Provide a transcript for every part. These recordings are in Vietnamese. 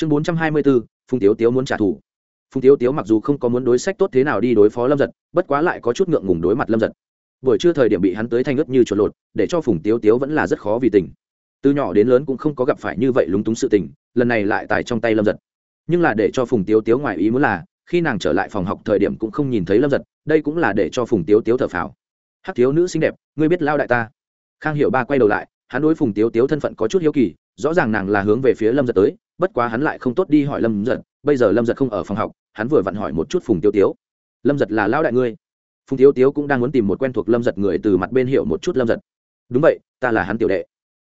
chương bốn trăm hai mươi bốn phùng tiếu tiếu muốn trả thù. Phùng tiếu tiếu mặc dù không có muốn đối sách tốt thế nào đi đối phó lâm giật, bất quá lại có chút ngượng ngùng đối mặt lâm giật. Buổi trưa thời điểm bị hắn tới thanh ướt như chuột lột, để cho phùng tiếu tiếu vẫn là rất khó vì tình. Từ nhỏ đến lớn cũng không có gặp phải như vậy lúng túng sự tình, lần này lại tại trong tay lâm giật. Nhưng là để cho phùng tiếu tiếu ngoài ý muốn là, khi nàng trở lại phòng học thời điểm cũng không nhìn thấy lâm giật, đây cũng là để cho phùng tiếu tiếu thở phào. Hát thiếu nữ xinh đẹp, ngươi biết lao đại ta. Khang hiệu ba quay đầu lại, hắn đối phùng tiếu tiếu thân phận có chút hiếu kỳ, rõ ràng nàng là hướng về phía lâm giật tới bất quá hắn lại không tốt đi hỏi lâm giật, bây giờ lâm giật không ở phòng học, hắn vừa vặn hỏi một chút phùng tiêu tiếu. Lâm giật là lao đại ngươi. Phùng tiêu tiếu cũng đang muốn tìm một quen thuộc lâm giật người từ mặt bên hiệu một chút lâm giật. Đúng vậy, ta là hắn tiểu đệ.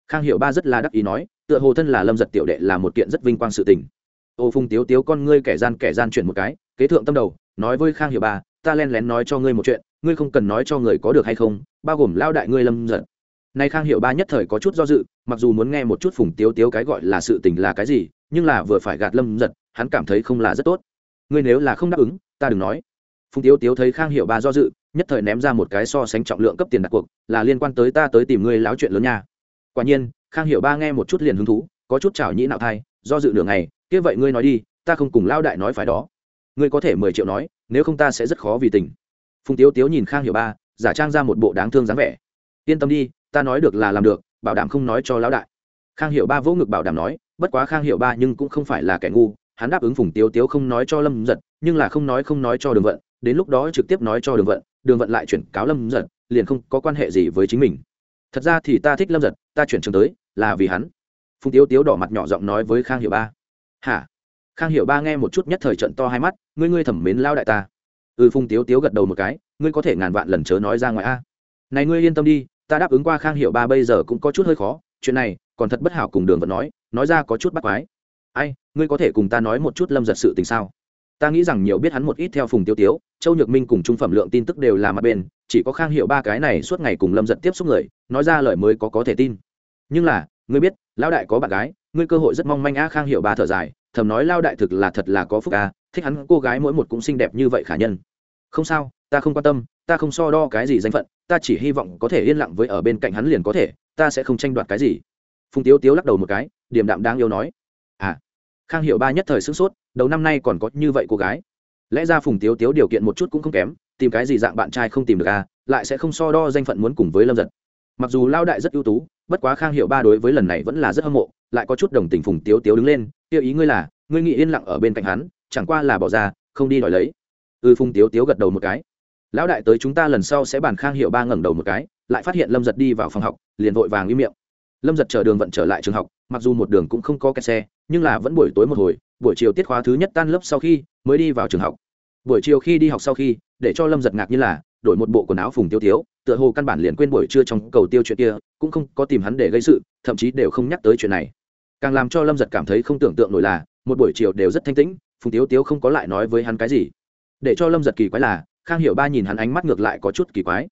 Khang hiệu ba rất là đắc ý nói, tựa hồ thân là lâm giật tiểu đệ là một kiện rất vinh quang sự tình. Ô phùng tiếu tiếu con ngươi kẻ gian kẻ gian chuyển một cái, kế thượng tâm đầu, nói với khang hiệu ba, ta len lén nói cho ngươi một chuyện, ngươi không cần nói cho người có được hay không, bao gồm lao đại ngươi lâm giật nay khang hiệu ba nhất thời có chút do dự mặc dù muốn nghe một chút phùng tiếu tiếu cái gọi là sự tình là cái gì nhưng là vừa phải gạt lâm giật hắn cảm thấy không là rất tốt. Ngươi nếu là không đáp ứng ta đừng nói. Phùng tiếu tiếu thấy khang hiệu ba do dự nhất thời ném ra một cái so sánh trọng lượng cấp tiền đặt cuộc là liên quan tới ta tới tìm ngươi láo chuyện lớn nha. Quả nhiên khang hiệu ba nghe một chút liền hứng thú có chút chảo nhĩ nạo thai do dự đường ngày, kia vậy ngươi nói đi ta không cùng lao đại nói phải đó. Ngươi có thể mười triệu nói nếu không ta sẽ rất khó vì tình. Phùng tiếu tiếu nhìn khang hiệu ba giả trang ra một bộ đáng thương dáng vẻ. Yên tâm đi ta nói được là làm được, bảo đảm không nói cho lão đại. Khang hiệu ba vỗ ngực bảo đảm nói, bất quá khang hiệu ba nhưng cũng không phải là kẻ ngu, hắn đáp ứng phùng tiếu tiếu không nói cho lâm giật nhưng là không nói không nói cho đường vận, đến lúc đó trực tiếp nói cho đường vận đường vận lại chuyển cáo lâm giật liền không có quan hệ gì với chính mình. Thật ra thì ta thích lâm giật ta chuyển trường tới, là vì hắn. Phùng tiếu tiếu đỏ mặt nhỏ giọng nói với khang hiệu ba. Hả? Khang hiệu ba nghe một chút nhất thời trận to hai mắt, ngươi ngươi thẩm mến lao đại ta. Ừ phùng tiếu tiếu gật đầu một cái, ngươi có thể ngàn vạn lần chớ nói ra ngoài a. Này ngươi yên tâm đi ta đáp ứng qua khang hiệu ba bây giờ cũng có chút hơi khó, chuyện này, còn thật bất hảo cùng đường vẫn nói nói ra có chút bắt quái. Ai, ngươi có thể cùng ta nói một chút lâm giật sự tình sao? Ta nghĩ rằng nhiều biết hắn một ít theo phùng tiêu tiếu, châu nhược minh cùng trung phẩm lượng tin tức đều là mặt bên, chỉ có khang hiệu ba cái này suốt ngày cùng lâm giật tiếp xúc người, nói ra lời mới có có thể tin. Nhưng là, ngươi biết, lão đại có bạn gái, ngươi cơ hội rất mong manh a khang hiệu ba thở dài, thầm nói lao đại thực là thật là có phúc a thích hắn, cô gái mỗi một cũng xinh đẹp như vậy khả nhân. Không sao, ta không quan tâm ta không so đo cái gì danh phận ta chỉ hy vọng có thể yên lặng với ở bên cạnh hắn liền có thể ta sẽ không tranh đoạt cái gì. Phùng tiếu tiếu lắc đầu một cái điểm đạm đáng yêu nói. À. Khang hiệu ba nhất thời sức sốt đầu năm nay còn có như vậy cô gái. Lẽ ra phùng tiếu tiếu điều kiện một chút cũng không kém tìm cái gì dạng bạn trai không tìm được à lại sẽ không so đo danh phận muốn cùng với lâm giật mặc dù lao đại rất ưu tú bất quá khang hiệu ba đối với lần này vẫn là rất hâm mộ lại có chút đồng tình phùng tiếu tiếu đứng lên tiêu ý ngươi là ngươi nghĩ yên lặng ở bên cạnh hắn chẳng qua là bỏ ra không đi đòi lấy. Ư ừ, phùng tiếu tiếu gật đầu một cái lão đại tới chúng ta lần sau sẽ bàn khang hiệu ba ngẩng đầu một cái, lại phát hiện lâm giật đi vào phòng học, liền vội vàng im miệng. Lâm giật chở đường vận trở lại trường học, mặc dù một đường cũng không có kẹt xe, nhưng là vẫn buổi tối một hồi, buổi chiều tiết khóa thứ nhất tan lớp sau khi mới đi vào trường học. Buổi chiều khi đi học sau khi, để cho lâm giật ngạc như là, đổi một bộ quần áo phùng tiêu tiếu, tựa hồ căn bản liền quên buổi trưa trong cầu tiêu chuyện kia, cũng không có tìm hắn để gây sự, thậm chí đều không nhắc tới chuyện này. Càng làm cho lâm giật cảm thấy không tưởng tượng nổi là, một buổi chiều đều rất thanh tĩnh, phùng Tiêu tiếu không có lại nói với hắn cái gì. Để cho lâm giật kỳ quái là khang hiểu ba nhìn hắn ánh mắt ngược lại có chút kỳ quái.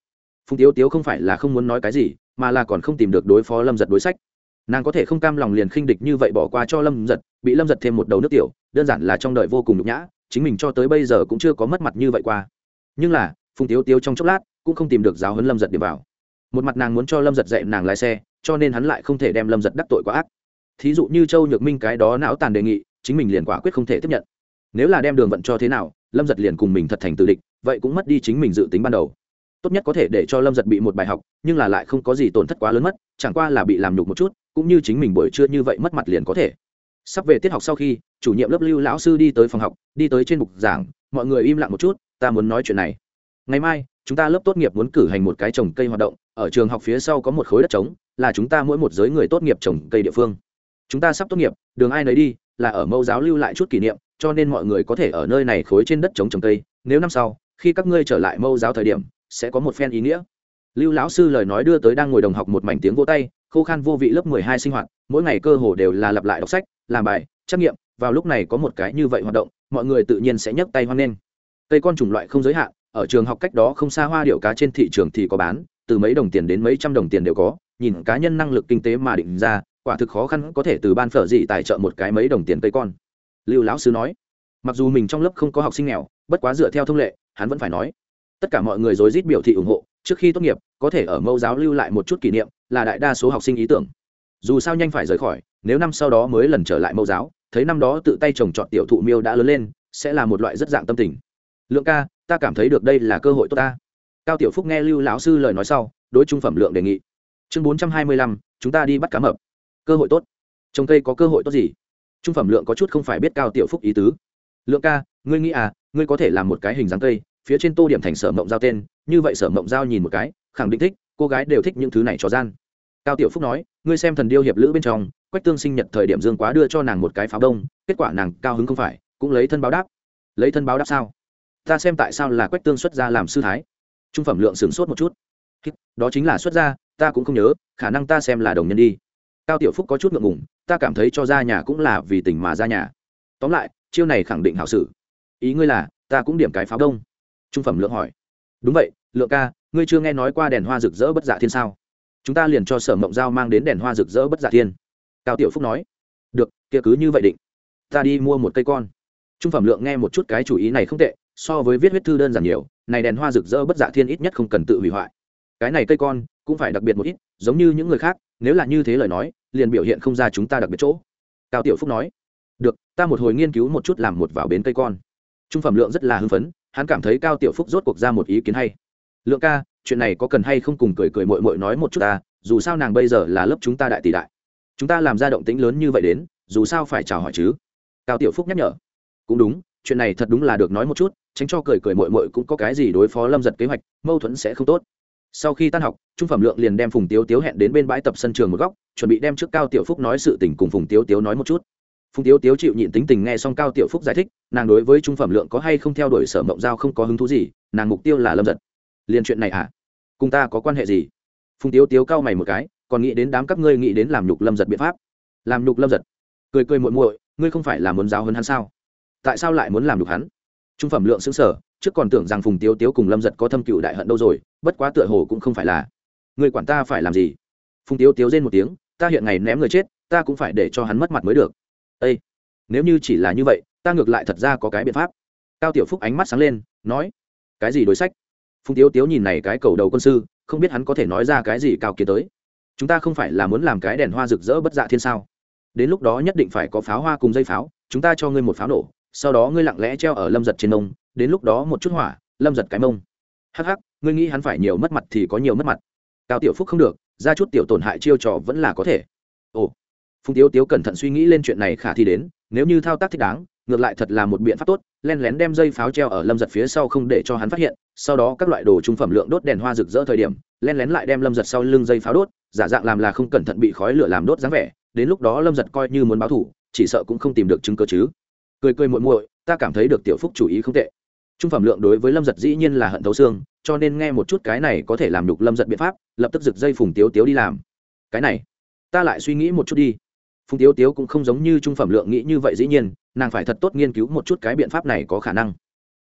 Phùng tiếu tiếu không phải là không muốn nói cái gì, mà là còn không tìm được đối phó lâm giật đối sách. Nàng có thể không cam lòng liền khinh địch như vậy bỏ qua cho lâm giật, bị lâm giật thêm một đầu nước tiểu, đơn giản là trong đời vô cùng nhục nhã, chính mình cho tới bây giờ cũng chưa có mất mặt như vậy qua. Nhưng là, phùng tiếu tiếu trong chốc lát, cũng không tìm được giáo huấn lâm giật điểm vào. Một mặt nàng muốn cho lâm giật dạy nàng lái xe, cho nên hắn lại không thể đem lâm giật đắc tội quá ác. Thí dụ như châu nhược minh cái đó não tàn đề nghị, chính mình liền quả quyết không thể tiếp nhận. Nếu là đem đường vận cho thế nào, lâm giật liền cùng mình thật thành tự địch vậy cũng mất đi chính mình dự tính ban đầu. Tốt nhất có thể để cho lâm giật bị một bài học, nhưng là lại không có gì tổn thất quá lớn mất, chẳng qua là bị làm nhục một chút, cũng như chính mình buổi trưa như vậy mất mặt liền có thể. Sắp về tiết học sau khi, chủ nhiệm lớp lưu lão sư đi tới phòng học, đi tới trên mục giảng, mọi người im lặng một chút, ta muốn nói chuyện này. Ngày mai, chúng ta lớp tốt nghiệp muốn cử hành một cái trồng cây hoạt động, ở trường học phía sau có một khối đất trống, là chúng ta mỗi một giới người tốt nghiệp trồng cây địa phương. Chúng ta sắp tốt nghiệp, đường ai nấy đi, là ở mẫu giáo lưu lại chút kỷ niệm, cho nên mọi người có thể ở nơi này khối trên đất trống trồng cây, nếu năm sau khi các ngươi trở lại mâu giáo thời điểm, sẽ có một phen ý nghĩa. Lưu lão sư lời nói đưa tới đang ngồi đồng học một mảnh tiếng vô tay, khô khan vô vị lớp mười hai sinh hoạt, mỗi ngày cơ hồ đều là lặp lại đọc sách, làm bài, trắc nghiệm, vào lúc này có một cái như vậy hoạt động, mọi người tự nhiên sẽ nhấc tay hoan nghênh. Cây con chủng loại không giới hạn, ở trường học cách đó không xa hoa điệu cá trên thị trường thì có bán, từ mấy đồng tiền đến mấy trăm đồng tiền đều có, nhìn cá nhân năng lực kinh tế mà định ra, quả thực khó khăn có thể từ ban phở gì tài trợ một cái mấy đồng tiền cây con. Lưu lão sư nói, mặc dù mình trong lớp không có học sinh nghèo, bất quá dựa theo thông lệ hắn vẫn phải nói. Tất cả mọi người rối rít biểu thị ủng hộ, trước khi tốt nghiệp, có thể ở mẫu giáo lưu lại một chút kỷ niệm, là đại đa số học sinh ý tưởng. Dù sao nhanh phải rời khỏi, nếu năm sau đó mới lần trở lại mẫu giáo, thấy năm đó tự tay trồng trọt tiểu thụ miêu đã lớn lên, sẽ là một loại rất dạng tâm tình. Lượng ca, ta cảm thấy được đây là cơ hội tốt ta. Cao tiểu phúc nghe lưu lão sư lời nói sau, đối trung phẩm lượng đề nghị. Chương bốn trăm hai mươi lăm, chúng ta đi bắt cá mập. Cơ hội tốt. Trồng cây có cơ hội tốt gì? Trung phẩm lượng có chút không phải biết cao tiểu phúc ý tứ. Lượng ca, ngươi nghĩ à ngươi có thể làm một cái hình dáng cây, phía trên tô điểm thành sở mộng giao tên, như vậy sở mộng giao nhìn một cái, khẳng định thích, cô gái đều thích những thứ này cho gian. Cao tiểu phúc nói, ngươi xem thần điêu hiệp lữ bên trong, quách tương sinh nhật thời điểm dương quá đưa cho nàng một cái pháo đông, kết quả nàng cao hứng không phải, cũng lấy thân báo đáp. Lấy thân báo đáp sao? Ta xem tại sao là quách tương xuất gia làm sư thái. Trung phẩm lượng sửng sốt một chút. Đó chính là xuất gia, ta cũng không nhớ, khả năng ta xem là đồng nhân đi. Cao tiểu phúc có chút ngượng ngùng, ta cảm thấy cho ra nhà cũng là vì tình mà ra nhà. Tóm lại, chiêu này khẳng định hảo sử ý ngươi là, ta cũng điểm cái pháo đông. Trung phẩm lượng hỏi. Đúng vậy, lượng ca, ngươi chưa nghe nói qua đèn hoa rực rỡ bất dạ thiên sao? Chúng ta liền cho sở mộng giao mang đến đèn hoa rực rỡ bất dạ thiên. Cao tiểu phúc nói. Được, kia cứ như vậy định. Ta đi mua một cây con. Trung phẩm lượng nghe một chút cái chủ ý này không tệ, so với viết huyết thư đơn giản nhiều, này đèn hoa rực rỡ bất dạ thiên ít nhất không cần tự hủy hoại. Cái này cây con, cũng phải đặc biệt một ít, giống như những người khác, nếu là như thế lời nói, liền biểu hiện không ra chúng ta đặc biệt chỗ. Cao tiểu phúc nói. Được, ta một hồi nghiên cứu một chút làm một vào bến cây con trung phẩm lượng rất là hưng phấn, hắn cảm thấy cao tiểu phúc rốt cuộc ra một ý kiến hay. Lượng ca, chuyện này có cần hay không cùng cười cười mội mội nói một chút ta, dù sao nàng bây giờ là lớp chúng ta đại tỷ đại. Chúng ta làm ra động tĩnh lớn như vậy đến, dù sao phải chào hỏi chứ. Cao tiểu phúc nhắc nhở. Cũng đúng, chuyện này thật đúng là được nói một chút, tránh cho cười cười mội mội cũng có cái gì đối phó lâm giật kế hoạch, mâu thuẫn sẽ không tốt. Sau khi tan học, trung phẩm lượng liền đem phùng tiếu tiếu hẹn đến bên bãi tập sân trường một góc, chuẩn bị đem trước cao tiểu phúc nói sự tình cùng phùng tiếu tiếu nói một chút phùng tiếu tiếu chịu nhịn tính tình nghe xong cao tiểu phúc giải thích, nàng đối với trung phẩm lượng có hay không theo đuổi sở mộng giao không có hứng thú gì, nàng mục tiêu là lâm giật. Liền chuyện này à? Cùng ta có quan hệ gì? Phùng tiếu tiếu cao mày một cái, còn nghĩ đến đám các ngươi nghĩ đến làm nhục lâm giật biện pháp. Làm nhục lâm giật. Cười cười muội muội, ngươi không phải là muốn giáo hơn hắn sao? Tại sao lại muốn làm nhục hắn? Trung phẩm lượng xứng sở, trước còn tưởng rằng phùng tiếu tiếu cùng lâm giật có thâm cựu đại hận đâu rồi, bất quá tựa hồ cũng không phải là. Người quản ta phải làm gì? Phùng tiếu tiếu rên một tiếng, ta hiện ngày ném người chết, ta cũng phải để cho hắn mất mặt mới được ây nếu như chỉ là như vậy, ta ngược lại thật ra có cái biện pháp. Cao tiểu phúc ánh mắt sáng lên, nói, cái gì đối sách? Phùng tiếu tiếu nhìn này cái cầu đầu quân sư, không biết hắn có thể nói ra cái gì cao kiến tới. Chúng ta không phải là muốn làm cái đèn hoa rực rỡ bất dạ thiên sao? Đến lúc đó nhất định phải có pháo hoa cùng dây pháo, chúng ta cho ngươi một pháo nổ, sau đó ngươi lặng lẽ treo ở lâm giật trên mông, đến lúc đó một chút hỏa, lâm giật cái mông. Hắc hắc, ngươi nghĩ hắn phải nhiều mất mặt thì có nhiều mất mặt. Cao tiểu phúc không được, ra chút tiểu tổn hại chiêu trò vẫn là có thể. Ồ phùng tiếu tiếu cẩn thận suy nghĩ lên chuyện này khả thi đến, nếu như thao tác thích đáng, ngược lại thật là một biện pháp tốt, len lén đem dây pháo treo ở lâm giật phía sau không để cho hắn phát hiện, sau đó các loại đồ trung phẩm lượng đốt đèn hoa rực rỡ thời điểm, len lén lại đem lâm giật sau lưng dây pháo đốt, giả dạng làm là không cẩn thận bị khói lửa làm đốt dáng vẻ, đến lúc đó lâm giật coi như muốn báo thủ chỉ sợ cũng không tìm được chứng cơ chứ. Cười cười muội muội, ta cảm thấy được tiểu phúc chủ ý không tệ. Trung phẩm lượng đối với lâm giật dĩ nhiên là hận thấu xương, cho nên nghe một chút cái này có thể làm nhục lâm giật biện pháp, lập tức giật dây phùng tiếu tiếu đi làm. Cái này, ta lại suy nghĩ một chút đi phùng tiếu tiếu cũng không giống như trung phẩm lượng nghĩ như vậy dĩ nhiên, nàng phải thật tốt nghiên cứu một chút cái biện pháp này có khả năng.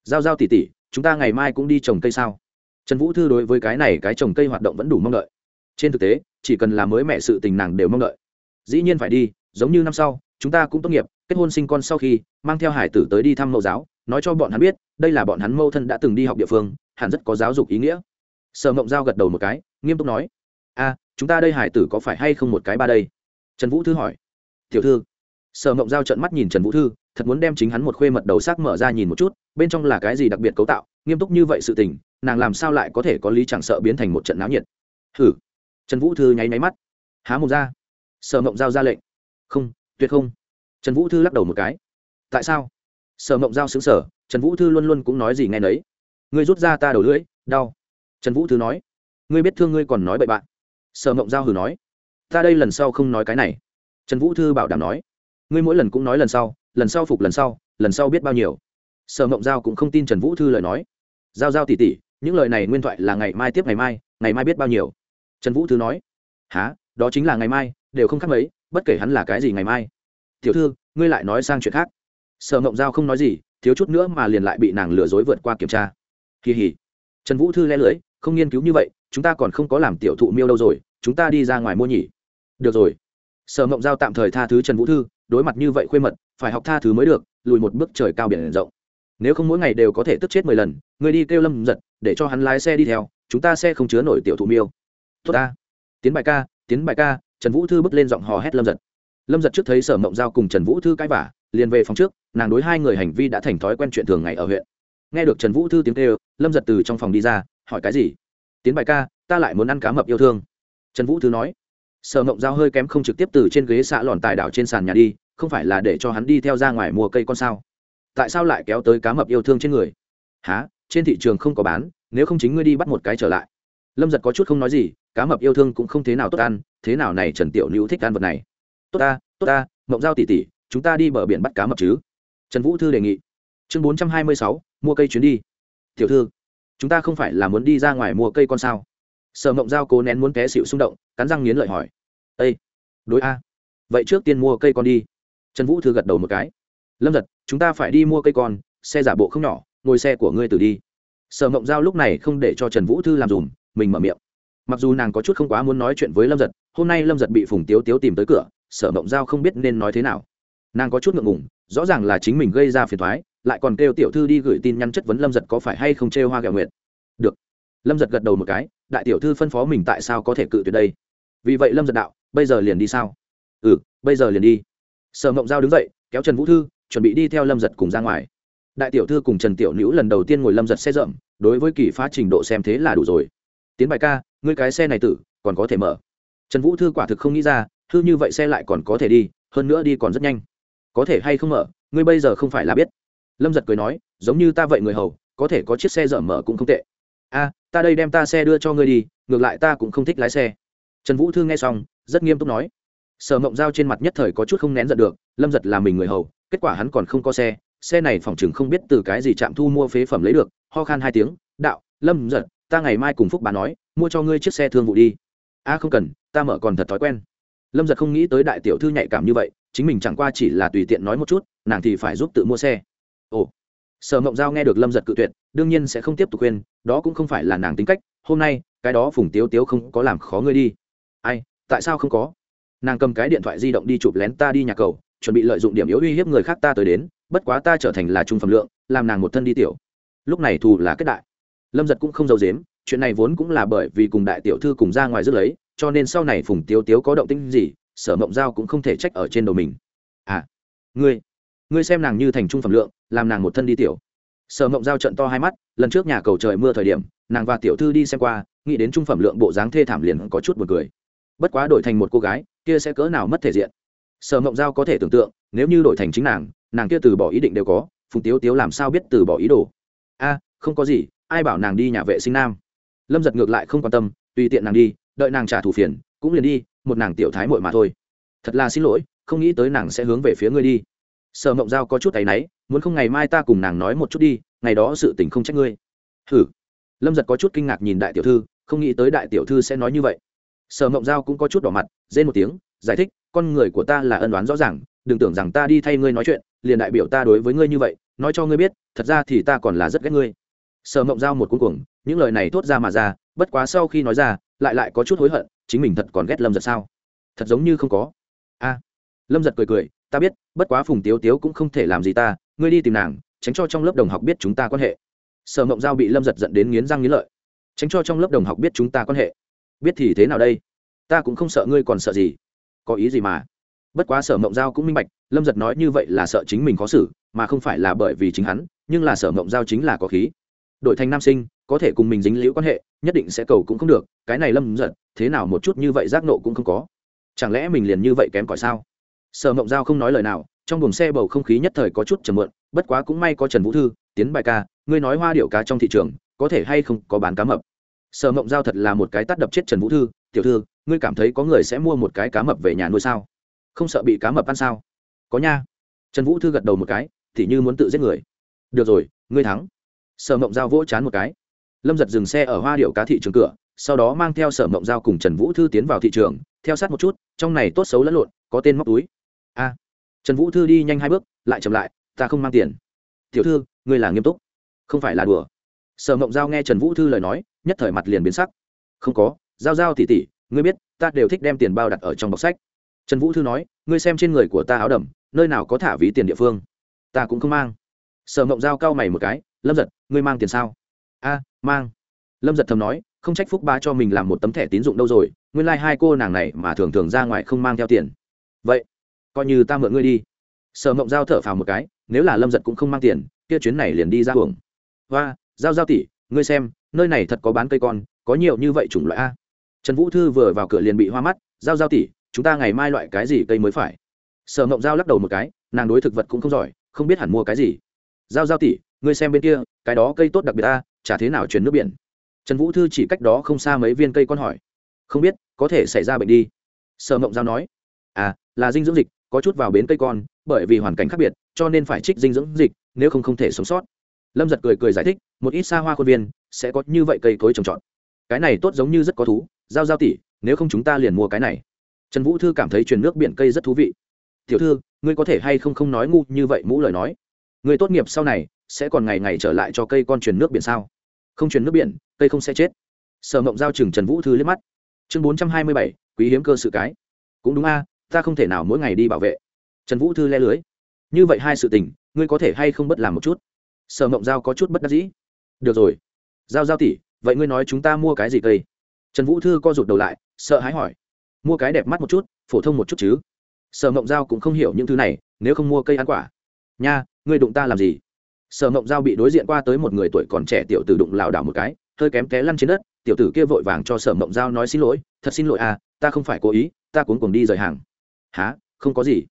Giao giao tỉ tỉ, chúng ta ngày mai cũng đi trồng cây sao? Trần vũ thư đối với cái này cái trồng cây hoạt động vẫn đủ mong đợi. Trên thực tế, chỉ cần là mới mẹ sự tình nàng đều mong đợi. Dĩ nhiên phải đi, giống như năm sau, chúng ta cũng tốt nghiệp, kết hôn sinh con sau khi, mang theo hải tử tới đi thăm mẫu giáo, nói cho bọn hắn biết, đây là bọn hắn mâu thân đã từng đi học địa phương, hẳn rất có giáo dục ý nghĩa. Sở mộng giao gật đầu một cái, nghiêm túc nói, a, chúng ta đây hải tử có phải hay không một cái ba đây? Trần vũ thư hỏi tiểu thư. Sở mộng giao trận mắt nhìn trần vũ thư, thật muốn đem chính hắn một khuê mật đầu xác mở ra nhìn một chút, bên trong là cái gì đặc biệt cấu tạo, nghiêm túc như vậy sự tình, nàng làm sao lại có thể có lý chẳng sợ biến thành một trận náo nhiệt. Hử trần vũ thư nháy máy mắt. Há mộng ra. Sở mộng giao ra lệnh. Không, tuyệt không. Trần vũ thư lắc đầu một cái. Tại sao? Sở mộng giao xứng sở trần vũ thư luôn luôn cũng nói gì nghe nấy. Ngươi rút ra ta đầu lưỡi, đau. Trần vũ thư nói. Ngươi biết thương ngươi còn nói bậy bạn. Sở mộng giao hừ nói. Ta đây lần sau không nói cái này trần vũ thư bảo đảm nói, ngươi mỗi lần cũng nói lần sau lần sau phục lần sau lần sau biết bao nhiêu. Sở mộng giao cũng không tin trần vũ thư lời nói. Giao giao tỉ tỉ, những lời này nguyên thoại là ngày mai tiếp ngày mai ngày mai biết bao nhiêu. Trần vũ thư nói há đó chính là ngày mai, đều không khác mấy, bất kể hắn là cái gì ngày mai. Tiểu thư, ngươi lại nói sang chuyện khác. Sở mộng giao không nói gì, thiếu chút nữa mà liền lại bị nàng lừa dối vượt qua kiểm tra. Kỳ hỉ. Trần vũ thư le lưỡi, không nghiên cứu như vậy, chúng ta còn không có làm tiểu thụ miêu đâu rồi, chúng ta đi ra ngoài mua nhỉ. Được rồi sở mộng giao tạm thời tha thứ trần vũ thư, đối mặt như vậy khuê mật, phải học tha thứ mới được, lùi một bước trời cao biển rộng. Nếu không mỗi ngày đều có thể tức chết mười lần, người đi kêu lâm giật để cho hắn lái xe đi theo, chúng ta sẽ không chứa nổi tiểu thụ miêu. Tốt ta. Tiến bài ca, tiến bài ca, trần vũ thư bước lên giọng hò hét lâm giật lâm giật trước thấy sở mộng giao cùng trần vũ thư cãi vả liền về phòng trước, nàng đối hai người hành vi đã thành thói quen chuyện thường ngày ở huyện. Nghe được trần vũ thư tiếng kêu, lâm giật từ trong phòng đi ra, hỏi cái gì? Tiến bài ca, ta lại muốn ăn cá mập yêu thương. Trần vũ thư nói sở mộng giao hơi kém không trực tiếp từ trên ghế xạ lòn tài đảo trên sàn nhà đi, không phải là để cho hắn đi theo ra ngoài mua cây con sao? Tại sao lại kéo tới cá mập yêu thương trên người? Há trên thị trường không có bán, nếu không chính ngươi đi bắt một cái trở lại. Lâm giật có chút không nói gì, cá mập yêu thương cũng không thế nào tốt ăn, thế nào này trần tiểu nữ thích ăn vật này? Tốt ta tốt ta, mộng giao tỉ tỉ chúng ta đi bờ biển bắt cá mập chứ? Trần vũ thư đề nghị. Chương bốn trăm hai mươi sáu, mua cây chuyến đi. Tiểu thư, chúng ta không phải là muốn đi ra ngoài mua cây con sao? Sở mộng giao cố nén muốn té xịu xung động, cắn răng nghiến lợi hỏi ây đối a. Vậy trước tiên mua cây con đi. Trần vũ thư gật đầu một cái. Lâm giật, chúng ta phải đi mua cây con, xe giả bộ không nhỏ, ngồi xe của ngươi từ đi. Sở mộng giao lúc này không để cho trần vũ thư làm dùm, mình mở miệng. Mặc dù nàng có chút không quá muốn nói chuyện với lâm giật, hôm nay lâm giật bị phùng tiếu tiếu tìm tới cửa, sở mộng giao không biết nên nói thế nào. Nàng có chút ngượng ngùng, rõ ràng là chính mình gây ra phiền thoái lại còn kêu tiểu thư đi gửi tin nhắn chất vấn lâm giật có phải hay không chê hoa gạo nguyện được. Lâm giật gật đầu một cái, đại tiểu thư phân phó mình tại sao có thể cự tuyệt đây. Vì vậy lâm giật đạo bây giờ liền đi sao? Ừ bây giờ liền đi. Sở mộng giao đứng dậy, kéo trần vũ thư, chuẩn bị đi theo lâm giật cùng ra ngoài. Đại tiểu thư cùng trần tiểu nữ lần đầu tiên ngồi lâm giật xe rậm, đối với kỳ phá trình độ xem thế là đủ rồi. Tiến bài ca, ngươi cái xe này tử, còn có thể mở. Trần vũ thư quả thực không nghĩ ra, thư như vậy xe lại còn có thể đi, hơn nữa đi còn rất nhanh. Có thể hay không mở, ngươi bây giờ không phải là biết. Lâm giật cười nói, giống như ta vậy người hầu, có thể có chiếc xe dở mở cũng không tệ. A, ta đây đem ta xe đưa cho ngươi đi, ngược lại ta cũng không thích lái xe. Trần vũ thư nghe xong rất nghiêm túc nói. Sở mộng giao trên mặt nhất thời có chút không nén giận được, lâm giật là mình người hầu, kết quả hắn còn không có xe xe này phòng chừng không biết từ cái gì chạm thu mua phế phẩm lấy được, ho khan hai tiếng, đạo, lâm giật, ta ngày mai cùng phúc bà nói, mua cho ngươi chiếc xe thương vụ đi. A, không cần, ta mở còn thật thói quen. Lâm giật không nghĩ tới đại tiểu thư nhạy cảm như vậy, chính mình chẳng qua chỉ là tùy tiện nói một chút, nàng thì phải giúp tự mua xe. Ồ. Sở mộng giao nghe được lâm giật cự tuyệt, đương nhiên sẽ không tiếp tục khuyên, đó cũng không phải là nàng tính cách, hôm nay, cái đó phùng tiếu tiếu không có làm khó ngươi đi tại sao không có? Nàng cầm cái điện thoại di động đi chụp lén ta đi nhà cầu, chuẩn bị lợi dụng điểm yếu uy hiếp người khác ta tới đến, bất quá ta trở thành là trung phẩm lượng, làm nàng một thân đi tiểu. Lúc này thù là kết đại. Lâm giật cũng không giấu dếm chuyện này vốn cũng là bởi vì cùng đại tiểu thư cùng ra ngoài rước lấy, cho nên sau này phùng tiếu tiếu có động tinh gì, sở mộng giao cũng không thể trách ở trên đầu mình. À ngươi ngươi xem nàng như thành trung phẩm lượng, làm nàng một thân đi tiểu. Sở mộng giao trận to hai mắt, lần trước nhà cầu trời mưa thời điểm, nàng và tiểu thư đi xem qua, nghĩ đến trung phẩm lượng bộ dáng thê thảm liền có chút b u ồ n cười bất quá đổi thành một cô gái, kia sẽ cỡ nào mất thể diện? Sở mộng giao có thể tưởng tượng, nếu như đổi thành chính nàng nàng kia từ bỏ ý định đều có, phùng tiếu tiếu làm sao biết từ bỏ ý đồ? A, không có gì, ai bảo nàng đi nhà vệ sinh nam? Lâm giật ngược lại không quan tâm, tùy tiện nàng đi, đợi nàng trả thù phiền, cũng liền đi, một nàng tiểu thái mội mà thôi. Thật là xin lỗi, không nghĩ tới nàng sẽ hướng về phía ngươi đi. Sở mộng giao có chút tay náy, muốn không ngày mai ta cùng nàng nói một chút đi, ngày đó sự tình không trách ngươi. Hử? Lâm giật có chút kinh ngạc nhìn đại tiểu thư, không nghĩ tới đại tiểu thư sẽ nói như vậy sở mộng giao cũng có chút đỏ mặt rên một tiếng giải thích con người của ta là ân đoán rõ ràng đừng tưởng rằng ta đi thay ngươi nói chuyện liền đại biểu ta đối với ngươi như vậy nói cho ngươi biết thật ra thì ta còn là rất ghét ngươi. Sở mộng giao một cuối cuồng, những lời này thốt ra mà ra bất quá sau khi nói ra lại lại có chút hối hận chính mình thật còn ghét lâm giật sao? Thật giống như không có. A. Lâm giật cười cười ta biết bất quá phùng tiếu tiếu cũng không thể làm gì ta ngươi đi tìm nàng tránh cho trong lớp đồng học biết chúng ta quan hệ. Sở mộng giao bị lâm giật dẫn đến nghiến răng nghiến lợi. Tránh cho trong lớp đồng học biết chúng ta quan hệ biết thì thế nào đây? Ta cũng không sợ ngươi còn sợ gì. Có ý gì mà? Bất quá sở mộng giao cũng minh bạch, lâm giật nói như vậy là sợ chính mình khó xử, mà không phải là bởi vì chính hắn, nhưng là sở mộng giao chính là có khí. Đội thành nam sinh, có thể cùng mình dính liễu quan hệ, nhất định sẽ cầu cũng không được, cái này lâm giật, thế nào một chút như vậy giác nộ cũng không có. Chẳng lẽ mình liền như vậy kém cỏi sao? Sở mộng giao không nói lời nào, trong buồng xe bầu không khí nhất thời có chút trầm mượn bất quá cũng may có trần vũ thư, tiến bài ca, ngươi nói hoa điệu cá trong thị trường, có thể hay không có bán cá mập? Sở mộng giao thật là một cái tắt đập chết trần vũ thư, tiểu thư, ngươi cảm thấy có người sẽ mua một cái cá mập về nhà nuôi sao? Không sợ bị cá mập ăn sao? Có nha. Trần vũ thư gật đầu một cái, thì như muốn tự giết người. Được rồi, ngươi thắng. Sở mộng giao vỗ chán một cái. Lâm giật dừng xe ở hoa điệu cá thị trường cửa, sau đó mang theo sở mộng giao cùng trần vũ thư tiến vào thị trường, theo sát một chút, trong này tốt xấu lẫn lộn, có tên móc túi. A. Trần vũ thư đi nhanh hai bước, lại chậm lại, ta không mang tiền. Tiểu thư, ngươi là nghiêm túc. Không phải là đùa. Sở mộng giao nghe trần vũ thư lời nói nhất thời mặt liền biến sắc. Không có, giao giao tỉ tỉ, ngươi biết, ta đều thích đem tiền bao đặt ở trong bọc sách. Trần vũ thư nói, ngươi xem trên người của ta áo đầm, nơi nào có thả ví tiền địa phương. Ta cũng không mang. Sở mộng giao cau mày một cái, lâm giật ngươi mang tiền sao? A, mang. Lâm giật thầm nói, không trách phúc ba cho mình làm một tấm thẻ tín dụng đâu rồi, nguyên lai、like、hai cô nàng này mà thường thường ra ngoài không mang theo tiền. Vậy, coi như ta mượn ngươi đi. Sở mộng giao thở phào một cái, nếu là lâm giật cũng không mang tiền, kia chuyến này liền đi ra hưởng. Hoa, giao giao tỷ ngươi xem nơi này thật có bán cây con, có nhiều như vậy chủng loại a. Trần vũ thư vừa vào cửa liền bị hoa mắt, giao giao tỷ chúng ta ngày mai loại cái gì cây mới phải? Sở mộng giao lắc đầu một cái, nàng đối thực vật cũng không giỏi, không biết hẳn mua cái gì. Giao giao tỷ ngươi xem bên kia, cái đó cây tốt đặc biệt ta chả thế nào chuyển nước biển? Trần vũ thư chỉ cách đó không xa mấy viên cây con hỏi. Không biết, có thể xảy ra bệnh đi. Sở mộng giao nói. À là dinh dưỡng dịch, có chút vào bến cây con, bởi vì hoàn cảnh khác biệt, cho nên phải trích dinh dưỡng dịch, nếu không không thể sống sót. Lâm giật cười cười giải thích, một ít xa hoa khuôn viên sẽ có như vậy cây cối trồng trọt. Cái này tốt giống như rất có thú. Giao giao tỷ, nếu không chúng ta liền mua cái này. Trần vũ thư cảm thấy truyền nước biển cây rất thú vị. Tiểu thư, ngươi có thể hay không không nói ngu như vậy mũ lời nói? Người tốt nghiệp sau này, sẽ còn ngày ngày trở lại cho cây con truyền nước biển sao? Không truyền nước biển, cây không sẽ chết. Sở mộng giao chừng trần vũ thư liếc mắt. Chương bốn trăm hai mươi bảy, quý hiếm cơ sự cái. Cũng đúng a, ta không thể nào mỗi ngày đi bảo vệ. Trần vũ thư le lưới. Như vậy hai sự tình, ngươi có thể hay không bất làm một chút? Sở mộng giao có chút bất đắc dĩ. Được rồi giao giao tỷ, vậy ngươi nói chúng ta mua cái gì cây? Trần vũ thư co rụt đầu lại, sợ hãi hỏi. Mua cái đẹp mắt một chút, phổ thông một chút chứ? Sở mộng giao cũng không hiểu những thứ này, nếu không mua cây ăn quả. Nha, ngươi đụng ta làm gì? Sở mộng giao bị đối diện qua tới một người tuổi còn trẻ tiểu tử đụng lảo đảo một cái, hơi kém té lăn trên đất, tiểu tử kia vội vàng cho sở mộng giao nói xin lỗi, thật xin lỗi à ta không phải cố ý, ta cuốn cùng đi rời hàng. Há không có gì.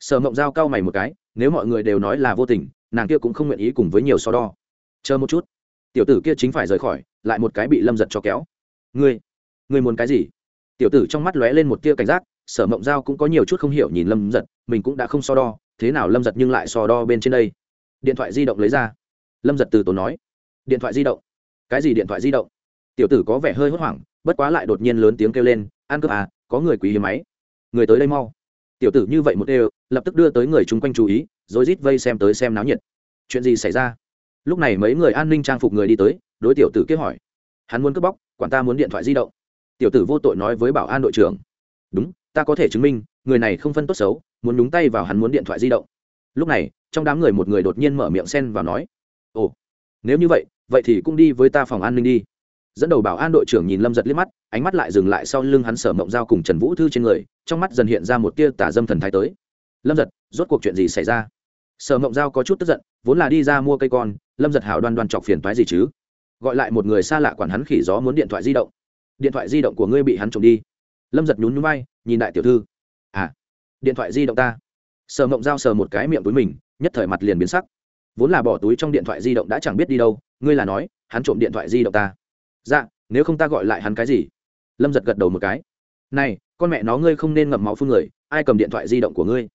Sở mộng giao cau mày một cái, nếu mọi người đều nói là vô tình, nàng kia cũng không nguyện ý cùng với nhiều so đo. Chờ một chút tiểu tử kia chính phải rời khỏi, lại một cái bị lâm giật cho kéo. Ngươi ngươi muốn cái gì? Tiểu tử trong mắt lóe lên một tia cảnh giác, sở mộng giao cũng có nhiều chút không hiểu nhìn lâm giật, mình cũng đã không so đo, thế nào lâm giật nhưng lại so đo bên trên đây? Điện thoại di động lấy ra. Lâm giật từ tốn nói. Điện thoại di động. Cái gì điện thoại di động? Tiểu tử có vẻ hơi hốt hoảng, bất quá lại đột nhiên lớn tiếng kêu lên ăn cướp à có người quý hiếm máy. Người tới đây mau. Tiểu tử như vậy một đều, lập tức đưa tới người chung quanh chú ý rồi rít vây xem tới xem náo nhiệt. Chuyện gì xảy ra? Lúc này mấy người an ninh trang phục người đi tới, đối tiểu tử kia hỏi. Hắn muốn cướp bóc, quản ta muốn điện thoại di động. Tiểu tử vô tội nói với bảo an đội trưởng. Đúng, ta có thể chứng minh, người này không phân tốt xấu, muốn nhúng tay vào hắn muốn điện thoại di động. Lúc này, trong đám người một người đột nhiên mở miệng xen vào nói. Ồ, nếu như vậy vậy thì cũng đi với ta phòng an ninh đi. Dẫn đầu bảo an đội trưởng nhìn lâm giật liếc mắt, ánh mắt lại dừng lại sau lưng hắn sở mộng dao cùng trần vũ thư trên người, trong mắt dần hiện ra một tia tả dâm thần thái tới. Lâm giật, rốt cuộc chuyện gì xảy ra? Sở mộng Giao có chút tức giận, vốn là đi ra mua cây con, lâm giật hảo đoan đoan chọc phiền toái gì chứ? Gọi lại một người xa lạ quản hắn khỉ gió muốn điện thoại di động. Điện thoại di động của ngươi bị hắn trộm đi. Lâm giật nhún nhún bay nhìn đại tiểu thư. À điện thoại di động ta. Sở mộng Giao sờ một cái miệng túi mình, nhất thời mặt liền biến sắc. Vốn là bỏ túi trong điện thoại di động đã chẳng biết đi đâu, ngươi là nói, hắn trộm điện thoại di động ta. Dạ nếu không ta gọi lại hắn cái gì? Lâm giật gật đầu một cái. Này, con mẹ nó ngươi không nên ngậm máu phun người, ai cầm điện thoại di động của ngươi?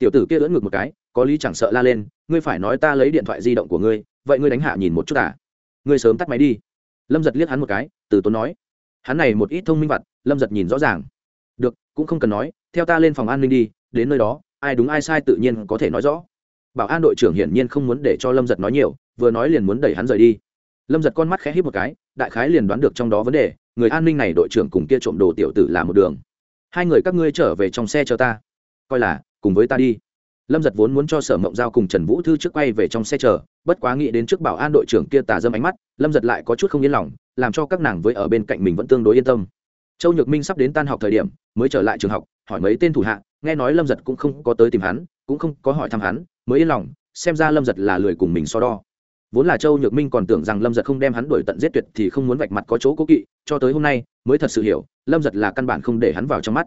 Tiểu tử kia ưỡn ngực một cái, có lý chẳng sợ la lên, ngươi phải nói ta lấy điện thoại di động của ngươi, vậy ngươi đánh hạ nhìn một chút à? Ngươi sớm tắt máy đi. Lâm giật liếc hắn một cái, từ tốn nói. Hắn này một ít thông minh vặt, lâm giật nhìn rõ ràng. Được, cũng không cần nói, theo ta lên phòng an ninh đi, đến nơi đó, ai đúng ai sai tự nhiên có thể nói rõ. Bảo an đội trưởng hiển nhiên không muốn để cho lâm giật nói nhiều, vừa nói liền muốn đẩy hắn rời đi. Lâm giật con mắt khẽ hít một cái, đại khái liền đoán được trong đó vấn đề, người an ninh này đội trưởng cùng kia trộm đồ tiểu tử là một đường. Hai người các ngươi trở về trong xe cho ta. Coi là cùng với ta đi. Lâm giật vốn muốn cho sở mộng giao cùng trần vũ thư trước quay về trong xe chờ, bất quá nghĩ đến trước bảo an đội trưởng kia tà dâm ánh mắt, lâm giật lại có chút không yên lòng, làm cho các nàng với ở bên cạnh mình vẫn tương đối yên tâm. Châu nhược minh sắp đến tan học thời điểm, mới trở lại trường học, hỏi mấy tên thủ hạ, nghe nói lâm giật cũng không có tới tìm hắn, cũng không có hỏi thăm hắn, mới yên lòng, xem ra lâm giật là lười cùng mình so đo. Vốn là châu nhược minh còn tưởng rằng lâm giật không đem hắn đuổi tận giết tuyệt thì không muốn vạch mặt có chỗ cố kỵ, cho tới hôm nay, mới thật sự hiểu, lâm giật là căn bản không để hắn vào trong mắt.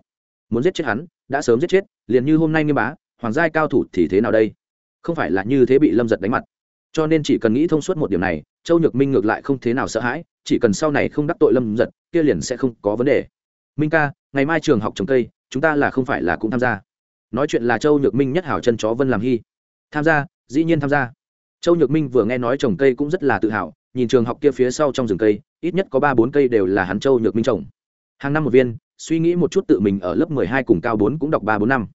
Muốn giết chết hắn đã sớm giết chết, liền như hôm nay nghiêm bá, hoàng giai cao thủ thì thế nào đây? Không phải là như thế bị lâm giật đánh mặt. Cho nên chỉ cần nghĩ thông suốt một điểm này, châu nhược minh ngược lại không thế nào sợ hãi, chỉ cần sau này không đắc tội lâm giật, kia liền sẽ không có vấn đề. Minh ca, ngày mai trường học trồng cây, chúng ta là không phải là cũng tham gia. Nói chuyện là châu nhược minh nhất hảo chân chó vân làm hy. Tham gia, dĩ nhiên tham gia. Châu nhược minh vừa nghe nói trồng cây cũng rất là tự hào, nhìn trường học kia phía sau trong rừng cây, ít nhất có ba bốn cây đều là hắn châu nhược minh trồng hàng năm một viên, suy nghĩ một chút tự mình ở lớp mười hai cùng cao bốn cũng đọc ba bốn năm.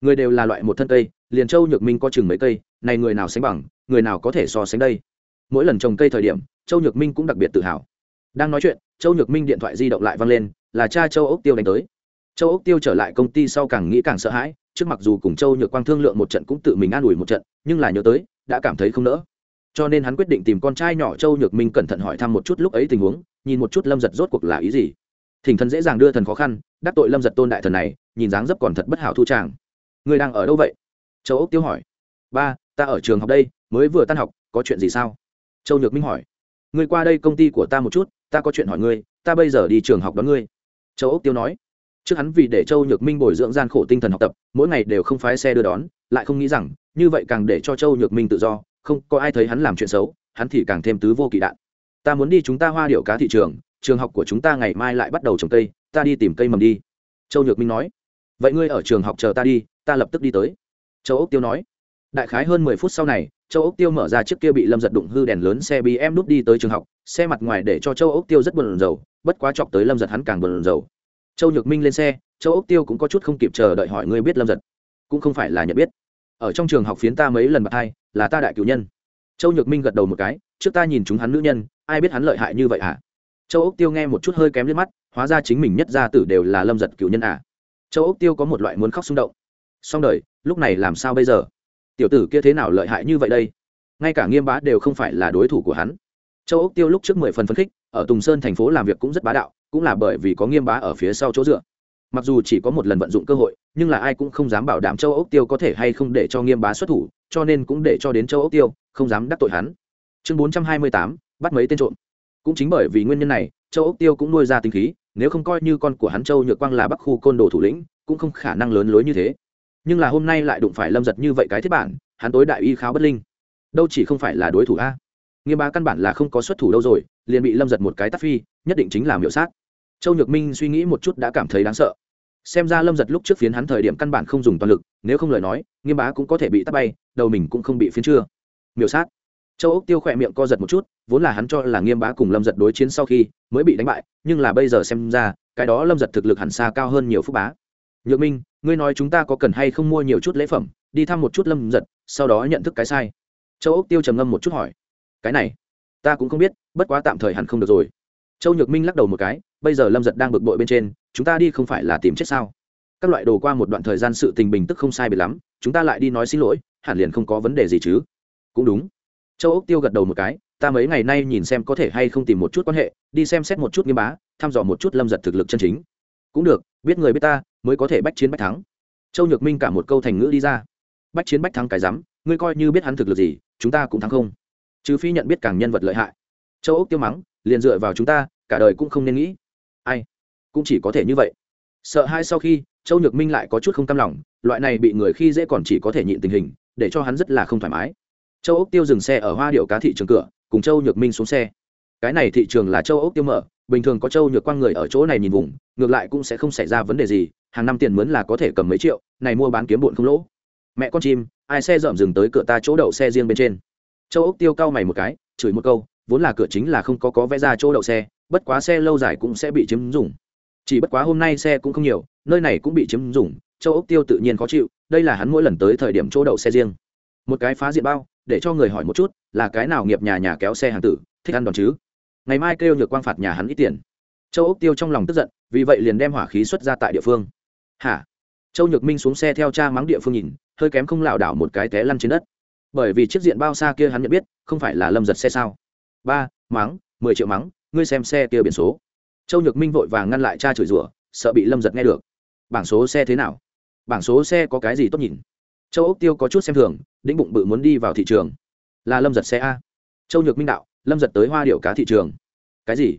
Người đều là loại một thân cây, liền châu nhược minh có chừng mấy cây, này người nào sánh bằng, người nào có thể so sánh đây? Mỗi lần trồng cây thời điểm, châu nhược minh cũng đặc biệt tự hào. Đang nói chuyện, châu nhược minh điện thoại di động lại vang lên, là cha châu ốc tiêu đánh tới. Châu ốc tiêu trở lại công ty sau càng nghĩ càng sợ hãi, trước mặc dù cùng châu nhược quang thương lượng một trận cũng tự mình an ủi một trận, nhưng là nhớ tới, đã cảm thấy không nỡ. Cho nên hắn quyết định tìm con trai nhỏ châu nhược minh cẩn thận hỏi thăm một chút lúc ấy tình huống, nhìn một chút lâm giật rốt cuộc là ý gì thỉnh thần dễ dàng đưa thần khó khăn, đắc tội lâm giật tôn đại thần này, nhìn dáng dấp còn thật bất hảo thu tràng người đang ở đâu vậy? Châu ốc tiêu hỏi. Ba, ta ở trường học đây, mới vừa tan học, có chuyện gì sao? Châu nhược minh hỏi. Người qua đây công ty của ta một chút, ta có chuyện hỏi ngươi, ta bây giờ đi trường học đón ngươi. Châu ốc tiêu nói. Trước hắn vì để châu nhược minh bồi dưỡng gian khổ tinh thần học tập, mỗi ngày đều không phái xe đưa đón, lại không nghĩ rằng, như vậy càng để cho châu nhược minh tự do, không có ai thấy hắn làm chuyện xấu, hắn thì càng thêm tứ vô kỳ đạn. Ta muốn đi chúng ta hoa điệu cá thị trường trường học của chúng ta ngày mai lại bắt đầu trồng cây, ta đi tìm cây mầm đi. Châu nhược minh nói. Vậy ngươi ở trường học chờ ta đi, ta lập tức đi tới. Châu ốc tiêu nói. Đại khái hơn mười phút sau này, châu ốc tiêu mở ra chiếc kia bị lâm giật đụng hư đèn lớn xe bị em núp đi tới trường học, xe mặt ngoài để cho châu ốc tiêu rất bận rầu, bất quá chọc tới lâm giật hắn càng bận rầu. Châu nhược minh lên xe, châu ốc tiêu cũng có chút không kịp chờ đợi hỏi ngươi biết lâm giật. Cũng không phải là nhận biết. Ở trong trường học phiến ta mấy lần bạc hai là ta đại cử nhân. Châu nhược minh gật đầu một cái, trước ta nhìn chúng hắn nữ nhân, ai biết hắn lợi hại như vậy hả? Châu ốc tiêu nghe một chút hơi kém lên mắt, hóa ra chính mình nhất gia tử đều là lâm giật cựu nhân à. Châu ốc tiêu có một loại muốn khóc xung động. Xong đời, lúc này làm sao bây giờ? Tiểu tử kia thế nào lợi hại như vậy đây? Ngay cả nghiêm bá đều không phải là đối thủ của hắn. Châu ốc tiêu lúc trước mười phần phấn khích, ở tùng sơn thành phố làm việc cũng rất bá đạo, cũng là bởi vì có nghiêm bá ở phía sau chỗ dựa. Mặc dù chỉ có một lần vận dụng cơ hội, nhưng là ai cũng không dám bảo đảm châu ốc tiêu có thể hay không để cho nghiêm bá xuất thủ, cho nên cũng để cho đến châu ốc tiêu, không dám đắc tội hắn. Chương bốn trăm hai mươi tám, bắt mấy tên trộm cũng chính bởi vì nguyên nhân này, châu ốc tiêu cũng nuôi ra tinh khí, nếu không coi như con của hắn châu nhược quang là bắc khu côn đồ thủ lĩnh, cũng không khả năng lớn lối như thế. Nhưng là hôm nay lại đụng phải lâm giật như vậy cái thiết bản, hắn tối đại y kháo bất linh. Đâu chỉ không phải là đối thủ a. Nghiêm bá căn bản là không có xuất thủ đâu rồi, liền bị lâm giật một cái tắt phi, nhất định chính là miểu sát. Châu nhược minh suy nghĩ một chút đã cảm thấy đáng sợ. Xem ra lâm giật lúc trước phiến hắn thời điểm căn bản không dùng toàn lực, nếu không lời nói, nghiêm bá cũng có thể bị tắt bay, đầu mình cũng không bị phiến chưa. Miểu sát châu ốc tiêu khỏe miệng co giật một chút, vốn là hắn cho là nghiêm bá cùng lâm giật đối chiến sau khi mới bị đánh bại, nhưng là bây giờ xem ra, cái đó lâm giật thực lực hẳn xa cao hơn nhiều phúc bá. Nhược minh, ngươi nói chúng ta có cần hay không mua nhiều chút lễ phẩm, đi thăm một chút lâm giật, sau đó nhận thức cái sai. Châu ốc tiêu trầm ngâm một chút hỏi. Cái này, ta cũng không biết, bất quá tạm thời hẳn không được rồi. Châu nhược minh lắc đầu một cái, bây giờ lâm giật đang bực bội bên trên, chúng ta đi không phải là tìm chết sao? Các loại đồ qua một đoạn thời gian sự tình bình tức không sai biệt lắm, chúng ta lại đi nói xin lỗi, hẳn liền không có vấn đề gì chứ. Cũng đúng châu ốc tiêu gật đầu một cái, ta mấy ngày nay nhìn xem có thể hay không tìm một chút quan hệ, đi xem xét một chút nghiêm bá, thăm dò một chút lâm giật thực lực chân chính. Cũng được, biết người biết ta, mới có thể bách chiến bách thắng. Châu nhược minh cả một câu thành ngữ đi ra. Bách chiến bách thắng cái rắm, ngươi coi như biết hắn thực lực gì, chúng ta cũng thắng không. Trừ phi nhận biết càng nhân vật lợi hại. Châu ốc tiêu mắng, liền dựa vào chúng ta, cả đời cũng không nên nghĩ. Ai? Cũng chỉ có thể như vậy. Sợ hai sau khi, châu nhược minh lại có chút không cam lòng, loại này bị người khi dễ còn chỉ có thể nhịn tình hình, để cho hắn rất là không thoải mái châu ốc tiêu dừng xe ở hoa điệu cá thị trường cửa, cùng châu nhược minh xuống xe. Cái này thị trường là châu ốc tiêu mở, bình thường có châu nhược quang người ở chỗ này nhìn vùng, ngược lại cũng sẽ không xảy ra vấn đề gì, hàng năm tiền mướn là có thể cầm mấy triệu, này mua bán kiếm bụn không lỗ. Mẹ con chim, ai xe dậm dừng tới cửa ta chỗ đậu xe riêng bên trên. Châu ốc tiêu cau mày một cái, chửi một câu, vốn là cửa chính là không có có vẽ ra chỗ đậu xe, bất quá xe lâu dài cũng sẽ bị chiếm dùng chỉ bất quá hôm nay xe cũng không nhiều, nơi này cũng bị chiếm dùng châu ốc tiêu tự nhiên khó chịu, đây là hắn mỗi lần tới thời điểm chỗ đậu xe riêng. Một cái phá diện bao để cho người hỏi một chút, là cái nào nghiệp nhà nhà kéo xe hàng tử, thích ăn đòn chứ? Ngày mai kêu nhược quang phạt nhà hắn ít tiền. Châu ốc tiêu trong lòng tức giận, vì vậy liền đem hỏa khí xuất ra tại địa phương. Hả? Châu nhược minh xuống xe theo cha mắng địa phương nhìn, hơi kém không lảo đảo một cái té lăn trên đất. Bởi vì chiếc diện bao xa kia hắn nhận biết, không phải là lâm giật xe sao? Ba, mắng, mười triệu mắng, ngươi xem xe kia biển số. Châu nhược minh vội vàng ngăn lại cha chửi rủa, sợ bị lâm giật nghe được. Bảng số xe thế nào? Bảng số xe có cái gì tốt nhìn? Châu ốc tiêu có chút xem thường, đĩnh bụng bự muốn đi vào thị trường. Là lâm giật xe a. Châu nhược minh đạo, lâm giật tới hoa điệu cá thị trường. Cái gì?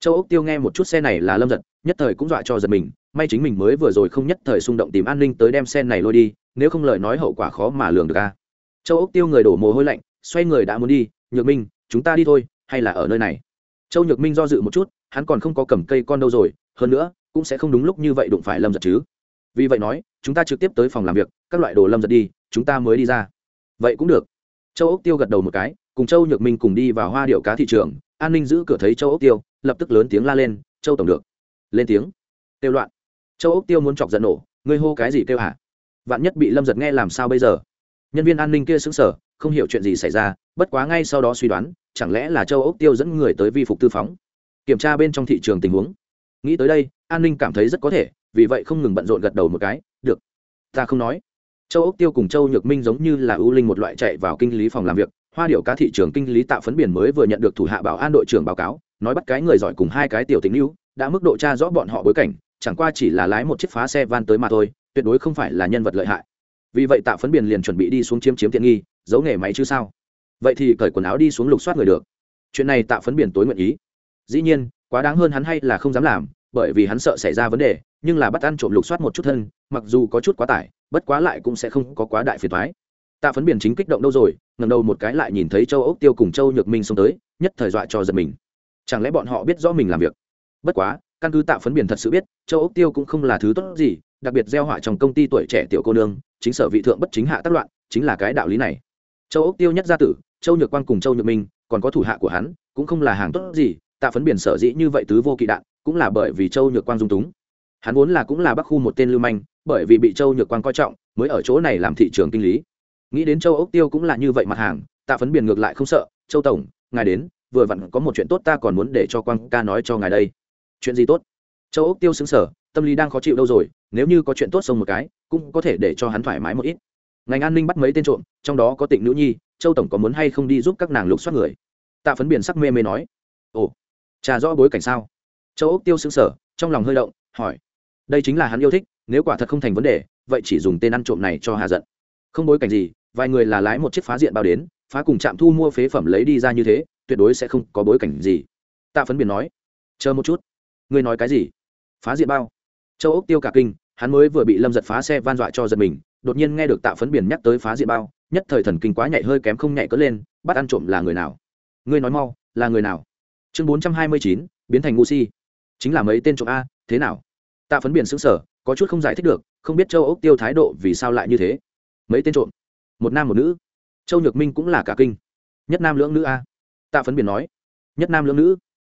Châu ốc tiêu nghe một chút xe này là lâm giật, nhất thời cũng dọa cho giật mình, may chính mình mới vừa rồi không nhất thời xung động tìm an ninh tới đem xe này lôi đi, nếu không lời nói hậu quả khó mà lường được a. Châu ốc tiêu người đổ mồ hôi lạnh, xoay người đã muốn đi, nhược minh, chúng ta đi thôi, hay là ở nơi này? Châu nhược minh do dự một chút, hắn còn không có cầm cây con đâu rồi, hơn nữa, cũng sẽ không đúng lúc như vậy đụng phải lâm giật chứ. Vì vậy nói chúng ta trực tiếp tới phòng làm việc, các loại đồ lâm giật đi, chúng ta mới đi ra. Vậy cũng được. Châu ốc tiêu gật đầu một cái, cùng châu nhược minh cùng đi vào hoa điệu cá thị trường, an ninh giữ cửa thấy châu ốc tiêu, lập tức lớn tiếng la lên, châu tổng được. Lên tiếng. Tiêu loạn. Châu ốc tiêu muốn chọc giận nổ, ngươi hô cái gì kêu hả? Vạn nhất bị lâm giật nghe làm sao bây giờ? Nhân viên an ninh kia xứng sở không hiểu chuyện gì xảy ra, bất quá ngay sau đó suy đoán, chẳng lẽ là châu ốc tiêu dẫn người tới vi phục tư phóng? Kiểm tra bên trong thị trường tình huống. Nghĩ tới đây, an ninh cảm thấy rất có thể, vì vậy không ngừng bận rộn gật đầu một cái ta không nói. Châu ốc tiêu cùng châu nhược minh giống như là ưu linh một loại chạy vào kinh lý phòng làm việc, hoa điệu cá thị trường kinh lý tạo phấn biển mới vừa nhận được thủ hạ bảo an đội trưởng báo cáo, nói bắt cái người giỏi cùng hai cái tiểu tình lưu đã mức độ tra rõ bọn họ bối cảnh, chẳng qua chỉ là lái một chiếc phá xe van tới mà thôi, tuyệt đối không phải là nhân vật lợi hại. Vì vậy tạ phấn biển liền chuẩn bị đi xuống chiếm chiếm tiện nghi, giấu nghề máy chứ sao? Vậy thì cởi quần áo đi xuống lục soát người được. Chuyện này tạ phấn biển tối nguyện ý. Dĩ nhiên, quá đáng hơn hắn hay là không dám làm bởi vì hắn sợ xảy ra vấn đề, nhưng là bắt ăn trộm lục soát một chút thân, mặc dù có chút quá tải, bất quá lại cũng sẽ không có quá đại phiền thoái tạ phấn biển chính kích động đâu rồi ngầm đầu một cái lại nhìn thấy châu ốc tiêu cùng châu nhược minh xông tới, nhất thời dọa cho giật mình. Chẳng lẽ bọn họ biết rõ mình làm việc? Bất quá, căn cứ tạ phấn biển thật sự biết, châu ốc tiêu cũng không là thứ tốt gì, đặc biệt gieo họa trong công ty tuổi trẻ tiểu cô nương, chính sở vị thượng bất chính hạ tác loạn, chính là cái đạo lý này. Châu ốc tiêu nhất gia tử, châu nhược quang cùng châu nhược minh, còn có thủ hạ của hắn, cũng không là hàng tốt gì tạ phấn biển sở dĩ như vậy tứ vô kỵ đạn, cũng là bởi vì châu nhược quang dung túng. Hắn vốn là cũng là bắc khu một tên lưu manh, bởi vì bị châu nhược quang coi trọng, mới ở chỗ này làm thị trường kinh lý. Nghĩ đến châu ốc tiêu cũng là như vậy mặt hàng, tạ phấn biển ngược lại không sợ, châu tổng, ngài đến, vừa vặn có một chuyện tốt ta còn muốn để cho quang ca nói cho ngài đây. Chuyện gì tốt? Châu ốc tiêu xứng sở tâm lý đang khó chịu đâu rồi, nếu như có chuyện tốt xông một cái, cũng có thể để cho hắn thoải mái một ít. Ngành an ninh bắt mấy tên trộm, trong đó có tịnh nữ nhi, châu tổng có muốn hay không đi giúp các nàng lục soát người? Tạ phấn biển sắc mê mê nói, ồ trà rõ bối cảnh sao? Châu ốc tiêu xứng sở trong lòng hơi động, hỏi. Đây chính là hắn yêu thích, nếu quả thật không thành vấn đề, vậy chỉ dùng tên ăn trộm này cho hà giận. Không bối cảnh gì, vài người là lái một chiếc phá diện bao đến, phá cùng trạm thu mua phế phẩm lấy đi ra như thế, tuyệt đối sẽ không có bối cảnh gì. Tạ phấn biển nói. Chờ một chút. Ngươi nói cái gì? Phá diện bao? Châu ốc tiêu cả kinh, hắn mới vừa bị lâm giật phá xe van dọa cho giật mình, đột nhiên nghe được tạ phấn biển nhắc tới phá diện bao, nhất thời thần kinh quá nhạy, hơi kém không nhạy cỡ lên, bắt ăn trộm là người nào? Ngươi nói mau, là người nào? Chương bốn trăm hai mươi chín, biến thành ngu si. Chính là mấy tên trộm a, thế nào? Tạ phấn biển xứng sở có chút không giải thích được, không biết châu ốc tiêu thái độ vì sao lại như thế. Mấy tên trộm? Một nam một nữ. Châu nhược minh cũng là cả kinh. Nhất nam lưỡng nữ a. Tạ phấn biển nói. Nhất nam lưỡng nữ.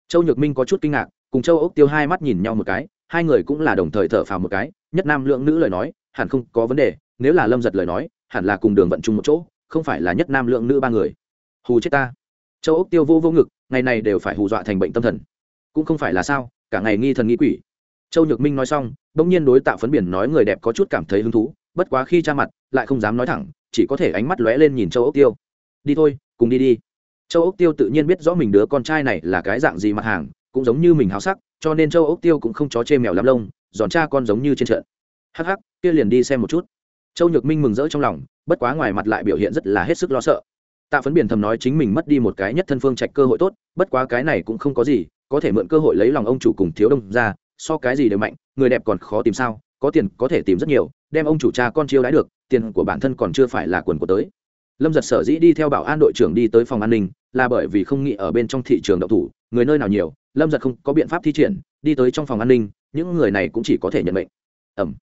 Châu nhược minh có chút kinh ngạc, cùng châu ốc tiêu hai mắt nhìn nhau một cái, hai người cũng là đồng thời thở phào một cái. Nhất nam lưỡng nữ lời nói, hẳn không có vấn đề, nếu là lâm giật lời nói, hẳn là cùng đường vận chung một chỗ, không phải là nhất nam lượng nữ ba người. Hù chết ta. Châu ốc tiêu vô vô ngực ngày này đều phải hù dọa thành bệnh tâm thần. Cũng không phải là sao, cả ngày nghi thần nghi quỷ. Châu nhược minh nói xong, bỗng nhiên đối tạ phấn biển nói người đẹp có chút cảm thấy hứng thú, bất quá khi cha mặt, lại không dám nói thẳng, chỉ có thể ánh mắt lóe lên nhìn châu ốc tiêu. Đi thôi, cùng đi đi. Châu ốc tiêu tự nhiên biết rõ mình đứa con trai này là cái dạng gì mặt hàng, cũng giống như mình háo sắc, cho nên châu ốc tiêu cũng không chó chê mèo lắm lông, giòn cha con giống như trên trận. Hắc hắc, kia liền đi xem một chút. Châu nhược minh mừng rỡ trong lòng, bất quá ngoài mặt lại biểu hiện rất là hết sức lo sợ tạ phấn biển thầm nói chính mình mất đi một cái nhất thân phương trạch cơ hội tốt, bất quá cái này cũng không có gì, có thể mượn cơ hội lấy lòng ông chủ cùng thiếu đông ra, so cái gì đều mạnh, người đẹp còn khó tìm sao, có tiền có thể tìm rất nhiều, đem ông chủ cha con chiêu đãi được, tiền của bản thân còn chưa phải là quần của tới. Lâm giật sở dĩ đi theo bảo an đội trưởng đi tới phòng an ninh, là bởi vì không nghĩ ở bên trong thị trường đậu thủ, người nơi nào nhiều, lâm giật không có biện pháp thi triển, đi tới trong phòng an ninh, những người này cũng chỉ có thể nhận mệnh. Ẩm.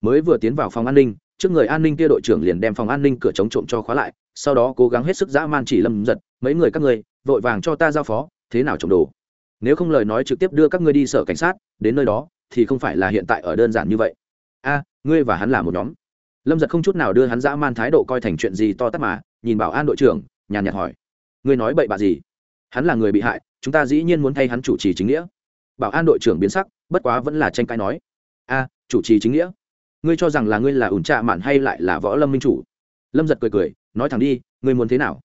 Mới vừa tiến vào phòng an ninh trước người an ninh kia đội trưởng liền đem phòng an ninh cửa chống trộm cho khóa lại, sau đó cố gắng hết sức dã man chỉ lâm giật, mấy người các người vội vàng cho ta giao phó, thế nào trộm đồ? Nếu không lời nói trực tiếp đưa các ngươi đi sở cảnh sát, đến nơi đó, thì không phải là hiện tại ở đơn giản như vậy. A, ngươi và hắn là một nhóm. Lâm giật không chút nào đưa hắn dã man thái độ coi thành chuyện gì to tát mà, nhìn bảo an đội trưởng, nhàn nhạt hỏi, ngươi nói bậy bạ gì? Hắn là người bị hại, chúng ta dĩ nhiên muốn thay hắn chủ trì chính nghĩa. Bảo an đội trưởng biến sắc, bất quá vẫn là tranh cãi nói, a, chủ trì chính nghĩa? Ngươi cho rằng là ngươi là ủn trạ mạn hay lại là võ lâm minh chủ? Lâm giật cười cười, nói thẳng đi, ngươi muốn thế nào?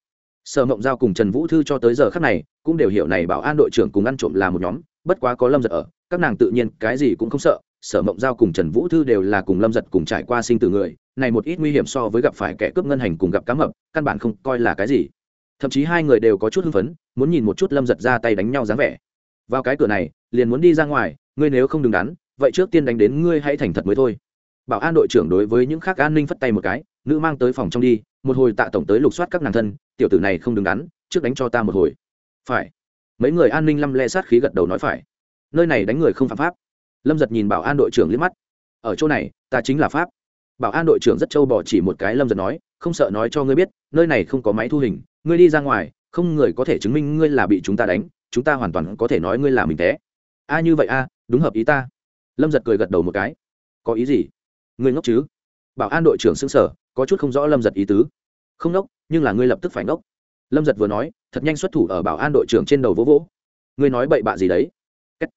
Sở mộng giao cùng trần vũ thư cho tới giờ khắc này, cũng đều hiểu này bảo an đội trưởng cùng ăn trộm là một nhóm, bất quá có lâm giật ở, các nàng tự nhiên cái gì cũng không sợ. Sở mộng giao cùng trần vũ thư đều là cùng lâm giật cùng trải qua sinh tử người, này một ít nguy hiểm so với gặp phải kẻ cướp ngân hành cùng gặp cá mập, căn bản không coi là cái gì. Thậm chí hai người đều có chút hưng phấn, muốn nhìn một chút lâm giật ra tay đánh nhau dáng vẻ. Vào cái cửa này, liền muốn đi ra ngoài, ngươi nếu không đứng đắn, vậy trước tiên đánh đến ngươi hãy thành thật mới thôi bảo an đội trưởng đối với những khác an ninh phất tay một cái, nữ mang tới phòng trong đi, một hồi tạ tổng tới lục soát các nàng thân, tiểu tử này không đứng đắn, trước đánh cho ta một hồi. Phải. Mấy người an ninh lăm le sát khí gật đầu nói phải. Nơi này đánh người không phạm pháp. Lâm giật nhìn bảo an đội trưởng liếc mắt. Ở chỗ này, ta chính là pháp. Bảo an đội trưởng rất trâu bỏ chỉ một cái lâm giật nói, không sợ nói cho ngươi biết, nơi này không có máy thu hình, ngươi đi ra ngoài, không người có thể chứng minh ngươi là bị chúng ta đánh, chúng ta hoàn toàn có thể nói ngươi là mình té. A, như vậy a, đúng hợp ý ta. Lâm giật cười gật đầu một cái. Có ý gì? Ngươi ngốc chứ? Bảo an đội trưởng xưng sở có chút không rõ lâm giật ý tứ. Không ngốc, nhưng là ngươi lập tức phải ngốc. Lâm giật vừa nói, thật nhanh xuất thủ ở bảo an đội trưởng trên đầu vỗ vỗ. Ngươi nói bậy bạ gì đấy? Kết.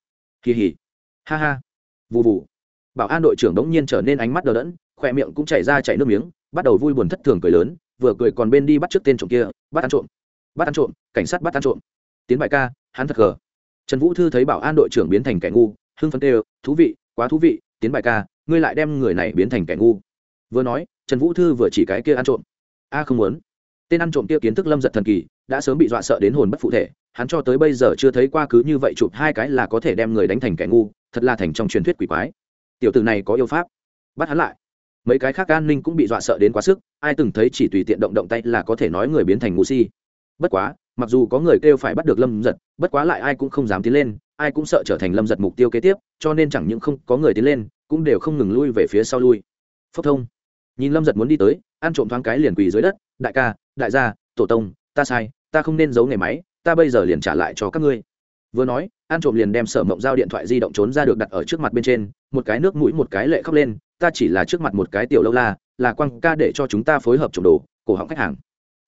kỳ hỉ. Ha ha. Vụ vụ bảo an đội trưởng đống nhiên trở nên ánh mắt đờ đẫn khoe miệng cũng chảy ra chảy nước miếng, bắt đầu vui buồn thất thường cười lớn, vừa cười còn bên đi bắt trước tên trộm kia, bắt ăn trộm. Bắt ăn trộm, cảnh sát bắt ăn trộm. Tiến bài ca, hắn thật gờ. Trần vũ thư thấy bảo an đội trưởng biến thành kẻ ngu, hưng phấn tê thú vị, quá thú vị, tiến bài ca ngươi lại đem người này biến thành kẻ ngu. Vừa nói, trần vũ thư vừa chỉ cái kia ăn trộm. A, không muốn. Tên ăn trộm kia kiến thức lâm giật thần kỳ, đã sớm bị dọa sợ đến hồn bất phụ thể, hắn cho tới bây giờ chưa thấy qua cứ như vậy chụp hai cái là có thể đem người đánh thành kẻ ngu, thật là thành trong truyền thuyết quỷ quái. Tiểu tử này có yêu pháp. Bắt hắn lại. Mấy cái khác an ninh cũng bị dọa sợ đến quá sức, ai từng thấy chỉ tùy tiện động động tay là có thể nói người biến thành ngu si. Bất quá, mặc dù có người kêu phải bắt được lâm giật, bất quá lại ai cũng không dám tiến lên ai cũng sợ trở thành lâm giật mục tiêu kế tiếp, cho nên chẳng những không có người tiến lên, cũng đều không ngừng lui về phía sau lui. Phốc thông. Nhìn lâm giật muốn đi tới, ăn trộm thoáng cái liền quỳ dưới đất, đại ca, đại gia, tổ tông, ta sai, ta không nên giấu nghề máy, ta bây giờ liền trả lại cho các ngươi. Vừa nói an trộm liền đem sở mộng giao điện thoại di động trốn ra được đặt ở trước mặt bên trên, một cái nước mũi, một cái lệ khóc lên, ta chỉ là trước mặt một cái tiểu lâu la, là quăng ca để cho chúng ta phối hợp trộm đồ, cổ họng khách hàng.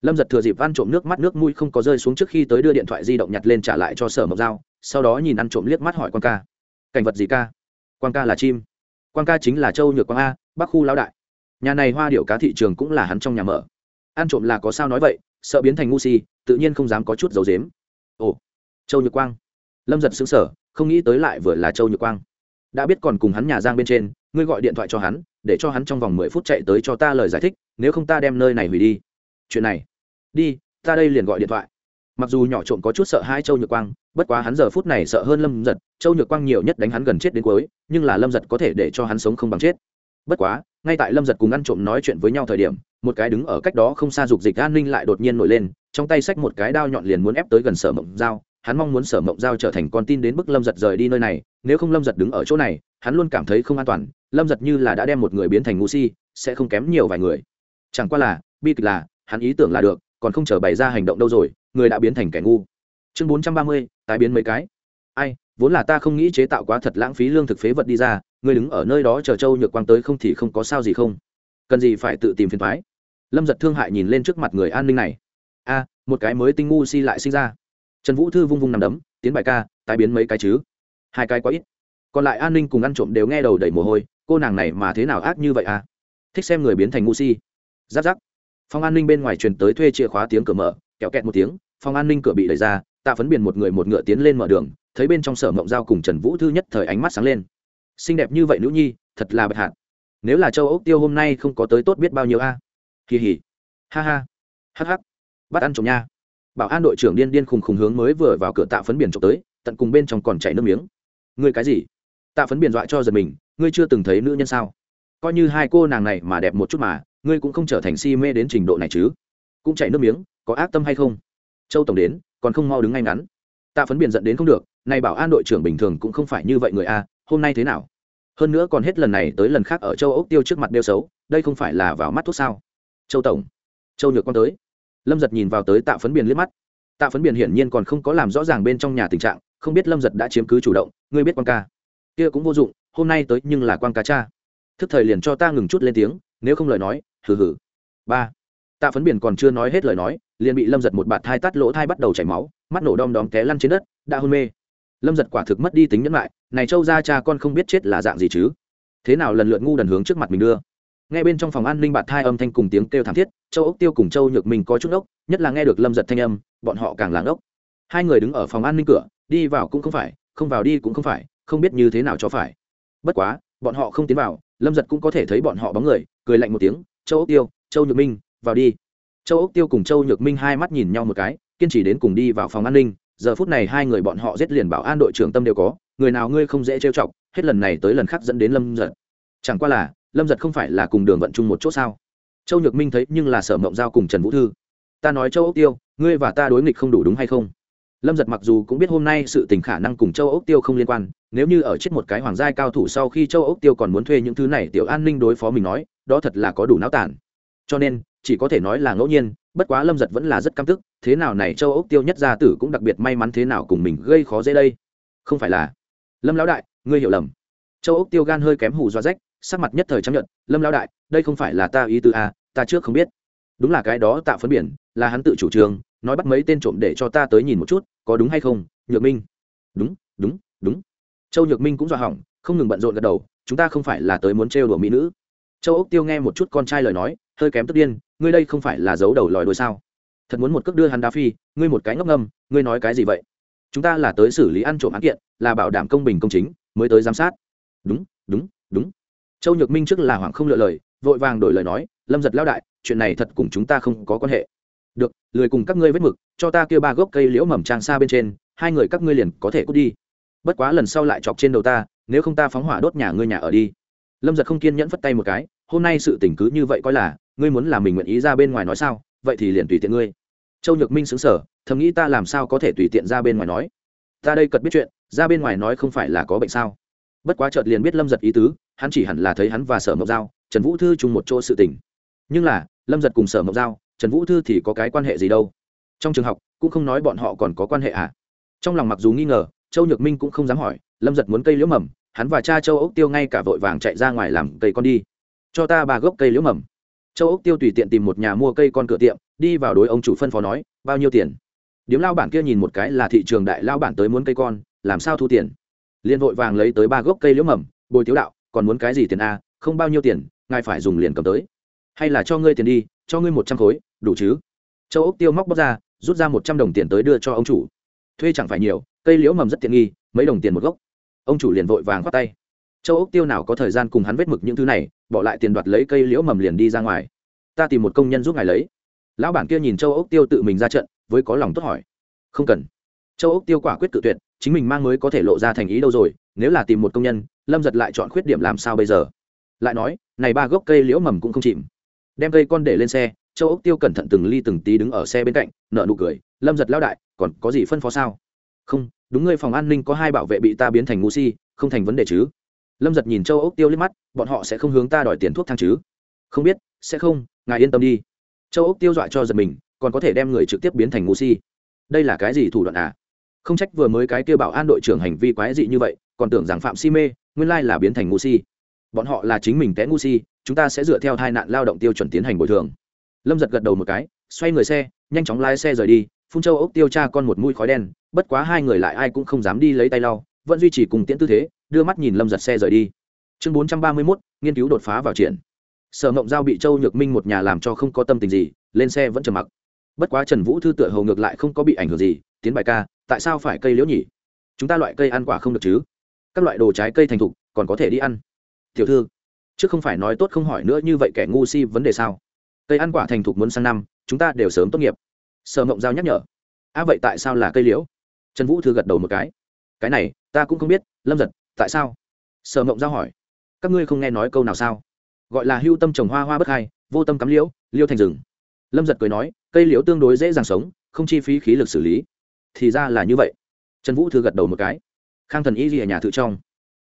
Lâm giật thừa dịp ăn trộm nước mắt nước mũi không có rơi xuống trước khi tới đưa điện thoại di động nhặt lên trả lại cho sở mộng giao sau đó nhìn ăn trộm liếc mắt hỏi quan ca. Cảnh vật gì ca? Quan ca là chim. Quan ca chính là châu nhược quang a, bắc khu lão đại. Nhà này hoa điệu cá thị trường cũng là hắn trong nhà mở. Ăn trộm là có sao nói vậy, sợ biến thành ngu si, tự nhiên không dám có chút dấu dếm. Ồ, châu nhược quang. Lâm giật xứng sở không nghĩ tới lại vừa là châu nhược quang. Đã biết còn cùng hắn nhà giang bên trên, ngươi gọi điện thoại cho hắn, để cho hắn trong vòng mười phút chạy tới cho ta lời giải thích, nếu không ta đem nơi này hủy đi. Chuyện này. Đi, ta đây liền gọi điện thoại mặc dù nhỏ trộm có chút sợ hai châu nhược quang, bất quá hắn giờ phút này sợ hơn lâm giật, châu nhược quang nhiều nhất đánh hắn gần chết đến cuối, nhưng là lâm giật có thể để cho hắn sống không bằng chết. Bất quá, ngay tại lâm giật cùng ăn trộm nói chuyện với nhau thời điểm, một cái đứng ở cách đó không xa dục dịch an ninh lại đột nhiên nổi lên, trong tay xách một cái đao nhọn liền muốn ép tới gần sở mộng dao hắn mong muốn sở mộng dao trở thành con tin đến bức lâm giật rời đi nơi này, nếu không lâm giật đứng ở chỗ này, hắn luôn cảm thấy không an toàn, lâm giật như là đã đem một người biến thành ngu si, sẽ không kém nhiều vài người. Chẳng qua là, bi kịch là, hắn ý tưởng là được còn không chờ bày ra hành động đâu rồi, người đã biến thành kẻ ngu. Chương bốn trăm ba mươi, tái biến mấy cái. Ai, vốn là ta không nghĩ chế tạo quá thật lãng phí lương thực phế vật đi ra người đứng ở nơi đó chờ châu nhược quang tới không thì không có sao gì không? Cần gì phải tự tìm phiền thoái lâm giật thương hại nhìn lên trước mặt người an ninh này. A, một cái mới tinh ngu si lại sinh ra. Trần vũ thư vung vung nằm đấm, tiến bài ca, tái biến mấy cái chứ? Hai cái quá ít. Còn lại an ninh cùng ăn trộm đều nghe đầu đầy mồ hôi, cô nàng này mà thế nào ác như vậy à? Thích xem người biến thành ngu si. Giáp giáp phòng an ninh bên ngoài truyền tới thuê chìa khóa tiếng cửa mở kẹo kẹt một tiếng phòng an ninh cửa bị đẩy ra tạ phấn biển một người một ngựa tiến lên mở đường thấy bên trong sở mộng giao cùng trần vũ thư nhất thời ánh mắt sáng lên. Xinh đẹp như vậy nữ nhi thật là bạch hạt. Nếu là châu ốc tiêu hôm nay không có tới tốt biết bao nhiêu a. À? kỳ hỉ. Ha ha. Hắc hắc, bắt ăn trộm nha. Bảo an đội trưởng điên điên khùng khùng hướng mới vừa vào cửa tạ phấn biển trộm tới tận cùng bên trong còn chảy nước miếng. Ngươi cái gì? Tạ phấn biển dọa cho giật mình ngươi chưa từng thấy nữ nhân sao? Coi như hai cô nàng này mà đẹp một chút mà ngươi cũng không trở thành si mê đến trình độ này chứ? Cũng chảy nước miếng, có ác tâm hay không? Châu tổng đến, còn không mau đứng ngay ngắn. Tạ phấn biển giận đến không được, này bảo an đội trưởng bình thường cũng không phải như vậy người a, hôm nay thế nào? Hơn nữa còn hết lần này tới lần khác ở châu ốc tiêu trước mặt đeo xấu, đây không phải là vào mắt thuốc sao? Châu tổng, châu nhược con tới. Lâm giật nhìn vào tới tạ phấn biển liếc mắt. Tạ phấn biển hiển nhiên còn không có làm rõ ràng bên trong nhà tình trạng, không biết lâm giật đã chiếm cứ chủ động, ngươi biết quan ca. Kia cũng vô dụng, hôm nay tới nhưng là quan ca cha. Thức thời liền cho ta ngừng chút lên tiếng, nếu không lời nói hừ hừ. Ba. Tạ phấn biển còn chưa nói hết lời nói, liền bị lâm giật một bạt thai tắt lỗ thai bắt đầu chảy máu, mắt nổ đom đóm té lăn trên đất, đã hôn mê. Lâm giật quả thực mất đi tính nhẫn lại, này châu ra cha con không biết chết là dạng gì chứ. Thế nào lần lượt ngu đần hướng trước mặt mình đưa. Nghe bên trong phòng an ninh bạt thai âm thanh cùng tiếng kêu thảm thiết, châu ốc tiêu cùng châu nhược mình có chút ốc, nhất là nghe được lâm giật thanh âm, bọn họ càng làng ốc. Hai người đứng ở phòng an ninh cửa, đi vào cũng không phải, không vào đi cũng không phải, không biết như thế nào cho phải. Bất quá, bọn họ không tiến vào, lâm giật cũng có thể thấy bọn họ bóng người, cười lạnh một tiếng châu ốc tiêu, châu nhược minh, vào đi. Châu ốc tiêu cùng châu nhược minh hai mắt nhìn nhau một cái, kiên trì đến cùng đi vào phòng an ninh. Giờ phút này hai người bọn họ giết liền bảo an đội trưởng tâm đều có, người nào ngươi không dễ trêu chọc, hết lần này tới lần khác dẫn đến lâm giật. Chẳng qua là, lâm giật không phải là cùng đường vận chung một chỗ sao? Châu nhược minh thấy nhưng là sở mộng giao cùng trần vũ thư. Ta nói châu ốc tiêu, ngươi và ta đối nghịch không đủ đúng hay không? Lâm giật mặc dù cũng biết hôm nay sự tình khả năng cùng châu ốc tiêu không liên quan, nếu như ở chết một cái hoàng giai cao thủ sau khi châu ốc tiêu còn muốn thuê những thứ này tiểu an ninh đối phó mình nói đó thật là có đủ náo tản. Cho nên chỉ có thể nói là ngẫu nhiên bất quá lâm giật vẫn là rất căm tức thế nào này châu ốc tiêu nhất gia tử cũng đặc biệt may mắn thế nào cùng mình gây khó dễ đây. Không phải là lâm lão đại ngươi hiểu lầm. Châu ốc tiêu gan hơi kém hù do rách sắc mặt nhất thời chấp nhận lâm lão đại đây không phải là ta ý tư a à, ta trước không biết. Đúng là cái đó tạo phấn biển là hắn tự chủ trương nói bắt mấy tên trộm để cho ta tới nhìn một chút có đúng hay không nhược minh. Đúng đúng đúng. Châu nhược minh cũng dọa hỏng không ngừng bận rộn gật đầu chúng ta không phải là tới muốn trêu đùa mỹ nữ châu ốc tiêu nghe một chút con trai lời nói, hơi kém tức điên, ngươi đây không phải là giấu đầu lòi đôi sao? Thật muốn một cước đưa hắn đá phi, ngươi một cái ngốc ngâm, ngươi nói cái gì vậy? Chúng ta là tới xử lý ăn trộm án kiện, là bảo đảm công bình công chính, mới tới giám sát. Đúng đúng đúng. Châu nhược minh trước là hoảng không lựa lời, vội vàng đổi lời nói, lâm giật lao đại, chuyện này thật cùng chúng ta không có quan hệ. Được, lười cùng các ngươi vết mực, cho ta kêu ba gốc cây liễu mầm trang xa bên trên, hai người các ngươi liền có thể cút đi. Bất quá lần sau lại chọc trên đầu ta, nếu không ta phóng hỏa đốt nhà ngươi nhà ở đi lâm giật không kiên nhẫn phất tay một cái, hôm nay sự tình cứ như vậy coi là, ngươi muốn làm mình nguyện ý ra bên ngoài nói sao, vậy thì liền tùy tiện ngươi. Châu nhược minh xứng sở thầm nghĩ ta làm sao có thể tùy tiện ra bên ngoài nói? Ta đây cật biết chuyện, ra bên ngoài nói không phải là có bệnh sao? Bất quá chợt liền biết lâm giật ý tứ, hắn chỉ hẳn là thấy hắn và sở mộc giao, trần vũ thư chung một chỗ sự tình. Nhưng là, lâm giật cùng sở mộc giao, trần vũ thư thì có cái quan hệ gì đâu? Trong trường học, cũng không nói bọn họ còn có quan hệ à? Trong lòng mặc dù nghi ngờ, châu nhược minh cũng không dám hỏi, lâm giật muốn cây liễu mầm hắn và cha châu ốc tiêu ngay cả vội vàng chạy ra ngoài làm cây con đi. Cho ta ba gốc cây liễu mầm. Châu ốc tiêu tùy tiện tìm một nhà mua cây con cửa tiệm, đi vào đối ông chủ phân phó nói, bao nhiêu tiền? Điếm lao bản kia nhìn một cái là thị trường đại lao bản tới muốn cây con, làm sao thu tiền? Liền vội vàng lấy tới ba gốc cây liễu mầm, bồi tiếu đạo, còn muốn cái gì tiền a? Không bao nhiêu tiền, ngài phải dùng liền cầm tới. Hay là cho ngươi tiền đi, cho ngươi một trăm khối, đủ chứ? Châu ốc tiêu móc bóc ra, rút ra một trăm đồng tiền tới đưa cho ông chủ. Thuê chẳng phải nhiều, cây liễu mầm rất tiện nghi, mấy đồng tiền một gốc ông chủ liền vội vàng khoát tay. Châu ốc tiêu nào có thời gian cùng hắn vết mực những thứ này, bỏ lại tiền đoạt lấy cây liễu mầm liền đi ra ngoài. Ta tìm một công nhân giúp ngài lấy. Lão bản kia nhìn châu ốc tiêu tự mình ra trận, với có lòng tốt hỏi. Không cần. Châu ốc tiêu quả quyết cự tuyệt, chính mình mang mới có thể lộ ra thành ý đâu rồi, nếu là tìm một công nhân, lâm giật lại chọn khuyết điểm làm sao bây giờ? Lại nói, này ba gốc cây liễu mầm cũng không chìm. Đem cây con để lên xe, châu ốc tiêu cẩn thận từng ly từng tí đứng ở xe bên cạnh nợ nụ cười, lâm giật lao đại, còn có gì phân phó sao? Không đúng ngươi phòng an ninh có hai bảo vệ bị ta biến thành ngu si, không thành vấn đề chứ. Lâm giật nhìn châu ốc tiêu liếc mắt, bọn họ sẽ không hướng ta đòi tiền thuốc thang chứ. Không biết, sẽ không, ngài yên tâm đi. Châu ốc tiêu dọa cho giật mình, còn có thể đem người trực tiếp biến thành ngu si. Đây là cái gì thủ đoạn à? Không trách vừa mới cái tiêu bảo an đội trưởng hành vi quái dị như vậy, còn tưởng rằng phạm si mê, nguyên lai là biến thành ngu si. Bọn họ là chính mình té ngu si, chúng ta sẽ dựa theo tai nạn lao động tiêu chuẩn tiến hành bồi thường. Lâm giật gật đầu một cái, xoay người xe, nhanh chóng lái xe rời đi phun châu ốc tiêu cha con một mũi khói đen, bất quá hai người lại ai cũng không dám đi lấy tay lau, vẫn duy trì cùng tiễn tư thế, đưa mắt nhìn lâm giật xe rời đi. Chương bốn trăm ba mươi mốt, nghiên cứu đột phá vào triển. Sở mộng giao bị châu nhược minh một nhà làm cho không có tâm tình gì, lên xe vẫn trầm mặc. Bất quá trần vũ thư tựa hầu ngược lại không có bị ảnh hưởng gì, tiến bài ca, tại sao phải cây liễu nhỉ? Chúng ta loại cây ăn quả không được chứ? Các loại đồ trái cây thành thục, còn có thể đi ăn. Tiểu thư, chứ không phải nói tốt không hỏi nữa như vậy kẻ ngu si vấn đề sao? Cây ăn quả thành thục muốn sang năm, chúng ta đều sớm tốt nghiệp sở mộng giao nhắc nhở. À vậy tại sao là cây liễu? Trần vũ thư gật đầu một cái. Cái này, ta cũng không biết, lâm giật, tại sao? Sở mộng giao hỏi. Các ngươi không nghe nói câu nào sao? Gọi là hưu tâm trồng hoa hoa bất hai vô tâm cắm liễu, liêu thành rừng. Lâm giật cười nói, cây liễu tương đối dễ dàng sống, không chi phí khí lực xử lý. Thì ra là như vậy. Trần vũ thư gật đầu một cái. Khang thần y gì ở nhà thự trong.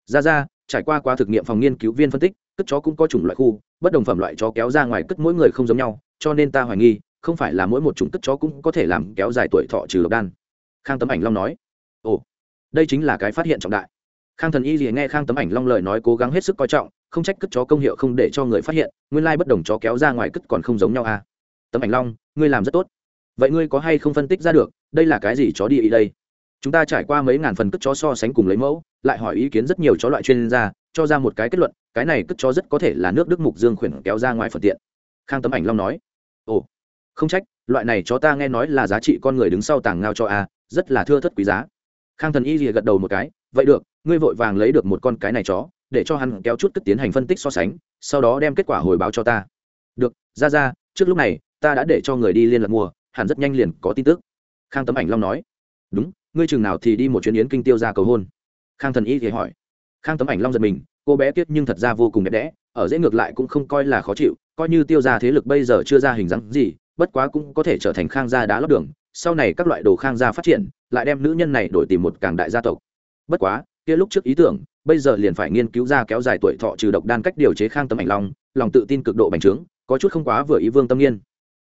Ra ra, trải qua qua thực nghiệm phòng nghiên cứu viên phân tích, cất chó cũng có chủng loại khu, bất đồng phẩm loại chó kéo ra ngoài cất mỗi người không giống nhau, cho nên ta hoài nghi không phải là mỗi một chủng cất chó cũng có thể làm kéo dài tuổi thọ trừ độc đan. Khang tấm ảnh long nói. Ồ, đây chính là cái phát hiện trọng đại. Khang thần y liền nghe khang tấm ảnh long lời nói cố gắng hết sức coi trọng, không trách cất chó công hiệu không để cho người phát hiện, nguyên lai bất đồng chó kéo ra ngoài cất còn không giống nhau à. Tấm ảnh long, ngươi làm rất tốt. Vậy ngươi có hay không phân tích ra được, đây là cái gì chó đi ý đây? Chúng ta trải qua mấy ngàn phần cất chó so sánh cùng lấy mẫu, lại hỏi ý kiến rất nhiều chó loại chuyên gia, cho ra một cái kết luận, cái này cất chó rất có thể là nước đức mục dương khuyển kéo ra ngoài phần tiện. Khang tấm ảnh long nói không trách, loại này chó ta nghe nói là giá trị con người đứng sau tàng ngao cho a, rất là thưa thất quý giá. Khang thần y rìa gật đầu một cái, vậy được, ngươi vội vàng lấy được một con cái này chó, để cho hắn kéo chút cất tiến hành phân tích so sánh, sau đó đem kết quả hồi báo cho ta. Được, ra ra, trước lúc này, ta đã để cho người đi liên lạc mua, hẳn rất nhanh liền có tin tức. Khang tấm ảnh long nói. Đúng, ngươi chừng nào thì đi một chuyến yến kinh tiêu ra cầu hôn. Khang thần y thì hỏi. Khang tấm ảnh long giật mình, cô bé tiếc nhưng thật ra vô cùng đẹp đẽ, ở dễ ngược lại cũng không coi là khó chịu, coi như tiêu ra thế lực bây giờ chưa ra hình dáng gì bất quá cũng có thể trở thành khang gia đá lót đường, sau này các loại đồ khang gia phát triển, lại đem nữ nhân này đổi tìm một càng đại gia tộc. Bất quá, kia lúc trước ý tưởng, bây giờ liền phải nghiên cứu ra kéo dài tuổi thọ trừ độc đan cách điều chế khang tâm ảnh long, lòng tự tin cực độ bành trướng, có chút không quá vừa ý vương tâm nghiên.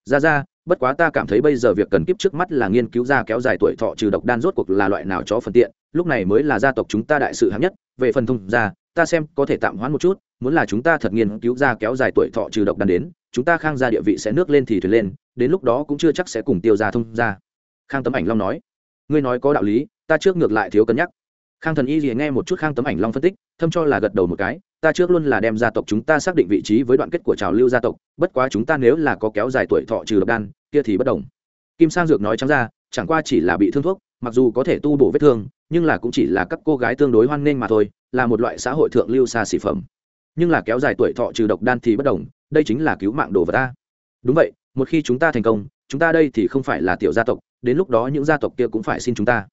Ra ra, bất quá ta cảm thấy bây giờ việc cần kiếp trước mắt là nghiên cứu ra kéo dài tuổi thọ trừ độc đan rốt cuộc là loại nào cho phần tiện, lúc này mới là gia tộc chúng ta đại sự hạng nhất, về phần thông gia, ta xem có thể tạm hoãn một chút, muốn là chúng ta thật nghiên cứu ra kéo dài tuổi thọ trừ độc đan đến chúng ta khang gia địa vị sẽ nước lên thì thuyền lên, đến lúc đó cũng chưa chắc sẽ cùng tiêu gia thông gia. Khang tấm ảnh long nói. Ngươi nói có đạo lý, ta trước ngược lại thiếu cân nhắc. Khang thần y gì nghe một chút khang tấm ảnh long phân tích, thâm cho là gật đầu một cái. Ta trước luôn là đem gia tộc chúng ta xác định vị trí với đoạn kết của trào lưu gia tộc, bất quá chúng ta nếu là có kéo dài tuổi thọ trừ độc đan, kia thì bất đồng. Kim sang dược nói trắng ra, chẳng qua chỉ là bị thương thuốc, mặc dù có thể tu bổ vết thương, nhưng là cũng chỉ là các cô gái tương đối hoan nghênh mà thôi, là một loại xã hội thượng lưu xa xỉ phẩm. Nhưng là kéo dài tuổi thọ trừ độc đan thì bất đồng đây chính là cứu mạng đồ vật ta. Đúng vậy, một khi chúng ta thành công, chúng ta đây thì không phải là tiểu gia tộc, đến lúc đó những gia tộc kia cũng phải xin chúng ta.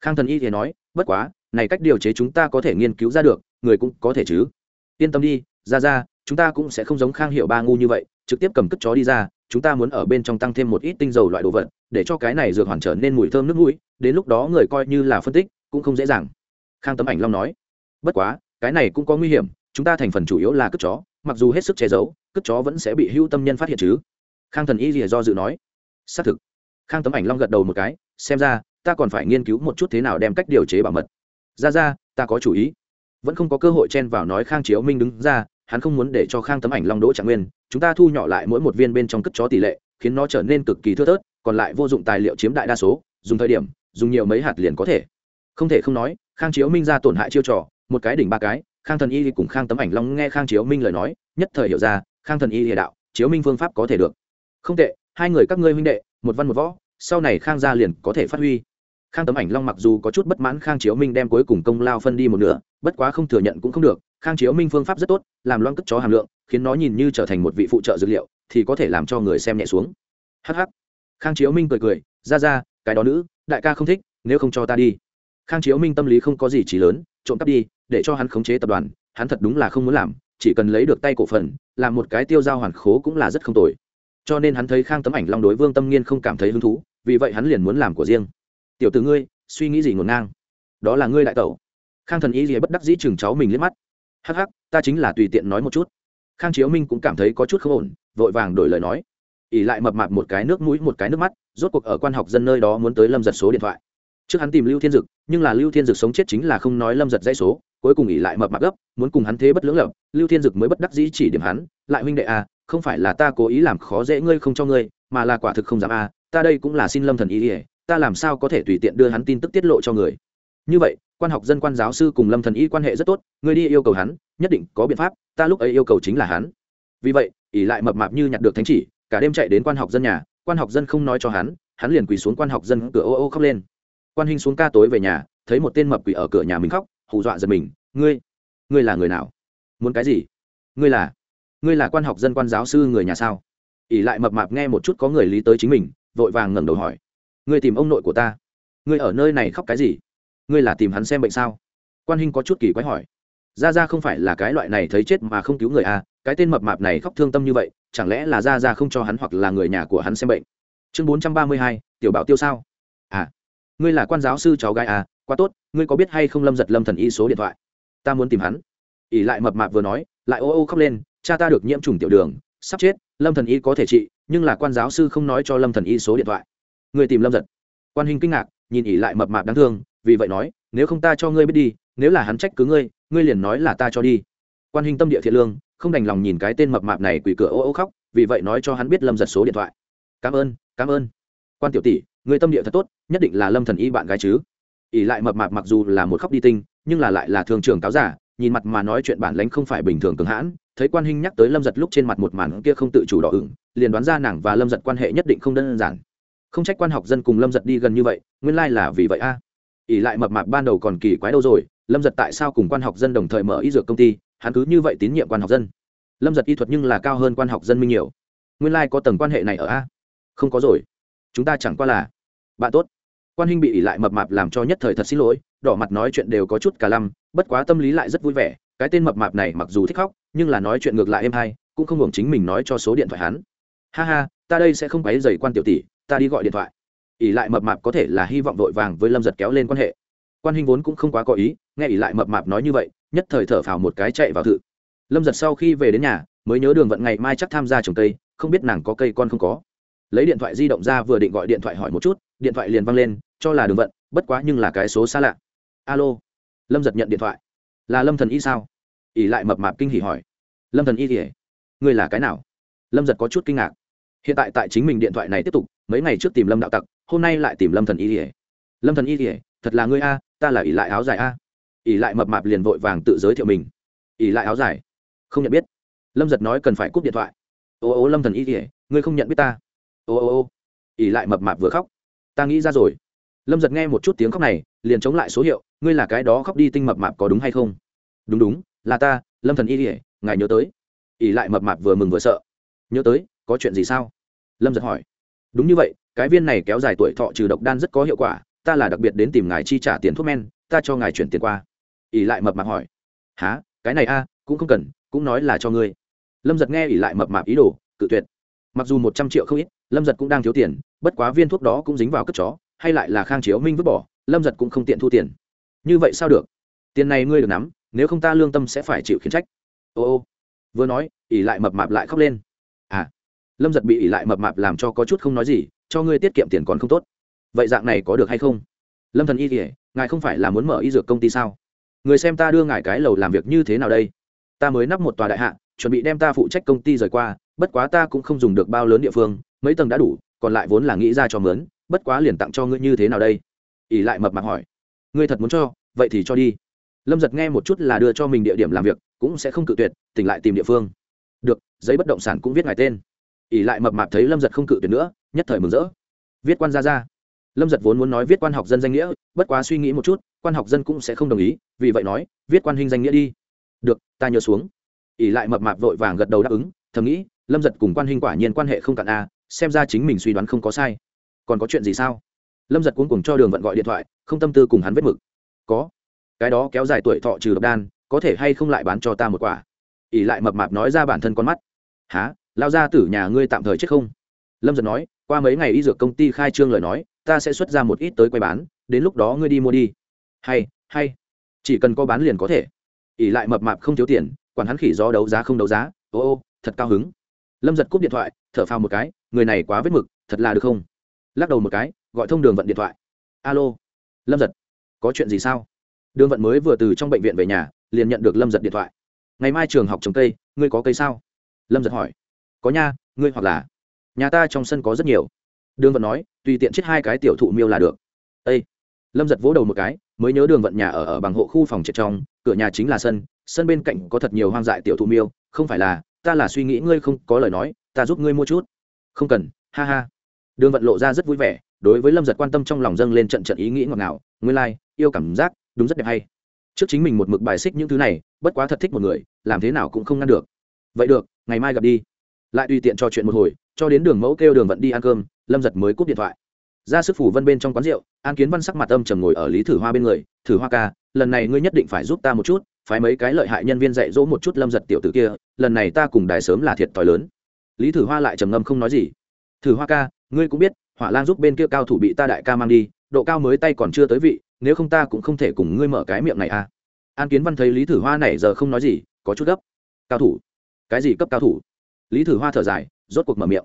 Khang thần y thì nói, bất quá, này cách điều chế chúng ta có thể nghiên cứu ra được, người cũng có thể chứ. Yên tâm đi, ra ra, chúng ta cũng sẽ không giống khang hiệu ba ngu như vậy, trực tiếp cầm cất chó đi ra, chúng ta muốn ở bên trong tăng thêm một ít tinh dầu loại đồ vật, để cho cái này dược hoàn trở nên mùi thơm nước mũi, đến lúc đó người coi như là phân tích, cũng không dễ dàng. Khang tấm ảnh long nói, bất quá, cái này cũng có nguy hiểm, chúng ta thành phần chủ yếu là cất chó, mặc dù hết sức che giấu cất chó vẫn sẽ bị hưu tâm nhân phát hiện chứ? Khang thần y rìa do dự nói. Xác thực. Khang tấm ảnh long gật đầu một cái, xem ra, ta còn phải nghiên cứu một chút thế nào đem cách điều chế bảo mật. Ra ra, ta có chủ ý. Vẫn không có cơ hội chen vào nói khang chiếu minh đứng ra, hắn không muốn để cho khang tấm ảnh long đỗ trạng nguyên. Chúng ta thu nhỏ lại mỗi một viên bên trong cất chó tỷ lệ, khiến nó trở nên cực kỳ thưa thớt, còn lại vô dụng tài liệu chiếm đại đa số, dùng thời điểm, dùng nhiều mấy hạt liền có thể. Không thể không nói, khang chiếu minh ra tổn hại chiêu trò, một cái đỉnh ba cái, khang thần y cùng khang tấm ảnh long nghe khang chiếu minh lời nói, nhất thời hiểu ra khang thần y địa đạo, chiếu minh phương pháp có thể được. Không tệ, hai người các ngươi huynh đệ, một văn một võ, sau này khang gia liền có thể phát huy. Khang tấm ảnh long mặc dù có chút bất mãn khang chiếu minh đem cuối cùng công lao phân đi một nửa, bất quá không thừa nhận cũng không được, khang chiếu minh phương pháp rất tốt, làm loan cất chó hàm lượng, khiến nó nhìn như trở thành một vị phụ trợ dược liệu, thì có thể làm cho người xem nhẹ xuống. Hh khang chiếu minh cười cười, ra ra, cái đó nữ, đại ca không thích, nếu không cho ta đi. Khang chiếu minh tâm lý không có gì trí lớn, trộm cắp đi, để cho hắn khống chế tập đoàn, hắn thật đúng là không muốn làm, chỉ cần lấy được tay cổ phần làm một cái tiêu giao hoàn khố cũng là rất không tồi. Cho nên hắn thấy khang tấm ảnh long đối vương tâm nghiên không cảm thấy hứng thú, vì vậy hắn liền muốn làm của riêng. Tiểu t ử ngươi, suy nghĩ gì ngổn ngang? Đó là ngươi đại tẩu. Khang thần y gì bất đắc dĩ chừng cháu mình liếc mắt. Hắc hắc, ta chính là tùy tiện nói một chút. Khang chiếu minh cũng cảm thấy có chút không ổn, vội vàng đổi lời nói. Ỉ lại mập mạp một cái nước mũi, một cái nước mắt, rốt cuộc ở quan học dân nơi đó muốn tới lâm giật số điện thoại. Trước hắn tìm lưu thiên dực, nhưng là lưu thiên dực sống chết chính là không nói lâm giật dãy số cuối cùng ỉ lại mập mạp gấp, muốn cùng hắn thế bất lưỡng lập, lưu thiên dực mới bất đắc dĩ chỉ điểm hắn, lại huynh đệ à không phải là ta cố ý làm khó dễ ngươi không cho ngươi, mà là quả thực không dám à ta đây cũng là xin lâm thần ý ỉa ta làm sao có thể tùy tiện đưa hắn tin tức tiết lộ cho người? Như vậy, quan học dân quan giáo sư cùng lâm thần y quan hệ rất tốt ngươi đi yêu cầu hắn, nhất định có biện pháp, ta lúc ấy yêu cầu chính là hắn. Vì vậy ỉ lại mập mạp như nhặt được thánh chỉ, cả đêm chạy đến quan học dân nhà, quan học dân không nói cho hắn hắn liền quỳ xuống quan học dân cửa ô ô khóc lên. Quan hình xuống ca tối về nhà, thấy một tên mập quỷ ở cửa nhà mình khóc hù dọa giật mình, ngươi ngươi là người nào? Muốn cái gì? Ngươi là ngươi là quan học dân quan giáo sư người nhà sao? ỉ lại mập mạp nghe một chút có người lý tới chính mình, vội vàng ngẩng đầu hỏi, ngươi tìm ông nội của ta? Ngươi ở nơi này khóc cái gì? Ngươi là tìm hắn xem bệnh sao? Quan hình có chút kỳ quái hỏi ra ra không phải là cái loại này thấy chết mà không cứu người à? Cái tên mập mạp này khóc thương tâm như vậy, chẳng lẽ là ra ra không cho hắn hoặc là người nhà của hắn xem bệnh? Chương bốn trăm ba mươi hai, tiểu bảo tiêu sao? À ngươi là quan giáo sư cháu gái à? Quá tốt, ngươi có biết hay không lâm giật lâm thần y số điện thoại? Ta muốn tìm hắn. ỉ lại mập mạp vừa nói, lại ô ô khóc lên, cha ta được nhiễm trùng tiểu đường, sắp chết, lâm thần y có thể trị, nhưng là quan giáo sư không nói cho lâm thần y số điện thoại. Người tìm lâm giật. Quan hình kinh ngạc, nhìn ỉ lại mập mạp đáng thương, vì vậy nói, nếu không ta cho ngươi biết đi, nếu là hắn trách cứ ngươi ngươi liền nói là ta cho đi. Quan hình tâm địa thiện lương, không đành lòng nhìn cái tên mập mạp này quỳ cửa ô ô khóc, vì vậy nói cho hắn biết lâm giật số điện thoại. Cảm ơn cảm ơn. Quan tiểu tỷ người tâm địa thật tốt, nhất định là lâm thần y bạn gái chứ ỷ lại mập mạp mặc dù là một khóc đi tinh, nhưng là lại là thường trường cáo giả, nhìn mặt mà nói chuyện bản lãnh không phải bình thường cường hãn, thấy quan hinh nhắc tới lâm giật lúc trên mặt một màn kia không tự chủ đỏ ửng, liền đoán ra nàng và lâm giật quan hệ nhất định không đơn giản. Không trách quan học dân cùng lâm giật đi gần như vậy, nguyên lai là vì vậy a. Ỉ lại mập mạp ban đầu còn kỳ quái đâu rồi, lâm giật tại sao cùng quan học dân đồng thời mở y dược công ty, hắn cứ như vậy tín nhiệm quan học dân. Lâm giật y thuật nhưng là cao hơn quan học dân minh nhiều. Nguyên lai có tầng quan hệ này ở a. Không có rồi. Chúng ta chẳng qua là bạn tốt quan Hinh bị ỉ lại mập mạp làm cho nhất thời thật xin lỗi, đỏ mặt nói chuyện đều có chút cả lăm, bất quá tâm lý lại rất vui vẻ, cái tên mập mạp này mặc dù thích khóc, nhưng là nói chuyện ngược lại êm hay, cũng không hưởng chính mình nói cho số điện thoại hắn. Ha ha, ta đây sẽ không quấy dày quan tiểu tỷ, ta đi gọi điện thoại. Ỉ lại mập mạp có thể là hy vọng vội vàng với lâm giật kéo lên quan hệ. Quan Hinh vốn cũng không quá có ý, nghe ỉ lại mập mạp nói như vậy, nhất thời thở phào một cái chạy vào thự. Lâm giật sau khi về đến nhà, mới nhớ đường vận ngày mai chắc tham gia trồng cây, không biết nàng có cây con không có lấy điện thoại di động ra vừa định gọi điện thoại hỏi một chút, điện thoại liền văng lên, cho là đường vận, bất quá nhưng là cái số xa lạ. Alo. Lâm giật nhận điện thoại. Là lâm thần y sao? ỉ lại mập mạp kinh hỉ hỏi. Lâm thần y thì ngươi là cái nào? Lâm giật có chút kinh ngạc. Hiện tại tại chính mình điện thoại này tiếp tục, mấy ngày trước tìm lâm đạo tặc, hôm nay lại tìm lâm thần y thì lâm thần y thì thật là ngươi a, ta là ỉ lại áo dài a. ỉ lại mập mạp liền vội vàng tự giới thiệu mình. ỉ lại áo dài. Không nhận biết. Lâm giật nói cần phải cúp điện thoại. Ô ô, lâm thần y thì ngươi không nhận biết ta ô ô ô, ỉ lại mập mạp vừa khóc. Ta nghĩ ra rồi. Lâm giật nghe một chút tiếng khóc này, liền chống lại số hiệu, ngươi là cái đó khóc đi tinh mập mạp có đúng hay không? Đúng đúng, là ta, lâm thần y ỉa ngài nhớ tới. Ỉ lại mập mạp vừa mừng vừa sợ. Nhớ tới, có chuyện gì sao? Lâm giật hỏi. Đúng như vậy, cái viên này kéo dài tuổi thọ trừ độc đan rất có hiệu quả, ta là đặc biệt đến tìm ngài chi trả tiền thuốc men, ta cho ngài chuyển tiền qua. Ỉ lại mập mạp hỏi. Há cái này a, cũng không cần, cũng nói là cho ngươi. Lâm giật nghe ỉ lại mập mạp ý đồ, cự tuyệt. Mặc dù một trăm triệu không ít lâm giật cũng đang thiếu tiền, bất quá viên thuốc đó cũng dính vào cất chó, hay lại là khang chiếu minh vứt bỏ, lâm giật cũng không tiện thu tiền. Như vậy sao được? Tiền này ngươi được nắm, nếu không ta lương tâm sẽ phải chịu khiến trách. Ô ô. Vừa nói ỉ lại mập mạp lại khóc lên. À. Lâm giật bị ỉ lại mập mạp làm cho có chút không nói gì, cho ngươi tiết kiệm tiền còn không tốt. Vậy dạng này có được hay không? Lâm thần y kỉa ngài không phải là muốn mở y dược công ty sao? Người xem ta đưa ngài cái lầu làm việc như thế nào đây? Ta mới nắp một tòa đại hạ, chuẩn bị đem ta phụ trách công ty rời qua, bất quá ta cũng không dùng được bao lớn địa phương mấy tầng đã đủ, còn lại vốn là nghĩ ra cho mướn, bất quá liền tặng cho ngươi như thế nào đây? ỉ lại mập mạp hỏi. Ngươi thật muốn cho, vậy thì cho đi. Lâm giật nghe một chút là đưa cho mình địa điểm làm việc, cũng sẽ không cự tuyệt, tỉnh lại tìm địa phương. Được, giấy bất động sản cũng viết ngài tên. ỉ lại mập mạp thấy lâm giật không cự tuyệt nữa, nhất thời mừng rỡ. Viết quan ra ra lâm giật vốn muốn nói viết quan học dân danh nghĩa, bất quá suy nghĩ một chút, quan học dân cũng sẽ không đồng ý, vì vậy nói, viết quan hình danh nghĩa đi. Được, ta nhớ xuống. ỉ lại mập mạp vội vàng gật đầu đáp ứng, thầm nghĩ, lâm giật cùng quan hình quả nhiên quan hệ không cạn a xem ra chính mình suy đoán không có sai. Còn có chuyện gì sao? Lâm giật cuống cùng cho đường vận gọi điện thoại, không tâm tư cùng hắn vết mực. Có. Cái đó kéo dài tuổi thọ trừ độc đan, có thể hay không lại bán cho ta một quả? Ỉ lại mập mạp nói ra bản thân con mắt. Há lao ra tử nhà ngươi tạm thời chết không? Lâm giật nói, qua mấy ngày y dược công ty khai trương lời nói, ta sẽ xuất ra một ít tới quay bán, đến lúc đó ngươi đi mua đi. Hay hay. Chỉ cần có bán liền có thể. Ỉ lại mập mạp không thiếu tiền, quản hắn khỉ do đấu giá không đấu giá. Ô ô, thật cao hứng. Lâm giật cúp điện thoại thở phào một cái, người này quá vết mực, thật là được không? Lắc đầu một cái, gọi thông đường vận điện thoại. Alo, lâm giật, có chuyện gì sao? Đường vận mới vừa từ trong bệnh viện về nhà, liền nhận được lâm giật điện thoại. Ngày mai trường học trồng cây, ngươi có cây sao? Lâm giật hỏi. Có nha, ngươi hoặc là. Nhà ta trong sân có rất nhiều. Đường vận nói, tùy tiện chết hai cái tiểu thụ miêu là được. Â lâm giật vỗ đầu một cái, mới nhớ đường vận nhà ở ở bằng hộ khu phòng triệt trong, cửa nhà chính là sân sân bên cạnh có thật nhiều hoang dại tiểu thụ miêu, không phải là, ta là suy nghĩ ngươi không có lời nói ta giúp ngươi mua chút. Không cần ha ha. Đường vận lộ ra rất vui vẻ đối với lâm giật quan tâm trong lòng dâng lên trận trận ý nghĩ ngọt ngào nguyên lai、like, yêu cảm giác đúng rất đẹp hay. Trước chính mình một mực bài xích những thứ này bất quá thật thích một người làm thế nào cũng không ngăn được. Vậy được ngày mai gặp đi. Lại tùy tiện trò chuyện một hồi cho đến đường mẫu kêu đường vận đi ăn cơm lâm giật mới cúp điện thoại. Ra sức phủ vân bên trong quán rượu an kiến văn sắc mặt âm trầm ngồi ở lý thử hoa bên người thử hoa ca lần này ngươi nhất định phải giúp ta một chút phái mấy cái lợi hại nhân viên dạy dỗ một chút lâm giật tiểu t ử kia lần này ta cùng đài sớm là thiệt thòi lớn lý thử hoa lại trầm ngâm không nói gì. Thử hoa ca, ngươi cũng biết, hỏa lan giúp bên kia cao thủ bị ta đại ca mang đi, độ cao mới tay còn chưa tới vị, nếu không ta cũng không thể cùng ngươi mở cái miệng này à. An kiến văn thấy lý thử hoa này giờ không nói gì, có chút gấp. Cao thủ? Cái gì cấp cao thủ? Lý thử hoa thở dài, rốt cuộc mở miệng.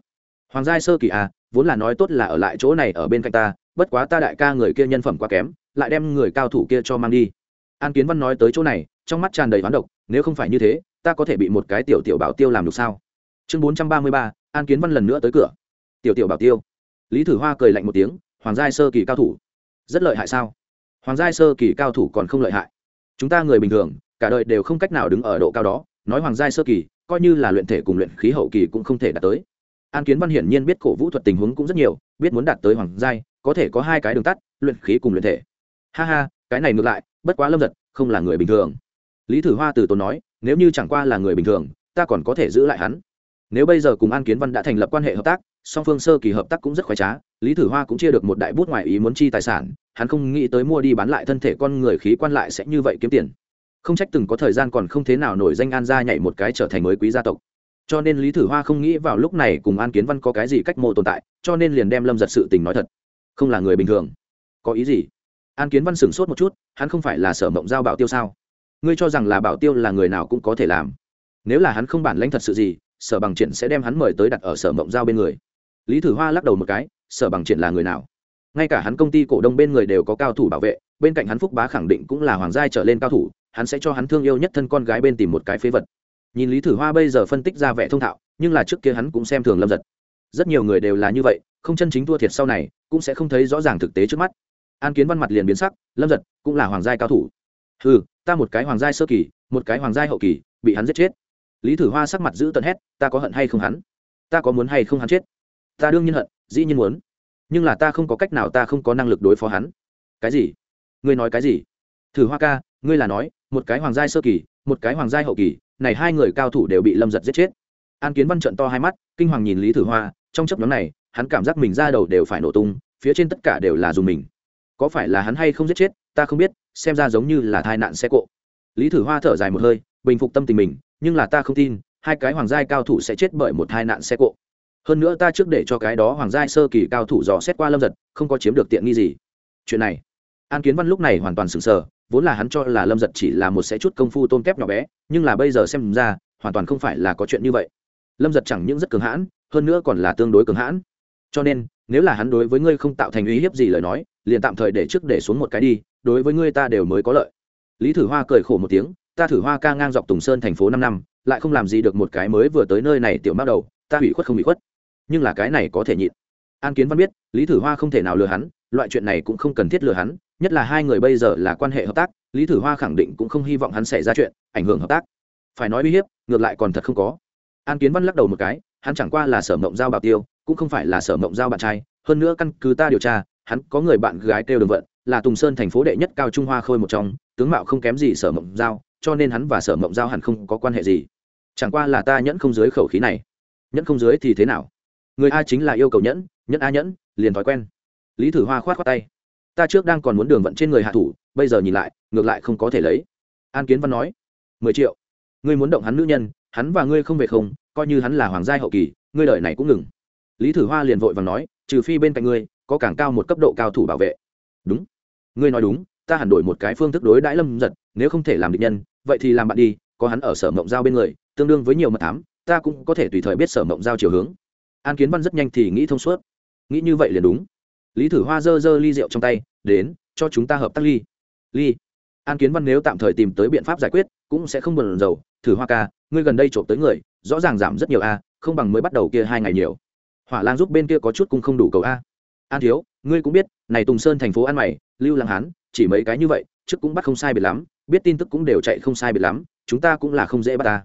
Hoàng giai sơ kỳ à vốn là nói tốt là ở lại chỗ này ở bên cạnh ta, bất quá ta đại ca người kia nhân phẩm quá kém, lại đem người cao thủ kia cho mang đi. An kiến văn nói tới chỗ này, trong mắt tràn đầy hoán độc, nếu không phải như thế, ta có thể bị một cái tiểu tiểu bảo tiêu làm được sao? Chương bốn trăm ba mươi ba, an kiến văn lần nữa tới cửa. Tiểu tiểu bảo tiêu. Lý thử hoa cười lạnh một tiếng, hoàng giai sơ kỳ cao thủ. Rất lợi hại sao? Hoàng giai sơ kỳ cao thủ còn không lợi hại. Chúng ta người bình thường, cả đời đều không cách nào đứng ở độ cao đó, nói hoàng giai sơ kỳ, coi như là luyện thể cùng luyện khí hậu kỳ cũng không thể đạt tới. An kiến văn hiển nhiên biết cổ vũ thuật tình huống cũng rất nhiều, biết muốn đạt tới hoàng giai, có thể có hai cái đường tắt, luyện khí cùng luyện thể. Ha ha, cái này ngược lại, bất quá lâm giật, không là người bình thường. Lý thử hoa từ tốn nói, nếu như chẳng qua là người bình thường, ta còn có thể giữ lại hắn nếu bây giờ cùng an kiến văn đã thành lập quan hệ hợp tác, song phương sơ kỳ hợp tác cũng rất khoái trá, lý thử hoa cũng chia được một đại bút ngoài ý muốn chi tài sản, hắn không nghĩ tới mua đi bán lại thân thể con người khí quan lại sẽ như vậy kiếm tiền. Không trách từng có thời gian còn không thế nào nổi danh an gia nhảy một cái trở thành mới quý gia tộc. Cho nên lý thử hoa không nghĩ vào lúc này cùng an kiến văn có cái gì cách mộ tồn tại, cho nên liền đem lâm giật sự tình nói thật. Không là người bình thường. Có ý gì? An kiến văn sửng sốt một chút, hắn không phải là sở mộng giao bảo tiêu sao? Ngươi cho rằng là bảo tiêu là người nào cũng có thể làm. Nếu là hắn không bản lãnh thật sự gì sở bằng triển sẽ đem hắn mời tới đặt ở sở mộng giao bên người. Lý thử hoa lắc đầu một cái, sở bằng triển là người nào? Ngay cả hắn công ty cổ đông bên người đều có cao thủ bảo vệ, bên cạnh hắn phúc bá khẳng định cũng là hoàng giai trở lên cao thủ, hắn sẽ cho hắn thương yêu nhất thân con gái bên tìm một cái phế vật. Nhìn lý thử hoa bây giờ phân tích ra vẻ thông thạo, nhưng là trước kia hắn cũng xem thường lâm giật. Rất nhiều người đều là như vậy, không chân chính thua thiệt sau này, cũng sẽ không thấy rõ ràng thực tế trước mắt. An kiến văn mặt liền biến sắc, lâm giật cũng là hoàng giai cao thủ. Ừ ta một cái hoàng giai sơ kỳ, một cái hoàng giai hậu kỳ, bị hắn giết chết lý thử hoa sắc mặt giữ tận hét, ta có hận hay không hắn? Ta có muốn hay không hắn chết? Ta đương nhiên hận, dĩ nhiên muốn. Nhưng là ta không có cách nào, ta không có năng lực đối phó hắn. Cái gì? Ngươi nói cái gì? Thử hoa ca, ngươi là nói, một cái hoàng giai sơ kỳ, một cái hoàng giai hậu kỳ, này hai người cao thủ đều bị lâm giật giết chết. An kiến văn trận to hai mắt, kinh hoàng nhìn lý thử hoa, trong chấp nhóm này, hắn cảm giác mình ra đầu đều phải nổ tung, phía trên tất cả đều là dùng mình. Có phải là hắn hay không giết chết, ta không biết, xem ra giống như là tai nạn xe cộ. Lý thử hoa thở dài một hơi, bình phục tâm tình mình nhưng là ta không tin, hai cái hoàng giai cao thủ sẽ chết bởi một hai nạn xe cộ. Hơn nữa ta trước để cho cái đó hoàng giai sơ kỳ cao thủ dò xét qua lâm giật, không có chiếm được tiện nghi gì. Chuyện này, an kiến văn lúc này hoàn toàn sừng sờ, vốn là hắn cho là lâm giật chỉ là một sẽ chút công phu tôm kép nhỏ bé, nhưng là bây giờ xem ra, hoàn toàn không phải là có chuyện như vậy. Lâm giật chẳng những rất cường hãn, hơn nữa còn là tương đối cường hãn. Cho nên, nếu là hắn đối với ngươi không tạo thành uy hiếp gì lời nói, liền tạm thời để trước để xuống một cái đi, đối với ngươi ta đều mới có lợi. Lý thử hoa cười khổ một tiếng ta thử hoa ca ngang dọc tùng sơn thành phố năm năm, lại không làm gì được một cái mới vừa tới nơi này tiểu mắc đầu, ta hủy khuất không hủy khuất. Nhưng là cái này có thể nhịn. An kiến văn biết, lý thử hoa không thể nào lừa hắn, loại chuyện này cũng không cần thiết lừa hắn, nhất là hai người bây giờ là quan hệ hợp tác, lý thử hoa khẳng định cũng không hy vọng hắn xảy ra chuyện, ảnh hưởng hợp tác. Phải nói uy hiếp, ngược lại còn thật không có. An kiến văn lắc đầu một cái, hắn chẳng qua là sở mộng giao bảo tiêu, cũng không phải là sở mộng giao bạn trai, hơn nữa căn cứ ta điều tra, hắn có người bạn gái kêu đường vận, là tùng sơn thành phố đệ nhất cao trung hoa khôi một trong, tướng mạo không kém gì sở mộng giao cho nên hắn và sở mộng giao hẳn không có quan hệ gì. Chẳng qua là ta nhẫn không dưới khẩu khí này. Nhẫn không dưới thì thế nào? Người a chính là yêu cầu nhẫn nhẫn a nhẫn, liền thói quen. Lý thử hoa khoát khoát tay. Ta trước đang còn muốn đường vận trên người hạ thủ, bây giờ nhìn lại, ngược lại không có thể lấy. An kiến văn nói. Mười triệu. Ngươi muốn động hắn nữ nhân, hắn và ngươi không về không, coi như hắn là hoàng gia hậu kỳ, ngươi đợi này cũng ngừng. Lý thử hoa liền vội và nói, trừ phi bên cạnh ngươi, có càng cao một cấp độ cao thủ bảo vệ. Đúng. Ngươi nói đúng, ta hẳn đổi một cái phương thức đối đãi lâm giật nếu không thể làm địch nhân vậy thì làm bạn đi, có hắn ở sở mộng giao bên người, tương đương với nhiều mật thám, ta cũng có thể tùy thời biết sở mộng giao chiều hướng. An kiến văn rất nhanh thì nghĩ thông suốt. Nghĩ như vậy liền đúng. Lý thử hoa dơ dơ ly rượu trong tay, đến, cho chúng ta hợp tác ly. Ly? An kiến văn nếu tạm thời tìm tới biện pháp giải quyết, cũng sẽ không bần dầu thử hoa ca, ngươi gần đây trộm tới người, rõ ràng giảm rất nhiều a, không bằng mới bắt đầu kia hai ngày nhiều. Hỏa lan giúp bên kia có chút cũng không đủ cầu a. An thiếu, ngươi cũng biết, này tùng sơn thành phố an mày, lưu lăng hán, chỉ mấy cái như vậy, trước cũng bắt không sai biệt lắm biết tin tức cũng đều chạy không sai biệt lắm, chúng ta cũng là không dễ bắt ta.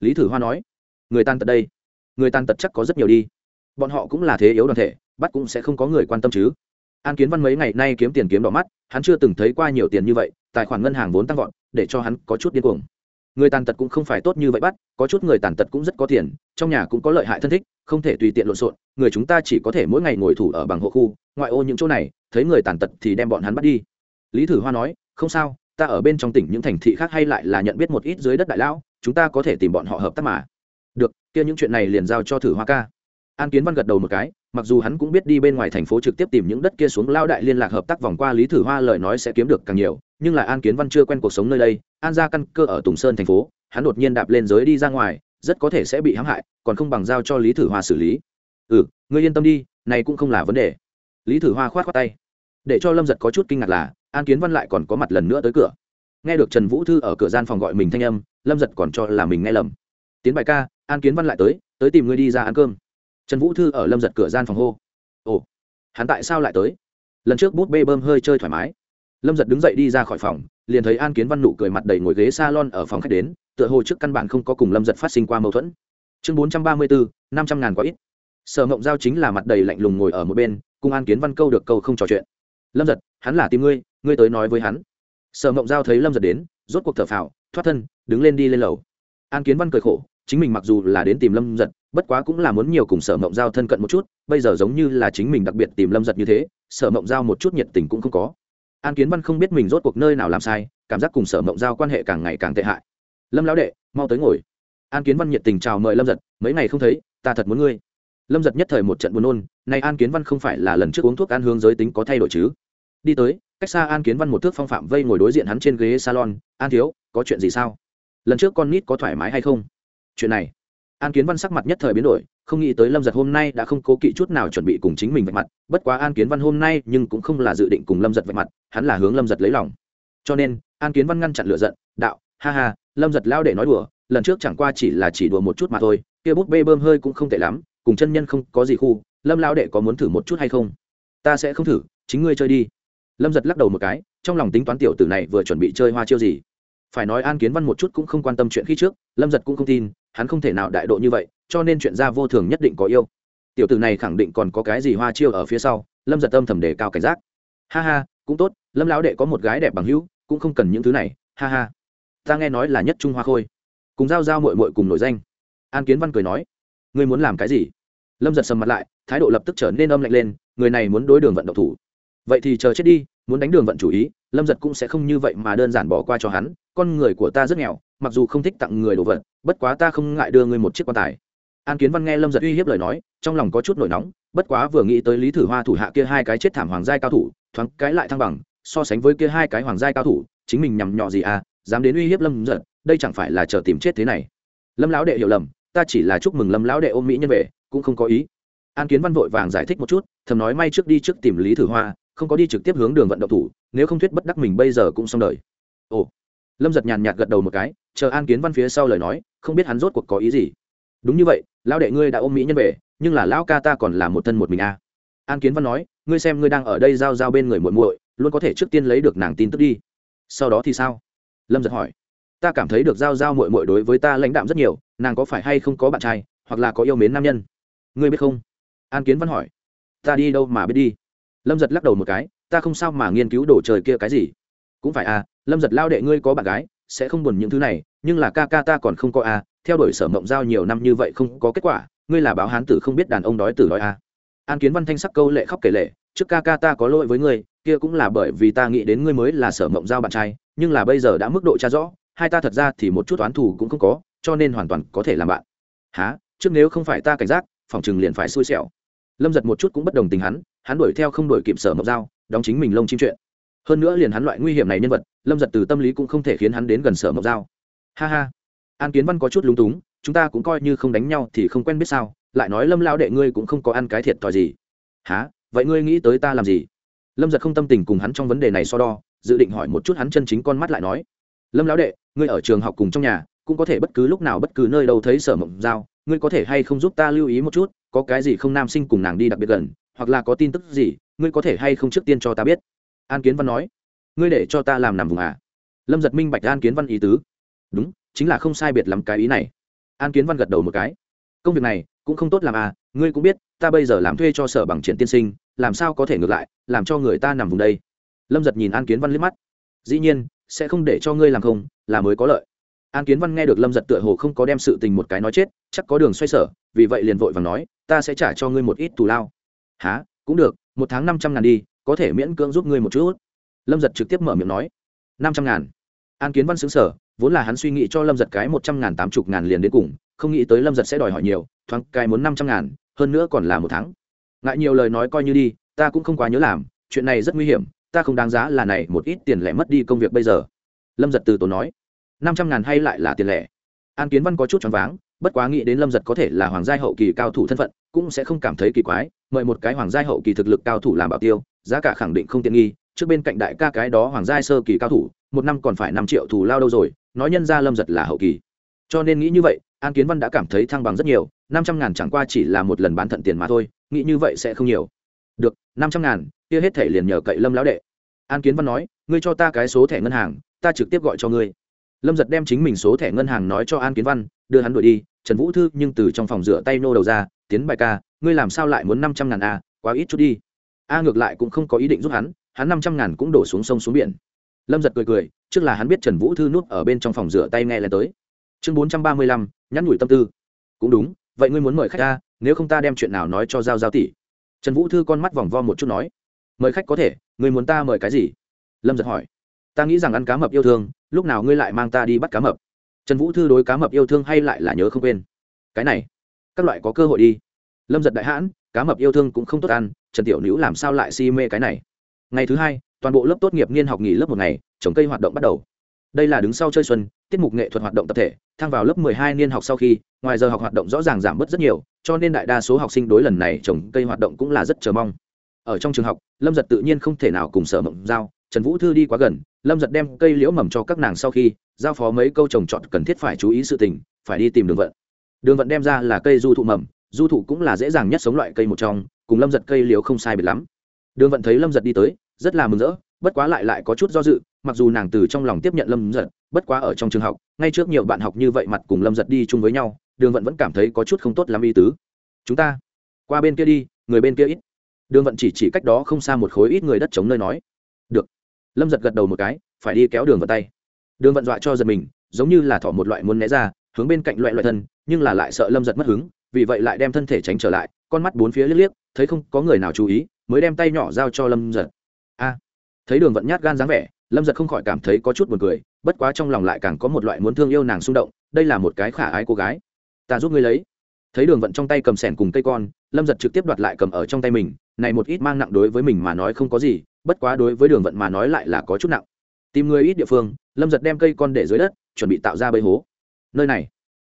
Lý thử hoa nói, người tan tật đây, người tan tật chắc có rất nhiều đi. Bọn họ cũng là thế yếu đoàn thể, bắt cũng sẽ không có người quan tâm chứ. An kiến văn mấy ngày nay kiếm tiền kiếm đỏ mắt, hắn chưa từng thấy qua nhiều tiền như vậy, tài khoản ngân hàng vốn tăng vọt, để cho hắn có chút điên cuồng. Người tàn tật cũng không phải tốt như vậy bắt, có chút người tàn tật cũng rất có tiền, trong nhà cũng có lợi hại thân thích, không thể tùy tiện lộn xộn, người chúng ta chỉ có thể mỗi ngày ngồi thủ ở bằng hộ khu, ngoại ô những chỗ này, thấy người tàn tật thì đem bọn hắn bắt đi. Lý thử hoa nói, không sao ta ở bên trong tỉnh những thành thị khác hay lại là nhận biết một ít dưới đất đại lão, chúng ta có thể tìm bọn họ hợp tác mà. Được, kia những chuyện này liền giao cho thử hoa ca. An kiến văn gật đầu một cái, mặc dù hắn cũng biết đi bên ngoài thành phố trực tiếp tìm những đất kia xuống lao đại liên lạc hợp tác vòng qua lý thử hoa lời nói sẽ kiếm được càng nhiều, nhưng là an kiến văn chưa quen cuộc sống nơi đây, an ra căn cơ ở tùng sơn thành phố, hắn đột nhiên đạp lên giới đi ra ngoài, rất có thể sẽ bị hãm hại, còn không bằng giao cho lý thử hoa xử lý. Ừ ngươi yên tâm đi, này cũng không là vấn đề. Lý thử hoa khoát khoát tay. Để cho lâm giật có chút kinh ngạc là an kiến văn lại còn có mặt lần nữa tới cửa. Nghe được trần vũ thư ở cửa gian phòng gọi mình thanh âm, lâm giật còn cho là mình nghe lầm. Tiến bài ca, an kiến văn lại tới tới tìm ngươi đi ra ăn cơm. Trần vũ thư ở lâm giật cửa gian phòng hô. Ồ, hắn tại sao lại tới? Lần trước bút bê bơm hơi chơi thoải mái. Lâm giật đứng dậy đi ra khỏi phòng, liền thấy an kiến văn nụ cười mặt đầy ngồi ghế s a lon ở phòng khách đến, tựa hồ trước căn bản không có cùng lâm giật phát sinh qua mâu thuẫn. Chương bốn trăm ba mươi bốn năm trăm ngàn quá ít. Sở mộng giao chính là mặt đầy lạnh lùng ngồi ở một bên, cùng an kiến văn câu được câu không trò chuyện. Lâm giật, hắn là tìm ngươi ngươi tới nói với hắn. Sở mộng giao thấy lâm giật đến, rốt cuộc thở phào, thoát thân, đứng lên đi lên lầu. An kiến văn cười khổ, chính mình mặc dù là đến tìm lâm giật, bất quá cũng là muốn nhiều cùng sở mộng giao thân cận một chút, bây giờ giống như là chính mình đặc biệt tìm lâm giật như thế, sở mộng giao một chút nhiệt tình cũng không có. An kiến văn không biết mình rốt cuộc nơi nào làm sai, cảm giác cùng sở mộng giao quan hệ càng ngày càng tệ hại. Lâm lão đệ, mau tới ngồi. An kiến văn nhiệt tình chào mời lâm giật, mấy ngày không thấy, ta thật muốn ngươi. Lâm giật nhất thời một trận buồn nôn nay an kiến văn không phải là lần trước uống thuốc an hướng giới tính có thay đổi chứ? Đi tới cách xa an kiến văn một thước phong phạm vây ngồi đối diện hắn trên ghế salon, an thiếu, có chuyện gì sao? Lần trước con nít có thoải mái hay không? Chuyện này. An kiến văn sắc mặt nhất thời biến đổi, không nghĩ tới lâm giật hôm nay đã không cố kỵ chút nào chuẩn bị cùng chính mình vạch mặt, bất quá an kiến văn hôm nay nhưng cũng không là dự định cùng lâm giật vạch mặt, hắn là hướng lâm giật lấy lòng. Cho nên, an kiến văn ngăn chặn lựa giận, đạo, ha ha, lâm giật lao để nói đùa, lần trước chẳng qua chỉ là chỉ đùa một chút mà thôi, kia bút bê bơm hơi cũng không tệ lắm, cùng chân nhân không có gì khu, lâm lao đệ có muốn thử một chút hay không? Ta sẽ không thử, chính ngươi chơi đi lâm giật lắc đầu một cái, trong lòng tính toán tiểu tử này vừa chuẩn bị chơi hoa chiêu gì. Phải nói an kiến văn một chút cũng không quan tâm chuyện khi trước, lâm giật cũng không tin, hắn không thể nào đại độ như vậy, cho nên chuyện ra vô thường nhất định có yêu. Tiểu tử này khẳng định còn có cái gì hoa chiêu ở phía sau, lâm giật âm thầm đề cao cảnh giác. Ha ha, cũng tốt, lâm lão đệ có một gái đẹp bằng hữu, cũng không cần những thứ này, ha ha. Ta nghe nói là nhất trung hoa khôi. Cùng giao giao mội mội cùng nổi danh. An kiến văn cười nói, ngươi muốn làm cái gì? Lâm giật sầm mặt lại, thái độ lập tức trở nên âm lạnh lên, người này muốn đối đường vận động thủ vậy thì chờ chết đi, muốn đánh đường vận chủ ý, lâm giật cũng sẽ không như vậy mà đơn giản bỏ qua cho hắn, con người của ta rất nghèo, mặc dù không thích tặng người đồ vật, bất quá ta không ngại đưa ngươi một chiếc quan tài. An kiến văn nghe lâm giật uy hiếp lời nói, trong lòng có chút nổi nóng, bất quá vừa nghĩ tới lý thử hoa thủ hạ kia hai cái chết thảm hoàng giai cao thủ, thoáng cái lại thăng bằng, so sánh với kia hai cái hoàng giai cao thủ, chính mình nhằm nhọ gì à dám đến uy hiếp lâm giật, đây chẳng phải là chờ tìm chết thế này. Lâm lão đệ hiểu lầm, ta chỉ là chúc mừng lâm lão đệ ôm mỹ nhân về, cũng không có ý. An kiến văn vội vàng giải thích một chút, thầm nói may trước đi trước tìm lý thử hoa không có đi trực tiếp hướng đường vận động thủ, nếu không thuyết bất đắc mình bây giờ cũng xong đời. Ồ. Lâm giật nhàn nhạt gật đầu một cái, chờ an kiến văn phía sau lời nói, không biết hắn rốt cuộc có ý gì. Đúng như vậy, lão đệ ngươi đã ôm mỹ nhân về, nhưng là lão ca ta còn là một thân một mình a à. an kiến văn nói, ngươi xem ngươi đang ở đây giao giao bên người muội muội, luôn có thể trước tiên lấy được nàng tin tức đi. Sau đó thì sao? Lâm giật hỏi. Ta cảm thấy được giao giao muội muội đối với ta lãnh đạm rất nhiều, nàng có phải hay không có bạn trai, hoặc là có yêu mến nam nhân? Ngươi biết không? An kiến văn hỏi. Ta đi đâu mà biết đi? Lâm giật lắc đầu một cái, ta không sao mà nghiên cứu đồ trời kia cái gì. Cũng phải à lâm giật lao đệ ngươi có bạn gái, sẽ không buồn những thứ này, nhưng là ca ca ta còn không có à theo đuổi sở mộng giao nhiều năm như vậy không có kết quả, ngươi là báo hán tử không biết đàn ông đói tử đói à. an kiến văn thanh sắc câu lệ khóc kể lệ, trước ca ca ta có lỗi với ngươi, kia cũng là bởi vì ta nghĩ đến ngươi mới là sở mộng giao bạn trai, nhưng là bây giờ đã mức độ tra rõ, hai ta thật ra thì một chút oán thù cũng không có, cho nên hoàn toàn có thể làm bạn. Há trước nếu không phải ta cảnh giác, phòng chừng liền phải xui xẻo lâm giật một chút cũng bất đồng tình hắn hắn đuổi theo không đuổi kịp sở mộc dao, đóng chính mình lông chim chuyện. Hơn nữa liền hắn loại nguy hiểm này nhân vật, lâm giật từ tâm lý cũng không thể khiến hắn đến gần sở mộc dao. Ha ha. An kiến văn có chút lúng túng, chúng ta cũng coi như không đánh nhau thì không quen biết sao, lại nói lâm lao đệ ngươi cũng không có ăn cái thiệt thòi gì. Há vậy ngươi nghĩ tới ta làm gì? Lâm giật không tâm tình cùng hắn trong vấn đề này so đo, dự định hỏi một chút hắn chân chính con mắt lại nói. Lâm lão đệ, ngươi ở trường học cùng trong nhà, cũng có thể bất cứ lúc nào bất cứ nơi đâu thấy sở mộng giao ngươi có thể hay không giúp ta lưu ý một chút có cái gì không nam sinh cùng nàng đi đặc biệt gần, hoặc là có tin tức gì, ngươi có thể hay không trước tiên cho ta biết? An kiến văn nói. Ngươi để cho ta làm nằm vùng à? Lâm giật minh bạch an kiến văn ý tứ. Đúng, chính là không sai biệt lắm cái ý này. An kiến văn gật đầu một cái. Công việc này cũng không tốt làm à ngươi cũng biết, ta bây giờ làm thuê cho sở bằng triển tiên sinh, làm sao có thể ngược lại, làm cho người ta nằm vùng đây? Lâm giật nhìn an kiến văn liếc mắt. Dĩ nhiên, sẽ không để cho ngươi làm không, là mới có lợi an kiến văn nghe được lâm giật tựa hồ không có đem sự tình một cái nói chết, chắc có đường xoay sở, vì vậy liền vội và nói, ta sẽ trả cho ngươi một ít thù lao. Há cũng được, một tháng năm trăm ngàn đi, có thể miễn cưỡng giúp ngươi một chút. Lâm giật trực tiếp mở miệng nói, năm trăm ngàn. An kiến văn xứng sở vốn là hắn suy nghĩ cho lâm giật cái một trăm ngàn tám chục ngàn liền đến cùng, không nghĩ tới lâm giật sẽ đòi hỏi nhiều, thoáng cái muốn năm trăm ngàn, hơn nữa còn là một tháng. Ngại nhiều lời nói coi như đi, ta cũng không quá nhớ làm, chuyện này rất nguy hiểm, ta không đáng giá là này một ít tiền lẻ mất đi công việc bây giờ. Lâm giật từ tốn nói năm trăm ngàn hay lại là tiền lẻ. An kiến văn có chút choáng váng, bất quá nghĩ đến lâm giật có thể là hoàng gia hậu kỳ cao thủ thân phận, cũng sẽ không cảm thấy kỳ quái, mời một cái hoàng gia hậu kỳ thực lực cao thủ làm bảo tiêu, giá cả khẳng định không tiện nghi, trước bên cạnh đại ca cái đó hoàng gia sơ kỳ cao thủ, một năm còn phải năm triệu thù lao đâu rồi, nói nhân ra lâm giật là hậu kỳ. Cho nên nghĩ như vậy, an kiến văn đã cảm thấy thăng bằng rất nhiều, năm trăm ngàn chẳng qua chỉ là một lần bán thận tiền mà thôi, nghĩ như vậy sẽ không nhiều. Được, năm trăm ngàn, kia hết thể liền nhờ cậy lâm lão đệ. An kiến văn nói, ngươi cho ta cái số thẻ ngân hàng, ta trực tiếp gọi cho ngươi lâm giật đem chính mình số thẻ ngân hàng nói cho an kiến văn, đưa hắn đuổi đi. Trần vũ thư nhưng từ trong phòng rửa tay nô đầu ra, tiến bài ca, ngươi làm sao lại muốn năm trăm ngàn a quá ít chút đi. A ngược lại cũng không có ý định giúp hắn hắn năm trăm ngàn cũng đổ xuống sông xuống biển. Lâm giật cười cười, trước là hắn biết trần vũ thư núp ở bên trong phòng rửa tay nghe lên tới. Chương bốn trăm ba mươi lăm, nhắn nhủi tâm tư. Cũng đúng, vậy ngươi muốn mời khách ta, nếu không ta đem chuyện nào nói cho giao giao tỷ. Trần vũ thư con mắt vòng vo một chút nói. Mời khách có thể, ngươi muốn ta mời cái gì? Lâm giật hỏi. Ta nghĩ rằng ăn cá mập yêu thương lúc nào ngươi lại mang ta đi bắt cá mập? Trần vũ thư đối cá mập yêu thương hay lại là nhớ không quên? Cái này, các loại có cơ hội đi. Lâm giật đại hãn, cá mập yêu thương cũng không tốt ăn, trần tiểu nữ làm sao lại si mê cái này? Ngày thứ hai, toàn bộ lớp tốt nghiệp niên học nghỉ lớp một ngày, trồng cây hoạt động bắt đầu. Đây là đứng sau chơi xuân, tiết mục nghệ thuật hoạt động tập thể thang vào lớp 12 niên học sau khi, ngoài giờ học hoạt động rõ ràng giảm bớt rất nhiều, cho nên đại đa số học sinh đối lần này trồng cây hoạt động cũng là rất chờ mong. Ở trong trường học, lâm giật tự nhiên không thể nào cùng sở mộng giao trần vũ thư đi quá gần, lâm giật đem cây liễu mầm cho các nàng sau khi, giao phó mấy câu trồng trọt cần thiết phải chú ý sự tình, phải đi tìm đường vận. Đường vận đem ra là cây du thụ mầm, du thụ cũng là dễ dàng nhất sống loại cây một trong, cùng lâm giật cây liễu không sai biệt lắm. Đường vận thấy lâm giật đi tới, rất là mừng rỡ, bất quá lại lại có chút do dự, mặc dù nàng từ trong lòng tiếp nhận lâm giật, bất quá ở trong trường học, ngay trước nhiều bạn học như vậy mặt cùng lâm giật đi chung với nhau, đường vận vẫn cảm thấy có chút không tốt lắm ý tứ. Chúng ta, qua bên kia đi, người bên kia ít. Đường vận chỉ chỉ cách đó không xa một khối ít người đất chống nơi nói lâm giật gật đầu một cái, phải đi kéo đường vận tay. Đường vận dọa cho giật mình, giống như là thỏ một loại muốn né ra, hướng bên cạnh loại loại thân, nhưng là lại sợ lâm giật mất hứng, vì vậy lại đem thân thể tránh trở lại, con mắt bốn phía liếc liếc, thấy không có người nào chú ý, mới đem tay nhỏ giao cho lâm giật. A! Thấy đường vận nhát gan dáng vẻ, lâm giật không khỏi cảm thấy có chút buồn cười, bất quá trong lòng lại càng có một loại muốn thương yêu nàng xung động, đây là một cái khả ái cô gái. Ta giúp ngươi lấy. Thấy đường vận trong tay cầm sẻn cùng cây con, lâm giật trực tiếp đoạt lại cầm ở trong tay mình, này một ít mang nặng đối với mình mà nói không có gì bất quá đối với đường vận mà nói lại là có chút nặng. Tìm người ít địa phương, lâm giật đem cây con để dưới đất, chuẩn bị tạo ra bẫy hố. Nơi này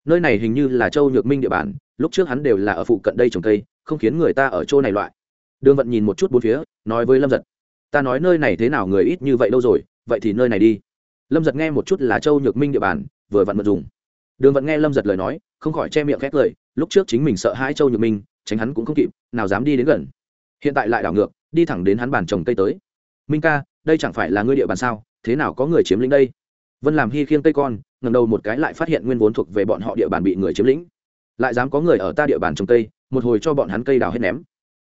nơi này hình như là châu nhược minh địa bàn, lúc trước hắn đều là ở phụ cận đây trồng cây, không khiến người ta ở chỗ này loại. Đường vận nhìn một chút bốn phía, nói với lâm giật, ta nói nơi này thế nào người ít như vậy đâu rồi, vậy thì nơi này đi. Lâm giật nghe một chút là châu nhược minh địa bàn, vừa vặn mật dùng. Đường vận nghe lâm giật lời nói, không khỏi che miệng khét lời, lúc trước chính mình sợ hai châu nhược minh, tránh hắn cũng không kịp, nào dám đi đến gần. Hiện tại lại đảo ngược đi thẳng đến hắn bàn trồng cây tới. Minh ca, đây chẳng phải là ngươi địa bàn sao? Thế nào có người chiếm lĩnh đây? Vân làm hy khiêng cây con ngầm đầu một cái lại phát hiện nguyên vốn thuộc về bọn họ địa bàn bị người chiếm lĩnh. Lại dám có người ở ta địa bàn trồng cây, một hồi cho bọn hắn cây đào hết ném.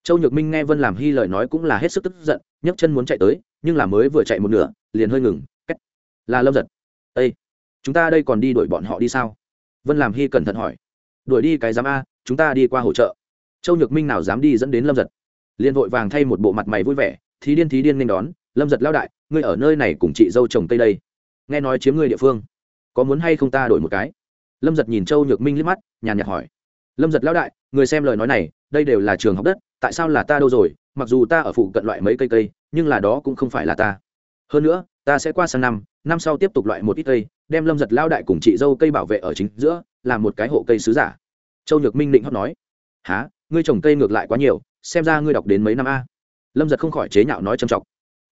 Châu nhược minh nghe vân làm hy lời nói cũng là hết sức tức giận, nhấc chân muốn chạy tới, nhưng là mới vừa chạy một nửa, liền hơi ngừng cách là lâm giật. Ây chúng ta đây còn đi đuổi bọn họ đi sao? Vân làm hy cẩn thận hỏi. Đuổi đi cái giám a, chúng ta đi qua hỗ trợ. Châu nhược minh nào dám đi dẫn đến lâm giật? Liền vội vàng thay một bộ mặt mày vui vẻ, thí điên thí điên nên đón, lâm giật lao đại, ngươi ở nơi này cùng chị dâu trồng cây đây. Nghe nói chiếm ngươi địa phương. Có muốn hay không ta đổi một cái? Lâm giật nhìn châu nhược minh liếc mắt, nhàn nhạt hỏi. Lâm giật lao đại, người xem lời nói này, đây đều là trường học đất, tại sao là ta đâu rồi? Mặc dù ta ở phụ cận loại mấy cây cây, nhưng là đó cũng không phải là ta. Hơn nữa, ta sẽ qua sang năm năm sau tiếp tục loại một ít cây, đem lâm giật lao đại cùng chị dâu cây bảo vệ ở chính giữa, làm một cái hộ cây sứ giả. Châu nhược minh định hót nói. Há ngươi trồng cây ngược lại quá nhiều xem ra ngươi đọc đến mấy năm a? Lâm giật không khỏi chế nhạo nói trầm trọng.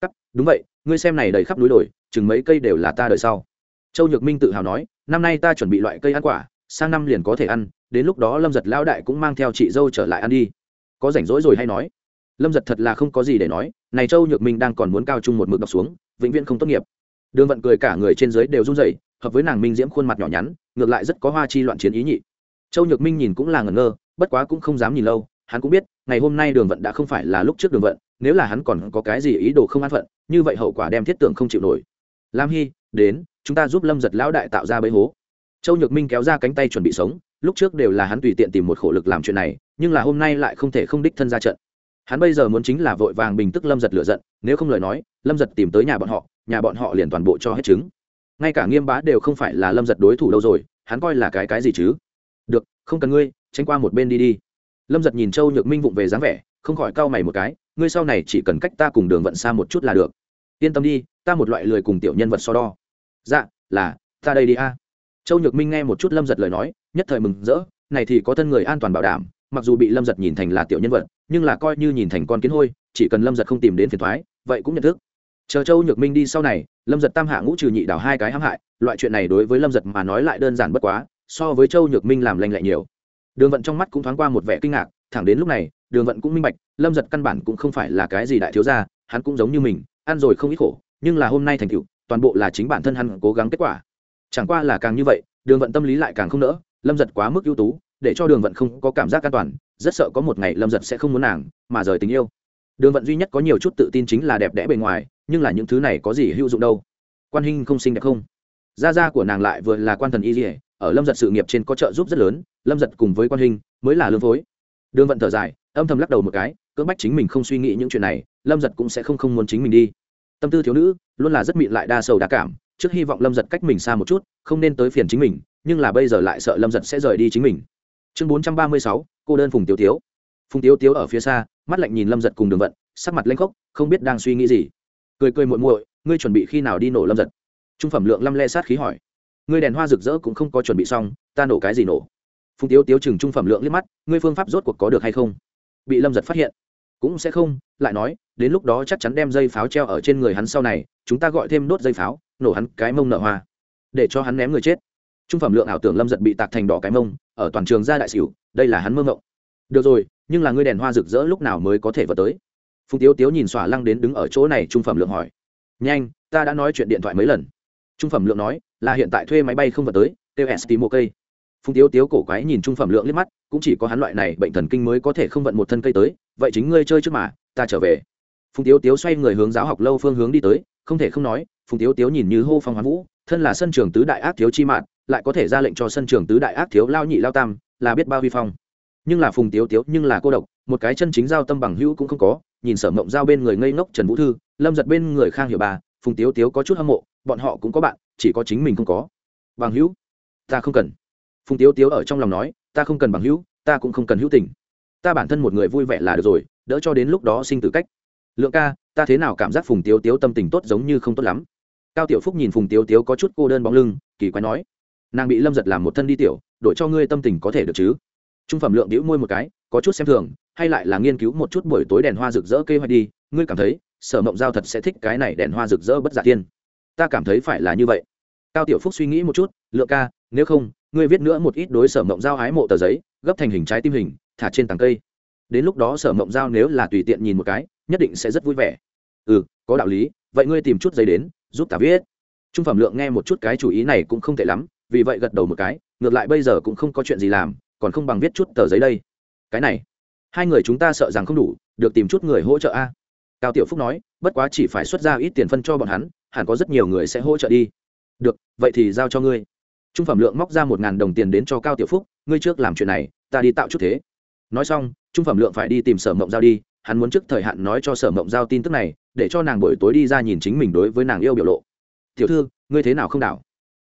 Cắt, đúng vậy, ngươi xem này đầy khắp núi đồi, chừng mấy cây đều là ta đời sau. Châu nhược minh tự hào nói, năm nay ta chuẩn bị loại cây ăn quả, sang năm liền có thể ăn, đến lúc đó lâm giật lão đại cũng mang theo chị dâu trở lại ăn đi. Có rảnh rỗi rồi hay nói? Lâm giật thật là không có gì để nói, này châu nhược minh đang còn muốn cao chung một mực đọc xuống, vĩnh viễn không tốt nghiệp. Đường vận cười cả người trên dưới đều run rẩy, hợp với nàng minh diễm khuôn mặt nhỏ nhắn, ngược lại rất có hoa chi loạn chiến ý nhị. Châu nhược minh nhìn cũng là ngẩn ngơ, bất quá cũng không dám nhìn lâu hắn cũng biết, ngày hôm nay đường vận đã không phải là lúc trước đường vận, nếu là hắn còn có cái gì ý đồ không an phận, như vậy hậu quả đem thiết tưởng không chịu nổi. Lam hy, đến, chúng ta giúp lâm giật lão đại tạo ra bẫy hố. Châu nhược minh kéo ra cánh tay chuẩn bị sống, lúc trước đều là hắn tùy tiện tìm một khổ lực làm chuyện này, nhưng là hôm nay lại không thể không đích thân ra trận. Hắn bây giờ muốn chính là vội vàng bình tức lâm giật lựa giận, nếu không lời nói, lâm giật tìm tới nhà bọn họ, nhà bọn họ liền toàn bộ cho hết chứng ngay cả nghiêm bá đều không phải là lâm giật đối thủ đâu rồi, hắn coi là cái cái gì chứ? Được, không cần ngươi tranh qua một bên đi đi lâm giật nhìn châu nhược minh vụng về dáng vẻ, không khỏi cau mày một cái, ngươi sau này chỉ cần cách ta cùng đường vận xa một chút là được. Yên tâm đi, ta một loại lười cùng tiểu nhân vật so đo. Dạ là, ta đây đi a. Châu nhược minh nghe một chút lâm giật lời nói, nhất thời mừng rỡ, này thì có thân người an toàn bảo đảm, mặc dù bị lâm giật nhìn thành là tiểu nhân vật, nhưng là coi như nhìn thành con kiến hôi, chỉ cần lâm giật không tìm đến phiền thoái vậy cũng nhận thức. Chờ châu nhược minh đi sau này, lâm giật tam hạ ngũ trừ nhị đảo hai cái hãm hại, loại chuyện này đối với lâm giật mà nói lại đơn giản bất quá, so với châu nhược minh làm lanh lại nhiều đường vận trong mắt cũng thoáng qua một vẻ kinh ngạc, thẳng đến lúc này, đường vận cũng minh bạch, lâm giật căn bản cũng không phải là cái gì đại thiếu gia, hắn cũng giống như mình, ăn rồi không ít khổ, nhưng là hôm nay thành tựu, toàn bộ là chính bản thân hắn cố gắng kết quả. Chẳng qua là càng như vậy, đường vận tâm lý lại càng không nỡ, lâm giật quá mức ưu tú, để cho đường vận không có cảm giác an toàn, rất sợ có một ngày lâm giật sẽ không muốn nàng, mà rời tình yêu. Đường vận duy nhất có nhiều chút tự tin chính là đẹp đẽ bề ngoài, nhưng là những thứ này có gì hữu dụng đâu? Quan Hinh không xinh đẹp không? Gia gia của nàng lại vừa là quan thần y dỉa ở lâm giật sự nghiệp trên có trợ giúp rất lớn lâm giật cùng với quan hình mới là lương phối. Đường vận thở dài, âm thầm lắc đầu một cái, cưỡng bách chính mình không suy nghĩ những chuyện này, lâm giật cũng sẽ không không muốn chính mình đi. Tâm tư thiếu nữ luôn là rất mịn lại đa sầu đa cảm, trước hy vọng lâm giật cách mình xa một chút, không nên tới phiền chính mình, nhưng là bây giờ lại sợ lâm giật sẽ rời đi chính mình. Chương bốn trăm ba mươi sáu, cô đơn phùng tiêu tiếu. Phùng tiêu tiếu ở phía xa, mắt lạnh nhìn lâm giật cùng đường vận, sắc mặt lanh khốc, không biết đang suy nghĩ gì. Cười cười muội muội, ngươi chuẩn bị khi nào đi nổ lâm giật? Trung phẩm lượng lăm le sát khí hỏi. Ngươi đèn hoa rực rỡ cũng không có chuẩn bị xong, ta nổ cái gì nổ? Phùng tiếu tiếu chừng trung phẩm lượng liếc mắt, ngươi phương pháp rốt cuộc có được hay không? Bị lâm giật phát hiện. Cũng sẽ không, lại nói, đến lúc đó chắc chắn đem dây pháo treo ở trên người hắn sau này, chúng ta gọi thêm đốt dây pháo, nổ hắn cái mông nợ hoa. Để cho hắn ném người chết. Trung phẩm lượng ảo tưởng lâm giật bị tạc thành đỏ cái mông, ở toàn trường gia đại xỉu, đây là hắn mơ ngộng. Được rồi, nhưng là ngươi đèn hoa rực rỡ lúc nào mới có thể vào tới? Phùng tiếu tiếu nhìn xỏa lăng đến đứng ở chỗ này trung phẩm lượng hỏi. Nhanh, ta đã nói chuyện điện thoại mấy lần. Trung phẩm lượng nói, là hiện tại thuê máy bay không vào tới kêu tìm một cây phùng tiếu tiếu cổ quái nhìn trung phẩm lượng liếc mắt, cũng chỉ có hắn loại này bệnh thần kinh mới có thể không vận một thân cây tới, vậy chính ngươi chơi trước mà, ta trở về. Phùng tiếu tiếu xoay người hướng giáo học lâu phương hướng đi tới, không thể không nói phùng tiếu tiếu nhìn như hô phong hoán vũ, thân là sân trường tứ đại ác thiếu chi mạng lại có thể ra lệnh cho sân trường tứ đại ác thiếu lao nhị lao tam, là biết bao vi phong. Nhưng là phùng tiếu tiếu nhưng là cô độc, một cái chân chính giao tâm bằng hữu cũng không có, nhìn sở mộng giao bên người ngây ngốc trần vũ thư, lâm giật bên người khang hiểu bà phùng tiếu tiếu có chút hâm mộ, bọn họ cũng có bạn, chỉ có chính mình không có. Bằng hữu, ta không cần phùng tiếu tiếu ở trong lòng nói, ta không cần bằng hữu, ta cũng không cần hữu tình. Ta bản thân một người vui vẻ là được rồi, đỡ cho đến lúc đó sinh tử cách. Lượng ca, ta thế nào cảm giác phùng tiếu tiếu tâm tình tốt giống như không tốt lắm? Cao tiểu phúc nhìn phùng tiếu tiếu có chút cô đơn bóng lưng, kỳ quái nói, nàng bị lâm giật làm một thân đi tiểu, đổi cho ngươi tâm tình có thể được chứ? Trung phẩm lượng đĩu môi một cái, có chút xem thường, hay lại là nghiên cứu một chút buổi tối đèn hoa rực rỡ kế hoạch đi, ngươi cảm thấy, sở mộng giao thật sẽ thích cái này đèn hoa rực rỡ bất giả tiên. Ta cảm thấy phải là như vậy. Cao tiểu phúc suy nghĩ một chút, lượng ca, nếu không ngươi viết nữa một ít đối sở mộng giao ái mộ tờ giấy, gấp thành hình trái tim hình, thả trên tàng cây. Đến lúc đó sở mộng giao nếu là tùy tiện nhìn một cái, nhất định sẽ rất vui vẻ. Ừ có đạo lý, vậy ngươi tìm chút giấy đến, giúp ta viết. Trung phẩm lượng nghe một chút cái chủ ý này cũng không tệ lắm, vì vậy gật đầu một cái, ngược lại bây giờ cũng không có chuyện gì làm, còn không bằng viết chút tờ giấy đây. Cái này, hai người chúng ta sợ rằng không đủ, được tìm chút người hỗ trợ a. Cao tiểu phúc nói, bất quá chỉ phải xuất ra ít tiền phân cho bọn hắn, hẳn có rất nhiều người sẽ hỗ trợ đi. Được, vậy thì giao cho ngươi trung phẩm lượng móc ra một ngàn đồng tiền đến cho cao tiểu phúc ngươi trước làm chuyện này ta đi tạo chút thế nói xong trung phẩm lượng phải đi tìm sở mộng giao đi hắn muốn trước thời hạn nói cho sở mộng giao tin tức này để cho nàng buổi tối đi ra nhìn chính mình đối với nàng yêu biểu lộ tiểu thư ngươi thế nào không đảo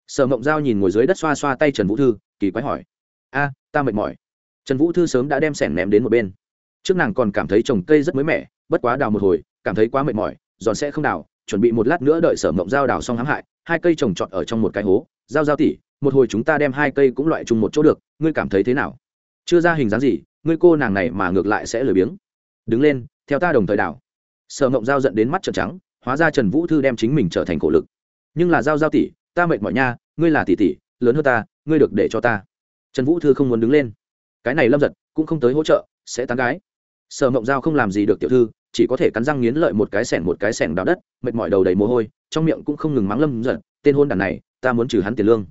sở mộng giao nhìn ngồi dưới đất xoa xoa tay trần vũ thư kỳ quái hỏi a ta mệt mỏi trần vũ thư sớm đã đem sẻng ném đến một bên trước nàng còn cảm thấy trồng cây rất mới mẻ bất quá đào một hồi cảm thấy quá mệt mỏi giòn sẽ không đào chuẩn bị một lát nữa đợi sở mộng giao đào xong hãm hại hai cây trồng trọt ở trong một cái hố giao giao tỉ một hồi chúng ta đem hai cây cũng loại chung một chỗ được, ngươi cảm thấy thế nào? Chưa ra hình dáng gì, ngươi cô nàng này mà ngược lại sẽ lười biếng. Đứng lên, theo ta đồng thời đảo. Sở ngộng giao dẫn đến mắt trợn trắng, hóa ra trần vũ thư đem chính mình trở thành cổ lực. Nhưng là giao giao tỷ, ta mệt mỏi nha, ngươi là tỷ tỷ, lớn hơn ta, ngươi được để cho ta. Trần vũ thư không muốn đứng lên. Cái này lâm giật cũng không tới hỗ trợ, sẽ tán gái. Sở mộng giao không làm gì được tiểu thư, chỉ có thể cắn răng nghiến lợi một cái sẻng một cái sẻng đào đất, mệt mỏi đầu đầy mồ hôi, trong miệng cũng không ngừng mắng lâm giật, tên hôn đàn này, ta muốn trừ hắn tiền lương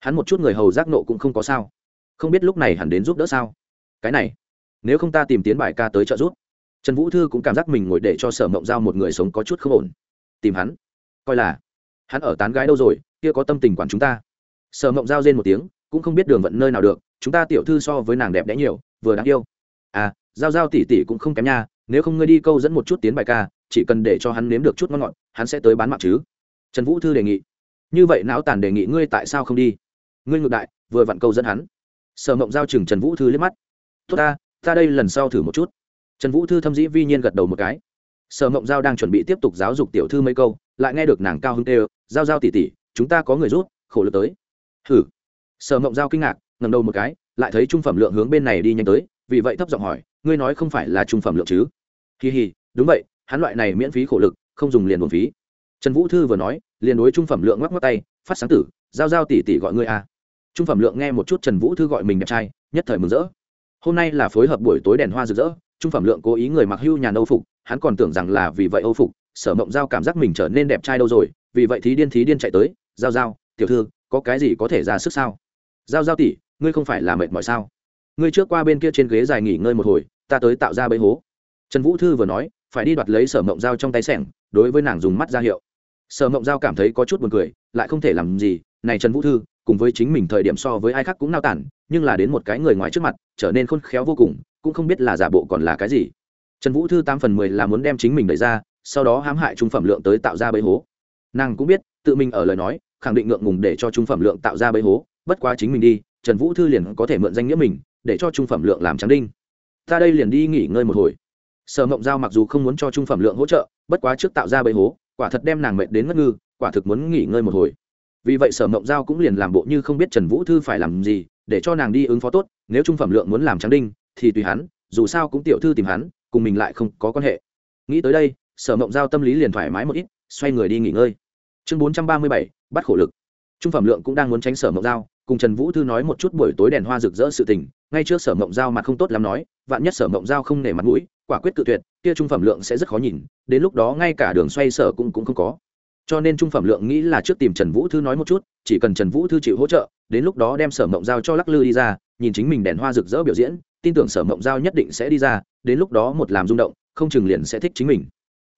hắn một chút người hầu giác nộ cũng không có sao. Không biết lúc này hẳn đến giúp đỡ sao? Cái này, nếu không ta tìm tiến bài ca tới trợ giúp. Trần vũ thư cũng cảm giác mình ngồi để cho sở mộng giao một người sống có chút không ổn. Tìm hắn? Coi là, hắn ở tán gái đâu rồi, kia có tâm tình quản chúng ta. Sở mộng giao rên một tiếng, cũng không biết đường vận nơi nào được, chúng ta tiểu thư so với nàng đẹp đẽ nhiều, vừa đáng yêu. À giao giao tỉ tỉ cũng không kém nha, nếu không ngươi đi câu dẫn một chút tiến bài ca, chỉ cần để cho hắn nếm được chút ngon ngọt, hắn sẽ tới bán mạng chứ. Trần vũ thư đề nghị. Như vậy não tàn đề nghị ngươi tại sao không đi? Ngươi ngược đại, vừa vặn câu dẫn hắn. Sở mộng giao chừng trần vũ thư liếc mắt. Tốt ta ta đây lần sau thử một chút. Trần vũ thư thâm dĩ vi nhiên gật đầu một cái. Sở mộng giao đang chuẩn bị tiếp tục giáo dục tiểu thư mấy câu, lại nghe được nàng cao hưng tê giao giao tỉ tỉ chúng ta có người rút, khổ lực tới. Thử sở mộng giao kinh ngạc ngầm đầu một cái, lại thấy trung phẩm lượng hướng bên này đi nhanh tới, vì vậy thấp giọng hỏi, ngươi nói không phải là trung phẩm lượng chứ? Kỳ hì đúng vậy, hắn loại này miễn phí khổ lực, không dùng liền buồn phí. Trần vũ thư vừa nói, liền đối trung phẩm lượng ngoắc ngoắc tay, phát sáng tử, giao giao tỉ tỉ gọi ngươi à trung phẩm lượng nghe một chút trần vũ thư gọi mình đẹp trai, nhất thời mừng rỡ. Hôm nay là phối hợp buổi tối đèn hoa rực rỡ, trung phẩm lượng cố ý người mặc hưu nhàn âu phục, hắn còn tưởng rằng là vì vậy âu phục, sở mộng giao cảm giác mình trở nên đẹp trai đâu rồi, vì vậy thí điên thí điên chạy tới, giao giao, tiểu thư, có cái gì có thể ra sức sao? Giao giao tỉ ngươi không phải là mệt mỏi sao? Ngươi trước qua bên kia trên ghế dài nghỉ ngơi một hồi, ta tới tạo ra bẫy hố. Trần vũ thư vừa nói, phải đi đoạt lấy sở mộng dao trong tay sẻng, đối với nàng dùng mắt ra hiệu. Sở mộng dao cảm thấy có chút buồn cười, lại không thể làm gì, này trần vũ thư cùng với chính mình thời điểm so với ai khác cũng nao tản, nhưng là đến một cái người ngoài trước mặt, trở nên khôn khéo vô cùng, cũng không biết là giả bộ còn là cái gì. Trần vũ thư tám phần mười là muốn đem chính mình đẩy ra, sau đó hãm hại trung phẩm lượng tới tạo ra bẫy hố. Nàng cũng biết, tự mình ở lời nói, khẳng định ngượng ngùng để cho trung phẩm lượng tạo ra bẫy hố, bất quá chính mình đi, trần vũ thư liền có thể mượn danh nghĩa mình, để cho trung phẩm lượng làm trắng đinh. Ta đây liền đi nghỉ ngơi một hồi. Sở mộng giao mặc dù không muốn cho trung phẩm lượng hỗ trợ, bất quá trước tạo ra bẫy hố, quả thật đem nàng mệt đến ngất ngư, quả thực muốn nghỉ ngơi một hồi vì vậy sở mộng giao cũng liền làm bộ như không biết trần vũ thư phải làm gì, để cho nàng đi ứng phó tốt, nếu trung phẩm lượng muốn làm trắng đinh, thì tùy hắn, dù sao cũng tiểu thư tìm hắn, cùng mình lại không có quan hệ. Nghĩ tới đây, sở mộng giao tâm lý liền thoải mái một ít, xoay người đi nghỉ ngơi. Chương bốn trăm ba mươi bảy, bắt khổ lực. Trung phẩm lượng cũng đang muốn tránh sở mộng giao, cùng trần vũ thư nói một chút buổi tối đèn hoa rực rỡ sự tình, ngay trước sở mộng giao mặt không tốt lắm nói, vạn nhất sở mộng giao không nể mặt mũi, quả quyết cự tuyệt, kia trung phẩm lượng sẽ rất khó nhìn, đến lúc đó ngay cả đường xoay sở cũng cũng không có cho nên trung phẩm lượng nghĩ là trước tìm trần vũ thư nói một chút, chỉ cần trần vũ thư chịu hỗ trợ, đến lúc đó đem sở mộng giao cho lắc lư đi ra, nhìn chính mình đèn hoa rực rỡ biểu diễn, tin tưởng sở mộng giao nhất định sẽ đi ra, đến lúc đó một làm rung động, không chừng liền sẽ thích chính mình.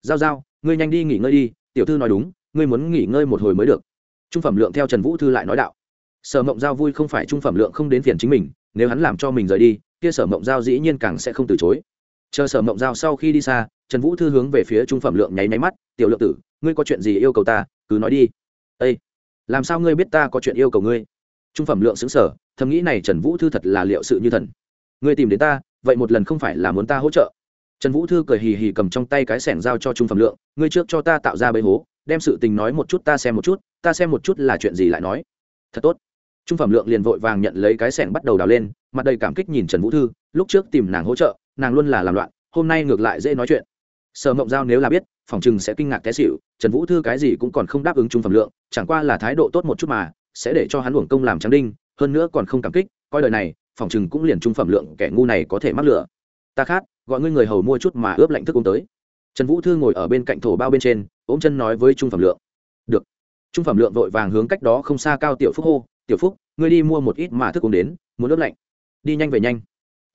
Giao giao, ngươi nhanh đi nghỉ ngơi đi, tiểu thư nói đúng, ngươi muốn nghỉ ngơi một hồi mới được. Trung phẩm lượng theo trần vũ thư lại nói đạo. Sở mộng giao vui không phải trung phẩm lượng không đến phiền chính mình, nếu hắn làm cho mình rời đi, kia sở mộng giao dĩ nhiên càng sẽ không từ chối. Chờ sở mộng giao sau khi đi xa trần vũ thư hướng về phía trung phẩm lượng nháy máy mắt, tiểu lượng tử, ngươi có chuyện gì yêu cầu ta? Cứ nói đi. Â làm sao ngươi biết ta có chuyện yêu cầu ngươi? Trung phẩm lượng xứng sở, thầm nghĩ này trần vũ thư thật là liệu sự như thần. Ngươi tìm đến ta, vậy một lần không phải là muốn ta hỗ trợ? Trần vũ thư cười hì hì cầm trong tay cái sẻng giao cho trung phẩm lượng, ngươi trước cho ta tạo ra bẫy hố, đem sự tình nói một chút, ta xem một chút, ta xem một chút là chuyện gì lại nói. Thật tốt. Trung phẩm lượng liền vội vàng nhận lấy cái sẻng bắt đầu đào lên, mặt đầy cảm kích nhìn trần vũ thư, lúc trước tìm nàng hỗ trợ, nàng luôn là làm loạn, hôm nay ngược lại dễ nói chuyện sở mộng giao nếu là biết, phòng chừng sẽ kinh ngạc té xịu trần vũ thư cái gì cũng còn không đáp ứng trung phẩm lượng, chẳng qua là thái độ tốt một chút mà, sẽ để cho hắn uổng công làm trắng đinh, hơn nữa còn không cảm kích, coi đời này, phòng chừng cũng liền trung phẩm lượng kẻ ngu này có thể mắc lửa. Ta khát gọi ngươi người hầu mua chút mà ướp lạnh thức uống tới. Trần vũ thư ngồi ở bên cạnh thổ bao bên trên, ôm chân nói với trung phẩm lượng. Được. Trung phẩm lượng vội vàng hướng cách đó không xa cao tiểu phúc hô, tiểu phúc, ngươi đi mua một ít mà thức uống đến, muốn ướp lạnh. Đi nhanh về nhanh.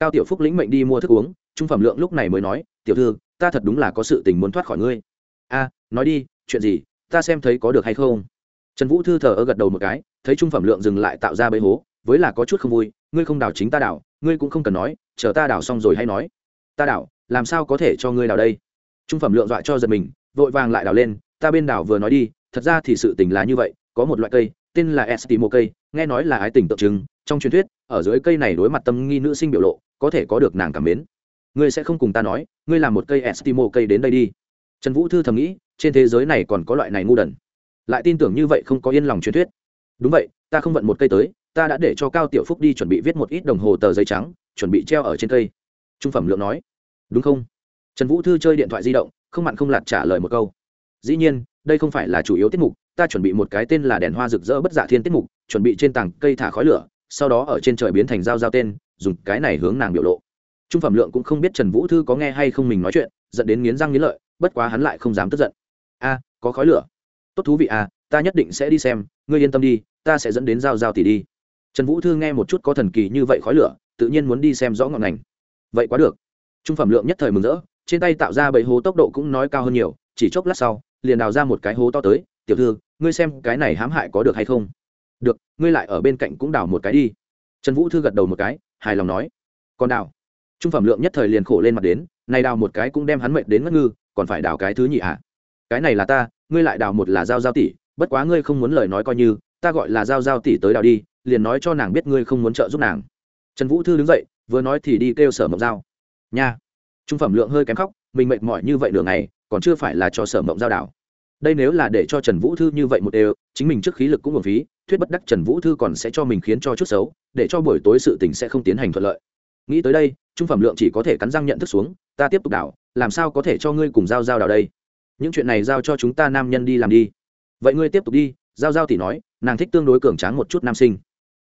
Cao tiểu phúc lĩnh mệnh đi mua thức uống trung phẩm lượng lúc này mới nói, tiểu thư ta thật đúng là có sự tình muốn thoát khỏi ngươi. A, nói đi, chuyện gì? Ta xem thấy có được hay không? Trần vũ thư thờ ơ gật đầu một cái, thấy trung phẩm lượng dừng lại tạo ra bấy hố, với là có chút không vui, ngươi không đào chính ta đào ngươi cũng không cần nói, chờ ta đào xong rồi hay nói. Ta đào làm sao có thể cho ngươi đào đây? Trung phẩm lượng dọa cho giật mình, vội vàng lại đào lên, ta bên đào vừa nói đi, thật ra thì sự tình là như vậy, có một loại cây, tên là estimo cây, nghe nói là ái tình tượng trưng, trong truyền thuyết, ở dưới cây này đối mặt tâm nghi nữ sinh biểu lộ, có thể có được nàng cảm mến ngươi sẽ không cùng ta nói, ngươi làm một cây estimo cây đến đây đi. Trần vũ thư thầm nghĩ, trên thế giới này còn có loại này ngu đần. Lại tin tưởng như vậy không có yên lòng truyền thuyết. Đúng vậy, ta không vận một cây tới, ta đã để cho cao tiểu phúc đi chuẩn bị viết một ít đồng hồ tờ giấy trắng, chuẩn bị treo ở trên cây. Trung phẩm lượng nói. Đúng không? Trần vũ thư chơi điện thoại di động, không mặn không lạt trả lời một câu. Dĩ nhiên, đây không phải là chủ yếu tiết mục, ta chuẩn bị một cái tên là đèn hoa rực rỡ bất giả thiên tiết mục, chuẩn bị trên tảng cây thả khói lửa, sau đó ở trên trời biến thành dao dao tên, dùng cái này hướng nàng biểu lộ trung phẩm lượng cũng không biết trần vũ thư có nghe hay không mình nói chuyện dẫn đến nghiến răng nghiến lợi, bất quá hắn lại không dám tức giận. A, có khói lửa. Tốt thú vị à ta nhất định sẽ đi xem, ngươi yên tâm đi, ta sẽ dẫn đến giao giao tỷ đi. Trần vũ thư nghe một chút có thần kỳ như vậy khói lửa, tự nhiên muốn đi xem rõ ngọn ngành. Vậy quá được. Trung phẩm lượng nhất thời mừng rỡ, trên tay tạo ra bảy hố tốc độ cũng nói cao hơn nhiều, chỉ chốc lát sau, liền đào ra một cái hố to tới, tiểu thư, ngươi xem cái này hãm hại có được hay không? Được, ngươi lại ở bên cạnh cũng đào một cái đi. Trần vũ thư gật đầu một cái, hài lòng nói. Còn đào trung phẩm lượng nhất thời liền khổ lên mặt đến, này đào một cái cũng đem hắn mệt đến ngất ngư, còn phải đào cái thứ nhị ạ à? cái này là ta, ngươi lại đào một là giao giao tỷ, bất quá ngươi không muốn lời nói coi như, ta gọi là giao giao tỷ tới đào đi, liền nói cho nàng biết ngươi không muốn trợ giúp nàng. Trần vũ thư đứng dậy, vừa nói thì đi kêu sở mộng giao. Nha! Trung phẩm lượng hơi kém khóc, mình mệt mỏi như vậy đường này còn chưa phải là cho sở mộng giao đảo đây nếu là để cho trần vũ thư như vậy một đều, chính mình trước khí lực cũng một phí, thuyết bất đắc trần vũ thư còn sẽ cho mình khiến cho chút xấu, để cho buổi tối sự tình sẽ không tiến hành thuận lợi nghĩ tới đây, trung phẩm lượng chỉ có thể cắn răng nhận thức xuống, ta tiếp tục đảo, làm sao có thể cho ngươi cùng giao giao đảo đây? Những chuyện này giao cho chúng ta nam nhân đi làm đi. Vậy ngươi tiếp tục đi, giao giao tỷ nói, nàng thích tương đối cường tráng một chút nam sinh.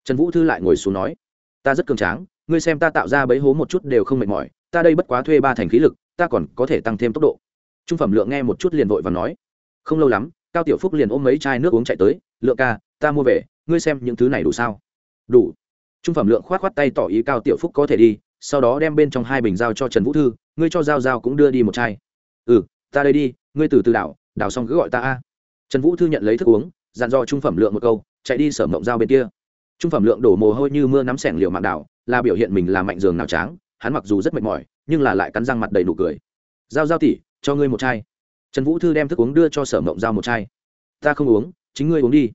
Trần vũ thư lại ngồi xuống nói, ta rất cường tráng, ngươi xem ta tạo ra bấy hố một chút đều không mệt mỏi, ta đây bất quá thuê ba thành khí lực, ta còn có thể tăng thêm tốc độ. Trung phẩm lượng nghe một chút liền vội và nói, không lâu lắm, cao tiểu phúc liền ôm mấy chai nước uống chạy tới, lượng ca, ta mua về, ngươi xem những thứ này đủ sao? Đủ trung phẩm lượng khoát khoát tay tỏ ý cao tiểu phúc có thể đi, sau đó đem bên trong hai bình giao cho trần vũ thư, ngươi cho giao giao cũng đưa đi một chai. Ừ ta đây đi, ngươi từ từ đảo đảo xong cứ gọi ta a. Trần vũ thư nhận lấy thức uống, dặn dò trung phẩm lượng một câu, chạy đi sở mộng giao bên kia. Trung phẩm lượng đổ mồ hôi như mưa nắm sẻng liệu mạng đảo, là biểu hiện mình là mạnh giường nào tráng, hắn mặc dù rất mệt mỏi, nhưng là lại cắn răng mặt đầy đủ cười. Giao giao tỉ cho ngươi một chai. Trần vũ thư đem thức uống đưa cho sở mộng giao một chai. Ta không uống, chính ngươi uống đi.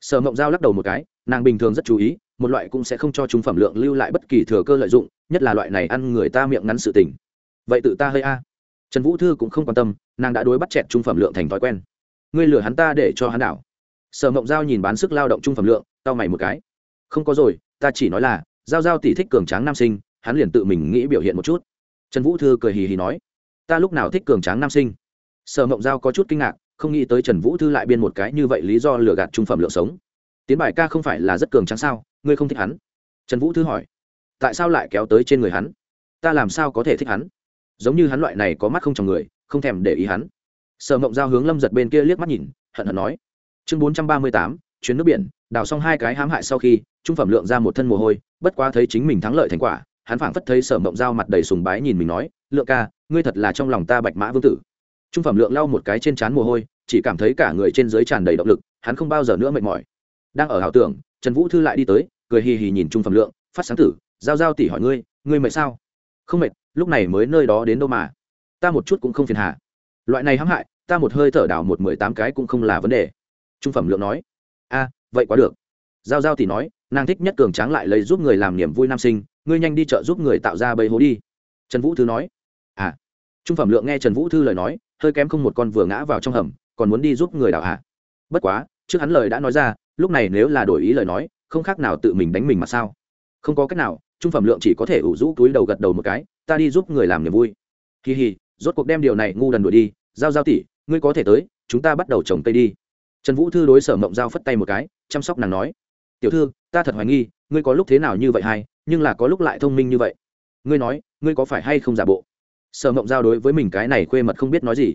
Sở mộng giao lắc đầu một cái, nàng bình thường rất chú ý một loại cũng sẽ không cho trung phẩm lượng lưu lại bất kỳ thừa cơ lợi dụng, nhất là loại này ăn người ta miệng ngắn sự tình. Vậy tự ta hơi a. Trần vũ thư cũng không quan tâm, nàng đã đối bắt chẹt trung phẩm lượng thành thói quen. Ngươi lừa hắn ta để cho hắn đảo. Sở mộng giao nhìn bán sức lao động trung phẩm lượng tao mày một cái. Không có rồi, ta chỉ nói là, giao giao tỷ thích cường tráng nam sinh, hắn liền tự mình nghĩ biểu hiện một chút. Trần vũ thư cười hì hì nói, ta lúc nào thích cường tráng nam sinh? Sở mộng giao có chút kinh ngạc, không nghĩ tới trần vũ thư lại biên một cái như vậy lý do lừa gạt trung phẩm lượng sống tiến bài ca không phải là rất cường tráng sao? Ngươi không thích hắn? Trần vũ thư hỏi. Tại sao lại kéo tới trên người hắn? Ta làm sao có thể thích hắn? Giống như hắn loại này có mắt không trong người, không thèm để ý hắn. Sở mộng giao hướng lâm giật bên kia liếc mắt nhìn, hận hận nói. Chương bốn trăm ba mươi tám, chuyến nước biển, đào xong hai cái hãm hại sau khi, trung phẩm lượng ra một thân mồ hôi, bất quá thấy chính mình thắng lợi thành quả, hắn phảng phất thấy sở mộng dao mặt đầy sùng bái nhìn mình nói, lượng ca, ngươi thật là trong lòng ta bạch mã vương tử. Trung phẩm lượng lau một cái trên trán mồ hôi, chỉ cảm thấy cả người trên dưới tràn đầy động lực, hắn không bao giờ nữa mệt mỏi đang ở ảo tưởng, trần vũ thư lại đi tới, cười hì hì nhìn trung phẩm lượng, phát sáng tử, giao giao tỷ hỏi ngươi ngươi mệt sao? Không mệt, lúc này mới nơi đó đến đâu mà? Ta một chút cũng không phiền hà. Loại này hãm hại, ta một hơi thở đảo một mười tám cái cũng không là vấn đề. Trung phẩm lượng nói. A, vậy quá được. Giao giao tỷ nói, nàng thích nhất cường tráng lại lấy giúp người làm niềm vui nam sinh, ngươi nhanh đi chợ giúp người tạo ra bầy hố đi. Trần vũ thư nói. À. Trung phẩm lượng nghe trần vũ thư lời nói, hơi kém không một con vừa ngã vào trong hầm, còn muốn đi giúp người đảo hạ. Bất quá, trước hắn lời đã nói ra lúc này nếu là đổi ý lời nói, không khác nào tự mình đánh mình mà sao? Không có cách nào, trung phẩm lượng chỉ có thể ủ rũ túi đầu gật đầu một cái, ta đi giúp người làm niềm vui. Kỳ hì, rốt cuộc đem điều này ngu đần đuổi đi. Giao giao tỷ, ngươi có thể tới, chúng ta bắt đầu trồng cây đi. Trần vũ thư đối sở mộng giao phất tay một cái, chăm sóc nàng nói. Tiểu thư, ta thật hoài nghi, ngươi có lúc thế nào như vậy hay, nhưng là có lúc lại thông minh như vậy. Ngươi nói, ngươi có phải hay không giả bộ? Sở mộng giao đối với mình cái này khuê mật không biết nói gì.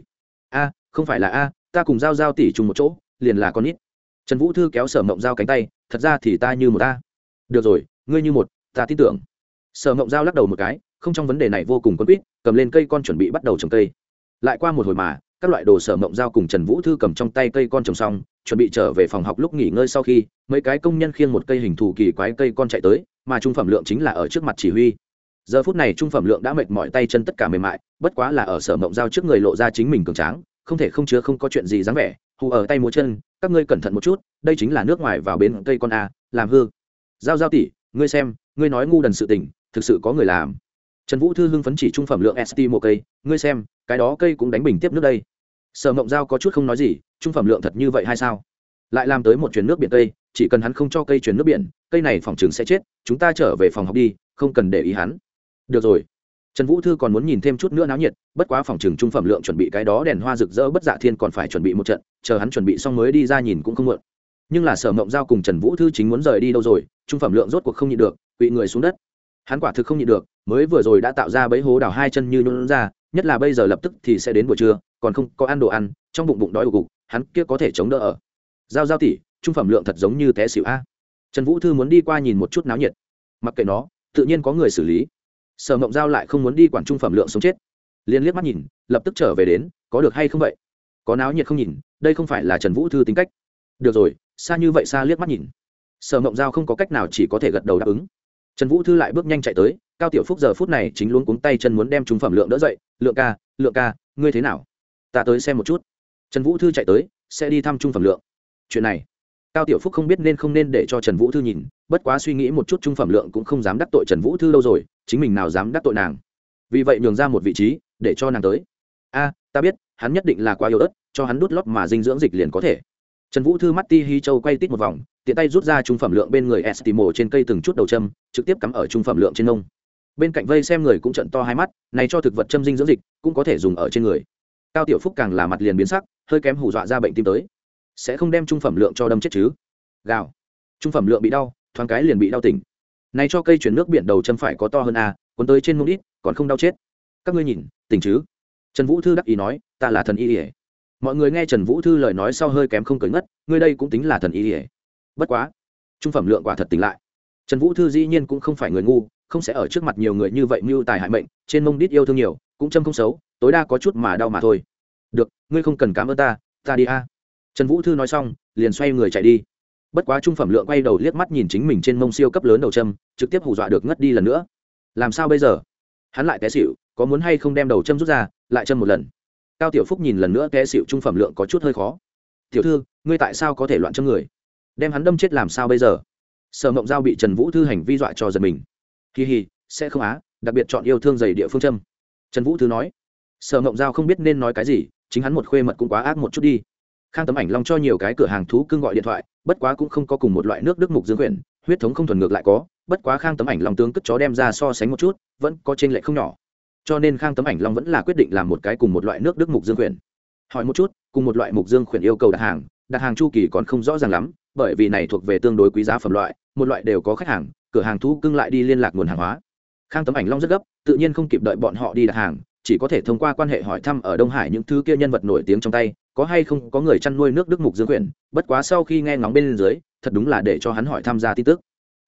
A, không phải là a, ta cùng giao giao tỷ trùng một chỗ, liền là con ít trần vũ thư kéo sở mộng giao cánh tay, thật ra thì ta như một ta. Được rồi, ngươi như một, ta tin tưởng. Sở mộng giao lắc đầu một cái, không trong vấn đề này vô cùng quân quýt, cầm lên cây con chuẩn bị bắt đầu trồng cây. Lại qua một hồi mà, các loại đồ sở mộng giao cùng trần vũ thư cầm trong tay cây con trồng xong, chuẩn bị trở về phòng học lúc nghỉ ngơi sau khi, mấy cái công nhân khiêng một cây hình thù kỳ quái cây con chạy tới, mà trung phẩm lượng chính là ở trước mặt chỉ huy. Giờ phút này trung phẩm lượng đã mệt mỏi tay chân tất cả mềm mại, bất quá là ở sở mộng giao trước người lộ ra chính mình cường tráng, không thể không chứa không có chuyện gì dáng vẻ hù ở tay múa chân, các ngươi cẩn thận một chút, đây chính là nước ngoài vào bến cây con a, làm hư. Giao giao tỷ, ngươi xem, ngươi nói ngu đần sự tình, thực sự có người làm. Trần vũ thư hưng phấn chỉ trung phẩm lượng st một cây, ngươi xem, cái đó cây cũng đánh bình tiếp nước đây. Sở mộng giao có chút không nói gì, trung phẩm lượng thật như vậy hay sao? Lại làm tới một chuyến nước biển cây, chỉ cần hắn không cho cây chuyển nước biển, cây này phòng chừng sẽ chết, chúng ta trở về phòng học đi, không cần để ý hắn. Được rồi trần vũ thư còn muốn nhìn thêm chút nữa náo nhiệt, bất quá phòng trường trung phẩm lượng chuẩn bị cái đó đèn hoa rực rỡ bất dạ thiên còn phải chuẩn bị một trận, chờ hắn chuẩn bị xong mới đi ra nhìn cũng không muộn. Nhưng là sở mộng giao cùng trần vũ thư chính muốn rời đi đâu rồi, trung phẩm lượng rốt cuộc không nhịn được bị người xuống đất. Hắn quả thực không nhịn được, mới vừa rồi đã tạo ra bẫy hố đào hai chân như nhún ra, nhất là bây giờ lập tức thì sẽ đến buổi trưa, còn không có ăn đồ ăn, trong bụng bụng đói ục, hắn kia có thể chống đỡ ở. Giao giao tỷ, trung phẩm lượng thật giống như té xỉu a. Trần vũ thư muốn đi qua nhìn một chút náo nhiệt. Mặc kệ nó, tự nhiên có người xử lý sở mộng giao lại không muốn đi quản trung phẩm lượng sống chết. Liên liếc mắt nhìn, lập tức trở về đến, có được hay không vậy? Có náo nhiệt không nhìn, đây không phải là trần vũ thư tính cách. Được rồi, xa như vậy xa liếc mắt nhìn. Sở mộng giao không có cách nào chỉ có thể gật đầu đáp ứng. Trần vũ thư lại bước nhanh chạy tới, cao tiểu phúc giờ phút này chính luôn cuống tay chân muốn đem trung phẩm lượng đỡ dậy. Lượng ca lượng ca, ngươi thế nào? Ta tới xem một chút. Trần vũ thư chạy tới, sẽ đi thăm trung phẩm lượng. Chuyện này cao tiểu phúc không biết nên không nên để cho trần vũ thư nhìn, bất quá suy nghĩ một chút trung phẩm lượng cũng không dám đắc tội trần vũ thư lâu rồi, chính mình nào dám đắc tội nàng. Vì vậy nhường ra một vị trí, để cho nàng tới. A, ta biết, hắn nhất định là quá yếu ớt, cho hắn đút lót mà dinh dưỡng dịch liền có thể. Trần vũ thư mắt ti hi châu quay tít một vòng, tiện tay rút ra trung phẩm lượng bên người estimo trên cây từng chút đầu châm, trực tiếp cắm ở trung phẩm lượng trên nông. Bên cạnh vây xem người cũng trận to hai mắt, này cho thực vật châm dinh dưỡng dịch, cũng có thể dùng ở trên người. Cao tiểu phúc càng là mặt liền biến sắc, hơi kém hù dọa ra bệnh tim tới sẽ không đem trung phẩm lượng cho đâm chết chứ? Gào. Trung phẩm lượng bị đau, thoáng cái liền bị đau tỉnh. Này cho cây chuyển nước biển đầu châm phải có to hơn a cuốn tới trên mông ít còn không đau chết. Các ngươi nhìn, tỉnh chứ? Trần vũ thư đắc ý nói, ta là thần y ỉa mọi người nghe trần vũ thư lời nói sau hơi kém không cởi ngất, ngươi đây cũng tính là thần y ỉa bất quá, trung phẩm lượng quả thật tỉnh lại. Trần vũ thư dĩ nhiên cũng không phải người ngu, không sẽ ở trước mặt nhiều người như vậy mưu tài hại mệnh, trên mông đít yêu thương nhiều, cũng châm không xấu, tối đa có chút mà đau mà thôi. Được, ngươi không cần cảm ơn ta ta đi a trần vũ thư nói xong, liền xoay người chạy đi. Bất quá trung phẩm lượng quay đầu liếc mắt nhìn chính mình trên mông siêu cấp lớn đầu châm, trực tiếp hù dọa được ngất đi lần nữa. Làm sao bây giờ? Hắn lại té xịu có muốn hay không đem đầu châm rút ra, lại châm một lần. Cao tiểu phúc nhìn lần nữa té xịu trung phẩm lượng có chút hơi khó. Tiểu thư, ngươi tại sao có thể loạn châm người? Đem hắn đâm chết làm sao bây giờ? Sở mộng giao bị trần vũ thư hành vi dọa cho giật mình. Kỳ hì sẽ không á, đặc biệt chọn yêu thương dày địa phương châm. Trần vũ thư nói. Sở mộng giao không biết nên nói cái gì, chính hắn một khuê mật cũng quá ác một chút đi khang tấm ảnh long cho nhiều cái cửa hàng thú cưng gọi điện thoại, bất quá cũng không có cùng một loại nước đức mục dương quyển, huyết thống không thuần ngược lại có, bất quá khang tấm ảnh long tướng cất chó đem ra so sánh một chút, vẫn có trên lệ không nhỏ. Cho nên khang tấm ảnh long vẫn là quyết định làm một cái cùng một loại nước đức mục dương quyển. Hỏi một chút, cùng một loại mục dương quyển yêu cầu đặt hàng đặt hàng chu kỳ còn không rõ ràng lắm, bởi vì này thuộc về tương đối quý giá phẩm loại, một loại đều có khách hàng, cửa hàng thú cưng lại đi liên lạc nguồn hàng hóa. Khang tấm ảnh long rất gấp, tự nhiên không kịp đợi bọn họ đi đặt hàng, chỉ có thể thông qua quan hệ hỏi thăm ở đông hải những thứ kia nhân vật nổi tiếng trong tay có hay không có người chăn nuôi nước đức mục dương quyển bất quá sau khi nghe ngóng bên dưới, thật đúng là để cho hắn hỏi tham gia tin tức.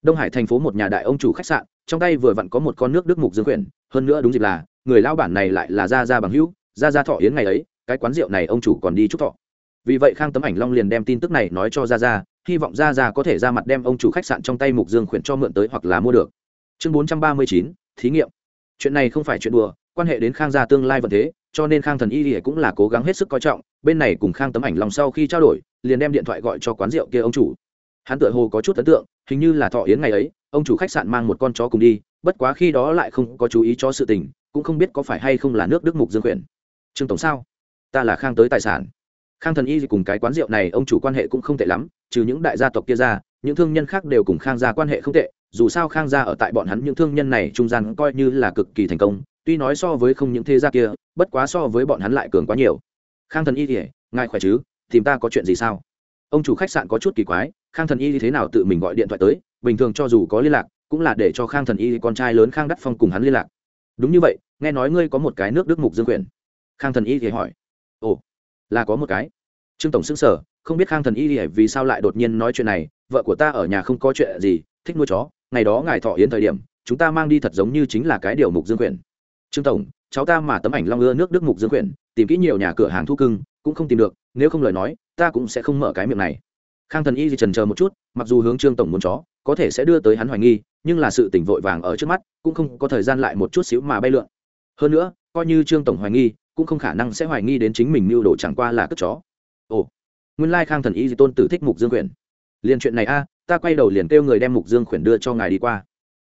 Đông hải thành phố một nhà đại ông chủ khách sạn, trong tay vừa vặn có một con nước đức mục dương quyển hơn nữa đúng dịp là, người lao bản này lại là gia gia bằng hữu, gia gia thọ yến ngày ấy, cái quán rượu này ông chủ còn đi chúc thọ. Vì vậy khang tấm ảnh long liền đem tin tức này nói cho gia gia, hy vọng gia gia có thể ra mặt đem ông chủ khách sạn trong tay mục dương khuyển cho mượn tới hoặc là mua được. Chương bốn trăm ba mươi chín, thí nghiệm. Chuyện này không phải chuyện đùa, quan hệ đến khang gia tương lai vận thế cho nên khang thần y thì cũng là cố gắng hết sức coi trọng, bên này cùng khang tấm ảnh lòng sau khi trao đổi, liền đem điện thoại gọi cho quán rượu kia ông chủ. Hắn tự hồ có chút ấn tượng, hình như là thọ yến ngày ấy, ông chủ khách sạn mang một con chó cùng đi, bất quá khi đó lại không có chú ý cho sự tình, cũng không biết có phải hay không là nước đức mục dương quyển trương tổng sao? Ta là khang tới tài sản. Khang thần y thì cùng cái quán rượu này ông chủ quan hệ cũng không tệ lắm, trừ những đại gia tộc kia ra, những thương nhân khác đều cùng khang gia quan hệ không tệ, dù sao khang gia ở tại bọn hắn những thương nhân này trung gian coi như là cực kỳ thành công, tuy nói so với không những thế gia kia bất quá so với bọn hắn lại cường quá nhiều. Khang thần y thì ngài khỏe chứ? Tìm ta có chuyện gì sao? Ông chủ khách sạn có chút kỳ quái, khang thần y thế nào tự mình gọi điện thoại tới, bình thường cho dù có liên lạc, cũng là để cho khang thần y con trai lớn khang đắc phong cùng hắn liên lạc. Đúng như vậy, nghe nói ngươi có một cái nước đức mục dương quyền. Khang thần y thì hỏi. Ồ, là có một cái. Trương tổng xưng sở, không biết khang thần y thì vì sao lại đột nhiên nói chuyện này, vợ của ta ở nhà không có chuyện gì, thích nuôi chó, ngày đó ngài thọ yến thời điểm, chúng ta mang đi thật giống như chính là cái điều mục dương quyền. Trương tổng cháu ta mà tấm ảnh long ưa nước đức mục dương Quyển, tìm kỹ nhiều nhà cửa hàng thu cưng, cũng không tìm được, nếu không lời nói, ta cũng sẽ không mở cái miệng này. Khang thần y thì trần chờ một chút, mặc dù hướng trương tổng muốn chó, có thể sẽ đưa tới hắn hoài nghi, nhưng là sự tỉnh vội vàng ở trước mắt, cũng không có thời gian lại một chút xíu mà bay lượn. Hơn nữa, coi như trương tổng hoài nghi, cũng không khả năng sẽ hoài nghi đến chính mình mưu đồ chẳng qua là cất chó. Ồ, nguyên lai khang thần y di tôn tử thích mục dương quyển. Liền chuyện này a, ta quay đầu liền kêu người đem mục dương quyển đưa cho ngài đi qua.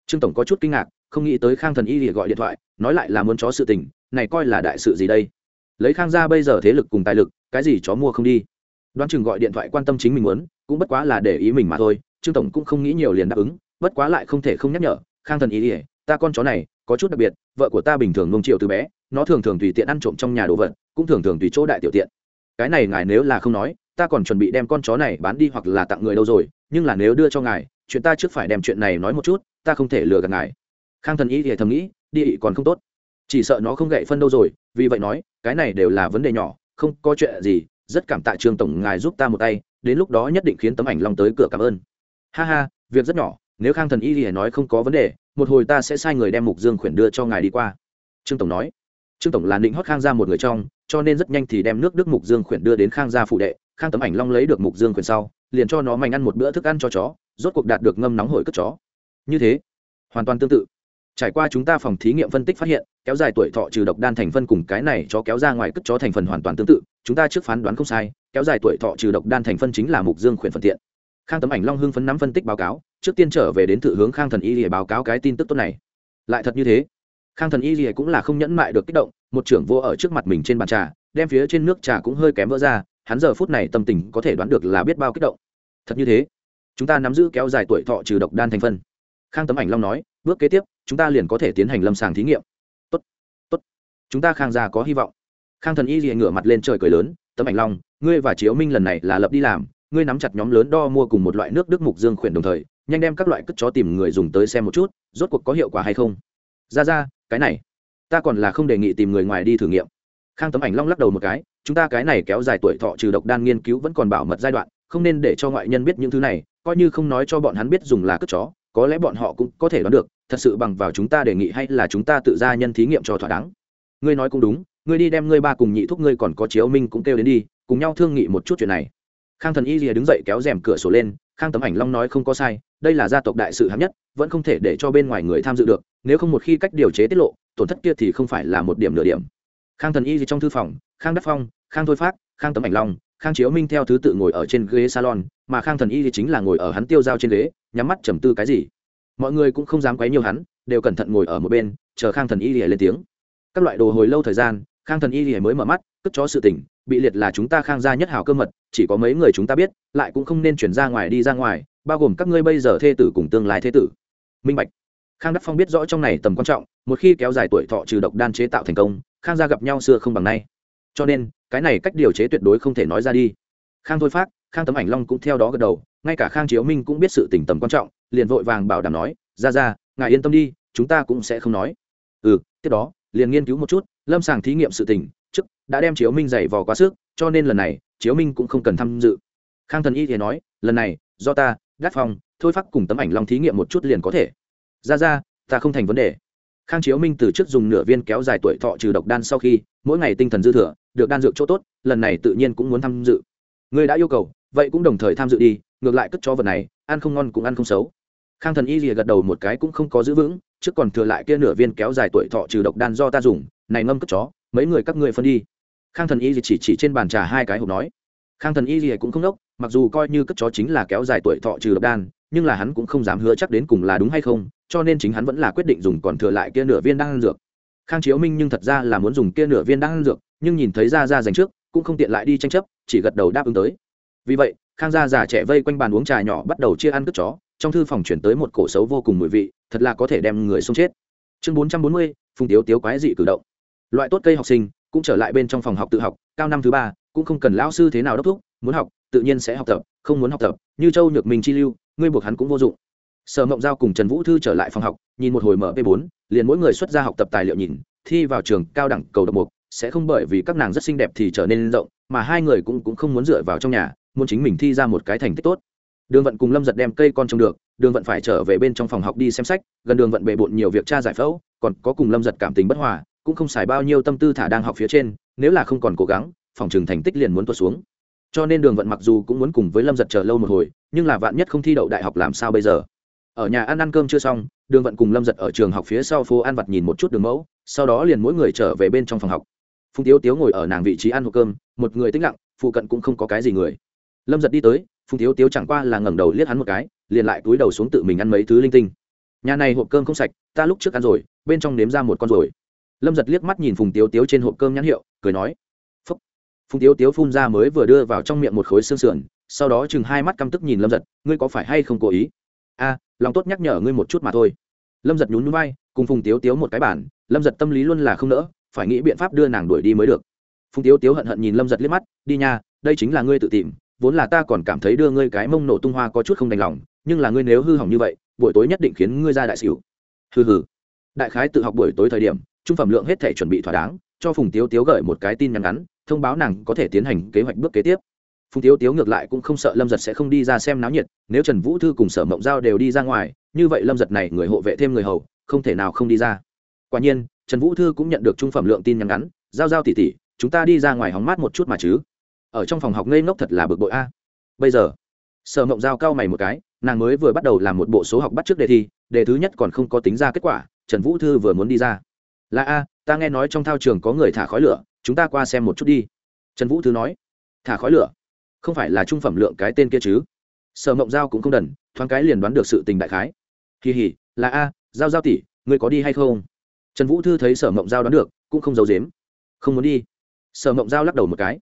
Trương tổng có chút kinh ngạc không nghĩ tới khang thần y lìa gọi điện thoại, nói lại là muốn chó sự tình, này coi là đại sự gì đây? Lấy khang ra bây giờ thế lực cùng tài lực, cái gì chó mua không đi? Đoán chừng gọi điện thoại quan tâm chính mình muốn, cũng bất quá là để ý mình mà thôi, trương tổng cũng không nghĩ nhiều liền đáp ứng, bất quá lại không thể không nhắc nhở, khang thần y lìa, ta con chó này, có chút đặc biệt, vợ của ta bình thường nông triệu từ bé, nó thường thường tùy tiện ăn trộm trong nhà đồ vật, cũng thường thường tùy chỗ đại tiểu tiện. Cái này ngài nếu là không nói, ta còn chuẩn bị đem con chó này bán đi hoặc là tặng người đâu rồi, nhưng là nếu đưa cho ngài, chuyện ta trước phải đem chuyện này nói một chút, ta không thể lừa gạt ngài khang thần ý thì thầm nghĩ, đi ị còn không tốt. Chỉ sợ nó không gậy phân đâu rồi, vì vậy nói, cái này đều là vấn đề nhỏ, không có chuyện gì, rất cảm tạ trương tổng ngài giúp ta một tay, đến lúc đó nhất định khiến tấm ảnh long tới cửa cảm ơn. Ha ha, việc rất nhỏ, nếu khang thần y thì nói không có vấn đề, một hồi ta sẽ sai người đem mục dương khuyển đưa cho ngài đi qua. Trương tổng nói. Trương tổng là định hót khang ra một người trong, cho nên rất nhanh thì đem nước đức mục dương khuyển đưa đến khang gia phụ đệ, khang tấm ảnh long lấy được mục dương khuyển sau, liền cho nó manh ăn một bữa thức ăn cho chó, rốt cuộc đạt được ngâm nóng hổi cất chó. Như thế, hoàn toàn tương tự trải qua chúng ta phòng thí nghiệm phân tích phát hiện, kéo dài tuổi thọ trừ độc đan thành phân cùng cái này cho kéo ra ngoài cất chó thành phần hoàn toàn tương tự, chúng ta trước phán đoán không sai, kéo dài tuổi thọ trừ độc đan thành phân chính là mục dương khuyển phần tiện. Khang tấm ảnh long hưng phấn nắm phân tích báo cáo, trước tiên trở về đến tự hướng khang thần y lìa báo cáo cái tin tức tốt này. Lại thật như thế, khang thần y lìa cũng là không nhẫn mại được kích động, một trưởng vô ở trước mặt mình trên bàn trà, đem phía trên nước trà cũng hơi kém vỡ ra, hắn giờ phút này tâm tình có thể đoán được là biết bao kích động. Thật như thế, chúng ta nắm giữ kéo dài tuổi thọ trừ độc đan thành phân. Khang tấm ảnh long nói, bước kế tiếp chúng ta liền có thể tiến hành lâm sàng thí nghiệm. Tốt tốt. Chúng ta khang gia có hy vọng. Khang thần y rìa ngửa mặt lên trời cười lớn, tấm ảnh long, ngươi và chiếu minh lần này là lập đi làm, ngươi nắm chặt nhóm lớn đo mua cùng một loại nước đức mục dương khuyển đồng thời, nhanh đem các loại cất chó tìm người dùng tới xem một chút, rốt cuộc có hiệu quả hay không? Ra ra, cái này, ta còn là không đề nghị tìm người ngoài đi thử nghiệm. Khang tấm ảnh long lắc đầu một cái, chúng ta cái này kéo dài tuổi thọ trừ độc đan nghiên cứu vẫn còn bảo mật giai đoạn, không nên để cho ngoại nhân biết những thứ này, coi như không nói cho bọn hắn biết dùng là cất chó có lẽ bọn họ cũng có thể đoán được, thật sự bằng vào chúng ta đề nghị hay là chúng ta tự ra nhân thí nghiệm cho thỏa đáng. Ngươi nói cũng đúng, ngươi đi đem ngươi ba cùng nhị thúc ngươi còn có chiếu minh cũng kêu đến đi, cùng nhau thương nghị một chút chuyện này. Khang thần y rìa đứng dậy kéo rèm cửa sổ lên, khang tấm ảnh long nói không có sai, đây là gia tộc đại sự hám nhất, vẫn không thể để cho bên ngoài người tham dự được, nếu không một khi cách điều chế tiết lộ, tổn thất kia thì không phải là một điểm nửa điểm. Khang thần y gì trong thư phòng, khang đắc phong, khang thôi phát, khang tấm ảnh long, khang chiếu minh theo thứ tự ngồi ở trên ghế salon, mà khang thần y thì chính là ngồi ở hắn tiêu dao trên ghế nhắm mắt trầm tư cái gì? Mọi người cũng không dám quấy nhiều hắn, đều cẩn thận ngồi ở một bên, chờ khang thần y lìa lên tiếng. Các loại đồ hồi lâu thời gian, khang thần y lìa mới mở mắt, cất chó sự tỉnh bị liệt là chúng ta khang gia nhất hào cơ mật, chỉ có mấy người chúng ta biết, lại cũng không nên chuyển ra ngoài đi ra ngoài, bao gồm các ngươi bây giờ thê tử cùng tương lai thê tử. Minh bạch. Khang đắc phong biết rõ trong này tầm quan trọng, một khi kéo dài tuổi thọ trừ độc đan chế tạo thành công, khang gia gặp nhau xưa không bằng nay. Cho nên, cái này cách điều chế tuyệt đối không thể nói ra đi. Khang thôi phát khang tấm ảnh long cũng theo đó gật đầu, ngay cả khang chiếu minh cũng biết sự tỉnh tầm quan trọng, liền vội vàng bảo đảm nói, ra ra, ngài yên tâm đi, chúng ta cũng sẽ không nói. Ừ tiếp đó, liền nghiên cứu một chút, lâm sàng thí nghiệm sự tình trước đã đem chiếu minh dày vò quá sức, cho nên lần này, chiếu minh cũng không cần tham dự. Khang thần y thì nói, lần này, do ta gác phòng thôi phát cùng tấm ảnh long thí nghiệm một chút liền có thể. Ra ra, ta không thành vấn đề. Khang chiếu minh từ trước dùng nửa viên kéo dài tuổi thọ trừ độc đan sau khi, mỗi ngày tinh thần dư thừa, được đan dược chỗ tốt, lần này tự nhiên cũng muốn tham dự. Người đã yêu cầu vậy cũng đồng thời tham dự đi, ngược lại cất cho vật này, ăn không ngon cũng ăn không xấu. Khang thần y rìa gật đầu một cái cũng không có giữ vững, trước còn thừa lại kia nửa viên kéo dài tuổi thọ trừ độc đan do ta dùng, này ngâm cất chó, mấy người các ngươi phân đi. Khang thần y chỉ chỉ trên bàn trà hai cái hộp nói. Khang thần y rìa cũng không đốc, mặc dù coi như cất chó chính là kéo dài tuổi thọ trừ độc đan, nhưng là hắn cũng không dám hứa chắc đến cùng là đúng hay không, cho nên chính hắn vẫn là quyết định dùng còn thừa lại kia nửa viên đan dược. Khang chiếu minh nhưng thật ra là muốn dùng kia nửa viên đan dược, nhưng nhìn thấy ra ra dành trước, cũng không tiện lại đi tranh chấp, chỉ gật đầu đáp ứng tới vì vậy, khang gia già trẻ vây quanh bàn uống trà nhỏ bắt đầu chia ăn cất chó, trong thư phòng chuyển tới một cổ xấu vô cùng mùi vị, thật là có thể đem người xông chết. Chương bốn trăm bốn mươi, phùng tiếu tiếu quái dị cử động. Loại tốt cây học sinh, cũng trở lại bên trong phòng học tự học, cao năm thứ ba, cũng không cần lão sư thế nào đốc thúc, muốn học, tự nhiên sẽ học tập, không muốn học tập, như châu nhược mình chi lưu, ngươi buộc hắn cũng vô dụng. Sở mộng giao cùng trần vũ thư trở lại phòng học, nhìn một hồi mở p bốn, liền mỗi người xuất ra học tập tài liệu nhìn, thi vào trường cao đẳng cầu độc mục, sẽ không bởi vì các nàng rất xinh đẹp thì trở nên rộng, mà hai người cũng cũng không muốn dựa vào trong nhà muốn chính mình thi ra một cái thành tích tốt. Đường vận cùng lâm giật đem cây con trồng được, đường vận phải trở về bên trong phòng học đi xem sách, gần đường vận bề bộn nhiều việc tra giải phẫu, còn có cùng lâm giật cảm tình bất hòa, cũng không xài bao nhiêu tâm tư thả đang học phía trên, nếu là không còn cố gắng, phòng trường thành tích liền muốn tuột xuống. Cho nên đường vận mặc dù cũng muốn cùng với lâm giật chờ lâu một hồi, nhưng là vạn nhất không thi đậu đại học làm sao bây giờ? Ở nhà ăn ăn cơm chưa xong, đường vận cùng lâm giật ở trường học phía sau phố ăn vặt nhìn một chút đường mẫu, sau đó liền mỗi người trở về bên trong phòng học. Phùng tiếu tiếu ngồi ở nàng vị trí ăn hộp cơm, một người tĩnh lặng, phụ cận cũng không có cái gì người lâm giật đi tới, phùng tiếu tiếu chẳng qua là ngẩng đầu liếc hắn một cái, liền lại túi đầu xuống tự mình ăn mấy thứ linh tinh. Nhà này hộp cơm không sạch, ta lúc trước ăn rồi, bên trong nếm ra một con rồi. Lâm giật liếc mắt nhìn phùng tiếu tiếu trên hộp cơm nhãn hiệu, cười nói, phúc. Phùng tiếu tiếu phun ra mới vừa đưa vào trong miệng một khối xương sườn, sau đó chừng hai mắt căm tức nhìn lâm giật, ngươi có phải hay không cố ý? A, lòng tốt nhắc nhở ngươi một chút mà thôi. Lâm giật nhún nhún vai, cùng phùng tiếu tiếu một cái bản lâm giật tâm lý luôn là không nỡ, phải nghĩ biện pháp đưa nàng đuổi đi mới được. Phùng tiếu tiếu hận hận nhìn lâm giật liếc mắt, đi nha, đây chính là ngươi tự tìm vốn là ta còn cảm thấy đưa ngươi cái mông nổ tung hoa có chút không đành lòng, nhưng là ngươi nếu hư hỏng như vậy, buổi tối nhất định khiến ngươi ra đại xỉu. Hừ hừ. Đại khái tự học buổi tối thời điểm, trung phẩm lượng hết thể chuẩn bị thỏa đáng, cho phùng tiếu tiếu gửi một cái tin nhắn ngắn, thông báo nàng có thể tiến hành kế hoạch bước kế tiếp. Phùng tiếu tiếu ngược lại cũng không sợ lâm giật sẽ không đi ra xem náo nhiệt, nếu trần vũ thư cùng sở mộng giao đều đi ra ngoài, như vậy lâm giật này người hộ vệ thêm người hầu, không thể nào không đi ra. Quả nhiên, trần vũ thư cũng nhận được trung phẩm lượng tin nhắn ngắn, giao giao tỉ tỉ chúng ta đi ra ngoài hóng mát một chút mà chứ ở trong phòng học ngây ngốc thật là bực bội a. Bây giờ, sở mộng giao cao mày một cái, nàng mới vừa bắt đầu làm một bộ số học bắt trước đề thi, đề thứ nhất còn không có tính ra kết quả, trần vũ thư vừa muốn đi ra. Là a, ta nghe nói trong thao trường có người thả khói lửa, chúng ta qua xem một chút đi. Trần vũ thư nói. Thả khói lửa? Không phải là trung phẩm lượng cái tên kia chứ? Sở mộng giao cũng không đần, thoáng cái liền đoán được sự tình đại khái. Kỳ hỉ là a, giao giao tỷ, ngươi có đi hay không? Trần vũ thư thấy sở mộng giao đoán được, cũng không giấu dếm không muốn đi. Sở mộng giao lắc đầu một cái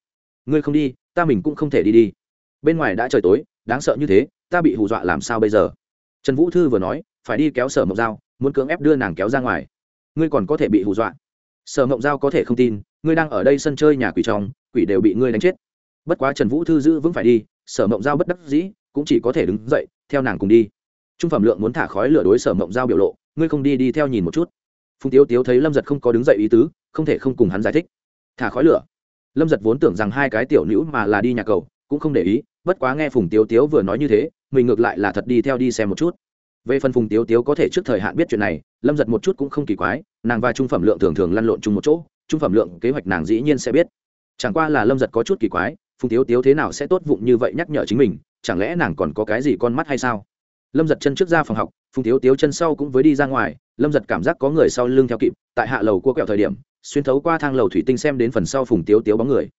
ngươi không đi, ta mình cũng không thể đi đi. Bên ngoài đã trời tối, đáng sợ như thế, ta bị hù dọa làm sao bây giờ? Trần vũ thư vừa nói, phải đi kéo sở mộng giao, muốn cưỡng ép đưa nàng kéo ra ngoài. Ngươi còn có thể bị hù dọa. Sở mộng giao có thể không tin, ngươi đang ở đây sân chơi nhà quỷ trong, quỷ đều bị ngươi đánh chết. Bất quá trần vũ thư giữ vững phải đi, sở mộng giao bất đắc dĩ, cũng chỉ có thể đứng dậy, theo nàng cùng đi. Trung phẩm lượng muốn thả khói lửa đối sở mộng giao biểu lộ, ngươi không đi đi theo nhìn một chút. Phùng tiếu tiếu thấy lâm giật không có đứng dậy ý tứ, không thể không cùng hắn giải thích. Thả khói lửa lâm giật vốn tưởng rằng hai cái tiểu nữ mà là đi nhà cầu, cũng không để ý, bất quá nghe phùng tiếu tiếu vừa nói như thế, mình ngược lại là thật đi theo đi xem một chút. Về phần phùng tiếu tiếu có thể trước thời hạn biết chuyện này, lâm giật một chút cũng không kỳ quái, nàng và trung phẩm lượng thường thường lăn lộn chung một chỗ, trung phẩm lượng kế hoạch nàng dĩ nhiên sẽ biết. Chẳng qua là lâm giật có chút kỳ quái, phùng tiếu tiếu thế nào sẽ tốt vụng như vậy nhắc nhở chính mình, chẳng lẽ nàng còn có cái gì con mắt hay sao? Lâm giật chân trước ra phòng học, phùng tiếu tiếu chân sau cũng với đi ra ngoài, lâm giật cảm giác có người sau lưng theo kịp, tại hạ lầu cua kẹo thời điểm xuyên thấu qua thang lầu thủy tinh xem đến phần sau phùng tiếu tiếu bóng người.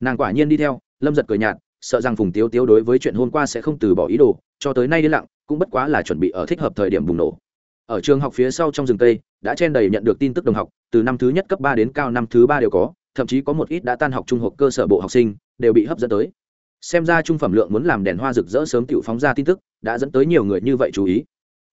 Nàng quả nhiên đi theo, lâm giật cười nhạt, sợ rằng phùng tiếu tiếu đối với chuyện hôm qua sẽ không từ bỏ ý đồ, cho tới nay đi lặng, cũng bất quá là chuẩn bị ở thích hợp thời điểm bùng nổ. Ở trường học phía sau trong rừng tây đã chen đầy nhận được tin tức đồng học, từ năm thứ nhất cấp ba đến cao năm thứ ba đều có, thậm chí có một ít đã tan học trung học cơ sở bộ học sinh, đều bị hấp dẫn tới. Xem ra trung phẩm lượng muốn làm đèn hoa rực rỡ sớm tự phóng ra tin tức, đã dẫn tới nhiều người như vậy chú ý.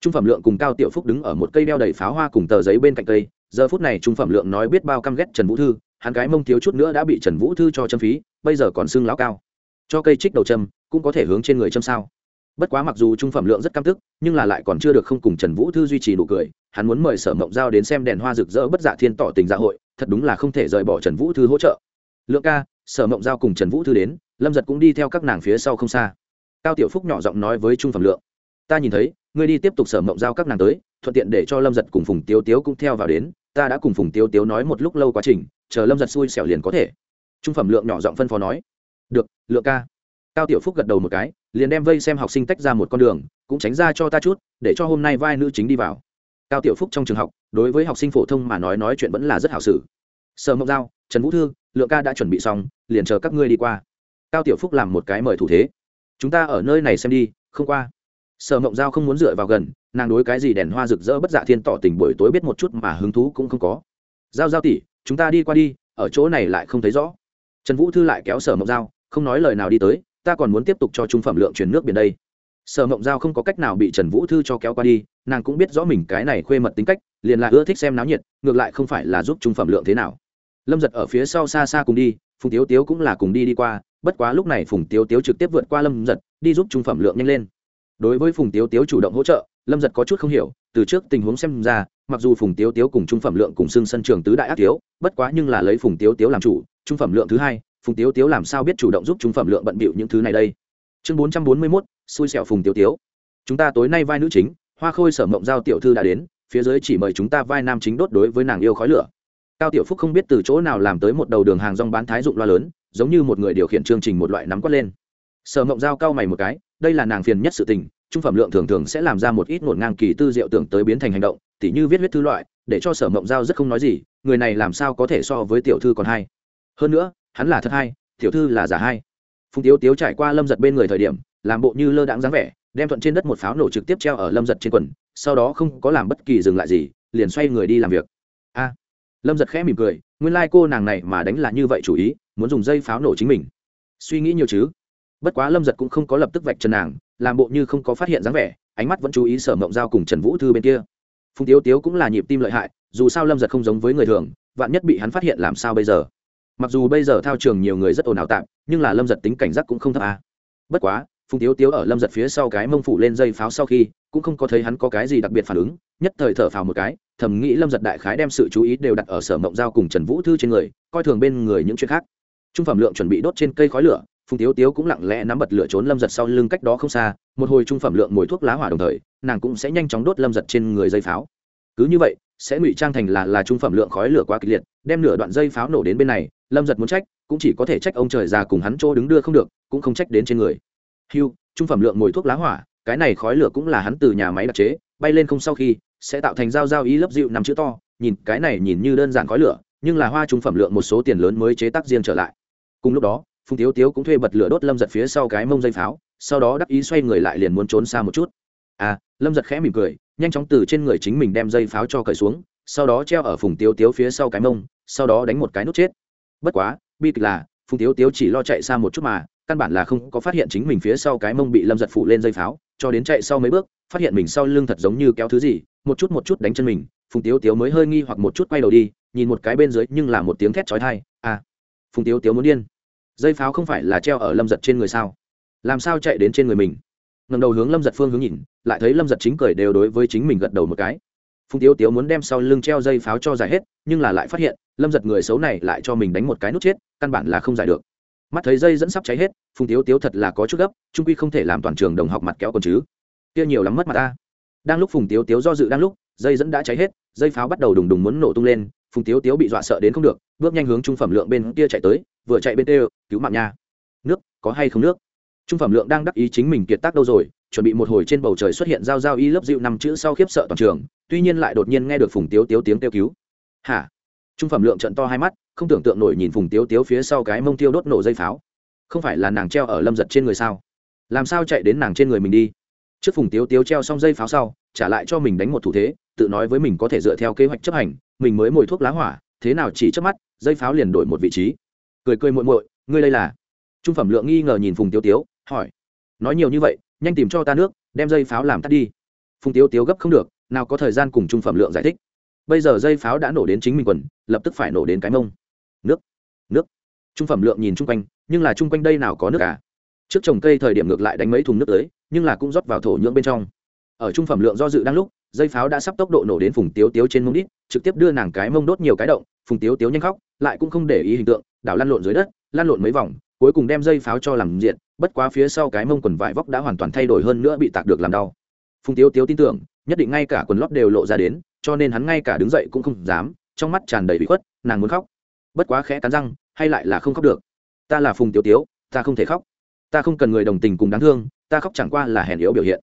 Trung phẩm lượng cùng cao tiểu phúc đứng ở một cây đeo đầy pháo hoa cùng tờ giấy bên cạnh cây giờ phút này trung phẩm lượng nói biết bao căm ghét trần vũ thư, hắn cái mông thiếu chút nữa đã bị trần vũ thư cho châm phí, bây giờ còn xưng lão cao. Cho cây trích đầu châm, cũng có thể hướng trên người châm sao. Bất quá mặc dù trung phẩm lượng rất căm tức, nhưng là lại còn chưa được không cùng trần vũ thư duy trì nụ cười, hắn muốn mời sở mộng giao đến xem đèn hoa rực rỡ bất dạ thiên tỏ tình dạ hội, thật đúng là không thể rời bỏ trần vũ thư hỗ trợ. Lượng ca, sở mộng giao cùng trần vũ thư đến, lâm giật cũng đi theo các nàng phía sau không xa. Cao tiểu phúc nhỏ giọng nói với trung phẩm lượng, ta nhìn thấy, ngươi đi tiếp tục sở mộng giao các nàng tới, thuận tiện để cho lâm giật cùng phùng tiếu tiếu cũng theo vào đến ta đã cùng phùng tiếu tiếu nói một lúc lâu quá trình, chờ lâm giật xui xẻo liền có thể. Trung phẩm lượng nhỏ giọng phân phó nói. Được, lượng ca. Cao tiểu phúc gật đầu một cái, liền đem vây xem học sinh tách ra một con đường, cũng tránh ra cho ta chút, để cho hôm nay vai nữ chính đi vào. Cao tiểu phúc trong trường học, đối với học sinh phổ thông mà nói nói chuyện vẫn là rất hảo sử sở mộng giao, trần vũ thư, lượng ca đã chuẩn bị xong, liền chờ các ngươi đi qua. Cao tiểu phúc làm một cái mời thủ thế. Chúng ta ở nơi này xem đi, không qua. Sở mộng giao không muốn dựa vào gần nàng đối cái gì đèn hoa rực rỡ bất dạ thiên tỏ tình buổi tối biết một chút mà hứng thú cũng không có. Giao giao tỷ, chúng ta đi qua đi, ở chỗ này lại không thấy rõ. Trần vũ thư lại kéo sở mộng giao, không nói lời nào đi tới, ta còn muốn tiếp tục cho trung phẩm lượng chuyển nước biển đây. Sở mộng giao không có cách nào bị trần vũ thư cho kéo qua đi, nàng cũng biết rõ mình cái này khuê mật tính cách, liền là ưa thích xem náo nhiệt, ngược lại không phải là giúp trung phẩm lượng thế nào. Lâm giật ở phía sau xa xa cùng đi, phùng tiếu tiếu cũng là cùng đi đi qua, bất quá lúc này phùng tiếu tiếu trực tiếp vượt qua lâm giật, đi giúp trung phẩm lượng nhanh lên. Đối với phùng tiếu tiếu chủ động hỗ trợ lâm giật có chút không hiểu, từ trước tình huống xem ra, mặc dù phùng tiếu tiếu cùng trung phẩm lượng cùng xưng sân trường tứ đại ác tiếu bất quá nhưng là lấy phùng tiếu tiếu làm chủ, trung phẩm lượng thứ hai, phùng tiếu tiếu làm sao biết chủ động giúp trung phẩm lượng bận bịu những thứ này đây? Chương bốn trăm bốn mươi mốt, xui xẹo phùng tiếu tiếu. Chúng ta tối nay vai nữ chính, hoa khôi sở mộng giao tiểu thư đã đến, phía dưới chỉ mời chúng ta vai nam chính đốt đối với nàng yêu khói lửa. Cao tiểu phúc không biết từ chỗ nào làm tới một đầu đường hàng rong bán thái dụng loa lớn, giống như một người điều khiển chương trình một loại nắm quất lên. Sở mộng giao cao mày một cái, đây là nàng phiền nhất sự tình trung phẩm lượng thường thường sẽ làm ra một ít ngổn ngang kỳ tư diệu tưởng tới biến thành hành động, tỉ như viết huyết thư loại, để cho sở mộng giao rất không nói gì, người này làm sao có thể so với tiểu thư còn hay. Hơn nữa, hắn là thật hay, tiểu thư là giả hay. Phùng tiếu tiếu trải qua lâm giật bên người thời điểm, làm bộ như lơ đãng dáng vẻ, đem thuận trên đất một pháo nổ trực tiếp treo ở lâm giật trên quần, sau đó không có làm bất kỳ dừng lại gì, liền xoay người đi làm việc. A! Lâm giật khẽ mỉm cười, nguyên lai、like、cô nàng này mà đánh là như vậy chủ ý, muốn dùng dây pháo nổ chính mình. Suy nghĩ nhiều chứ? Bất quá lâm giật cũng không có lập tức vạch trần nàng, làm bộ như không có phát hiện dáng vẻ, ánh mắt vẫn chú ý sở mộng giao cùng trần vũ thư bên kia. Phùng tiếu tiếu cũng là nhịp tim lợi hại, dù sao lâm giật không giống với người thường, vạn nhất bị hắn phát hiện làm sao bây giờ? Mặc dù bây giờ thao trường nhiều người rất ồn ào tạm, nhưng là lâm giật tính cảnh giác cũng không thấp à. bất quá, phùng tiếu tiếu ở lâm giật phía sau cái mông phủ lên dây pháo sau khi, cũng không có thấy hắn có cái gì đặc biệt phản ứng, nhất thời thở phào một cái, thầm nghĩ lâm giật đại khái đem sự chú ý đều đặt ở sở mộng giao cùng trần vũ thư trên người, coi thường bên người những chuyện khác. Trung phẩm lượng chuẩn bị đốt trên cây khói lửa phùng tiếu tiếu cũng lặng lẽ nắm bật lửa trốn lâm giật sau lưng cách đó không xa một hồi trung phẩm lượng mùi thuốc lá hỏa đồng thời nàng cũng sẽ nhanh chóng đốt lâm giật trên người dây pháo. Cứ như vậy sẽ ngụy trang thành là là trung phẩm lượng khói lửa quá kịch liệt đem nửa đoạn dây pháo nổ đến bên này lâm giật muốn trách cũng chỉ có thể trách ông trời già cùng hắn chỗ đứng đưa không được cũng không trách đến trên người. Hưu, trung phẩm lượng mùi thuốc lá hỏa cái này khói lửa cũng là hắn từ nhà máy đặc chế bay lên không sau khi sẽ tạo thành dao dao ý lớp dịu nằm chữ to nhìn cái này nhìn như đơn giản khói lửa nhưng là hoa trung phẩm lượng một số tiền lớn mới chế tác riêng trở lại. Cùng lúc đó phùng tiếu tiếu cũng thuê bật lửa đốt lâm giật phía sau cái mông dây pháo, sau đó đắc ý xoay người lại liền muốn trốn xa một chút. À lâm giật khẽ mỉm cười, nhanh chóng từ trên người chính mình đem dây pháo cho cởi xuống, sau đó treo ở phùng tiếu tiếu phía sau cái mông, sau đó đánh một cái nút chết. Bất quá, bi kịch là, phùng tiếu tiếu chỉ lo chạy xa một chút mà, căn bản là không có phát hiện chính mình phía sau cái mông bị lâm giật phủ lên dây pháo, cho đến chạy sau mấy bước, phát hiện mình sau lưng thật giống như kéo thứ gì, một chút một chút đánh chân mình, phùng tiếu tiếu mới hơi nghi hoặc một chút quay đầu đi, nhìn một cái bên dưới nhưng là một tiếng thét trói thai à phùng tiếu tiếu muốn điên dây pháo không phải là treo ở lâm giật trên người sao? Làm sao chạy đến trên người mình? Ngầm đầu hướng lâm giật phương hướng nhìn, lại thấy lâm giật chính cười đều đối với chính mình gật đầu một cái. Phùng tiếu tiếu muốn đem sau lưng treo dây pháo cho giải hết, nhưng là lại phát hiện, lâm giật người xấu này lại cho mình đánh một cái nút chết, căn bản là không giải được. Mắt thấy dây dẫn sắp cháy hết, phùng tiếu tiếu thật là có chút gấp, trung quy không thể làm toàn trường đồng học mặt kéo còn chứ. Kia nhiều lắm mất mặt ta. Đang lúc phùng tiếu tiếu do dự đang lúc, dây dẫn đã cháy hết, dây pháo bắt đầu đùng đùng muốn nổ tung lên, phùng tiếu tiếu bị dọa sợ đến không được, bước nhanh hướng trung phẩm lượng bên kia chạy tới vừa chạy bên tê cứu mạng nha. Nước, có hay không nước? Trung phẩm lượng đang đắc ý chính mình kiệt tác đâu rồi, chuẩn bị một hồi trên bầu trời xuất hiện giao giao y lớp dịu năm chữ sau khiếp sợ toàn trường, tuy nhiên lại đột nhiên nghe được phùng tiếu tiếu tiếng kêu cứu. Hả? Trung phẩm lượng trận to hai mắt, không tưởng tượng nổi nhìn phùng tiếu tiếu phía sau cái mông tiêu đốt nổ dây pháo. Không phải là nàng treo ở lâm giật trên người sao? Làm sao chạy đến nàng trên người mình đi? Trước phùng tiếu tiếu treo xong dây pháo sau, trả lại cho mình đánh một thủ thế, tự nói với mình có thể dựa theo kế hoạch chấp hành, mình mới mồi thuốc lá hỏa, thế nào chỉ trước mắt, dây pháo liền đổi một vị trí cười cười muội muội, ngươi đây là. Trung phẩm lượng nghi ngờ nhìn phùng tiếu tiếu, hỏi. Nói nhiều như vậy, nhanh tìm cho ta nước, đem dây pháo làm tắt đi. Phùng tiếu tiếu gấp không được, nào có thời gian cùng trung phẩm lượng giải thích. Bây giờ dây pháo đã nổ đến chính mình quần, lập tức phải nổ đến cái mông. Nước nước. Trung phẩm lượng nhìn chung quanh, nhưng là chung quanh đây nào có nước cả. Trước trồng cây thời điểm ngược lại đánh mấy thùng nước tới, nhưng là cũng rót vào thổ nhưỡng bên trong. Ở trung phẩm lượng do dự đang lúc, dây pháo đã sắp tốc độ nổ đến phùng tiếu tiếu trên mông đít, trực tiếp đưa nàng cái mông đốt nhiều cái động, phùng tiếu tiếu nhanh khóc, lại cũng không để ý hình tượng đảo lăn lộn dưới đất, lăn lộn mấy vòng, cuối cùng đem dây pháo cho làm diện, bất quá phía sau cái mông quần vải vóc đã hoàn toàn thay đổi hơn nữa bị tạc được làm đau. Phùng tiếu tiếu tin tưởng, nhất định ngay cả quần lót đều lộ ra đến, cho nên hắn ngay cả đứng dậy cũng không dám, trong mắt tràn đầy bị khuất, nàng muốn khóc. Bất quá khẽ cắn răng, hay lại là không khóc được. Ta là phùng tiếu tiếu, ta không thể khóc. Ta không cần người đồng tình cùng đáng thương, ta khóc chẳng qua là hèn yếu biểu hiện.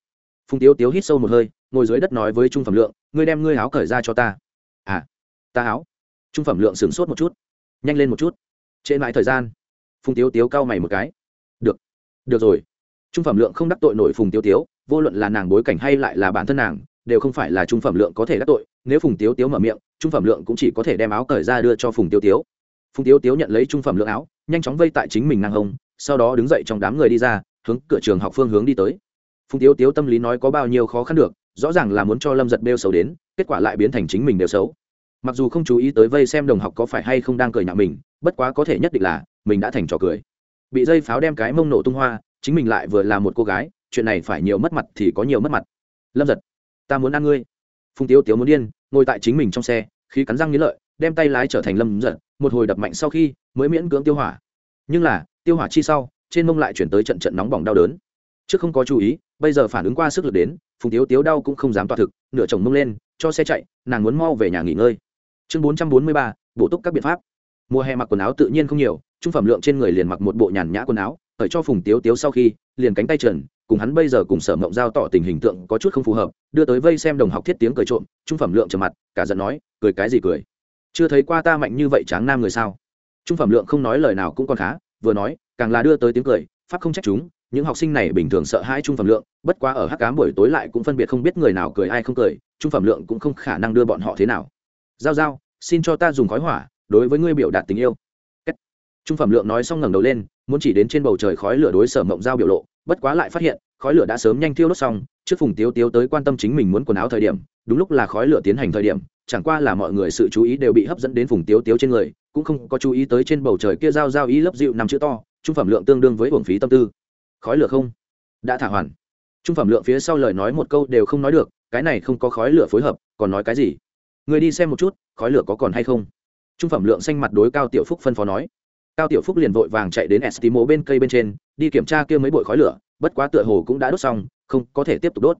Phùng tiếu tiếu hít sâu một hơi, ngồi dưới đất nói với trung phẩm lượng, ngươi đem ngươi áo cởi ra cho ta. À ta áo. Trung phẩm lượng sửng sốt một chút, nhanh lên một chút trễ mãi thời gian phùng tiếu tiếu cau mày một cái được được rồi trung phẩm lượng không đắc tội nổi phùng tiếu tiếu vô luận là nàng bối cảnh hay lại là bản thân nàng đều không phải là trung phẩm lượng có thể đắc tội nếu phùng tiếu tiếu mở miệng trung phẩm lượng cũng chỉ có thể đem áo cởi ra đưa cho phùng tiếu tiếu phùng tiếu tiếu nhận lấy trung phẩm lượng áo nhanh chóng vây tại chính mình ngang hông sau đó đứng dậy trong đám người đi ra hướng cửa trường học phương hướng đi tới phùng tiếu tiếu tâm lý nói có bao nhiêu khó khăn được rõ ràng là muốn cho lâm giật bêu xấu đến kết quả lại biến thành chính mình đều xấu mặc dù không chú ý tới vây xem đồng học có phải hay không đang cười nhạo mình, bất quá có thể nhất định là, mình đã thành trò cười. Bị dây pháo đem cái mông nổ tung hoa, chính mình lại vừa là một cô gái, chuyện này phải nhiều mất mặt thì có nhiều mất mặt. Lâm giật, ta muốn ăn ngươi. Phùng tiếu tiếu muốn điên, ngồi tại chính mình trong xe khi cắn răng nghĩ lợi, đem tay lái trở thành lâm giật, một hồi đập mạnh sau khi, mới miễn cưỡng tiêu hỏa. Nhưng là, tiêu hỏa chi sau, trên mông lại chuyển tới trận trận nóng bỏng đau đớn. Trước không có chú ý, bây giờ phản ứng qua sức lực đến, phùng tiếu tiếu đau cũng không dám toa thực, nửa chồng mông lên, cho xe chạy, nàng muốn mau về nhà nghỉ ngơi chương bốn trăm bốn mươi ba, bổ túc các biện pháp. Mùa hè mặc quần áo tự nhiên không nhiều, trung phẩm lượng trên người liền mặc một bộ nhàn nhã quần áo ở cho phùng tiếu tiếu sau khi, liền cánh tay trần, cùng hắn bây giờ cùng sở mộng giao tỏ tình hình tượng có chút không phù hợp, đưa tới vây xem đồng học thiết tiếng cười trộm, trung phẩm lượng trầm mặt, cả giận nói, cười cái gì cười? Chưa thấy qua ta mạnh như vậy tráng nam người sao? Trung phẩm lượng không nói lời nào cũng còn khá, vừa nói, càng là đưa tới tiếng cười, pháp không trách chúng, những học sinh này bình thường sợ hãi trung phẩm lượng, bất quá ở hắc cám buổi tối lại cũng phân biệt không biết người nào cười ai không cười, trung phẩm lượng cũng không khả năng đưa bọn họ thế nào. Giao giao xin cho ta dùng khói hỏa đối với ngươi biểu đạt tình yêu. Trung phẩm lượng nói xong ngẩng đầu lên, muốn chỉ đến trên bầu trời khói lửa đối sở mộng giao biểu lộ, bất quá lại phát hiện, khói lửa đã sớm nhanh thiêu đốt xong, trước phùng tiếu tiếu tới quan tâm chính mình muốn quần áo thời điểm, đúng lúc là khói lửa tiến hành thời điểm, chẳng qua là mọi người sự chú ý đều bị hấp dẫn đến phùng tiếu tiếu trên người, cũng không có chú ý tới trên bầu trời kia giao giao ý lấp dịu nằm chữ to, trung phẩm lượng tương đương với uổng phí tâm tư. Khói lửa không? Đã thả hoàn. Trung phẩm lượng phía sau lời nói một câu đều không nói được, cái này không có khói lửa phối hợp, còn nói cái gì? Người đi xem một chút, khói lửa có còn hay không? Trung phẩm lượng xanh mặt đối cao tiểu phúc phân phó nói. Cao tiểu phúc liền vội vàng chạy đến estimo bên cây bên trên, đi kiểm tra kia mấy bụi khói lửa, bất quá tựa hồ cũng đã đốt xong, không có thể tiếp tục đốt.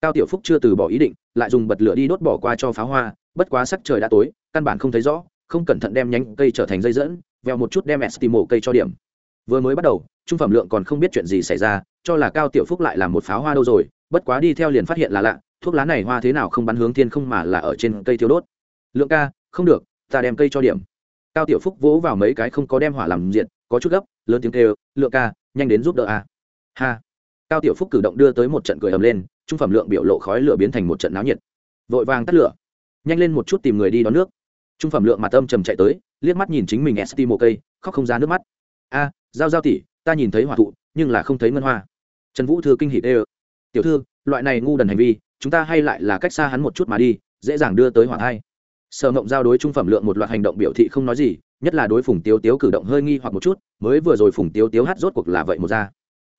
Cao tiểu phúc chưa từ bỏ ý định, lại dùng bật lửa đi đốt bỏ qua cho pháo hoa, bất quá sắc trời đã tối, căn bản không thấy rõ, không cẩn thận đem nhánh cây trở thành dây dẫn veo một chút đem estimo cây cho điểm. Vừa mới bắt đầu, trung phẩm lượng còn không biết chuyện gì xảy ra, cho là cao tiểu phúc lại làm một pháo hoa đâu rồi, bất quá đi theo liền phát hiện là lạ thuốc lá này hoa thế nào không bắn hướng thiên không mà là ở trên cây thiếu đốt. Lượng ca, không được, ta đem cây cho điểm. Cao tiểu phúc vỗ vào mấy cái không có đem hỏa làm diện, có chút gấp, lớn tiếng kêu, lượng ca, nhanh đến giúp đỡ a. Ha. Cao tiểu phúc cử động đưa tới một trận cười ầm lên, trung phẩm lượng biểu lộ khói lửa biến thành một trận náo nhiệt. Vội vàng tắt lửa. Nhanh lên một chút tìm người đi đón nước. Trung phẩm lượng mặt âm trầm chạy tới, liếc mắt nhìn chính mình ST một cây, khóc không ra nước mắt. A, giao giao tỷ, ta nhìn thấy hỏa thụ, nhưng là không thấy ngân hoa. Trần vũ thư kinh hỉ tê tiểu thư, loại này ngu đần hành vi chúng ta hay lại là cách xa hắn một chút mà đi, dễ dàng đưa tới hỏa hai. sở ngộng giao đối trung phẩm lượng một loạt hành động biểu thị không nói gì, nhất là đối phùng tiếu tiếu cử động hơi nghi hoặc một chút, mới vừa rồi phùng tiếu tiếu hát rốt cuộc là vậy một ra.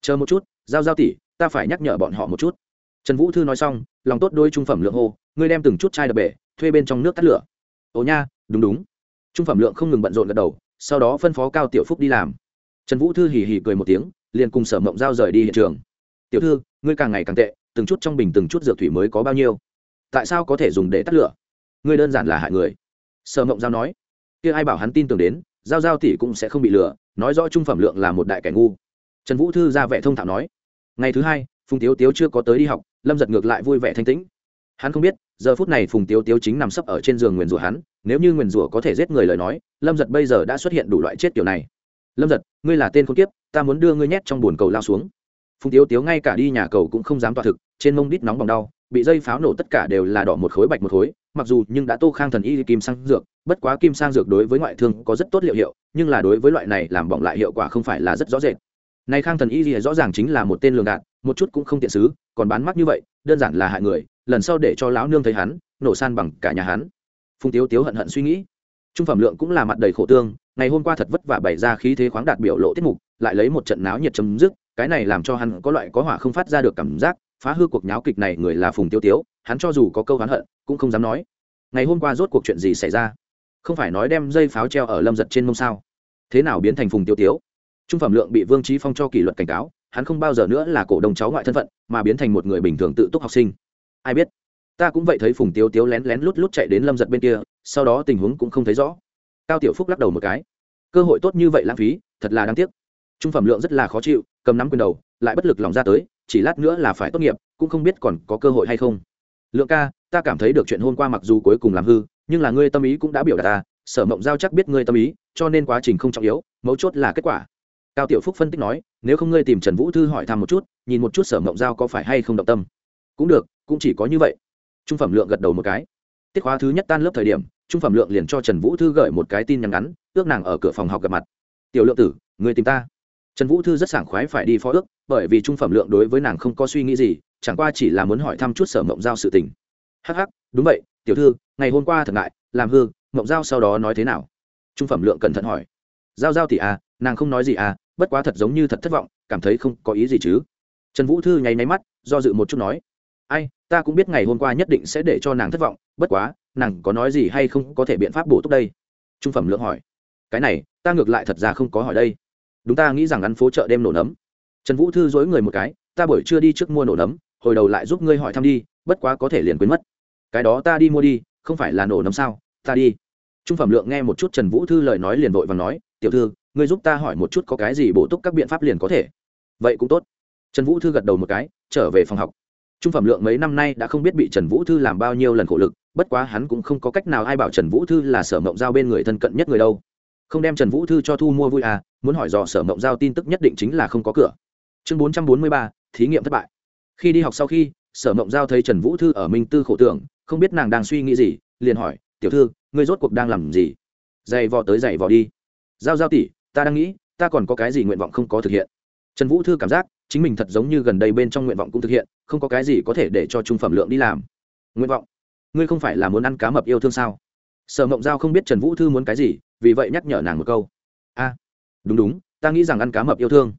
Chờ một chút, giao giao tỷ, ta phải nhắc nhở bọn họ một chút. Trần vũ thư nói xong, lòng tốt đôi trung phẩm lượng hô, ngươi đem từng chút chai đập bể, thuê bên trong nước tắt lửa. Ồ nha, đúng đúng. Trung phẩm lượng không ngừng bận rộn gật đầu, sau đó phân phó cao tiểu phúc đi làm. Trần vũ thư hì hì cười một tiếng, liền cùng sở mộng giao rời đi hiện trường. Tiểu thư, ngươi càng ngày càng tệ từng chút trong bình từng chút dược thủy mới có bao nhiêu? Tại sao có thể dùng để tắt lửa? Ngươi đơn giản là hại người. Sở mộng giao nói. Kia ai bảo hắn tin tưởng đến, giao giao tỷ cũng sẽ không bị lừa, nói rõ trung phẩm lượng là một đại kẻ ngu. Trần vũ thư ra vẻ thông thạo nói. Ngày thứ hai, phùng tiếu tiếu chưa có tới đi học, lâm giật ngược lại vui vẻ thanh tĩnh. Hắn không biết, giờ phút này phùng tiếu tiếu chính nằm sấp ở trên giường nguyền rủa hắn, nếu như nguyền rủa có thể giết người lời nói, lâm giật bây giờ đã xuất hiện đủ loại chết kiểu này. Lâm giật, ngươi là tên khốn kiếp, ta muốn đưa ngươi nhét trong bồn cầu lao xuống phùng tiếu tiếu ngay cả đi nhà cầu cũng không dám tỏa thực trên mông đít nóng bỏng đau bị dây pháo nổ tất cả đều là đỏ một khối bạch một khối mặc dù nhưng đã tô khang thần y kim sang dược bất quá kim sang dược đối với ngoại thương có rất tốt liệu hiệu nhưng là đối với loại này làm bỏng lại hiệu quả không phải là rất rõ rệt. Này khang thần y rõ ràng chính là một tên lường đạn, một chút cũng không tiện xứ còn bán mắc như vậy đơn giản là hại người lần sau để cho lão nương thấy hắn nổ san bằng cả nhà hắn. Phùng tiếu tiếu hận hận suy nghĩ. Trung phẩm lượng cũng là mặt đầy khổ tương ngày hôm qua thật vất vả bày ra khí thế khoáng đạt biểu lộ tiết mục lại lấy một trận náo nhiệt chấm dứt cái này làm cho hắn có loại có hỏa không phát ra được cảm giác, phá hư cuộc nháo kịch này người là phùng tiêu tiếu, hắn cho dù có câu hắn hận, cũng không dám nói. Ngày hôm qua rốt cuộc chuyện gì xảy ra? Không phải nói đem dây pháo treo ở lâm giật trên mông sao? Thế nào biến thành phùng tiêu tiếu? Trung phẩm lượng bị vương trí phong cho kỷ luật cảnh cáo, hắn không bao giờ nữa là cổ đông cháu ngoại thân phận, mà biến thành một người bình thường tự túc học sinh. Ai biết? Ta cũng vậy thấy phùng tiêu tiếu lén lén lút lút chạy đến lâm giật bên kia, sau đó tình huống cũng không thấy rõ. Cao tiểu phúc lắc đầu một cái. Cơ hội tốt như vậy lãng phí, thật là đáng tiếc trung phẩm lượng rất là khó chịu, cầm nắm quyền đầu, lại bất lực lòng ra tới, chỉ lát nữa là phải tốt nghiệp, cũng không biết còn có cơ hội hay không. Lượng ca, ta cảm thấy được chuyện hôm qua mặc dù cuối cùng làm hư, nhưng là ngươi tâm ý cũng đã biểu đạt ta, sở mộng giao chắc biết ngươi tâm ý, cho nên quá trình không trọng yếu, mấu chốt là kết quả. Cao tiểu phúc phân tích nói, nếu không ngươi tìm trần vũ thư hỏi thăm một chút, nhìn một chút sở mộng giao có phải hay không động tâm. Cũng được, cũng chỉ có như vậy. Trung phẩm lượng gật đầu một cái. Tiết khóa thứ nhất tan lớp thời điểm, trung phẩm lượng liền cho trần vũ thư gửi một cái tin nhắn ngắn, ước nàng ở cửa phòng học gặp mặt. Tiểu lượng tử người tìm ta trần vũ thư rất sảng khoái phải đi phó ước, bởi vì trung phẩm lượng đối với nàng không có suy nghĩ gì, chẳng qua chỉ là muốn hỏi thăm chút sở mộng giao sự tình. Hh đúng vậy, tiểu thư, ngày hôm qua thật ngại, làm hư, mộng giao sau đó nói thế nào? Trung phẩm lượng cẩn thận hỏi. Giao giao tỷ à nàng không nói gì à bất quá thật giống như thật thất vọng, cảm thấy không có ý gì chứ. Trần vũ thư nháy máy mắt, do dự một chút nói. Ai, ta cũng biết ngày hôm qua nhất định sẽ để cho nàng thất vọng, bất quá, nàng có nói gì hay không có thể biện pháp bổ túc đây? Trung phẩm lượng hỏi. Cái này, ta ngược lại thật ra không có hỏi đây đúng ta nghĩ rằng ăn phố chợ đêm nổ nấm. Trần vũ thư dối người một cái, ta buổi trưa đi trước mua nổ nấm, hồi đầu lại giúp ngươi hỏi thăm đi, bất quá có thể liền quên mất. Cái đó ta đi mua đi, không phải là nổ nấm sao? Ta đi. Trung phẩm lượng nghe một chút trần vũ thư lời nói liền vội và nói, tiểu thư, ngươi giúp ta hỏi một chút có cái gì bổ túc các biện pháp liền có thể. Vậy cũng tốt. Trần vũ thư gật đầu một cái, trở về phòng học. Trung phẩm lượng mấy năm nay đã không biết bị trần vũ thư làm bao nhiêu lần khổ lực, bất quá hắn cũng không có cách nào ai bảo trần vũ thư là sở mộng giao bên người thân cận nhất người đâu. Không đem trần vũ thư cho thu mua vui à muốn hỏi dò sở mộng giao tin tức nhất định chính là không có cửa. Chương bốn trăm bốn mươi ba, thí nghiệm thất bại. Khi đi học sau khi, sở mộng giao thấy trần vũ thư ở minh tư khổ tưởng, không biết nàng đang suy nghĩ gì, liền hỏi, tiểu thư, ngươi rốt cuộc đang làm gì? Dày vò tới dày vò đi. Giao giao tỷ, ta đang nghĩ, ta còn có cái gì nguyện vọng không có thực hiện? Trần vũ thư cảm giác, chính mình thật giống như gần đây bên trong nguyện vọng cũng thực hiện, không có cái gì có thể để cho trung phẩm lượng đi làm. Nguyện vọng? Ngươi không phải là muốn ăn cá mập yêu thương sao? Sở mộng giao không biết trần vũ thư muốn cái gì, vì vậy nhắc nhở nàng một câu. A đúng đúng, ta nghĩ rằng ăn cá mập yêu thương.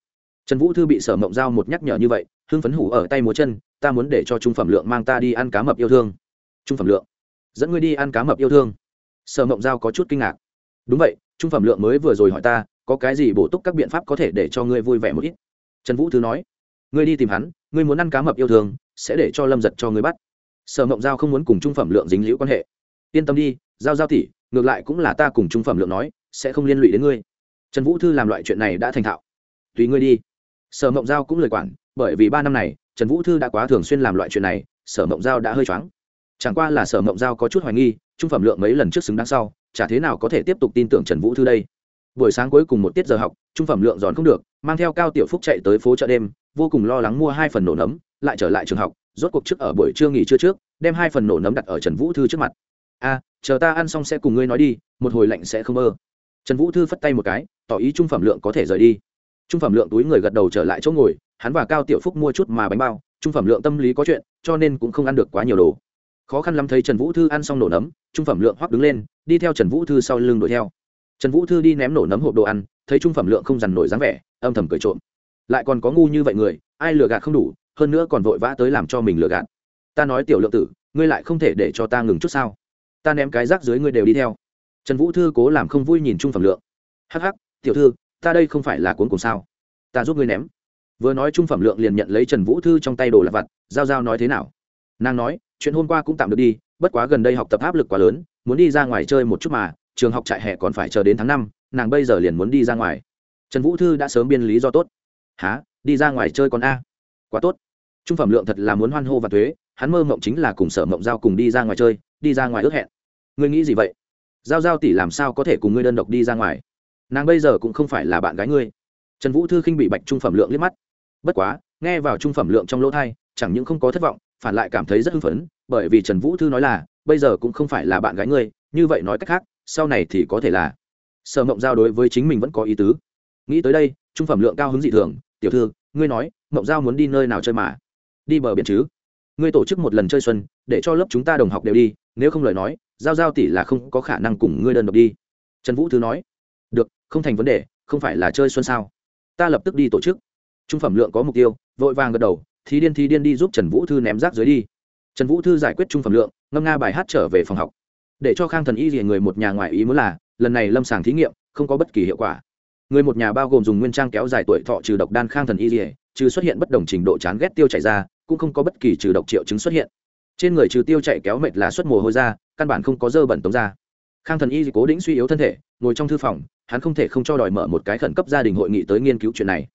Trần vũ thư bị sở mộng giao một nhắc nhở như vậy, hưng phấn hủ ở tay múa chân, ta muốn để cho trung phẩm lượng mang ta đi ăn cá mập yêu thương. Trung phẩm lượng, dẫn ngươi đi ăn cá mập yêu thương. Sở mộng giao có chút kinh ngạc. Đúng vậy, trung phẩm lượng mới vừa rồi hỏi ta, có cái gì bổ túc các biện pháp có thể để cho ngươi vui vẻ một ít? Trần vũ thư nói, ngươi đi tìm hắn, ngươi muốn ăn cá mập yêu thương, sẽ để cho lâm giật cho ngươi bắt. Sở mộng giao không muốn cùng trung phẩm lượng dính liễu quan hệ. Yên tâm đi, giao giao tỉ ngược lại cũng là ta cùng trung phẩm lượng nói, sẽ không liên lụy đến ngươi trần vũ thư làm loại chuyện này đã thành thạo. Tùy ngươi đi. Sở mộng giao cũng lời quản, bởi vì ba năm này, trần vũ thư đã quá thường xuyên làm loại chuyện này, sở mộng giao đã hơi choáng. Chẳng qua là sở mộng giao có chút hoài nghi, trung phẩm lượng mấy lần trước xứng đáng sau, chả thế nào có thể tiếp tục tin tưởng trần vũ thư đây. Buổi sáng cuối cùng một tiết giờ học, trung phẩm lượng giòn không được, mang theo cao tiểu phúc chạy tới phố chợ đêm, vô cùng lo lắng mua hai phần nổ nấm, lại trở lại trường học, rốt cuộc trước ở buổi trưa nghỉ trưa trước, đem hai phần nổ nấm đặt ở trần vũ thư trước mặt. A, chờ ta ăn xong sẽ cùng ngươi nói đi, một hồi lạnh sẽ không mơ trần vũ thư phất tay một cái, tỏ ý trung phẩm lượng có thể rời đi. Trung phẩm lượng túi người gật đầu trở lại chỗ ngồi, hắn và cao tiểu phúc mua chút mà bánh bao, trung phẩm lượng tâm lý có chuyện, cho nên cũng không ăn được quá nhiều đồ. Khó khăn lắm thấy trần vũ thư ăn xong nổ nấm, trung phẩm lượng hoắc đứng lên, đi theo trần vũ thư sau lưng đuổi theo. Trần vũ thư đi ném nổ nấm hộp đồ ăn, thấy trung phẩm lượng không dằn nổi dáng vẻ, âm thầm cười trộm. Lại còn có ngu như vậy người, ai lừa gạt không đủ, hơn nữa còn vội vã tới làm cho mình lừa gạt. Ta nói tiểu lượng tử, ngươi lại không thể để cho ta ngừng chút sao? Ta ném cái rác dưới ngươi đều đi theo trần vũ thư cố làm không vui nhìn trung phẩm lượng. Hắc hắc, tiểu thư, ta đây không phải là cuốn cùng sao? Ta giúp ngươi ném. Vừa nói trung phẩm lượng liền nhận lấy trần vũ thư trong tay đồ là vặt, giao giao nói thế nào? Nàng nói, chuyện hôm qua cũng tạm được đi, bất quá gần đây học tập áp lực quá lớn, muốn đi ra ngoài chơi một chút mà, trường học trại hè còn phải chờ đến tháng năm, nàng bây giờ liền muốn đi ra ngoài. Trần vũ thư đã sớm biên lý do tốt. Há đi ra ngoài chơi con a. Quá tốt. Trung phẩm lượng thật là muốn hoan hô và thuế, hắn mơ mộng chính là cùng sở mộng giao cùng đi ra ngoài chơi, đi ra ngoài ước hẹn. Ngươi nghĩ gì vậy? Giao giao tỷ làm sao có thể cùng ngươi đơn độc đi ra ngoài? Nàng bây giờ cũng không phải là bạn gái ngươi. Trần vũ thư khinh bị bạch trung phẩm lượng liếc mắt. Bất quá, nghe vào trung phẩm lượng trong lỗ thai chẳng những không có thất vọng, phản lại cảm thấy rất hưng phấn, bởi vì trần vũ thư nói là, bây giờ cũng không phải là bạn gái ngươi, như vậy nói cách khác, sau này thì có thể là. Sở mộng giao đối với chính mình vẫn có ý tứ. Nghĩ tới đây, trung phẩm lượng cao hứng dị thường, tiểu thư, ngươi nói, mộng giao muốn đi nơi nào chơi mà? Đi bờ biển chứ? Ngươi tổ chức một lần chơi xuân, để cho lớp chúng ta đồng học đều đi, nếu không lời nói, giao giao tỷ là không có khả năng cùng ngươi đơn độc đi. Trần vũ thư nói. Được, không thành vấn đề, không phải là chơi xuân sao? Ta lập tức đi tổ chức. Trung phẩm lượng có mục tiêu, vội vàng gật đầu thì điên thì điên đi giúp trần vũ thư ném rác dưới đi. Trần vũ thư giải quyết trung phẩm lượng, ngâm nga bài hát trở về phòng học. Để cho khang thần y rỉa người một nhà ngoài ý muốn là, lần này lâm sàng thí nghiệm, không có bất kỳ hiệu quả. Người một nhà bao gồm dùng nguyên trang kéo dài tuổi thọ trừ độc đan khang thần y rỉa trừ xuất hiện bất đồng trình độ chán ghét tiêu chảy ra cũng không có bất kỳ trừ độc triệu chứng xuất hiện. Trên người trừ tiêu chảy kéo mệt là xuất mồ hôi ra, căn bản không có dơ bẩn tống ra. Khang thần y cố định suy yếu thân thể, ngồi trong thư phòng, hắn không thể không cho đòi mở một cái khẩn cấp gia đình hội nghị tới nghiên cứu chuyện này.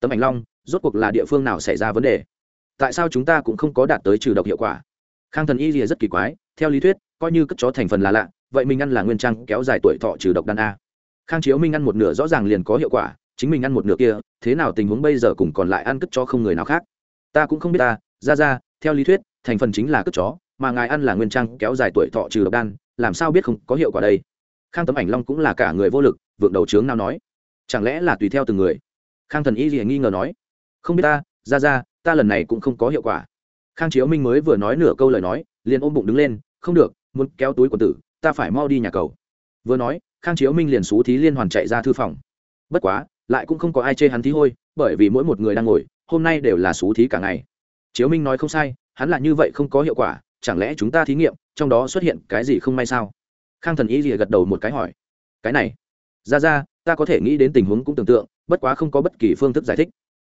Tấm ảnh long, rốt cuộc là địa phương nào xảy ra vấn đề? Tại sao chúng ta cũng không có đạt tới trừ độc hiệu quả? Khang thần y rìa rất kỳ quái, theo lý thuyết, coi như cất chó thành phần là lạ, vậy mình ăn là nguyên trang kéo dài tuổi thọ trừ độc đan a. Khang chiếu minh ăn một nửa rõ ràng liền có hiệu quả, chính mình ăn một nửa kia, thế nào tình huống bây giờ cùng còn lại ăn cất chó không người nào khác? Ta cũng không biết ta, ra ra, theo lý thuyết, thành phần chính là cất chó, mà ngài ăn là nguyên trang kéo dài tuổi thọ trừ độc đan, làm sao biết không có hiệu quả đây? Khang tấm ảnh long cũng là cả người vô lực, vượng đầu trướng nào nói. Chẳng lẽ là tùy theo từng người? Khang thần y gì nghi ngờ nói. Không biết ta, ra ra, ta lần này cũng không có hiệu quả. Khang chiếu minh mới vừa nói nửa câu lời nói, liền ôm bụng đứng lên, không được, muốn kéo túi của tử, ta phải mau đi nhà cầu. Vừa nói, khang chiếu minh liền xú thí liên hoàn chạy ra thư phòng. Bất quá, lại cũng không có ai chê hắn thí hôi, bởi vì mỗi một người đang ngồi hôm nay đều là xú thí cả ngày. Chiếu minh nói không sai, hắn là như vậy không có hiệu quả, chẳng lẽ chúng ta thí nghiệm, trong đó xuất hiện cái gì không may sao? Khang thần y rìa gật đầu một cái hỏi. Cái này, ra ra, ta có thể nghĩ đến tình huống cũng tưởng tượng, bất quá không có bất kỳ phương thức giải thích.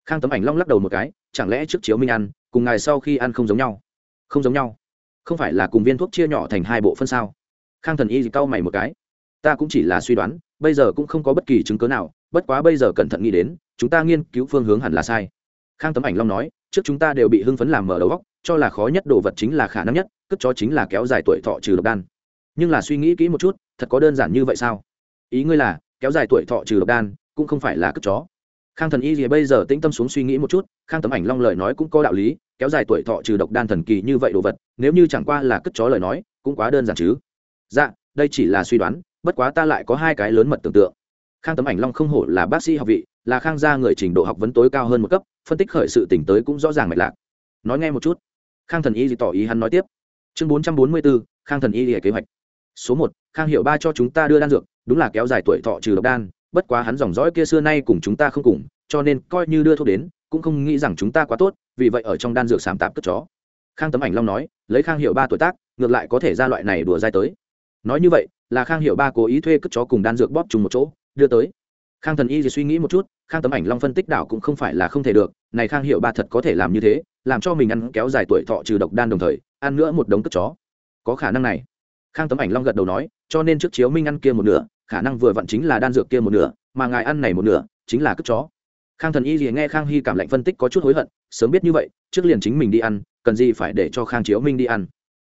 Khang tấm ảnh long lắc đầu một cái, chẳng lẽ trước chiếu minh ăn, cùng ngài sau khi ăn không giống nhau? Không giống nhau. Không phải là cùng viên thuốc chia nhỏ thành hai bộ phân sao? Khang thần y cau mày một cái. Ta cũng chỉ là suy đoán, bây giờ cũng không có bất kỳ chứng cớ nào, bất quá bây giờ cẩn thận nghĩ đến, chúng ta nghiên cứu phương hướng hẳn là sai khang tấm ảnh long nói, trước chúng ta đều bị hưng phấn làm mở đầu góc, cho là khó nhất đồ vật chính là khả năng nhất cất cho chính là kéo dài tuổi thọ trừ độc đan. Nhưng là suy nghĩ kỹ một chút, thật có đơn giản như vậy sao? Ý ngươi là, kéo dài tuổi thọ trừ độc đan, cũng không phải là cất chó. Khang thần y thì bây giờ tĩnh tâm xuống suy nghĩ một chút, khang tấm ảnh long lời nói cũng có đạo lý, kéo dài tuổi thọ trừ độc đan thần kỳ như vậy đồ vật, nếu như chẳng qua là cất chó lời nói, cũng quá đơn giản chứ. Dạ đây chỉ là suy đoán, bất quá ta lại có hai cái lớn mật tưởng tượng. Khang tấm ảnh long không hổ là bác sĩ học vị, là khang gia người trình độ học vấn tối cao hơn một cấp phân tích khởi sự tỉnh tới cũng rõ ràng mạch lạc. Nói nghe một chút. Khang thần y gì tỏ ý hắn nói tiếp. Chương bốn trăm bốn mươi bốn khang thần y lìa kế hoạch. Số một, khang hiệu ba cho chúng ta đưa đan dược, đúng là kéo dài tuổi thọ trừ độc đan, bất quá hắn dòng dõi kia xưa nay cùng chúng ta không cùng, cho nên coi như đưa thuốc đến, cũng không nghĩ rằng chúng ta quá tốt, vì vậy ở trong đan dược sám tạp cất chó. Khang tấm ảnh long nói, lấy khang hiệu ba tuổi tác, ngược lại có thể ra loại này đùa dai tới. Nói như vậy, là khang hiệu ba cố ý thuê cất chó cùng đan dược bóp chung một chỗ, đưa tới khang thần y thì suy nghĩ một chút, khang tấm ảnh long phân tích đảo cũng không phải là không thể được, này khang hiệu ba thật có thể làm như thế, làm cho mình ăn kéo dài tuổi thọ trừ độc đan đồng thời, ăn nữa một đống cất chó. Có khả năng này. Khang tấm ảnh long gật đầu nói, cho nên trước chiếu minh ăn kia một nửa, khả năng vừa vặn chính là đan dược kia một nửa, mà ngài ăn này một nửa, chính là cất chó. Khang thần y thì nghe khang hy cảm lạnh phân tích có chút hối hận, sớm biết như vậy, trước liền chính mình đi ăn, cần gì phải để cho khang chiếu minh đi ăn.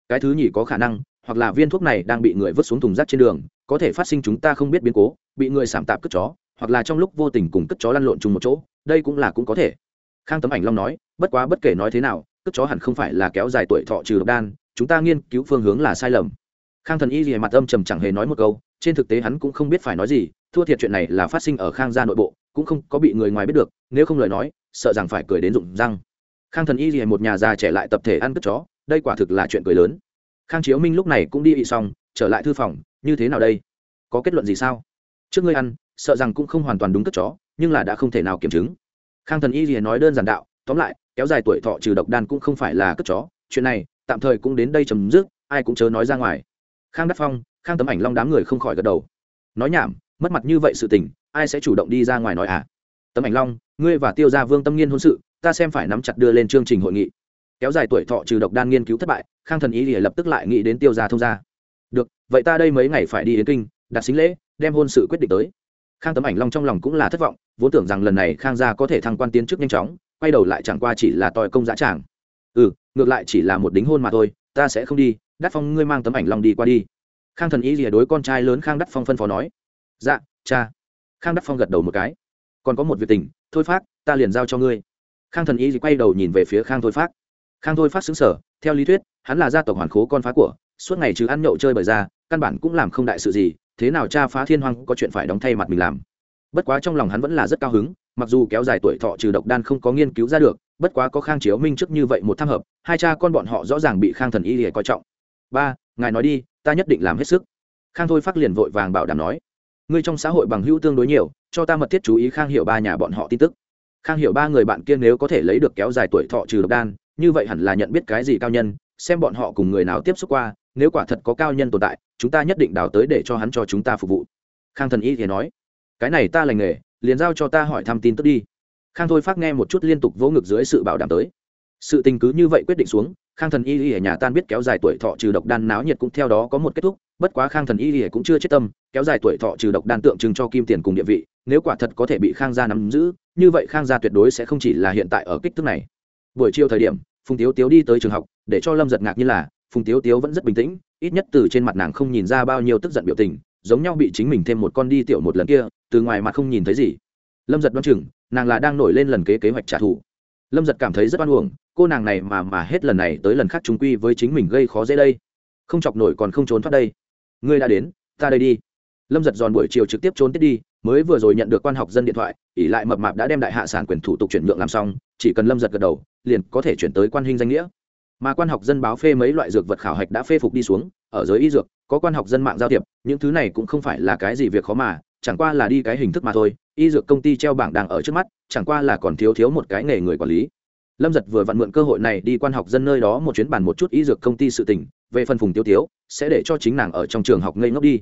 Cái thứ nhì có khả năng, hoặc là viên thuốc này đang bị người vứt xuống thùng rác trên đường, có thể phát sinh chúng ta không biết biến cố, bị người sảm tạp cất chó hoặc là trong lúc vô tình cùng cất chó lăn lộn chung một chỗ, đây cũng là cũng có thể. Khang tấm ảnh long nói, bất quá bất kể nói thế nào, cất chó hẳn không phải là kéo dài tuổi thọ trừ độc đan, chúng ta nghiên cứu phương hướng là sai lầm. Khang thần y rìa mặt âm trầm chẳng hề nói một câu, trên thực tế hắn cũng không biết phải nói gì, thua thiệt chuyện này là phát sinh ở khang gia nội bộ, cũng không có bị người ngoài biết được, nếu không lời nói, sợ rằng phải cười đến rụng răng. Khang thần y rìa một nhà già trẻ lại tập thể ăn cất chó, đây quả thực là chuyện cười lớn. Khang chiếu minh lúc này cũng đi ị xong, trở lại thư phòng, như thế nào đây? Có kết luận gì sao? Trước ngươi ăn sợ rằng cũng không hoàn toàn đúng cất chó, nhưng là đã không thể nào kiểm chứng. Khang thần y gì nói đơn giản đạo, tóm lại, kéo dài tuổi thọ trừ độc đan cũng không phải là cất chó, chuyện này, tạm thời cũng đến đây chấm dứt, ai cũng chớ nói ra ngoài. Khang đắc phong, khang tấm ảnh long đám người không khỏi gật đầu. Nói nhảm, mất mặt như vậy sự tình, ai sẽ chủ động đi ra ngoài nói à? Tấm ảnh long, ngươi và tiêu gia vương tâm nghiên hôn sự, ta xem phải nắm chặt đưa lên chương trình hội nghị. Kéo dài tuổi thọ trừ độc đan nghiên cứu thất bại, khang thần ý lìa lập tức lại nghĩ đến tiêu gia thông gia. Được, vậy ta đây mấy ngày phải đi đến kinh, đặt xính lễ, đem hôn sự quyết định tới khang tấm ảnh long trong lòng cũng là thất vọng, vốn tưởng rằng lần này khang gia có thể thăng quan tiến chức nhanh chóng, quay đầu lại chẳng qua chỉ là tòi công giá tràng. Ừ ngược lại chỉ là một đính hôn mà thôi, ta sẽ không đi đắc phong ngươi mang tấm ảnh long đi qua đi. Khang thần ý lìa đối con trai lớn khang đắc phong phân phó nói. Dạ cha. Khang đắc phong gật đầu một cái. Còn có một việc tình, thôi phát, ta liền giao cho ngươi. Khang thần ý quay đầu nhìn về phía khang thôi phát. Khang thôi phát xứng sở theo lý thuyết, hắn là gia tộc hoàn khố con phá của, suốt ngày chứ ăn nhậu chơi bởi ra, căn bản cũng làm không đại sự gì thế nào cha phá thiên hoang có chuyện phải đóng thay mặt mình làm? Bất quá trong lòng hắn vẫn là rất cao hứng, mặc dù kéo dài tuổi thọ trừ độc đan không có nghiên cứu ra được, bất quá có khang chiếu minh trước như vậy một tham hợp, hai cha con bọn họ rõ ràng bị khang thần y hề coi trọng. Ba, ngài nói đi, ta nhất định làm hết sức. Khang thôi phát liền vội vàng bảo đảm nói, ngươi trong xã hội bằng hữu tương đối nhiều, cho ta mật thiết chú ý khang hiểu ba nhà bọn họ tin tức. Khang hiểu ba người bạn kia nếu có thể lấy được kéo dài tuổi thọ trừ độc đan, như vậy hẳn là nhận biết cái gì cao nhân, xem bọn họ cùng người nào tiếp xúc qua nếu quả thật có cao nhân tồn tại, chúng ta nhất định đào tới để cho hắn cho chúng ta phục vụ. Khang thần y thì nói, cái này ta lành nghề, liền giao cho ta hỏi thăm tin tức đi. Khang thôi phát nghe một chút liên tục vỗ ngực dưới sự bảo đảm tới. Sự tình cứ như vậy quyết định xuống, khang thần y y ở nhà tan biết kéo dài tuổi thọ trừ độc đan náo nhiệt cũng theo đó có một kết thúc, bất quá khang thần y y cũng chưa chết tâm, kéo dài tuổi thọ trừ độc đan tượng trưng cho kim tiền cùng địa vị, nếu quả thật có thể bị khang gia nắm giữ, như vậy khang gia tuyệt đối sẽ không chỉ là hiện tại ở kích thước này. Buổi chiều thời điểm, phùng tiếu tiếu đi tới trường học, để cho lâm giật ngạc như là phùng tiếu tiếu vẫn rất bình tĩnh, ít nhất từ trên mặt nàng không nhìn ra bao nhiêu tức giận biểu tình, giống nhau bị chính mình thêm một con đi tiểu một lần kia, từ ngoài mặt không nhìn thấy gì. Lâm giật đoán chừng, nàng là đang nổi lên lần kế kế hoạch trả thù. Lâm giật cảm thấy rất oan uổng, cô nàng này mà mà hết lần này tới lần khác chúng quy với chính mình gây khó dễ đây. Không chọc nổi còn không trốn thoát đây. Ngươi đã đến, ta đây đi. Lâm giật giòn buổi chiều trực tiếp trốn tiết đi, mới vừa rồi nhận được quan học dân điện thoại, ỷ lại mập mạp đã đem đại hạ sản quyền thủ tục chuyển nhượng làm xong, chỉ cần lâm giật gật đầu, liền có thể chuyển tới quan hình danh nghĩa mà quan học dân báo phê mấy loại dược vật khảo hạch đã phê phục đi xuống, ở giới y dược, có quan học dân mạng giao thiệp, những thứ này cũng không phải là cái gì việc khó mà, chẳng qua là đi cái hình thức mà thôi, y dược công ty treo bảng đang ở trước mắt, chẳng qua là còn thiếu thiếu một cái nghề người quản lý. Lâm giật vừa vặn mượn cơ hội này đi quan học dân nơi đó một chuyến bàn một chút y dược công ty sự tỉnh về phần phùng tiêu tiếu, sẽ để cho chính nàng ở trong trường học ngây ngốc đi.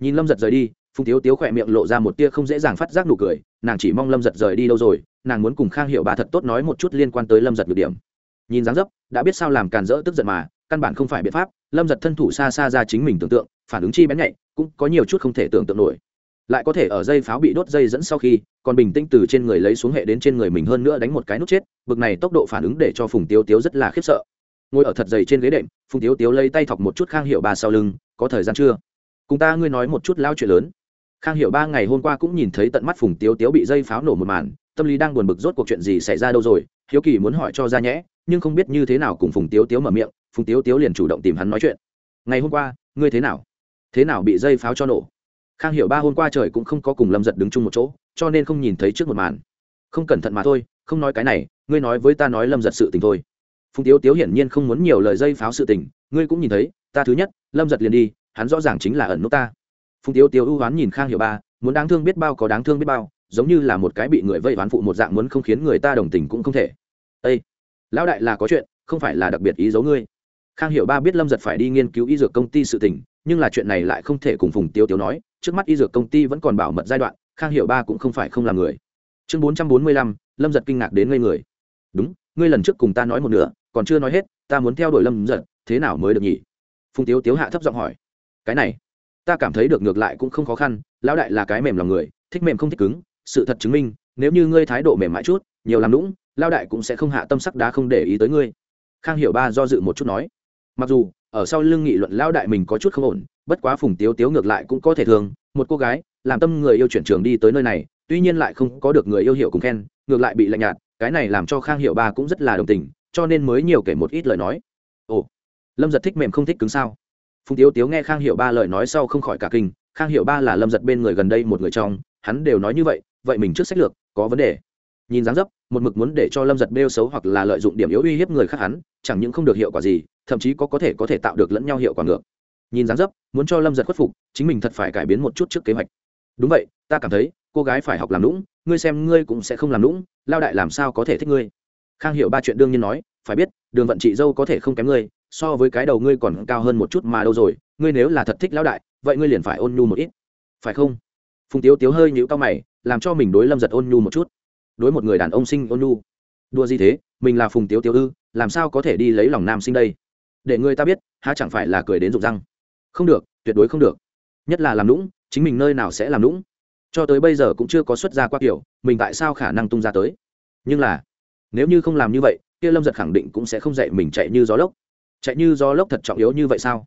Nhìn lâm giật rời đi, phùng tiêu tiếu khỏe miệng lộ ra một tia không dễ dàng phát giác nụ cười, nàng chỉ mong lâm giật rời đi đâu rồi, nàng muốn cùng khang hiệu bà thật tốt nói một chút liên quan tới lâm giật được điểm. Nhìn dáng dấp đã biết sao làm càn rỡ tức giận mà, căn bản không phải biện pháp, lâm giật thân thủ xa xa ra chính mình tưởng tượng, phản ứng chi bén nhạy, cũng có nhiều chút không thể tưởng tượng nổi. Lại có thể ở dây pháo bị đốt dây dẫn sau khi, còn bình tĩnh từ trên người lấy xuống hệ đến trên người mình hơn nữa đánh một cái nút chết, bực này tốc độ phản ứng để cho phùng tiếu tiếu rất là khiếp sợ. Ngồi ở thật dày trên ghế đệm, phùng tiếu tiếu lấy tay thọc một chút khang hiệu ba sau lưng, có thời gian chưa? Cùng ta ngươi nói một chút lao chuyện lớn. Khang hiệu ba ngày hôm qua cũng nhìn thấy tận mắt phùng tiếu tiếu bị dây pháo nổ một màn, tâm lý đang buồn bực rốt cuộc chuyện gì xảy ra đâu rồi, hiếu kỳ muốn hỏi cho ra nhẽ nhưng không biết như thế nào cùng phùng tiếu tiếu mở miệng, phùng tiếu tiếu liền chủ động tìm hắn nói chuyện. Ngày hôm qua, ngươi thế nào? Thế nào bị dây pháo cho nổ? Khang hiểu ba hôm qua trời cũng không có cùng lâm giật đứng chung một chỗ, cho nên không nhìn thấy trước một màn. Không cẩn thận mà thôi, không nói cái này, ngươi nói với ta nói lâm giật sự tình thôi. Phùng tiếu tiếu hiển nhiên không muốn nhiều lời dây pháo sự tình, ngươi cũng nhìn thấy, ta thứ nhất, lâm giật liền đi, hắn rõ ràng chính là ẩn nút ta. Phùng tiếu tiếu ưu oán nhìn khang hiểu ba, muốn đáng thương biết bao có đáng thương biết bao, giống như là một cái bị người vây oán phụ một dạng muốn không khiến người ta đồng tình cũng không thể. Ây lão đại là có chuyện, không phải là đặc biệt ý giấu ngươi. Khang hiểu ba biết lâm giật phải đi nghiên cứu y dược công ty sự tình, nhưng là chuyện này lại không thể cùng phùng tiêu tiếu nói, trước mắt y dược công ty vẫn còn bảo mật giai đoạn, khang hiểu ba cũng không phải không làm người. Chương bốn trăm bốn mươi lăm, lâm giật kinh ngạc đến ngây người. Đúng, ngươi lần trước cùng ta nói một nửa, còn chưa nói hết, ta muốn theo đuổi lâm giật, thế nào mới được nhỉ? Phùng Tiêu tiếu hạ thấp giọng hỏi. Cái này, ta cảm thấy được ngược lại cũng không khó khăn, lão đại là cái mềm lòng người, thích mềm không thích cứng, sự thật chứng minh, nếu như ngươi thái độ mềm mại chút, nhiều làm lũng lao đại cũng sẽ không hạ tâm sắc đá không để ý tới ngươi. Khang hiểu ba do dự một chút nói. Mặc dù, ở sau lưng nghị luận lao đại mình có chút không ổn, bất quá phùng tiếu tiếu ngược lại cũng có thể thường, một cô gái, làm tâm người yêu chuyển trường đi tới nơi này, tuy nhiên lại không có được người yêu hiểu cùng khen, ngược lại bị lạnh nhạt, cái này làm cho khang hiệu ba cũng rất là đồng tình, cho nên mới nhiều kể một ít lời nói. Ồ, lâm giật thích mềm không thích cứng sao? Phùng tiếu tiếu nghe khang hiệu ba lời nói sau không khỏi cả kinh, khang hiệu ba là lâm giật bên người gần đây một người trong, hắn đều nói như vậy vậy mình trước sách lược, có vấn đề nhìn dáng dấp, một mực muốn để cho lâm giật bêu xấu hoặc là lợi dụng điểm yếu uy hiếp người khác hắn, chẳng những không được hiệu quả gì, thậm chí có có thể có thể tạo được lẫn nhau hiệu quả ngược. Nhìn dáng dấp, muốn cho lâm giật khuất phục, chính mình thật phải cải biến một chút trước kế hoạch. Đúng vậy, ta cảm thấy, cô gái phải học làm lũng ngươi xem ngươi cũng sẽ không làm lũng lao đại làm sao có thể thích ngươi? Khang hiệu ba chuyện đương nhiên nói, phải biết, đường vận trị dâu có thể không kém ngươi, so với cái đầu ngươi còn cao hơn một chút mà đâu rồi, ngươi nếu là thật thích lão đại, vậy ngươi liền phải ôn nhu một ít. Phải không? Phùng tiếu tiếu hơi nhũ cao mày, làm cho mình đối lâm giật ôn nhu một chút đối một người đàn ông sinh ôn nhu. Đua gì thế? Mình là phùng tiếu tiếu ư, làm sao có thể đi lấy lòng nam sinh đây? Để người ta biết, há chẳng phải là cười đến rụng răng. Không được, tuyệt đối không được. Nhất là làm lũng chính mình nơi nào sẽ làm lũng cho tới bây giờ cũng chưa có xuất ra qua kiểu, mình tại sao khả năng tung ra tới? Nhưng là, nếu như không làm như vậy, kia lâm giật khẳng định cũng sẽ không dạy mình chạy như gió lốc. Chạy như gió lốc thật trọng yếu như vậy sao?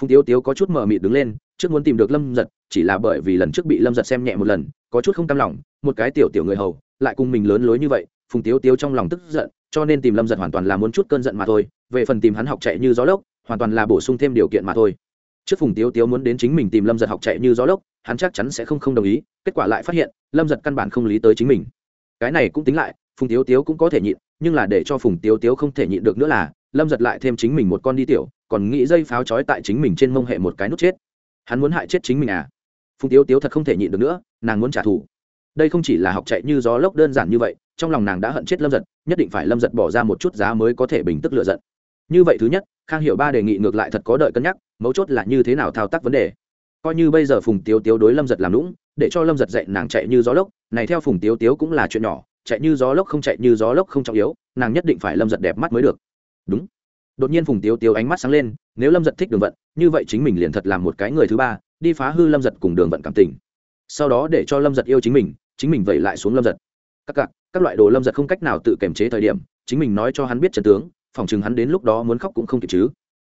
Phùng tiếu tiếu có chút mờ mịt đứng lên, trước muốn tìm được lâm giật, chỉ là bởi vì lần trước bị lâm giật xem nhẹ một lần, có chút không cam lòng, một cái tiểu tiểu người hầu lại cùng mình lớn lối như vậy, phùng tiếu tiếu trong lòng tức giận, cho nên tìm lâm giật hoàn toàn là muốn chút cơn giận mà thôi, về phần tìm hắn học chạy như gió lốc, hoàn toàn là bổ sung thêm điều kiện mà thôi. Trước phùng tiếu tiếu muốn đến chính mình tìm lâm giật học chạy như gió lốc, hắn chắc chắn sẽ không không đồng ý, kết quả lại phát hiện, lâm giật căn bản không lý tới chính mình. Cái này cũng tính lại, phùng tiếu tiếu cũng có thể nhịn, nhưng là để cho phùng tiếu tiếu không thể nhịn được nữa là, lâm giật lại thêm chính mình một con đi tiểu, còn nghĩ dây pháo trói tại chính mình trên mông hệ một cái nút chết. Hắn muốn hại chết chính mình à? Phùng tiếu tiếu thật không thể nhịn được nữa, nàng muốn trả thù đây không chỉ là học chạy như gió lốc đơn giản như vậy, trong lòng nàng đã hận chết lâm giật, nhất định phải lâm giật bỏ ra một chút giá mới có thể bình tức lựa giận. Như vậy thứ nhất, khang hiệu ba đề nghị ngược lại thật có đợi cân nhắc, mấu chốt là như thế nào thao tác vấn đề. Coi như bây giờ phùng tiếu tiếu đối lâm giật làm lũng để cho lâm giật dạy nàng chạy như gió lốc, này theo phùng tiếu tiếu cũng là chuyện nhỏ, chạy như gió lốc không chạy như gió lốc không trọng yếu, nàng nhất định phải lâm giật đẹp mắt mới được. Đúng. Đột nhiên phùng tiếu tiếu ánh mắt sáng lên, nếu lâm giật thích đường vận, như vậy chính mình liền thật làm một cái người thứ ba, đi phá hư lâm giật cùng đường vận cảm tình. Sau đó để cho lâm giật yêu chính mình chính mình vẩy lại xuống lâm giật. Các cặp các loại đồ lâm giật không cách nào tự kiềm chế thời điểm, chính mình nói cho hắn biết trần tướng phỏng chừng hắn đến lúc đó muốn khóc cũng không kịp chứ.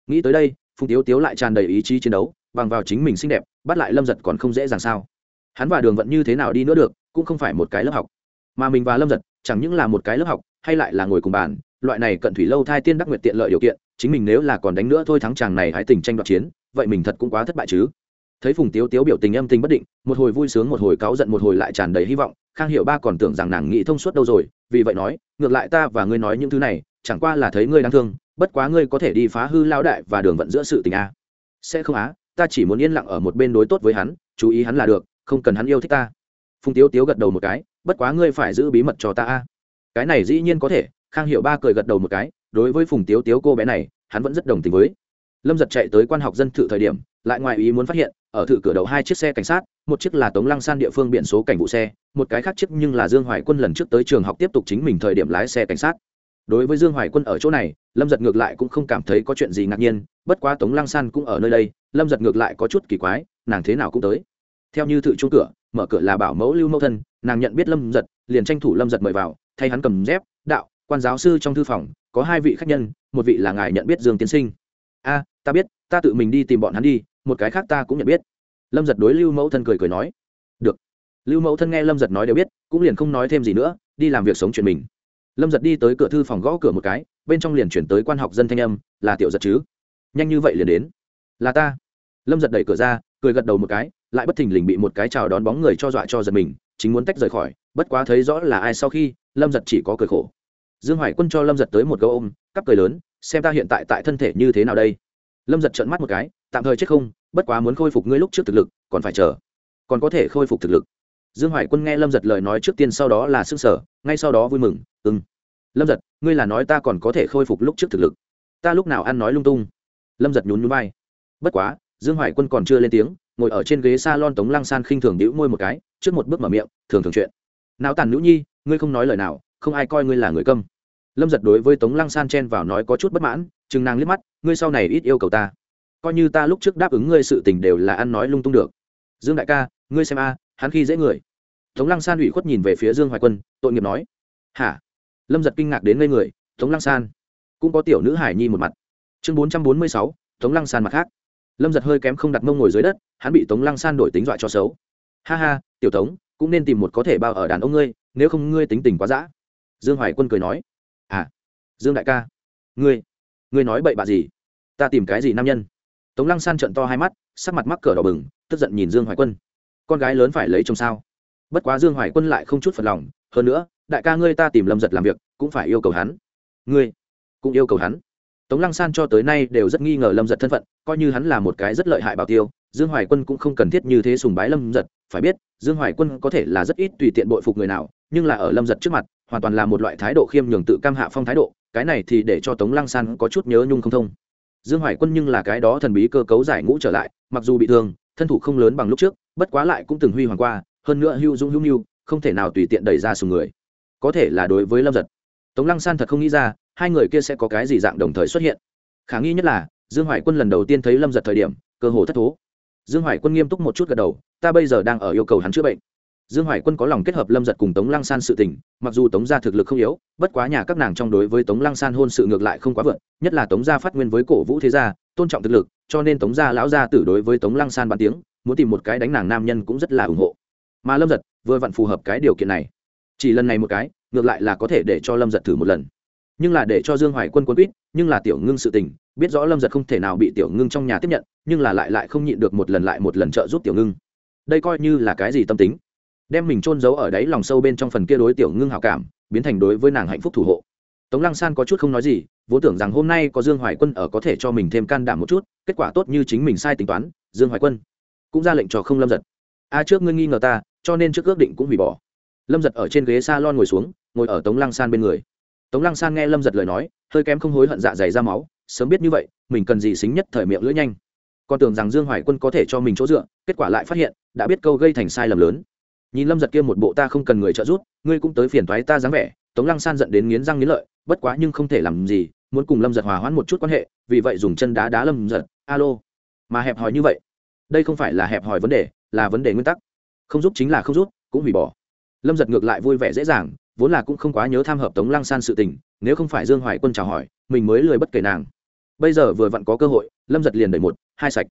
Nghĩ tới đây, phùng tiếu tiếu lại tràn đầy ý chí chiến đấu, bằng vào chính mình xinh đẹp, bắt lại lâm giật còn không dễ dàng sao. Hắn và đường vận như thế nào đi nữa được, cũng không phải một cái lớp học. Mà mình và lâm giật, chẳng những là một cái lớp học, hay lại là ngồi cùng bàn, loại này cận thủy lâu thai tiên đắc nguyện tiện lợi điều kiện, chính mình nếu là còn đánh nữa thôi thắng chàng này hãy tình tranh đoạt chiến, vậy mình thật cũng quá thất bại chứ thấy phùng tiếu tiếu biểu tình âm tình bất định, một hồi vui sướng, một hồi cáu giận, một hồi lại tràn đầy hy vọng, khang hiệu ba còn tưởng rằng nàng nghĩ thông suốt đâu rồi, vì vậy nói, ngược lại ta và ngươi nói những thứ này, chẳng qua là thấy ngươi đáng thương, bất quá ngươi có thể đi phá hư lao đại và đường vận giữa sự tình a. Sẽ không á, ta chỉ muốn yên lặng ở một bên đối tốt với hắn, chú ý hắn là được, không cần hắn yêu thích ta. Phùng tiếu tiếu gật đầu một cái, bất quá ngươi phải giữ bí mật cho ta a. Cái này dĩ nhiên có thể, khang hiệu ba cười gật đầu một cái, đối với phùng tiếu tiếu cô bé này, hắn vẫn rất đồng tình với. Lâm giật chạy tới quan học dân thự thời điểm lại ngoài ý muốn phát hiện, ở thự cửa đầu hai chiếc xe cảnh sát, một chiếc là tống lăng san địa phương biển số cảnh vụ xe, một cái khác chiếc nhưng là dương hoài quân lần trước tới trường học tiếp tục chính mình thời điểm lái xe cảnh sát. Đối với dương hoài quân ở chỗ này, lâm giật ngược lại cũng không cảm thấy có chuyện gì ngạc nhiên, bất quá tống lăng san cũng ở nơi đây, lâm giật ngược lại có chút kỳ quái, nàng thế nào cũng tới. Theo như thự chung cửa, mở cửa là bảo mẫu lưu mẫu thân, nàng nhận biết lâm giật, liền tranh thủ lâm giật mời vào, thay hắn cầm dép, đạo, quan giáo sư trong thư phòng, có hai vị khách nhân, một vị là ngài nhận biết dương tiến sinh. A ta biết, ta tự mình đi tìm bọn hắn đi, một cái khác ta cũng nhận biết. Lâm giật đối lưu mẫu thân cười cười nói, được. Lưu mẫu thân nghe lâm giật nói đều biết, cũng liền không nói thêm gì nữa, đi làm việc sống chuyện mình. Lâm giật đi tới cửa thư phòng gõ cửa một cái, bên trong liền chuyển tới quan học dân thanh âm, là tiểu giật chứ? Nhanh như vậy liền đến. Là ta. Lâm giật đẩy cửa ra, cười gật đầu một cái, lại bất thình lình bị một cái chào đón bóng người cho dọa cho giật mình, chính muốn tách rời khỏi, bất quá thấy rõ là ai sau khi, lâm giật chỉ có cười khổ. Dương hoài quân cho lâm giật tới một gấu ôm, cắp cười lớn, xem ta hiện tại tại thân thể như thế nào đây? Lâm giật trợn mắt một cái, tạm thời chết không, bất quá muốn khôi phục ngươi lúc trước thực lực, còn phải chờ. Còn có thể khôi phục thực lực. Dương hoài quân nghe lâm giật lời nói trước tiên sau đó là s ư n g sở ngay sau đó vui mừng ưng lâm giật, ngươi là nói ta còn có thể khôi phục lúc trước thực lực. Ta lúc nào ăn nói lung tung? Lâm giật nhún nhún vai. Bất quá, dương hoài quân còn chưa lên tiếng, ngồi ở trên ghế s a lon tống lăng san khinh thường đĩu môi một cái, trước một bước mở miệng, thường thường chuyện. Nào tàn nữ nhi, ngươi không nói lời nào, không ai coi ngươi là người câm lâm giật đối với tống lăng san chen vào nói có chút bất mãn, chừng nàng liếc mắt, ngươi sau này ít yêu cầu ta. Coi như ta lúc trước đáp ứng ngươi sự tình đều là ăn nói lung tung được. Dương đại ca, ngươi xem a, hắn khi dễ người. Tống lăng san ủy khuất nhìn về phía dương hoài quân, tội nghiệp nói. Hả? Lâm giật kinh ngạc đến ngây người, tống lăng san. Cũng có tiểu nữ hải nhi một mặt. Chương bốn trăm bốn mươi sáu, tống lăng san mặt khác. Lâm giật hơi kém không đặt mông ngồi dưới đất, hắn bị tống lăng san đổi tính dọa cho xấu. Ha ha, tiểu tống, cũng nên tìm một có thể bao ở đàn ông ngươi, nếu không ngươi tính tình quá dã. Dương hoài quân cười nói dương đại ca. Ngươi ngươi nói bậy bạ gì? Ta tìm cái gì nam nhân? Tống lăng san trận to hai mắt, sắc mặt mắc cờ đỏ bừng, tức giận nhìn dương hoài quân. Con gái lớn phải lấy chồng sao? Bất quá dương hoài quân lại không chút phật lòng, hơn nữa, đại ca ngươi ta tìm lâm giật làm việc, cũng phải yêu cầu hắn. Ngươi, cũng yêu cầu hắn. Tống lăng san cho tới nay đều rất nghi ngờ lâm giật thân phận, coi như hắn là một cái rất lợi hại bảo tiêu, dương hoài quân cũng không cần thiết như thế sùng bái lâm giật, phải biết, dương hoài quân có thể là rất ít tùy tiện bội phục người nào, nhưng là ở lâm giật trước mặt, hoàn toàn là một loại thái độ khiêm nhường tự cam hạ phong thái độ cái này thì để cho tống lăng san có chút nhớ nhung không thông. Dương hoài quân nhưng là cái đó thần bí cơ cấu giải ngũ trở lại, mặc dù bị thương, thân thủ không lớn bằng lúc trước, bất quá lại cũng từng huy hoàng qua, hơn nữa hưu dũng hữu mưu, không thể nào tùy tiện đẩy ra sùng người. Có thể là đối với lâm giật. Tống lăng san thật không nghĩ ra, hai người kia sẽ có cái gì dạng đồng thời xuất hiện. Khả nghi nhất là, dương hoài quân lần đầu tiên thấy lâm giật thời điểm, cơ hồ thất thố. Dương hoài quân nghiêm túc một chút gật đầu, ta bây giờ đang ở yêu cầu hắn chữa bệnh dương hoài quân có lòng kết hợp lâm giật cùng tống lăng san sự tình, mặc dù tống gia thực lực không yếu, bất quá nhà các nàng trong đối với tống lăng san hôn sự ngược lại không quá vượt, nhất là tống gia phát nguyên với cổ vũ thế gia, tôn trọng thực lực, cho nên tống gia lão gia tử đối với tống lăng san bàn tiếng, muốn tìm một cái đánh nàng nam nhân cũng rất là ủng hộ. Mà lâm giật vừa vặn phù hợp cái điều kiện này. Chỉ lần này một cái, ngược lại là có thể để cho lâm giật thử một lần. Nhưng là để cho dương hoài quân quân quýt, nhưng là tiểu ngưng sự tình, biết rõ lâm giật không thể nào bị tiểu ngưng trong nhà tiếp nhận, nhưng là lại lại không nhịn được một lần lại một lần trợ giúp tiểu ngưng. Đây coi như là cái gì tâm tính? Đem mình trôn giấu ở đáy lòng sâu bên trong phần kia đối tiểu ngưng hảo cảm, biến thành đối với nàng hạnh phúc thủ hộ. Tống lăng san có chút không nói gì, vốn tưởng rằng hôm nay có dương hoài quân ở có thể cho mình thêm can đảm một chút, kết quả tốt như chính mình sai tính toán, dương hoài quân cũng ra lệnh cho không lâm giật. A trước ngươi nghi ngờ ta, cho nên trước ước định cũng hủy bỏ. Lâm giật ở trên ghế s a lon ngồi xuống, ngồi ở tống lăng san bên người. Tống lăng san nghe lâm giật lời nói, hơi kém không hối hận dạ dày ra máu, sớm biết như vậy, mình cần gì xính nhất thời miệng lưỡi nhanh. Còn tưởng rằng dương hoài quân có thể cho mình chỗ dựa, kết quả lại phát hiện, đã biết câu gây thành sai lầm lớn nhìn lâm giật kia một bộ ta không cần người trợ giúp, ngươi cũng tới phiền thoái ta dáng vẻ, tống lăng san giận đến nghiến răng nghiến lợi, bất quá nhưng không thể làm gì, muốn cùng lâm giật hòa hoãn một chút quan hệ, vì vậy dùng chân đá đá lâm giật, alo. Mà hẹp hòi như vậy, đây không phải là hẹp hòi vấn đề, là vấn đề nguyên tắc. Không giúp chính là không giúp, cũng hủy bỏ. Lâm giật ngược lại vui vẻ dễ dàng, vốn là cũng không quá nhớ tham hợp tống lăng san sự tình, nếu không phải dương hoài quân chào hỏi, mình mới lười bất kể nàng. Bây giờ vừa vặn có cơ hội, lâm giật liền đẩy một, hai sạch.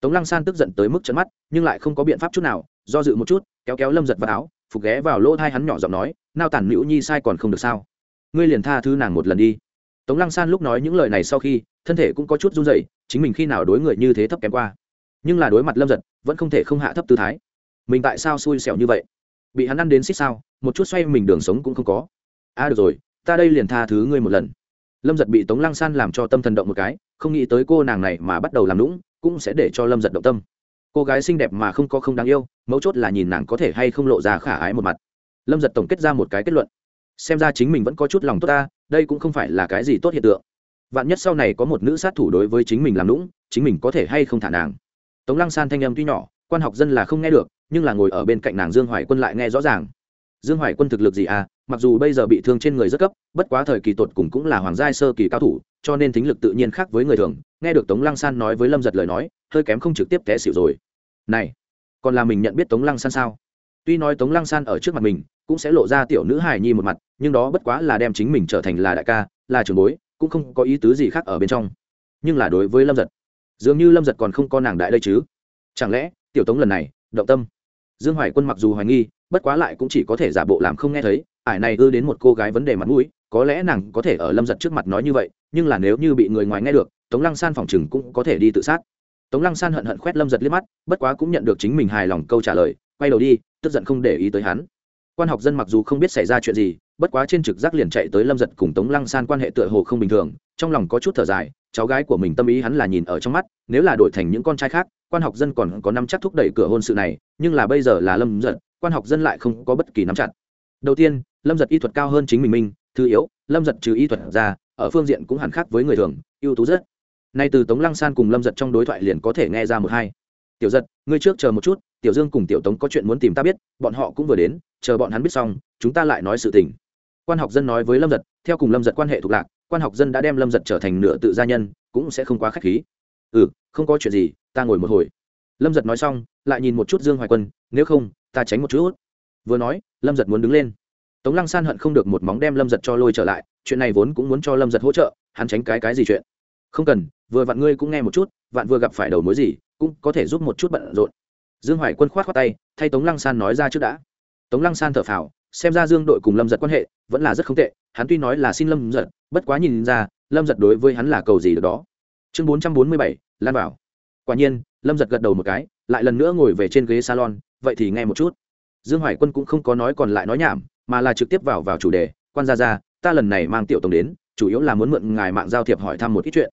Tống lăng san tức giận tới mức trận mắt, nhưng lại không có biện pháp chút nào, do dự một chút kéo kéo lâm giật vào áo phục ghé vào lỗ thai hắn nhỏ giọng nói nao tản nữ nhi sai còn không được sao? Ngươi liền tha thứ nàng một lần đi. Tống lăng san lúc nói những lời này sau khi thân thể cũng có chút run rẩy chính mình khi nào đối người như thế thấp kém qua. Nhưng là đối mặt lâm giật vẫn không thể không hạ thấp tư thái. Mình tại sao xui xẻo như vậy? Bị hắn ăn đến xích sao một chút xoay mình đường sống cũng không có. A à, được rồi ta đây liền tha thứ ngươi một lần. Lâm giật bị tống lăng san làm cho tâm thần động một cái không nghĩ tới cô nàng này mà bắt đầu làm lũng cũng sẽ để cho lâm giật động tâm cô gái xinh đẹp mà không có không đáng yêu, mấu chốt là nhìn nàng có thể hay không lộ ra khả ái một mặt. Lâm giật tổng kết ra một cái kết luận. Xem ra chính mình vẫn có chút lòng tốt ta, đây cũng không phải là cái gì tốt hiện tượng. Vạn nhất sau này có một nữ sát thủ đối với chính mình làm lũng chính mình có thể hay không thả nàng. Tống lăng san thanh âm tuy nhỏ, quan học dân là không nghe được, nhưng là ngồi ở bên cạnh nàng dương hoài quân lại nghe rõ ràng. Dương hoài quân thực lực gì à? Mặc dù bây giờ bị thương trên người rất cấp, bất quá thời kỳ tột cùng cũng là hoàng giai sơ kỳ cao thủ, cho nên tính lực tự nhiên khác với người thường. Nghe được tống lăng san nói với lâm giật lời nói, hơi kém không trực tiếp té xịu rồi. Này, còn là mình nhận biết tống lăng san sao? Tuy nói tống lăng san ở trước mặt mình, cũng sẽ lộ ra tiểu nữ hài nhi một mặt, nhưng đó bất quá là đem chính mình trở thành là đại ca, là trường bối, cũng không có ý tứ gì khác ở bên trong. Nhưng là đối với lâm giật, dường như lâm giật còn không có nàng đại đây chứ. Chẳng lẽ, tiểu tống lần này, động tâm. Dương hoài quân mặc dù hoài nghi bất quá lại cũng chỉ có thể giả bộ làm không nghe thấy, ải này ư đến một cô gái vấn đề mặt mũi, có lẽ nàng có thể ở lâm giật trước mặt nói như vậy, nhưng là nếu như bị người ngoài nghe được, tống lăng san phòng chừng cũng có thể đi tự sát. Tống lăng san hận hận khoét lâm giật liếc mắt, bất quá cũng nhận được chính mình hài lòng câu trả lời, quay đầu đi, tức giận không để ý tới hắn. Quan học dân mặc dù không biết xảy ra chuyện gì, bất quá trên trực giác liền chạy tới lâm giật cùng tống lăng san quan hệ tựa hồ không bình thường, trong lòng có chút thở dài, cháu gái của mình tâm ý hắn là nhìn ở trong mắt, nếu là đổi thành những con trai khác, quan học dân còn có năm chắc thúc đẩy cửa hôn sự này, nhưng là bây giờ là lâm giật quan học dân lại không có bất kỳ nắm chặt. Đầu tiên, lâm giật y thuật cao hơn chính mình minh thứ yếu, lâm giật trừ y thuật ra, ở phương diện cũng hẳn khác với người thường, ưu tú rất. Nay từ tống lăng san cùng lâm giật trong đối thoại liền có thể nghe ra một hai. Tiểu giật, ngươi trước chờ một chút, tiểu dương cùng tiểu tống có chuyện muốn tìm ta biết, bọn họ cũng vừa đến, chờ bọn hắn biết xong, chúng ta lại nói sự tình. Quan học dân nói với lâm giật, theo cùng lâm giật quan hệ thuộc lạc, quan học dân đã đem lâm giật trở thành nửa tự gia nhân, cũng sẽ không quá k h á c h khí. Ừ không có chuyện gì, ta ngồi một hồi. Lâm giật nói xong lại nhìn một chút dương hoài quân, nếu không, ta tránh một chút. Vừa nói, lâm giật muốn đứng lên. Tống lăng san hận không được một móng đem lâm giật cho lôi trở lại, chuyện này vốn cũng muốn cho lâm giật hỗ trợ, hắn tránh cái cái gì chuyện? Không cần, vừa vặn ngươi cũng nghe một chút, vạn vừa gặp phải đầu mối gì, cũng có thể giúp một chút bận rộn. Dương hoài quân k h o á t khoác tay, thay tống lăng san nói ra trước đã. Tống lăng san thở phào, xem ra dương đội cùng lâm giật quan hệ vẫn là rất không tệ, hắn tuy nói là xin lâm giật, bất quá nhìn ra, lâm giật đối với hắn là cầu gì được đó. Chương bốn trăm bốn mươi bảy, lan Bảo quả nhiên, lâm giật gật đầu một cái, lại lần nữa ngồi về trên ghế salon, vậy thì nghe một chút. Dương hoài quân cũng không có nói còn lại nói nhảm, mà là trực tiếp vào vào chủ đề, quan gia ra ta lần này mang tiểu tổng đến, chủ yếu là muốn mượn ngài mạng giao thiệp hỏi thăm một ít chuyện.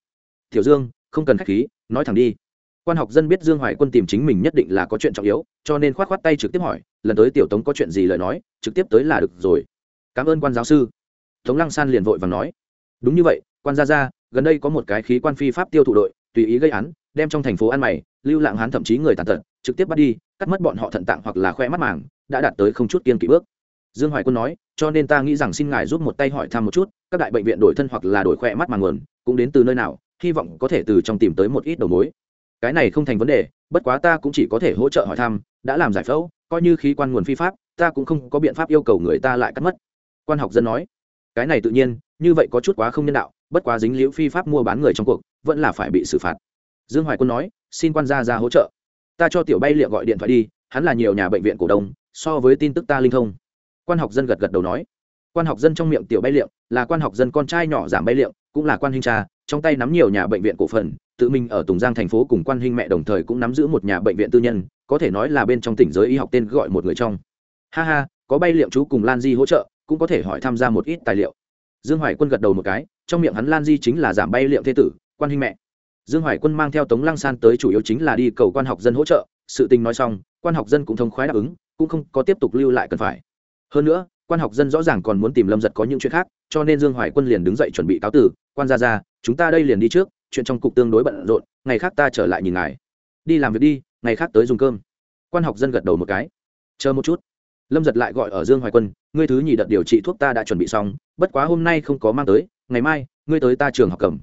Tiểu dương, không cần khách khí, nói thẳng đi. Quan học dân biết dương hoài quân tìm chính mình nhất định là có chuyện trọng yếu, cho nên k h o á t k h o á t tay trực tiếp hỏi, lần tới tiểu tống có chuyện gì lời nói, trực tiếp tới là được rồi. Cảm ơn quan giáo sư. Tống lăng san liền vội và nói. Đúng như vậy, quan gia ra gần đây có một cái khí quan phi pháp tiêu thụ đội, tùy ý gây án đem trong thành phố ăn mày, lưu lạng hán thậm chí người tàn tật, trực tiếp bắt đi, cắt mất bọn họ thận tạng hoặc là khoe mắt màng, đã đạt tới không chút kiên kỵ bước. Dương hoài quân nói, cho nên ta nghĩ rằng xin ngài giúp một tay hỏi thăm một chút, các đại bệnh viện đổi thân hoặc là đổi khoe mắt màng nguồn, cũng đến từ nơi nào, hy vọng có thể từ trong tìm tới một ít đầu mối. Cái này không thành vấn đề, bất quá ta cũng chỉ có thể hỗ trợ hỏi thăm, đã làm giải phẫu, coi như khí quan nguồn phi pháp, ta cũng không có biện pháp yêu cầu người ta lại cắt mất. Quan học dân nói, cái này tự nhiên, như vậy có chút quá không nhân đạo, bất quá dính liễu phi pháp mua bán người trong cuộc, vẫn là phải bị xử phạt dương hoài quân nói xin quan gia ra hỗ trợ ta cho tiểu bay liệu gọi điện thoại đi hắn là nhiều nhà bệnh viện cổ đông so với tin tức ta linh thông quan học dân gật gật đầu nói quan học dân trong miệng tiểu bay liệu là quan học dân con trai nhỏ giảm bay liệu cũng là quan hình cha trong tay nắm nhiều nhà bệnh viện cổ phần tự mình ở Tùng Giang thành phố cùng quan hình mẹ đồng thời cũng nắm giữ một nhà bệnh viện tư nhân, có thể nói là bên trong tỉnh giới y học tên gọi một người trong. Ha ha, có bay liệu chú cùng Lan Di hỗ trợ, cũng có thể hỏi tham gia một ít tài liệu. Dương Hoài Quân gật đầu một cái, trong miệng hắn Lan Di chính là giảm bay liệu thế tử, quan hình mẹ. Dương Hoài Quân mang theo Tống Lăng San tới chủ yếu chính là đi cầu quan học dân hỗ trợ, sự tình nói xong, quan học dân cũng thông khoái đáp ứng, cũng không có tiếp tục lưu lại cần phải. Hơn nữa, quan học dân rõ ràng còn muốn tìm Lâm Giật có những chuyện khác, cho nên Dương Hoài Quân liền đứng dậy chuẩn bị cáo tử, quan gia gia, chúng ta đây liền đi trước, chuyện trong cục tương đối bận rộn ngày khác ta trở lại nhìn ngài. Đi làm việc đi ngày khác tới dùng cơm. Quan học dân gật đầu một cái. Chờ một chút. Lâm giật lại gọi ở dương hoài quân ngươi thứ nhì đợt điều trị thuốc ta đã chuẩn bị xong bất quá hôm nay không có mang tới ngày mai ngươi tới ta trường học cầm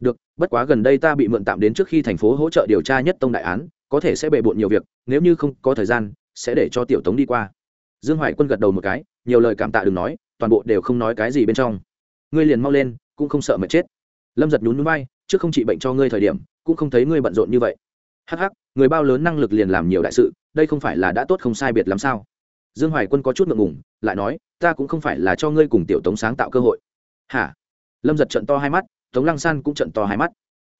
được, bất quá gần đây ta bị mượn tạm đến trước khi thành phố hỗ trợ điều tra nhất tông đại án, có thể sẽ bề bộn nhiều việc, nếu như không có thời gian, sẽ để cho tiểu tống đi qua. Dương hoài quân gật đầu một cái, nhiều lời cảm tạ đừng nói, toàn bộ đều không nói cái gì bên trong. Ngươi liền mau lên, cũng không sợ mệt chết. Lâm giật nhún núi bay trước không trị bệnh cho ngươi thời điểm, cũng không thấy ngươi bận rộn như vậy. Hắc hắc, người bao lớn năng lực liền làm nhiều đại sự, đây không phải là đã tốt không sai biệt làm sao? Dương hoài quân có chút ngượng ngùng, lại nói, ta cũng không phải là cho ngươi cùng tiểu tống sáng tạo cơ hội. Hả? Lâm giật trận to hai mắt tống lăng san cũng trận to hai mắt.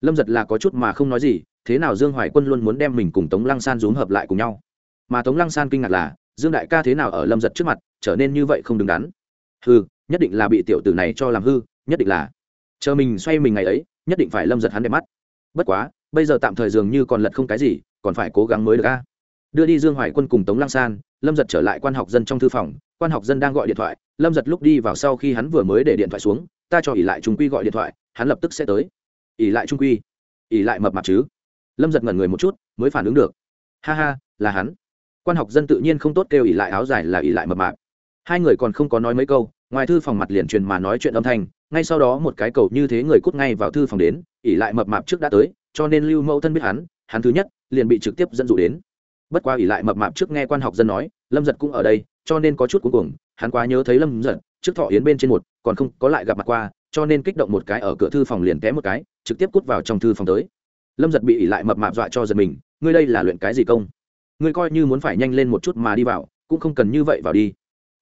Lâm giật là có chút mà không nói gì, thế nào dương hoài quân luôn muốn đem mình cùng tống lăng san rúm hợp lại cùng nhau. Mà tống lăng san kinh ngạc là, dương đại ca thế nào ở lâm giật trước mặt, trở nên như vậy không đứng đắn. Hư nhất định là bị tiểu tử này cho làm hư, nhất định là. Chờ mình xoay mình ngày ấy, nhất định phải lâm giật hắn đẹp mắt. Bất quá, bây giờ tạm thời dường như còn lật không cái gì, còn phải cố gắng mới được a. Đưa đi dương hoài quân cùng tống lăng san, lâm giật trở lại quan học dân trong thư phòng, quan học dân đang gọi điện thoại, lâm giật lúc đi vào sau khi hắn vừa mới để điện thoại xuống, ta cho ỉ lại chúng quy gọi điện thoại hắn lập tức sẽ tới. Ỉ lại trung quy. Ỉ lại mập mạp chứ. Lâm giật ngẩn người một chút, mới phản ứng được. Ha ha, là hắn. Quan học dân tự nhiên không tốt kêu ỉ lại áo dài là ỉ lại mập mạp. Hai người còn không có nói mấy câu, ngoài thư phòng mặt liền truyền mà nói chuyện âm thanh, ngay sau đó một cái cầu như thế người cút ngay vào thư phòng đến ỉ lại mập mạp trước đã tới, cho nên lưu mẫu thân biết hắn hắn thứ nhất, liền bị trực tiếp dẫn dụ đến. Bất qua ỉ lại mập mạp trước nghe quan học dân nói, lâm giật cũng ở đây, cho nên có chút cuối cùng hắn quá nhớ thấy lâm giật, trước thọ yến bên trên một, còn không có lại gặp mặt qua cho nên kích động một cái ở cửa thư phòng liền té một cái, trực tiếp cút vào trong thư phòng tới. Lâm giật bị ỉ lại mập mạp dọa cho giật mình, ngươi đây là luyện cái gì công? Ngươi coi như muốn phải nhanh lên một chút mà đi vào, cũng không cần như vậy vào đi.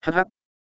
Hh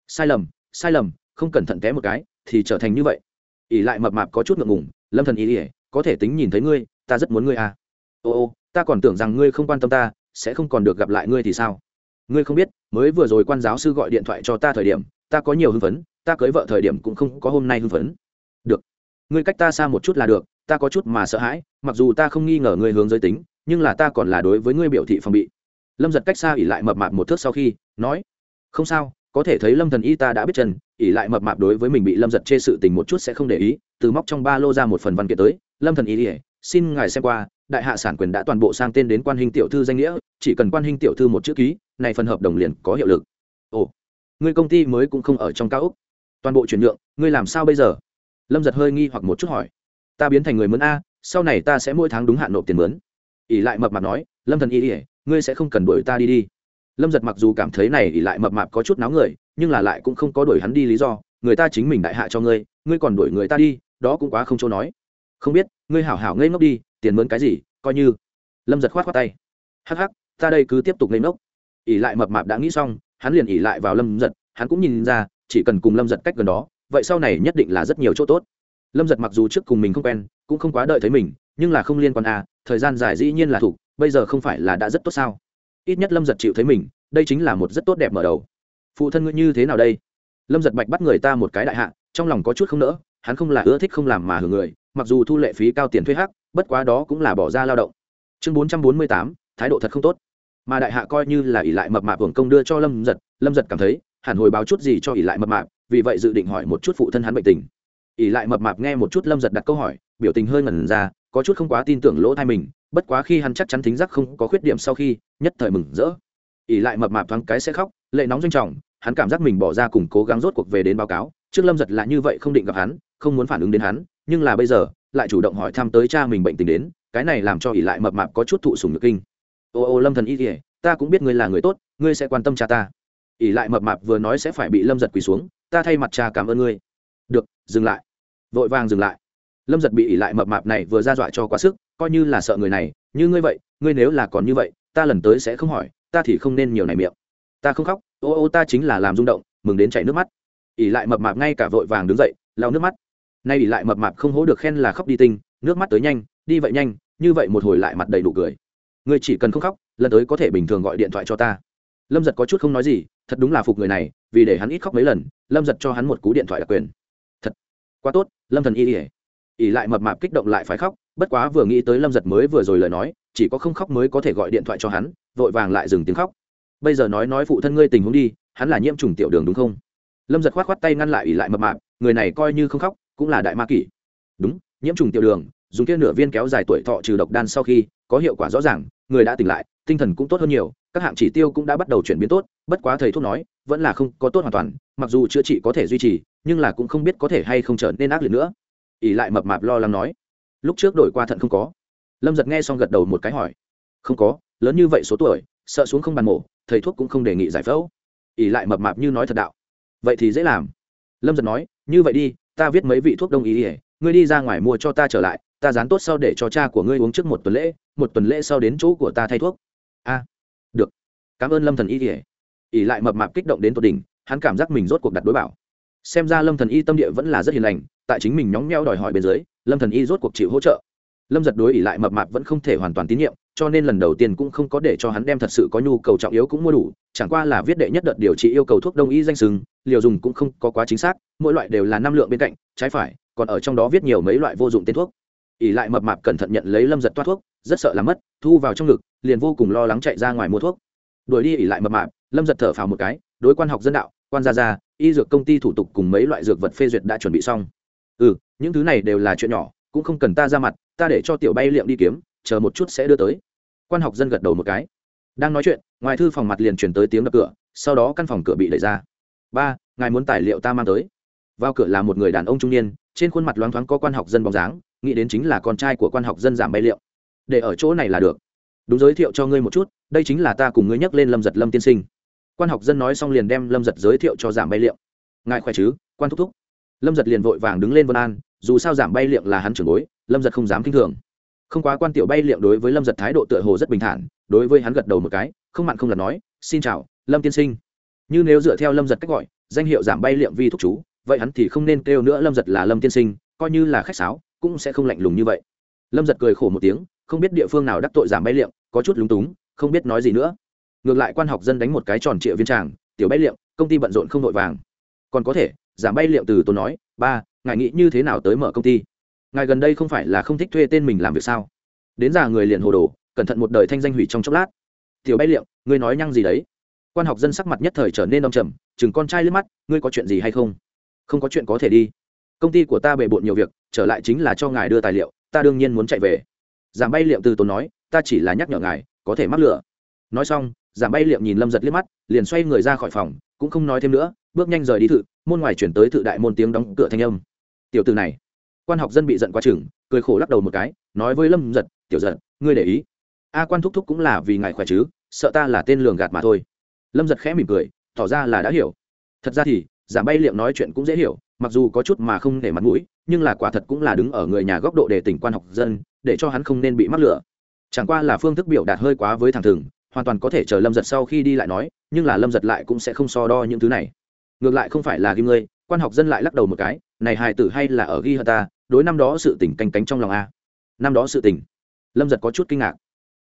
sai lầm sai lầm, không cẩn thận té một cái, thì trở thành như vậy. Ỉ lại mập mạp có chút ngượng ngùng, lâm thần ý ỉa có thể tính nhìn thấy ngươi, ta rất muốn ngươi à. Ô ô, ta còn tưởng rằng ngươi không quan tâm ta, sẽ không còn được gặp lại ngươi thì sao? Ngươi không biết, mới vừa rồi quan giáo sư gọi điện thoại cho ta thời điểm, ta có nhiều hưng phấn ta cưới vợ thời điểm cũng không có hôm nay hưng phấn. Được. Ngươi cách ta xa một chút là được, ta có chút mà sợ hãi, mặc dù ta không nghi ngờ ngươi hướng giới tính, nhưng là ta còn là đối với ngươi biểu thị phòng bị. Lâm giật cách xa ỉ lại mập mạp một thước sau khi, nói, không sao, có thể thấy lâm thần y ta đã biết chân ỉ lại mập mạp đối với mình bị lâm giật chê sự tình một chút sẽ không để ý, từ móc trong ba lô ra một phần văn kiện tới, lâm thần y ỉa xin ngài xem qua, đại hạ sản quyền đã toàn bộ sang tên đến quan hình tiểu thư danh nghĩa, chỉ cần quan hình tiểu thư một chữ ký, này phần hợp đồng liền có hiệu lực. Ồ người công ty mới cũng không ở trong cao úc toàn bộ chuyển nhượng, ngươi làm sao bây giờ? Lâm giật hơi nghi hoặc một chút hỏi. Ta biến thành người mướn a, sau này ta sẽ mỗi tháng đúng hạn nộp tiền mướn. Ỉ lại mập mạp nói, lâm thần y ỉa ngươi sẽ không cần đuổi ta đi đi. Lâm giật mặc dù cảm thấy này ỉ lại mập mạp có chút náo người, nhưng là lại cũng không có đuổi hắn đi lý do. Người ta chính mình đại hạ cho ngươi ngươi còn đuổi người ta đi, đó cũng quá không chỗ nói. Không biết, ngươi hảo hảo ngây ngốc đi, tiền mướn cái gì, coi như. Lâm giật khoát khoát tay. Hắc hắc, ta đây cứ tiếp tục ngây ngốc. Ỉ lại mập mạp đã nghĩ xong, hắn liền ỉ lại vào lâm giật, hắn cũng nhìn ra chỉ cần cùng lâm giật cách gần đó, vậy sau này nhất định là rất nhiều chỗ tốt. Lâm giật mặc dù trước cùng mình không quen, cũng không quá đợi thấy mình, nhưng là không liên quan à thời gian dài dĩ nhiên là thủ, bây giờ không phải là đã rất tốt sao? Ít nhất lâm giật chịu thấy mình, đây chính là một rất tốt đẹp mở đầu. Phụ thân ngươi như thế nào đây? Lâm giật bạch bắt người ta một cái đại hạ, trong lòng có chút không nỡ, hắn không là ưa thích không làm mà hưởng người, mặc dù thu lệ phí cao tiền thuê hắc, bất quá đó cũng là bỏ ra lao động. Chương bốn trăm bốn mươi tám, thái độ thật không tốt mà đại hạ coi như là ỷ lại mập mạp hưởng công đưa cho lâm giật lâm giật cảm thấy, hẳn hồi báo chút gì cho ỷ lại mập mạp, vì vậy dự định hỏi một chút phụ thân hắn bệnh tình. Ỷ lại mập mạp nghe một chút lâm giật đặt câu hỏi, biểu tình hơi ngẩn ra, có chút không quá tin tưởng lỗ thai mình, bất quá khi hắn chắc chắn thính giác không có khuyết điểm sau khi, nhất thời mừng rỡ. Ỷ lại mập mạp thoáng cái sẽ khóc, lệ nóng doanh trọng, hắn cảm giác mình bỏ ra cùng cố gắng rốt cuộc về đến báo cáo, trước lâm giật là như vậy không định gặp hắn, không muốn phản ứng đến hắn, nhưng là bây giờ, lại chủ động hỏi thăm tới cha mình bệnh tình đến, cái này làm cho ỷ lại mập mạp có chút thụ sùng nhược kinh ô ô lâm thần y kỉa ta cũng biết ngươi là người tốt, ngươi sẽ quan tâm cha ta. ỷ lại mập mạp vừa nói sẽ phải bị lâm giật quỳ xuống, ta thay mặt cha cảm ơn ngươi. được, dừng lại. vội vàng dừng lại. lâm giật bị ỷ lại mập mạp này vừa ra dọa cho quá sức, coi như là sợ người này, như ngươi vậy, ngươi nếu là còn như vậy, ta lần tới sẽ không hỏi, ta thì không nên nhiều này miệng. ta không khóc, ô ô ta chính là làm rung động, mừng đến chảy nước mắt. ỷ lại mập mạp ngay cả vội vàng đứng dậy, lau nước mắt. nay ỷ lại mập mạp không hố được khen là khóc đi tinh, nước mắt tới nhanh, đi vậy nhanh, như vậy một hồi lại mặt đầy đủ cười ngươi chỉ cần không khóc, lần tới có thể bình thường gọi điện thoại cho ta. Lâm giật có chút không nói gì, thật đúng là phục người này, vì để hắn ít khóc mấy lần, lâm giật cho hắn một cú điện thoại đặc quyền. Thật, quá tốt, lâm thần y ỉa ỉ lại mập mạp kích động lại phải khóc, bất quá vừa nghĩ tới lâm giật mới vừa rồi lời nói, chỉ có không khóc mới có thể gọi điện thoại cho hắn, vội vàng lại dừng tiếng khóc. Bây giờ nói nói phụ thân ngươi tình huống đi, hắn là nhiễm trùng tiểu đường đúng không? Lâm giật k h o á t k h o á t tay ngăn lại ỉ lại mập mạp, người này coi như không khóc, cũng là đại ma kỷ. Đúng, nhiễm trùng tiểu đường dùng kia nửa viên kéo dài tuổi thọ trừ độc đan sau khi có hiệu quả rõ ràng, người đã tỉnh lại, tinh thần cũng tốt hơn nhiều, các hạng chỉ tiêu cũng đã bắt đầu chuyển biến tốt, bất quá thầy thuốc nói, vẫn là không có tốt hoàn toàn, mặc dù chữa trị có thể duy trì, nhưng là cũng không biết có thể hay không trở nên ác liệt nữa. ỉ lại mập mạp lo lắng nói. Lúc trước đổi qua thận không có. Lâm giật nghe xong gật đầu một cái hỏi. Không có, lớn như vậy số tuổi, sợ xuống không bàn mổ, thầy thuốc cũng không đề nghị giải phẫu. ỉ lại mập mạp như nói thật đạo. Vậy thì dễ làm. Lâm giật nói, như vậy đi, ta viết mấy vị thuốc đông y ỉa ngươi đi ra ngoài mua cho ta trở lại ta dán tốt sau để cho cha của ngươi uống trước một tuần lễ, một tuần lễ sau đến chỗ của ta thay thuốc. A, được. Cảm ơn lâm thần y kể ỉ lại mập mạp kích động đến tột đỉnh, hắn cảm giác mình rốt cuộc đặt đối bảo. Xem ra lâm thần y tâm địa vẫn là rất hiền lành, tại chính mình nhóng nheo đòi hỏi bên dưới, lâm thần y rốt cuộc chịu hỗ trợ. Lâm giật đối ỉ lại mập mạp vẫn không thể hoàn toàn tín nhiệm, cho nên lần đầu tiên cũng không có để cho hắn đem thật sự có nhu cầu trọng yếu cũng mua đủ, chẳng qua là viết đệ nhất đợt điều trị yêu cầu thuốc đông y danh sừng, liều dùng cũng không có quá chính xác, mỗi loại đều là năm lượng bên cạnh, trái phải, còn ở trong đó viết nhiều mấy loại vô dụng tên thuốc ỉ lại mập mạp cẩn thận nhận lấy lâm giật toát thuốc, rất sợ làm mất, thu vào trong ngực, liền vô cùng lo lắng chạy ra ngoài mua thuốc. Đuổi đi ỉ lại mập mạp, lâm giật thở phào một cái, đối quan học dân đạo, quan gia gia, y dược công ty thủ tục cùng mấy loại dược vật phê duyệt đã chuẩn bị xong. Ừ những thứ này đều là chuyện nhỏ, cũng không cần ta ra mặt, ta để cho tiểu bay liệm đi kiếm, chờ một chút sẽ đưa tới. Quan học dân gật đầu một cái. Đang nói chuyện, ngoài thư phòng mặt liền chuyển tới tiếng đập cửa, sau đó căn phòng cửa bị đẩy ra. Ba, ngài muốn tài liệu ta mang tới. Vào cửa là một người đàn ông trung niên, trên khuôn mặt loáng thoáng có quan học dân bóng dáng nghĩ đến chính là con trai của quan học dân giảm bay liệu. Để ở chỗ này là được. Đúng giới thiệu cho ngươi một chút, đây chính là ta cùng ngươi nhắc lên lâm giật lâm tiên sinh. Quan học dân nói xong liền đem lâm giật giới thiệu cho giảm bay liệu. Ngài khỏe chứ, quan thúc thúc. Lâm giật liền vội vàng đứng lên vân an, dù sao giảm bay liệng là hắn trưởng bối, lâm giật không dám k i n h thường. Không quá quan tiểu bay liệng đối với lâm giật thái độ tựa hồ rất bình thản, đối với hắn gật đầu một cái, không mặn không lật nói, xin chào, lâm tiên sinh. Như nếu dựa theo lâm giật cách gọi, danh hiệu giảm bay liệng vi thúc chú, vậy hắn thì không nên kêu nữa lâm giật là lâm tiên sinh, coi như là khách sáo cũng sẽ không lạnh lùng như vậy. Lâm giật cười khổ một tiếng, không biết địa phương nào đắc tội giảm bay liệm có chút lúng túng, không biết nói gì nữa. Ngược lại quan học dân đánh một cái tròn trịa viên tràng, tiểu bay liệm công ty bận rộn không vội vàng. Còn có thể, giảm bay liệm từ tôi nói, ba, ngài nghĩ như thế nào tới mở công ty? Ngài gần đây không phải là không thích thuê tên mình làm việc sao? Đến già người liền hồ đồ, cẩn thận một đời thanh danh hủy trong chốc lát. Tiểu bay liệm ngươi nói nhăng gì đấy? Quan học dân sắc mặt nhất thời trở nên đông trầm, chừng con trai liếc mắt, ngươi có chuyện gì hay không? Không có chuyện có thể đi công ty của ta bề bộn nhiều việc, trở lại chính là cho ngài đưa tài liệu, ta đương nhiên muốn chạy về. Giảm bay liệm từ tốn nói, ta chỉ là nhắc nhở ngài, có thể mắc lửa nói xong giảm bay liệm nhìn lâm giật liếc mắt, liền xoay người ra khỏi phòng, cũng không nói thêm nữa, bước nhanh rời đi thự, môn ngoài chuyển tới thự đại môn tiếng đóng cửa thanh âm. Tiểu từ này, quan học dân bị giận quá chừng, cười khổ lắc đầu một cái, nói với lâm giật, tiểu giật, ngươi để ý. A quan thúc thúc cũng là vì ngài khỏe chứ, sợ ta là tên lường gạt mà thôi. Lâm giật khẽ mỉm cười, tỏ ra là đã hiểu. Thật ra thì giảm bay liệm nói chuyện cũng dễ hiểu mặc dù có chút mà không để mặt mũi, nhưng là quả thật cũng là đứng ở người nhà góc độ để tỉnh quan học dân, để cho hắn không nên bị mắc lửa. Chẳng qua là phương thức biểu đạt hơi quá với thẳng thừng, hoàn toàn có thể chờ lâm giật sau khi đi lại nói, nhưng là lâm giật lại cũng sẽ không so đo những thứ này. Ngược lại không phải là ghi ngươi, quan học dân lại lắc đầu một cái, này hài tử hay là ở ghi hờ ta, đối năm đó sự tỉnh canh cánh trong lòng a. Năm đó sự tỉnh lâm giật có chút kinh ngạc.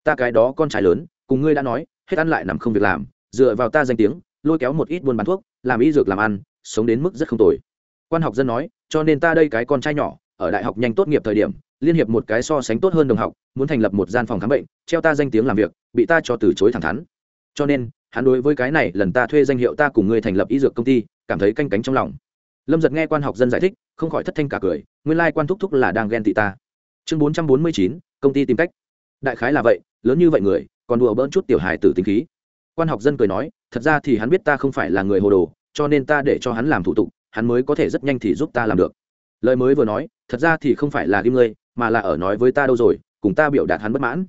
Ta cái đó con trai lớn, cùng ngươi đã nói, hết ăn lại nằm không việc làm, dựa vào ta danh tiếng, lôi kéo một ít buôn bán thuốc, làm y dược làm ăn, sống đến mức rất không tồi quan học dân nói, cho nên ta đây cái con trai nhỏ, ở đại học nhanh tốt nghiệp thời điểm, liên hiệp một cái so sánh tốt hơn đồng học, muốn thành lập một gian phòng khám bệnh, treo ta danh tiếng làm việc, bị ta cho từ chối thẳng thắn. Cho nên, hắn đối với cái này lần ta thuê danh hiệu ta cùng ngươi thành lập y dược công ty, cảm thấy canh cánh trong lòng. Lâm giật nghe quan học dân giải thích, không khỏi thất thanh cả cười, nguyên lai quan thúc thúc là đang ghen tị ta. Chương bốn trăm bốn mươi chín, công ty tìm cách. Đại khái là vậy, lớn như vậy người, còn đùa bỡn chút tiểu hài tử tính khí. Quan học dân cười nói, thật ra thì hắn biết ta không phải là người hồ đồ, cho nên ta để cho hắn làm thủ tục hắn mới có thể rất nhanh thì giúp ta làm được. Lời mới vừa nói, thật ra thì không phải là ghim ngươi, mà là ở nói với ta đâu rồi, cùng ta biểu đạt hắn bất mãn.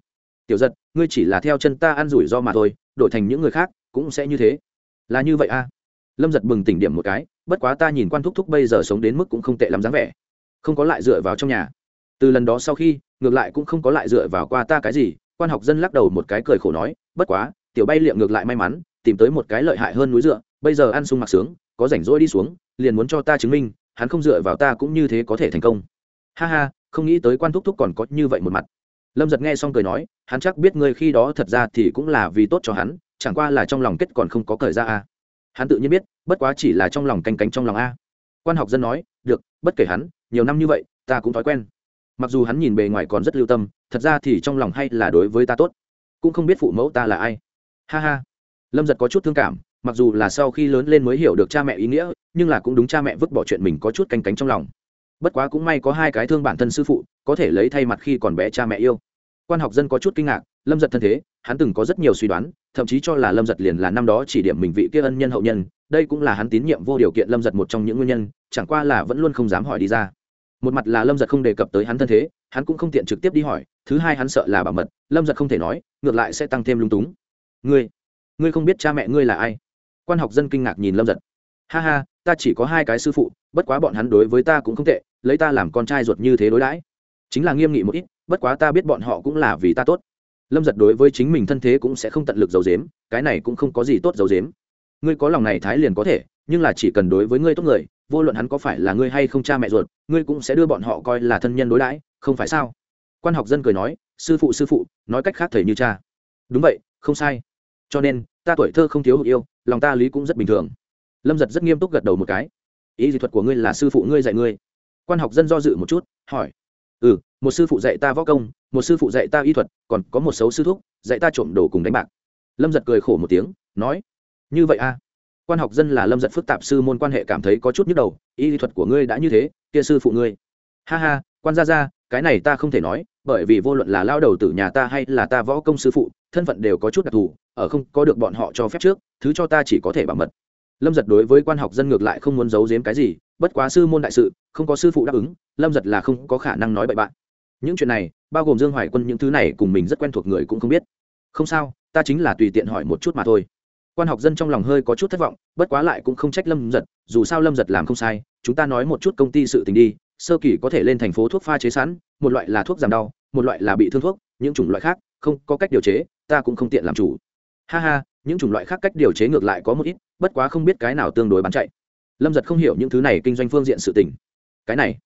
Tiểu giật, ngươi chỉ là theo chân ta ăn rủi ro mà thôi, đổi thành những người khác, cũng sẽ như thế. Là như vậy a à? lâm giật bừng tỉnh điểm một cái, bất quá ta nhìn quan thúc thúc bây giờ sống đến mức cũng không tệ lắm dáng vẻ. Không có lại dựa vào trong nhà. Từ lần đó sau khi, ngược lại cũng không có lại dựa vào qua ta cái gì, quan học dân lắc đầu một cái cười khổ nói, bất quá, tiểu bay liệm ngược lại may mắn, tìm tới một cái lợi hại hơn núi dựa, bây giờ ăn sung mặc sướng, có rảnh rỗi đi xuống liền muốn cho ta chứng minh, hắn không dựa vào ta cũng như thế có thể thành công. Ha ha, không nghĩ tới quan thúc thúc còn có như vậy một mặt. Lâm giật nghe xong cười nói, hắn chắc biết ngươi khi đó thật ra thì cũng là vì tốt cho hắn, chẳng qua là trong lòng kết còn không có cởi ra a. Hắn tự nhiên biết, bất quá chỉ là trong lòng canh cánh trong lòng a. Quan học dân nói, được, bất kể hắn, nhiều năm như vậy, ta cũng thói quen. Mặc dù hắn nhìn bề ngoài còn rất lưu tâm, thật ra thì trong lòng hay là đối với ta tốt. Cũng không biết phụ mẫu ta là ai. Ha ha. Lâm giật có chút thương cảm, mặc dù là sau khi lớn lên mới hiểu được cha mẹ ý nghĩa nhưng là cũng đúng cha mẹ vứt bỏ chuyện mình có chút canh cánh trong lòng. Bất quá cũng may có hai cái thương bản thân sư phụ, có thể lấy thay mặt khi còn bé cha mẹ yêu. Quan học dân có chút kinh ngạc, lâm giật thân thế, hắn từng có rất nhiều suy đoán, thậm chí cho là lâm giật liền là năm đó chỉ điểm mình vị kia ân nhân hậu nhân, đây cũng là hắn tín nhiệm vô điều kiện lâm giật một trong những nguyên nhân, chẳng qua là vẫn luôn không dám hỏi đi ra. Một mặt là lâm giật không đề cập tới hắn thân thế, hắn cũng không tiện trực tiếp đi hỏi, thứ hai hắn sợ là bảo mật, lâm giật không thể nói, ngược lại sẽ tăng thêm lung túng. Ngươi ngươi không biết cha mẹ ngươi là ai? Quan học dân kinh ngạc nhìn lâm giật ha ha, ta chỉ có hai cái sư phụ, bất quá bọn hắn đối với ta cũng không tệ, lấy ta làm con trai ruột như thế đối đãi. Chính là nghiêm nghị một ít, bất quá ta biết bọn họ cũng là vì ta tốt. Lâm giật đối với chính mình thân thế cũng sẽ không tận lực giấu dếm cái này cũng không có gì tốt giấu dếm ngươi có lòng này thái liền có thể, nhưng là chỉ cần đối với ngươi tốt người, vô luận hắn có phải là ngươi hay không cha mẹ ruột, ngươi cũng sẽ đưa bọn họ coi là thân nhân đối đãi, không phải sao? Quan học dân cười nói, sư phụ sư phụ, nói cách khác thầy như cha. Đúng vậy, không sai. Cho nên, ta tuổi thơ không thiếu hụt yêu, lòng ta lý cũng rất bình thường lâm giật rất nghiêm túc gật đầu một cái. Ý dị thuật của ngươi là sư phụ ngươi dạy ngươi? Quan học dân do dự một chút, hỏi. Ừ một sư phụ dạy ta võ công, một sư phụ dạy ta y thuật, còn có một số sư thúc, dạy ta trộm đồ cùng đánh bạc. Lâm giật cười khổ một tiếng, nói. Như vậy a à? quan học dân là lâm giật phức tạp sư môn quan hệ cảm thấy có chút nhức đầu y lý thuật của ngươi đã như thế, kia sư phụ ngươi. Ha ha, quan gia ra cái này ta không thể nói, bởi vì vô luận là lao đầu từ nhà ta hay là ta võ công sư phụ, thân phận đều có chút đặc thù, ở không có được bọn họ cho phép trước, thứ cho ta chỉ có thể bảo mật lâm giật đối với quan học dân ngược lại không muốn giấu giếm cái gì, bất quá sư môn đại sự, không có sư phụ đáp ứng, lâm giật là không có khả năng nói bậy bạn. Những chuyện này, bao gồm dương hoài quân những thứ này cùng mình rất quen thuộc người cũng không biết. Không sao, ta chính là tùy tiện hỏi một chút mà thôi. Quan học dân trong lòng hơi có chút thất vọng, bất quá lại cũng không trách lâm giật, dù sao lâm giật làm không sai, chúng ta nói một chút công ty sự tình đi, sơ kỳ có thể lên thành phố thuốc pha chế sẵn, một loại là thuốc giảm đau, một loại là bị thương thuốc, những chủng loại khác, không có cách điều chế, ta cũng không tiện làm chủ. Ha ha những chủng loại khác cách điều chế ngược lại có một ít, bất quá không biết cái nào tương đối bán chạy. Lâm giật không hiểu những thứ này kinh doanh phương diện sự tình. Cái này,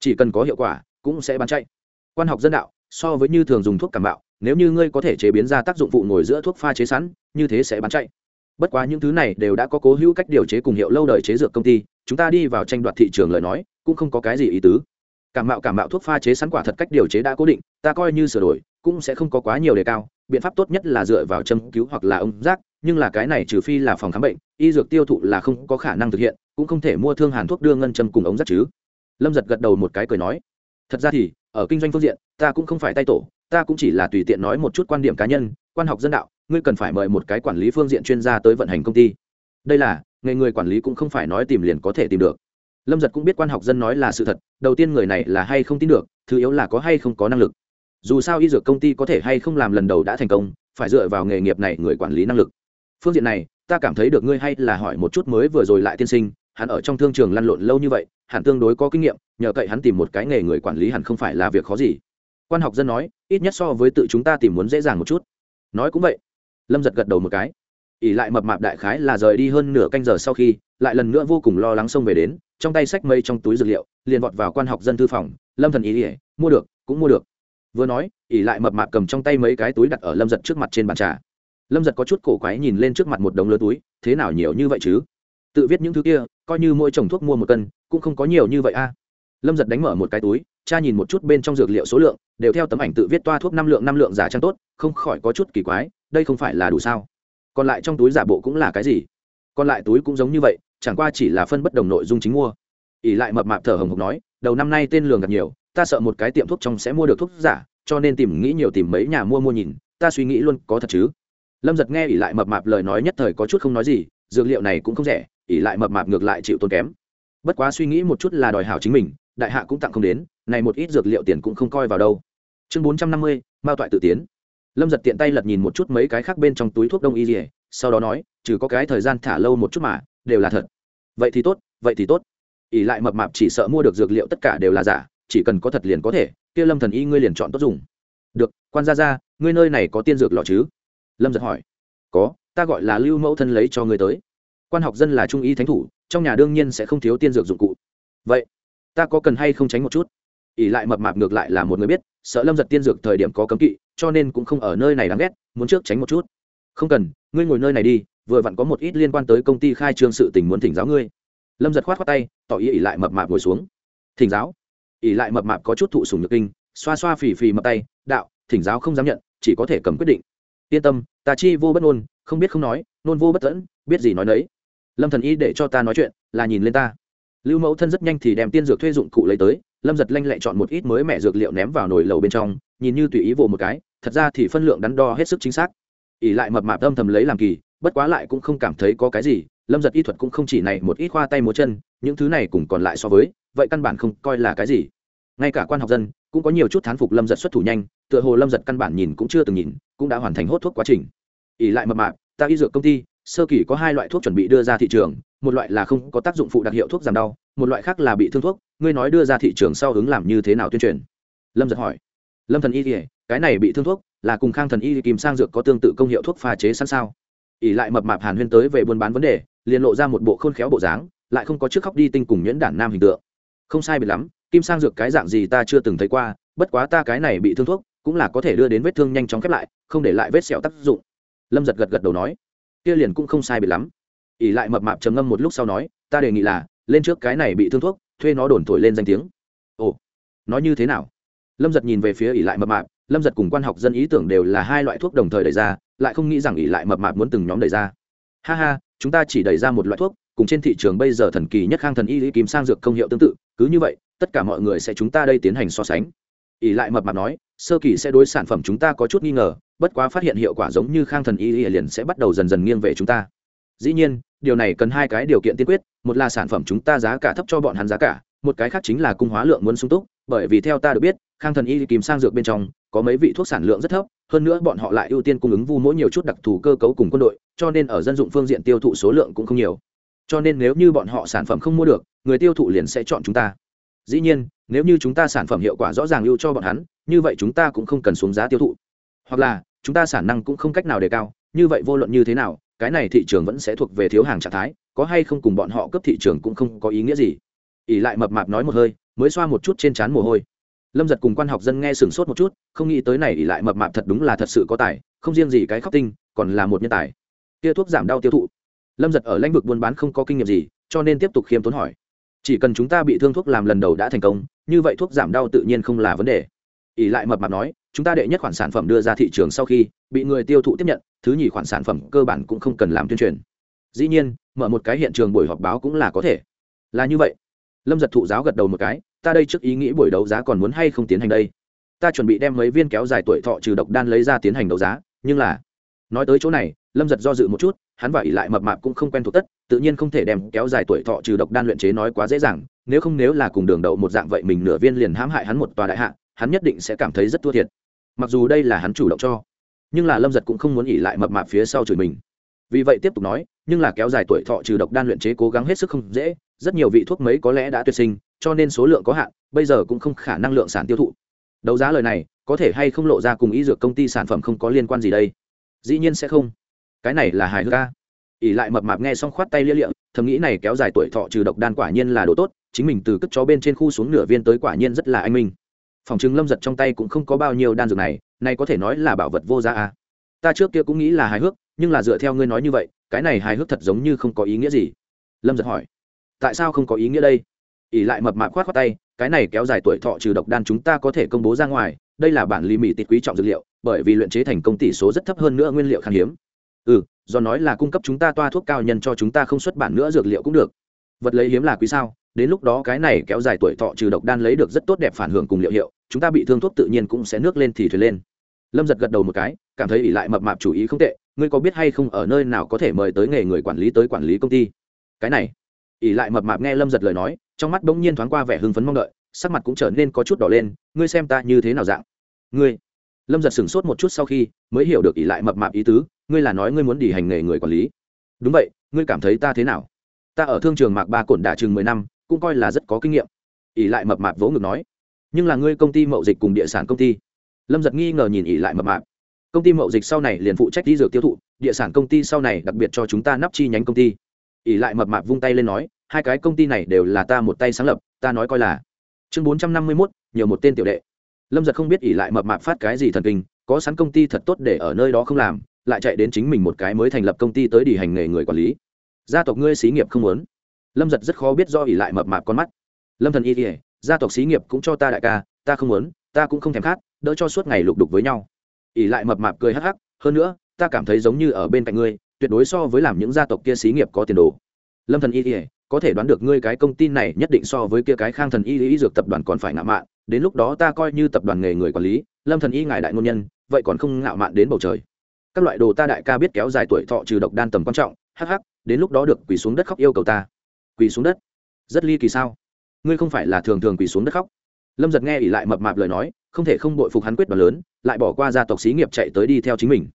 chỉ cần có hiệu quả, cũng sẽ bán chạy. Quan học dân đạo, so với như thường dùng thuốc cảm bạo nếu như ngươi có thể chế biến ra tác dụng phụ ngồi giữa thuốc pha chế sẵn, như thế sẽ bán chạy. Bất quá những thứ này đều đã có cố hữu cách điều chế cùng hiệu lâu đời chế dược công ty, chúng ta đi vào tranh đoạt thị trường lời nói, cũng không có cái gì ý tứ. Cảm mạo cảm mạo thuốc pha chế sẵn quả thật cách điều chế đã cố định, ta coi như sửa đổi cũng sẽ không có quá nhiều đề cao, biện pháp tốt nhất là dựa vào châm cứu hoặc là ống rác, nhưng là cái này trừ phi là phòng khám bệnh, y dược tiêu thụ là không có khả năng thực hiện, cũng không thể mua thương hàn thuốc đưa ngân châm cùng ống rác chứ. Lâm giật gật đầu một cái cười nói, thật ra thì, ở kinh doanh phương diện, ta cũng không phải tay tổ, ta cũng chỉ là tùy tiện nói một chút quan điểm cá nhân, quan học dân đạo, ngươi cần phải mời một cái quản lý phương diện chuyên gia tới vận hành công ty. Đây là, nghề người quản lý cũng không phải nói tìm liền có thể tìm được. Lâm giật cũng biết quan học dân nói là sự thật, đầu tiên người này là hay không tin được, thứ yếu là có hay không có năng lực dù sao y dược công ty có thể hay không làm lần đầu đã thành công, phải dựa vào nghề nghiệp này người quản lý năng lực. Phương diện này, ta cảm thấy được ngươi hay là hỏi một chút mới vừa rồi lại tiên sinh, hắn ở trong thương trường lăn lộn lâu như vậy hẳn tương đối có kinh nghiệm, nhờ cậy hắn tìm một cái nghề người quản lý hẳn không phải là việc khó gì. Quan học dân nói, ít nhất so với tự chúng ta tìm muốn dễ dàng một chút. Nói cũng vậy. Lâm giật gật đầu một cái. Ỉ lại mập mạp đại khái là rời đi hơn nửa canh giờ sau khi, lại lần nữa vô cùng lo lắng xông về đến, trong tay sách mây trong túi dược liệu, liền vọt vào quan học dân thư phòng, lâm thần ý ỉa mua được, cũng mua được vừa nói ỉ lại mập mạp cầm trong tay mấy cái túi đặt ở lâm giật trước mặt trên bàn trà. Lâm giật có chút cổ quái nhìn lên trước mặt một đống lớn túi, thế nào nhiều như vậy chứ? Tự viết những thứ kia, coi như mỗi chồng thuốc mua một cân, cũng không có nhiều như vậy a. Lâm giật đánh mở một cái túi, cha nhìn một chút bên trong dược liệu số lượng, đều theo tấm ảnh tự viết toa thuốc năm lượng năm lượng giả trang tốt, không khỏi có chút kỳ quái, đây không phải là đủ sao? Còn lại trong túi giả bộ cũng là cái gì? Còn lại túi cũng giống như vậy, chẳng qua chỉ là phân bất đồng nội dung chính mua. Ỉ lại mập mạp thở hồng hộc nói, đầu năm nay tên lường gặp nhiều ta sợ một cái tiệm thuốc trong sẽ mua được thuốc giả, cho nên tìm nghĩ nhiều tìm mấy nhà mua mua nhìn, ta suy nghĩ luôn có thật chứ. Lâm giật nghe ỉ lại mập mạp lời nói nhất thời có chút không nói gì, dược liệu này cũng không rẻ ỉ lại mập mạp ngược lại chịu tốn kém. Bất quá suy nghĩ một chút là đòi hảo chính mình, đại hạ cũng tặng không đến, này một ít dược liệu tiền cũng không coi vào đâu. Chương bốn trăm năm mươi, mao toại tự tiến. Lâm giật tiện tay lật nhìn một chút mấy cái khác bên trong túi thuốc đông y dỉa sau đó nói, trừ có cái thời gian thả lâu một chút mà, đều là thật. Vậy thì tốt, vậy thì tốt. Ỉ lại mập mạp chỉ sợ mua được dược liệu tất cả đều là giả chỉ cần có thật liền có thể, kia lâm thần y ngươi liền chọn tốt dùng. Được, quan gia ra ngươi nơi này có tiên dược lọ chứ? Lâm giật hỏi. Có, ta gọi là lưu mẫu thân lấy cho ngươi tới. Quan học dân là trung y thánh thủ, trong nhà đương nhiên sẽ không thiếu tiên dược dụng cụ. Vậy, ta có cần hay không tránh một chút? ỉ lại mập mạp ngược lại là một người biết, sợ lâm giật tiên dược thời điểm có cấm kỵ, cho nên cũng không ở nơi này đáng ghét, muốn trước tránh một chút. Không cần, ngươi ngồi nơi này đi, vừa vặn có một ít liên quan tới công ty khai trương sự tình muốn thỉnh giáo ngươi. Lâm giật khoát khoát tay, tỏ ý ỉ lại mập mạp ngồi xuống. Thỉnh giáo? Ỉ lại mập mạp có chút thụ sùng nhược kinh, xoa xoa phì phì mập tay, đạo, thỉnh giáo không dám nhận, chỉ có thể cầm quyết định. Yên tâm, ta chi vô bất ngôn, không biết không nói nôn vô bất tẫn biết gì nói nấy. Lâm thần y để cho ta nói chuyện, là nhìn lên ta. Lưu mẫu thân rất nhanh thì đem tiên dược thuê dụng cụ lấy tới, lâm giật lanh lẹ chọn một ít mới mẹ dược liệu ném vào nồi lầu bên trong, nhìn như tùy ý vồ một cái, thật ra thì phân lượng đắn đo hết sức chính xác. Ỉ lại mập mạp âm thầm lấy làm kỳ, bất quá lại cũng không cảm thấy có cái gì, lâm giật y thuật cũng không chỉ này một ít khoa tay múa chân, những thứ này cũng còn lại so với vậy căn bản không coi là cái gì. Ngay cả quan học dân cũng có nhiều chút thán phục lâm giật xuất thủ nhanh, tựa hồ lâm giật căn bản nhìn cũng chưa từng nhìn, cũng đã hoàn thành hốt thuốc quá trình. Ỉ lại mập mạp, ta y dược công ty, sơ kỳ có hai loại thuốc chuẩn bị đưa ra thị trường, một loại là không có tác dụng phụ đặc hiệu thuốc giảm đau, một loại khác là bị thương thuốc, ngươi nói đưa ra thị trường sau ứng làm như thế nào tuyên truyền? Lâm giật hỏi. Lâm thần y thì, cái này bị thương thuốc, là cùng khang thần y kìm sang dược có tương tự công hiệu thuốc pha chế sẵn sao? Ỉ lại mập mạp hàn huyên tới về buôn bán vấn đề, liền lộ ra một bộ khôn khéo bộ dáng, lại không có trước khóc đi tinh cùng nhuyễn đản nam hình tượng không sai biệt lắm, kim sang dược cái dạng gì ta chưa từng thấy qua, bất quá ta cái này bị thương thuốc, cũng là có thể đưa đến vết thương nhanh chóng khép lại, không để lại vết sẹo tác dụng. Lâm giật gật gật đầu nói. Kia liền cũng không sai biệt lắm. Ỉ lại mập mạp trầm ngâm một lúc sau nói, ta đề nghị là, lên trước cái này bị thương thuốc, thuê nó đồn thổi lên danh tiếng. Ồ, nói như thế nào? Lâm giật nhìn về phía ỉ lại mập mạp, lâm giật cùng quan học dân ý tưởng đều là hai loại thuốc đồng thời đẩy ra, lại không nghĩ rằng ỉ lại mập mạp muốn từng nhóm đẩy ra. Ha ha, chúng ta chỉ đẩy ra một loại thuốc cùng trên thị trường bây giờ thần kỳ nhất khang thần y lý kim sang dược công hiệu tương tự, cứ như vậy, tất cả mọi người sẽ chúng ta đây tiến hành so sánh. Ỉ lại mập mạp nói, sơ kỳ sẽ đối sản phẩm chúng ta có chút nghi ngờ, bất quá phát hiện hiệu quả giống như khang thần y lý liền sẽ bắt đầu dần dần nghiêng về chúng ta. Dĩ nhiên, điều này cần hai cái điều kiện tiên quyết, một là sản phẩm chúng ta giá cả thấp cho bọn hắn giá cả, một cái khác chính là cung hóa lượng muốn sung túc, bởi vì theo ta được biết, khang thần y kìm sang dược bên trong, có mấy vị thuốc sản lượng rất thấp, hơn nữa bọn họ lại ưu tiên cung ứng vu mỗi nhiều chút đặc thù cơ cấu cùng quân đội, cho nên ở dân dụng phương diện tiêu thụ số lượng cũng không nhiều cho nên nếu như bọn họ sản phẩm không mua được, người tiêu thụ liền sẽ chọn chúng ta. Dĩ nhiên, nếu như chúng ta sản phẩm hiệu quả rõ ràng ưu cho bọn hắn, như vậy chúng ta cũng không cần xuống giá tiêu thụ. Hoặc là, chúng ta sản năng cũng không cách nào đề cao, như vậy vô luận như thế nào, cái này thị trường vẫn sẽ thuộc về thiếu hàng trạng thái, có hay không cùng bọn họ cấp thị trường cũng không có ý nghĩa gì. Ỉ lại mập mạp nói một hơi, mới xoa một chút trên trán mồ hôi. Lâm giật cùng quan học dân nghe sửng sốt một chút, không nghĩ tới này ỉ lại mập mạp thật đúng là thật sự có tài, không riêng gì cái khóc tinh, còn là một nhân tài. Kia thuốc giảm đau tiêu thụ lâm giật ở lãnh vực buôn bán không có kinh nghiệm gì, cho nên tiếp tục khiêm tốn hỏi. Chỉ cần chúng ta bị thương thuốc làm lần đầu đã thành công, như vậy thuốc giảm đau tự nhiên không là vấn đề. Ỷ lại mập mạp nói, chúng ta đệ nhất khoản sản phẩm đưa ra thị trường sau khi bị người tiêu thụ tiếp nhận, thứ nhì khoản sản phẩm cơ bản cũng không cần làm tuyên truyền. Dĩ nhiên, mở một cái hiện trường buổi họp báo cũng là có thể. Là như vậy. Lâm giật thụ giáo gật đầu một cái, ta đây trước ý nghĩ buổi đấu giá còn muốn hay không tiến hành đây? Ta chuẩn bị đem mấy viên kéo dài tuổi thọ trừ độc đan lấy ra tiến hành đấu giá, nhưng là, nói tới chỗ này lâm giật do dự một chút, hắn và ỉ lại mập mạp cũng không quen thuộc tất, tự nhiên không thể đem kéo dài tuổi thọ trừ độc đan luyện chế nói quá dễ dàng, nếu không nếu là cùng đường đậu một dạng vậy mình nửa viên liền hãm hại hắn một tòa đại hạ, hắn nhất định sẽ cảm thấy rất thua thiệt. Mặc dù đây là hắn chủ động cho, nhưng là lâm giật cũng không muốn ỉ lại mập mạp phía sau chửi mình. Vì vậy tiếp tục nói, nhưng là kéo dài tuổi thọ trừ độc đan luyện chế cố gắng hết sức không dễ, rất nhiều vị thuốc mấy có lẽ đã tuyệt sinh, cho nên số lượng có hạn, bây giờ cũng không khả năng lượng sản tiêu thụ. Đấu giá lời này, có thể hay không lộ ra cùng ý dược công ty sản phẩm không có liên quan gì đây? Dĩ nhiên sẽ không cái này là hài hước ca. ỉ lại mập mạp nghe xong khoát tay lia liệm thầm nghĩ này kéo dài tuổi thọ trừ độc đan quả nhiên là đồ tốt, chính mình từ cất chó bên trên khu xuống nửa viên tới quả nhiên rất là anh minh. Phòng chứng lâm giật trong tay cũng không có bao nhiêu đan dược này này có thể nói là bảo vật vô giá à. ta trước kia cũng nghĩ là hài hước, nhưng là dựa theo ngươi nói như vậy, cái này hài hước thật giống như không có ý nghĩa gì. Lâm giật hỏi, tại sao không có ý nghĩa đây? ỉ lại mập mạp khoát khoát tay, cái này kéo dài tuổi thọ trừ độc đan chúng ta có thể công bố ra ngoài, đây là bản lì mì tịt quý trọng dược liệu, bởi vì luyện chế thành công tỷ số rất thấp hơn nữa nguyên liệu khan hiếm ừ do nói là cung cấp chúng ta toa thuốc cao nhân cho chúng ta không xuất bản nữa dược liệu cũng được. Vật lấy hiếm là quý sao, đến lúc đó cái này kéo dài tuổi thọ trừ độc đan lấy được rất tốt đẹp phản hưởng cùng liệu hiệu, chúng ta bị thương thuốc tự nhiên cũng sẽ nước lên thì thuyền lên. Lâm giật gật đầu một cái, cảm thấy ỉ lại mập mạp chủ ý không tệ, ngươi có biết hay không ở nơi nào có thể mời tới nghề người quản lý tới quản lý công ty? Cái này ỉ lại mập mạp nghe lâm giật lời nói, trong mắt bỗng nhiên thoáng qua vẻ hưng phấn mong đợi, sắc mặt cũng trở nên có chút đỏ lên, ngươi xem ta như thế nào dạng? Ngươi, lâm giật sửng sốt một chút sau khi mới hiểu được ỉ lại mập mạp ý tứ ngươi là nói ngươi muốn đi hành nghề người quản lý. Đúng vậy, ngươi cảm thấy ta thế nào? Ta ở thương trường mạc ba cổn đả chừng mười năm, cũng coi là rất có kinh nghiệm. ỷ lại mập mạp vỗ ngực nói. Nhưng là ngươi công ty mậu dịch cùng địa sản công ty. Lâm giật nghi ngờ nhìn ỷ lại mập mạp. Công ty mậu dịch sau này liền phụ trách đi dược tiêu thụ, địa sản công ty sau này đặc biệt cho chúng ta nắp chi nhánh công ty. ỷ lại mập mạp vung tay lên nói, hai cái công ty này đều là ta một tay sáng lập, ta nói coi là. Chương bốn trăm năm mươi mốt, nhiều một tên tiểu đệ. Lâm giật không biết ỷ lại mập mạp phát cái gì thần kinh, có sẵn công ty thật tốt để ở nơi đó không làm lại chạy đến chính mình một cái mới thành lập công ty tới đi hành nghề người quản lý. Gia tộc ngươi xí nghiệp không muốn. Lâm giật rất khó biết do ỉ lại mập mạp con mắt. Lâm thần y kỉa gia tộc xí nghiệp cũng cho ta đại ca, ta không muốn, ta cũng không thèm khát, đỡ cho suốt ngày lục đục với nhau. Ỉ lại mập mạp cười hắc hắc, hơn nữa, ta cảm thấy giống như ở bên cạnh ngươi, tuyệt đối so với làm những gia tộc kia xí nghiệp có tiền đồ. Lâm thần y kỉa có thể đoán được ngươi cái công ty này nhất định so với kia cái khang thần y y dược tập đoàn còn phải ngạo mạn, đến lúc đó ta coi như tập đoàn nghề người quản lý, lâm thần y ngài đại ngôn nhân, vậy còn không ngạo mạn đến bầu trời các loại đồ ta đại ca biết kéo dài tuổi thọ trừ độc đan tầm quan trọng, hắc hắc, đến lúc đó được quỳ xuống đất khóc yêu cầu ta. Quỳ xuống đất? Rất ly kỳ sao? Ngươi không phải là thường thường quỳ xuống đất khóc? Lâm giật nghe ỉ lại mập mạp lời nói, không thể không bội phục hắn quyết đoán lớn, lại bỏ qua gia tộc xí nghiệp chạy tới đi theo chính mình.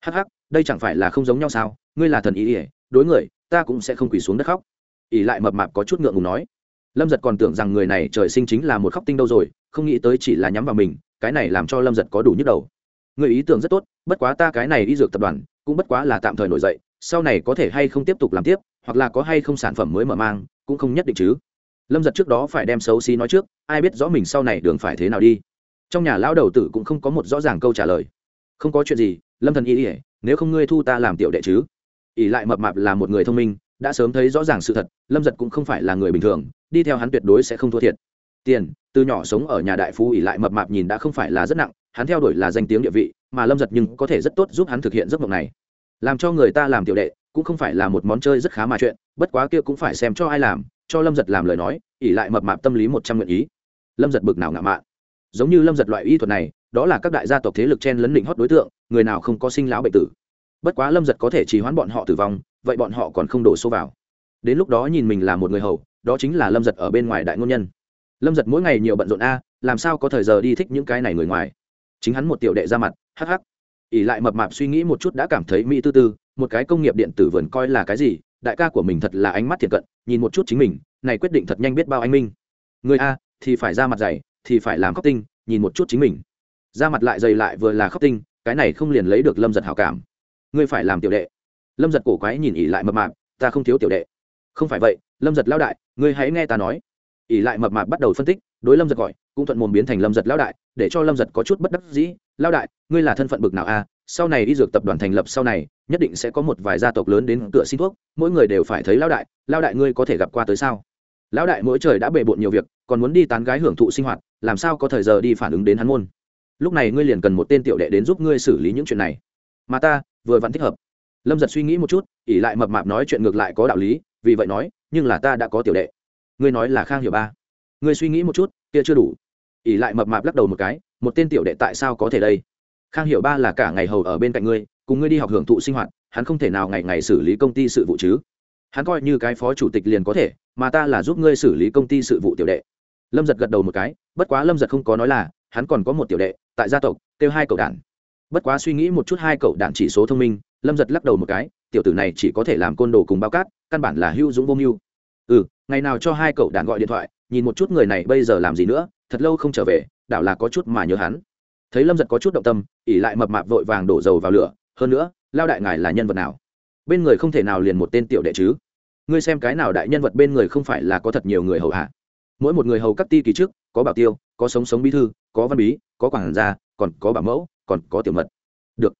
Hắc hắc, đây chẳng phải là không giống nhau sao? Ngươi là thần ý ỉa đối người, ta cũng sẽ không quỳ xuống đất khóc. Ỉ lại mập mạp có chút ngượng ngùng nói. Lâm giật còn tưởng rằng người này trời sinh chính là một khóc tinh đâu rồi, không nghĩ tới chỉ là nhắm vào mình, cái này làm cho lâm giật có đủ nhức đầu người ý tưởng rất tốt, bất quá ta cái này y dược tập đoàn, cũng bất quá là tạm thời nổi dậy, sau này có thể hay không tiếp tục làm tiếp, hoặc là có hay không sản phẩm mới mở mang, cũng không nhất định chứ. Lâm giật trước đó phải đem xấu xí nói trước, ai biết rõ mình sau này đường phải thế nào đi. Trong nhà lão đầu tử cũng không có một rõ ràng câu trả lời. Không có chuyện gì, lâm thần y ỉa nếu không ngươi thu ta làm tiểu đệ chứ? Ỉ lại mập mạp là một người thông minh, đã sớm thấy rõ ràng sự thật, lâm giật cũng không phải là người bình thường, đi theo hắn tuyệt đối sẽ không thua thiệt. Tiền, từ nhỏ sống ở nhà đại phú ỉ lại mập mạp nhìn đã không phải là rất nặng hắn theo đuổi là danh tiếng địa vị, mà lâm giật nhưng có thể rất tốt giúp hắn thực hiện giấc mộng này. Làm cho người ta làm tiểu đệ, cũng không phải là một món chơi rất khá mà chuyện, bất quá kia cũng phải xem cho ai làm, cho lâm giật làm lời nói ỉ lại mập mạp tâm lý một trăm nguyện ý. Lâm giật bực nào ngạo mạn. Giống như lâm giật loại y thuật này, đó là các đại gia tộc thế lực chen lấn định hót đối tượng, người nào không có sinh lão bệnh tử. Bất quá lâm giật có thể trì hoãn bọn họ tử vong, vậy bọn họ còn không đổ số vào. Đến lúc đó nhìn mình là một người hầu, đó chính là lâm giật ở bên ngoài đại ngôn nhân. Lâm giật mỗi ngày nhiều bận rộn a, làm sao có thời giờ đi thích những cái này người ngoài? Chính hắn một tiểu đệ ra mặt, hắc hắc. Ỉ lại mập mạp suy nghĩ một chút đã cảm thấy mỹ tư tư, một cái công nghiệp điện tử vườn coi là cái gì, đại ca của mình thật là ánh mắt thiệt cận, nhìn một chút chính mình, này quyết định thật nhanh biết bao anh minh. Người a, thì phải ra mặt dày, thì phải làm khóc tinh, nhìn một chút chính mình. Ra mặt lại dày lại vừa là khóc tinh, cái này không liền lấy được lâm giật hảo cảm. Ngươi phải làm tiểu đệ. Lâm giật cổ quái nhìn ỉ lại mập mạp, ta không thiếu tiểu đệ. Không phải vậy, lâm giật lao đại, ngươi hãy nghe ta nói ỉ lại mập mạp bắt đầu phân tích, đối lâm giật gọi, cũng thuận mồm biến thành lâm giật lao đại, để cho lâm giật có chút bất đắc dĩ lao đại, ngươi là thân phận bực nào a sau này đi dược tập đoàn thành lập sau này, nhất định sẽ có một vài gia tộc lớn đến cửa xin thuốc, mỗi người đều phải thấy lao đại lao đại ngươi có thể gặp qua tới sao? Lão đại mỗi trời đã bề bộn nhiều việc, còn muốn đi tán gái hưởng thụ sinh hoạt, làm sao có thời giờ đi phản ứng đến hắn môn? Lúc này ngươi liền cần một tên tiểu đệ đến giúp ngươi xử lý những chuyện này. Mà ta, vừa vặn thích hợp. Lâm giật suy nghĩ một chút ỉ lại mập mạp nói chuyện ngược lại có đạo lý, vì vậy nói, nhưng là ta đã có tiểu đệ ngươi nói là khang hiểu ba. Ngươi suy nghĩ một chút, kia chưa đủ. ỉ lại mập mạp lắc đầu một cái, một tên tiểu đệ tại sao có thể đây? Khang hiểu ba là cả ngày hầu ở bên cạnh ngươi, cùng ngươi đi học hưởng thụ sinh hoạt, hắn không thể nào ngày ngày xử lý công ty sự vụ chứ. Hắn coi như cái phó chủ tịch liền có thể, mà ta là giúp ngươi xử lý công ty sự vụ tiểu đệ. Lâm giật gật đầu một cái, bất quá lâm giật không có nói là, hắn còn có một tiểu đệ, tại gia tộc, kêu hai cậu đản. Bất quá suy nghĩ một chút hai cậu đản chỉ số thông minh, lâm giật lắc đầu một cái, tiểu tử này chỉ có thể làm côn đồ cùng bao cát, căn bản là hưu dũng vô mưu ngày nào cho hai cậu đàn gọi điện thoại, nhìn một chút người này bây giờ làm gì nữa, thật lâu không trở về, đảo là có chút mà nhớ hắn. Thấy lâm giật có chút động tâm ỉ lại mập mạp vội vàng đổ dầu vào lửa, hơn nữa lao đại ngài là nhân vật nào? Bên người không thể nào liền một tên tiểu đệ chứ. Ngươi xem cái nào đại nhân vật bên người không phải là có thật nhiều người hầu hạ mỗi một người hầu cấp ti kỳ trước, có bảo tiêu, có sống sống bí thư, có văn bí, có quản gia, còn có bảo mẫu, còn có tiểu mật. Được.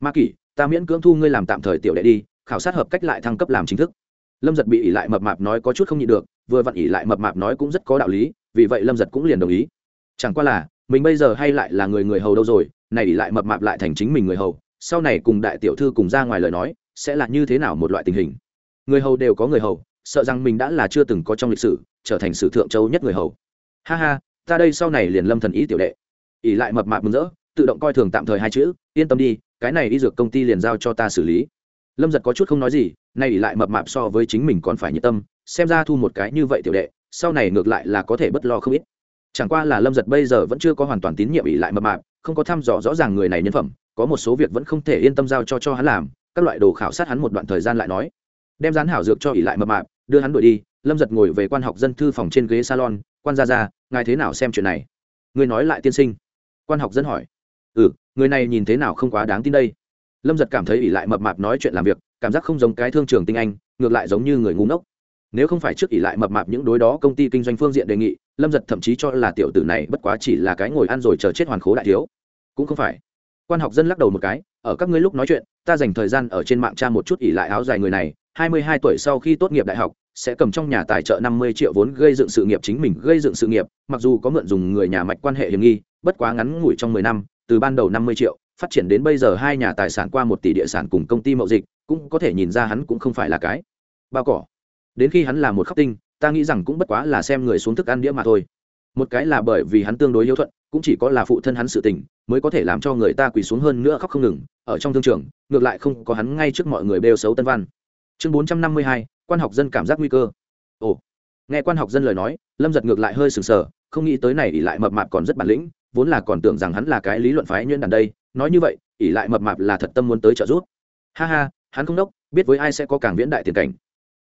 Ma kỷ, ta miễn cưỡng thu ngươi làm tạm thời tiểu đệ đi, khảo sát hợp cách lại thăng cấp làm chính thức lâm giật bị ỉ lại mập mạp nói có chút không nhịn được, vừa vặn ỉ lại mập mạp nói cũng rất có đạo lý, vì vậy lâm giật cũng liền đồng ý. Chẳng qua là, mình bây giờ hay lại là người người hầu đâu rồi, này ỉ lại mập mạp lại thành chính mình người hầu, sau này cùng đại tiểu thư cùng ra ngoài lời nói, sẽ là như thế nào một loại tình hình? Người hầu đều có người hầu, sợ rằng mình đã là chưa từng có trong lịch sử, trở thành sử thượng châu nhất người hầu. Ha ha, ta đây sau này liền lâm thần ý tiểu đệ. Ỉ lại mập mạp mừng rỡ, tự động coi thường tạm thời hai chữ, yên tâm đi, cái này y dược công ty liền giao cho ta xử lý. Lâm giật có chút không nói gì nay ỉ lại mập mạp so với chính mình còn phải nhiệt tâm, xem ra thu một cái như vậy tiểu đệ, sau này ngược lại là có thể bất lo không ít. Chẳng qua là lâm giật bây giờ vẫn chưa có hoàn toàn tín nhiệm ỷ lại mập mạp, không có thăm dò rõ ràng người này nhân phẩm, có một số việc vẫn không thể yên tâm giao cho cho hắn làm, các loại đồ khảo sát hắn một đoạn thời gian lại nói. Đem rán hảo dược cho ỷ lại mập mạp, đưa hắn đuổi đi, lâm giật ngồi về quan học dân thư phòng trên ghế salon, quan ra ra ngài thế nào xem chuyện này? Người nói lại tiên sinh. Quan học dân hỏi. Ừ người này nhìn thế nào không quá đáng tin đây. Lâm giật cảm thấy ỷ lại mập mạp nói chuyện làm việc cảm giác không giống cái thương trường tinh anh, ngược lại giống như người ngu ngốc. Nếu không phải trước ỉ lại mập mạp những đối đó, công ty kinh doanh phương diện đề nghị, lâm giật thậm chí cho là tiểu tử này bất quá chỉ là cái ngồi ăn rồi chờ chết hoàn khố đại thiếu. Cũng không phải. Quan học dân lắc đầu một cái, ở các ngươi lúc nói chuyện, ta dành thời gian ở trên mạng tra một chút ỉ lại áo dài người này, hai mươi hai tuổi sau khi tốt nghiệp đại học, sẽ cầm trong nhà tài trợ năm mươi triệu vốn gây dựng sự nghiệp chính mình, gây dựng sự nghiệp, mặc dù có mượn dùng người nhà mạch quan hệ hiểm nghi, bất quá ngắn ngủi trong mười năm, từ ban đầu năm mươi triệu phát triển đến bây giờ hai nhà tài sản qua một tỷ địa sản cùng công ty mậu dịch, cũng có thể nhìn ra hắn cũng không phải là cái bao cỏ. Đến khi hắn là một khắc tinh, ta nghĩ rằng cũng bất quá là xem người xuống thức ăn đĩa mà thôi. Một cái là bởi vì hắn tương đối hiếu thuận, cũng chỉ có là phụ thân hắn sự tình, mới có thể làm cho người ta quỳ xuống hơn nữa khóc không ngừng, ở trong thương trường, ngược lại không có hắn ngay trước mọi người bêu xấu tân văn. Chương bốn trăm năm mươi hai, quan học dân cảm giác nguy cơ. Ồ, nghe quan học dân lời nói, lâm giật ngược lại hơi sừng sờ, không nghĩ tới này ỉ lại mập mạp còn rất bản lĩnh, vốn là còn tưởng rằng hắn là cái lý luận phái nhuyễn đàn đây nói như vậy ỉ lại mập mạp là thật tâm muốn tới trợ giúp. Ha ha, hắn không đốc, biết với ai sẽ có càng viễn đại tiền cảnh.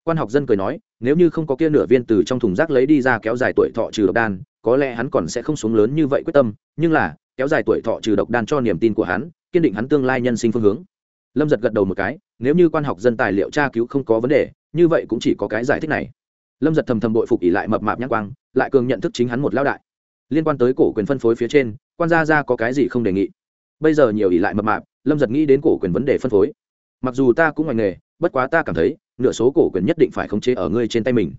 Quan học dân cười nói, nếu như không có kia nửa viên từ trong thùng rác lấy đi ra kéo dài tuổi thọ trừ độc đan, có lẽ hắn còn sẽ không xuống lớn như vậy quyết tâm, nhưng là, kéo dài tuổi thọ trừ độc đan cho niềm tin của hắn, kiên định hắn tương lai nhân sinh phương hướng. Lâm giật gật đầu một cái, nếu như quan học dân tài liệu tra cứu không có vấn đề, như vậy cũng chỉ có cái giải thích này. Lâm giật thầm thầm bội phục ỉ lại mập mạp nhắc quang, lại cường nhận thức chính hắn một lao đại. Liên quan tới cổ quyền phân phối phía trên, quan gia ra có cái gì không đề nghị? Bây giờ nhiều ỷ lại mập mạp, lâm giật nghĩ đến cổ quyền vấn đề phân phối. Mặc dù ta cũng ngoài nghề, bất quá ta cảm thấy, nửa số cổ quyền nhất định phải khống chế ở ngươi trên tay mình.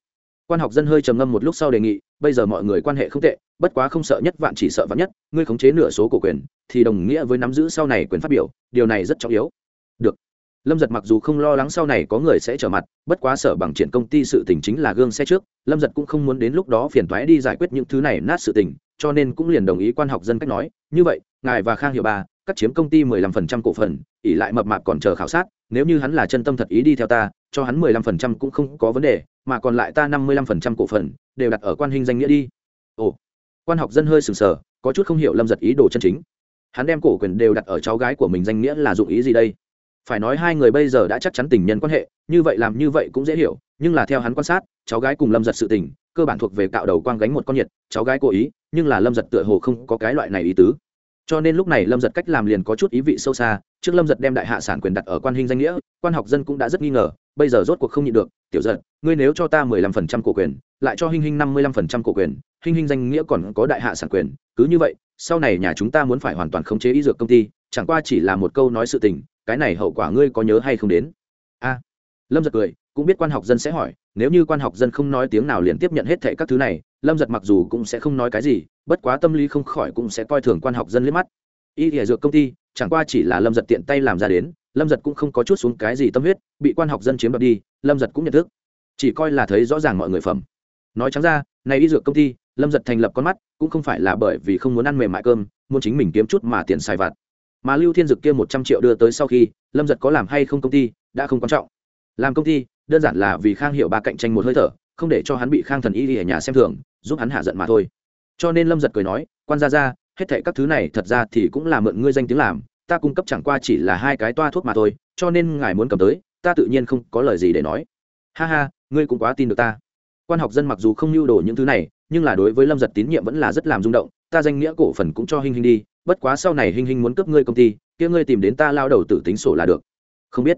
Quan học dân hơi trầm ngâm một lúc sau đề nghị, bây giờ mọi người quan hệ không tệ, bất quá không sợ nhất vạn chỉ sợ vạn nhất, ngươi khống chế nửa số cổ quyền, thì đồng nghĩa với nắm giữ sau này quyền phát biểu, điều này rất trọng yếu. Được. Lâm giật mặc dù không lo lắng sau này có người sẽ trở mặt, bất quá sở bằng triển công ty sự tình chính là gương xe trước, lâm giật cũng không muốn đến lúc đó phiền thoái đi giải quyết những thứ này nát sự tình cho nên cũng liền đồng ý quan học dân cách nói, như vậy, ngài và khang hiệu ba cắt chiếm công ty mười lăm phần trăm cổ phần ỉ lại mập mạp còn chờ khảo sát, nếu như hắn là chân tâm thật ý đi theo ta, cho hắn mười lăm phần trăm cũng không có vấn đề, mà còn lại ta năm mươi lăm phần trăm cổ phần, đều đặt ở quan hình danh nghĩa đi. Ồ, quan học dân hơi sừng sờ, có chút không hiểu lâm giật ý đồ chân chính. Hắn đem cổ quyền đều đặt ở cháu gái của mình danh nghĩa là dụng ý gì đây? Phải nói hai người bây giờ đã chắc chắn tình nhân quan hệ, như vậy làm như vậy cũng dễ hiểu, nhưng là theo hắn quan sát, cháu gái cùng lâm giật sự tình cơ bản thuộc về cạo đầu quang gánh một con nhiệt, cháu gái cố ý, nhưng là lâm giật tựa hồ không có cái loại này ý tứ. Cho nên lúc này lâm giật cách làm liền có chút ý vị sâu xa, trước lâm giật đem đại hạ sản quyền đặt ở quan hình danh nghĩa, quan học dân cũng đã rất nghi ngờ, bây giờ rốt cuộc không nhịn được, tiểu giật, ngươi nếu cho ta mười lăm phần trăm cổ quyền, lại cho hình hình năm mươi lăm phần trăm cổ quyền hình hình danh nghĩa còn có đại hạ sản quyền, cứ như vậy, sau này nhà chúng ta muốn phải hoàn toàn khống chế y dược công ty, chẳng qua chỉ là một câu nói sự tình, cái này hậu quả ngươi có nhớ hay không đến? A. Lâm giật cười, cũng biết quan học dân sẽ hỏi nếu như quan học dân không nói tiếng nào liền tiếp nhận hết thệ các thứ này, lâm giật mặc dù cũng sẽ không nói cái gì, bất quá tâm lý không khỏi cũng sẽ coi thường quan học dân liếc mắt. Y thể dược công ty, chẳng qua chỉ là lâm giật tiện tay làm ra đến, lâm giật cũng không có chút xuống cái gì tâm huyết, bị quan học dân chiếm đoạt đi, lâm giật cũng nhận thức. Chỉ coi là thấy rõ ràng mọi người phẩm. Nói trắng ra, này y dược công ty, lâm giật thành lập con mắt, cũng không phải là bởi vì không muốn ăn mềm mại cơm, muốn chính mình kiếm chút mà tiền xài vặt. Mà lưu thiên dực kia một trăm triệu đưa tới sau khi, lâm giật có làm hay không công ty, đã không quan trọng. Làm công ty đơn giản là vì khang hiệu ba cạnh tranh một hơi thở, không để cho hắn bị khang thần y ở nhà xem thường, giúp hắn hạ giận mà thôi. Cho nên lâm giật cười nói, quan gia ra hết thệ các thứ này thật ra thì cũng là mượn ngươi danh tiếng làm, ta cung cấp chẳng qua chỉ là hai cái toa thuốc mà thôi, cho nên ngài muốn cầm tới, ta tự nhiên không có lời gì để nói. Ha ha, ngươi cũng quá tin được ta. Quan học dân mặc dù không lưu đồ những thứ này, nhưng là đối với lâm giật tín nhiệm vẫn là rất làm rung động, ta danh nghĩa cổ phần cũng cho hình hình đi, bất quá sau này hình hình muốn cướp ngươi công ty, kia ngươi tìm đến ta lao đầu tử tính sổ là được. Không biết.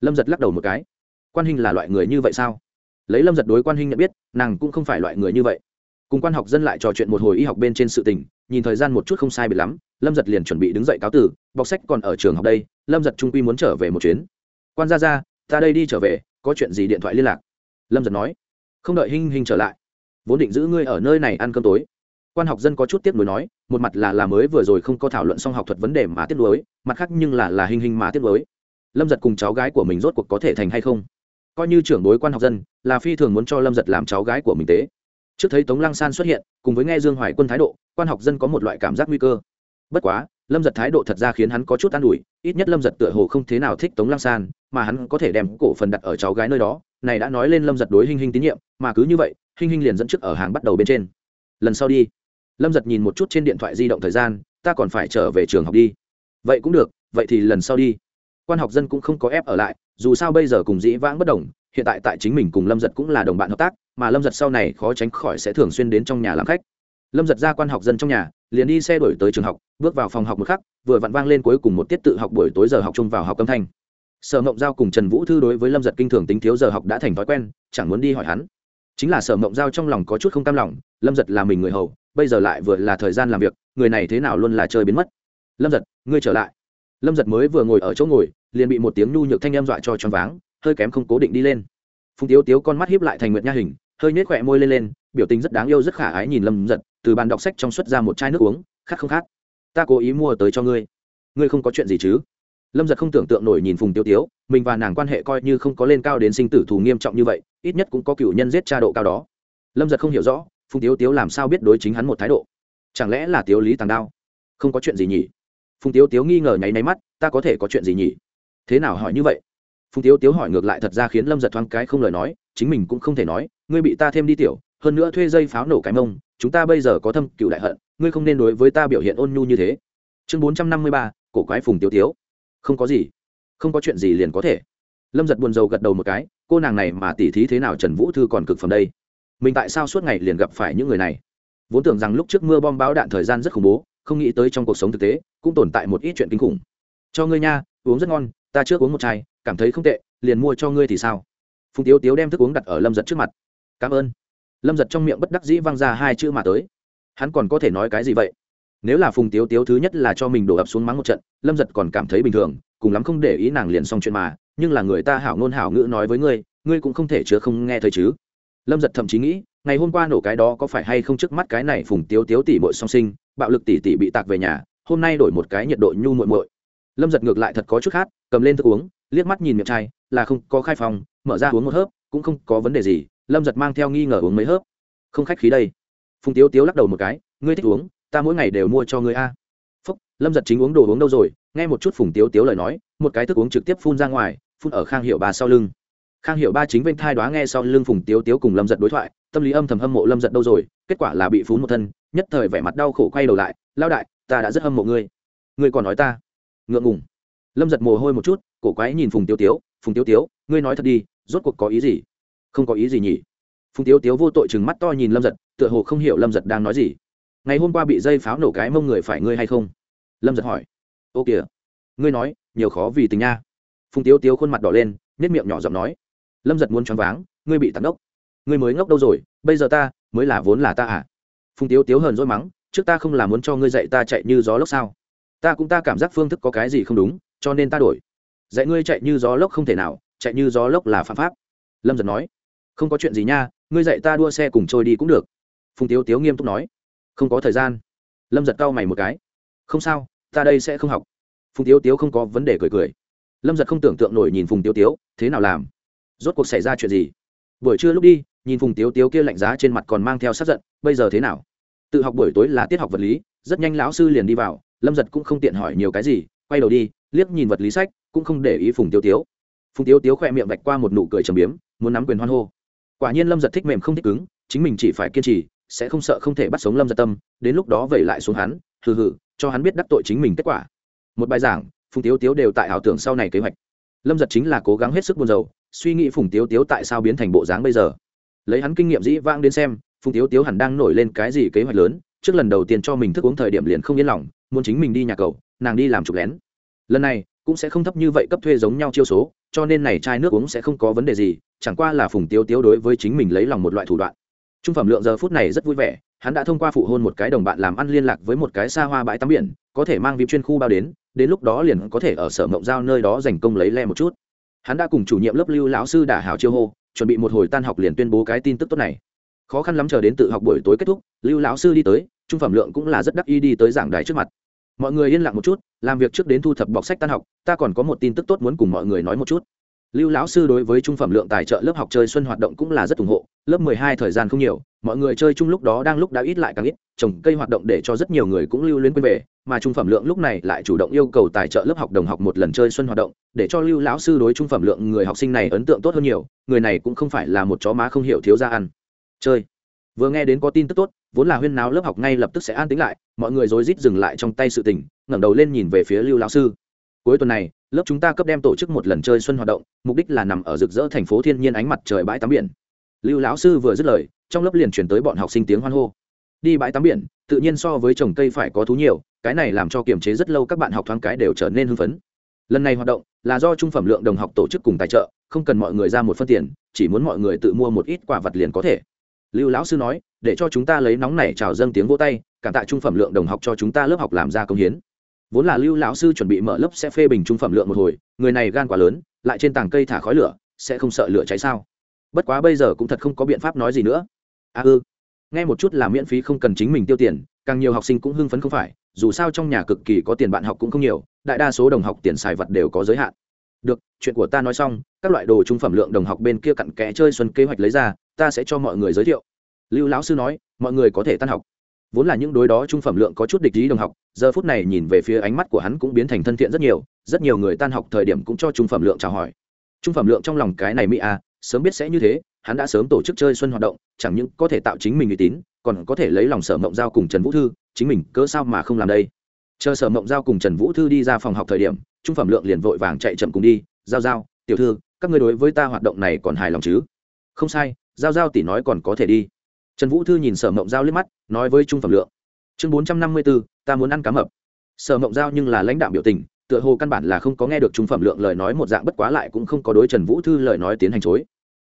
Lâm giật lắc đầu một cái quan hình là loại người như vậy sao? Lấy lâm giật đối quan hình nhận biết, nàng cũng không phải loại người như vậy. Cùng quan học dân lại trò chuyện một hồi y học bên trên sự tình, nhìn thời gian một chút không sai biệt lắm, lâm giật liền chuẩn bị đứng dậy cáo tử, bọc sách còn ở trường học đây, lâm giật trung quy muốn trở về một chuyến. Quan ra ra ta đây đi trở về, có chuyện gì điện thoại liên lạc. Lâm giật nói. Không đợi Hinh hình trở lại, vốn định giữ ngươi ở nơi này ăn cơm tối. Quan học dân có chút tiếp nối nói, một mặt là là mới vừa rồi không có thảo luận xong học thuật vấn đề mà tiếp nối mặt khác nhưng là là hình hình mà tiếp nối lâm giật cùng cháu gái của mình rốt cuộc có thể thành hay không? Coi như trưởng bối quan học dân, là phi thường muốn cho lâm giật làm cháu gái của mình tế. Trước thấy tống lăng san xuất hiện, cùng với nghe dương hoài quân thái độ, quan học dân có một loại cảm giác nguy cơ. Bất quá, lâm giật thái độ thật ra khiến hắn có chút an ủi, ít nhất lâm giật tựa hồ không thế nào thích tống lăng san, mà hắn có thể đem cổ phần đặt ở cháu gái nơi đó, này đã nói lên lâm giật đối hình hình tín nhiệm, mà cứ như vậy hình hình liền dẫn trước ở hàng bắt đầu bên trên. Lần sau đi. Lâm giật nhìn một chút trên điện thoại di động thời gian, ta còn phải trở về trường học đi. Vậy cũng được, vậy thì lần sau đi. Quan học dân cũng không có ép ở lại dù sao bây giờ cùng dĩ vãng bất đồng, hiện tại tại chính mình cùng lâm giật cũng là đồng bạn hợp tác, mà lâm giật sau này khó tránh khỏi sẽ thường xuyên đến trong nhà làm khách. Lâm giật ra quan học dân trong nhà, liền đi xe đổi tới trường học, bước vào phòng học một khắc, vừa vặn vang lên cuối cùng một tiết tự học buổi tối giờ học chung vào học âm thanh. Sở mộng giao cùng trần vũ thư đối với lâm giật kinh thường tính thiếu giờ học đã thành thói quen, chẳng muốn đi hỏi hắn. Chính là sở mộng giao trong lòng có chút không cam lòng, lâm giật là mình người hầu, bây giờ lại vừa là thời gian làm việc, người này thế nào luôn là chơi biến mất. Lâm giật, ngươi trở lại. Lâm giật mới vừa ngồi ở chỗ ngồi liền bị một tiếng nhu nhược thanh em dọa cho choáng váng, hơi kém không cố định đi lên. Phùng tiếu tiếu con mắt hiếp lại thành nguyệt nha hình, hơi nhếch khỏe môi lên lên, biểu tình rất đáng yêu rất khả ái nhìn lâm giật từ bàn đọc sách trong xuất ra một chai nước uống khát không khát ta cố ý mua tới cho ngươi. Ngươi không có chuyện gì chứ? Lâm giật không tưởng tượng nổi nhìn phùng tiêu tiếu, mình và nàng quan hệ coi như không có lên cao đến sinh tử thù nghiêm trọng như vậy, ít nhất cũng có cựu nhân giết cha độ cao đó. Lâm giật không hiểu rõ, phùng tiếu tiếu làm sao biết đối chính hắn một thái độ? Chẳng lẽ là tiếu lý tàng đao? Không có chuyện gì nhỉ? Phùng tiếu tiếu nghi ngờ nháy nháy mắt, ta có thể có chuyện gì nhỉ? Thế nào hỏi như vậy? Phùng tiếu tiếu hỏi ngược lại thật ra khiến lâm giật thoáng cái không lời nói, chính mình cũng không thể nói, ngươi bị ta thêm đi tiểu, hơn nữa thuê dây pháo nổ cái mông, chúng ta bây giờ có thâm cựu đại hận, ngươi không nên đối với ta biểu hiện ôn nhu như thế. Chương bốn trăm năm mươi ba, cổ quái phùng tiếu tiếu. Không có gì. Không có chuyện gì liền có thể. Lâm giật buồn rầu gật đầu một cái, cô nàng này mà tỉ thí thế nào trần vũ thư còn cực phẩm đây. Mình tại sao suốt ngày liền gặp phải những người này? Vốn tưởng rằng lúc trước mưa bom bão đạn thời gian rất khủng bố, không nghĩ tới trong cuộc sống thực tế, cũng tồn tại một ít chuyện kinh khủng. Cho ngươi nha, uống rất ngon ta trước uống một chai, cảm thấy không tệ, liền mua cho ngươi thì sao? Phùng tiếu tiếu đem thức uống đặt ở lâm giật trước mặt. Cảm ơn. Lâm giật trong miệng bất đắc dĩ văng ra hai chữ mà tới. Hắn còn có thể nói cái gì vậy? Nếu là phùng tiếu tiếu thứ nhất là cho mình đổ ập xuống mắng một trận, lâm giật còn cảm thấy bình thường, cùng lắm không để ý nàng liền xong chuyện mà, nhưng là người ta hảo ngôn hảo ngữ nói với ngươi ngươi cũng không thể chứa không nghe thấy chứ. Lâm giật thậm chí nghĩ, ngày hôm qua nổ cái đó có phải hay không trước mắt cái này phùng tiếu tiếu tỷ bội song sinh, bạo lực tỷ tỷ bị tạc về nhà, hôm nay đổi một cái nhiệt độ nhu muội muội lâm giật ngược lại thật có chút khát, cầm lên thức uống, liếc mắt nhìn miệng chai, là không có khai phòng, mở ra uống một hớp, cũng không có vấn đề gì, lâm giật mang theo nghi ngờ uống mấy hớp. Không khách khí đây. Phùng tiếu tiếu lắc đầu một cái, ngươi thích uống, ta mỗi ngày đều mua cho ngươi a. Phúc, lâm giật chính uống đồ uống đâu rồi, nghe một chút phùng tiếu tiếu lời nói, một cái thức uống trực tiếp phun ra ngoài, phun ở khang hiệu ba sau lưng. Khang hiệu ba chính bên thai đoá nghe sau lưng phùng tiếu tiếu cùng lâm giật đối thoại, tâm lý âm thầm hâm mộ lâm giật đâu rồi, kết quả là bị phún một thân, nhất thời vẻ mặt đau khổ quay đầu lại lao đại, ta đã rất hâm mộ ngươi. Ngươi còn nói ta? Ngượng ngùng. Lâm giật mồ hôi một chút, cổ quái nhìn phùng tiêu tiếu, phùng tiêu tiếu, ngươi nói thật đi, rốt cuộc có ý gì? Không có ý gì nhỉ. Phùng tiêu tiếu vô tội chừng mắt to nhìn lâm giật, tựa hồ không hiểu lâm giật đang nói gì. Ngày hôm qua bị dây pháo nổ cái mông người phải ngươi hay không? Lâm giật hỏi. Ô kìa, ngươi nói, nhiều khó vì tình nha. Phùng tiêu tiếu khuôn mặt đỏ lên nếp miệng nhỏ giọng nói. Lâm giật muốn choáng váng, ngươi bị tắm đốc. Ngươi mới ngốc đâu rồi, bây giờ ta mới là vốn là ta à? Phùng tiêu tiếu hờn dỗi mắng. Trước ta không là muốn cho ngươi dạy ta chạy như gió lốc sao? Ta cũng ta cảm giác phương thức có cái gì không đúng, cho nên ta đổi. Dạy ngươi chạy như gió lốc không thể nào, chạy như gió lốc là phạm pháp. Lâm giật nói. Không có chuyện gì nha, ngươi dạy ta đua xe cùng trôi đi cũng được. Phùng tiếu tiếu nghiêm túc nói. Không có thời gian. Lâm giật cau mày một cái. Không sao, ta đây sẽ không học. Phùng tiếu tiếu không có vấn đề cười cười. Lâm giật không tưởng tượng nổi nhìn phùng tiếu tiếu, thế nào làm? Rốt cuộc xảy ra chuyện gì? Buổi trưa lúc đi, nhìn phùng tiếu tiếu kia lạnh giá trên mặt còn mang theo sát giận, bây giờ thế nào? Tự học buổi tối là tiết học vật lý, rất nhanh lão sư liền đi vào lâm giật cũng không tiện hỏi nhiều cái gì, quay đầu đi, liếc nhìn vật lý sách, cũng không để ý phùng Tiêu tiếu. Phùng Tiêu tiếu khỏe miệng vạch qua một nụ cười trầm biếm, muốn nắm quyền hoan hô. Quả nhiên lâm giật thích mềm không thích cứng, chính mình chỉ phải kiên trì, sẽ không sợ không thể bắt sống lâm giật tâm, đến lúc đó vẩy lại xuống hắn, hừ hừ, cho hắn biết đắc tội chính mình kết quả. Một bài giảng, phùng Tiêu tiếu đều tại ảo tưởng sau này kế hoạch. Lâm giật chính là cố gắng hết sức buồn rầu, suy nghĩ phùng Tiêu tiếu tại sao biến thành bộ dáng bây giờ. Lấy hắn kinh nghiệm dĩ vãng đến xem, phùng Tiêu tiếu hẳn đang nổi lên cái gì kế hoạch lớn, trước lần đầu tiên cho mình thức uống thời điểm liền không yên lòng muốn chính mình đi nhà cầu, nàng đi làm trục lén. Lần này, cũng sẽ không thấp như vậy cấp thuê giống nhau chiêu số, cho nên này chai nước uống sẽ không có vấn đề gì, chẳng qua là phùng tiếu tiếu đối với chính mình lấy lòng một loại thủ đoạn. Trung phẩm lượng giờ phút này rất vui vẻ, hắn đã thông qua phụ hôn một cái đồng bạn làm ăn liên lạc với một cái xa hoa bãi tắm biển, có thể mang vip chuyên khu bao đến đến lúc đó liền có thể ở sở mộng giao nơi đó dành công lấy le một chút. Hắn đã cùng chủ nhiệm lớp lưu lão sư đả hảo chiêu hô, chuẩn bị một hồi tan học liền tuyên bố cái tin tức tốt này. Khó khăn lắm chờ đến tự học buổi tối kết thúc, lưu lão sư đi tới trung phẩm lượng cũng là rất đắc ý đi tới giảng đài trước mặt. Mọi người yên lặng một chút, làm việc trước đến thu thập bọc sách tan học, ta còn có một tin tức tốt muốn cùng mọi người nói một chút. Lưu lão sư đối với trung phẩm lượng tài trợ lớp học chơi xuân hoạt động cũng là rất ủng hộ, lớp mười hai thời gian không nhiều, mọi người chơi chung lúc đó đang lúc đã ít lại càng ít, trồng cây hoạt động để cho rất nhiều người cũng lưu luyến quên về, mà trung phẩm lượng lúc này lại chủ động yêu cầu tài trợ lớp học đồng học một lần chơi xuân hoạt động, để cho lưu lão sư đối trung phẩm lượng người học sinh này ấn tượng tốt hơn nhiều, người này cũng không phải là một chó má không hiểu thiếu ra ăn. Chơi vừa nghe đến có tin tức tốt, vốn là huyên náo lớp học ngay lập tức sẽ an tính lại, mọi người rối rít dừng lại trong tay sự tình, ngẩng đầu lên nhìn về phía lưu lão sư. Cuối tuần này, lớp chúng ta cấp đem tổ chức một lần chơi xuân hoạt động, mục đích là nằm ở rực rỡ thành phố thiên nhiên ánh mặt trời bãi tắm biển. Lưu lão sư vừa dứt lời, trong lớp liền chuyển tới bọn học sinh tiếng hoan hô. Đi bãi tắm biển, tự nhiên so với trồng cây phải có thú nhiều, cái này làm cho kiềm chế rất lâu các bạn học thoáng cái đều trở nên hưng phấn. Lần này hoạt động là do trung phẩm lượng đồng học tổ chức cùng tài trợ, không cần mọi người ra một phân tiền, chỉ muốn mọi người tự mua một ít quả vật liền có thể lưu lão sư nói để cho chúng ta lấy nóng này chào dâng tiếng vô tay cảm tạ trung phẩm lượng đồng học cho chúng ta lớp học làm ra công hiến. Vốn là lưu lão sư chuẩn bị mở lớp sẽ phê bình trung phẩm lượng một hồi người này gan quá lớn lại trên tảng cây thả khói lửa sẽ không sợ lửa cháy sao? Bất quá bây giờ cũng thật không có biện pháp nói gì nữa. A à, ư nghe một chút là miễn phí không cần chính mình tiêu tiền càng nhiều học sinh cũng hưng phấn không phải dù sao trong nhà cực kỳ có tiền bạn học cũng không nhiều đại đa số đồng học tiền xài vật đều có giới hạn. Được chuyện của ta nói xong các loại đồ trung phẩm lượng đồng học bên kia cặn kẽ chơi xuân kế hoạch lấy ra ta sẽ cho mọi người giới thiệu. Lưu lão sư nói, mọi người có thể tan học. Vốn là những đối đó trung phẩm lượng có chút địch ý đồng học, giờ phút này nhìn về phía ánh mắt của hắn cũng biến thành thân thiện rất nhiều rất nhiều người tan học thời điểm cũng cho trung phẩm lượng chào hỏi. Trung phẩm lượng trong lòng cái này mỹ à sớm biết sẽ như thế, hắn đã sớm tổ chức chơi xuân hoạt động, chẳng những có thể tạo chính mình uy tín, còn có thể lấy lòng sở mộng giao cùng trần vũ thư, chính mình cớ sao mà không làm đây? Chờ sở mộng giao cùng trần vũ thư đi ra phòng học thời điểm, trung phẩm lượng liền vội vàng chạy chậm cùng đi, giao giao, tiểu thư, các ngươi đối với ta hoạt động này còn hài lòng chứ? Không sai giao giao tỷ nói còn có thể đi. Trần vũ thư nhìn sở mộng giao liếc mắt, nói với trung phẩm lượng. Chương bốn trăm năm mươi b ố ta muốn ăn cá mập. Sở mộng giao nhưng là lãnh đạo biểu tình, tựa hồ căn bản là không có nghe được trung phẩm lượng lời nói một dạng bất quá lại cũng không có đối trần vũ thư lời nói tiến hành chối.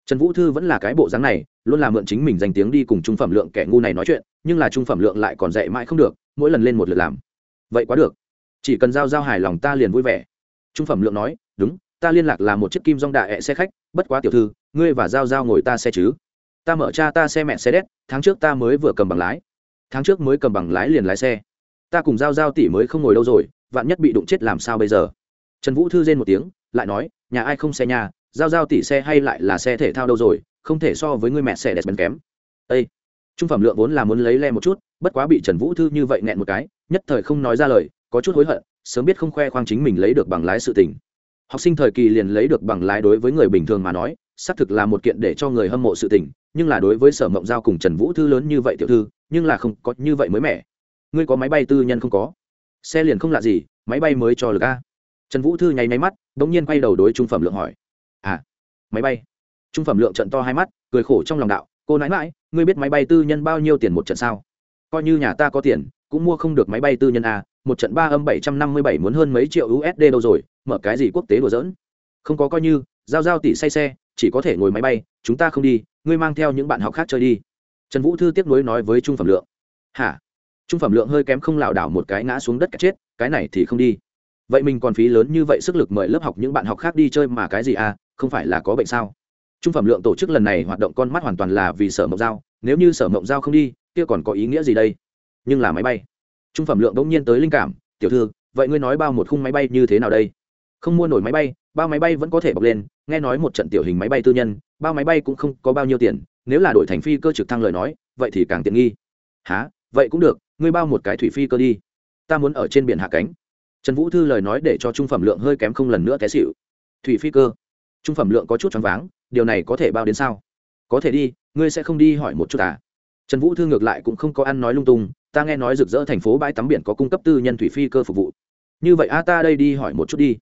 Trần vũ thư vẫn là cái bộ dáng này, luôn là mượn chính mình danh tiếng đi cùng trung phẩm lượng kẻ ngu này nói chuyện, nhưng là trung phẩm lượng lại còn dạy mãi không được, mỗi lần lên một lượt làm. Vậy quá được. Chỉ cần giao giao hài lòng ta liền vui vẻ. Trung phẩm lượng nói, đúng ta liên lạc là một chiếc kim rong đạ ẹ xe khách, bất quá tiểu thư, ngươi và giao giao ngồi ta xe chứ? Ta mở cha ta xe mẹ xe đét, tháng trước ta mới vừa cầm bằng lái. Tháng trước mới cầm bằng lái liền lái xe. Ta cùng giao giao tỷ mới không ngồi đâu rồi, vạn nhất bị đụng chết làm sao bây giờ? Trần vũ thư rên một tiếng, lại nói, nhà ai không xe nhà, giao giao tỷ xe hay lại là xe thể thao đâu rồi, không thể so với người mẹ xe đẹp bèn kém. Â trung phẩm lượng vốn là muốn lấy le một chút, bất quá bị trần vũ thư như vậy nghẹn một cái, nhất thời không nói ra lời, có chút hối hận, sớm biết không khoe khoang chính mình lấy được bằng lái sự tình học sinh thời kỳ liền lấy được bằng lái đối với người bình thường mà nói, xác thực là một kiện để cho người hâm mộ sự tình, nhưng là đối với sở mộng giao cùng trần vũ thư lớn như vậy tiểu thư, nhưng là không có như vậy mới mẻ. Ngươi có máy bay tư nhân không có? Xe liền không lạ gì, máy bay mới cho lực a. Trần vũ thư nháy máy mắt đ ỗ n g nhiên quay đầu đối trung phẩm lượng hỏi. À máy bay. Trung phẩm lượng trận to hai mắt, cười khổ trong lòng đạo, cô nãi mãi ngươi biết máy bay tư nhân bao nhiêu tiền một trận sao? Coi như nhà ta có tiền, cũng mua không được máy bay tư nhân à? Một trận ba âm bảy trăm năm mươi bảy muốn hơn mấy triệu usd đâu rồi, mở cái gì quốc tế đùa dỡn không có coi như, giao giao tỷ say xe, chỉ có thể ngồi máy bay, chúng ta không đi, ngươi mang theo những bạn học khác chơi đi. Trần vũ thư tiếp nối nói với trung phẩm lượng. Hả? Trung phẩm lượng hơi kém không lảo đảo một cái ngã xuống đất cả chết, cái này thì không đi. Vậy mình còn phí lớn như vậy sức lực mời lớp học những bạn học khác đi chơi mà cái gì à không phải là có bệnh sao? Trung phẩm lượng tổ chức lần này hoạt động con mắt hoàn toàn là vì sở mộng giao, nếu như sở mộng giao không đi, kia còn có ý nghĩa gì đây? Nhưng là máy bay trung phẩm lượng bỗng nhiên tới linh cảm, tiểu thư, vậy ngươi nói bao một khung máy bay như thế nào đây? Không mua nổi máy bay, bao máy bay vẫn có thể bọc lên, nghe nói một trận tiểu hình máy bay tư nhân, bao máy bay cũng không có bao nhiêu tiền, nếu là đổi thành phi cơ trực thăng lời nói, vậy thì càng tiện nghi. Há vậy cũng được, ngươi bao một cái thủy phi cơ đi. Ta muốn ở trên biển hạ cánh. Trần vũ thư lời nói để cho trung phẩm lượng hơi kém không lần nữa té xịu thủy phi cơ? Trung phẩm lượng có chút choáng váng, điều này có thể bao đến sao? Có thể đi, ngươi sẽ không đi hỏi một chút à? Trần vũ thư ngược lại cũng không có ăn nói lung tung, ta nghe nói rực rỡ thành phố bãi tắm biển có cung cấp tư nhân thủy phi cơ phục vụ. Như vậy a, ta đây đi hỏi một chút đi.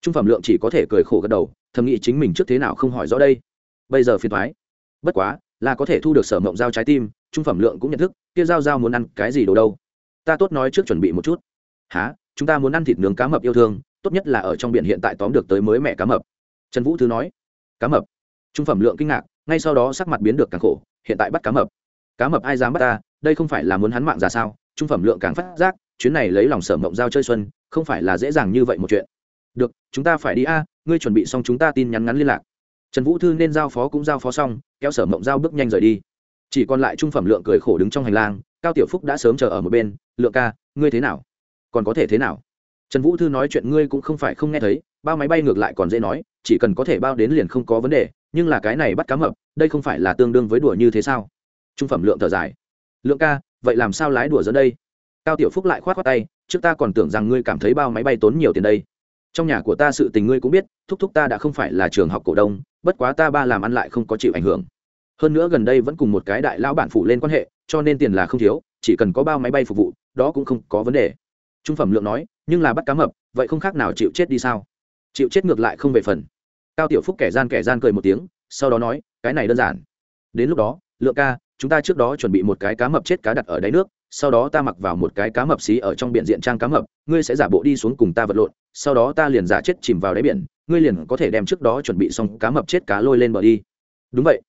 Trung phẩm lượng chỉ có thể cười khổ gật đầu, thầm nghĩ chính mình trước thế nào không hỏi rõ đây. Bây giờ phiền thoái bất quá, là có thể thu được sở mộng giao trái tim, trung phẩm lượng cũng nhận thức, kia giao giao muốn ăn cái gì đồ đâu. Ta tốt nói trước chuẩn bị một chút. Há chúng ta muốn ăn thịt nướng cá mập yêu thương, tốt nhất là ở trong biển hiện tại tóm được tới mới mẹ cá mập. Trần vũ thứ nói. Cá mập. Trung phẩm lượng kinh ngạc, ngay sau đó sắc mặt biến được càng khổ, hiện tại bắt cá mập cá mập ai dám bắt ta, đây không phải là muốn hắn mạng ra sao? Trung phẩm lượng càng phát giác, chuyến này lấy lòng sở mộng giao chơi xuân, không phải là dễ dàng như vậy một chuyện. Được, chúng ta phải đi a, ngươi chuẩn bị xong chúng ta tin nhắn ngắn liên lạc. Trần vũ thư nên giao phó cũng giao phó xong, kéo sở mộng giao bước nhanh rời đi. Chỉ còn lại trung phẩm lượng cười khổ đứng trong hành lang, cao tiểu phúc đã sớm chờ ở một bên, lượng ca, ngươi thế nào? Còn có thể thế nào? Trần vũ thư nói chuyện ngươi cũng không phải không nghe thấy, bao máy bay ngược lại còn dễ nói, chỉ cần có thể bao đến liền không có vấn đề, nhưng là cái này bắt cá mập, đây không phải là tương đương với đùa như thế sao? Trung phẩm lượng thở dài. Lượng ca, vậy làm sao lái đùa dẫn đây? Cao tiểu phúc lại khoát khoát tay, trước ta còn tưởng rằng ngươi cảm thấy bao máy bay tốn nhiều tiền đây. Trong nhà của ta sự tình ngươi cũng biết, thúc thúc ta đã không phải là trường học cổ đông, bất quá ta ba làm ăn lại không có chịu ảnh hưởng. Hơn nữa gần đây vẫn cùng một cái đại lão bản phụ lên quan hệ, cho nên tiền là không thiếu, chỉ cần có bao máy bay phục vụ, đó cũng không có vấn đề. Trung phẩm lượng nói, nhưng là bắt cá mập, vậy không khác nào chịu chết đi sao? Chịu chết ngược lại không về phần. Cao tiểu phúc kẻ gian kẻ gian cười một tiếng, sau đó nói, cái này đơn giản. Đến lúc đó, lượng ca chúng ta trước đó chuẩn bị một cái cá mập chết cá đặt ở đáy nước, sau đó ta mặc vào một cái cá mập xí ở trong biển diện trang cá mập, ngươi sẽ giả bộ đi xuống cùng ta vật lộn, sau đó ta liền giả chết chìm vào đáy biển, ngươi liền có thể đem trước đó chuẩn bị xong cá mập chết cá lôi lên bờ đi. Đúng vậy.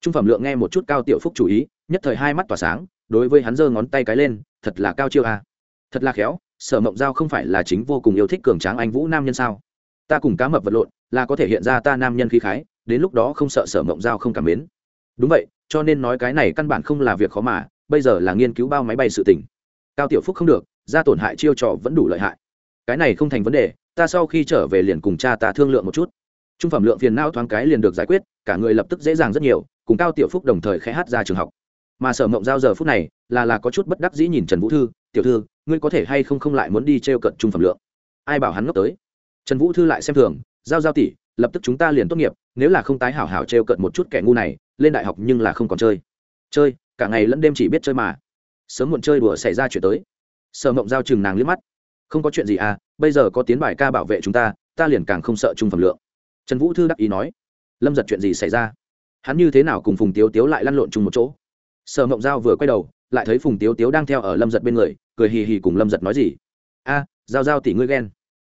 Trung phẩm lượng nghe một chút cao tiểu phúc chủ ý, nhất thời hai mắt tỏa sáng, đối với hắn giơ ngón tay cái lên, thật là cao chiêu à thật là khéo, sở mộng giao không phải là chính vô cùng yêu thích cường tráng anh vũ nam nhân sao? Ta cùng cá mập vật lộn, là có thể hiện ra ta nam nhân khí khái, đến lúc đó không sợ sở mộng giao không cảm mến. Đúng vậy cho nên nói cái này căn bản không là việc khó mà, bây giờ là nghiên cứu bao máy bay sự tỉnh cao tiểu phúc không được, ra tổn hại chiêu trò vẫn đủ lợi hại. Cái này không thành vấn đề, ta sau khi trở về liền cùng cha ta thương lượng một chút. Trung phẩm lượng phiền não thoáng cái liền được giải quyết, cả người lập tức dễ dàng rất nhiều, cùng cao tiểu phúc đồng thời khẽ hát ra trường học. Mà sở mộng giao giờ phút này, là là có chút bất đắc dĩ nhìn trần vũ thư, tiểu thư, ngươi có thể hay không không lại muốn đi t r e o cận trung phẩm lượng? Ai bảo hắn ngốc tới. Trần vũ thư lại xem thường, giao giao tỷ, lập tức chúng ta liền tốt nghiệp, nếu là không tái hảo hảo t r e o cận một chút kẻ ngu này lên đại học nhưng là không còn chơi. Chơi, cả ngày lẫn đêm chỉ biết chơi mà. Sớm muộn chơi đùa xảy ra chuyện tới. Sợ mộng giao chừng nàng liếc mắt. Không có chuyện gì à bây giờ có tiến bài ca bảo vệ chúng ta ta liền càng không sợ trung phẩm lượng. Trần vũ thư đắc ý nói. Lâm giật chuyện gì xảy ra? Hắn như thế nào cùng phùng tiếu tiếu lại lăn lộn chung một chỗ? Sợ mộng giao vừa quay đầu, lại thấy phùng tiếu tiếu đang theo ở lâm giật bên người, cười hì hì cùng lâm giật nói gì? A, giao giao tỷ ngươi ghen.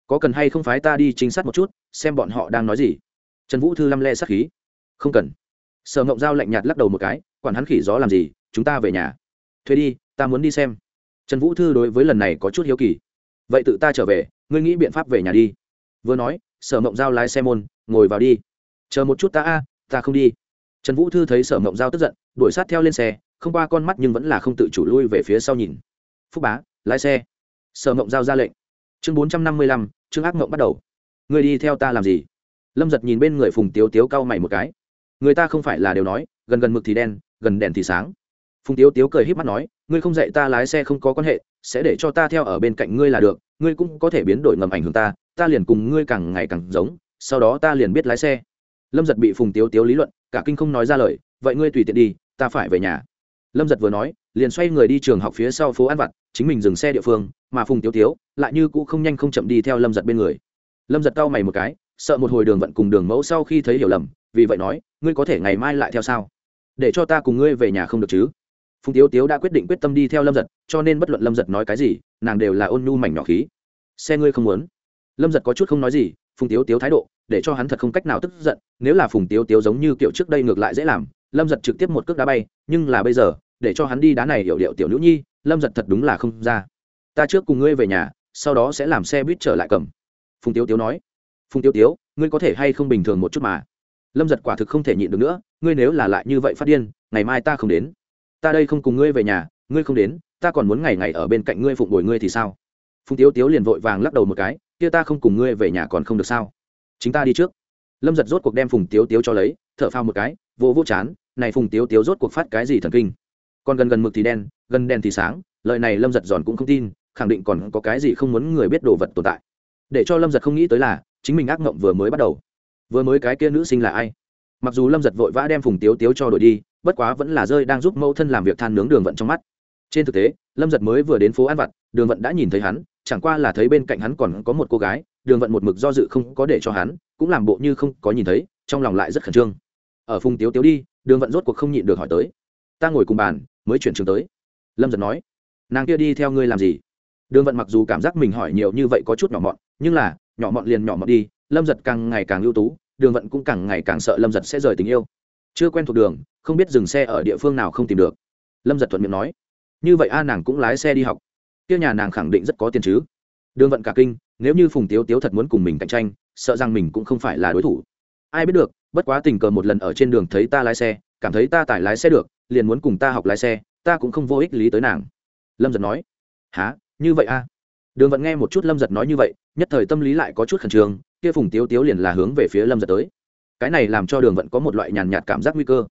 Có cần hay không phái ta đi chính sát một chút, xem bọn họ đang nói gì? Trần vũ thư lăm le sát khí. Không cần sở mộng giao lạnh nhạt lắc đầu một cái, quản hắn khỉ gió làm gì, chúng ta về nhà. Thuê đi, ta muốn đi xem. Trần vũ thư đối với lần này có chút hiếu kỳ. Vậy tự ta trở về, ngươi nghĩ biện pháp về nhà đi. Vừa nói, sở mộng giao lái xe môn, ngồi vào đi. Chờ một chút ta a, ta không đi. Trần vũ thư thấy sở mộng giao tức giận, đuổi sát theo lên xe, không qua con mắt nhưng vẫn là không tự chủ lui về phía sau nhìn. Phúc bá, lái xe. Sở mộng giao ra lệnh. Chương bốn trăm năm mươi lăm chương ác mộng bắt đầu. Người đi theo ta làm gì? Lâm giật nhìn bên người phùng tiếu tiếu cau mày một cái người ta không phải là đều nói, gần gần mực thì đen, gần đèn thì sáng. Phùng tiếu tiếu cười h í p mắt nói, ngươi không dạy ta lái xe không có quan hệ, sẽ để cho ta theo ở bên cạnh ngươi là được, ngươi cũng có thể biến đổi ngầm ảnh hưởng ta ta liền cùng ngươi càng ngày càng giống, sau đó ta liền biết lái xe. Lâm giật bị phùng tiếu tiếu lý luận, cả kinh không nói ra lời, vậy ngươi tùy tiện đi, ta phải về nhà. Lâm giật vừa nói, liền xoay người đi trường học phía sau phố ăn vặt, chính mình dừng xe địa phương, mà phùng tiếu tiếu lại như cũ không nhanh không chậm đi theo lâm giật bên người. Lâm giật cau mày một cái sợ một hồi đường vận cùng đường mẫu sau khi thấy hiểu lầm, vì vậy nói, ngươi có thể ngày mai lại theo sao? Để cho ta cùng ngươi về nhà không được chứ? Phùng tiếu tiếu đã quyết định quyết tâm đi theo lâm giật, cho nên bất luận lâm giật nói cái gì, nàng đều là ôn nhu mảnh nhỏ khí. Xe ngươi không muốn? Lâm giật có chút không nói gì, phùng tiếu tiếu thái độ, để cho hắn thật không cách nào tức giận, nếu là phùng tiếu tiếu giống như kiểu trước đây ngược lại dễ làm, lâm giật trực tiếp một cước đá bay, nhưng là bây giờ, để cho hắn đi đá này hiểu điệu tiểu nữ nhi, lâm giật thật đúng là không ra. Ta trước cùng ngươi về nhà, sau đó sẽ làm xe buýt trở lại cầm. Phùng tiếu tiếu nói phùng Tiêu tiếu, ngươi có thể hay không bình thường một chút mà? Lâm giật quả thực không thể nhịn được nữa, ngươi nếu là lại như vậy phát điên, ngày mai ta không đến. Ta đây không cùng ngươi về nhà, ngươi không đến, ta còn muốn ngày ngày ở bên cạnh ngươi phụng bồi ngươi thì sao? Phùng tiếu tiếu liền vội vàng lắc đầu một cái, kia ta không cùng ngươi về nhà còn không được sao? Chính ta đi trước. Lâm giật rốt cuộc đem phùng tiếu tiếu cho lấy thợ phao một cái vô vô chán, này phùng tiếu tiếu rốt cuộc phát cái gì thần kinh? Còn gần gần mực thì đen, gần đen thì sáng lợi này lâm giật giòn cũng không tin, khẳng định còn có cái gì không muốn người biết đồ vật tồn tại. Để cho lâm giật không nghĩ tới là chính mình ác mộng vừa mới bắt đầu. Vừa mới cái kia nữ sinh là ai? Mặc dù lâm giật vội vã đem phùng tiếu tiếu cho đội đi, bất quá vẫn là rơi đang giúp mẫu thân làm việc than nướng đường vận trong mắt. Trên thực tế, lâm giật mới vừa đến phố ăn vặt, đường vận đã nhìn thấy hắn, chẳng qua là thấy bên cạnh hắn còn có một cô gái, đường vận một mực do dự không có để cho hắn, cũng làm bộ như không có nhìn thấy, trong lòng lại rất khẩn trương. Ở phùng tiếu tiếu đi, đường vận rốt cuộc không nhịn được hỏi tới. Ta ngồi cùng bàn, mới chuyển trường tới. Lâm giật nói. Nàng kia đi theo ngươi làm gì? Đường vận mặc dù cảm giác mình hỏi nhiều như vậy có chút nhỏ mọn, nhưng là nhỏ mọn liền nhỏ mọn đi, lâm giật càng ngày càng ưu tú, đường vận cũng càng ngày càng sợ lâm giật sẽ rời tình yêu. Chưa quen thuộc đường, không biết dừng xe ở địa phương nào không tìm được. Lâm giật thuận miệng nói, như vậy a, nàng cũng lái xe đi học. Tiêu nhà nàng khẳng định rất có tiền chứ. Đường vận cả kinh, nếu như phùng tiếu tiếu thật muốn cùng mình cạnh tranh, sợ rằng mình cũng không phải là đối thủ. Ai biết được, bất quá tình cờ một lần ở trên đường thấy ta lái xe, cảm thấy ta tải lái xe được, liền muốn cùng ta học lái xe, ta cũng không vô ích lý tới nàng. Lâm giật nói há như vậy a? À? đường vận nghe một chút lâm giật nói như vậy nhất thời tâm lý lại có chút khẩn trương, kia phùng tiếu tiếu liền là hướng về phía lâm giật tới. Cái này làm cho đường vận có một loại nhàn nhạt cảm giác nguy cơ.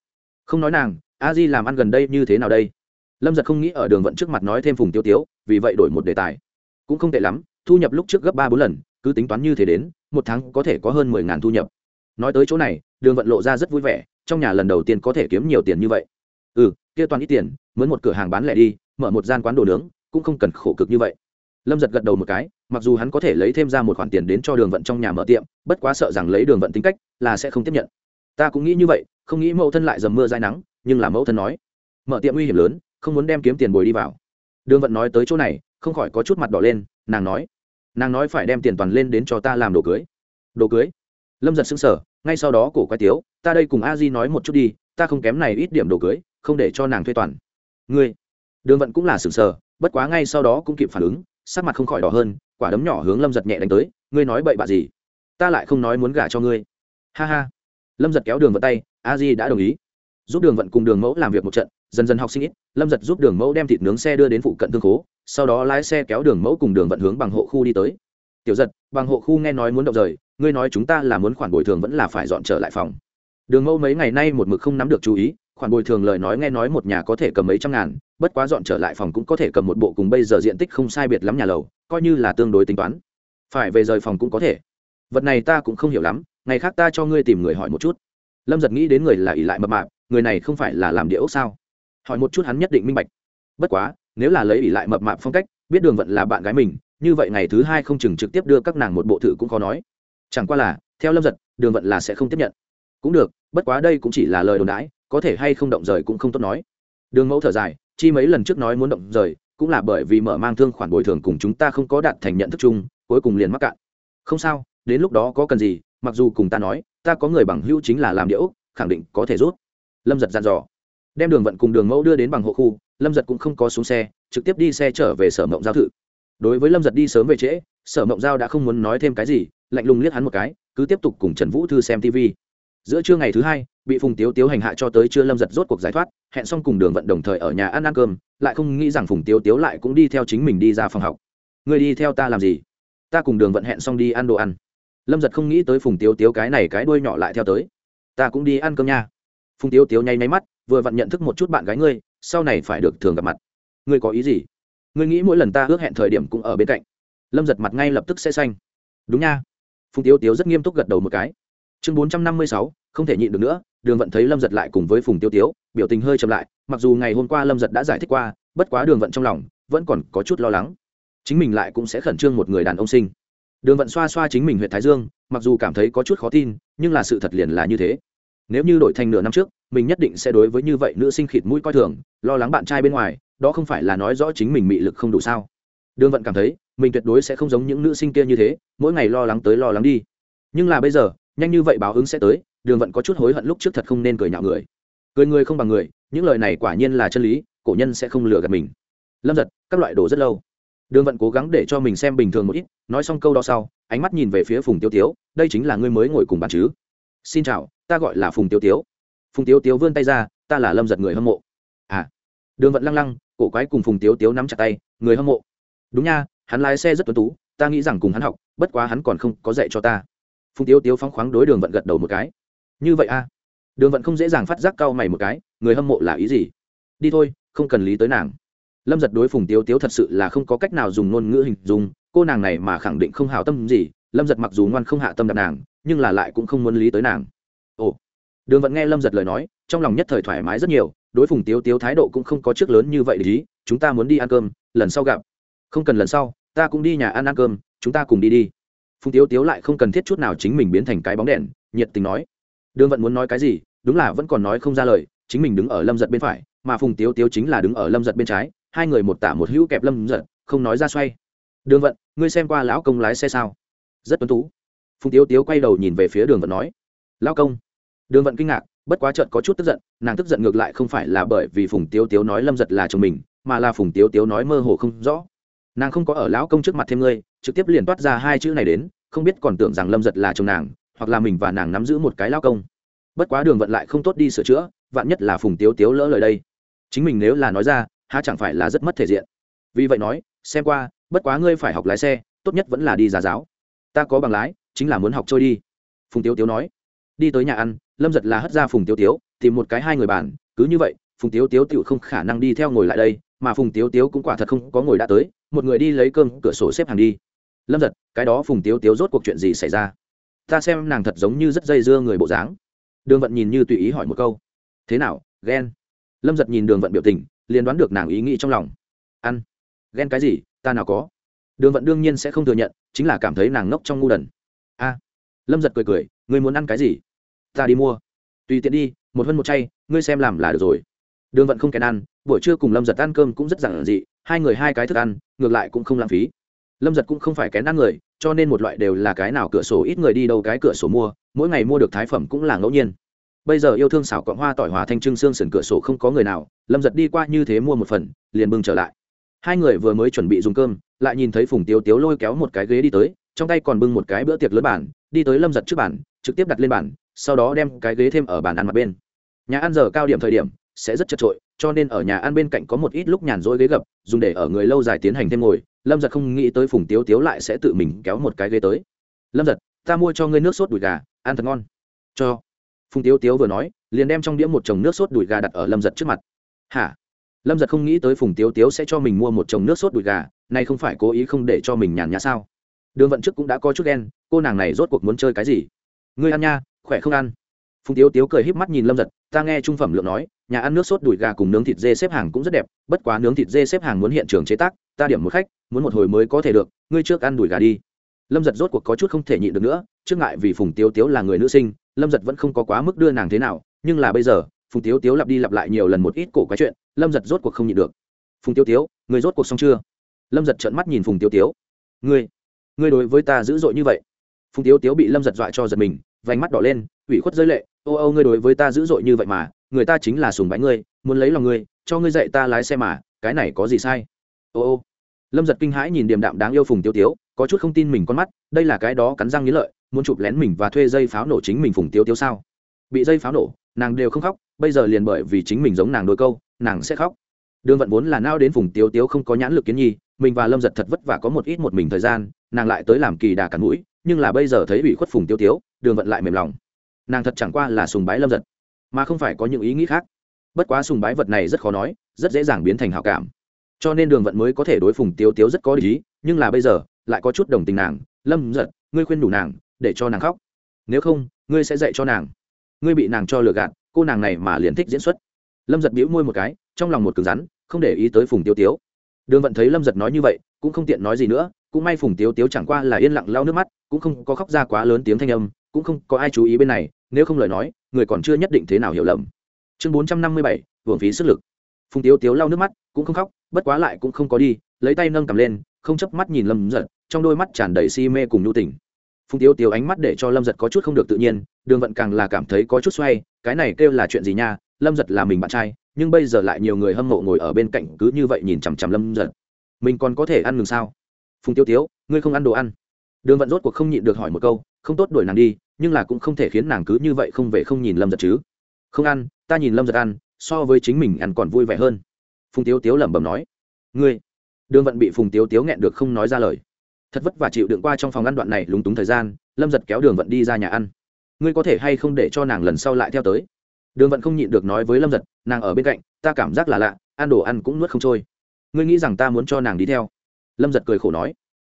Không nói nàng, a di làm ăn gần đây như thế nào đây? Lâm giật không nghĩ ở đường vận trước mặt nói thêm phùng tiêu tiếu, vì vậy đổi một đề tài. Cũng không tệ lắm, thu nhập lúc trước gấp ba bốn lần, cứ tính toán như thế đến, một tháng có thể có hơn mười ngàn thu nhập. Nói tới chỗ này, đường vận lộ ra rất vui vẻ, trong nhà lần đầu tiên có thể kiếm nhiều tiền như vậy. Ừ kia toàn ít tiền, mướn một cửa hàng bán lẻ đi, mở một gian quán đồ nướng, cũng không cần khổ cực như vậy lâm giật gật đầu một cái, mặc dù hắn có thể lấy thêm ra một khoản tiền đến cho đường vận trong nhà mở tiệm, bất quá sợ rằng lấy đường vận tính cách là sẽ không tiếp nhận. Ta cũng nghĩ như vậy, không nghĩ mẫu thân lại dầm mưa dai nắng, nhưng là mẫu thân nói, mở tiệm nguy hiểm lớn, không muốn đem kiếm tiền bồi đi vào. Đường vận nói tới chỗ này, không khỏi có chút mặt đỏ lên, nàng nói nàng nói phải đem tiền toàn lên đến cho ta làm đồ cưới. Đồ cưới? Lâm giật xứng sở ngay sau đó cổ quái tiếu, ta đây cùng a di nói một chút đi, ta không kém này ít điểm đồ cưới, không để cho nàng thuê toàn. Ngươi? Đường vận cũng là sừng sờ, bất quá ngay sau đó cũng kịp phản ứng sắc mặt không khỏi đỏ hơn, quả đấm nhỏ hướng lâm giật nhẹ đánh tới, ngươi nói bậy bạ gì? Ta lại không nói muốn gả cho ngươi. Ha ha. Lâm giật kéo đường vận tay, a di đã đồng ý. Giúp đường vận cùng đường mẫu làm việc một trận, dần dần học sinh ít, lâm giật giúp đường mẫu đem thịt nướng xe đưa đến phụ cận thương khố, sau đó lái xe kéo đường mẫu cùng đường vận hướng bằng hộ khu đi tới. Tiểu giật, bằng hộ khu nghe nói muốn động rời, ngươi nói chúng ta là muốn khoản bồi thường vẫn là phải dọn trở lại phòng. Đường mẫu mấy ngày nay một mực không nắm được chú ý khoản bồi thường lời nói nghe nói một nhà có thể cầm mấy trăm ngàn, bất quá dọn trở lại phòng cũng có thể cầm một bộ cùng bây giờ diện tích không sai biệt lắm nhà lầu, coi như là tương đối tính toán. Phải về rời phòng cũng có thể. Vật này ta cũng không hiểu lắm, ngày khác ta cho ngươi tìm người hỏi một chút. Lâm giật nghĩ đến người là ỷ lại mập mạp, người này không phải là làm địa ốc sao? Hỏi một chút hắn nhất định minh bạch. Bất quá, nếu là lấy ỷ lại mập mạp phong cách, biết đường vận là bạn gái mình, như vậy ngày thứ hai không chừng trực tiếp đưa các nàng một bộ thử cũng khó nói. Chẳng qua là, theo lâm giật, đường vận là sẽ không tiếp nhận. Cũng được, bất quá đây cũng chỉ là lời đồn đãi có thể hay không động rời cũng không tốt nói. Đường mẫu thở dài, chi mấy lần trước nói muốn động rời, cũng là bởi vì mở mang thương khoản bồi thường cùng chúng ta không có đạt thành nhận thức chung, cuối cùng liền mắc cạn. Không sao, đến lúc đó có cần gì, mặc dù cùng ta nói, ta có người bằng hữu chính là làm điệu khẳng định có thể rút. Lâm giật dặn dò. Đem đường vận cùng đường mẫu đưa đến bằng hộ khu, lâm giật cũng không có xuống xe, trực tiếp đi xe trở về sở mộng giao thự. Đối với lâm giật đi sớm về trễ, sở mộng giao đã không muốn nói thêm cái gì, lạnh lùng liếc hắn một cái, cứ tiếp tục cùng trần vũ thư xem tv giữa trưa ngày thứ hai, bị phùng tiếu tiếu hành hạ cho tới trưa lâm giật rốt cuộc giải thoát, hẹn xong cùng đường vận đồng thời ở nhà ăn ăn cơm, lại không nghĩ rằng phùng tiếu tiếu lại cũng đi theo chính mình đi ra phòng học. Người đi theo ta làm gì? Ta cùng đường vận hẹn xong đi ăn đồ ăn. Lâm giật không nghĩ tới phùng tiếu tiếu cái này cái đuôi nhỏ lại theo tới. Ta cũng đi ăn cơm nha. Phùng tiếu tiếu nháy máy mắt, vừa vặn nhận thức một chút bạn gái ngươi, sau này phải được thường gặp mặt. Ngươi có ý gì? Ngươi nghĩ mỗi lần ta ước hẹn thời điểm cũng ở bên cạnh. Lâm giật mặt ngay lập tức sẽ xanh. Đúng nha. Phùng tiếu tiếu rất nghiêm túc gật đầu một cái chương bốn trăm năm mươi sáu, không thể nhịn được nữa, đường vận thấy lâm giật lại cùng với phùng tiêu tiếu, biểu tình hơi chậm lại, mặc dù ngày hôm qua lâm giật đã giải thích qua, bất quá đường vận trong lòng vẫn còn có chút lo lắng. Chính mình lại cũng sẽ khẩn trương một người đàn ông sinh. Đường vận xoa xoa chính mình huyện thái dương, mặc dù cảm thấy có chút khó tin, nhưng là sự thật liền là như thế. Nếu như đổi thành nửa năm trước, mình nhất định sẽ đối với như vậy nữ sinh khịt mũi coi thường, lo lắng bạn trai bên ngoài, đó không phải là nói rõ chính mình mị lực không đủ sao? Đường vận cảm thấy, mình tuyệt đối sẽ không giống những nữ sinh kia như thế, mỗi ngày lo lắng tới lo lắng đi. Nhưng là bây giờ nhanh như vậy báo ứng sẽ tới, đường vận có chút hối hận lúc trước thật không nên cười nhạo người. Cười người không bằng người, những lời này quả nhiên là chân lý, cổ nhân sẽ không lừa gạt mình. Lâm giật các loại đồ rất lâu. Đường vận cố gắng để cho mình xem bình thường một ít, nói xong câu đó sau, ánh mắt nhìn về phía phùng tiêu tiếu, đây chính là ngươi mới ngồi cùng bàn chứ? Xin chào, ta gọi là phùng tiêu tiếu. Phùng tiêu tiếu vươn tay ra, ta là lâm giật người hâm mộ. À. Đường vận lăng lăng, cổ quái cùng phùng tiêu tiếu nắm chặt tay, người hâm mộ. Đúng nha, hắn lái xe rất tuấn tú, ta nghĩ rằng cùng hắn học, bất quá hắn còn không có dạy cho ta phùng tiêu tiếu phóng khoáng đối đường vận gật đầu một cái. Như vậy a à? đường vận không dễ dàng phát giác cau mày một cái, người hâm mộ là ý gì? Đi thôi, không cần lý tới nàng. Lâm giật đối phùng tiếu tiếu thật sự là không có cách nào dùng ngôn ngữ hình dung, cô nàng này mà khẳng định không hào tâm gì, lâm giật mặc dù ngoan không hạ tâm đặt nàng, nhưng là lại cũng không muốn lý tới nàng. Ồ. Đường vận nghe lâm giật lời nói, trong lòng nhất thời thoải mái rất nhiều, đối phùng tiếu tiếu thái độ cũng không có trước lớn như vậy để ý, chúng ta muốn đi ăn cơm, lần sau gặp. Không cần lần sau, ta cũng đi nhà ăn ăn cơm, chúng ta cùng đi đi phùng tiếu tiếu lại không cần thiết chút nào chính mình biến thành cái bóng đèn, nhiệt tình nói. Đường vận muốn nói cái gì, đúng là vẫn còn nói không ra lời, chính mình đứng ở lâm giật bên phải, mà phùng tiếu tiếu chính là đứng ở lâm giật bên trái, hai người một tả một hữu kẹp lâm giật, không nói ra xoay. Đường vận, ngươi xem qua lão công lái xe sao? Rất tuân tú. Phùng tiếu tiếu quay đầu nhìn về phía đường vận nói. Lão công. Đường vận kinh ngạc, bất quá trợt có chút tức giận, nàng tức giận ngược lại không phải là bởi vì phùng tiếu tiếu nói lâm giật là chồng mình, mà là phùng tiếu tiếu nói mơ hồ không rõ. Nàng không có ở lão công trước mặt thêm ngươi trực tiếp liền toát ra hai chữ này đến, không biết còn tưởng rằng lâm giật là chồng nàng, hoặc là mình và nàng nắm giữ một cái lão công. Bất quá đường vận lại không tốt đi sửa chữa, vạn nhất là phùng tiếu tiếu lỡ lời đây. Chính mình nếu là nói ra, há chẳng phải là rất mất thể diện. Vì vậy nói, xem qua, bất quá ngươi phải học lái xe, tốt nhất vẫn là đi giá giáo. Ta có bằng lái, chính là muốn học trôi đi. Phùng tiếu tiếu nói. Đi tới nhà ăn, lâm giật là hất ra phùng tiếu tiếu, tìm một cái hai người bàn, cứ như vậy, phùng tiếu tiếu tự không khả năng đi theo ngồi lại đây, mà phùng tiếu tiếu cũng quả thật không có ngồi đã tới, một người đi lấy cơm, cửa sổ xếp hàng đi lâm giật, cái đó phùng tiếu tiếu rốt cuộc chuyện gì xảy ra? Ta xem nàng thật giống như rất dây dưa người bộ dáng. Đường vận nhìn như tùy ý hỏi một câu. Thế nào, ghen? Lâm giật nhìn đường vận biểu tình, liền đoán được nàng ý nghĩ trong lòng. Ăn. Ghen cái gì, ta nào có? Đường vận đương nhiên sẽ không thừa nhận, chính là cảm thấy nàng ngốc trong ngu đần. A. Lâm giật cười cười, ngươi muốn ăn cái gì? Ta đi mua. Tùy tiện đi, một hơn một chay, ngươi xem làm là được rồi. Đường vận không kèn ăn, buổi trưa cùng lâm giật ăn cơm cũng rất giản dị, hai người hai cái thức ăn, ngược lại cũng không lãng phí lâm giật cũng không phải kén ăn người, cho nên một loại đều là cái nào cửa sổ ít người đi đâu cái cửa sổ mua, mỗi ngày mua được thái phẩm cũng là ngẫu nhiên. Bây giờ yêu thương xảo cọng hoa tỏi hòa thanh trưng xương sườn cửa sổ không có người nào, lâm giật đi qua như thế mua một phần, liền bưng trở lại. Hai người vừa mới chuẩn bị dùng cơm, lại nhìn thấy phùng tiếu tiếu lôi kéo một cái ghế đi tới, trong tay còn bưng một cái bữa tiệc lớn bản đi tới lâm giật trước bản trực tiếp đặt lên bản sau đó đem cái ghế thêm ở bàn ăn mặt bên. Nhà ăn giờ cao điểm thời điểm, sẽ rất chật trội cho nên ở nhà ăn bên cạnh có một ít lúc nhàn rỗi ghế gập, dùng để ở người lâu dài tiến hành thêm ngồi lâm giật không nghĩ tới phùng tiếu tiếu lại sẽ tự mình kéo một cái ghế tới. Lâm giật, ta mua cho ngươi nước sốt đùi gà, ăn thật ngon. Cho. Phùng tiếu tiếu vừa nói, liền đem trong đĩa một chồng nước sốt đùi gà đặt ở lâm giật trước mặt. Hả? Lâm giật không nghĩ tới phùng tiếu tiếu sẽ cho mình mua một chồng nước sốt đùi gà, nay không phải cố ý không để cho mình nhàn nhã sao? Đường vận trước cũng đã có chút đen cô nàng này rốt cuộc muốn chơi cái gì? Ngươi ăn nha, khỏe không ăn phùng tiếu tiếu cười híp mắt nhìn lâm giật, ta nghe trung phẩm lượng nói, nhà ăn nước sốt đùi gà cùng nướng thịt dê xếp hàng cũng rất đẹp, bất quá nướng thịt dê xếp hàng muốn hiện trường chế tác, ta điểm một khách, muốn một hồi mới có thể được, ngươi trước ăn đùi gà đi. Lâm giật rốt cuộc có chút không thể nhịn được nữa, trước ngại vì phùng tiếu tiếu là người nữ sinh, lâm giật vẫn không có quá mức đưa nàng thế nào, nhưng là bây giờ, phùng tiếu tiếu lặp đi lặp lại nhiều lần một ít cổ quái chuyện, lâm giật rốt cuộc không nhịn được. Phùng tiếu tiếu người rốt cuộc xong chưa? Lâm giật trợn mắt nhìn phùng tiếu tiếu. Ngươi ngươi đối với ta dữ dội như vậy? Phùng tiếu tiếu bị lâm giật dọa cho giật mình vành mắt đỏ lên, ủy khuất giới lệ, ô ô, ngươi đối với ta dữ dội như vậy mà, người ta chính là sùng bái ngươi, muốn lấy lòng ngươi, cho ngươi dạy ta lái xe mà, cái này có gì sai? Ô ô. Lâm giật kinh hãi nhìn điềm đạm đáng yêu phùng tiêu tiếu, có chút không tin mình con mắt, đây là cái đó cắn răng nghĩ lợi, muốn chụp lén mình và thuê dây pháo nổ chính mình phùng tiêu tiếu sao? Bị dây pháo nổ, nàng đều không khóc, bây giờ liền bởi vì chính mình giống nàng đôi câu, nàng sẽ khóc. Đường vận vốn là nao đến phùng tiêu tiếu không có nhãn lực kiến nhi, mình và lâm giật thật vất vả có một ít một mình thời gian, nàng lại tới làm kỳ đà cắn mũi nhưng là bây giờ thấy bị khuất phùng tiêu tiếu, đường vận lại mềm lòng. Nàng thật chẳng qua là sùng bái lâm giật, mà không phải có những ý nghĩ khác. Bất quá sùng bái vật này rất khó nói, rất dễ dàng biến thành hào cảm. Cho nên đường vận mới có thể đối phùng tiêu tiếu rất có lý, nhưng là bây giờ, lại có chút đồng tình nàng. Lâm giật, ngươi khuyên đủ nàng, để cho nàng khóc. Nếu không, ngươi sẽ dạy cho nàng. Ngươi bị nàng cho lừa gạt, cô nàng này mà liền thích diễn xuất. Lâm giật bĩu môi một cái, trong lòng một cứng rắn, không để ý tới phùng tiêu tiếu. Đường vận thấy lâm giật nói như vậy, cũng không tiện nói gì nữa cũng may phùng tiếu tiếu chẳng qua là yên lặng lau nước mắt, cũng không có khóc ra quá lớn tiếng thanh âm, cũng không có ai chú ý bên này, nếu không lời nói, người còn chưa nhất định thế nào hiểu lầm. Chương bốn trăm năm mươi bảy, hưởng phí sức lực. Phùng tiếu tiếu lau nước mắt, cũng không khóc, bất quá lại cũng không có đi, lấy tay nâng cầm lên, không chấp mắt nhìn lâm giật trong đôi mắt tràn đầy si mê cùng nhu tình. Phùng tiếu tiếu ánh mắt để cho lâm giật có chút không được tự nhiên, đường vận càng là cảm thấy có chút xoay, cái này kêu là chuyện gì nha, lâm giật là mình bạn trai, nhưng bây giờ lại nhiều người hâm mộ ngồi ở bên cạnh cứ như vậy nhìn chằm chằm lâm giật mình còn có thể ăn ngừng sao? Phùng tiêu tiếu, ngươi không ăn đồ ăn. Đường vận rốt cuộc không nhịn được hỏi một câu, không tốt đuổi nàng đi, nhưng là cũng không thể khiến nàng cứ như vậy không về không nhìn lâm giật chứ. Không ăn, ta nhìn lâm giật ăn, so với chính mình ăn còn vui vẻ hơn. Phùng Tiêu tiếu lẩm bẩm nói. Ngươi. Đường vận bị phùng Tiêu tiếu nghẹn được không nói ra lời. Thật vất và chịu đựng qua trong phòng ăn đoạn này lúng túng thời gian, lâm giật kéo đường vận đi ra nhà ăn. Ngươi có thể hay không để cho nàng lần sau lại theo tới? Đường vận không nhịn được nói với lâm giật, nàng ở bên cạnh, ta cảm giác là lạ, ăn đồ ăn cũng nuốt không trôi. Ngươi nghĩ rằng ta muốn cho nàng đi theo? Lâm giật cười khổ nói,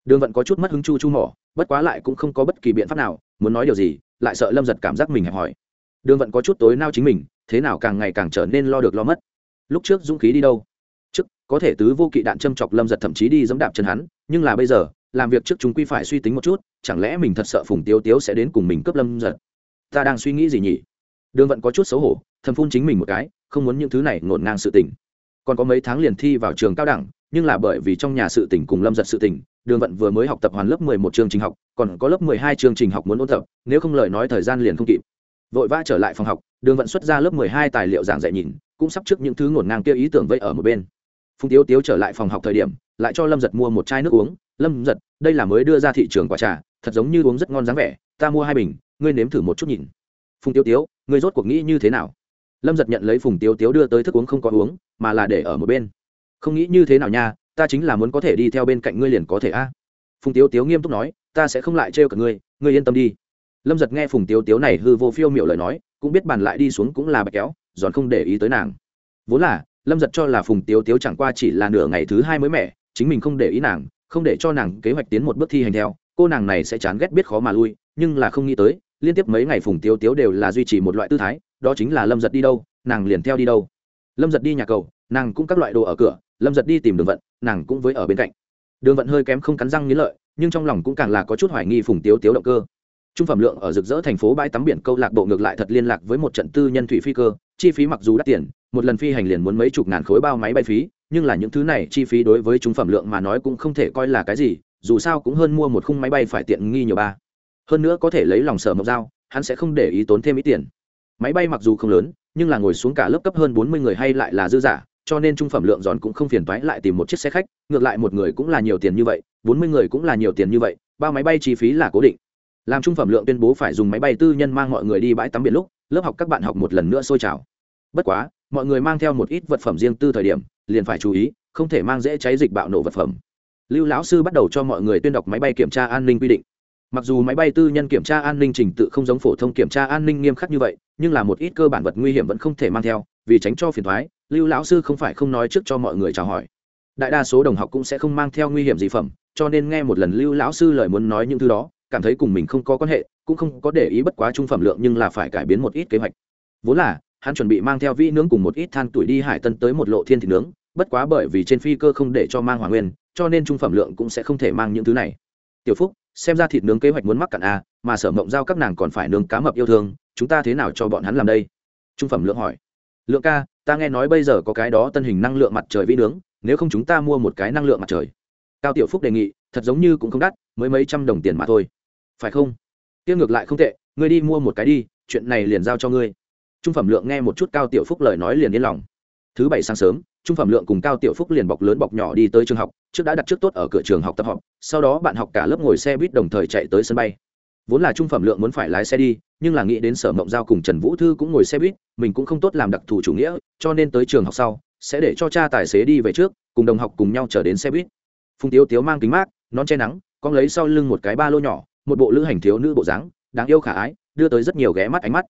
đường vận có chút mất hứng chu chu mỏ, bất quá lại cũng không có bất kỳ biện pháp nào, muốn nói điều gì, lại sợ lâm giật cảm giác mình hẹp hỏi đường vận có chút tối nao chính mình, thế nào càng ngày càng trở nên lo được lo mất. Lúc trước dũng khí đi đâu? Trước, có thể tứ vô kỵ đạn châm chọc lâm giật thậm chí đi dẫm đạp chân hắn, nhưng là bây giờ, làm việc trước chúng quy phải suy tính một chút, chẳng lẽ mình thật sợ phùng tiêu tiếu sẽ đến cùng mình cướp lâm giật? Ta đang suy nghĩ gì nhỉ? Đường vận có chút xấu hổ, thầm phun chính mình một cái, không muốn những thứ này ngổn ngang sự tình. Còn có mấy tháng liền thi vào trường cao đẳng nhưng là bởi vì trong nhà sự tỉnh cùng lâm giật sự tỉnh đường vận vừa mới học tập hoàn lớp mười một chương trình học, còn có lớp mười hai chương trình học muốn ôn tập, nếu không lời nói thời gian liền không kịp. Vội vã trở lại phòng học, đường vận xuất ra lớp mười hai tài liệu giảng dạy nhìn, cũng sắp trước những thứ ngổn ngang kia ý tưởng vây ở một bên. Phùng tiếu tiếu trở lại phòng học thời điểm, lại cho lâm giật mua một chai nước uống, lâm giật, đây là mới đưa ra thị trường quả trà, thật giống như uống rất ngon dáng vẻ, ta mua hai bình, ngươi nếm thử một chút nhìn. Phùng tiếu tiếu, ngươi rốt cuộc nghĩ như thế nào? Lâm giật nhận lấy phùng tiếu tiếu đưa tới thức uống không có uống, mà là để ở một bên không nghĩ như thế nào nha, ta chính là muốn có thể đi theo bên cạnh ngươi liền có thể a. Phùng tiếu tiếu nghiêm túc nói, ta sẽ không lại trêu cả ngươi ngươi yên tâm đi. Lâm giật nghe phùng tiếu tiếu này hư vô phiêu miệu lời nói, cũng biết bàn lại đi xuống cũng là bạch kéo, giòn không để ý tới nàng. Vốn là, lâm giật cho là phùng tiếu tiếu chẳng qua chỉ là nửa ngày thứ hai mới mẻ, chính mình không để ý nàng, không để cho nàng kế hoạch tiến một bước thi hành theo, cô nàng này sẽ chán ghét biết khó mà lui, nhưng là không nghĩ tới, liên tiếp mấy ngày phùng tiếu tiếu đều là duy trì một loại tư thái, đó chính là lâm giật đi đâu, nàng liền theo đi đâu. Lâm giật đi nhà cầu, nàng cũng các loại đồ ở cửa lâm giật đi tìm đường vận, nàng cũng với ở bên cạnh. Đường vận hơi kém không cắn răng nghĩ lợi, nhưng trong lòng cũng càng là có chút hoài nghi phùng tiếu tiếu động cơ. Trung phẩm lượng ở rực rỡ thành phố bãi tắm biển câu lạc bộ ngược lại thật liên lạc với một trận tư nhân thủy phi cơ, chi phí mặc dù đắt tiền, một lần phi hành liền muốn mấy chục ngàn khối bao máy bay phí, nhưng là những thứ này chi phí đối với trung phẩm lượng mà nói cũng không thể coi là cái gì, dù sao cũng hơn mua một khung máy bay phải tiện nghi nhiều ba. Hơn nữa có thể lấy lòng sở mộc dao, hắn sẽ không để ý tốn thêm ít tiền. Máy bay mặc dù không lớn, nhưng là ngồi xuống cả lớp cấp hơn bốn mươi người hay lại là dư giả cho nên trung phẩm lượng giòn cũng không phiền toái lại tìm một chiếc xe khách, ngược lại một người cũng là nhiều tiền như vậy, bốn mươi người cũng là nhiều tiền như vậy Ba máy bay chi phí là cố định. Làm trung phẩm lượng tuyên bố phải dùng máy bay tư nhân mang mọi người đi bãi tắm biển lúc, lớp học các bạn học một lần nữa sôi trào. Bất quá, mọi người mang theo một ít vật phẩm riêng tư thời điểm, liền phải chú ý, không thể mang dễ cháy dịch bạo nổ vật phẩm. Lưu lão sư bắt đầu cho mọi người tuyên đọc máy bay kiểm tra an ninh quy định. Mặc dù máy bay tư nhân kiểm tra an ninh trình tự không giống phổ thông kiểm tra an ninh nghiêm khắc như vậy, nhưng là một ít cơ bản vật nguy hiểm vẫn không thể mang theo, vì tránh cho phiền thoái lưu lão sư không phải không nói trước cho mọi người chào hỏi. Đại đa số đồng học cũng sẽ không mang theo nguy hiểm gì phẩm, cho nên nghe một lần lưu lão sư lời muốn nói những thứ đó, cảm thấy cùng mình không có quan hệ, cũng không có để ý bất quá trung phẩm lượng nhưng là phải cải biến một ít kế hoạch. Vốn là, hắn chuẩn bị mang theo vĩ nướng cùng một ít than tuổi đi hải tân tới một lộ thiên thịt nướng, bất quá bởi vì trên phi cơ không để cho mang hỏa nguyên, cho nên trung phẩm lượng cũng sẽ không thể mang những thứ này. Tiểu phúc, xem ra thịt nướng kế hoạch muốn mắc cạn a mà sở mộng giao các nàng còn phải nướng cá mập yêu thương, chúng ta thế nào cho bọn hắn làm đây? Trung phẩm lượng hỏi lượng ca, ta nghe nói bây giờ có cái đó tân hình năng lượng mặt trời vĩ nướng, nếu không chúng ta mua một cái năng lượng mặt trời. Cao tiểu phúc đề nghị, thật giống như cũng không đắt, mới mấy trăm đồng tiền mà thôi. Phải không? Tiêu ngược lại không tệ, ngươi đi mua một cái đi, chuyện này liền giao cho ngươi. Trung phẩm lượng nghe một chút cao tiểu phúc lời nói liền yên lòng. Thứ bảy sáng sớm, trung phẩm lượng cùng cao tiểu phúc liền bọc lớn bọc nhỏ đi tới trường học, trước đã đặt trước tốt ở cửa trường học tập học sau đó bạn học cả lớp ngồi xe buýt đồng thời chạy tới sân bay. Vốn là trung phẩm lượng muốn phải lái xe đi nhưng là nghĩ đến sở mộng giao cùng trần vũ thư cũng ngồi xe buýt, mình cũng không tốt làm đặc thù chủ nghĩa, cho nên tới trường học sau, sẽ để cho cha tài xế đi về trước, cùng đồng học cùng nhau trở đến xe buýt. Phùng tiếu tiếu mang kính mát, nón che nắng con lấy sau lưng một cái ba lô nhỏ, một bộ lữ hành thiếu nữ bộ dáng, đáng yêu khả ái, đưa tới rất nhiều ghé mắt ánh mắt.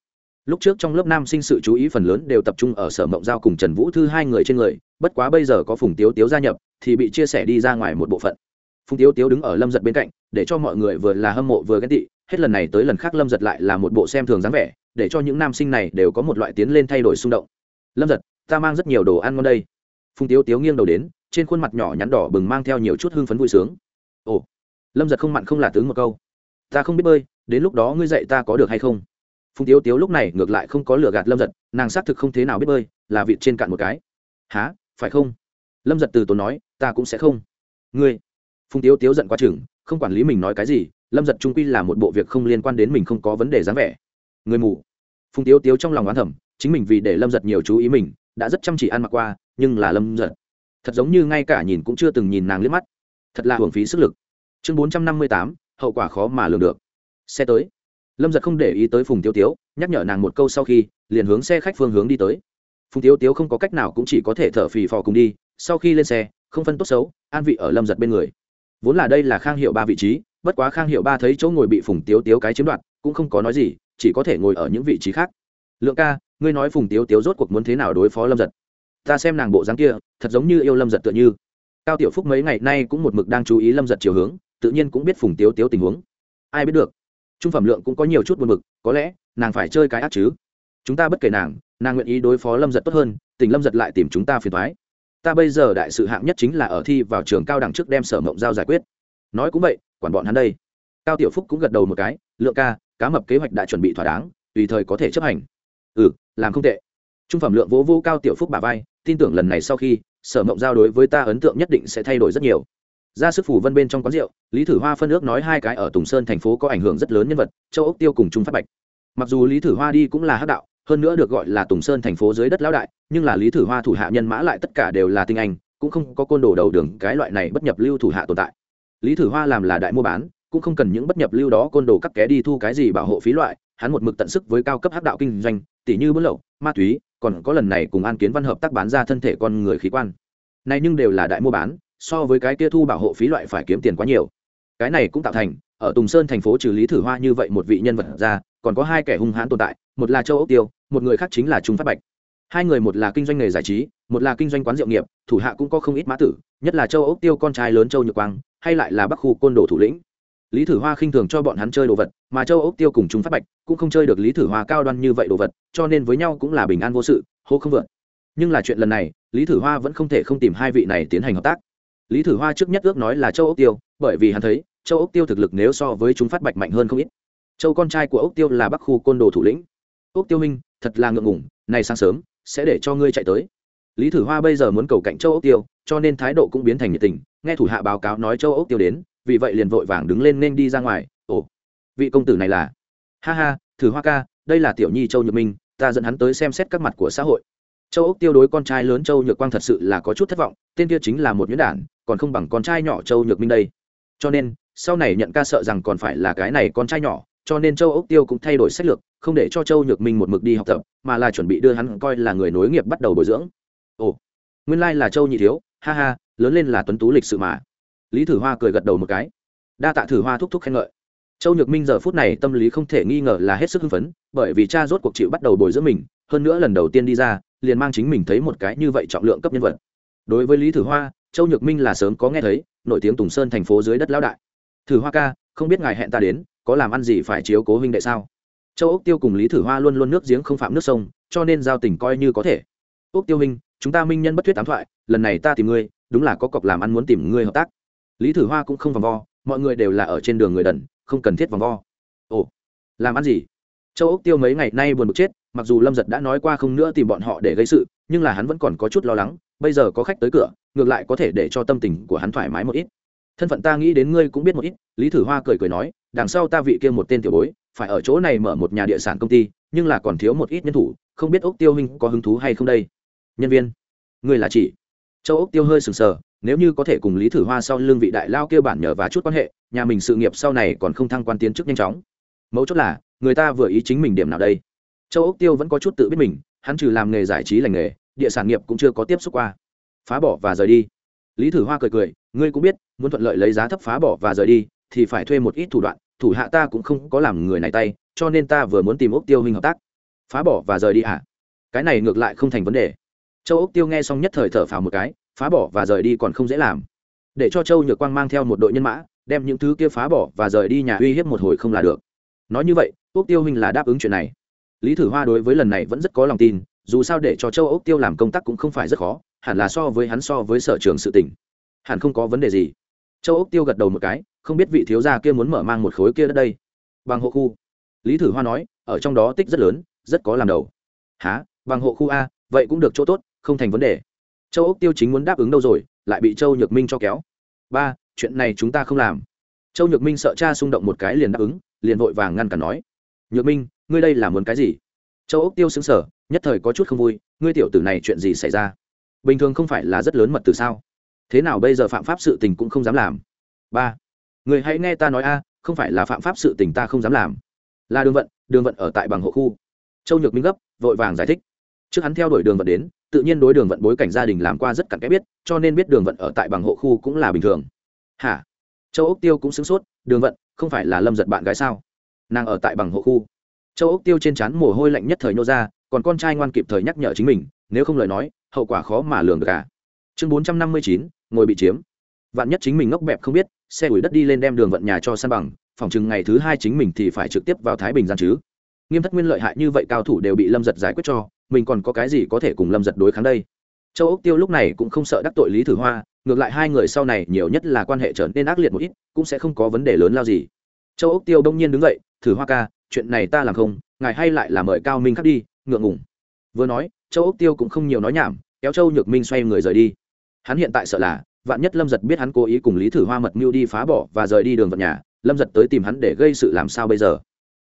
Lúc trước trong lớp nam sinh sự chú ý phần lớn đều tập trung ở sở mộng giao cùng trần vũ thư hai người trên người, bất quá bây giờ có phùng tiếu tiếu gia nhập, thì bị chia sẻ đi ra ngoài một bộ phận. Phùng tiếu tiếu đứng ở lâm giật bên cạnh, để cho mọi người vừa là hâm mộ vừa ghen tị hết lần này tới lần khác lâm giật lại là một bộ xem thường dáng vẻ, để cho những nam sinh này đều có một loại tiến lên thay đổi xung động. Lâm giật, ta mang rất nhiều đồ ăn ngon đây. Phùng tiếu tiếu nghiêng đầu đến, trên khuôn mặt nhỏ nhắn đỏ bừng mang theo nhiều chút hưng phấn vui sướng. Ồ. Lâm giật không mặn không là tướng một câu. Ta không biết bơi, đến lúc đó ngươi dạy ta có được hay không? Phùng tiếu tiếu lúc này ngược lại không có lửa gạt lâm giật, nàng xác thực không thế nào biết bơi, là vịt trên cạn một cái. Há phải không? Lâm giật từ tốn nói, ta cũng sẽ không. Ngươi? Phùng tiếu tiếu giận quá chừng, không quản lý mình nói cái gì lâm giật trung quy là một bộ việc không liên quan đến mình không có vấn đề dáng vẻ. Người mù. Phùng tiếu tiếu trong lòng oán thẩm chính mình vì để lâm giật nhiều chú ý mình, đã rất chăm chỉ ăn mặc qua, nhưng là lâm giật. Thật giống như ngay cả nhìn cũng chưa từng nhìn nàng liếc mắt. Thật là hưởng phí sức lực. Chương bốn trăm năm mươi tám, hậu quả khó mà lường được. Xe tới. Lâm giật không để ý tới phùng Tiếu tiếu, nhắc nhở nàng một câu sau khi, liền hướng xe khách phương hướng đi tới. Phùng Tiếu tiếu không có cách nào cũng chỉ có thể thở phì phò cùng đi, sau khi lên xe, không phân tốt xấu, an vị ở lâm giật bên người. Vốn là đây là khang hiệu ba vị trí bất quá khang hiệu ba thấy chỗ ngồi bị phùng tiếu tiếu cái chiếm đoạt, cũng không có nói gì, chỉ có thể ngồi ở những vị trí khác. Lượng ca, ngươi nói phùng tiếu tiếu rốt cuộc muốn thế nào đối phó lâm giật? Ta xem nàng bộ dáng kia, thật giống như yêu lâm giật tựa như. Cao tiểu phúc mấy ngày nay cũng một mực đang chú ý lâm giật chiều hướng, tự nhiên cũng biết phùng tiếu tiếu tình huống. Ai biết được, trung phẩm lượng cũng có nhiều chút buồn mực có lẽ nàng phải chơi cái ác chứ. Chúng ta bất kể nàng nàng nguyện ý đối phó lâm giật tốt hơn, tình lâm giật lại tìm chúng ta phiền thoái ta bây giờ đại sự hạng nhất chính là ở thi vào trường cao đẳng trước đem sở mộng giao giải quyết. Nói cũng vậy quản bọn hắn đây. Cao tiểu phúc cũng gật đầu một cái, lượng ca, cá mập kế hoạch đã chuẩn bị thỏa đáng, tùy thời có thể chấp hành. Ừ làm không tệ. Trung phẩm lượng vỗ vô cao tiểu phúc bà vai, tin tưởng lần này sau khi, sở mộng giao đối với ta ấn tượng nhất định sẽ thay đổi rất nhiều. Ra sức phủ vân bên trong quán rượu, lý thử hoa phân ước nói hai cái ở tùng sơn thành phố có ảnh hưởng rất lớn nhân vật, châu ốc tiêu cùng trung phát bạch. Mặc dù lý thử hoa đi cũng là hắc đạo, hơn nữa được gọi là tùng sơn thành phố dưới đất lão đại, nhưng là lý thử hoa thủ hạ nhân mã lại tất cả đều là tinh anh, cũng không có côn đồ đầu đường cái loại này bất nhập lưu thủ hạ tồn tại lý thử hoa làm là đại mua bán, cũng không cần những bất nhập lưu đó côn đồ cắt ké đi thu cái gì bảo hộ phí loại, hắn một mực tận sức với cao cấp hắc đạo kinh doanh tỷ như buôn lậu, ma túy, còn có lần này cùng an kiến văn hợp tác bán ra thân thể con người khí quan. Này nhưng đều là đại mua bán, so với cái kia thu bảo hộ phí loại phải kiếm tiền quá nhiều. Cái này cũng tạo thành, ở tùng sơn thành phố trừ lý thử hoa như vậy một vị nhân vật ra, còn có hai kẻ hung hãn tồn tại, một là châu ốc tiêu, một người khác chính là trung phát bạch hai người một là kinh doanh nghề giải trí, một là kinh doanh quán rượu nghiệp, thủ hạ cũng có không ít mã tử, nhất là châu ốc tiêu con trai lớn châu nhược quang, hay lại là bắc khu côn đồ thủ lĩnh. Lý thử hoa khinh thường cho bọn hắn chơi đồ vật, mà châu ốc tiêu cùng chúng phát bạch cũng không chơi được lý thử hoa cao đoan như vậy đồ vật, cho nên với nhau cũng là bình an vô sự, hô không vượt. Nhưng là chuyện lần này, lý thử hoa vẫn không thể không tìm hai vị này tiến hành hợp tác. Lý thử hoa trước nhất ước nói là châu ốc tiêu, bởi vì hắn thấy, châu ốc tiêu thực lực nếu so với chúng phát bạch mạnh hơn không ít. Châu con trai của ốc tiêu là bắc khu côn đồ thủ lĩnh. Ốc tiêu minh thật là ngượng ngủng này sáng sớm sẽ để cho ngươi chạy tới. Lý thử hoa bây giờ muốn cầu cạnh châu ốc tiêu, cho nên thái độ cũng biến thành nhiệt tình, nghe thủ hạ báo cáo nói châu ốc tiêu đến, vì vậy liền vội vàng đứng lên nên đi ra ngoài. Ồ, vị công tử này là? Ha ha, thử hoa ca, đây là tiểu nhi châu nhược minh, ta dẫn hắn tới xem xét các mặt của xã hội. Châu ốc tiêu đối con trai lớn châu nhược quang thật sự là có chút thất vọng, tên kia chính là một nhuyễn đản, còn không bằng con trai nhỏ châu nhược minh đây. Cho nên, sau này nhận ca sợ rằng còn phải là cái này con trai nhỏ cho nên châu ốc tiêu cũng thay đổi sách lược, không để cho châu nhược minh một mực đi học tập, mà là chuẩn bị đưa hắn coi là người nối nghiệp bắt đầu bồi dưỡng. Ồ, nguyên lai là châu nhị thiếu, ha ha, lớn lên là tuấn tú lịch sự mà. Lý thử hoa cười gật đầu một cái. Đa tạ thử hoa thúc thúc khen ngợi. Châu nhược minh giờ phút này tâm lý không thể nghi ngờ là hết sức hưng phấn, bởi vì cha rốt cuộc chịu bắt đầu bồi dưỡng mình, hơn nữa lần đầu tiên đi ra, liền mang chính mình thấy một cái như vậy trọng lượng cấp nhân vật. Đối với lý thử hoa, châu nhược minh là sớm có nghe thấy, nổi tiếng tùng sơn thành phố dưới đất lão đại. Thử hoa ca, không biết ngài hẹn ta đến có làm ăn gì phải chiếu cố huynh đệ sao? Châu ốc tiêu cùng lý thử hoa luôn luôn nước giếng không phạm nước sông cho nên giao tình coi như có thể. Ốc tiêu huynh, chúng ta minh nhân bất thuyết tám thoại lần này ta tìm ngươi đúng là có cọc làm ăn muốn tìm ngươi hợp tác. Lý thử hoa cũng không vòng vo mọi người đều là ở trên đường người đần không cần thiết vòng vo. Ồ làm ăn gì? Châu ốc tiêu mấy ngày nay buồn bực chết mặc dù lâm giật đã nói qua không nữa tìm bọn họ để gây sự nhưng là hắn vẫn còn có chút lo lắng bây giờ có khách tới cửa ngược lại có thể để cho tâm tình của hắn thoải mái một ít thân phận ta nghĩ đến ngươi cũng biết một ít, lý thử hoa cười cười nói, đằng sau ta vị kia một tên tiểu bối, phải ở chỗ này mở một nhà địa sản công ty, nhưng là còn thiếu một ít nhân thủ, không biết ốc tiêu huynh có hứng thú hay không đây? Nhân viên, ngươi là chỉ. Châu ốc tiêu hơi sừng sờ, nếu như có thể cùng lý thử hoa sau lương vị đại lao kêu bản nhờ và chút quan hệ, nhà mình sự nghiệp sau này còn không thăng quan tiến chức nhanh chóng. Mấu chốt là, người ta vừa ý chính mình điểm nào đây? Châu ốc tiêu vẫn có chút tự biết mình, hắn trừ làm nghề giải trí lành nghề, địa sản nghiệp cũng chưa có tiếp xúc qua. Phá bỏ và rời đi. Lý thử hoa cười cười ngươi cũng biết, muốn thuận lợi lấy giá thấp phá bỏ và rời đi, thì phải thuê một ít thủ đoạn, thủ hạ ta cũng không có làm người này tay, cho nên ta vừa muốn tìm ốc tiêu hình hợp tác. Phá bỏ và rời đi hả? Cái này ngược lại không thành vấn đề. Châu ốc tiêu nghe xong nhất thời thở phào một cái, phá bỏ và rời đi còn không dễ làm. Để cho châu nhược quang mang theo một đội nhân mã, đem những thứ kia phá bỏ và rời đi nhà uy hiếp một hồi không là được. Nói như vậy ốc tiêu huynh là đáp ứng chuyện này. Lý thử hoa đối với lần này vẫn rất có lòng tin, dù sao để cho châu ốc tiêu làm công tác cũng không phải rất khó, hẳn là so với hắn so với sở trường sự tỉnh hẳn không có vấn đề gì. Châu ốc tiêu gật đầu một cái, không biết vị thiếu gia kia muốn mở mang một khối kia đất đây. Bằng hộ khu. Lý thử hoa nói, ở trong đó tích rất lớn, rất có làm đầu. Há bằng hộ khu a, vậy cũng được chỗ tốt, không thành vấn đề. Châu ốc tiêu chính muốn đáp ứng đâu rồi, lại bị châu nhược minh cho kéo. Ba, chuyện này chúng ta không làm. Châu nhược minh sợ cha xung động một cái liền đáp ứng, liền vội vàng ngăn cản nói. Nhược minh, ngươi đây là muốn cái gì? Châu ốc tiêu xứng sở nhất thời có chút không vui, ngươi tiểu tử này chuyện gì xảy ra? Bình thường không phải là rất lớn mật từ sao? Thế nào bây giờ phạm pháp sự tình cũng không dám làm? Ba, người hãy nghe ta nói a, không phải là phạm pháp sự tình ta không dám làm. Là đường vận đường vận ở tại bằng hộ khu. Châu nhược minh gấp, vội vàng giải thích. Trước hắn theo đuổi đường vận đến, tự nhiên đối đường vận bối cảnh gia đình làm qua rất cặn kẽ biết, cho nên biết đường vận ở tại bằng hộ khu cũng là bình thường. Hả? Châu ốc tiêu cũng sửng sốt, đường vận, không phải là lâm giật bạn gái sao? Nàng ở tại bằng hộ khu. Châu ốc tiêu trên trán mồ hôi lạnh nhất thời nô ra, còn con trai ngoan kịp thời nhắc nhở chính mình, nếu không lời nói, hậu quả khó mà lường được cả chương bốn trăm năm mươi chín ngồi bị chiếm. Vạn nhất chính mình ngốc bẹp không biết, xe ủi đất đi lên đem đường vận nhà cho san bằng, phòng chừng ngày thứ hai chính mình thì phải trực tiếp vào thái bình gian chứ. Nghiêm thất nguyên lợi hại như vậy cao thủ đều bị lâm giật giải quyết cho, mình còn có cái gì có thể cùng lâm giật đối kháng đây? Châu ốc tiêu lúc này cũng không sợ đắc tội lý thử hoa, ngược lại hai người sau này nhiều nhất là quan hệ trở nên ác liệt một ít, cũng sẽ không có vấn đề lớn lao gì. Châu ốc tiêu đông nhiên đứng dậy, thử hoa ca, chuyện này ta làm không, ngài hay lại là mời cao minh khắc đi, ngượng ngùng. Vừa nói, châu ốc tiêu cũng không nhiều nói nhảm, kéo châu nhược minh xoay người rời đi hắn hiện tại sợ là, vạn nhất lâm giật biết hắn cố ý cùng lý thử hoa mật mưu đi phá bỏ và rời đi đường vận nhà, lâm giật tới tìm hắn để gây sự làm sao bây giờ?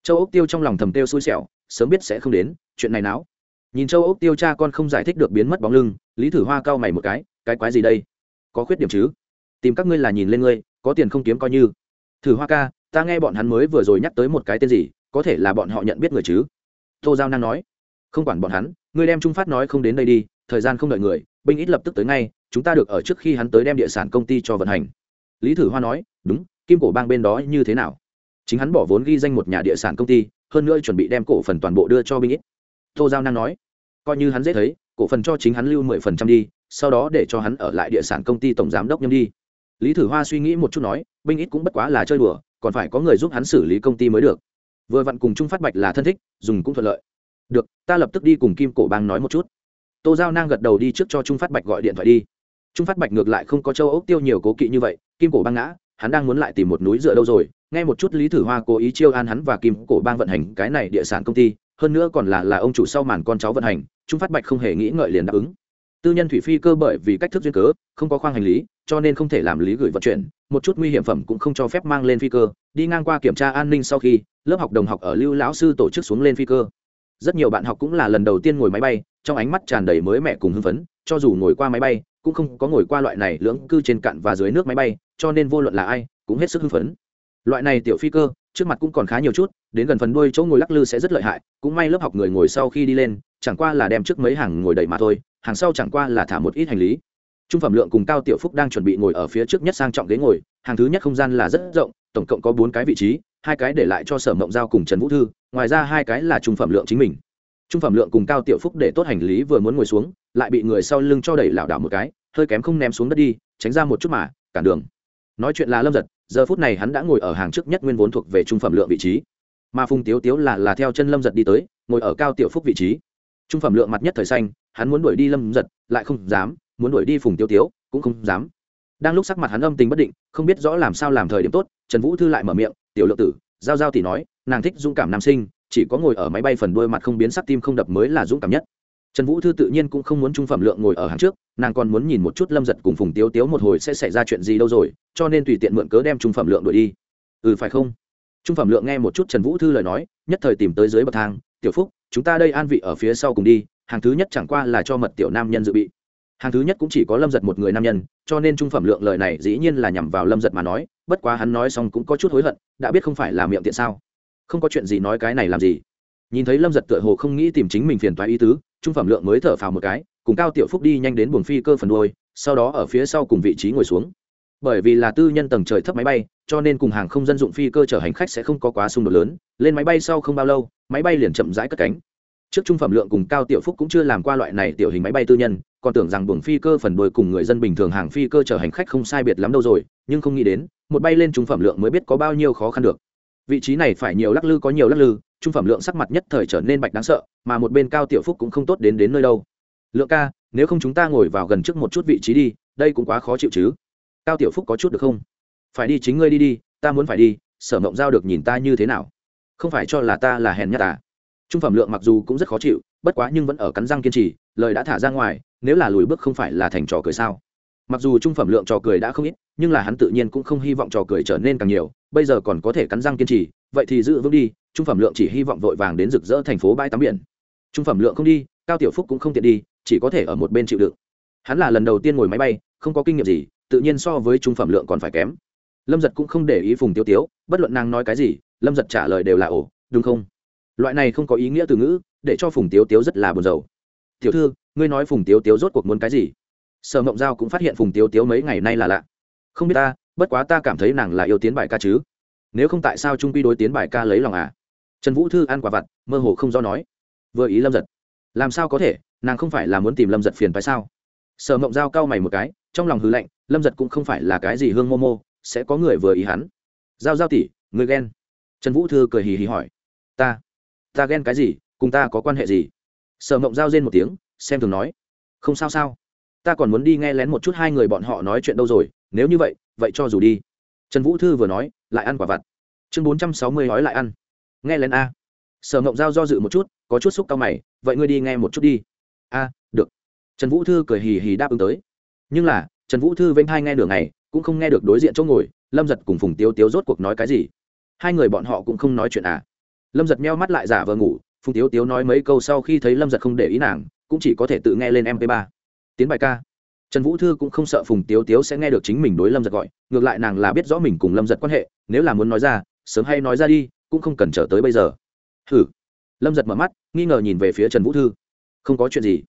Châu ốc tiêu trong lòng thầm tiêu xui xẻo, sớm biết sẽ không đến, chuyện này não nhìn châu ốc tiêu cha con không giải thích được biến mất bóng lưng, lý thử hoa cau mày một cái cái quái gì đây? Có khuyết điểm chứ? Tìm các ngươi là nhìn lên ngươi, có tiền không kiếm coi như. Thử hoa ca, ta nghe bọn hắn mới vừa rồi nhắc tới một cái tên gì, có thể là bọn họ nhận biết người chứ? Tô giao năng nói. Không quản bọn hắn, ngươi đem trung phát nói không đến đây đi, thời gian không đợi người, binh ít lập tức tới ngay chúng ta được ở trước khi hắn tới đem địa sản công ty cho vận hành. Lý thử hoa nói, đúng, kim cổ bang bên đó như thế nào? Chính hắn bỏ vốn ghi danh một nhà địa sản công ty, hơn nữa chuẩn bị đem cổ phần toàn bộ đưa cho binh ít. Tô giao năng nói, coi như hắn dễ thấy, cổ phần cho chính hắn lưu mười phần trăm đi, sau đó để cho hắn ở lại địa sản công ty tổng giám đốc nhâm đi. Lý thử hoa suy nghĩ một chút nói, binh ít cũng bất quá là chơi đùa, còn phải có người giúp hắn xử lý công ty mới được. Vừa vặn cùng trung phát bạch là thân thích, dùng cũng thuận lợi. Được, ta lập tức đi cùng kim cổ bang nói một chút. Tô giao nang gật đầu đi trước cho trung phát bạch gọi điện thoại đi trung phát bạch ngược lại không có châu ốc tiêu nhiều cố kỵ như vậy, kim cổ bang ngã, hắn đang muốn lại tìm một núi dựa đâu rồi. Nghe một chút lý thử hoa cố ý chiêu an hắn và kim cổ bang vận hành cái này địa sản công ty, hơn nữa còn là là ông chủ sau màn con cháu vận hành, trung phát bạch không hề nghĩ ngợi liền đáp ứng. Tư nhân thủy phi cơ bởi vì cách thức duyên cớ, không có khoang hành lý, cho nên không thể làm lý gửi vận chuyển, một chút nguy hiểm phẩm cũng không cho phép mang lên phi cơ. Đi ngang qua kiểm tra an ninh sau khi, lớp học đồng học ở lưu lão sư tổ chức xuống lên phi cơ. Rất nhiều bạn học cũng là lần đầu tiên ngồi máy bay, trong ánh mắt tràn đầy mới mẻ cùng hưng phấn, cho dù ngồi qua máy bay cũng không có ngồi qua loại này lưỡng cư trên cạn và dưới nước máy bay, cho nên vô luận là ai cũng hết sức hưng phấn. Loại này tiểu phi cơ, trước mặt cũng còn khá nhiều chút, đến gần phần đuôi chỗ ngồi lắc lư sẽ rất lợi hại, cũng may lớp học người ngồi sau khi đi lên, chẳng qua là đem trước mấy hàng ngồi đầy mà thôi, hàng sau chẳng qua là thả một ít hành lý. Trung phẩm lượng cùng cao tiểu phúc đang chuẩn bị ngồi ở phía trước nhất sang trọng ghế ngồi, hàng thứ nhất không gian là rất rộng, tổng cộng có bốn cái vị trí, hai cái để lại cho sở mộng giao cùng trần vũ thư, ngoài ra hai cái là trung phẩm lượng chính mình. Trung phẩm lượng cùng cao tiểu phúc để tốt hành lý vừa muốn ngồi xuống lại bị người sau lưng cho đẩy lảo đảo một cái, hơi kém không ném xuống đất đi, tránh ra một chút mà, cản đường. Nói chuyện là lâm giật, giờ phút này hắn đã ngồi ở hàng trước nhất nguyên vốn thuộc về trung phẩm lượng vị trí. Mà phùng tiếu tiếu là là theo chân lâm giật đi tới, ngồi ở cao tiểu phúc vị trí. Trung phẩm lượng mặt nhất thời xanh, hắn muốn đuổi đi lâm giật, lại không dám, muốn đuổi đi phùng tiếu tiếu, cũng không dám. Đang lúc sắc mặt hắn âm tình bất định, không biết rõ làm sao làm thời điểm tốt, trần vũ thư lại mở miệng, tiểu lượng tử, giao giao tỷ nói, nàng thích dũng cảm nam sinh, chỉ có ngồi ở máy bay phần đuôi mặt không biến sắc tim không đập mới là dũng cảm nhất trần vũ thư tự nhiên cũng không muốn trung phẩm lượng ngồi ở hàng trước, nàng còn muốn nhìn một chút lâm giật cùng phùng tiếu tiếu một hồi sẽ xảy ra chuyện gì đâu rồi, cho nên tùy tiện mượn cớ đem trung phẩm lượng đuổi đi. Ừ phải không? Trung phẩm lượng nghe một chút trần vũ thư lời nói, nhất thời tìm tới dưới bậc thang, tiểu phúc, chúng ta đây an vị ở phía sau cùng đi, hàng thứ nhất chẳng qua là cho mật tiểu nam nhân dự bị. Hàng thứ nhất cũng chỉ có lâm giật một người nam nhân, cho nên trung phẩm lượng lời này dĩ nhiên là nhằm vào lâm giật mà nói, bất quá hắn nói xong cũng có chút hối hận, đã biết không phải là miệng tiện sao. Không có chuyện gì nói cái này làm gì nhìn thấy lâm giật tựa hồ không nghĩ tìm chính mình phiền toái ý tứ, trung phẩm lượng mới thở phào một cái, cùng cao tiểu phúc đi nhanh đến buồng phi cơ phần đôi sau đó ở phía sau cùng vị trí ngồi xuống. Bởi vì là tư nhân tầng trời thấp máy bay, cho nên cùng hàng không dân dụng phi cơ chở hành khách sẽ không có quá xung đột lớn, lên máy bay sau không bao lâu, máy bay liền chậm rãi cất cánh. Trước trung phẩm lượng cùng cao tiểu phúc cũng chưa làm qua loại này tiểu hình máy bay tư nhân, còn tưởng rằng buồng phi cơ phần đuôi cùng người dân bình thường hàng phi cơ chở hành khách không sai biệt lắm đâu rồi, nhưng không nghĩ đến, một bay lên trung phẩm lượng mới biết có bao nhiêu khó khăn được. Vị trí này phải nhiều lắc lư có nhiều lắc lư trung phẩm lượng sắc mặt nhất thời trở nên bạch đáng sợ, mà một bên cao tiểu phúc cũng không tốt đến đến nơi đâu. Lượng ca, nếu không chúng ta ngồi vào gần trước một chút vị trí đi, đây cũng quá khó chịu chứ. Cao tiểu phúc có chút được không? Phải đi chính ngươi đi đi, ta muốn phải đi, sở mộng giao được nhìn ta như thế nào? Không phải cho là ta là hèn nhát à? Trung phẩm lượng mặc dù cũng rất khó chịu, bất quá nhưng vẫn ở cắn răng kiên trì, lời đã thả ra ngoài, nếu là lùi bước không phải là thành trò cười sao? Mặc dù trung phẩm lượng trò cười đã không ít, nhưng là hắn tự nhiên cũng không hy vọng trò cười trở nên càng nhiều, bây giờ còn có thể cắn răng kiên trì, vậy thì giữ vững đi trung phẩm lượng chỉ hy vọng vội vàng đến rực rỡ thành phố bãi tắm biển. Trung phẩm lượng không đi, cao tiểu phúc cũng không tiện đi, chỉ có thể ở một bên chịu đựng. Hắn là lần đầu tiên ngồi máy bay, không có kinh nghiệm gì, tự nhiên so với trung phẩm lượng còn phải kém. Lâm giật cũng không để ý phùng tiêu tiếu, bất luận nàng nói cái gì, lâm giật trả lời đều là ổ đúng không? Loại này không có ý nghĩa từ ngữ, để cho phùng tiêu tiếu rất là buồn rầu. Tiểu thư, ngươi nói phùng tiêu tiếu rốt cuộc muốn cái gì? Sở mộng giao cũng phát hiện phùng tiêu tiếu mấy ngày nay là lạ. Không biết ta, bất quá ta cảm thấy nàng là yêu tiến bài ca chứ. Nếu không tại sao trung quy đối tiến bài ca lấy lòng à? Trần vũ thư ăn quả vặt, mơ hồ không do nói. Vừa ý lâm giật. Làm sao có thể, nàng không phải là muốn tìm lâm giật phiền phải sao? Sở mộng giao cau mày một cái, trong lòng hư lạnh, lâm giật cũng không phải là cái gì hương mô mô, sẽ có người vừa ý hắn. Giao giao tỉ người ghen. Trần vũ thư cười hì hì hỏi. Ta ta ghen cái gì, cùng ta có quan hệ gì? Sở mộng giao rên một tiếng, xem thường nói. Không sao sao. Ta còn muốn đi nghe lén một chút hai người bọn họ nói chuyện đâu rồi, nếu như vậy vậy cho dù đi. Trần vũ thư vừa nói, lại ăn quả vặt. Chương bốn trăm sáu mươi nói lại ăn nghe lên a. Sở ngộng giao do dự một chút, có chút xúc cao mày, vậy ngươi đi nghe một chút đi. A, được. Trần vũ thư cười hì hì đáp ứng tới. Nhưng là, trần vũ thư vênh hai nghe đường này cũng không nghe được đối diện chỗ ngồi, lâm giật cùng phùng tiếu tiếu rốt cuộc nói cái gì? Hai người bọn họ cũng không nói chuyện à? Lâm giật meo mắt lại giả vờ ngủ, phùng tiếu tiếu nói mấy câu sau khi thấy lâm giật không để ý nàng, cũng chỉ có thể tự nghe lên mp 3 tiến bài ca. Trần vũ thư cũng không sợ phùng tiếu tiếu sẽ nghe được chính mình đối lâm giật gọi, ngược lại nàng là biết rõ mình cùng lâm giật quan hệ, nếu là muốn nói ra, sớm hay nói ra đi cũng không cần chờ tới bây giờ. Hử lâm giật mở mắt, nghi ngờ nhìn về phía trần vũ thư. Không có chuyện gì.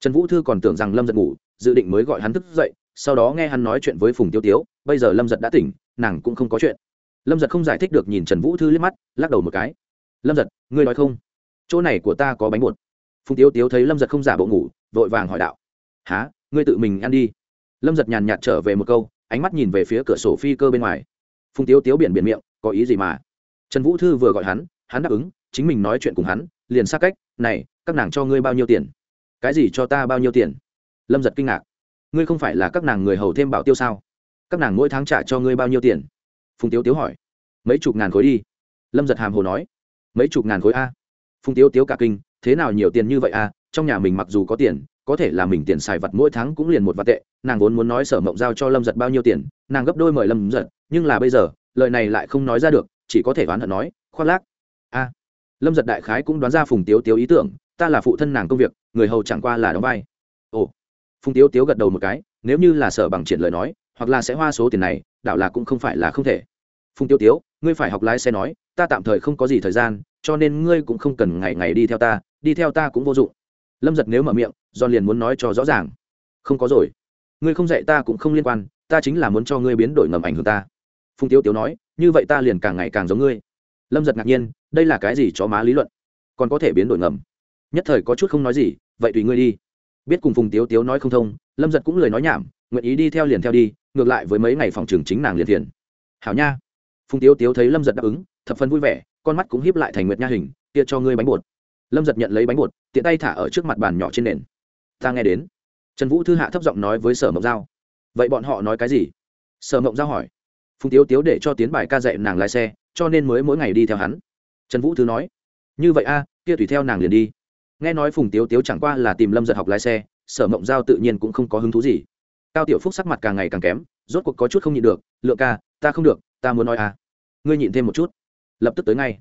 Trần vũ thư còn tưởng rằng lâm giật ngủ, dự định mới gọi hắn thức dậy, sau đó nghe hắn nói chuyện với phùng tiêu tiếu, bây giờ lâm giật đã tỉnh, nàng cũng không có chuyện. Lâm giật không giải thích được nhìn trần vũ thư liếc mắt, lắc đầu một cái. Lâm giật, ngươi nói không? Chỗ này của ta có bánh bột. Phùng Tiêu tiếu thấy lâm giật không giả bộ ngủ, vội vàng hỏi đạo. Há ngươi tự mình ăn đi. Lâm giật nhàn nhạt trở về một câu, ánh mắt nhìn về phía cửa sổ phi cơ bên ngoài. Phùng Tiêu tiếu biển biển miệng, có ý gì mà? Trần vũ thư vừa gọi hắn hắn đáp ứng, chính mình nói chuyện cùng hắn, liền xa cách, này, các nàng cho ngươi bao nhiêu tiền? Cái gì cho ta bao nhiêu tiền? Lâm giật kinh ngạc. Ngươi không phải là các nàng người hầu thêm bảo tiêu sao? Các nàng mỗi tháng trả cho ngươi bao nhiêu tiền? Phùng tiếu tiếu hỏi. Mấy chục ngàn khối đi. Lâm giật hàm hồ nói. Mấy chục ngàn khối a? Phùng tiếu tiếu cả kinh. Thế nào nhiều tiền như vậy a? Trong nhà mình mặc dù có tiền, có thể là mình tiền xài vặt mỗi tháng cũng liền một vạt tệ, nàng vốn muốn nói sở mộng giao cho lâm giật bao nhiêu tiền, nàng gấp đôi mời lâm giật, nhưng là bây giờ, lời này lại không nói ra được chỉ có thể đoán hận nói khoác lác. A. Lâm giật đại khái cũng đoán ra phùng tiếu tiếu ý tưởng, ta là phụ thân nàng công việc, người hầu chẳng qua là đóng vai. Ồ. Phùng tiếu tiếu gật đầu một cái, nếu như là sở bằng triển lời nói, hoặc là sẽ hoa số tiền này, đảo là cũng không phải là không thể. Phùng tiếu tiếu, ngươi phải học lái xe nói, ta tạm thời không có gì thời gian, cho nên ngươi cũng không cần ngày ngày đi theo ta, đi theo ta cũng vô dụng. Lâm giật nếu mở miệng giòn liền muốn nói cho rõ ràng. Không có rồi. Ngươi không dạy ta cũng không liên quan, ta chính là muốn cho ngươi biến đổi ngầm ảnh hưởng ta phùng tiếu tiếu nói, như vậy ta liền càng ngày càng giống ngươi. Lâm giật ngạc nhiên, đây là cái gì cho má lý luận? Còn có thể biến đổi ngầm. Nhất thời có chút không nói gì, vậy tùy ngươi đi. Biết cùng phùng tiếu tiếu nói không thông, lâm giật cũng lời nói nhảm, nguyện ý đi theo liền theo đi, ngược lại với mấy ngày phòng trường chính nàng liền thiền hảo nha. Phùng tiếu tiếu thấy lâm giật đáp ứng, thập phân vui vẻ, con mắt cũng hiếp lại thành nguyệt nha hình, kia cho ngươi bánh bột. Lâm giật nhận lấy bánh bột, tiện tay thả ở trước mặt bàn nhỏ trên nền. Ta nghe đến. Trần vũ thư hạ thấp giọng nói với sở mộng giao. Vậy bọn họ nói cái gì? Sở mộng giao hỏi phùng tiếu tiếu để cho tiến bài ca dạy nàng lái xe, cho nên mới mỗi ngày đi theo hắn. Trần vũ Thứ nói, như vậy a, kia tùy theo nàng liền đi. Nghe nói phùng tiếu tiếu chẳng qua là tìm lâm giật học lái xe, sở mộng giao tự nhiên cũng không có hứng thú gì. Cao tiểu phúc sắc mặt càng ngày càng kém, rốt cuộc có chút không nhịn được, lượng ca, ta không được, ta muốn nói a. Ngươi nhịn thêm một chút. Lập tức tới ngay.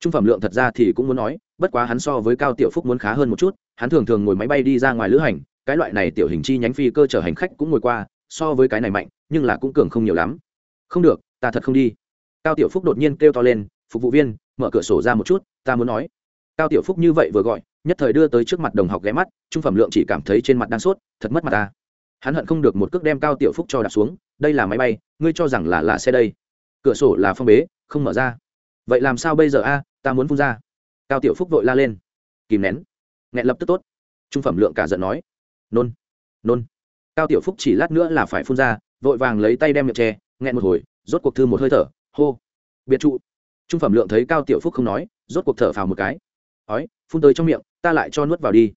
Trung phẩm lượng thật ra thì cũng muốn nói, bất quá hắn so với cao tiểu phúc muốn khá hơn một chút, hắn thường thường ngồi máy bay đi ra ngoài lữ hành, cái loại này tiểu hình chi nhánh phi cơ chở hành khách cũng ngồi qua, so với cái này mạnh, nhưng là cũng cường không nhiều lắm không được, ta thật không đi. Cao tiểu phúc đột nhiên kêu to lên, phục vụ viên, mở cửa sổ ra một chút, ta muốn nói. Cao tiểu phúc như vậy vừa gọi, nhất thời đưa tới trước mặt đồng học ghé mắt, trung phẩm lượng chỉ cảm thấy trên mặt đang sốt, thật mất mặt ta. Hắn hận không được một cước đem cao tiểu phúc cho đặt xuống, đây là máy bay, ngươi cho rằng là là xe đây? Cửa sổ là phong bế, không mở ra. Vậy làm sao bây giờ a, ta muốn phun ra. Cao tiểu phúc vội la lên, kìm nén. Nghẹn lập tức tốt. Trung phẩm lượng cả giận nói, nôn nôn. Cao tiểu phúc chỉ lát nữa là phải phun ra, vội vàng lấy tay đem miệng tre nghẹn một hồi, rốt cuộc thư một hơi thở, hô. Biệt trụ. Trung phẩm lượng thấy cao tiểu phúc không nói, rốt cuộc thở phào một cái. Ói, phun tới trong miệng, ta lại cho nuốt vào đi.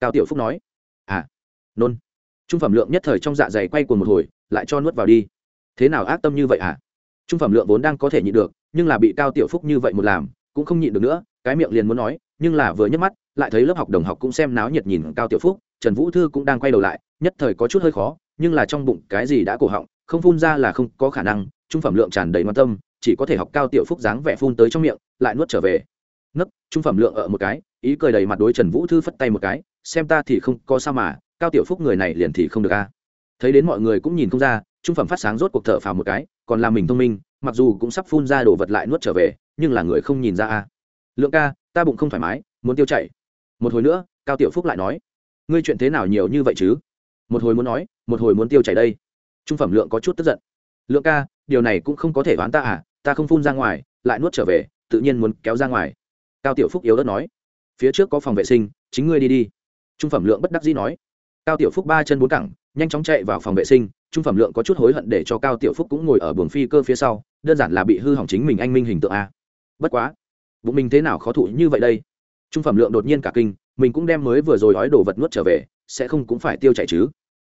Cao tiểu phúc nói. À. Nôn. Trung phẩm lượng nhất thời trong dạ dày quay cuồng một hồi, lại cho nuốt vào đi. Thế nào ác tâm như vậy à trung phẩm lượng vốn đang có thể nhịn được, nhưng là bị cao tiểu phúc như vậy một làm, cũng không nhịn được nữa, cái miệng liền muốn nói, nhưng là vừa nhấc mắt, lại thấy lớp học đồng học cũng xem náo nhiệt nhìn cao tiểu phúc, trần vũ thư cũng đang quay đầu lại, nhất thời có chút hơi khó, nhưng là trong bụng cái gì đã cổ họng không phun ra là không có khả năng, trung phẩm lượng tràn đầy quan tâm, chỉ có thể học cao tiểu phúc dáng vẻ phun tới trong miệng, lại nuốt trở về. Nấc, trung phẩm lượng ở một cái, ý cười đầy mặt đối trần vũ thư phất tay một cái, xem ta thì không có sao mà, cao tiểu phúc người này liền thì không được a thấy đến mọi người cũng nhìn không ra, trung phẩm phát sáng rốt cuộc thở phào một cái, còn là mình thông minh, mặc dù cũng sắp phun ra đồ vật lại nuốt trở về, nhưng là người không nhìn ra a lượng ca, ta bụng không thoải mái, muốn tiêu chảy. Một hồi nữa, cao tiểu phúc lại nói, ngươi chuyện thế nào nhiều như vậy chứ? Một hồi muốn nói, một hồi muốn tiêu chảy đây trung phẩm lượng có chút tức giận. Lượng ca, điều này cũng không có thể đoán ta à ta không phun ra ngoài, lại nuốt trở về, tự nhiên muốn kéo ra ngoài. Cao tiểu phúc yếu đất nói. Phía trước có phòng vệ sinh, chính ngươi đi đi. Trung phẩm lượng bất đắc dĩ nói. Cao tiểu phúc ba chân bốn cẳng, nhanh chóng chạy vào phòng vệ sinh, trung phẩm lượng có chút hối hận để cho cao tiểu phúc cũng ngồi ở buồng phi cơ phía sau, đơn giản là bị hư hỏng chính mình anh minh hình tượng a. Bất quá, bụng mình thế nào khó thụ như vậy đây? Trung phẩm lượng đột nhiên cả kinh, mình cũng đem mới vừa rồi ói đồ vật nuốt trở về, sẽ không cũng phải tiêu chạy chứ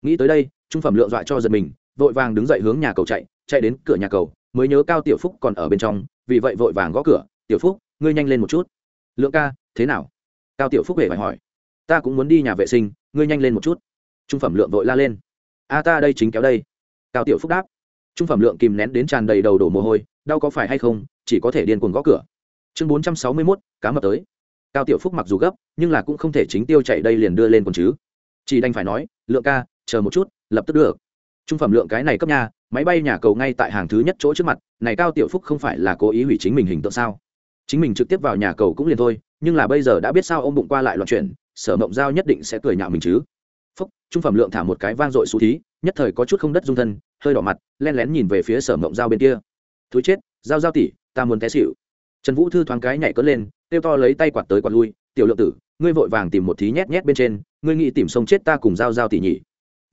nghĩ tới đây, trung phẩm lượng dọa cho giật mình, vội vàng đứng dậy hướng nhà cầu chạy chạy đến cửa nhà cầu, mới nhớ cao tiểu phúc còn ở bên trong, vì vậy vội vàng gõ cửa, tiểu phúc, ngươi nhanh lên một chút. Lượng ca, thế nào? Cao tiểu phúc về phải hỏi. Ta cũng muốn đi nhà vệ sinh, ngươi nhanh lên một chút. Trung phẩm lượng vội la lên. A ta đây chính kéo đây. Cao tiểu phúc đáp. Trung phẩm lượng kìm nén đến tràn đầy đầu đổ mồ hôi, đau có phải hay không, chỉ có thể điên cuồng gõ cửa. Chương bốn trăm sáu mươi mốt, cá mập tới. Cao tiểu phúc mặc dù gấp, nhưng là cũng không thể chính tiêu chạy đây liền đưa lên quần chứ. Chỉ đành phải nói, lượng ca chờ một chút, lập tức được. Trung phẩm lượng cái này cấp nhà máy bay nhà cầu ngay tại hàng thứ nhất chỗ trước mặt, này cao tiểu phúc không phải là cố ý hủy chính mình hình tượng sao? Chính mình trực tiếp vào nhà cầu cũng liền thôi, nhưng là bây giờ đã biết sao ô m bụng qua lại loạn chuyển, sở mộng giao nhất định sẽ cười nhạo mình chứ. Phúc, trung phẩm lượng thả một cái vang dội xú thí, nhất thời có chút không đất dung thân, hơi đỏ mặt, len lén nhìn về phía sở mộng giao bên kia. Thú chết, giao giao tỉ ta muốn té xịu trần vũ thư thoáng cái nhảy cất lên, kêu to lấy tay quạt tới quạt lui, tiểu lượng tử, ngươi vội vàng tìm một thí nhét nhét bên trên, ngươi nghĩ tìm sông chết ta cùng giao giao tỉ nhỉ?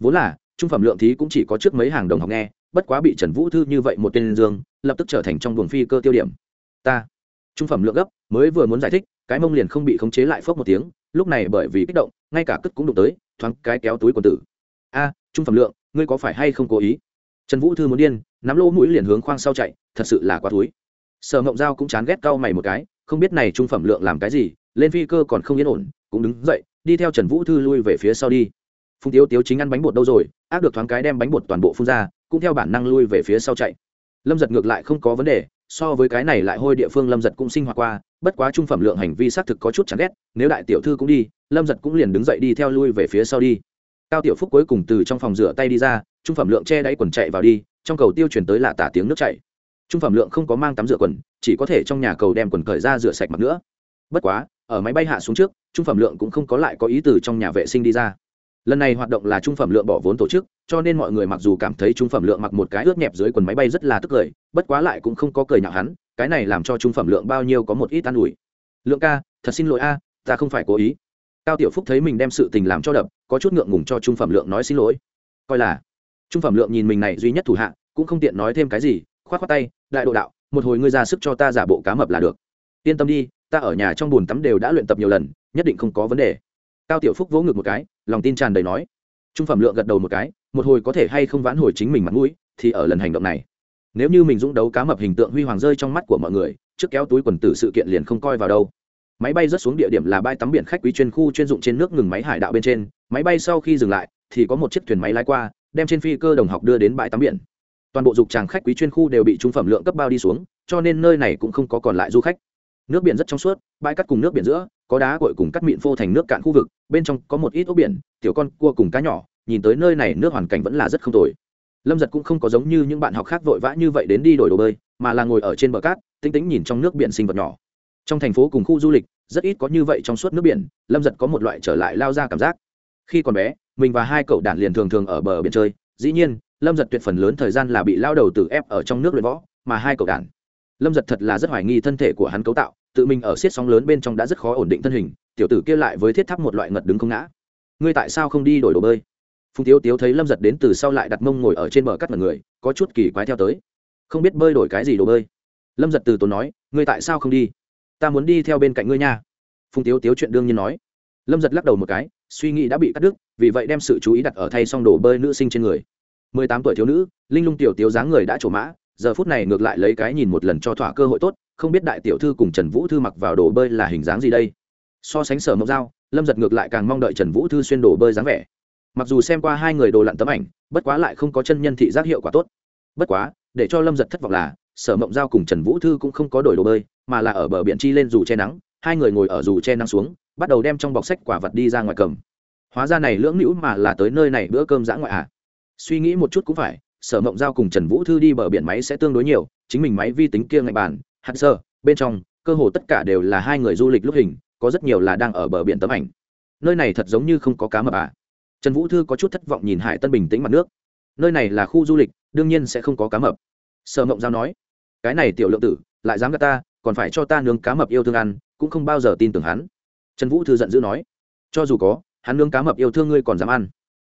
Vốn là, trung phẩm lượng thí cũng chỉ có trước mấy hàng đồng học nghe, bất quá bị trần vũ thư như vậy một tên dương, lập tức trở thành trong buồng phi cơ tiêu điểm. Ta, trung phẩm lượng gấp, mới vừa muốn giải thích, cái mông liền không bị khống chế lại phốc một tiếng, lúc này bởi vì kích động, ngay cả cất cũng đụng tới, thoáng cái kéo túi quần tử. A, trung phẩm lượng, ngươi có phải hay không cố ý? Trần vũ thư muốn điên, nắm lỗ mũi liền hướng khoang sau chạy, thật sự là quá túi sở Mộng giao cũng chán ghét cau mày một cái, không biết này trung phẩm lượng làm cái gì, lên phi cơ còn không yên ổn, cũng đứng dậy, đi theo trần vũ thư lui về phía sau đi phùng tiếu tiếu chính ăn bánh bột đâu rồi, ác được thoáng cái đem bánh bột toàn bộ phun ra, cũng theo bản năng lui về phía sau chạy. Lâm giật ngược lại không có vấn đề, so với cái này lại hôi địa phương lâm giật cũng sinh hoạt qua, bất quá trung phẩm lượng hành vi xác thực có chút chán ghét, nếu đại tiểu thư cũng đi, lâm giật cũng liền đứng dậy đi theo lui về phía sau đi. Cao tiểu phúc cuối cùng từ trong phòng rửa tay đi ra, trung phẩm lượng che đáy quần chạy vào đi, trong cầu tiêu chuyển tới là tả tiếng nước chảy. Trung phẩm lượng không có mang tắm rửa quần, chỉ có thể trong nhà cầu đem quần cởi ra rửa sạch mặt nữa. Bất quá, ở máy bay hạ xuống trước, trung phẩm lượng cũng không có lại có ý từ trong nhà vệ sinh đi ra lần này hoạt động là trung phẩm lượng bỏ vốn tổ chức, cho nên mọi người mặc dù cảm thấy trung phẩm lượng mặc một cái ướt nhẹp dưới quần máy bay rất là tức cười, bất quá lại cũng không có cười nhạo hắn, cái này làm cho trung phẩm lượng bao nhiêu có một ít an ủi. Lượng ca, thật xin lỗi a, ta không phải cố ý. Cao tiểu phúc thấy mình đem sự tình làm cho đập, có chút ngượng ngùng cho trung phẩm lượng nói xin lỗi. Coi là, trung phẩm lượng nhìn mình này duy nhất thủ hạ, cũng không tiện nói thêm cái gì k h o á t khoác tay, đại độ đạo, một hồi ngươi ra sức cho ta giả bộ cá mập là được. Yên tâm đi, ta ở nhà trong bùn tắm đều đã luyện tập nhiều lần, nhất định không có vấn đề cao tiểu phúc vỗ ngực một cái, lòng tin tràn đầy nói. Trung phẩm lượng gật đầu một cái, một hồi có thể hay không vãn hồi chính mình mặt mũi, thì ở lần hành động này. Nếu như mình dũng đấu cá mập hình tượng huy hoàng rơi trong mắt của mọi người, trước kéo túi quần tử sự kiện liền không coi vào đâu. Máy bay rớt xuống địa điểm là bãi tắm biển khách quý chuyên khu chuyên dụng trên nước ngừng máy hải đạo bên trên. Máy bay sau khi dừng lại, thì có một chiếc thuyền máy lái qua, đem trên phi cơ đồng học đưa đến bãi tắm biển. Toàn bộ dục tràng khách quý chuyên khu đều bị trung phẩm lượng cấp bao đi xuống, cho nên nơi này cũng không có còn lại du khách. Nước biển rất trong suốt, bãi cắt cùng nước biển giữa có đá cội cùng cắt mịn phô thành nước cạn khu vực, bên trong có một ít ốc biển, tiểu con cua cùng cá nhỏ, nhìn tới nơi này nước hoàn cảnh vẫn là rất không tồi. Lâm giật cũng không có giống như những bạn học khác vội vã như vậy đến đi đổi đồ bơi, mà là ngồi ở trên bờ cát tính tĩnh nhìn trong nước biển sinh vật nhỏ. Trong thành phố cùng khu du lịch, rất ít có như vậy trong suốt nước biển, lâm giật có một loại trở lại lao ra cảm giác. Khi còn bé, mình và hai cậu đàn liền thường thường ở bờ biển chơi, dĩ nhiên, lâm giật tuyệt phần lớn thời gian là bị lao đầu từ ép ở trong nước luyện võ, mà hai cậu đàn. Lâm giật thật là rất hoài nghi thân thể của hắn cấu tạo tự mình ở xiết sóng lớn bên trong đã rất khó ổn định thân hình, tiểu tử kia lại với thiết tháp một loại ngật đứng không ngã. Ngươi tại sao không đi đổi đồ bơi? Phùng tiếu tiếu thấy lâm giật đến từ sau lại đặt mông ngồi ở trên bờ cắt mật người, có chút kỳ quái theo tới. Không biết bơi đổi cái gì đồ bơi. Lâm giật từ tốn nói, ngươi tại sao không đi? Ta muốn đi theo bên cạnh ngươi nha. Phùng tiếu tiếu chuyện đương nhiên nói. Lâm giật lắc đầu một cái, suy nghĩ đã bị cắt đứt, vì vậy đem sự chú ý đặt ở thay xong đồ bơi nữ sinh trên người. Mười tám tuổi thiếu nữ, linh lung tiểu tiếu dáng người đã trổ mã giờ phút này ngược lại lấy cái nhìn một lần cho thỏa cơ hội tốt, không biết đại tiểu thư cùng trần vũ thư mặc vào đồ bơi là hình dáng gì đây? So sánh sở mộc dao lâm giật ngược lại càng mong đợi trần vũ thư xuyên đồ bơi dáng vẻ. Mặc dù xem qua hai người đồ lặn tấm ảnh, bất quá lại không có chân nhân thị giác hiệu quả tốt. Bất quá, để cho lâm giật thất vọng là, sở mộng giao cùng trần vũ thư cũng không có đổi đồ bơi, mà là ở bờ biển chi lên dù che nắng, hai người ngồi ở dù che nắng xuống, bắt đầu đem trong bọc sách quả vật đi ra ngoài cầm. Hóa ra này lưỡng nữ mà là tới nơi này bữa cơm dã ngoại à? Suy nghĩ một chút cũng phải sở mộng giao cùng trần vũ thư đi bờ biển máy sẽ tương đối nhiều, chính mình máy vi tính kia ngạch bàn hạt sơ, bên trong, cơ hồ tất cả đều là hai người du lịch lúc hình, có rất nhiều là đang ở bờ biển tấm ảnh. Nơi này thật giống như không có cá mập à. Trần vũ thư có chút thất vọng nhìn hải tân bình tĩnh mặt nước. Nơi này là khu du lịch, đương nhiên sẽ không có cá mập. Sở mộng giao nói, cái này tiểu lượng tử, lại dám gắt ta, còn phải cho ta nướng cá mập yêu thương ăn, cũng không bao giờ tin tưởng hắn. Trần vũ thư giận dữ nói, cho dù có, hắn nướng cá mập yêu thương ngươi còn dám ăn.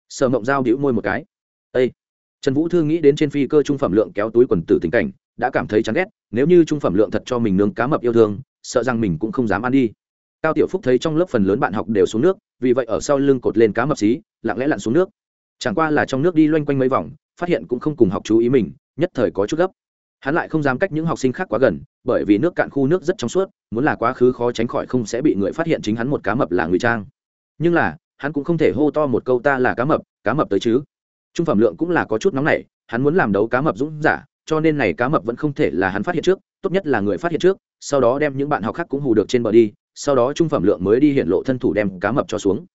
Sở mộng giao đĩu môi một cái ây trần vũ thư nghĩ đến trên phi cơ trung phẩm lượng kéo túi quần tử tình cảnh, đã cảm thấy chán ghét, nếu như trung phẩm lượng thật cho mình nướng cá mập yêu thương, sợ rằng mình cũng không dám ăn đi. Cao tiểu phúc thấy trong lớp phần lớn bạn học đều xuống nước, vì vậy ở sau lưng cột lên cá mập xí, lặng lẽ lặn xuống nước. Chẳng qua là trong nước đi loanh quanh mấy vòng, phát hiện cũng không cùng học chú ý mình, nhất thời có chút gấp. Hắn lại không dám cách những học sinh khác quá gần, bởi vì nước cạn khu nước rất trong suốt, muốn là quá khứ khó tránh khỏi không sẽ bị người phát hiện chính hắn một cá mập là người trang. Nhưng là, hắn cũng không thể hô to một câu ta là cá mập cá mập tới chứ trung phẩm lượng cũng là có chút nóng nảy, hắn muốn làm đấu cá mập dũng giả, cho nên này cá mập vẫn không thể là hắn phát hiện trước, tốt nhất là người phát hiện trước, sau đó đem những bạn học khác cũng hù được trên bờ đi, sau đó trung phẩm lượng mới đi hiện lộ thân thủ đem cá mập cho xuống.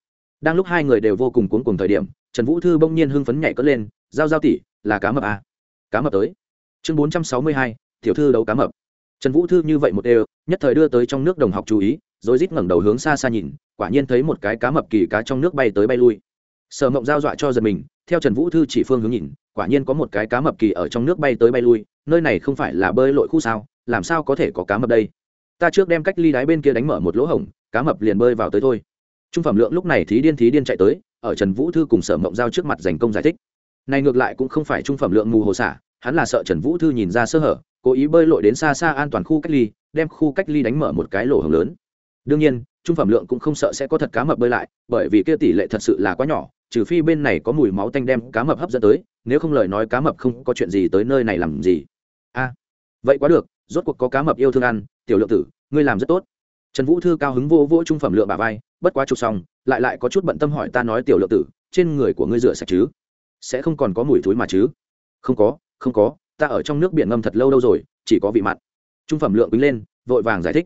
Đang lúc hai người đều vô cùng cuốn cùng thời điểm, trần vũ thư bỗng nhiên hưng phấn nhảy cất lên, giao giao tỷ, là cá mập à. cá mập tới. Chương bốn trăm sáu mươi hai, tiểu thư đấu cá mập. Trần vũ thư như vậy một đều, nhất thời đưa tới trong nước đồng học chú ý, rồi rít ngẩng đầu hướng xa xa nhìn, quả nhiên thấy một cái cá mập kỳ cá trong nước bay tới bay lui sở mộng giao dọa cho giật mình, theo trần vũ thư chỉ phương hướng nhìn, quả nhiên có một cái cá mập kỳ ở trong nước bay tới bay lui, nơi này không phải là bơi lội khu sao, làm sao có thể có cá mập đây? Ta trước đem cách ly đáy bên kia đánh mở một lỗ hổng, cá mập liền bơi vào tới thôi. Trung phẩm lượng lúc này thí điên thí điên chạy tới, ở trần vũ thư cùng sở mộng giao trước mặt giành công giải thích. Này ngược lại cũng không phải trung phẩm lượng mù hồ xả, hắn là sợ trần vũ thư nhìn ra sơ hở, cố ý bơi lội đến xa xa an toàn khu cách ly, đem khu cách ly đánh mở một cái lỗ hổng lớn. Đương nhiên, trung phẩm lượng cũng không sợ sẽ có thật cá mập bơi lại, bởi vì kia tỷ lệ thật sự là quá nhỏ trừ phi bên này có mùi máu tanh đem cá mập hấp dẫn tới, nếu không lời nói cá mập không có chuyện gì tới nơi này làm gì? A, vậy quá được, rốt cuộc có cá mập yêu thương ăn, tiểu lượng tử, ngươi làm rất tốt. Trần vũ thư cao hứng vô vỗ trung phẩm lượng bà vai, bất quá chụp xong, lại lại có chút bận tâm hỏi ta nói tiểu lượng tử, trên người của ngươi rửa sạch chứ? Sẽ không còn có mùi thối mà chứ? Không có không có, ta ở trong nước biển ngâm thật lâu đâu rồi, chỉ có vị mặn. Trung phẩm lượng quýnh lên, vội vàng giải thích.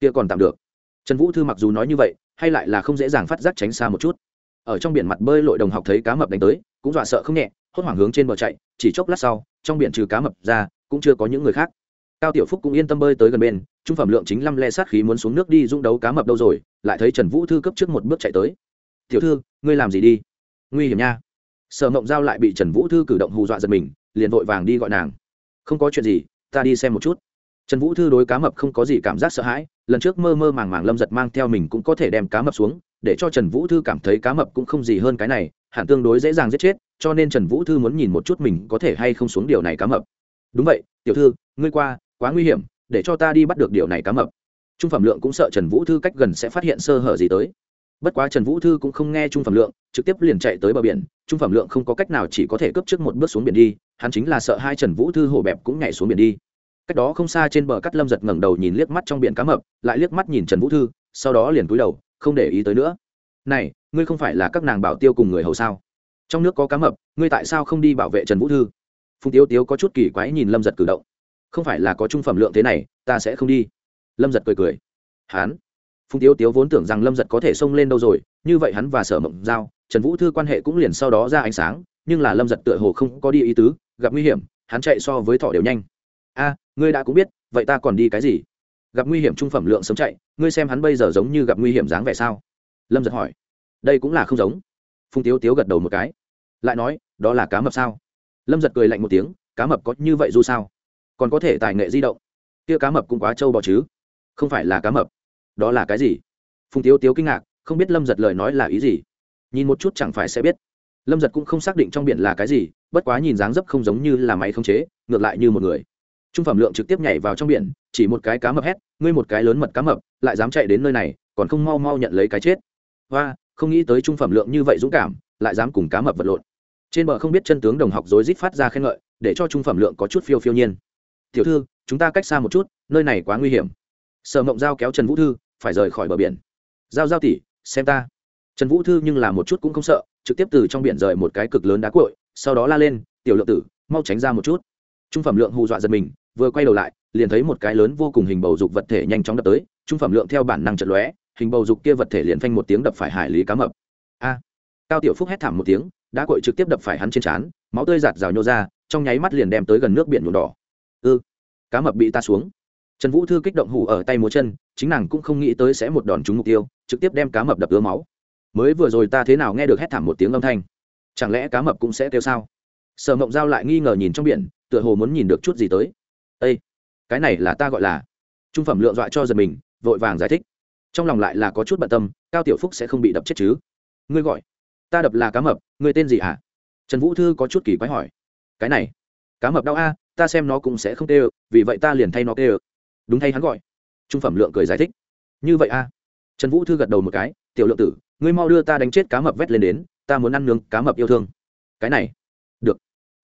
Kia còn tạm được. Trần vũ thư mặc dù nói như vậy, hay lại là không dễ dàng phát giác tránh xa một chút ở trong biển mặt bơi lội đồng học thấy cá mập đánh tới, cũng dọa sợ không nhẹ, hốt hoảng hướng trên bờ chạy, chỉ chốc lát sau, trong biển trừ cá mập ra, cũng chưa có những người khác. Cao tiểu phúc cũng yên tâm bơi tới gần bên, trung phẩm lượng chính lăm le sát khí muốn xuống nước đi dung đấu cá mập đâu rồi, lại thấy trần vũ thư cấp trước một bước chạy tới. Tiểu thư, ngươi làm gì đi? Nguy hiểm nha. Sở mộng giao lại bị trần vũ thư cử động hù dọa giật mình, liền vội vàng đi gọi nàng. Không có chuyện gì, ta đi xem một chút. Trần vũ thư đối cá mập không có gì cảm giác sợ hãi, lần trước mơ mơ màng màng lâm giật mang theo mình cũng có thể đem cá mập xuống để cho trần vũ thư cảm thấy cá mập cũng không gì hơn cái này, hẳn tương đối dễ dàng giết chết, cho nên trần vũ thư muốn nhìn một chút mình có thể hay không xuống điều này cá mập. Đúng vậy, tiểu thư, ngươi qua, quá nguy hiểm, để cho ta đi bắt được điều này cá mập. Trung phẩm lượng cũng sợ trần vũ thư cách gần sẽ phát hiện sơ hở gì tới. Bất quá trần vũ thư cũng không nghe trung phẩm lượng, trực tiếp liền chạy tới bờ biển. Trung phẩm lượng không có cách nào chỉ có thể cấp trước một bước xuống biển đi, hắn chính là sợ hai trần vũ thư hổ bẹp cũng nhảy xuống biển đi. Cách đó không xa trên bờ cắt lâm giật ngẩng đầu nhìn liếc mắt trong biển cá mập, lại liếc mắt nhìn trần vũ thư, sau đó liền cúi đầu không để ý tới nữa. Này, ngươi không phải là các nàng bảo tiêu cùng người hầu sao? Trong nước có cá mập, ngươi tại sao không đi bảo vệ trần vũ thư? Phùng tiếu tiếu có chút kỳ quái nhìn lâm giật cử động. Không phải là có trung phẩm lượng thế này, ta sẽ không đi. Lâm giật cười cười. Hán. Phùng tiếu tiếu vốn tưởng rằng lâm giật có thể xông lên đâu rồi, như vậy hắn và sở mộng giao, trần vũ thư quan hệ cũng liền sau đó ra ánh sáng, nhưng là lâm giật tựa hồ không có đi ý tứ, gặp nguy hiểm, hắn chạy so với thỏ đều nhanh. A, ngươi đã cũng biết, vậy ta còn đi cái gì? Gặp nguy hiểm trung phẩm lượng sống chạy, ngươi xem hắn bây giờ giống như gặp nguy hiểm dáng vẻ sao? Lâm giật hỏi. Đây cũng là không giống. Phùng tiếu tiếu gật đầu một cái. Lại nói, đó là cá mập sao? Lâm giật cười lạnh một tiếng, cá mập có như vậy dù sao? Còn có thể tài nghệ di động. Kia cá mập cũng quá trâu bò chứ. Không phải là cá mập. Đó là cái gì? Phùng tiếu tiếu kinh ngạc, không biết lâm giật lời nói là ý gì. Nhìn một chút chẳng phải sẽ biết. Lâm giật cũng không xác định trong biển là cái gì, bất quá nhìn dáng dấp không giống như là máy không chế, ngược lại như một người trung phẩm lượng trực tiếp nhảy vào trong biển, chỉ một cái cá mập hét, ngươi một cái lớn mật cá mập, lại dám chạy đến nơi này, còn không mau mau nhận lấy cái chết. Và không nghĩ tới trung phẩm lượng như vậy dũng cảm, lại dám cùng cá mập vật lộn. Trên bờ không biết chân tướng đồng học rối rít phát ra khen ngợi, để cho trung phẩm lượng có chút phiêu phiêu nhiên. Tiểu thư, chúng ta cách xa một chút, nơi này quá nguy hiểm. Sở mộng giao kéo trần vũ thư, phải rời khỏi bờ biển. Giao giao tỉ xem ta. Trần vũ thư nhưng là một chút cũng không sợ, trực tiếp từ trong biển rời một cái cực lớn đá cội sau đó la lên, tiểu lượng tử, mau tránh ra một chút. Trung phẩm lượng hù dọa giật mình vừa quay đầu lại, liền thấy một cái lớn vô cùng hình bầu dục vật thể nhanh chóng đập tới, trung phẩm lượng theo bản năng chật lóe, hình bầu dục kia vật thể liền phanh một tiếng đập phải hải lý cá mập. A! Cao tiểu phúc hét thảm một tiếng đã cội trực tiếp đập phải hắn trên trán, máu tươi giạt rào nhô ra, trong nháy mắt liền đem tới gần nước biển nhuộm đỏ. Ư! Cá mập bị ta xuống. Trần vũ thư kích động hủ ở tay múa chân, chính nàng cũng không nghĩ tới sẽ một đòn trúng mục tiêu, trực tiếp đem cá mập đập ứa máu. Mới vừa rồi ta thế nào nghe được hét thảm một tiếng âm thanh? Chẳng lẽ cá mập cũng sẽ kêu sao? Sở mộng giao lại nghi ngờ nhìn trong biển, tựa hồ muốn nhìn được chút gì tới ây cái này là ta gọi là trung phẩm lượng dọa cho giật mình, vội vàng giải thích. Trong lòng lại là có chút bận tâm, cao tiểu phúc sẽ không bị đập chết chứ? Ngươi gọi, ta đập là cá mập, ngươi tên gì hả? À? trần vũ thư có chút kỳ quái hỏi. Cái này, cá mập đau a, ta xem nó cũng sẽ không tê ơ, vì vậy ta liền thay nó tê ơ. Đúng thay hắn gọi. Trung phẩm lượng cười giải thích. Như vậy a. Trần vũ thư gật đầu một cái, tiểu lượng tử, ngươi mau đưa ta đánh chết cá mập vét lên đến, ta muốn ăn nướng cá mập yêu thương. Cái này, được.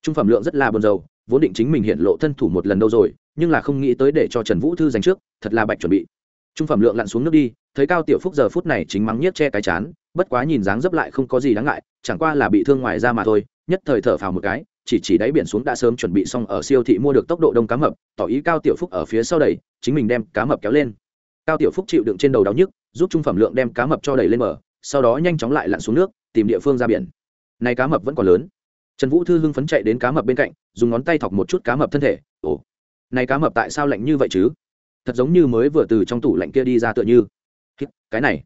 Trung phẩm lượng rất là buồn rầu vốn định chính mình hiện lộ thân thủ một lần đâu rồi nhưng là không nghĩ tới để cho trần vũ thư dành trước thật là bạch chuẩn bị. Trung phẩm lượng lặn xuống nước đi thấy cao tiểu phúc giờ phút này chính mắng nhiếc che cái chán bất quá nhìn dáng dấp lại không có gì đáng ngại chẳng qua là bị thương ngoài ra mà thôi nhất thời thở phào một cái chỉ chỉ đáy biển xuống đã sớm chuẩn bị xong ở siêu thị mua được tốc độ đông cá mập tỏ ý cao tiểu phúc ở phía sau đẩy chính mình đem cá mập kéo lên. Cao tiểu phúc chịu đựng trên đầu đau nhức giúp trung phẩm lượng đem cá mập cho đẩy lên mở, sau đó nhanh chóng lại lặn xuống nước tìm địa phương ra biển. Này cá mập vẫn còn lớn. Trần vũ thư hưng phấn chạy đến cá mập bên cạnh dùng ngón tay thọc một chút cá mập thân thể. Ồ, này cá mập tại sao lạnh như vậy chứ? Thật giống như mới vừa từ trong tủ lạnh kia đi ra tựa như. Cái này,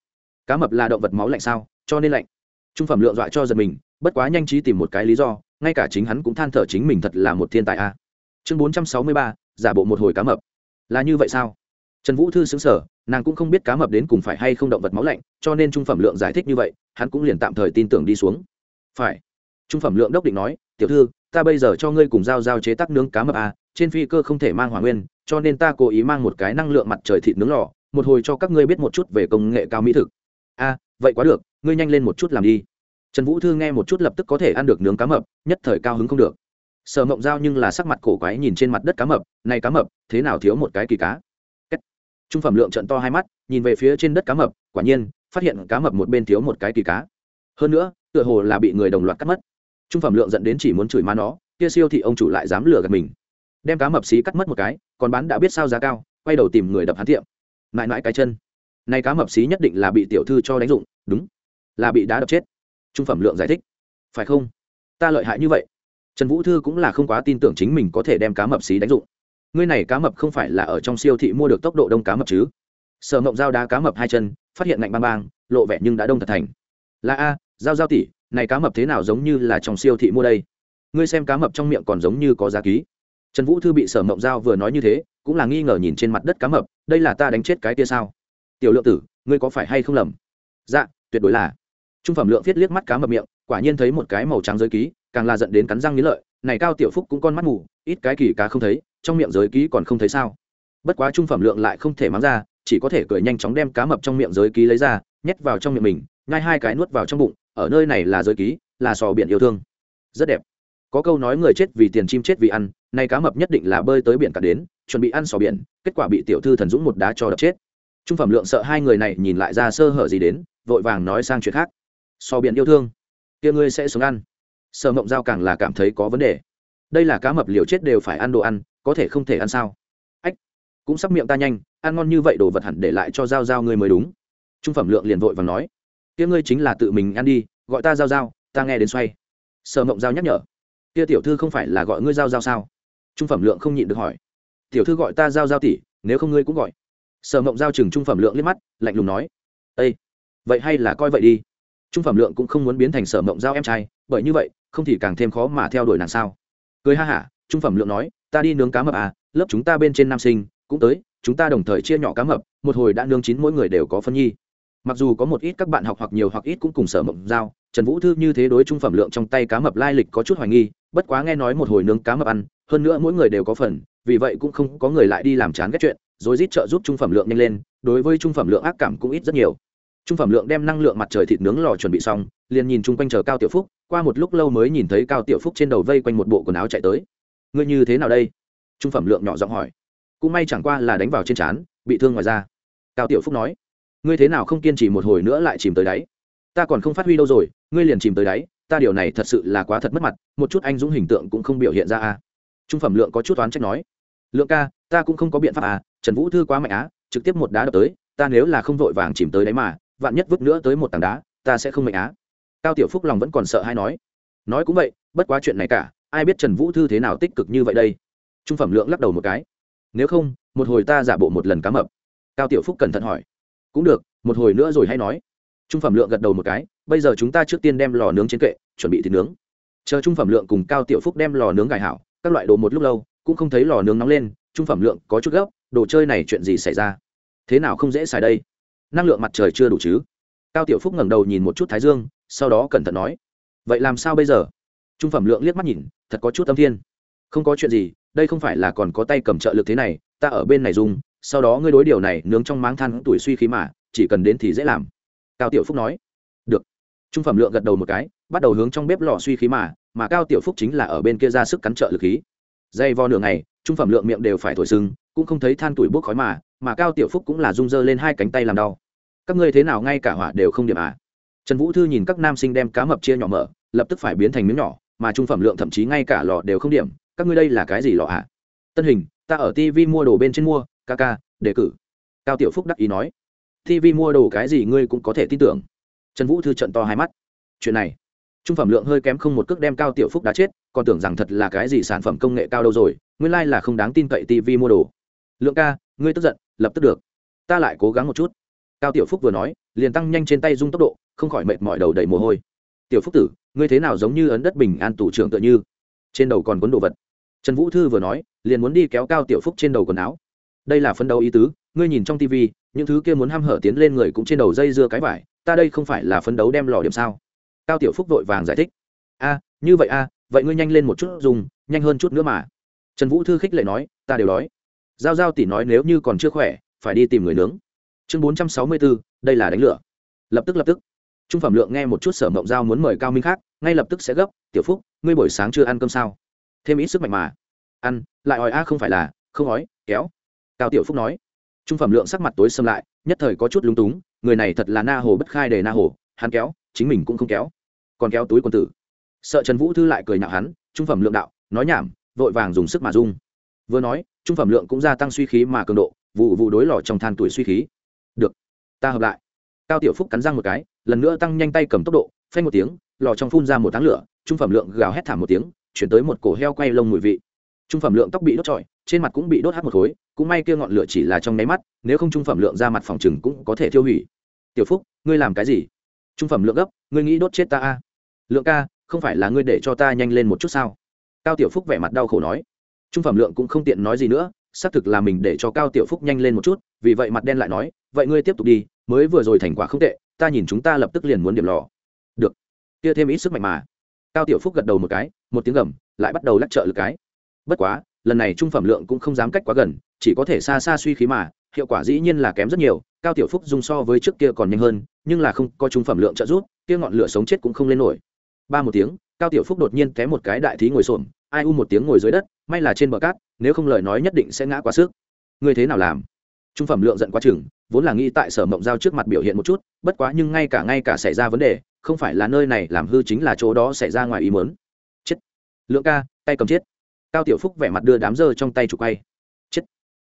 cá mập là động vật máu lạnh sao, cho nên lạnh. Trung phẩm lượng dọa cho giật mình, bất quá nhanh trí tìm một cái lý do, ngay cả chính hắn cũng than thở chính mình thật là một thiên tài a. Chương bốn trăm sáu mươi ba, giả bộ một hồi cá mập. Là như vậy sao? Trần vũ thư xứng sở nàng cũng không biết cá mập đến cùng phải hay không động vật máu lạnh, cho nên trung phẩm lượng giải thích như vậy, hắn cũng liền tạm thời tin tưởng đi xuống. Phải. Trung phẩm lượng đốc định nói, tiểu thư ta bây giờ cho ngươi cùng giao giao chế tác nướng cá mập a trên phi cơ không thể mang hỏa nguyên, cho nên ta cố ý mang một cái năng lượng mặt trời thịt nướng lò, một hồi cho các ngươi biết một chút về công nghệ cao mỹ thực. A vậy quá được, ngươi nhanh lên một chút làm đi. Trần vũ thư nghe một chút lập tức có thể ăn được nướng cá mập, nhất thời cao hứng không được. Sở mộng dao nhưng là sắc mặt cổ quái nhìn trên mặt đất cá mập, này cá mập, thế nào thiếu một cái kỳ cá? Kết. trung phẩm lượng trận to hai mắt, nhìn về phía trên đất cá mập, quả nhiên, phát hiện cá mập một bên thiếu một cái kỳ cá. Hơn nữa, tựa hồ là bị người đồng loạt cắt mất trung phẩm lượng dẫn đến chỉ muốn chửi má nó, kia siêu thị ông chủ lại dám lừa gạt mình. Đem cá mập xí cắt mất một cái, còn bán đã biết sao giá cao, quay đầu tìm người đập hắn tiệm. Mãi mãi cái chân. Nay cá mập xí nhất định là bị tiểu thư cho đánh dụng, đúng, là bị đá đập chết. Trung phẩm lượng giải thích. Phải không? Ta lợi hại như vậy. Trần vũ thư cũng là không quá tin tưởng chính mình có thể đem cá mập xí đánh dụng. Ngươi này cá mập không phải là ở trong siêu thị mua được tốc độ đông cá mập chứ? Sở mộng dao đá cá mập hai chân, phát hiện ngạnh bang bang, lộ vẻ nhưng đã đông thật thành. Là a, giao giao tỉ này cá mập thế nào giống như là trong siêu thị mua đây? Ngươi xem cá mập trong miệng còn giống như có giá ký. Trần vũ thư bị sở mộng giao vừa nói như thế, cũng là nghi ngờ nhìn trên mặt đất cá mập, đây là ta đánh chết cái kia sao? Tiểu lượng tử, ngươi có phải hay không lầm? Dạ tuyệt đối là. Trung phẩm lượng viết liếc mắt cá mập miệng, quả nhiên thấy một cái màu trắng giới ký, càng là dẫn đến cắn răng nghĩ lợi. Này cao tiểu phúc cũng con mắt mù, ít cái kỳ cá không thấy, trong miệng giới ký còn không thấy sao? Bất quá trung phẩm lượng lại không thể mắng ra, chỉ có thể cười nhanh chóng đem cá mập trong miệng giới ký lấy ra, nhét vào trong miệng mình, nhai hai cái nuốt vào trong bụng ở nơi này là giới ký, là sò biển yêu thương. Rất đẹp. Có câu nói người chết vì tiền chim chết vì ăn, nay cá mập nhất định là bơi tới biển cả đến, chuẩn bị ăn sò biển, kết quả bị tiểu thư thần dũng một đá cho đập chết. Trung phẩm lượng sợ hai người này nhìn lại ra sơ hở gì đến, vội vàng nói sang chuyện khác. Sò biển yêu thương. Kia ngươi sẽ xuống ăn. Sợ mộng giao càng là cảm thấy có vấn đề. Đây là cá mập liều chết đều phải ăn đồ ăn, có thể không thể ăn sao? Ách, cũng sắp miệng ta nhanh, ăn ngon như vậy đồ vật hẳn để lại cho giao giao ngươi mới đúng. Trung phẩm lượng liền vội và nói kia ngươi chính là tự mình ăn đi, gọi ta giao giao, ta nghe đến xoay. Sở mộng giao nhắc nhở. Kia tiểu thư không phải là gọi ngươi giao giao sao? Trung phẩm lượng không nhịn được hỏi. Tiểu thư gọi ta giao giao tỷ, nếu không ngươi cũng gọi. Sở mộng giao chừng trung phẩm lượng liếc mắt, lạnh lùng nói. Ây vậy hay là coi vậy đi. Trung phẩm lượng cũng không muốn biến thành sở mộng giao em trai, bởi như vậy, không thì càng thêm khó mà theo đuổi nàng sao. Cười ha hả, trung phẩm lượng nói, ta đi nướng cá mập à lớp chúng ta bên trên nam sinh cũng tới, chúng ta đồng thời chia nhỏ cá mập, một hồi đã nướng chín mỗi người đều có phân nhi mặc dù có một ít các bạn học hoặc nhiều hoặc ít cũng cùng sở mộng giao, trần vũ thư như thế đối trung phẩm lượng trong tay cá mập lai lịch có chút hoài nghi, bất quá nghe nói một hồi nướng cá mập ăn, hơn nữa mỗi người đều có phần, vì vậy cũng không có người lại đi làm chán ghét chuyện, rồi rít trợ giúp trung phẩm lượng nhanh lên, đối với trung phẩm lượng ác cảm cũng ít rất nhiều. Trung phẩm lượng đem năng lượng mặt trời thịt nướng lò chuẩn bị xong, liền nhìn chung quanh chờ cao tiểu phúc, qua một lúc lâu mới nhìn thấy cao tiểu phúc trên đầu vây quanh một bộ quần áo chạy tới. Ngươi như thế nào đây? Trung phẩm lượng nhỏ giọng hỏi. Cũng may chẳng qua là đánh vào trên trán, bị thương ngoài ra cao tiểu phúc nói ngươi thế nào không kiên trì một hồi nữa lại chìm tới đáy? Ta còn không phát huy đâu rồi, ngươi liền chìm tới đáy, ta điều này thật sự là quá thật mất mặt, một chút anh dũng hình tượng cũng không biểu hiện ra a. Trung phẩm lượng có chút toán trách nói. Lượng ca, ta cũng không có biện pháp à trần vũ thư quá mạnh á, trực tiếp một đá đập tới, ta nếu là không vội vàng chìm tới đáy mà, vạn nhất vứt nữa tới một tảng đá, ta sẽ không mệnh á. Cao tiểu phúc lòng vẫn còn sợ hay nói. Nói cũng vậy, bất quá chuyện này cả, ai biết trần vũ thư thế nào tích cực như vậy đây? Trung phẩm lượng lắc đầu một cái. Nếu không, một hồi ta giả bộ một lần cá mập. Cao tiểu phúc cẩn thận hỏi cũng được, một hồi nữa rồi hay nói. Trung phẩm lượng gật đầu một cái, bây giờ chúng ta trước tiên đem lò nướng trên kệ, chuẩn bị thịt nướng. Chờ trung phẩm lượng cùng cao tiểu phúc đem lò nướng gài hảo, các loại đồ một lúc lâu, cũng không thấy lò nướng nóng lên, trung phẩm lượng có chút gấp, đồ chơi này chuyện gì xảy ra? Thế nào không dễ xài đây? Năng lượng mặt trời chưa đủ chứ? Cao tiểu phúc ngẩng đầu nhìn một chút thái dương, sau đó cẩn thận nói. Vậy làm sao bây giờ? Trung phẩm lượng liếc mắt nhìn, thật có chút tâm thiên. Không có chuyện gì, đây không phải là còn có tay cầm trợ lực thế này, ta ở bên này dùng sau đó ngươi đối điều này nướng trong máng than tuổi suy khí mà, chỉ cần đến thì dễ làm. Cao tiểu phúc nói. Được. Trung phẩm lượng gật đầu một cái, bắt đầu hướng trong bếp lò suy khí mà mà cao tiểu phúc chính là ở bên kia ra sức cắn trợ lực khí. Dây vo nửa ngày, trung phẩm lượng miệng đều phải thổi sưng, cũng không thấy than tuổi bốc khói mà mà cao tiểu phúc cũng là rung dơ lên hai cánh tay làm đau. Các ngươi thế nào ngay cả hỏa đều không điểm à? Trần vũ thư nhìn các nam sinh đem cá mập chia nhỏ mở, lập tức phải biến thành miếng nhỏ, mà trung phẩm lượng thậm chí ngay cả lò đều không điểm. Các ngươi đây là cái gì lò à? Tân hình, ta ở tv mua đồ bên trên mua ca ca, đề cử. Cao tiểu phúc đắc ý nói. Tv mua đồ cái gì ngươi cũng có thể tin tưởng. Trần vũ thư trận to hai mắt. Chuyện này, trung phẩm lượng hơi kém không một cước đem cao tiểu phúc đã chết, còn tưởng rằng thật là cái gì sản phẩm công nghệ cao đâu rồi, nguyên lai、like、là không đáng tin cậy tv mua đồ. Lượng ca, ngươi tức giận, lập tức được. Ta lại cố gắng một chút. Cao tiểu phúc vừa nói, liền tăng nhanh trên tay dung tốc độ, không khỏi mệt mỏi đầu đầy mồ hôi. Tiểu phúc tử, ngươi thế nào giống như ấn đất bình an tủ trưởng tựa như? Trên đầu còn quấn đồ vật. Trần vũ thư vừa nói, liền muốn đi kéo cao tiểu phúc trên đầu quần áo đây là phân đấu ý tứ, ngươi nhìn trong tv những thứ kia muốn h a m hở tiến lên người cũng trên đầu dây dưa cái vải, ta đây không phải là phấn đấu đem lò điểm sao? Cao tiểu phúc vội vàng giải thích. A, như vậy a, vậy ngươi nhanh lên một chút dùng, nhanh hơn chút nữa mà. Trần vũ thư khích lệ nói, ta đều đói. Giao giao tỷ nói nếu như còn chưa khỏe, phải đi tìm người nướng. Chương bốn trăm sáu mươi bốn đây là đánh lửa. Lập tức lập tức. Trung phẩm lượng nghe một chút sở mộng giao muốn mời cao minh khác, ngay lập tức sẽ gấp, tiểu phúc, ngươi buổi sáng chưa ăn cơm sao? Thêm ít sức mạnh mà. Ăn, lại hỏi a không phải là, không ói, kéo cao tiểu phúc nói. Trung phẩm lượng sắc mặt tối xâm lại, nhất thời có chút lúng túng, người này thật là na hồ bất khai để na hồ, hắn kéo, chính mình cũng không kéo. Còn kéo túi quân tử. Sợ trần vũ thư lại cười nhạo hắn, trung phẩm lượng đạo, nói nhảm, vội vàng dùng sức mà dung vừa nói, trung phẩm lượng cũng gia tăng suy khí mà cường độ, vụ vụ đối lò trong than tuổi suy khí. Được, ta hợp lại. Cao tiểu phúc cắn răng một cái, lần nữa tăng nhanh tay cầm tốc độ, phanh một tiếng, lò trong phun ra một tháng lửa, trung phẩm lượng gào hét thảm một tiếng, chuyển tới một cổ heo quay lông mùi vị. Trung phẩm lượng tóc bị đốt trọi, trên mặt cũng bị đốt hát một khối cũng may kia ngọn lửa chỉ là trong nháy mắt, nếu không trung phẩm lượng ra mặt phòng chừng cũng có thể thiêu hủy. Tiểu phúc, ngươi làm cái gì? Trung phẩm lượng gấp, ngươi nghĩ đốt chết ta a lượng ca, không phải là ngươi để cho ta nhanh lên một chút sao? Cao tiểu phúc vẻ mặt đau khổ nói. Trung phẩm lượng cũng không tiện nói gì nữa, xác thực là mình để cho cao tiểu phúc nhanh lên một chút, vì vậy mặt đen lại nói, vậy ngươi tiếp tục đi, mới vừa rồi thành quả không tệ, ta nhìn chúng ta lập tức liền muốn điểm lò. Được. Kia thêm ít sức mạnh mà. Cao tiểu phúc gật đầu một cái, một tiếng gầm, lại bắt đầu lắc trợ lực cái. Bất quá lần này trung phẩm lượng cũng không dám cách quá gần, chỉ có thể xa xa suy khí mà, hiệu quả dĩ nhiên là kém rất nhiều, cao tiểu phúc dùng so với trước kia còn nhanh hơn, nhưng là không có trung phẩm lượng trợ giúp, kia ngọn lửa sống chết cũng không lên nổi. Ba một tiếng, cao tiểu phúc đột nhiên té một cái đại thí ngồi xổm, ai u một tiếng ngồi dưới đất, may là trên bờ cát, nếu không lời nói nhất định sẽ ngã quá sức. Ngươi thế nào làm? Trung phẩm lượng giận quá chừng, vốn là nghĩ tại sở mộng giao trước mặt biểu hiện một chút, bất quá nhưng ngay cả ngay cả xảy ra vấn đề, không phải là nơi này làm hư chính là chỗ đó xảy ra ngoài ý mớn chết. Lượng ca, tay cầm chết cao tiểu phúc vẻ mặt đưa đám dơ trong tay chụp quay. Chết.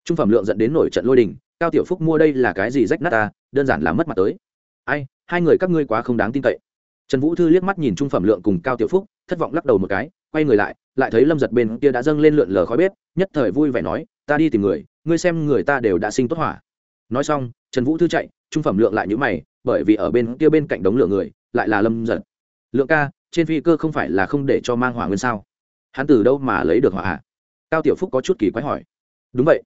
Trung phẩm lượng dẫn đến nổi trận lôi đình, cao tiểu phúc mua đây là cái gì rách nát ta, đơn giản là mất mặt tới. Ai, hai người các ngươi quá không đáng tin cậy. Trần vũ thư liếc mắt nhìn trung phẩm lượng cùng cao tiểu phúc, thất vọng lắc đầu một cái, quay người lại lại thấy lâm giật bên kia đã dâng lên lượn lờ khói bếp, nhất thời vui vẻ nói, ta đi tìm người, ngươi xem người ta đều đã sinh tốt hỏa. Nói xong, trần vũ thư chạy, trung phẩm lượng lại nhữ mày, bởi vì ở bên kia bên cạnh đống lửa người, lại là lâm giật. Lượng ca, trên phi cơ không phải là không để cho mang hỏa nguyên sao? Hắn từ đâu mà lấy được hỏa hạ cao tiểu phúc có chút kỳ quái hỏi. Đúng vậy.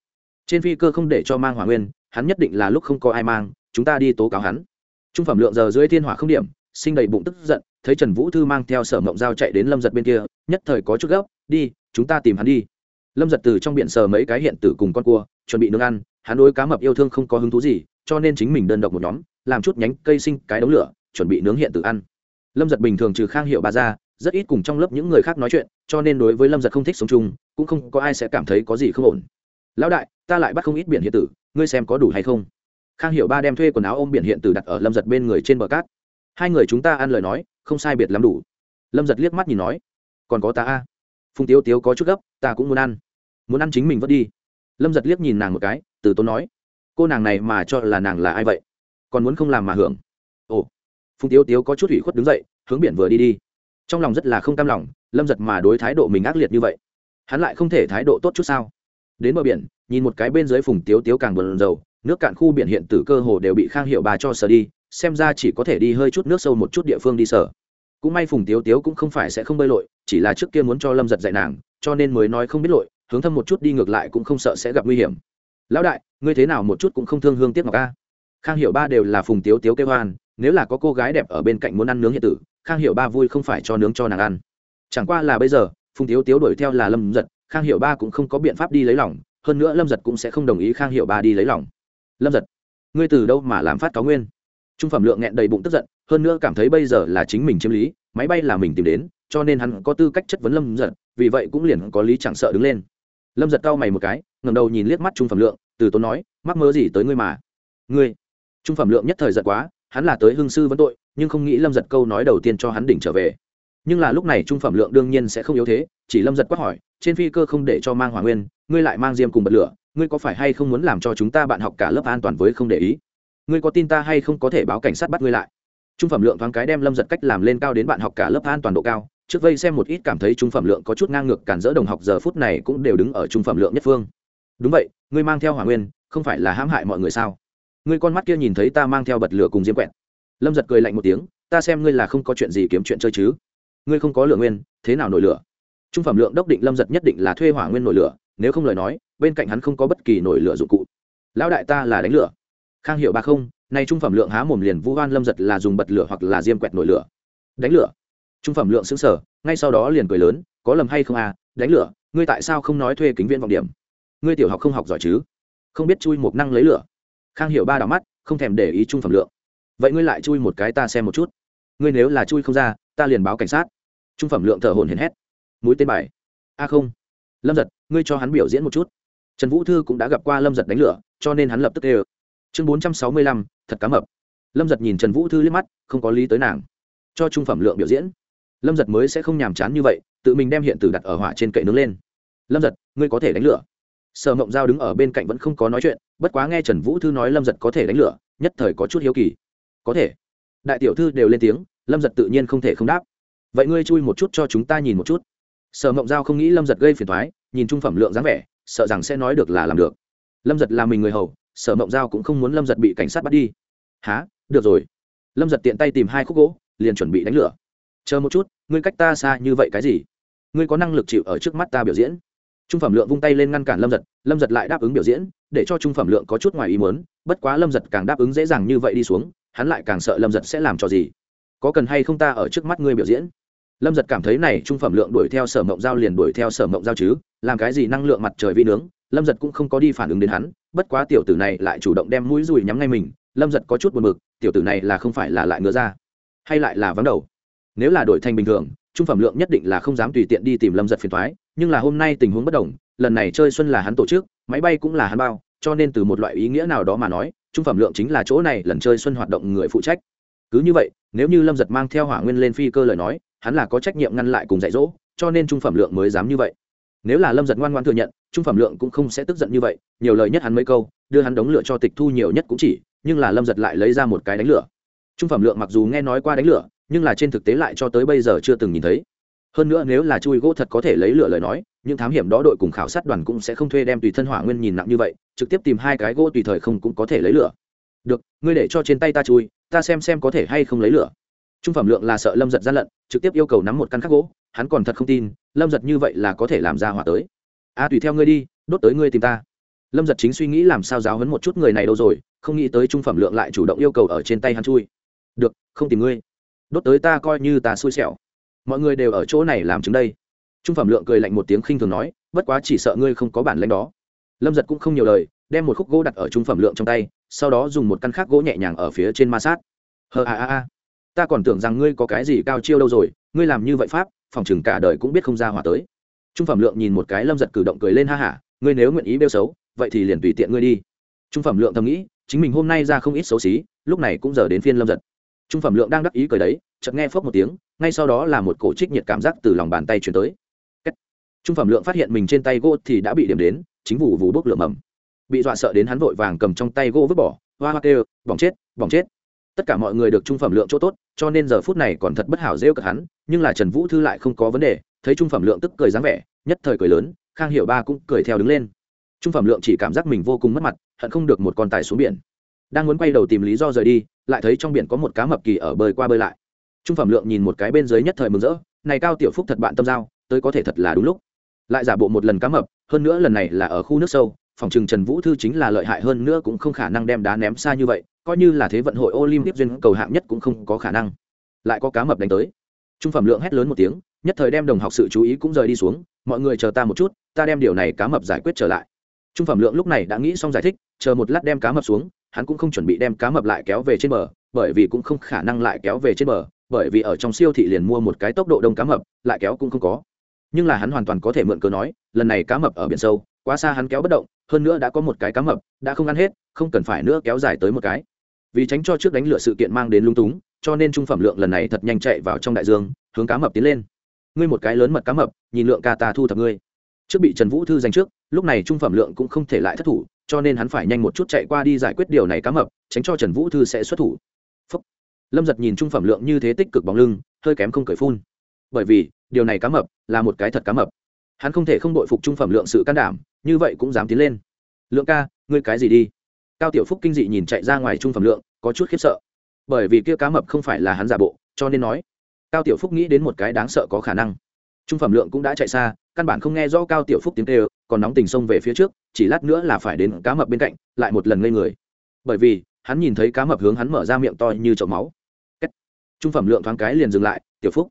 Trên phi cơ không để cho mang hỏa nguyên, hắn nhất định là lúc không có ai mang, chúng ta đi tố cáo hắn. Trung phẩm lượng giờ dưới thiên hỏa không điểm, sinh đầy bụng tức giận, thấy trần vũ thư mang theo sở mộng dao chạy đến lâm giật bên kia, nhất thời có chút gấp, đi, chúng ta tìm hắn đi. Lâm giật từ trong biển sờ mấy cái hiện tử cùng con cua, chuẩn bị nướng ăn, hắn đối cá mập yêu thương không có hứng thú gì, cho nên chính mình đơn độc một nhóm, làm chút nhánh cây sinh cái đống lửa, chuẩn bị nướng hiện tử ăn. Lâm giật bình thường trừ khang hiệu bà ra rất ít cùng trong lớp những người khác nói chuyện, cho nên đối với lâm giật không thích sống chung, cũng không có ai sẽ cảm thấy có gì không ổn. Lão đại, ta lại bắt không ít biển hiện tử, ngươi xem có đủ hay không? Khang hiệu ba đem thuê quần áo ôm biển hiện tử đặt ở lâm giật bên người trên bờ cát. Hai người chúng ta ăn lời nói, không sai biệt lắm đủ. Lâm giật liếc mắt nhìn nói. Còn có ta a. Phùng tiếu tiếu có chút gấp, ta cũng muốn ăn. Muốn ăn chính mình vớt đi. Lâm giật liếc nhìn nàng một cái, từ tốn nói. Cô nàng này mà cho là nàng là ai vậy? Còn muốn không làm mà hưởng? Ồ. Phùng tiếu tiếu có chút ủy khuất đứng dậy, hướng biển vừa đi đi trong lòng rất là không cam lòng, lâm giật mà đối thái độ mình ác liệt như vậy. Hắn lại không thể thái độ tốt chút sao? Đến bờ biển, nhìn một cái bên dưới phùng tiếu tiếu càng bờn dầu nước cạn khu biển hiện tử cơ hồ đều bị khang hiệu bà cho sờ đi, xem ra chỉ có thể đi hơi chút nước sâu một chút địa phương đi sở cũng may phùng tiếu tiếu cũng không phải sẽ không bơi lội, chỉ là trước kia muốn cho lâm giật dạy nàng, cho nên mới nói không biết lội, hướng thâm một chút đi ngược lại cũng không sợ sẽ gặp nguy hiểm. Lão đại, ngươi thế nào một chút cũng không thương hương tiếc ngọc a? Khang Hiệu ba đều là phùng tiếu tiếu kêu hoan nếu là có cô gái đẹp ở bên cạnh muốn ăn nướng hiện tử khang Hiệu ba vui không phải cho nướng cho nàng ăn. Chẳng qua là bây giờ, phùng tiếu tiếu đuổi theo là lâm giật, khang Hiệu ba cũng không có biện pháp đi lấy lòng, hơn nữa lâm giật cũng sẽ không đồng ý khang Hiệu ba đi lấy lòng. Lâm giật, ngươi từ đâu mà làm phát cáo nguyên? Trung phẩm lượng nghẹn đầy bụng tức giận, hơn nữa cảm thấy bây giờ là chính mình chiếm lý, máy bay là mình tìm đến, cho nên hắn có tư cách chất vấn lâm giật, vì vậy cũng liền có lý chẳng sợ đứng lên. Lâm giật cau mày một cái ngầm đầu nhìn liếc mắt trung phẩm lượng, từ tốn nói, mắc mơ gì tới ngươi mà? Ngươi? Trung phẩm lượng nhất thời giận quá, hắn là tới hương sư vấn tội nhưng không nghĩ lâm giật câu nói đầu tiên cho hắn đỉnh trở về. Nhưng là lúc này trung phẩm lượng đương nhiên sẽ không yếu thế, chỉ lâm giật quát hỏi, trên phi cơ không để cho mang hỏa nguyên, ngươi lại mang diêm cùng bật lửa, ngươi có phải hay không muốn làm cho chúng ta bạn học cả lớp an toàn với không để ý? Ngươi có tin ta hay không có thể báo cảnh sát bắt ngươi lại? Trung phẩm lượng thoáng cái đem lâm giật cách làm lên cao đến bạn học cả lớp an toàn độ cao, trước vây xem một ít cảm thấy trung phẩm lượng có chút ngang ngược cản dỡ đồng học giờ phút này cũng đều đứng ở trung phẩm lượng nhất phương. Đúng vậy, ngươi mang theo hỏa nguyên, không phải là hãm hại mọi người sao? Ngươi con mắt kia nhìn thấy ta mang theo bật lửa cùng diêm quẹt lâm giật cười lạnh một tiếng, ta xem ngươi là không có chuyện gì kiếm chuyện chơi chứ. Ngươi không có lửa nguyên, thế nào nổi lửa? Trung phẩm lượng đốc định lâm giật nhất định là thuê hỏa nguyên nổi lửa, nếu không lời nói, bên cạnh hắn không có bất kỳ nổi lửa dụng cụ. Lão đại ta là đánh lửa. Khang hiệu ba không, nay trung phẩm lượng há mồm liền vũ hoan lâm giật là dùng bật lửa hoặc là diêm quẹt nổi lửa. Đánh lửa? Trung phẩm lượng xứng sở ngay sau đó liền cười lớn, có lầm hay không à đánh lửa, ngươi tại sao không nói thuê kính viên vọng điểm? Ngươi tiểu học không học giỏi chứ? Không biết chui một năng lấy lửa. Khang hiệu ba đỏ mắt, không thèm để ý trung phẩm lượng vậy ngươi lại chui một cái ta xem một chút. Ngươi nếu là chui không ra, ta liền báo cảnh sát. Trung phẩm lượng thở hồn hển hét. Mũi tên bài. A không. Lâm giật, ngươi cho hắn biểu diễn một chút. Trần vũ thư cũng đã gặp qua lâm giật đánh lửa, cho nên hắn lập tức ê chương bốn trăm sáu mươi lăm, thật cá mập. Lâm giật nhìn trần vũ thư liếc mắt, không có lý tới nàng. Cho trung phẩm lượng biểu diễn. Lâm giật mới sẽ không nhàm chán như vậy, tự mình đem hiện tử đặt ở hỏa trên cậy nướng lên. Lâm giật, ngươi có thể đánh lửa. Sở mộng giao đứng ở bên cạnh vẫn không có nói chuyện, bất quá nghe trần vũ thư nói lâm giật có thể đánh lửa, nhất thời có chút hiếu kỳ có thể. Đại tiểu thư đều lên tiếng, lâm giật tự nhiên không thể không đáp. Vậy ngươi chui một chút cho chúng ta nhìn một chút. Sở mộng giao không nghĩ lâm giật gây phiền thoái nhìn trung phẩm lượng dáng vẻ, sợ rằng sẽ nói được là làm được. Lâm giật là mình người hầu, sở mộng giao cũng không muốn lâm giật bị cảnh sát bắt đi. Há được rồi. Lâm giật tiện tay tìm hai khúc gỗ, liền chuẩn bị đánh lửa. Chờ một chút, ngươi cách ta xa như vậy cái gì? Ngươi có năng lực chịu ở trước mắt ta biểu diễn. Trung phẩm lượng vung tay lên ngăn cản lâm giật lâm giật lại đáp ứng biểu diễn, để cho trung phẩm lượng có chút ngoài ý muốn, bất quá lâm giật càng đáp ứng dễ dàng như vậy đi xuống hắn lại càng sợ lâm giật sẽ làm cho gì? Có cần hay không ta ở trước mắt ngươi biểu diễn? Lâm giật cảm thấy này trung phẩm lượng đuổi theo sở mộng giao liền đuổi theo sở mộng giao chứ, làm cái gì năng lượng mặt trời vi nướng, lâm giật cũng không có đi phản ứng đến hắn, bất quá tiểu tử này lại chủ động đem mũi dùi nhắm ngay mình, lâm giật có chút buồn b ự c tiểu tử này là không phải là lại ngứa ra, hay lại là vắng đầu. Nếu là đổi thành bình thường, trung phẩm lượng nhất định là không dám tùy tiện đi tìm lâm giật phiền thoái nhưng là hôm nay tình huống bất đồng, lần này chơi xuân là hắn tổ chức, máy bay cũng là hắn bao cho nên từ một loại ý nghĩa nào đó mà nói, trung phẩm lượng chính là chỗ này lần chơi xuân hoạt động người phụ trách. Cứ như vậy, nếu như lâm giật mang theo hỏa nguyên lên phi cơ lời nói, hắn là có trách nhiệm ngăn lại cùng dạy dỗ, cho nên trung phẩm lượng mới dám như vậy. Nếu là lâm giật ngoan ngoan thừa nhận, trung phẩm lượng cũng không sẽ tức giận như vậy, nhiều lời nhất hắn mấy câu, đưa hắn đống lửa cho tịch thu nhiều nhất cũng chỉ, nhưng là lâm giật lại lấy ra một cái đánh lửa. Trung phẩm lượng mặc dù nghe nói qua đánh lửa, nhưng là trên thực tế lại cho tới bây giờ chưa từng nhìn thấy. Hơn nữa nếu là chui gỗ thật có thể lấy lửa lời nói những thám hiểm đó đội cùng khảo sát đoàn cũng sẽ không thuê đem tùy thân hỏa nguyên nhìn nặng như vậy, trực tiếp tìm hai cái gỗ tùy thời không cũng có thể lấy lửa. Được, ngươi để cho trên tay ta chui, ta xem xem có thể hay không lấy lửa. Trung phẩm lượng là sợ lâm giật gian lận, trực tiếp yêu cầu nắm một căn khắc gỗ, hắn còn thật không tin, lâm giật như vậy là có thể làm ra hỏa tới. A, tùy theo ngươi đi, đốt tới ngươi tìm ta. Lâm giật chính suy nghĩ làm sao giáo hấn một chút người này đâu rồi, không nghĩ tới trung phẩm lượng lại chủ động yêu cầu ở trên tay hắn chui. Được, không tìm ngươi. Đốt tới ta coi như ta xui xẻo. Mọi người đều ở chỗ này làm chứng đây trung phẩm lượng cười lạnh một tiếng khinh thường nói, bất quá chỉ sợ ngươi không có bản lãnh đó. Lâm giật cũng không nhiều lời, đem một khúc gỗ đặt ở trung phẩm lượng trong tay, sau đó dùng một căn khác gỗ nhẹ nhàng ở phía trên ma sát. Hờ a a a, ta còn tưởng rằng ngươi có cái gì cao chiêu đâu rồi, ngươi làm như vậy pháp, phòng chừng cả đời cũng biết không ra hỏa tới. Trung phẩm lượng nhìn một cái lâm giật cử động cười lên ha hả, ngươi nếu nguyện ý bêu xấu, vậy thì liền tùy tiện ngươi đi. Trung phẩm lượng thầm nghĩ, chính mình hôm nay ra không ít xấu xí, lúc này cũng giờ đến phiên lâm giật. Trung phẩm lượng đang đắc ý cười đấy, chợt nghe phớp một tiếng, ngay sau đó là một cổ trích nhiệt cảm giác từ lòng bàn tay chuyển tới trung phẩm lượng phát hiện mình trên tay gỗ thì đã bị điểm đến, chính vụ vù bốc lượm mầm. Bị dọa sợ đến hắn vội vàng cầm trong tay gỗ vứt bỏ, hoa hoa kêu, bỏng chết bỏng chết. Tất cả mọi người được trung phẩm lượng chỗ tốt, cho nên giờ phút này còn thật bất hảo rêu cực hắn, nhưng là trần vũ thư lại không có vấn đề, thấy trung phẩm lượng tức cười dáng vẻ, nhất thời cười lớn, khang Hiểu ba cũng cười theo đứng lên. Trung phẩm lượng chỉ cảm giác mình vô cùng mất mặt, hận không được một con tài xuống biển. Đang muốn quay đầu tìm lý do rời đi, lại thấy trong biển có một cá mập kỳ ở bơi qua bơi lại. Trung phẩm lượng nhìn một cái bên dưới nhất thời mừng rỡ, này cao tiểu phúc thật bạn tâm giao, tới có thể thật là đúng lúc lại giả bộ một lần cá mập, hơn nữa lần này là ở khu nước sâu, phòng trừng trần vũ thư chính là lợi hại hơn nữa cũng không khả năng đem đá ném xa như vậy, coi như là thế vận hội olympic duyên cầu hạng nhất cũng không có khả năng. Lại có cá mập đánh tới. Trung phẩm lượng hét lớn một tiếng, nhất thời đem đồng học sự chú ý cũng rời đi xuống, mọi người chờ ta một chút, ta đem điều này cá mập giải quyết trở lại. Trung phẩm lượng lúc này đã nghĩ xong giải thích, chờ một lát đem cá mập xuống, hắn cũng không chuẩn bị đem cá mập lại kéo về trên bờ, bởi vì cũng không khả năng lại kéo về trên bờ, bởi vì ở trong siêu thị liền mua một cái tốc độ đông cá mập, lại kéo cũng không có nhưng là hắn hoàn toàn có thể mượn cớ nói, lần này cá mập ở biển sâu, quá xa hắn kéo bất động, hơn nữa đã có một cái cá mập, đã không ăn hết, không cần phải nữa kéo dài tới một cái. Vì tránh cho trước đánh lửa sự kiện mang đến lung túng, cho nên trung phẩm lượng lần này thật nhanh chạy vào trong đại dương, hướng cá mập tiến lên. Ngươi một cái lớn mật cá mập, nhìn lượng ca ta thu thập ngươi. Trước bị trần vũ thư giành trước, lúc này trung phẩm lượng cũng không thể lại thất thủ, cho nên hắn phải nhanh một chút chạy qua đi giải quyết điều này cá mập, tránh cho trần vũ thư sẽ xuất thủ. Phúc. lâm giật nhìn trung phẩm lượng như thế tích cực bóng lưng, hơi kém không cởi phun. Bởi vì điều này cá mập là một cái thật cá mập. Hắn không thể không đội phục trung phẩm lượng sự can đảm, như vậy cũng dám tiến lên. Lượng ca, ngươi cái gì đi? Cao tiểu phúc kinh dị nhìn chạy ra ngoài trung phẩm lượng, có chút khiếp sợ. Bởi vì kia cá mập không phải là hắn giả bộ, cho nên nói. Cao tiểu phúc nghĩ đến một cái đáng sợ có khả năng. Trung phẩm lượng cũng đã chạy xa, căn bản không nghe rõ cao tiểu phúc tiếng kêu, còn nóng tình xông về phía trước, chỉ lát nữa là phải đến cá mập bên cạnh, lại một lần ngây người. Bởi vì, hắn nhìn thấy cá mập hướng hắn mở ra miệng to như chậu máu. Kết. trung phẩm lượng thoáng cái liền dừng lại, tiểu phúc.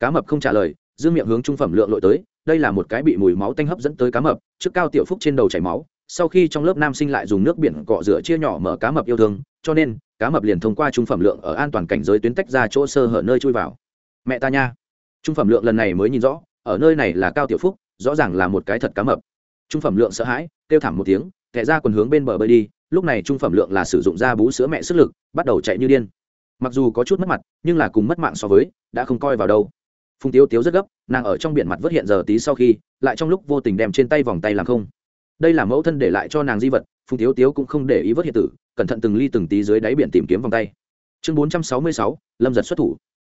Cá mập không trả lời dương miệng hướng trung phẩm lượng lội tới, đây là một cái bị mùi máu tanh hấp dẫn tới cá mập, trước cao tiểu phúc trên đầu chảy máu, sau khi trong lớp nam sinh lại dùng nước biển cọ rửa chia nhỏ mở cá mập yêu thương, cho nên, cá mập liền thông qua trung phẩm lượng ở an toàn cảnh giới tuyến tách ra chỗ sơ hở nơi chui vào. Mẹ ta nha. Trung phẩm lượng lần này mới nhìn rõ, ở nơi này là cao tiểu phúc, rõ ràng là một cái thật cá mập. Trung phẩm lượng sợ hãi, kêu thảm một tiếng, kẻ ra quần hướng bên bờ bơi đi, lúc này trung phẩm lượng là sử dụng da bú sữa mẹ sức lực, bắt đầu chạy như điên. Mặc dù có chút mất mặt, nhưng là cùng mất mạng so với, đã không coi vào đâu phùng tiếu tiếu rất gấp, nàng ở trong biển mặt vớt hiện giờ tí sau khi, lại trong lúc vô tình đem trên tay vòng tay làm không. Đây là mẫu thân để lại cho nàng di vật phùng tiếu tiếu cũng không để ý vớt hiện tử, cẩn thận từng ly từng tí dưới đáy biển tìm kiếm vòng tay. Chương bốn trăm sáu mươi sáu, lâm giật xuất thủ.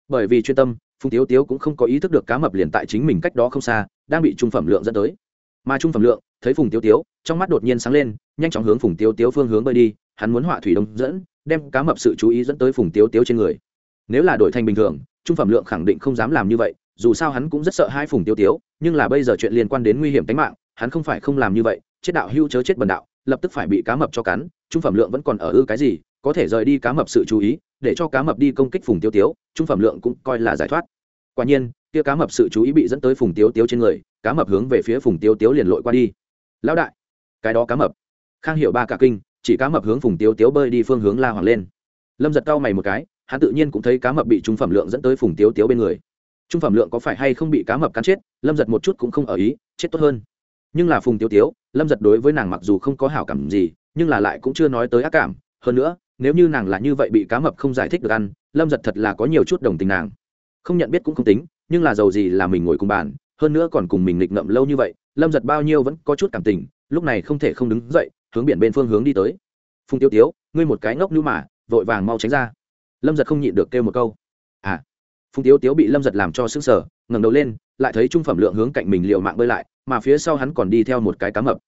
Bởi vì chuyên tâm phùng tiếu tiếu cũng không có ý thức được cá mập liền tại chính mình cách đó không xa, đang bị trung phẩm lượng dẫn tới. Mà trung phẩm lượng, thấy phùng tiếu tiếu, trong mắt đột nhiên sáng lên, nhanh chóng hướng phùng tiếu tiếu phương hướng bơi đi, hắn muốn họa thủy đông dẫn, đem cá mập sự chú ý dẫn tới phùng tiếu tiếu trên người. Nếu là đổi thành bình thường trung phẩm lượng khẳng định không dám làm như vậy, dù sao hắn cũng rất sợ hai phùng tiêu tiếu, nhưng là bây giờ chuyện liên quan đến nguy hiểm tính mạng, hắn không phải không làm như vậy, chết đạo hưu chớ chết bần đạo, lập tức phải bị cá mập cho cắn, trung phẩm lượng vẫn còn ở ư cái gì, có thể rời đi cá mập sự chú ý, để cho cá mập đi công kích phùng tiêu tiếu, trung phẩm lượng cũng coi là giải thoát. Quả nhiên, kia cá mập sự chú ý bị dẫn tới phùng tiêu tiếu trên người, cá mập hướng về phía phùng tiêu tiếu liền lội qua đi. Lão đại, cái đó cá mập. Khang hiểu ba cả kinh, chỉ cá mập hướng phùng tiêu tiếu bơi đi phương hướng la hoàng lên. Lâm giật cau mày một cái hắn tự nhiên cũng thấy cá mập bị trung phẩm lượng dẫn tới phùng tiếu tiếu bên người. Trung phẩm lượng có phải hay không bị cá mập cắn chết, lâm giật một chút cũng không ở ý, chết tốt hơn. Nhưng là phùng tiêu tiếu, lâm giật đối với nàng mặc dù không có hảo cảm gì, nhưng là lại cũng chưa nói tới ác cảm. Hơn nữa, nếu như nàng là như vậy bị cá mập không giải thích được ăn, lâm giật thật là có nhiều chút đồng tình nàng. Không nhận biết cũng không tính, nhưng là giàu gì là mình ngồi cùng bàn, hơn nữa còn cùng mình nghịch ngậm lâu như vậy, lâm giật bao nhiêu vẫn có chút cảm tình, lúc này không thể không đứng dậy, hướng biển bên phương hướng đi tới. Phùng tiêu tiếu, ngươi một cái ngốc nữ mà, vội vàng mau tránh ra lâm giật không nhịn được kêu một câu. À phùng Tiếu tiếu bị lâm giật làm cho sững sờ, ngẩng đầu lên, lại thấy trung phẩm lượng hướng cạnh mình liệu mạng bơi lại, mà phía sau hắn còn đi theo một cái cá mập.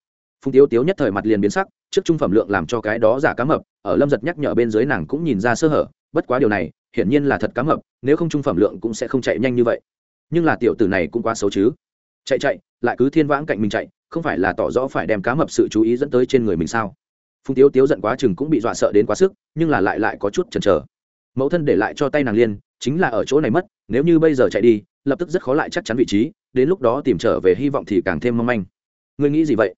Phùng Tiếu tiếu nhất thời mặt liền biến sắc, trước trung phẩm lượng làm cho cái đó giả cá mập, ở lâm giật nhắc nhở bên dưới nàng cũng nhìn ra sơ hở, bất quá điều này, hiển nhiên là thật cá mập, nếu không trung phẩm lượng cũng sẽ không chạy nhanh như vậy. Nhưng là tiểu tử này cũng quá xấu chứ. Chạy chạy, lại cứ thiên vãng cạnh mình chạy, không phải là tỏ rõ phải đem cá mập sự chú ý dẫn tới trên người mình sao? Phùng tiếu tiếu giận quá chừng cũng bị dọa sợ đến quá sức, nhưng là lại lại có chút chần chờ mẫu thân để lại cho tay nàng liên, chính là ở chỗ này mất, nếu như bây giờ chạy đi, lập tức rất khó lại chắc chắn vị trí, đến lúc đó tìm trở về hy vọng thì càng thêm mong manh. Ngươi nghĩ gì vậy?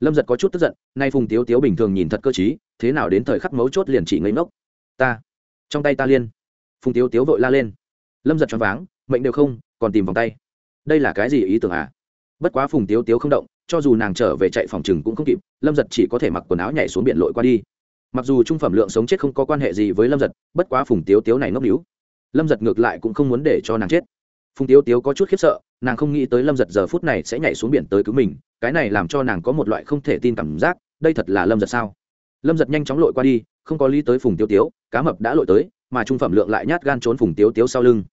Lâm giật có chút tức giận, nay phùng tiếu tiếu bình thường nhìn thật cơ t thế nào đến thời khắc mấu chốt liền chỉ ngây ngốc? Ta, trong tay ta liên. Phùng tiếu tiếu vội la lên. Lâm giật choáng váng, mệnh đều không, còn tìm vòng tay. Đây là cái gì ý tưởng à? Bất quá phùng tiếu tiếu không động, cho dù nàng trở về chạy phòng chừng cũng không kịp, lâm giật chỉ có thể mặc quần áo nhảy xuống biển lội qua đi mặc dù trung phẩm lượng sống chết không có quan hệ gì với lâm giật, bất quá phùng tiếu tiếu này ngốc níu lâm giật ngược lại cũng không muốn để cho nàng chết. Phùng tiếu tiếu có chút khiếp sợ, nàng không nghĩ tới lâm giật giờ phút này sẽ nhảy xuống biển tới cứu mình, cái này làm cho nàng có một loại không thể tin cảm giác, đây thật là lâm giật sao? Lâm giật nhanh chóng lội qua đi, không có lý tới phùng tiếu tiếu, cá mập đã lội tới, mà trung phẩm lượng lại nhát gan trốn phùng tiếu tiếu sau lưng.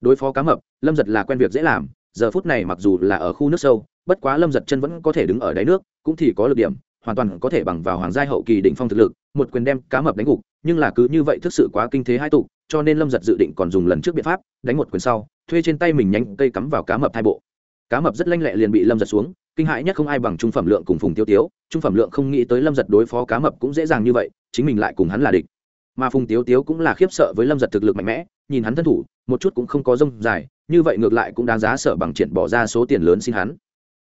Đối phó cá mập, lâm giật là quen việc dễ làm, giờ phút này mặc dù là ở khu nước sâu, bất quá lâm giật chân vẫn có thể đứng ở đáy nước, cũng thì có lực điểm, hoàn toàn có thể bằng vào hoàng gia hậu kỳ đỉnh phong thực lực một quyền đem cá mập đánh gục, nhưng là cứ như vậy thực sự quá kinh thế hai tụ, cho nên lâm giật dự định còn dùng lần trước biện pháp, đánh một quyền sau, thuê trên tay mình nhánh cây cắm vào cá mập hai bộ. Cá mập rất lanh lẹ liền bị lâm giật xuống, kinh hãi nhất không ai bằng trung phẩm lượng cùng phùng tiêu tiếu, trung phẩm lượng không nghĩ tới lâm giật đối phó cá mập cũng dễ dàng như vậy, chính mình lại cùng hắn là địch. Mà phùng tiêu tiếu cũng là khiếp sợ với lâm giật thực lực mạnh mẽ, nhìn hắn thân thủ, một chút cũng không có rông dài, như vậy ngược lại cũng đáng giá sợ bằng triển bỏ ra số tiền lớn xin hắn.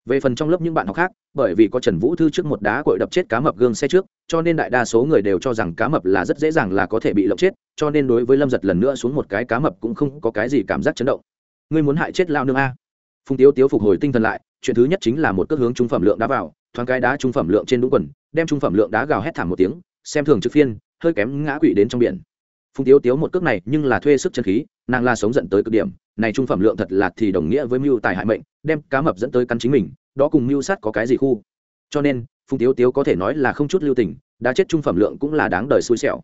Về phần trong lớp những bạn học khác, bởi vì có trần vũ thư trước một đá cội đập chết cá mập gương xe trước cho nên đại đa số người đều cho rằng cá mập là rất dễ dàng là có thể bị lộng chết, cho nên đối với lâm giật lần nữa xuống một cái cá mập cũng không có cái gì cảm giác chấn động. Ngươi muốn hại chết lao nương a? Phùng tiếu tiếu phục hồi tinh thần lại, chuyện thứ nhất chính là một cước hướng trung phẩm lượng đá vào, thoáng cái đá trung phẩm lượng trên đúng quần, đem trung phẩm lượng đá gào hét thảm một tiếng, xem thường trực phiên, hơi kém ngã quỵ đến trong biển. Phùng tiếu tiếu một cước này nhưng là thuê sức chân khí, nàng la sống dẫn tới cực điểm, này trung phẩm lượng thật là thì đồng nghĩa với mưu tài hại mệnh, đem cá mập dẫn tới căn chính mình, đó cùng mưu sát có cái gì khu. Cho nên phùng tiếu tiếu có thể nói là không chút lưu tình đã chết trung phẩm lượng cũng là đáng đời xui xẻo.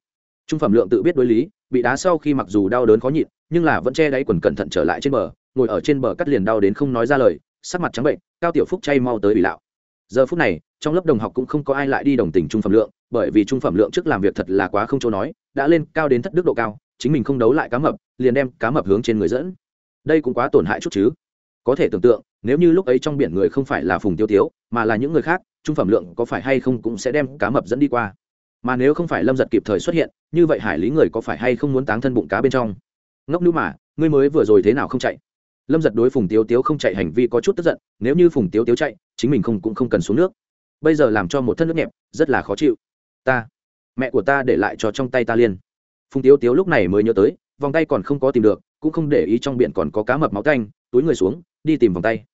Trung phẩm lượng tự biết đối lý, bị đá sau khi mặc dù đau đớn khó nhịn, nhưng là vẫn che đáy quần cẩn thận trở lại trên bờ, ngồi ở trên bờ cắt liền đau đến không nói ra lời, sắc mặt trắng bệnh, cao tiểu phúc chay mau tới bị lạo. Giờ phút này, trong lớp đồng học cũng không có ai lại đi đồng tình trung phẩm lượng, bởi vì trung phẩm lượng trước làm việc thật là quá không chỗ nói, đã lên cao đến thất đức độ cao, chính mình không đấu lại cá mập, liền đem cá mập hướng trên người dẫn. Đây cũng quá tổn hại chút chứ. Có thể tưởng tượng, nếu như lúc ấy trong biển người không phải là phùng tiêu tiếu, mà là những người khác trung phẩm lượng có phải hay không cũng sẽ đem cá mập dẫn đi qua. Mà nếu không phải lâm giật kịp thời xuất hiện, như vậy hải lý người có phải hay không muốn táng thân bụng cá bên trong? Ngốc nữ mà, ngươi mới vừa rồi thế nào không chạy? Lâm giật đối phùng tiếu tiếu không chạy hành vi có chút tức giận, nếu như phùng tiếu tiếu chạy, chính mình không cũng không cần xuống nước. Bây giờ làm cho một thân nước nhẹp, rất là khó chịu. Ta, mẹ của ta để lại cho trong tay ta liên phùng tiếu tiếu lúc này mới nhớ tới, vòng tay còn không có tìm được, cũng không để ý trong biển còn có cá mập máu canh túi người xuống, đi tìm vòng tay.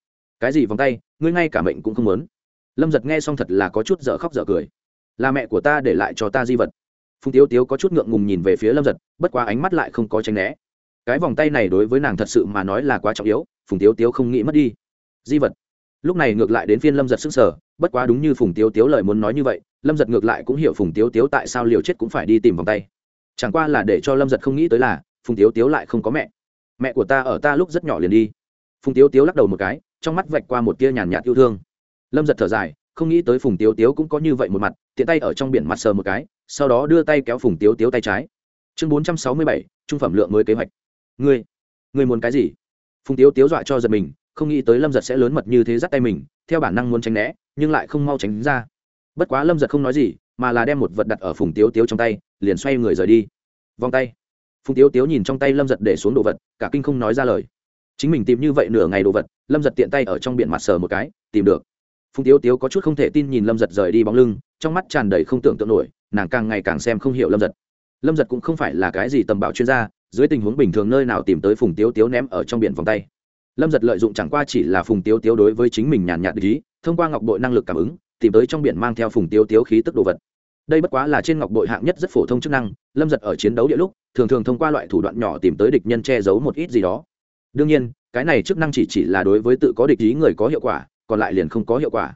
Cái gì vòng tay, ngươi ngay cả mệnh cũng không muốn lâm giật nghe xong thật là có chút dở khóc dở cười. Là mẹ của ta để lại cho ta di vật. Phùng tiếu tiếu có chút ngượng ngùng nhìn về phía lâm giật, bất quá ánh mắt lại không có tranh né. Cái vòng tay này đối với nàng thật sự mà nói là quá trọng yếu, phùng tiếu tiếu không nghĩ mất đi. Di vật. Lúc này ngược lại đến phiên lâm giật sức sở bất quá đúng như phùng tiếu tiếu lời muốn nói như vậy, lâm giật ngược lại cũng hiểu phùng tiếu tiếu tại sao liều chết cũng phải đi tìm vòng tay. Chẳng qua là để cho lâm giật không nghĩ tới là, phùng tiếu tiếu lại không có mẹ. Mẹ của ta ở ta lúc rất nhỏ liền đi. Phùng tiếu tiếu lắc đầu một cái, trong mắt vạch qua một tia nhàn nhạt yêu thương lâm giật thở dài, không nghĩ tới phùng tiếu tiếu cũng có như vậy một mặt, tiện tay ở trong biển mặt sờ một cái, sau đó đưa tay kéo phùng tiếu tiếu tay trái. Chương bốn trăm sáu mươi bảy, trung phẩm lượng mới kế hoạch. Ngươi ngươi muốn cái gì? Phùng tiếu tiếu dọa cho giật mình, không nghĩ tới lâm giật sẽ lớn mật như thế dắt tay mình, theo bản năng muốn tránh né, nhưng lại không mau tránh ra. Bất quá lâm giật không nói gì, mà là đem một vật đặt ở phùng tiếu tiếu trong tay, liền xoay người rời đi. Vòng tay. Phùng tiếu tiếu nhìn trong tay lâm giật để xuống đồ vật, cả kinh không nói ra lời. Chính mình tìm như vậy nửa ngày đồ vật, lâm giật tiện tay ở trong biển mặt sờ một cái, tìm được phùng tiếu tiếu có chút không thể tin nhìn lâm giật rời đi bóng lưng trong mắt tràn đầy không tưởng tượng nổi nàng càng ngày càng xem không hiểu lâm giật. Lâm giật cũng không phải là cái gì tầm bảo chuyên gia dưới tình huống bình thường nơi nào tìm tới phùng tiếu tiếu ném ở trong biển vòng tay. Lâm giật lợi dụng chẳng qua chỉ là phùng tiếu tiếu đối với chính mình nhàn nhạt ý, thông qua ngọc bội năng lực cảm ứng tìm tới trong biển mang theo phùng tiếu tiếu khí tức đồ vật. Đây bất quá là trên ngọc bội hạng nhất rất phổ thông chức năng lâm giật ở chiến đấu địa lúc thường thường thông qua loại thủ đoạn nhỏ tìm tới địch nhân che giấu một ít gì đó. Đương nhiên cái này chức năng chỉ chỉ là đối với tự có địch ý người có hiệu quả còn lại liền không có hiệu quả.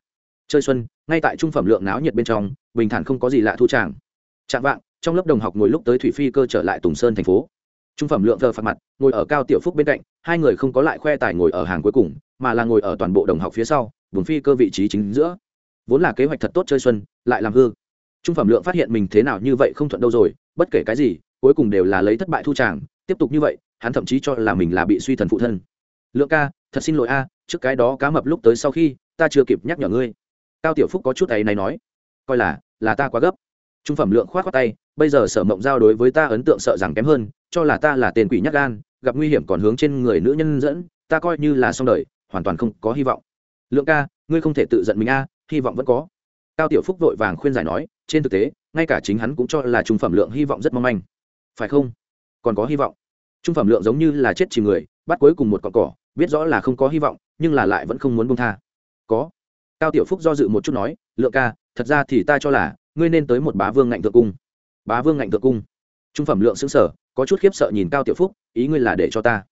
Chơi xuân, ngay tại trung phẩm lượng náo nhiệt bên trong, bình thản không có gì lạ thu tràng. Chạm vạng, trong lớp đồng học ngồi lúc tới thủy phi cơ trở lại tùng sơn thành phố. Trung phẩm lượng thờ phạt mặt, ngồi ở cao tiểu phúc bên cạnh, hai người không có lại khoe tài ngồi ở hàng cuối cùng, mà là ngồi ở toàn bộ đồng học phía sau, vùng phi cơ vị trí chính giữa. Vốn là kế hoạch thật tốt chơi xuân, lại làm hư. Trung phẩm lượng phát hiện mình thế nào như vậy không thuận đâu rồi, bất kể cái gì, cuối cùng đều là lấy thất bại thu tràng, tiếp tục như vậy, hắn thậm chí cho là mình là bị suy thần phụ thân. Lượng ca, thật xin lỗi a trước cái đó cá mập lúc tới sau khi, ta chưa kịp nhắc nhở ngươi. Cao tiểu phúc có chút ấy này nói, coi là là ta quá gấp. Trung phẩm lượng khoát khoát tay, bây giờ sở mộng giao đối với ta ấn tượng sợ rằng kém hơn, cho là ta là tên quỷ nhắc gan, gặp nguy hiểm còn hướng trên người nữ nhân dẫn, ta coi như là xong đời, hoàn toàn không có hy vọng. Lượng ca, ngươi không thể tự giận mình a, hy vọng vẫn có. Cao tiểu phúc vội vàng khuyên giải nói, trên thực tế, ngay cả chính hắn cũng cho là trung phẩm lượng hy vọng rất mong manh. Phải không? Còn có hy vọng. Trung phẩm lượng giống như là chết chìm người, bắt cuối cùng một cọn cỏ biết rõ là không có hy vọng, nhưng là lại vẫn không muốn bông tha. Có. Cao tiểu phúc do dự một chút nói, lượng ca, thật ra thì ta cho là, ngươi nên tới một bá vương ngạnh thượng cung. Bá vương ngạnh thượng cung? Trung phẩm lượng xứng sở có chút khiếp sợ nhìn cao tiểu phúc, ý ngươi là để cho ta?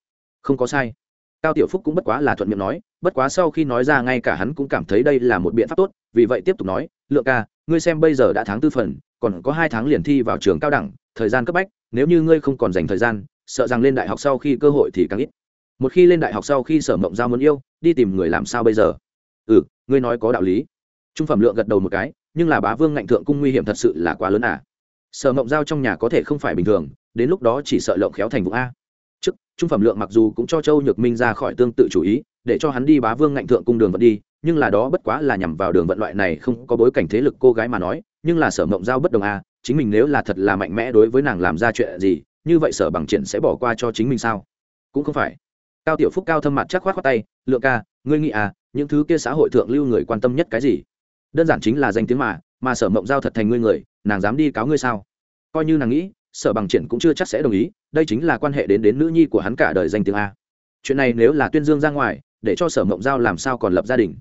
Không có sai. Cao tiểu phúc cũng bất quá là thuận miệng nói, bất quá sau khi nói ra ngay cả hắn cũng cảm thấy đây là một biện pháp tốt, vì vậy tiếp tục nói, lượng ca, ngươi xem bây giờ đã tháng tư phần, còn có hai tháng liền thi vào trường cao đẳng, thời gian cấp bách, nếu như ngươi không còn dành thời gian, sợ rằng lên đại học sau khi cơ hội thì càng ít một khi lên đại học sau khi sở mộng giao muốn yêu, đi tìm người làm sao bây giờ? Ừ ngươi nói có đạo lý. Trung phẩm lượng gật đầu một cái, nhưng là bá vương ngạnh thượng cung nguy hiểm thật sự là quá lớn à. Sở mộng giao trong nhà có thể không phải bình thường, đến lúc đó chỉ sợ lộng khéo thành vụ a. Trước, trung phẩm lượng mặc dù cũng cho châu nhược minh ra khỏi tương tự chủ ý, để cho hắn đi bá vương ngạnh thượng cung đường vận đi, nhưng là đó bất quá là nhằm vào đường vận loại này không có bối cảnh thế lực cô gái mà nói, nhưng là sở mộng giao bất đồng a, chính mình nếu là thật là mạnh mẽ đối với nàng làm ra chuyện gì, như vậy sở bằng triển sẽ bỏ qua cho chính mình sao? Cũng không phải cao tiểu phúc cao thâm mặt chắc khoát khoát tay, lượng ca, ngươi nghĩ à những thứ kia xã hội thượng lưu người quan tâm nhất cái gì? Đơn giản chính là danh tiếng mà mà sở mộng giao thật thành ngươi người, nàng dám đi cáo ngươi sao? Coi như nàng nghĩ, sở bằng triển cũng chưa chắc sẽ đồng ý, đây chính là quan hệ đến đến nữ nhi của hắn cả đời danh tiếng a. Chuyện này nếu là tuyên dương ra ngoài, để cho sở mộng giao làm sao còn lập gia đình?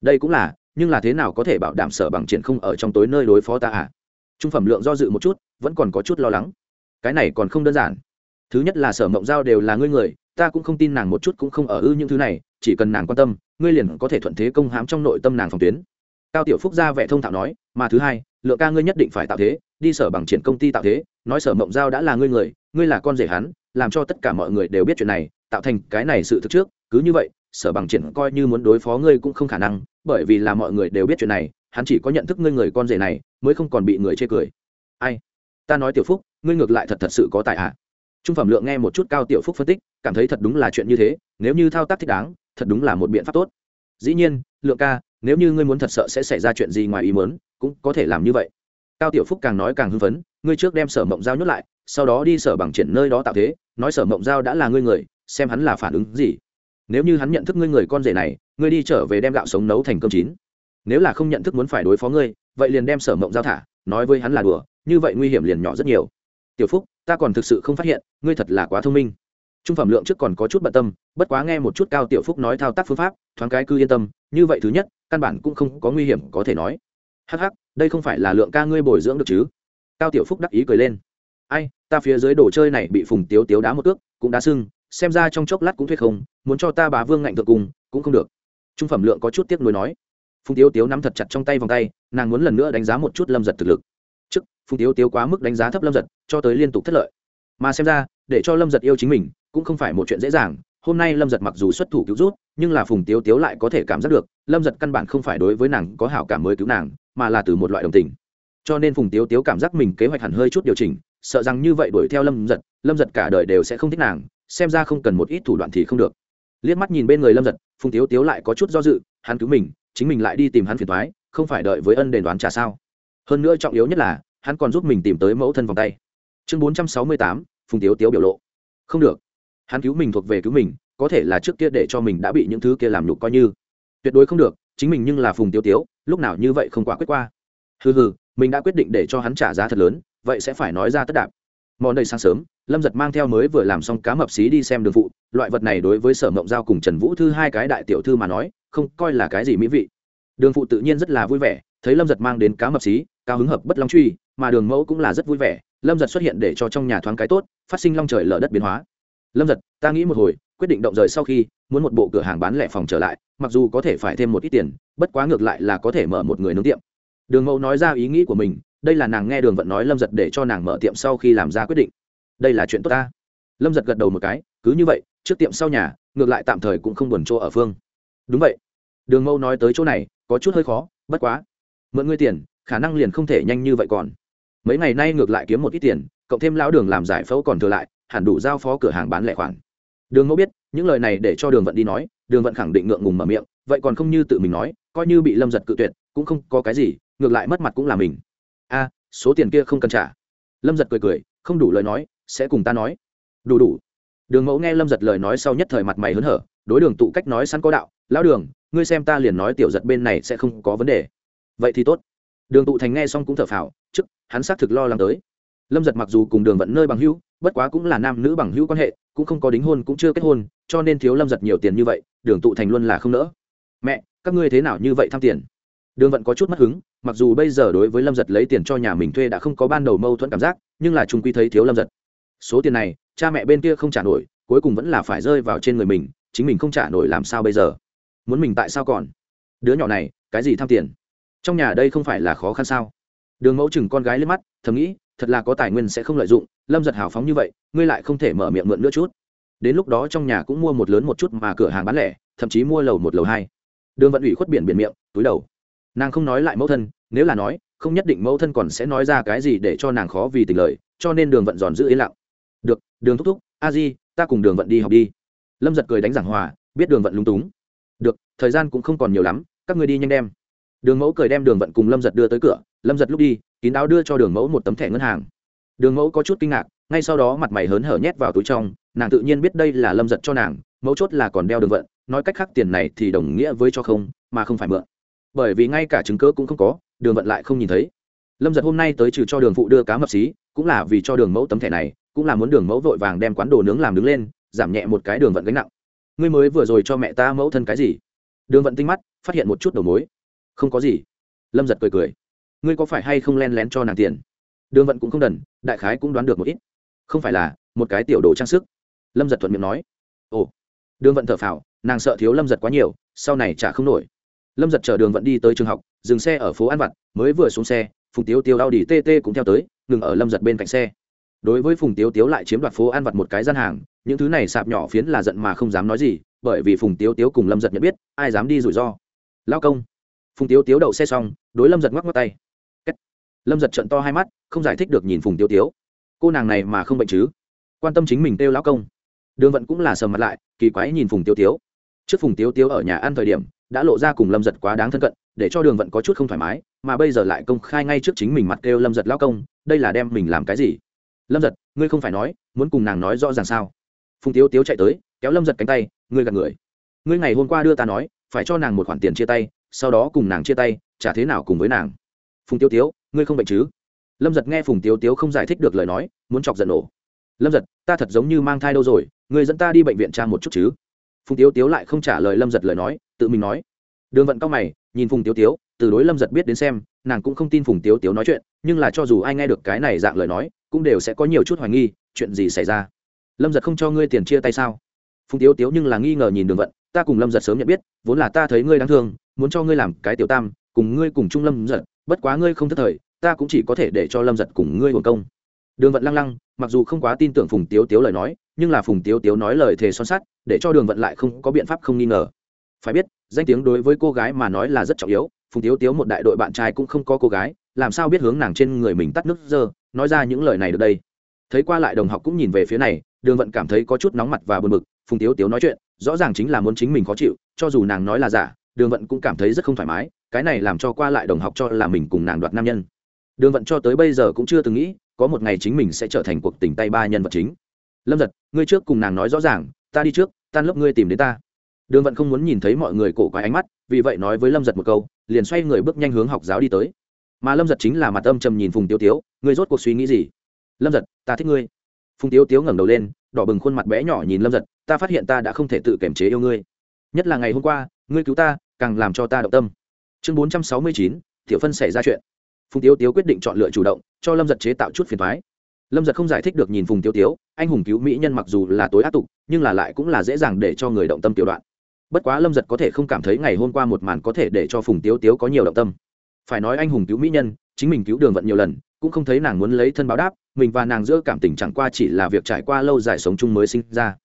Đây cũng là, nhưng là thế nào có thể bảo đảm sở bằng triển không ở trong tối nơi đối phó ta à? Trung phẩm lượng do dự một chút, vẫn còn có chút lo lắng. Cái này còn không đơn giản. Thứ nhất là sở mộng giao đều là ngươi người ta cũng không tin nàng một chút cũng không ở ư những thứ này, chỉ cần nàng quan tâm, ngươi liền có thể thuận thế công hãm trong nội tâm nàng phòng tuyến. Cao tiểu phúc ra vẻ thông thạo nói, mà thứ hai, lượng ca ngươi nhất định phải tạo thế, đi sở bằng triển công ty tạo thế, nói sở mộng giao đã là ngươi người, ngươi là con rể hắn, làm cho tất cả mọi người đều biết chuyện này, tạo thành cái này sự thực trước, cứ như vậy, sở bằng triển coi như muốn đối phó ngươi cũng không khả năng, bởi vì là mọi người đều biết chuyện này, hắn chỉ có nhận thức ngươi người con rể này, mới không còn bị người chê cười. Ai? Ta nói tiểu phúc, ngươi ngược lại thật thật sự có tài hạ trung phẩm lượng nghe một chút cao tiểu phúc phân tích cảm thấy thật đúng là chuyện như thế, nếu như thao tác thích đáng, thật đúng là một biện pháp tốt. Dĩ nhiên, lượng ca, nếu như ngươi muốn thật sợ sẽ xảy ra chuyện gì ngoài ý muốn, cũng có thể làm như vậy. Cao tiểu phúc càng nói càng hưng phấn, ngươi trước đem sở mộng giao nhốt lại, sau đó đi sở bằng triển nơi đó tạo thế, nói sở mộng giao đã là ngươi người, xem hắn là phản ứng gì. Nếu như hắn nhận thức ngươi người con rể này, ngươi đi trở về đem gạo sống nấu thành cơm chín. Nếu là không nhận thức muốn phải đối phó ngươi, vậy liền đem sở mộng giao thả, nói với hắn là đùa, như vậy nguy hiểm liền nhỏ rất nhiều. Tiểu phúc, ta còn thực sự không phát hiện, ngươi thật là quá thông minh trung phẩm lượng trước còn có chút bận tâm, bất quá nghe một chút cao tiểu phúc nói thao tác phương pháp, thoáng cái cứ yên tâm, như vậy thứ nhất, căn bản cũng không có nguy hiểm có thể nói. Hắc hắc, đây không phải là lượng ca ngươi bồi dưỡng được chứ? Cao tiểu phúc đắc ý cười lên. Ai, ta phía dưới đồ chơi này bị phùng tiếu tiếu đá một cước, cũng đá sưng, xem ra trong chốc lát cũng thuê không, muốn cho ta bà vương ngạnh thượng cùng, cũng không được. Trung phẩm lượng có chút tiếc nuối nói. Phùng tiếu tiếu nắm thật chặt trong tay vòng tay, nàng muốn lần nữa đánh giá một chút lâm giật thực lực. Trước, phùng tiếu tiếu quá mức đánh giá thấp lâm giật, cho tới liên tục thất lợi. Mà xem ra, để cho lâm giật yêu chính mình cũng không phải một chuyện dễ dàng. Hôm nay lâm giật mặc dù xuất thủ cứu rút, nhưng là phùng tiếu tiếu lại có thể cảm giác được, lâm giật căn bản không phải đối với nàng có hảo cảm mới cứu nàng, mà là từ một loại đồng tình. Cho nên phùng tiếu tiếu cảm giác mình kế hoạch hẳn hơi chút điều chỉnh, sợ rằng như vậy đuổi theo lâm giật lâm giật cả đời đều sẽ không thích nàng, xem ra không cần một ít thủ đoạn thì không được. Liếc mắt nhìn bên người lâm giật, phùng tiếu tiếu lại có chút do dự, hắn cứu mình, chính mình lại đi tìm hắn phiền thoái không phải đợi với ân đền đoán trả sao? Hơn nữa trọng yếu nhất là, hắn còn giúp mình tìm tới mẫu thân vòng tay. Chương bốn trăm sáu mươi tám, phùng tiếu tiếu biểu lộ. Không được hắn cứu mình thuộc về cứu mình, có thể là trước kia để cho mình đã bị những thứ kia làm nhục coi như. Tuyệt đối không được, chính mình nhưng là phùng tiêu tiếu, lúc nào như vậy không quả quyết qua. Hừ hừ, mình đã quyết định để cho hắn trả giá thật lớn, vậy sẽ phải nói ra tất đạp. Mọi nơi sáng sớm, lâm giật mang theo mới vừa làm xong cá mập xí đi xem đường phụ, loại vật này đối với sở mộng giao cùng trần vũ thư hai cái đại tiểu thư mà nói, không coi là cái gì mỹ vị. Đường phụ tự nhiên rất là vui vẻ, thấy lâm giật mang đến cá mập xí, cao hứng hợp bất long truy, mà đường mẫu cũng là rất vui vẻ. Lâm giật xuất hiện để cho trong nhà thoáng cái tốt, phát sinh long trời lở đất biến hóa lâm giật, ta nghĩ một hồi, quyết định động rời sau khi, muốn một bộ cửa hàng bán lẻ phòng trở lại, mặc dù có thể phải thêm một ít tiền, bất quá ngược lại là có thể mở một người nướng tiệm. Đường mẫu nói ra ý nghĩ của mình, đây là nàng nghe đường vận nói lâm giật để cho nàng mở tiệm sau khi làm ra quyết định. Đây là chuyện tốt ta. Lâm giật gật đầu một cái, cứ như vậy, trước tiệm sau nhà, ngược lại tạm thời cũng không buồn chỗ ở phương. Đúng vậy. Đường mẫu nói tới chỗ này, có chút hơi khó, bất quá. Mượn ngươi tiền, khả năng liền không thể nhanh như vậy còn. Mấy ngày nay ngược lại kiếm một ít tiền, cộng thêm lão đường làm giải phẫu còn thừa lại hẳn đủ giao phó cửa hàng bán lẻ khoản. Đường mẫu biết, những lời này để cho đường vận đi nói, đường vận khẳng định ngượng ngùng mở miệng, vậy còn không như tự mình nói, coi như bị lâm giật cự tuyệt, cũng không có cái gì, ngược lại mất mặt cũng là mình. A, số tiền kia không cần trả. Lâm giật cười cười, không đủ lời nói, sẽ cùng ta nói. Đủ đủ. Đường mẫu nghe lâm giật lời nói sau nhất thời mặt mày hớn hở, đối đường tụ cách nói sẵn có đạo, lão đường, ngươi xem ta liền nói tiểu giật bên này sẽ không có vấn đề. Vậy thì tốt. Đường tụ thành nghe xong cũng thở phào, chức, hắn xác thực lo lắng tới. Lâm giật mặc dù cùng đường vận nơi bằng hữu bất quá cũng là nam nữ bằng hữu quan hệ, cũng không có đính hôn cũng chưa kết hôn, cho nên thiếu lâm giật nhiều tiền như vậy, đường tụ thành luôn là không nỡ. Mẹ, các ngươi thế nào như vậy tham tiền? Đường vận có chút mất hứng, mặc dù bây giờ đối với lâm giật lấy tiền cho nhà mình thuê đã không có ban đầu mâu thuẫn cảm giác, nhưng là trung quy thấy thiếu lâm giật. Số tiền này, cha mẹ bên kia không trả nổi, cuối cùng vẫn là phải rơi vào trên người mình, chính mình không trả nổi làm sao bây giờ? Muốn mình tại sao còn? Đứa nhỏ này, cái gì tham tiền? Trong nhà đây không phải là khó khăn sao? Đường mẫu chừng con gái lên mắt, thầm nghĩ thật là có tài nguyên sẽ không lợi dụng, lâm giật hào phóng như vậy, ngươi lại không thể mở miệng mượn nữa chút. Đến lúc đó trong nhà cũng mua một lớn một chút mà cửa hàng bán lẻ, thậm chí mua lầu một lầu hai. Đường vận ủy khuất biển biển miệng, túi đầu. Nàng không nói lại mẫu thân, nếu là nói, không nhất định mẫu thân còn sẽ nói ra cái gì để cho nàng khó vì tình lời, cho nên đường vận giòn giữ yên lặng. Được, đường thúc thúc, a di, ta cùng đường vận đi học đi. Lâm giật cười đánh giảng hòa, biết đường vận lúng túng. Được, thời gian cũng không còn nhiều lắm, các người đi nhanh đem. Đường mẫu cười đem đường vận cùng lâm giật đưa tới cửa lâm giật lúc đi, kín đáo đưa cho đường mẫu một tấm thẻ ngân hàng. Đường mẫu có chút kinh ngạc, ngay sau đó mặt mày hớn hở nhét vào túi trong, nàng tự nhiên biết đây là lâm giật cho nàng mẫu chốt là còn đeo đường vận, nói cách khác tiền này thì đồng nghĩa với cho không, mà không phải mượn. Bởi vì ngay cả chứng cớ cũng không có, đường vận lại không nhìn thấy. Lâm giật hôm nay tới trừ cho đường phụ đưa cá mập xí, cũng là vì cho đường mẫu tấm thẻ này, cũng là muốn đường mẫu vội vàng đem quán đồ nướng làm đứng lên, giảm nhẹ một cái đường vận gánh nặng. Ngươi mới vừa rồi cho mẹ ta mẫu thân cái gì? Đường vận tinh mắt, phát hiện một chút đầu mối. Không có gì. Lâm giật cười cười ngươi có phải hay không len lén cho nàng tiền? Đường vận cũng không đần, đại khái cũng đoán được một ít. Không phải là, một cái tiểu đồ trang sức. Lâm giật thuận miệng nói. Ồ. Đường vận thở phào, nàng sợ thiếu lâm giật quá nhiều, sau này trả không nổi. Lâm giật chở đường vận đi tới trường học, dừng xe ở phố an vặt, mới vừa xuống xe, phùng tiếu tiếu đau đi tt cũng theo tới, ngừng ở lâm giật bên cạnh xe. Đối với phùng tiếu tiếu lại chiếm đoạt phố an vặt một cái gian hàng, những thứ này sạp nhỏ phiến là giận mà không dám nói gì, bởi vì phùng tiếu tiếu cùng lâm giật nhận biết, ai dám đi rủi ro. Lao công. Phùng tiếu tiếu đậu xe xong, đối lâm giật ngoắc ngoắc tay lâm giật trận to hai mắt, không giải thích được nhìn phùng Tiêu tiếu. Cô nàng này mà không bệnh chứ? Quan tâm chính mình kêu lão công. Đường vận cũng là sờ mặt lại, kỳ quái nhìn phùng Tiêu tiếu. Trước phùng Tiêu tiếu ở nhà ăn thời điểm, đã lộ ra cùng lâm giật quá đáng thân cận, để cho đường vận có chút không thoải mái, mà bây giờ lại công khai ngay trước chính mình mặt kêu lâm giật lão công, đây là đem mình làm cái gì? Lâm giật, ngươi không phải nói, muốn cùng nàng nói rõ ràng sao? Phùng Tiêu tiếu chạy tới, kéo lâm giật cánh tay, ngươi gạt người. Ngươi ngày hôm qua đưa ta nói, phải cho nàng một khoản tiền chia tay, sau đó cùng nàng chia tay trả thế nào cùng với nàng. Phùng tiêu tiếu ngươi không bệnh chứ? Lâm giật nghe phùng Tiếu tiếu không giải thích được lời nói, muốn chọc giận nổ. Lâm giật, ta thật giống như mang thai đâu rồi người dẫn ta đi bệnh viện tra một chút chứ? Phùng tiếu tiếu lại không trả lời lâm giật lời nói, tự mình nói. Đường vận cao mày, nhìn phùng tiếu tiếu, từ đối lâm giật biết đến xem, nàng cũng không tin phùng tiếu tiếu nói chuyện, nhưng là cho dù ai nghe được cái này dạng lời nói, cũng đều sẽ có nhiều chút hoài nghi, chuyện gì xảy ra? Lâm giật không cho ngươi tiền chia tay sao? Phùng tiếu tiếu nhưng là nghi ngờ nhìn đường vận, ta cùng lâm giật sớm nhận biết, vốn là ta thấy ngươi đáng thương, muốn cho ngươi làm cái tiểu tam, cùng ngươi cùng chung lâm giật bất quá ngươi không thất thời, ta cũng chỉ có thể để cho lâm giật cùng ngươi hồn công. Đường vận lăng lăng, mặc dù không quá tin tưởng phùng tiếu tiếu lời nói, nhưng là phùng tiếu tiếu nói lời thề son sắt, để cho đường vận lại không có biện pháp không nghi ngờ. Phải biết, danh tiếng đối với cô gái mà nói là rất trọng yếu, phùng tiếu tiếu một đại đội bạn trai cũng không có cô gái, làm sao biết hướng nàng trên người mình tắt nước dơ, nói ra những lời này được đây. Thấy qua lại đồng học cũng nhìn về phía này, đường vận cảm thấy có chút nóng mặt và buồn bực, phùng tiếu tiếu nói chuyện, rõ ràng chính là muốn chính mình khó chịu, cho dù nàng nói là giả, đường vận cũng cảm thấy rất không thoải mái cái này làm cho qua lại đồng học cho là mình cùng nàng đoạt nam nhân. Đường vận cho tới bây giờ cũng chưa từng nghĩ, có một ngày chính mình sẽ trở thành cuộc tình tay ba nhân vật chính. Lâm giật, ngươi trước cùng nàng nói rõ ràng, ta đi trước, tan lớp ngươi tìm đến ta. Đường vận không muốn nhìn thấy mọi người cổ quái ánh mắt, vì vậy nói với lâm giật một câu, liền xoay người bước nhanh hướng học giáo đi tới. Mà lâm giật chính là mặt âm trầm nhìn phùng tiêu tiếu, ngươi rốt cuộc suy nghĩ gì? Lâm giật, ta thích ngươi. Phùng tiêu tiếu ngẩng đầu lên, đỏ bừng khuôn mặt bé nhỏ nhìn lâm giật, ta phát hiện ta đã không thể tự kiềm chế yêu ngươi. Nhất là ngày hôm qua, ngươi cứu ta, càng làm cho ta động tâm chương bốn trăm sáu mươi chín, tiểu phân xảy ra chuyện. Phùng tiếu tiếu quyết định chọn lựa chủ động, cho lâm giật chế tạo chút phiền thoái lâm giật không giải thích được nhìn phùng tiếu tiếu, anh hùng cứu mỹ nhân mặc dù là tối áp tục, nhưng là lại cũng là dễ dàng để cho người động tâm tiểu đoạn. Bất quá lâm giật có thể không cảm thấy ngày hôm qua một màn có thể để cho phùng tiếu tiếu có nhiều động tâm. Phải nói anh hùng cứu mỹ nhân, chính mình cứu đường vận nhiều lần, cũng không thấy nàng muốn lấy thân báo đáp, mình và nàng giữa cảm tình chẳng qua chỉ là việc trải qua lâu dài sống chung mới sinh ra.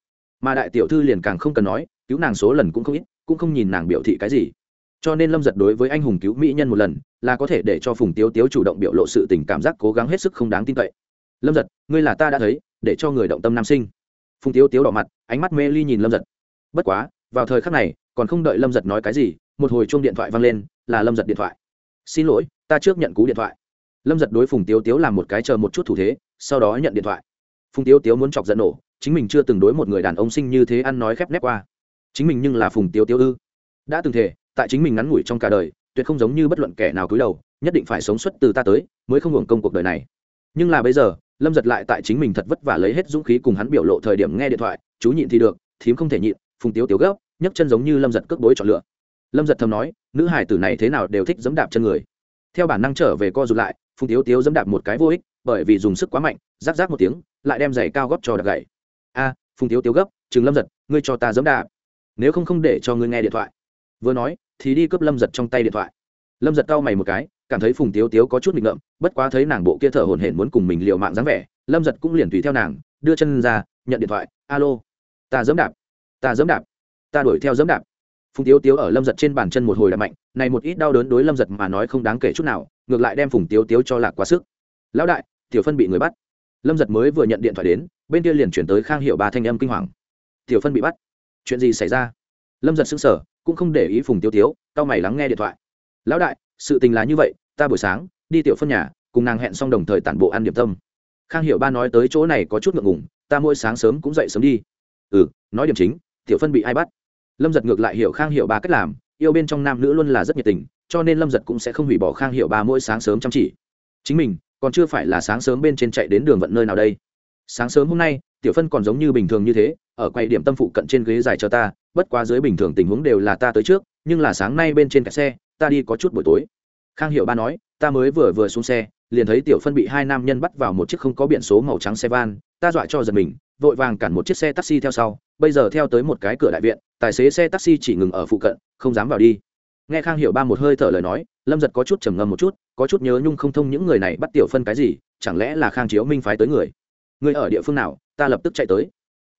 Mà đại tiểu thư liền càng không cần nói, cứu nàng số lần cũng không ít, cũng không nhìn nàng biểu thị cái gì cho nên lâm giật đối với anh hùng cứu mỹ nhân một lần là có thể để cho phùng tiếu tiếu chủ động biểu lộ sự tình cảm giác cố gắng hết sức không đáng tin cậy. Lâm giật, ngươi là ta đã thấy, để cho người động tâm nam sinh. Phùng tiếu tiếu đỏ mặt, ánh mắt mê ly nhìn lâm giật. Bất quá, vào thời khắc này, còn không đợi lâm giật nói cái gì, một hồi chuông điện thoại vang lên, là lâm giật điện thoại. Xin lỗi, ta trước nhận cú điện thoại. Lâm giật đối phùng tiếu tiếu làm một cái chờ một chút thủ thế, sau đó nhận điện thoại. Phùng tiếu tiếu muốn chọc giận nổ, chính mình chưa từng đối một người đàn ông sinh như thế ăn nói khép nép qua. Chính mình nhưng là phùng tiếu tiếu ư. Đã từng thể tại chính mình ngắn ngủi trong cả đời, tuyệt không giống như bất luận kẻ nào cúi đầu, nhất định phải sống xuất từ ta tới, mới không hưởng công cuộc đời này. Nhưng là bây giờ, lâm giật lại tại chính mình thật vất vả lấy hết dũng khí cùng hắn biểu lộ thời điểm nghe điện thoại, chú nhịn thì được, thím không thể nhịn, phùng tiếu tiếu gấp, nhấc chân giống như lâm giật cước bối chọn lựa. Lâm giật thầm nói, nữ hải tử này thế nào đều thích dẫm đạp chân người. Theo bản năng trở về co rụt lại, phùng tiếu tiếu dẫm đạp một cái vô ích, bởi vì dùng sức quá mạnh, rác rác một tiếng, lại đem giày cao góp cho đặc gậy. A, phùng tiếu tiếu gấp, chừng lâm giật, ngươi cho ta dẫm đạp. Nếu không không để cho ngươi nghe điện thoại. Vừa nói thì đi cướp lâm giật trong tay điện thoại. Lâm giật cau mày một cái, cảm thấy phùng tiếu tiếu có chút nghịch ngợm, bất quá thấy nàng bộ kia thở hổn hển muốn cùng mình liều mạng dáng vẻ, lâm giật cũng liền tùy theo nàng, đưa chân ra, nhận điện thoại, alo, ta dẫm đạp, ta dẫm đạp, ta đuổi theo dẫm đạp. Phùng tiếu tiếu ở lâm giật trên bàn chân một hồi đạp mạnh, này một ít đau đớn đối lâm giật mà nói không đáng kể chút nào, ngược lại đem phùng tiếu tiếu cho lạc quá sức. Lão đại, tiểu phân bị người bắt. Lâm giật mới vừa nhận điện thoại đến, bên kia liền chuyển tới khang hiệu ba thanh âm kinh hoàng. Tiểu phân bị bắt, chuyện gì xảy ra? Lâm giật xứng sở cũng không để ý phùng tiêu tiếu tao mày lắng nghe điện thoại. Lão đại, sự tình là như vậy, ta buổi sáng đi tiểu phân nhà, cùng nàng hẹn xong đồng thời tản bộ ăn điểm tâm. Khang hiệu ba nói tới chỗ này có chút ngượng ngùng, ta mỗi sáng sớm cũng dậy sớm đi. Ừ nói điểm chính, tiểu phân bị ai bắt? Lâm giật ngược lại hiểu khang hiệu ba cách làm, yêu bên trong nam nữ luôn là rất nhiệt tình, cho nên lâm giật cũng sẽ không hủy bỏ khang hiệu ba mỗi sáng sớm chăm chỉ. Chính mình, còn chưa phải là sáng sớm bên trên chạy đến đường vận nơi nào đây? Sáng sớm hôm nay tiểu phân còn giống như bình thường như thế, ở quầy điểm tâm phụ cận trên ghế dài cho ta, bất quá dưới bình thường tình huống đều là ta tới trước, nhưng là sáng nay bên trên cả xe, ta đi có chút buổi tối. Khang hiệu ba nói, ta mới vừa vừa xuống xe, liền thấy tiểu phân bị hai nam nhân bắt vào một chiếc không có biển số màu trắng xe van, ta dọa cho giật mình, vội vàng cản một chiếc xe taxi theo sau, bây giờ theo tới một cái cửa đại viện, tài xế xe taxi chỉ ngừng ở phụ cận, không dám vào đi. Nghe khang hiểu ba một hơi thở lời nói, lâm giật có chút trầm ngâm một chút, có chút nhớ nhung không thông những người này bắt tiểu phân cái gì, chẳng lẽ là khang chiếu minh phái tới người? Người ở địa phương nào? Ta lập tức chạy tới.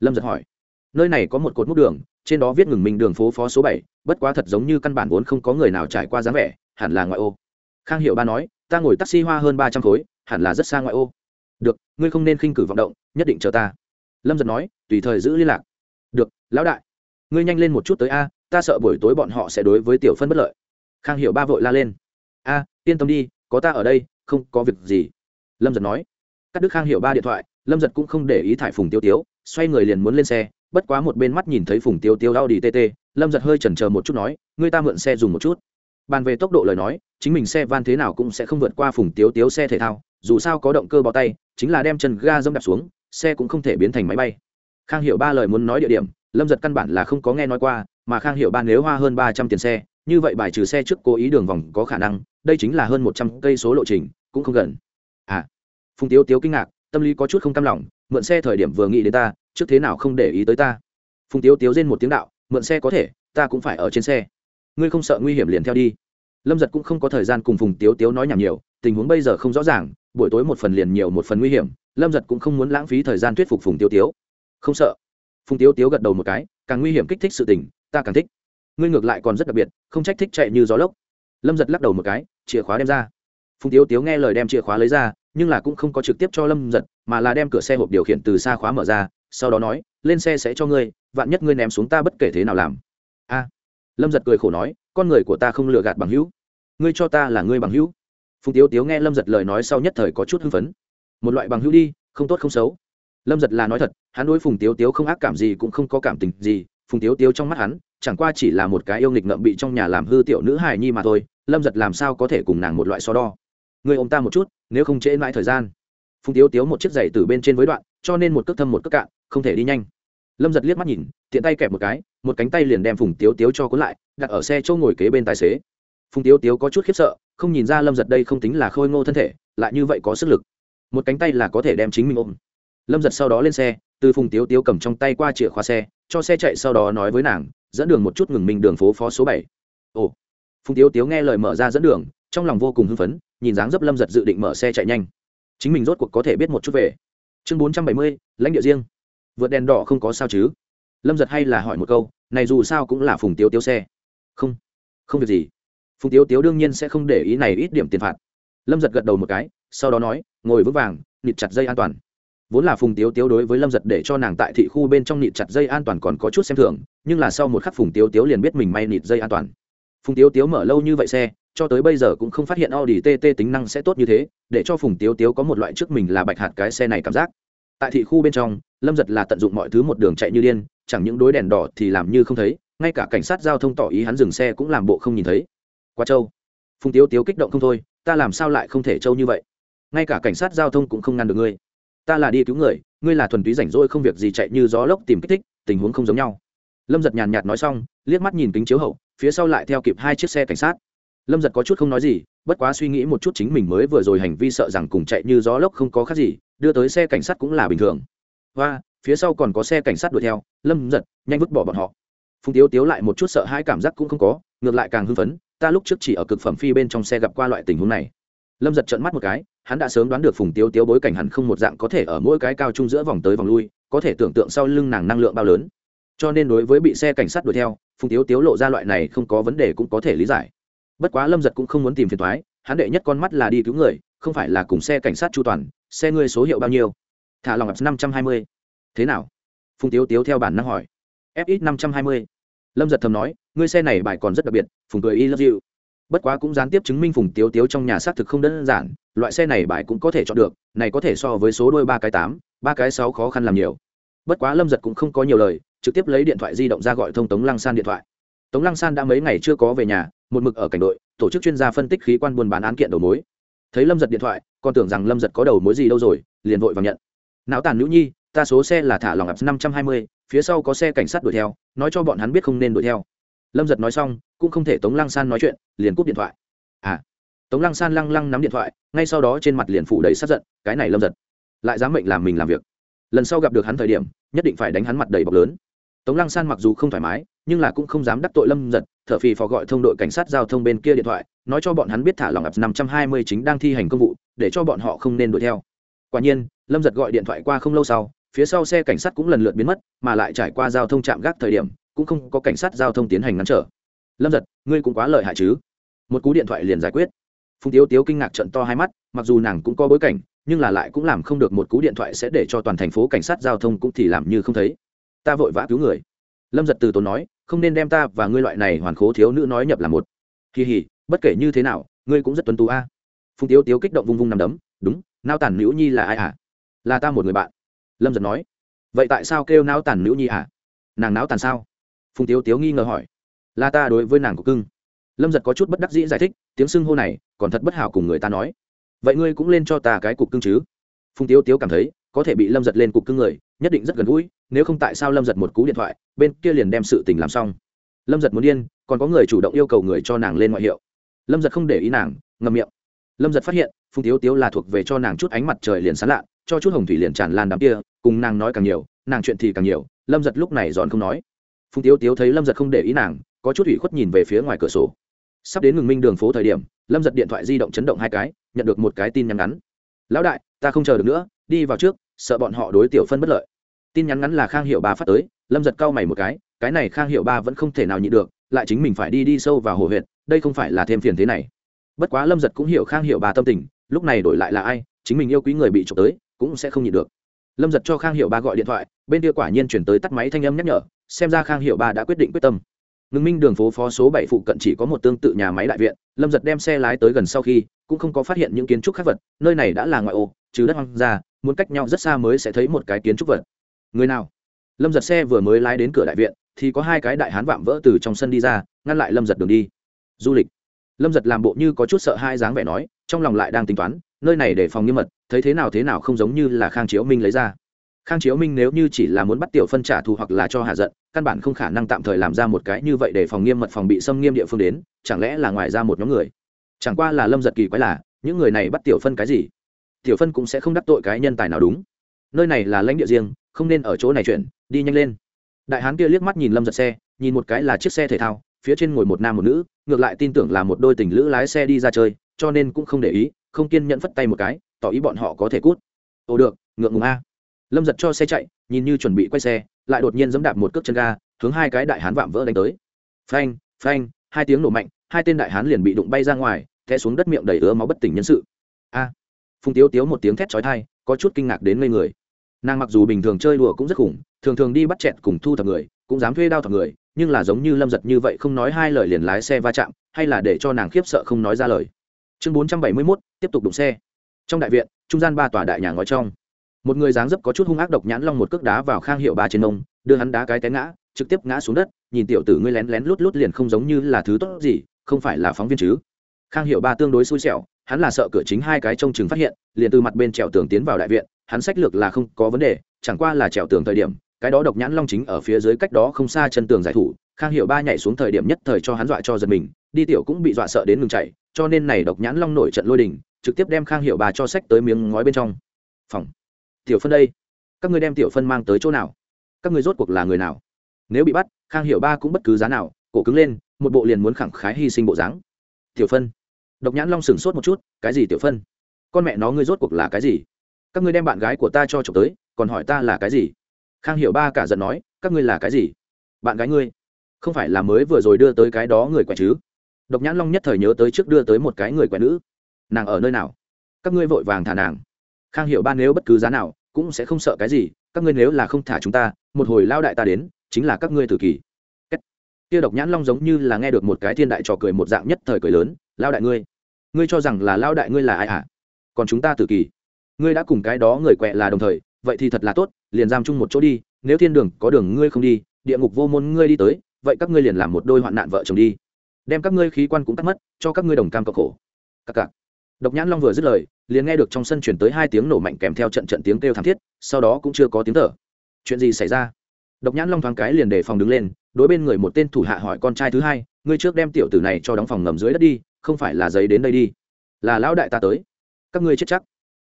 Lâm giật hỏi. Nơi này có một cột múc đường, trên đó viết ngừng mình đường phố phó số bảy, bất quá thật giống như căn bản vốn không có người nào trải qua dáng vẻ, hẳn là ngoại ô. Khang hiệu ba nói, ta ngồi taxi hoa hơn ba trăm khối, hẳn là rất xa ngoại ô. Được, ngươi không nên khinh cử vọng động, nhất định chờ ta. Lâm giật nói, tùy thời giữ liên lạc. Được, lão đại. Ngươi nhanh lên một chút tới a, ta sợ buổi tối bọn họ sẽ đối với tiểu phân bất lợi. Khang hiệu ba vội la lên. A, yên tâm đi, có ta ở đây, không có việc gì. Lâm giật nói. Cắt đứt khang hiệu ba điện thoại lâm giật cũng không để ý thải phùng tiêu tiếu, xoay người liền muốn lên xe, bất quá một bên mắt nhìn thấy phùng tiêu tiêu đau đi tê tê lâm giật hơi chần chờ một chút nói người ta mượn xe dùng một chút. Bàn về tốc độ lời nói, chính mình xe van thế nào cũng sẽ không vượt qua phùng Tiêu tiếu xe thể thao, dù sao có động cơ bao tay, chính là đem chân ga dâm đạp xuống, xe cũng không thể biến thành máy bay. Khang hiểu ba lời muốn nói địa điểm, lâm giật căn bản là không có nghe nói qua, mà khang hiểu ba nếu hoa hơn ba trăm tiền xe, như vậy bài trừ xe trước cố ý đường vòng có khả năng, đây chính là hơn một trăm cây số lộ trình, cũng không gần. À phùng Tiêu tiếu kinh ngạc tâm lý có chút không cam lòng, mượn xe thời điểm vừa nghĩ đến ta, trước thế nào không để ý tới ta. Phùng tiếu tiếu rên một tiếng đạo, mượn xe có thể, ta cũng phải ở trên xe. Ngươi không sợ nguy hiểm liền theo đi. Lâm giật cũng không có thời gian cùng phùng tiếu tiếu nói nhảm nhiều, tình huống bây giờ không rõ ràng, buổi tối một phần liền nhiều một phần nguy hiểm, lâm giật cũng không muốn lãng phí thời gian thuyết phục phùng tiếu tiếu. Không sợ. Phùng tiếu tiếu gật đầu một cái, càng nguy hiểm kích thích sự tình, ta càng thích. Ngươi ngược lại còn rất đặc biệt, không trách thích chạy như gió lốc. Lâm giật lắc đầu một cái, chìa khóa đem ra. Phùng tiếu tiếu nghe lời đem chìa khóa lấy ra nhưng là cũng không có trực tiếp cho lâm giật, mà là đem cửa xe hộp điều khiển từ xa khóa mở ra, sau đó nói, lên xe sẽ cho ngươi, vạn nhất ngươi ném xuống ta bất kể thế nào làm. A. Lâm giật cười khổ nói, con người của ta không lừa gạt bằng hữu. Ngươi cho ta là ngươi bằng hữu. Phùng tiếu tiếu nghe lâm giật lời nói sau nhất thời có chút hưng phấn. Một loại bằng hữu đi, không tốt không xấu. Lâm giật là nói thật, hắn đối phùng tiếu tiếu không ác cảm gì cũng không có cảm tình gì, phùng tiếu tiếu trong mắt hắn, chẳng qua chỉ là một cái yêu nghịch ngợm bị trong nhà làm hư tiểu nữ hài nhi mà thôi. Lâm giật làm sao có thể cùng nàng một loại so đo? Ngươi ô m ta một chút, nếu không trễ mãi thời gian. Phùng tiếu tiếu một chiếc giày từ bên trên với đoạn, cho nên một cước thâm một cước cạn, không thể đi nhanh. Lâm giật liếc mắt nhìn, tiện tay kẹp một cái, một cánh tay liền đem phùng tiếu tiếu cho cuốn lại, đặt ở xe chỗ ngồi kế bên tài xế. Phùng tiếu tiếu có chút khiếp sợ, không nhìn ra lâm giật đây không tính là khôi ngô thân thể, lại như vậy có sức lực. Một cánh tay là có thể đem chính mình ôm. Lâm giật sau đó lên xe, từ phùng tiếu tiếu cầm trong tay qua chìa khóa xe, cho xe chạy sau đó nói với nàng, dẫn đường một chút ngừng mình đường phố phó số bảy. Ồ. Phùng tiếu tiếu nghe lời mở ra dẫn đường, trong lòng vô cùng hưng phấn nhìn dáng dấp lâm giật dự định mở xe chạy nhanh. Chính mình rốt cuộc có thể biết một chút về. Chương bốn trăm bảy mươi, lãnh địa riêng. Vượt đèn đỏ không có sao chứ? Lâm giật hay là hỏi một câu, này dù sao cũng là phùng tiếu tiếu xe. Không không việc gì. Phùng tiếu tiếu đương nhiên sẽ không để ý này ít điểm tiền phạt. Lâm giật gật đầu một cái, sau đó nói, ngồi vững vàng, nịt chặt dây an toàn. Vốn là phùng tiếu tiếu đối với lâm giật để cho nàng tại thị khu bên trong nịt chặt dây an toàn còn có chút xem thường, nhưng là sau một khắc phùng tiếu tiếu liền biết mình may nịt dây an toàn. Phùng tiếu tiếu mở lâu như vậy xe cho tới bây giờ cũng không phát hiện audi tt tính năng sẽ tốt như thế để cho phùng tiếu tiếu có một loại trước mình là bạch hạt cái xe này cảm giác. Tại thị khu bên trong lâm Dật là tận dụng mọi thứ một đường chạy như điên chẳng những đối đèn đỏ thì làm như không thấy ngay cả cảnh sát giao thông tỏ ý hắn dừng xe cũng làm bộ không nhìn thấy. Qua trâu, phùng tiếu tiếu kích động không thôi ta làm sao lại không thể trâu như vậy? Ngay cả cảnh sát giao thông cũng không ngăn được ngươi. Ta là đi cứu người ngươi là thuần túy rảnh rỗi không việc gì chạy như gió lốc tìm kích thích tình huống không giống nhau. Lâm Dật nhàn nhạt nói xong liếc mắt nhìn kính chiếu hậu phía sau lại theo kịp hai chiếc xe cảnh sát lâm giật có chút không nói gì, bất quá suy nghĩ một chút chính mình mới vừa rồi hành vi sợ rằng cùng chạy như gió lốc không có khác gì, đưa tới xe cảnh sát cũng là bình thường. Và, phía sau còn có xe cảnh sát đuổi theo, lâm giật, nhanh vứt bỏ bọn họ. Phùng tiếu tiếu lại một chút sợ hãi cảm giác cũng không có, ngược lại càng hưng phấn, ta lúc trước chỉ ở cực phẩm phi bên trong xe gặp qua loại tình huống này. Lâm giật trợn mắt một cái, hắn đã sớm đoán được phùng tiếu tiếu bối cảnh hẳn không một dạng có thể ở mỗi cái cao trung giữa vòng tới vòng lui, có thể tưởng tượng sau lưng nàng năng lượng bao lớn. Cho nên đối với bị xe cảnh sát đuổi theo, phùng tiếu tiếu lộ ra loại này không có vấn đề cũng có thể lý giải bất quá lâm giật cũng không muốn tìm phiền thoái hắn đệ nhất con mắt là đi cứu người, không phải là cùng xe cảnh sát chu toàn, xe ngươi số hiệu bao nhiêu? Thả lòng năm trăm hai mươi. Thế nào? Phùng tiếu tiếu theo bản năng hỏi. Fx năm trăm hai mươi. Lâm giật thầm nói, ngươi xe này bài còn rất đặc biệt, phùng cười y love you bất quá cũng gián tiếp chứng minh phùng tiếu tiếu trong nhà xác thực không đơn giản, loại xe này bài cũng có thể chọn được, này có thể so với số đôi ba cái tám, ba cái sáu khó khăn làm nhiều. Bất quá lâm giật cũng không có nhiều lời, trực tiếp lấy điện thoại di động ra gọi thông tống lăng san điện thoại tống lăng san đã mấy ngày chưa có về nhà, một mực ở cảnh đội, tổ chức chuyên gia phân tích khí quan buôn bán án kiện đầu mối. Thấy lâm giật điện thoại còn tưởng rằng lâm giật có đầu mối gì đâu rồi, liền vội vàng nhận. Não tàn nữ nhi, ta số xe là thả lòng ập năm trăm hai mươi, phía sau có xe cảnh sát đuổi theo, nói cho bọn hắn biết không nên đuổi theo. Lâm giật nói xong, cũng không thể tống lăng san nói chuyện, liền cúp điện thoại. À. Tống lăng san lăng lăng nắm điện thoại, ngay sau đó trên mặt liền phủ đầy sát giận, cái này lâm giật, lại dám mệnh làm mình làm việc. Lần sau gặp được hắn thời điểm, nhất định phải đánh hắn mặt đầy bọc lớn. Tống lăng san mặc dù không thoải mái nhưng là cũng không dám đắc tội lâm giật thợ phì phò gọi thông đội cảnh sát giao thông bên kia điện thoại, nói cho bọn hắn biết thả lòng ập năm trăm hai mươi chính đang thi hành công vụ, để cho bọn họ không nên đuổi theo. Quả nhiên, lâm giật gọi điện thoại qua không lâu sau, phía sau xe cảnh sát cũng lần lượt biến mất, mà lại trải qua giao thông chạm gác thời điểm, cũng không có cảnh sát giao thông tiến hành ngăn trở. Lâm giật, ngươi cũng quá lợi hại chứ? Một cú điện thoại liền giải quyết. Phùng tiếu tiếu kinh ngạc trận to hai mắt, mặc dù nàng cũng có bối cảnh, nhưng là lại cũng làm không được một cú điện thoại sẽ để cho toàn thành phố cảnh sát giao thông cũng thì làm như không thấy. Ta vội vã cứu người. Lâm giật từ tốn nói không nên đem ta và ngươi loại này hoàn khố thiếu nữ nói nhập là một. Kỳ hỉ, bất kể như thế nào, ngươi cũng rất tuân tú a. Phùng tiếu tiếu kích động vung vung nằm đấm, đúng, nao tàn nữ nhi là ai à là ta một người bạn. Lâm giật nói. Vậy tại sao kêu nao tàn nữ nhi à nàng náo tàn sao? Phùng tiếu tiếu nghi ngờ hỏi. Là ta đối với nàng của cưng. Lâm giật có chút bất đắc dĩ giải thích, tiếng xưng hô này còn thật bất hảo cùng người ta nói. Vậy ngươi cũng lên cho ta cái cục cưng chứ? Phùng tiếu tiếu cảm thấy có thể bị lâm giật lên cục cưng người, nhất định rất gần gũi, nếu không tại sao lâm giật một cú điện thoại, bên kia liền đem sự tình làm xong. Lâm giật muốn điên, còn có người chủ động yêu cầu người cho nàng lên ngoại hiệu. Lâm giật không để ý nàng ngầm miệng. Lâm giật phát hiện, phùng tiếu tiếu là thuộc về cho nàng chút ánh mặt trời liền sán lạ, cho chút hồng thủy liền tràn lan đám kia, cùng nàng nói càng nhiều, nàng chuyện thì càng nhiều, lâm giật lúc này dọn không nói. Phùng tiếu tiếu thấy lâm giật không để ý nàng, có chút ủy khuất nhìn về phía ngoài cửa sổ. Sắp đến ngừng minh đường phố thời điểm, lâm giật điện thoại di động chấn động hai cái, nhận được một cái tin nhắn ngắn. Lão đại, ta không chờ được nữa đi vào trước, sợ bọn họ đối tiểu phân bất lợi. Tin nhắn ngắn là khang hiệu ba phát tới, lâm giật cau mày một cái cái này khang hiệu ba vẫn không thể nào nhịn được, lại chính mình phải đi đi sâu vào hồ huyện đây không phải là thêm phiền thế này. Bất quá lâm giật cũng hiểu khang hiệu ba tâm tình, lúc này đổi lại là ai, chính mình yêu quý người bị trộm tới, cũng sẽ không nhịn được. Lâm giật cho khang hiệu ba gọi điện thoại, bên kia quả nhiên chuyển tới tắt máy thanh âm nhắc nhở, xem ra khang hiệu ba đã quyết định quyết tâm. Ngừng minh đường phố phó số bảy phụ cận chỉ có một tương tự nhà máy đại viện, lâm giật đem xe lái tới gần sau khi, cũng không có phát hiện những kiến trúc khác vật, nơi này đã là ngoại ô, trừ đất hoang ra muốn cách nhau rất xa mới sẽ thấy một cái kiến trúc vật. Người nào? Lâm giật xe vừa mới lái đến cửa đại viện, thì có hai cái đại hán vạm vỡ từ trong sân đi ra, ngăn lại lâm giật đường đi. Du lịch. Lâm giật làm bộ như có chút sợ hai dáng vẻ nói, trong lòng lại đang tính toán, nơi này để phòng nghiêm mật, thấy thế nào thế nào không giống như là khang chiếu minh lấy ra. Khang chiếu minh nếu như chỉ là muốn bắt tiểu phân trả thù hoặc là cho hạ giận, căn bản không khả năng tạm thời làm ra một cái như vậy để phòng nghiêm mật, phòng bị xâm nghiêm địa phương đến, chẳng lẽ là ngoài ra một nhóm người? Chẳng qua là lâm giật kỳ quái là, những người này bắt tiểu phân cái gì? Tiểu phân cũng sẽ không đắc tội cái nhân tài nào đúng. Nơi này là lãnh địa riêng, không nên ở chỗ này chuyển đi nhanh lên. Đại hán kia liếc mắt nhìn lâm giật xe, nhìn một cái là chiếc xe thể thao, phía trên ngồi một nam một nữ, ngược lại tin tưởng là một đôi tình lữ lái xe đi ra chơi, cho nên cũng không để ý, không kiên nhẫn phất tay một cái, tỏ ý bọn họ có thể cút. Ồ được, ngượng ngùng a. Lâm giật cho xe chạy, nhìn như chuẩn bị quay xe, lại đột nhiên giẫm đạp một cước chân ga, hướng hai cái đại hán vạm vỡ đánh tới. Phanh phanh, hai tiếng nổ mạnh, hai tên đại hán liền bị đụng bay ra ngoài, té xuống đất miệng đầy ứa máu bất tỉnh nhân sự. A phùng tiếu tiếu một tiếng thét chói thai có chút kinh ngạc đến ngây người. Nàng mặc dù bình thường chơi đùa cũng rất khủng thường thường đi bắt chẹt cùng thu thập người cũng dám thuê đao thập người nhưng là giống như lâm giật như vậy không nói hai lời liền lái xe va chạm hay là để cho nàng khiếp sợ không nói ra lời. Chương bốn trăm bảy mươi mốt tiếp tục đụng xe. Trong đại viện trung gian ba tòa đại nhà ngói trong. Một người dáng dấp có chút hung ác độc nhãn long một cước đá vào khang hiệu ba trên ông, đưa hắn đá cái té ngã trực tiếp ngã xuống đất nhìn tiểu tử ngươi lén lén lút lút liền không giống như là thứ tốt gì không phải là phóng viên chứ. Khang hiệu ba tương đối xui xẻo hắn là sợ cửa chính hai cái trông chừng phát hiện, liền từ mặt bên trèo tường tiến vào đại viện, hắn sách lược là không có vấn đề, chẳng qua là trèo tường thời điểm, cái đó độc nhãn long chính ở phía dưới cách đó không xa chân tường giải thủ, khang hiệu ba nhảy xuống thời điểm nhất thời cho hắn dọa cho giật mình, đi tiểu cũng bị dọa sợ đến ngừng chạy, cho nên này độc nhãn long nổi trận lôi đình, trực tiếp đem khang hiệu ba cho sách tới miếng ngói bên trong. Phòng. Tiểu phân đây. Các ngươi đem tiểu phân mang tới chỗ nào? Các ngươi rốt cuộc là người nào? Nếu bị bắt, khang hiệu ba cũng bất cứ giá nào, cổ cứng lên, một bộ liền muốn khẳng khái hy sinh bộ dáng. Tiểu phân độc nhãn long sửng sốt một chút, cái gì tiểu phân? Con mẹ nó ngươi rốt cuộc là cái gì? Các ngươi đem bạn gái của ta cho chụp tới, còn hỏi ta là cái gì? Khang hiểu ba cả giận nói, các ngươi là cái gì? Bạn gái ngươi? Không phải là mới vừa rồi đưa tới cái đó người quẻ chứ? Độc nhãn long nhất thời nhớ tới trước đưa tới một cái người quẻ nữ. Nàng ở nơi nào? Các ngươi vội vàng thả nàng. Khang hiểu ba nếu bất cứ giá nào, cũng sẽ không sợ cái gì, các ngươi nếu là không thả chúng ta, một hồi lao đại ta đến, chính là các ngươi tử kỳ. Kia độc nhãn long giống như là nghe được một cái thiên đại trò cười một dạng nhất thời cười lớn lao đại ngươi ngươi cho rằng là lao đại ngươi là ai à còn chúng ta tử kỳ. Ngươi đã cùng cái đó người quẹ là đồng thời, vậy thì thật là tốt, liền giam chung một chỗ đi, nếu thiên đường có đường ngươi không đi, địa ngục vô môn ngươi đi tới, vậy các ngươi liền làm một đôi hoạn nạn vợ chồng đi. Đem các ngươi khí quan cũng tắt mất, cho các ngươi đồng cam cộng khổ. Các cặc độc nhãn long vừa dứt lời, liền nghe được trong sân chuyển tới hai tiếng nổ mạnh kèm theo trận trận tiếng kêu thảm thiết, sau đó cũng chưa có tiếng thở. Chuyện gì xảy ra? Độc nhãn long thoáng cái liền để phòng đứng lên, đối bên người một tên thủ hạ hỏi con trai thứ hai, ngươi trước đem tiểu tử này cho đóng phòng ngầm dưới đất đi không phải là giấy đến đây đi. Là lão đại ta tới. Các ngươi chết chắc.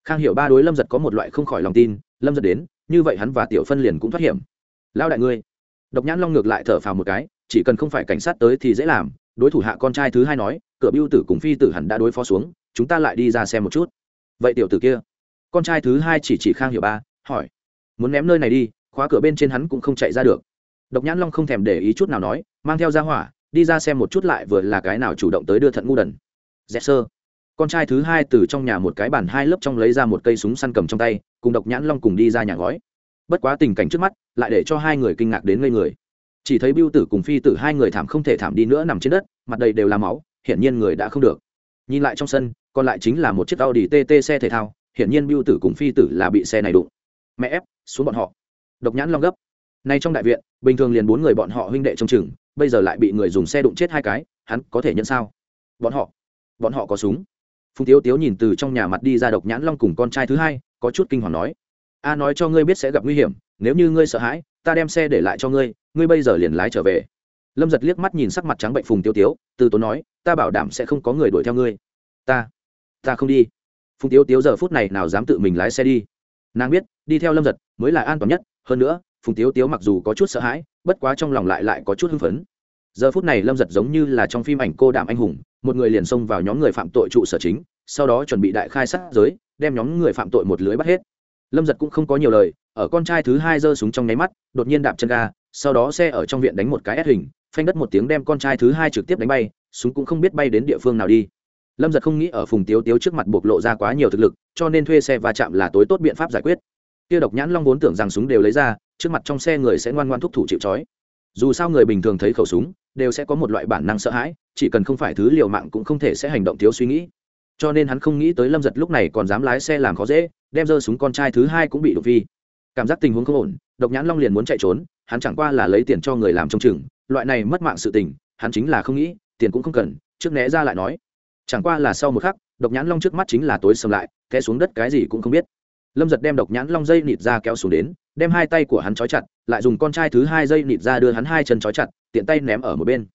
Khang hiểu ba đối lâm giật có một loại không khỏi lòng tin, lâm giật đến, như vậy hắn và tiểu phân liền cũng thoát hiểm. Lão đại ngươi. Độc nhãn long ngược lại thở phào một cái, chỉ cần không phải cảnh sát tới thì dễ làm, đối thủ hạ con trai thứ hai nói, cửa biêu tử cùng phi tử hẳn đã đối phó xuống, chúng ta lại đi ra xem một chút. Vậy tiểu tử kia, con trai thứ hai chỉ chỉ khang hiểu ba, hỏi, muốn ném nơi này đi, khóa cửa bên trên hắn cũng không chạy ra được. Độc nhãn long không thèm để ý chút nào nói, mang theo ra hỏa đi ra xem một chút lại vừa là cái nào chủ động tới đưa thận ngu đần. Dẹp sơ. Con trai thứ hai từ trong nhà một cái bàn hai lớp trong lấy ra một cây súng săn cầm trong tay, cùng độc nhãn long cùng đi ra nhà gói bất quá tình cảnh trước mắt, lại để cho hai người kinh ngạc đến ngây người. Chỉ thấy biêu tử cùng phi tử hai người thảm không thể thảm đi nữa nằm trên đất, mặt đầy đều là máu, hiển nhiên người đã không được. Nhìn lại trong sân, còn lại chính là một chiếc audi tt xe thể thao, hiển nhiên biêu tử cùng phi tử là bị xe này đụng. Mẹ ép, xuống bọn họ. Độc nhãn long gấp. Nay trong đại viện, bình thường liền bốn người bọn họ huynh đệ trong chừng bây giờ lại bị người dùng xe đụng chết hai cái, hắn có thể nhận sao? Bọn họ bọn họ có súng. Phùng tiếu tiếu nhìn từ trong nhà mặt đi ra độc nhãn long cùng con trai thứ hai, có chút kinh hoàng nói, a, nói cho ngươi biết sẽ gặp nguy hiểm, nếu như ngươi sợ hãi, ta đem xe để lại cho ngươi ngươi bây giờ liền lái trở về. Lâm giật liếc mắt nhìn sắc mặt trắng bệnh phùng tiêu tiếu, từ tốn nói, ta bảo đảm sẽ không có người đuổi theo ngươi. Ta ta không đi. Phùng tiêu tiếu giờ phút này nào dám tự mình lái xe đi. Nàng biết, đi theo lâm giật mới là an toàn nhất, hơn nữa, phùng tiêu tiếu mặc dù có chút sợ hãi bất quá trong lòng lại lại có chút hưng phấn. Giờ phút này lâm giật giống như là trong phim ảnh cô đảm anh hùng, một người liền xông vào nhóm người phạm tội trụ sở chính, sau đó chuẩn bị đại khai sát giới, đem nhóm người phạm tội một lưới bắt hết. Lâm giật cũng không có nhiều lời, ở con trai thứ hai giơ súng trong nháy mắt, đột nhiên đạp chân ga, sau đó xe ở trong viện đánh một cái ép hình, phanh đất một tiếng đem con trai thứ hai trực tiếp đánh bay, súng cũng không biết bay đến địa phương nào đi. Lâm giật không nghĩ ở phùng tiếu tiếu trước mặt bộc lộ ra quá nhiều thực lực, cho nên thuê xe va chạm là tối tốt biện pháp giải quyết. Kia độc nhãn long vốn tưởng rằng súng đều lấy ra trước mặt trong xe người sẽ ngoan ngoan thúc thủ chịu trói. Dù sao người bình thường thấy khẩu súng, đều sẽ có một loại bản năng sợ hãi, chỉ cần không phải thứ liều mạng cũng không thể sẽ hành động thiếu suy nghĩ. Cho nên hắn không nghĩ tới lâm giật lúc này còn dám lái xe làm khó dễ, đem giơ súng con trai thứ hai cũng bị đột phi. Cảm giác tình huống không ổn, độc nhãn long liền muốn chạy trốn, hắn chẳng qua là lấy tiền cho người làm trông chừng, loại này mất mạng sự tình, hắn chính là không nghĩ, tiền cũng không cần, trước né ra lại nói. Chẳng qua là sau một khắc, độc nhãn long trước mắt chính là tối sầm lại, té xuống đất cái gì cũng không biết. Lâm giật đem độc nhãn long dây nịt ra kéo xuống đến đem hai tay của hắn trói chặt, lại dùng con trai thứ hai dây nịt ra đưa hắn hai chân trói chặt, tiện tay ném ở một bên.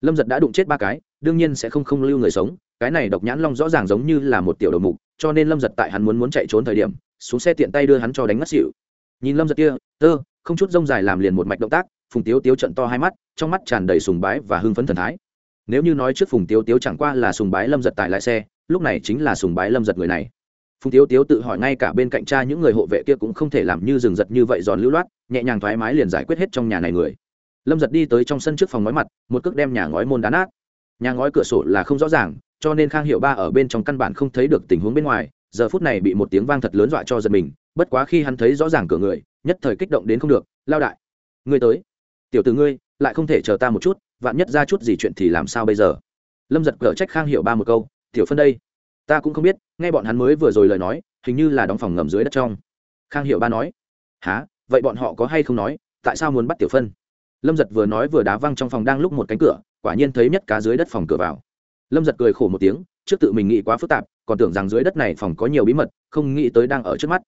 Lâm giật đã đụng chết ba cái, đương nhiên sẽ không không lưu người sống, cái này độc nhãn long rõ ràng giống như là một tiểu đầu mục, cho nên lâm giật tại hắn muốn muốn chạy trốn thời điểm, xuống xe tiện tay đưa hắn cho đánh ngất xỉu. Nhìn lâm giật kia, tơ, không chút rông dài làm liền một mạch động tác, phùng tiếu tiếu trận to hai mắt, trong mắt tràn đầy sùng bái và hưng phấn thần thái. Nếu như nói trước phùng tiếu tiếu chẳng qua là sùng bái lâm giật tại lại xe, lúc này chính là sùng bái lâm giật người này phùng tiếu tiếu tự hỏi ngay cả bên cạnh cha những người hộ vệ kia cũng không thể làm như rừng giật như vậy giòn lưu loát, nhẹ nhàng thoải mái liền giải quyết hết trong nhà này người. Lâm giật đi tới trong sân trước phòng ngói mặt, một cước đem nhà ngói môn đá nát. Nhà ngói cửa sổ là không rõ ràng, cho nên khang hiệu ba ở bên trong căn bản không thấy được tình huống bên ngoài, giờ phút này bị một tiếng vang thật lớn dọa cho giật mình, bất quá khi hắn thấy rõ ràng cửa người, nhất thời kích động đến không được, lao đại, ngươi tới. Tiểu từ ngươi, lại không thể chờ ta một chút, vạn nhất ra chút gì chuyện thì làm sao bây giờ? Lâm giật cở trách khang hiệu ba một câu, tiểu phân đây ta cũng không biết, nghe bọn hắn mới vừa rồi lời nói, hình như là đóng phòng ngầm dưới đất trong. Khang hiệu ba nói há vậy bọn họ có hay không nói, tại sao muốn bắt tiểu phân? Lâm giật vừa nói vừa đá văng trong phòng đang lúc một cánh cửa, quả nhiên thấy nhất cá dưới đất phòng cửa vào. Lâm giật cười khổ một tiếng, trước tự mình nghĩ quá phức tạp, còn tưởng rằng dưới đất này phòng có nhiều bí mật, không nghĩ tới đang ở trước mắt.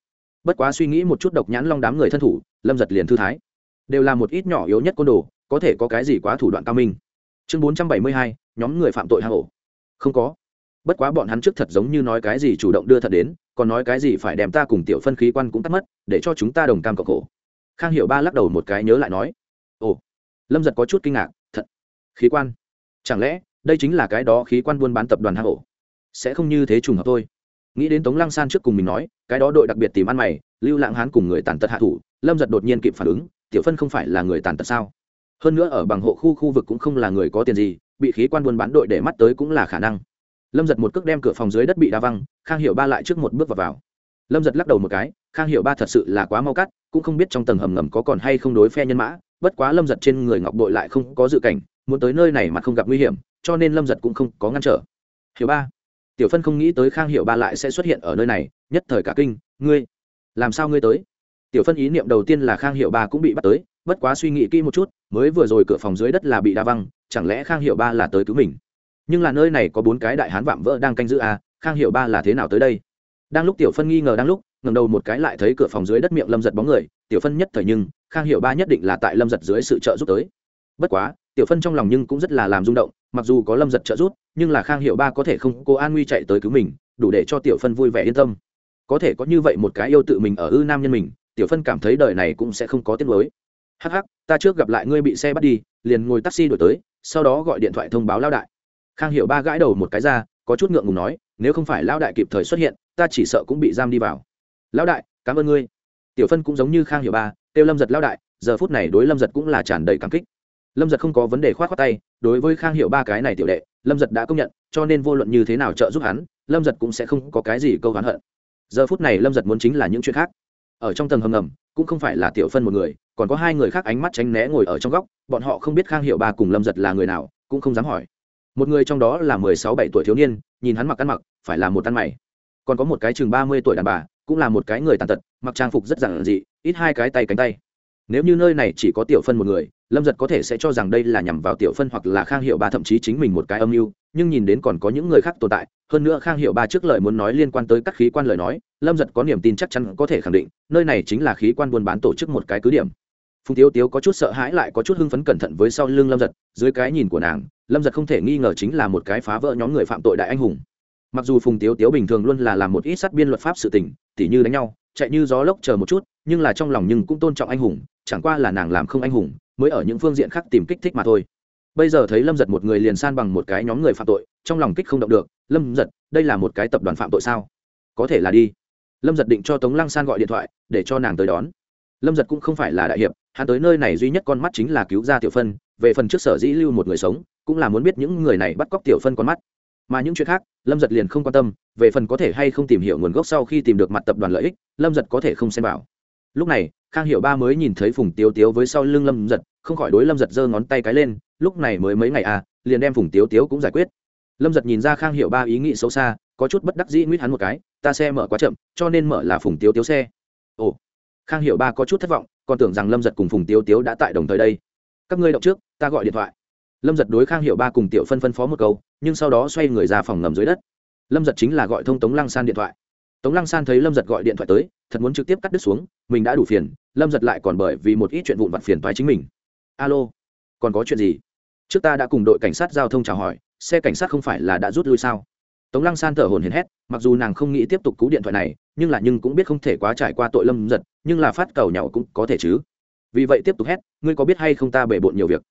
Bất quá suy nghĩ một chút độc nhãn long đám người thân thủ, lâm giật liền thư thái. Đều là một ít nhỏ yếu nhất côn đồ, có thể có cái gì quá thủ đoạn cao minh. Chương bốn trăm bảy mươi hai, nhóm người phạm tội hạ hổ không có bất quá bọn hắn trước thật giống như nói cái gì chủ động đưa thật đến, còn nói cái gì phải đem ta cùng tiểu phân khí quan cũng tắt mất, để cho chúng ta đồng cam cộng khổ. Khang hiểu ba lắc đầu một cái nhớ lại nói, ồ. Lâm giật có chút kinh ngạc, thật? Khí quan? Chẳng lẽ đây chính là cái đó khí quan buôn bán tập đoàn hạ ổ? Sẽ không như thế trùng hợp thôi. Nghĩ đến tống lăng san trước cùng mình nói, cái đó đội đặc biệt tìm ăn mày, lưu lãng hán cùng người tàn tật hạ thủ, lâm giật đột nhiên kịp phản ứng, tiểu phân không phải là người tàn tật sao? Hơn nữa ở bằng hộ khu khu vực cũng không là người có tiền gì, bị khí quan buôn bán đội để mắt tới cũng là khả năng lâm giật một cước đem cửa phòng dưới đất bị đa văng khang hiệu ba lại trước một bước vào, vào. lâm giật lắc đầu một cái khang hiệu ba thật sự là quá mau cắt cũng không biết trong tầng hầm ngầm có còn hay không đối phe nhân mã bất quá lâm giật trên người ngọc đội lại không có dự cảnh muốn tới nơi này mà không gặp nguy hiểm cho nên lâm giật cũng không có ngăn trở. Hiểu ba tiểu phân không nghĩ tới khang hiệu ba lại sẽ xuất hiện ở nơi này nhất thời cả kinh ngươi làm sao ngươi tới? Tiểu phân ý niệm đầu tiên là khang hiệu ba cũng bị bắt tới bất quá suy nghĩ kỹ một chút mới vừa rồi cửa phòng dưới đất là bị đa văng chẳng lẽ khang hiệu ba là tới cứu mình? Nhưng là nơi này có bốn cái đại hán vạm vỡ đang canh giữ à khang hiệu ba là thế nào tới đây? Đang lúc tiểu phân nghi ngờ đang lúc ngầm đầu một cái lại thấy cửa phòng dưới đất miệng lâm giật bóng người, tiểu phân nhất thời nhưng, khang hiệu ba nhất định là tại lâm giật dưới sự trợ giúp tới. Bất quá, tiểu phân trong lòng nhưng cũng rất là làm rung động, mặc dù có lâm giật trợ giúp, nhưng là khang hiệu ba có thể không cô an nguy chạy tới cứu mình, đủ để cho tiểu phân vui vẻ yên tâm. Có thể có như vậy một cái yêu tự mình ở ư nam nhân mình, tiểu phân cảm thấy đời này cũng sẽ không có tiết mới hắc hắc, ta trước gặp lại ngươi bị xe bắt đi, liền ngồi taxi đổi tới, sau đó gọi điện thoại thông báo lao đại khang hiệu ba gãi đầu một cái ra, có chút ngượng ngùng nói, nếu không phải Lão đại kịp thời xuất hiện, ta chỉ sợ cũng bị giam đi vào. Lão đại, cảm ơn ngươi. Tiểu phân cũng giống như khang hiệu ba, kêu lâm giật Lão đại, giờ phút này đối lâm giật cũng là tràn đầy cảm kích. Lâm giật không có vấn đề k h o á t khoác tay, đối với khang hiệu ba cái này tiểu đệ, lâm giật đã công nhận, cho nên vô luận như thế nào trợ giúp hắn, lâm giật cũng sẽ không có cái gì câu hắn hận. Giờ phút này lâm giật muốn chính là những chuyện khác. Ở trong tầng hầm ngầm, cũng không phải là tiểu phân một người, còn có hai người khác ánh mắt tránh né ngồi ở trong góc, bọn họ không biết khang hiệu ba cùng lâm giật là người nào, cũng không dám hỏi một người trong đó là mười sáu bảy tuổi thiếu niên, nhìn hắn mặc ăn mặc, phải là một ăn mày. Còn có một cái chừng ba mươi tuổi đàn bà, cũng là một cái người tàn tật, mặc trang phục rất giản dị, ít hai cái tay cánh tay. Nếu như nơi này chỉ có tiểu phân một người, lâm giật có thể sẽ cho rằng đây là nhằm vào tiểu phân hoặc là khang hiệu ba thậm chí chính mình một cái âm mưu, nhưng nhìn đến còn có những người khác tồn tại, hơn nữa khang hiệu ba trước lời muốn nói liên quan tới các khí quan lời nói, lâm giật có niềm tin chắc chắn có thể khẳng định, nơi này chính là khí quan buôn bán tổ chức một cái cứ điểm. Phùng tiếu tiếu có chút sợ hãi lại có chút hưng phấn cẩn thận với sau lưng lâm giật, dưới cái nhìn của nàng lâm giật không thể nghi ngờ chính là một cái phá vỡ nhóm người phạm tội đại anh hùng. Mặc dù phùng tiếu tiếu bình thường luôn là làm một ít sát biên luật pháp sự tình, tỉ như đánh nhau, chạy như gió lốc chờ một chút, nhưng là trong lòng nhưng cũng tôn trọng anh hùng, chẳng qua là nàng làm không anh hùng, mới ở những phương diện khác tìm kích thích mà thôi. Bây giờ thấy lâm giật một người liền san bằng một cái nhóm người phạm tội, trong lòng kích không động được, lâm giật, đây là một cái tập đoàn phạm tội sao? Có thể là đi. Lâm giật định cho tống lăng san gọi điện thoại, để cho nàng tới đón. Lâm giật cũng không phải là đại hiệp, hắn tới nơi này duy nhất con mắt chính là cứu ra tiểu phân, về phần trước sở dĩ lưu một người sống cũng là muốn biết những người này bắt cóc tiểu phân con mắt. Mà những chuyện khác, lâm giật liền không quan tâm, về phần có thể hay không tìm hiểu nguồn gốc sau khi tìm được mặt tập đoàn lợi ích, lâm giật có thể không xem vào. Lúc này, khang hiệu ba mới nhìn thấy phùng tiếu tiếu với sau lưng lâm giật, không khỏi đối lâm giật giơ ngón tay cái lên, lúc này mới mấy ngày à liền đem phùng tiếu tiếu cũng giải quyết. Lâm giật nhìn ra khang hiệu ba ý nghĩ xấu xa, có chút bất đắc dĩ nguyết hắn một cái, ta xe mở quá chậm, cho nên mở là phùng tiếu tiếu xe. Ồ. Khang hiệu ba có chút thất vọng, còn tưởng rằng lâm giật cùng phùng tiếu tiếu đã tại đồng thời đây. Các ngươi động trước, ta gọi điện thoại lâm giật đối khang hiệu ba cùng tiểu phân phân phó một câu, nhưng sau đó xoay người ra phòng ngầm dưới đất. Lâm giật chính là gọi thông tống lăng san điện thoại. Tống lăng san thấy lâm giật gọi điện thoại tới, thật muốn trực tiếp cắt đứt xuống, mình đã đủ phiền, lâm giật lại còn bởi vì một ít chuyện vụn vặt phiền thoái chính mình. Alo, còn có chuyện gì? Trước ta đã cùng đội cảnh sát giao thông chào hỏi, xe cảnh sát không phải là đã rút lui sao? Tống lăng san thở hồn hển hét, mặc dù nàng không nghĩ tiếp tục cú điện thoại này, nhưng là nhưng cũng biết không thể quá trải qua tội lâm giật, nhưng là phát cầu nhau cũng có thể chứ. Vì vậy tiếp tục hét, ngươi có biết hay không ta bể bộn nhiều việc?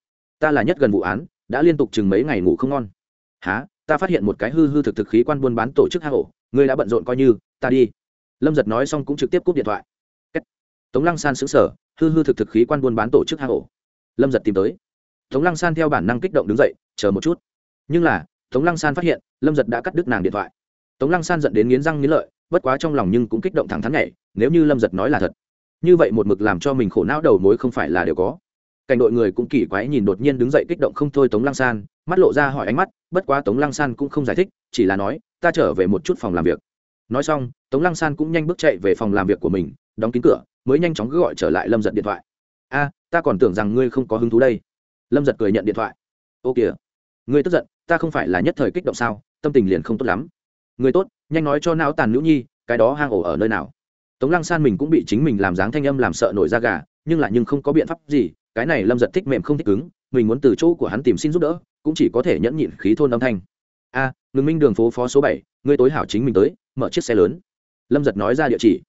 Ta là nhất gần vụ án, đã liên tục chừng mấy ngày ngủ không ngon. Há ta phát hiện một cái hư hư thực thực khí quan buôn bán tổ chức hang hổ ngươi đã bận rộn coi như, ta đi. Lâm giật nói xong cũng trực tiếp cúp điện thoại. Tống lăng san xứng sở hư hư thực thực khí quan buôn bán tổ chức hang hổ lâm giật tìm tới. Tống lăng san theo bản năng kích động đứng dậy, chờ một chút. Nhưng là, tống lăng san phát hiện, lâm giật đã cắt đứt nàng điện thoại. Tống lăng san dẫn đến nghiến răng nghiến lợi, bất quá trong lòng nhưng cũng kích động thẳng thắn nhảy, nếu như lâm giật nói là thật. Như vậy một mực làm cho mình khổ não đầu mối không phải là đều có cảnh đội người cũng kỳ quái nhìn đột nhiên đứng dậy kích động không thôi tống lăng san, mắt lộ ra hỏi ánh mắt, bất quá tống lăng san cũng không giải thích, chỉ là nói, ta trở về một chút phòng làm việc. Nói xong, tống lăng san cũng nhanh bước chạy về phòng làm việc của mình, đóng kín cửa, mới nhanh chóng gọi trở lại lâm giật điện thoại. A, ta còn tưởng rằng ngươi không có hứng thú đây. Lâm giật cười nhận điện thoại. Ô kìa, ngươi tức giận, ta không phải là nhất thời kích động sao, tâm tình liền không tốt lắm. Người tốt, nhanh nói cho não tàn nữ nhi, cái đó hang ổ ở nơi nào? Tống lăng san mình cũng bị chính mình làm dáng thanh âm làm sợ nổi da gà, nhưng lại nhưng không có biện pháp gì cái này lâm giật thích mềm không thích cứng mình muốn từ chỗ của hắn tìm xin giúp đỡ cũng chỉ có thể nhẫn nhịn khí thôn âm thanh. A à, ngừng minh đường phố phó số bảy ngươi tối hảo chính mình tới mở chiếc xe lớn. Lâm giật nói ra địa chỉ.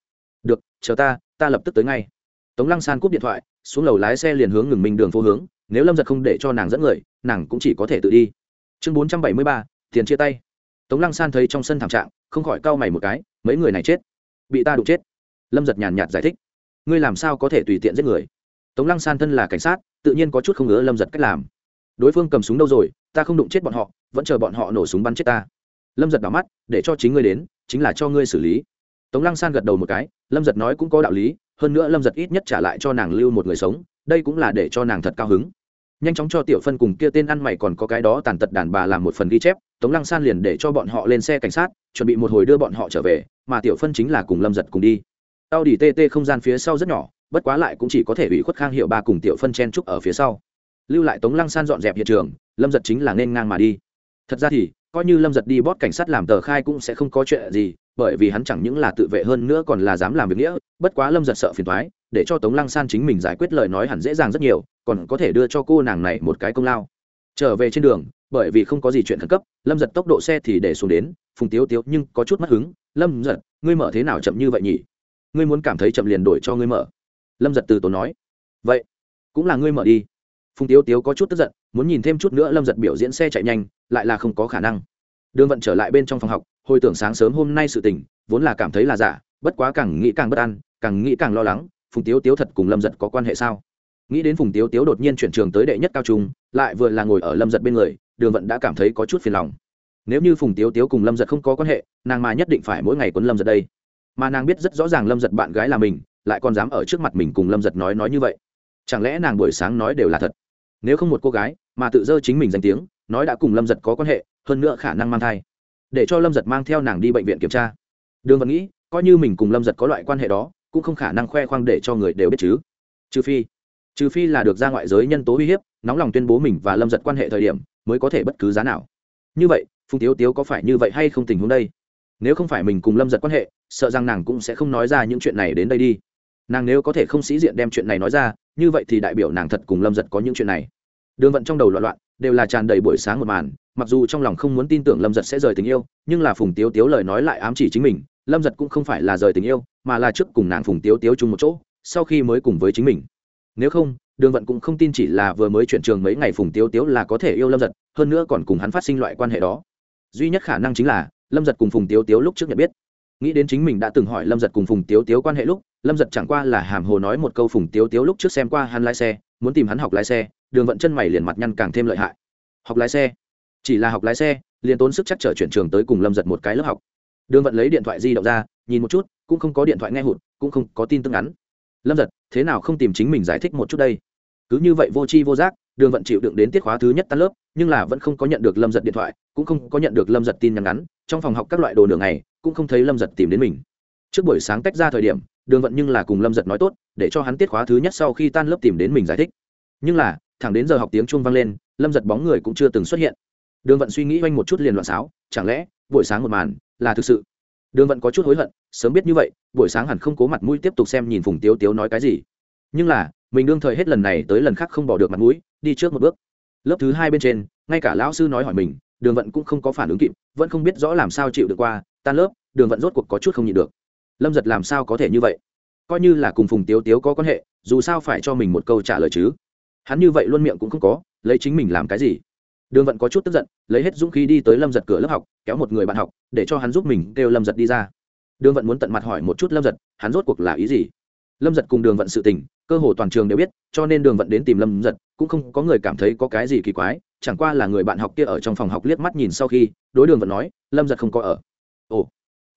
Được chờ ta ta lập tức tới ngay. Tống lăng san cúp điện thoại xuống lầu lái xe liền hướng ngừng minh đường phố hướng nếu lâm giật không để cho nàng dẫn người nàng cũng chỉ có thể tự đi. Chương bốn trăm bảy mươi ba tiền chia tay. Tống lăng san thấy trong sân thảm trạng không khỏi cau mày một cái mấy người này chết. Bị ta đụng chết. Lâm giật nhàn nhạt giải thích. Ngươi làm sao có thể tùy tiện giết người? Tống lăng san thân là cảnh sát, tự nhiên có chút không ngứa lâm giật cách làm. Đối phương cầm súng đâu rồi, ta không đụng chết bọn họ, vẫn chờ bọn họ nổ súng bắn chết ta. Lâm giật đỏ mắt, để cho chính ngươi đến, chính là cho ngươi xử lý. Tống lăng san gật đầu một cái, lâm giật nói cũng có đạo lý, hơn nữa lâm giật ít nhất trả lại cho nàng lưu một người sống, đây cũng là để cho nàng thật cao hứng. Nhanh chóng cho tiểu phân cùng kia tên ăn mày còn có cái đó tàn tật đàn bà làm một phần ghi chép, tống lăng san liền để cho bọn họ lên xe cảnh sát, chuẩn bị một hồi đưa bọn họ trở về, mà tiểu phân chính là cùng lâm giật cùng đi. Tao đi tt không gian phía sau rất nhỏ bất quá lại cũng chỉ có thể ủy khuất khang hiệu ba cùng tiểu phân chen trúc ở phía sau. Lưu lại tống lăng san dọn dẹp hiện trường, lâm giật chính là nên ngang mà đi. Thật ra thì, coi như lâm giật đi bót cảnh sát làm tờ khai cũng sẽ không có chuyện gì, bởi vì hắn chẳng những là tự vệ hơn nữa còn là dám làm việc nghĩa, bất quá lâm giật sợ phiền thoái để cho tống lăng san chính mình giải quyết lời nói hẳn dễ dàng rất nhiều, còn có thể đưa cho cô nàng này một cái công lao. Trở về trên đường, bởi vì không có gì chuyện khẩn cấp, lâm giật tốc độ xe thì để xuống đến, phùng tiếu tiếu nhưng có chút mất hứng, lâm giật, ngươi mở thế nào chậm như vậy nhỉ? Ngươi muốn cảm thấy chậm liền đổi cho ngươi mở lâm giật từ tốn nói. Vậy, cũng là ngươi mở đi. Phùng tiếu tiếu có chút tức giận, muốn nhìn thêm chút nữa lâm giật biểu diễn xe chạy nhanh, lại là không có khả năng. Đường vận trở lại bên trong phòng học, hồi tưởng sáng sớm hôm nay sự tình, vốn là cảm thấy là giả, bất quá càng nghĩ càng bất an, càng nghĩ càng lo lắng, phùng tiếu tiếu thật cùng lâm giật có quan hệ sao? Nghĩ đến phùng tiếu tiếu đột nhiên chuyển trường tới đệ nhất cao trung, lại vừa là ngồi ở lâm giật bên người, đường vận đã cảm thấy có chút phiền lòng. Nếu như phùng tiếu tiếu cùng lâm giật không có quan hệ, nàng mà nhất định phải mỗi ngày quấn lâm giật đây. Mà nàng biết rất rõ ràng lâm giật bạn gái là mình lại còn dám ở trước mặt mình cùng lâm giật nói nói như vậy. Chẳng lẽ nàng buổi sáng nói đều là thật? Nếu không một cô gái mà tự dơ chính mình danh tiếng, nói đã cùng lâm giật có quan hệ, hơn nữa khả năng mang thai. Để cho lâm giật mang theo nàng đi bệnh viện kiểm tra. Đường vẫn nghĩ, coi như mình cùng lâm giật có loại quan hệ đó, cũng không khả năng khoe khoang để cho người đều biết chứ. Trừ phi trừ phi là được ra ngoại giới nhân tố uy hiếp, nóng lòng tuyên bố mình và lâm giật quan hệ thời điểm mới có thể bất cứ giá nào. Như vậy, phùng tiếu tiếu có phải như vậy hay không tình huống đây? Nếu không phải mình cùng lâm giật quan hệ, sợ rằng nàng cũng sẽ không nói ra những chuyện này đến đây đi nàng nếu có thể không sĩ diện đem chuyện này nói ra, như vậy thì đại biểu nàng thật cùng lâm giật có những chuyện này. Đường vận trong đầu loạn loạn, đều là tràn đầy buổi sáng một màn, mặc dù trong lòng không muốn tin tưởng lâm giật sẽ rời tình yêu, nhưng là phùng tiếu tiếu lời nói lại ám chỉ chính mình, lâm giật cũng không phải là rời tình yêu, mà là trước cùng nàng phùng tiếu tiếu chung một chỗ, sau khi mới cùng với chính mình. Nếu không, đường vận cũng không tin chỉ là vừa mới chuyển trường mấy ngày phùng tiếu tiếu là có thể yêu lâm giật, hơn nữa còn cùng hắn phát sinh loại quan hệ đó. Duy nhất khả năng chính là, lâm giật cùng phùng tiếu tiếu lúc trước nhận biết nghĩ đến chính mình đã từng hỏi lâm giật cùng phùng tiếu tiếu quan hệ lúc, lâm giật chẳng qua là hàm hồ nói một câu phùng tiếu tiếu lúc trước xem qua hắn lái xe, muốn tìm hắn học lái xe, đường vận chân mày liền mặt nhăn càng thêm lợi hại. Học lái xe? Chỉ là học lái xe, liền tốn sức chắc trở chuyển trường tới cùng lâm giật một cái lớp học. Đường vận lấy điện thoại di động ra, nhìn một chút, cũng không có điện thoại nghe hụt, cũng không có tin tức ngắn. Lâm giật, thế nào không tìm chính mình giải thích một chút đây? Cứ như vậy vô tri vô giác, đường vận chịu đựng đến tiết khóa thứ nhất tan lớp, nhưng là vẫn không có nhận được lâm giật điện thoại, cũng không có nhận được lâm giật tin nhắn ngắn. Trong phòng học các loại đồ đường này cũng không thấy lâm giật tìm đến mình. Trước buổi sáng tách ra thời điểm, đường vận nhưng là cùng lâm giật nói tốt, để cho hắn tiết khóa thứ nhất sau khi tan lớp tìm đến mình giải thích. Nhưng là, thẳng đến giờ học tiếng chuông vang lên, lâm giật bóng người cũng chưa từng xuất hiện. Đường vận suy nghĩ oanh một chút liền loạn xáo, chẳng lẽ, buổi sáng một màn là thực sự? Đường vận có chút hối hận, sớm biết như vậy, buổi sáng hẳn không cố mặt mũi tiếp tục xem nhìn phùng tiếu tiếu nói cái gì. Nhưng là, mình đương thời hết lần này tới lần khác không bỏ được mặt mũi, đi trước một bước. Lớp thứ hai bên trên, ngay cả lão sư nói hỏi mình, đường vận cũng không có phản ứng kịp, vẫn không biết rõ làm sao chịu được qua tan lớp, đường vận rốt cuộc có chút không nhịn được. Lâm giật làm sao có thể như vậy? Coi như là cùng phùng tiếu tiếu có quan hệ, dù sao phải cho mình một câu trả lời chứ. Hắn như vậy luôn miệng cũng không có, lấy chính mình làm cái gì? Đường vận có chút tức giận, lấy hết dũng khí đi tới lâm giật cửa lớp học, kéo một người bạn học, để cho hắn giúp mình, kêu lâm giật đi ra. Đường vận muốn tận mặt hỏi một chút lâm giật, hắn rốt cuộc là ý gì? Lâm giật cùng đường vận sự tình, cơ hồ toàn trường đều biết, cho nên đường vận đến tìm lâm giật, cũng không có người cảm thấy có cái gì kỳ quái, chẳng qua là người bạn học kia ở trong phòng học liếc mắt nhìn sau khi, đối đường vận nói, lâm giật không có ở ồ,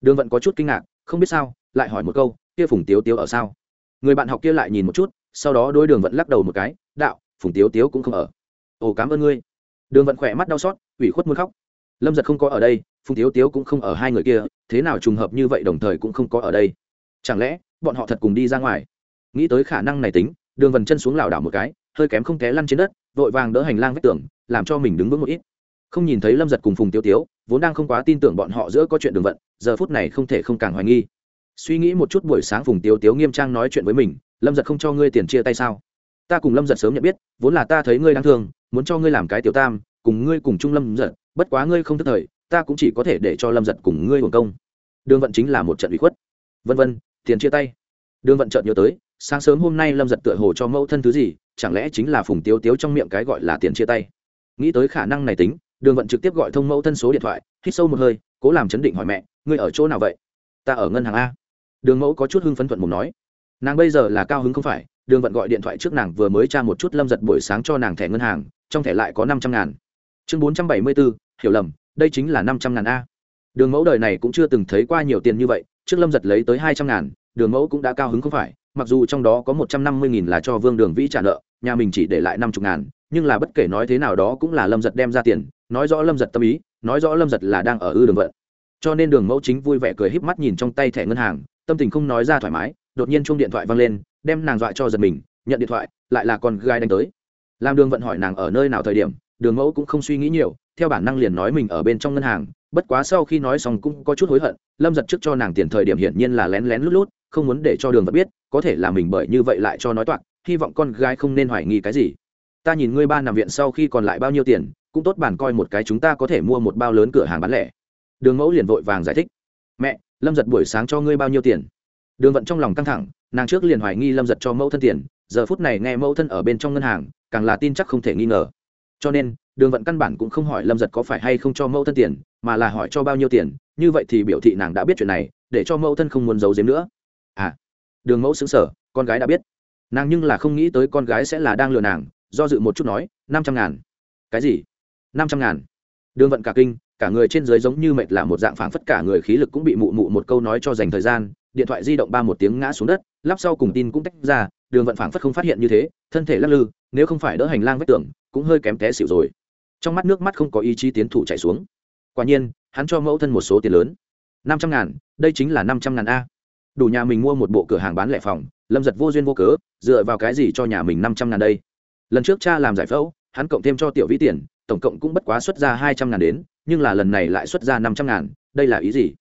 đường vận có chút kinh ngạc, không biết sao, lại hỏi một câu, kia phùng tiếu tiếu ở sao? Người bạn học kia lại nhìn một chút, sau đó đôi đường vận lắc đầu một cái, đạo, phùng tiếu tiếu cũng không ở. Ồ, cảm ơn ngươi. Đường vận khỏe mắt đau xót, ủy khuất muốn khóc. Lâm giật không có ở đây, phùng tiếu tiếu cũng không ở hai người kia, thế nào trùng hợp như vậy đồng thời cũng không có ở đây? Chẳng lẽ, bọn họ thật cùng đi ra ngoài? Nghĩ tới khả năng này tính, đường vần chân xuống lảo đảo một cái, hơi kém không té lăn trên đất, vội vàng đỡ hành lang vách tường, làm cho mình đứng vững một ít không nhìn thấy lâm giật cùng phùng tiêu tiếu, vốn đang không quá tin tưởng bọn họ giữa có chuyện đường vận, giờ phút này không thể không càng hoài nghi. Suy nghĩ một chút buổi sáng phùng tiêu tiếu nghiêm trang nói chuyện với mình, lâm giật không cho ngươi tiền chia tay sao? Ta cùng lâm giật sớm nhận biết, vốn là ta thấy ngươi đang thương, muốn cho ngươi làm cái tiểu tam, cùng ngươi cùng chung lâm giật, bất quá ngươi không thức thời, ta cũng chỉ có thể để cho lâm giật cùng ngươi hưởng công. Đường vận chính là một trận bị khuất. Vân vân, tiền chia tay. Đường vận chợt nhớ tới, sáng sớm hôm nay lâm giật tựa hồ cho mẫu thân thứ gì, chẳng lẽ chính là phùng Tiêu tiếu trong miệng cái gọi là tiền chia tay? Nghĩ tới khả năng này tính đường vận trực tiếp gọi thông mẫu thân số điện thoại, hít sâu một hơi, cố làm chấn định hỏi mẹ, ngươi ở chỗ nào vậy? Ta ở ngân hàng a. Đường mẫu có chút hưng phấn thuận mồm nói. Nàng bây giờ là cao hứng không phải, đường vận gọi điện thoại trước nàng vừa mới tra một chút lâm giật buổi sáng cho nàng thẻ ngân hàng, trong thẻ lại có năm trăm ngàn. Chương bốn trăm bảy mươi bốn hiểu lầm, đây chính là năm trăm ngàn a. Đường mẫu đời này cũng chưa từng thấy qua nhiều tiền như vậy, trước lâm giật lấy tới hai trăm ngàn, đường mẫu cũng đã cao hứng không phải, mặc dù trong đó có một trăm năm mươi nghìn là cho vương đường vĩ trả nợ, nhà mình chỉ để lại năm chục ngàn, nhưng là bất kể nói thế nào đó cũng là lâm giật đem ra tiền nói rõ lâm giật tâm ý, nói rõ lâm giật là đang ở ư đường vận. Cho nên đường mẫu chính vui vẻ cười híp mắt nhìn trong tay thẻ ngân hàng, tâm tình không nói ra thoải mái, đột nhiên chung điện thoại vang lên, đem nàng dọa cho giật mình, nhận điện thoại, lại là con gái đánh tới. Làm đường vận hỏi nàng ở nơi nào thời điểm, đường mẫu cũng không suy nghĩ nhiều, theo bản năng liền nói mình ở bên trong ngân hàng, bất quá sau khi nói xong cũng có chút hối hận, lâm giật trước cho nàng tiền thời điểm hiển nhiên là lén lén lút lút, không muốn để cho đường vận biết, có thể là mình bởi như vậy lại cho nói toạc, hy vọng con gái không nên hoài nghi cái gì. Ta nhìn ngươi ba nằm viện sau khi còn lại bao nhiêu tiền cũng tốt bản coi một cái chúng ta có thể mua một bao lớn cửa hàng bán lẻ. Đường mẫu liền vội vàng giải thích. Mẹ, lâm giật buổi sáng cho ngươi bao nhiêu tiền? Đường vận trong lòng căng thẳng, nàng trước liền hoài nghi lâm giật cho mẫu thân tiền, giờ phút này nghe mẫu thân ở bên trong ngân hàng, càng là tin chắc không thể nghi ngờ. Cho nên, đường vận căn bản cũng không hỏi lâm giật có phải hay không cho mẫu thân tiền, mà là hỏi cho bao nhiêu tiền, như vậy thì biểu thị nàng đã biết chuyện này, để cho mẫu thân không muốn giấu giếm nữa. À đường mẫu xứng sở con gái đã biết. Nàng nhưng là không nghĩ tới con gái sẽ là đang lừa nàng, do dự một chút nói, năm trăm ngàn. Cái gì? Năm trăm ngàn. Đường vận cả kinh, cả người trên dưới giống như mệt là một dạng phảng phất cả người khí lực cũng bị mụ mụ một câu nói cho dành thời gian, điện thoại di động ba một tiếng ngã xuống đất, lắp sau cùng tin cũng tách ra, đường vận phảng phất không phát hiện như thế, thân thể lắc lư, nếu không phải đỡ hành lang vách tường, cũng hơi kém té xỉu rồi. Trong mắt nước mắt không có ý chí tiến thủ chạy xuống. Quả nhiên, hắn cho mẫu thân một số tiền lớn. Năm trăm ngàn, đây chính là năm trăm ngàn a. Đủ nhà mình mua một bộ cửa hàng bán lẻ phòng, lâm giật vô duyên vô cớ, dựa vào cái gì cho nhà mình năm trăm ngàn đây? Lần trước cha làm giải phẫu, hắn cộng thêm cho tiểu vĩ tiền tổng cộng cũng bất quá xuất ra hai trăm ngàn đến, nhưng là lần này lại xuất ra năm trăm ngàn, đây là ý gì?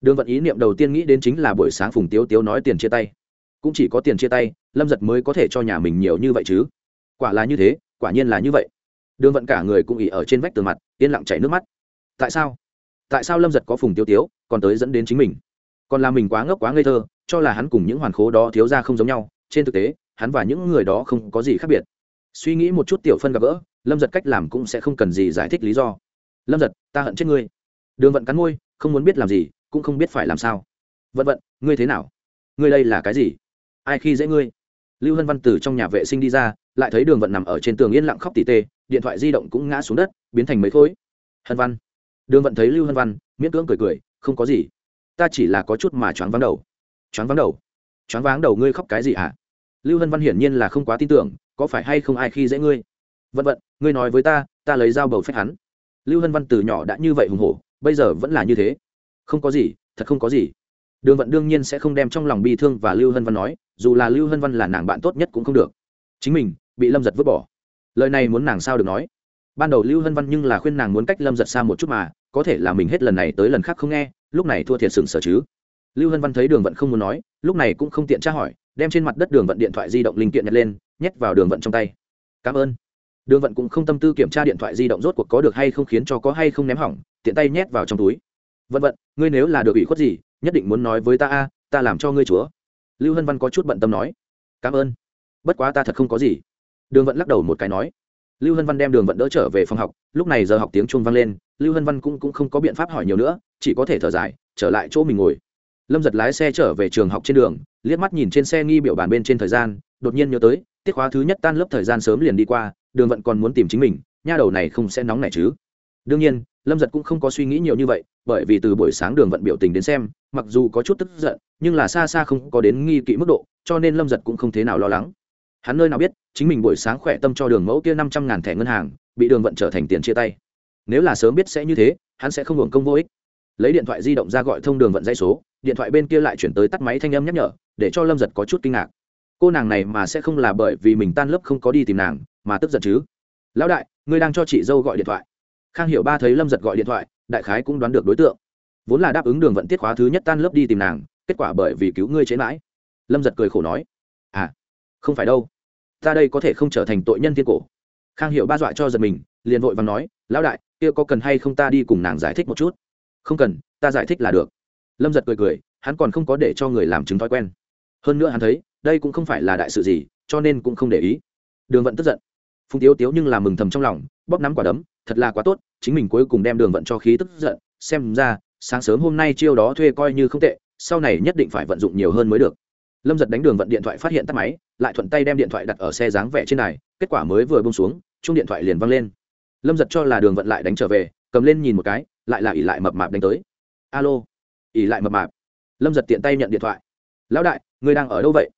Đường vận ý niệm đầu tiên nghĩ đến chính là buổi sáng phùng tiếu tiếu nói tiền chia tay. Cũng chỉ có tiền chia tay, lâm giật mới có thể cho nhà mình nhiều như vậy chứ. Quả là như thế, quả nhiên là như vậy. Đường vận cả người cũng ỉ ở trên vách tường mặt, yên lặng chảy nước mắt. Tại sao? Tại sao lâm giật có phùng tiêu tiếu, còn tới dẫn đến chính mình? Còn là mình quá ngốc quá ngây thơ, cho là hắn cùng những hoàn khố đó thiếu ra không giống nhau, trên thực tế, hắn và những người đó không có gì khác biệt. Suy nghĩ một chút tiểu phân gặp gỡ lâm giật cách làm cũng sẽ không cần gì giải thích lý do. Lâm giật, ta hận chết ngươi. Đường vận cắn môi, không muốn biết làm gì, cũng không biết phải làm sao. Vận vận, ngươi thế nào? Ngươi đây là cái gì? Ai khi dễ ngươi? Lưu hân văn từ trong nhà vệ sinh đi ra, lại thấy đường vận nằm ở trên tường yên lặng khóc tỉ tê, điện thoại di động cũng ngã xuống đất, biến thành mấy khối. Hân văn. Đường vận thấy lưu hân văn, miễn cưỡng cười cười, không có gì. Ta chỉ là có chút mà choáng váng đầu. Choáng váng đầu? Choáng váng đầu ngươi khóc cái gì hả? Lưu hân văn hiển nhiên là không quá tin tưởng, có phải hay không ai khi dễ ngươi? Vận vận ngươi nói với ta ta lấy dao bầu phép hắn. Lưu hân văn từ nhỏ đã như vậy hùng hổ, bây giờ vẫn là như thế. Không có gì, thật không có gì. Đường vận đương nhiên sẽ không đem trong lòng bi thương và lưu hân văn nói, dù là lưu hân văn là nàng bạn tốt nhất cũng không được. Chính mình, bị lâm giật vứt bỏ. Lời này muốn nàng sao được nói? Ban đầu lưu hân văn nhưng là khuyên nàng muốn cách lâm giật xa một chút mà, có thể là mình hết lần này tới lần khác không nghe, lúc này thua thiệt sừng sở chứ. Lưu hân văn thấy đường vận không muốn nói, lúc này cũng không tiện tra hỏi, đem trên mặt đất đường vận điện thoại di động linh kiện nhặt lên, nhét vào đường vận trong tay. Cảm ơn đường vận cũng không tâm tư kiểm tra điện thoại di động rốt cuộc có được hay không khiến cho có hay không ném hỏng tiện tay nhét vào trong túi. Vận vận ngươi nếu là được ủy khuất gì nhất định muốn nói với ta a ta làm cho ngươi chúa. Lưu hân văn có chút bận tâm nói. Cảm ơn. Bất quá ta thật không có gì. Đường vận lắc đầu một cái nói. Lưu hân văn đem đường vận đỡ trở về phòng học lúc này giờ học tiếng chuông vang lên lưu hân văn cũng, cũng không có biện pháp hỏi nhiều nữa chỉ có thể thở dài trở lại chỗ mình ngồi. Lâm giật lái xe trở về trường học trên đường liếc mắt nhìn trên xe nghi biểu bàn bên trên thời gian đột nhiên nhớ tới tiết khóa thứ nhất tan lớp thời gian sớm liền đi qua đường vận còn muốn tìm chính mình, nha đầu này không sẽ nóng này chứ. Đương nhiên, lâm giật cũng không có suy nghĩ nhiều như vậy, bởi vì từ buổi sáng đường vận biểu tình đến xem, mặc dù có chút tức giận, nhưng là xa xa không có đến nghi kỵ mức độ, cho nên lâm giật cũng không thế nào lo lắng. Hắn nơi nào biết, chính mình buổi sáng khỏe tâm cho đường mẫu kia năm trăm ngàn thẻ ngân hàng, bị đường vận trở thành tiền chia tay. Nếu là sớm biết sẽ như thế, hắn sẽ không hưởng công vô ích. Lấy điện thoại di động ra gọi thông đường vận dây số, điện thoại bên kia lại chuyển tới tắt máy thanh âm nhắc nhở, để cho lâm giật có chút kinh ngạc. Cô nàng này mà sẽ không là bởi vì mình tan lớp không có đi tìm nàng mà tức giận chứ? Lão đại, ngươi đang cho chị dâu gọi điện thoại. Khang hiểu ba thấy lâm giật gọi điện thoại, đại khái cũng đoán được đối tượng. Vốn là đáp ứng đường vận tiết khóa thứ nhất tan lớp đi tìm nàng, kết quả bởi vì cứu ngươi chế mãi. Lâm giật cười khổ nói à không phải đâu. Ta đây có thể không trở thành tội nhân thiên cổ. Khang hiểu ba dọa cho giật mình, liền vội và nói, lão đại, kia có cần hay không ta đi cùng nàng giải thích một chút? Không cần, ta giải thích là được. Lâm giật cười cười, hắn còn không có để cho người làm chứng thói quen. Hơn nữa hắn thấy, đây cũng không phải là đại sự gì, cho nên cũng không để ý. Đường vận tức giận phùng tiếu tiếu nhưng là mừng thầm trong lòng, bóp nắm quả đấm, thật là quá tốt, chính mình cuối cùng đem đường vận cho khí tức giận, xem ra, sáng sớm hôm nay chiêu đó thuê coi như không tệ, sau này nhất định phải vận dụng nhiều hơn mới được. Lâm giật đánh đường vận điện thoại phát hiện tắt máy, lại thuận tay đem điện thoại đặt ở xe dáng vẻ trên này kết quả mới vừa bông xuống chung điện thoại liền văng lên. Lâm giật cho là đường vận lại đánh trở về, cầm lên nhìn một cái, lại là ỉ lại mập mạp đánh tới. Alo ỉ lại mập mạp. Lâm giật tiện tay nhận điện thoại. Lão đại ngươi đang ở đâu vậy?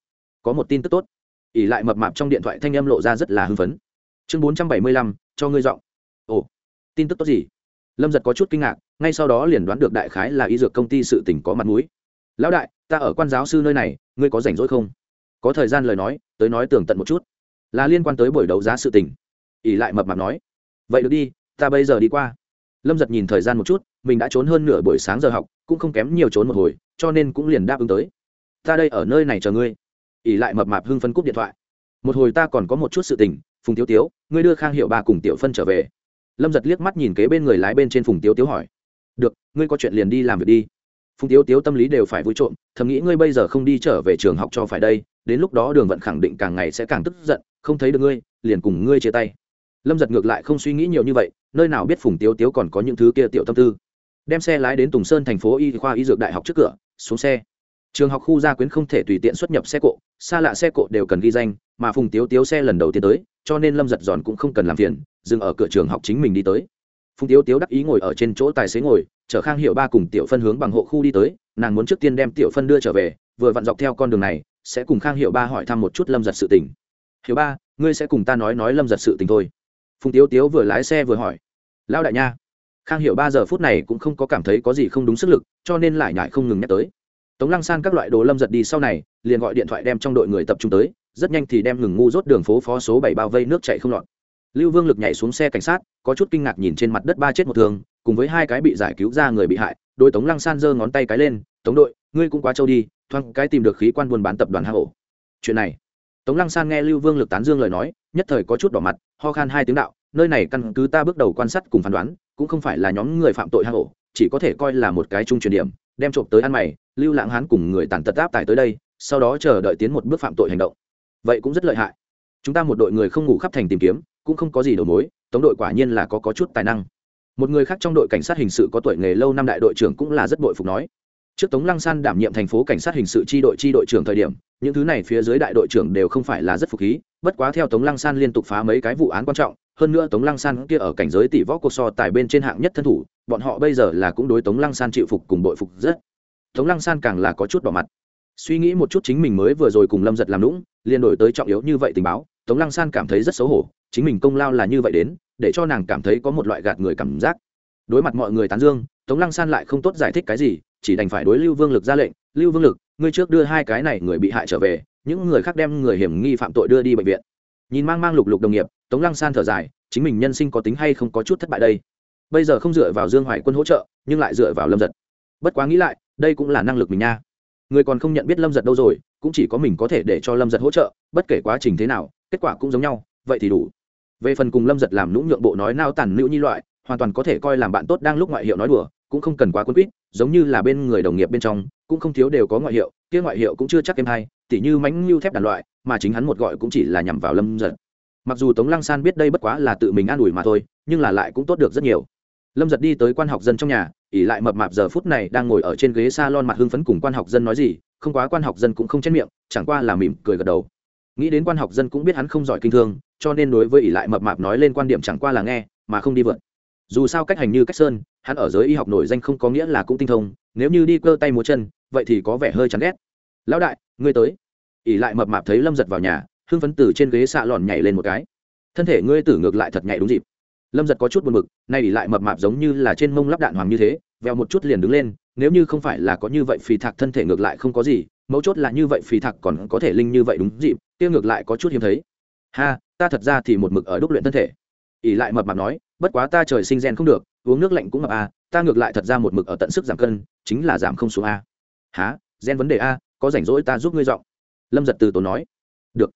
Có một tin tức tốt. Ỉ lại mập mạp trong điện thoại thanh âm lộ ra rất là hưng phấn chương bốn trăm bảy mươi lăm, cho ngươi giọng. Ồ, tin tức tốt gì? Lâm giật có chút kinh ngạc, ngay sau đó liền đoán được đại khái là y dược công ty sự tỉnh có mặt mũi. Lão đại, ta ở quan giáo sư nơi này, ngươi có rảnh rỗi không? Có thời gian lời nói, tới nói tường tận một chút. Là liên quan tới buổi đấu giá sự tình. Ỉ lại mập mạp nói. Vậy được đi, ta bây giờ đi qua. Lâm giật nhìn thời gian một chút, mình đã trốn hơn nửa buổi sáng giờ học, cũng không kém nhiều trốn một hồi, cho nên cũng liền đáp ứng tới. Ta đây ở nơi này chờ ngươi. Ỉ lại mập mạp hưng phân cúp điện thoại. Một hồi ta còn có một chút sự tình, phùng tiếu tiếu ngươi đưa khang hiệu ba cùng tiểu phân trở về. Lâm giật liếc mắt nhìn kế bên người lái bên trên phùng tiếu tiếu hỏi. Được, ngươi có chuyện liền đi làm việc đi. Phùng tiếu tiếu tâm lý đều phải vui trộm, thầm nghĩ ngươi bây giờ không đi trở về trường học cho phải đây, đến lúc đó đường vận khẳng định càng ngày sẽ càng tức giận, không thấy được ngươi, liền cùng ngươi chia tay. Lâm giật ngược lại không suy nghĩ nhiều như vậy, nơi nào biết phùng tiếu tiếu còn có những thứ kia tiểu tâm tư. Đem xe lái đến tùng sơn thành phố y khoa y dược đại học trước cửa, xuống xe. Trường học khu gia quyến không thể tùy tiện xuất nhập xe cộ, xa lạ xe cộ đều cần ghi danh, mà phùng tiếu tiếu xe lần đầu tiên tới cho nên lâm giật giòn cũng không cần làm phiền, dừng ở cửa trường học chính mình đi tới. Phùng tiếu tiếu đắc ý ngồi ở trên chỗ tài xế ngồi, chở khang hiệu ba cùng tiểu phân hướng bằng hộ khu đi tới, nàng muốn trước tiên đem tiểu phân đưa trở về, vừa vặn dọc theo con đường này, sẽ cùng khang hiệu ba hỏi thăm một chút lâm giật sự tình. Hiệu ba, ngươi sẽ cùng ta nói nói lâm giật sự tình thôi. Phùng tiếu tiếu vừa lái xe vừa hỏi. Lão đại nha. Khang hiệu ba giờ phút này cũng không có cảm thấy có gì không đúng sức lực, cho nên lại nhại không ngừng nhắc tới. Tống lăng san các loại đồ lâm giật đi sau này, liền gọi điện thoại đem trong đội người tập trung tới rất nhanh thì đem ngừng ngu rốt đường phố phó số bảy bao vây nước chạy không lọt. Lưu vương lực nhảy xuống xe cảnh sát, có chút kinh ngạc nhìn trên mặt đất ba chết một thường cùng với hai cái bị giải cứu ra người bị hại, đôi tống lăng san giơ ngón tay cái lên, tống đội, ngươi cũng quá trâu đi, thoáng cái tìm được khí quan buôn bán tập đoàn hạ hổ. Chuyện này, tống lăng san nghe lưu vương lực tán dương lời nói, nhất thời có chút đỏ mặt, ho khan hai tiếng đạo, nơi này căn cứ ta bước đầu quan sát cùng phán đoán, cũng không phải là nhóm người phạm tội hạ hổ, chỉ có thể coi là một cái trung truyền điểm, đem trộm tới ăn mày, lưu lãng hán cùng người tàn tật áp tải tới đây, sau đó chờ đợi tiến một bước phạm tội hành động vậy cũng rất lợi hại. Chúng ta một đội người không ngủ khắp thành tìm kiếm cũng không có gì đầu mối tống đội quả nhiên là có, có chút tài năng. Một người khác trong đội cảnh sát hình sự có tuổi nghề lâu năm đại đội trưởng cũng là rất bội phục nói. Trước tống lăng san đảm nhiệm thành phố cảnh sát hình sự tri đội tri đội trưởng thời điểm những thứ này phía dưới đại đội trưởng đều không phải là rất phục khí bất quá theo tống lăng san liên tục phá mấy cái vụ án quan trọng hơn nữa tống lăng san kia ở cảnh giới tỷ võ cuộc so tài bên trên hạng nhất thân thủ bọn họ bây giờ là cũng đối tống lăng san chịu phục cùng bội phục rất. Tống lăng san càng là có chút bỏ mặt suy nghĩ một chút chính mình mới vừa rồi cùng lâm giật làm lũng liên đổi tới trọng yếu như vậy tình báo, tống lăng san cảm thấy rất xấu hổ, chính mình công lao là như vậy đến, để cho nàng cảm thấy có một loại gạt người cảm giác. Đối mặt mọi người tán dương, tống lăng san lại không tốt giải thích cái gì, chỉ đành phải đối lưu vương lực ra lệnh, lưu vương lực, ngươi trước đưa hai cái này người bị hại trở về, những người khác đem người hiểm nghi phạm tội đưa đi bệnh viện. Nhìn mang mang lục lục đồng nghiệp, tống lăng san thở dài, chính mình nhân sinh có tính hay không có chút thất bại đây? Bây giờ không dựa vào dương hoài quân hỗ trợ, nhưng lại dựa vào lâm giật. Bất quá nghĩ lại, đây cũng là năng lực mình nha người còn không nhận biết lâm giật đâu rồi, cũng chỉ có mình có thể để cho lâm giật hỗ trợ, bất kể quá trình thế nào, kết quả cũng giống nhau, vậy thì đủ. Về phần cùng lâm giật làm lũng nhượng bộ nói nao tàn nữ nhi loại, hoàn toàn có thể coi làm bạn tốt đang lúc ngoại hiệu nói đùa, cũng không cần quá quân quýt, giống như là bên người đồng nghiệp bên trong, cũng không thiếu đều có ngoại hiệu, kia ngoại hiệu cũng chưa chắc em hay, tỉ như mánh như thép đàn loại, mà chính hắn một gọi cũng chỉ là nhằm vào lâm giật. Mặc dù tống lăng san biết đây bất quá là tự mình an ủi mà thôi, nhưng là lại cũng tốt được rất nhiều lâm giật đi tới quan học dân trong nhà ỉ lại mập mạp giờ phút này đang ngồi ở trên ghế s a lon mặt hưng phấn cùng quan học dân nói gì, không quá quan học dân cũng không chết miệng, chẳng qua là mỉm cười gật đầu. Nghĩ đến quan học dân cũng biết hắn không giỏi kinh thương, cho nên đối với ỉ lại mập mạp nói lên quan điểm chẳng qua là nghe, mà không đi vượt. Dù sao cách hành như cách sơn, hắn ở giới y học nổi danh không có nghĩa là cũng tinh thông, nếu như đi cơ tay múa chân, vậy thì có vẻ hơi chán ghét. Lão đại, ngươi tới. Ỉ lại mập mạp thấy lâm giật vào nhà, hưng phấn từ trên ghế xạ lòn nhảy lên một cái. Thân thể ngươi tử ngược lại thật nhảy đúng dịp lâm giật có chút buồn b ự c nay ỉ lại mập mạp giống như là trên mông lắp đạn hoàng như thế veo một chút liền đứng lên nếu như không phải là có như vậy phì thạc thân thể ngược lại không có gì mấu chốt là như vậy phì thạc còn có thể linh như vậy đúng dịp tiêu ngược lại có chút hiếm thấy. Ha ta thật ra thì một mực ở đúc luyện thân thể. Ỉ lại mập mạp nói bất quá ta trời sinh gen không được uống nước lạnh cũng ngập a à, ta ngược lại thật ra một mực ở tận sức giảm cân chính là giảm không xuống a. Há gen vấn đề a có rảnh rỗi ta giúp ngươi dọn. Lâm giật từ tốn nói. Được.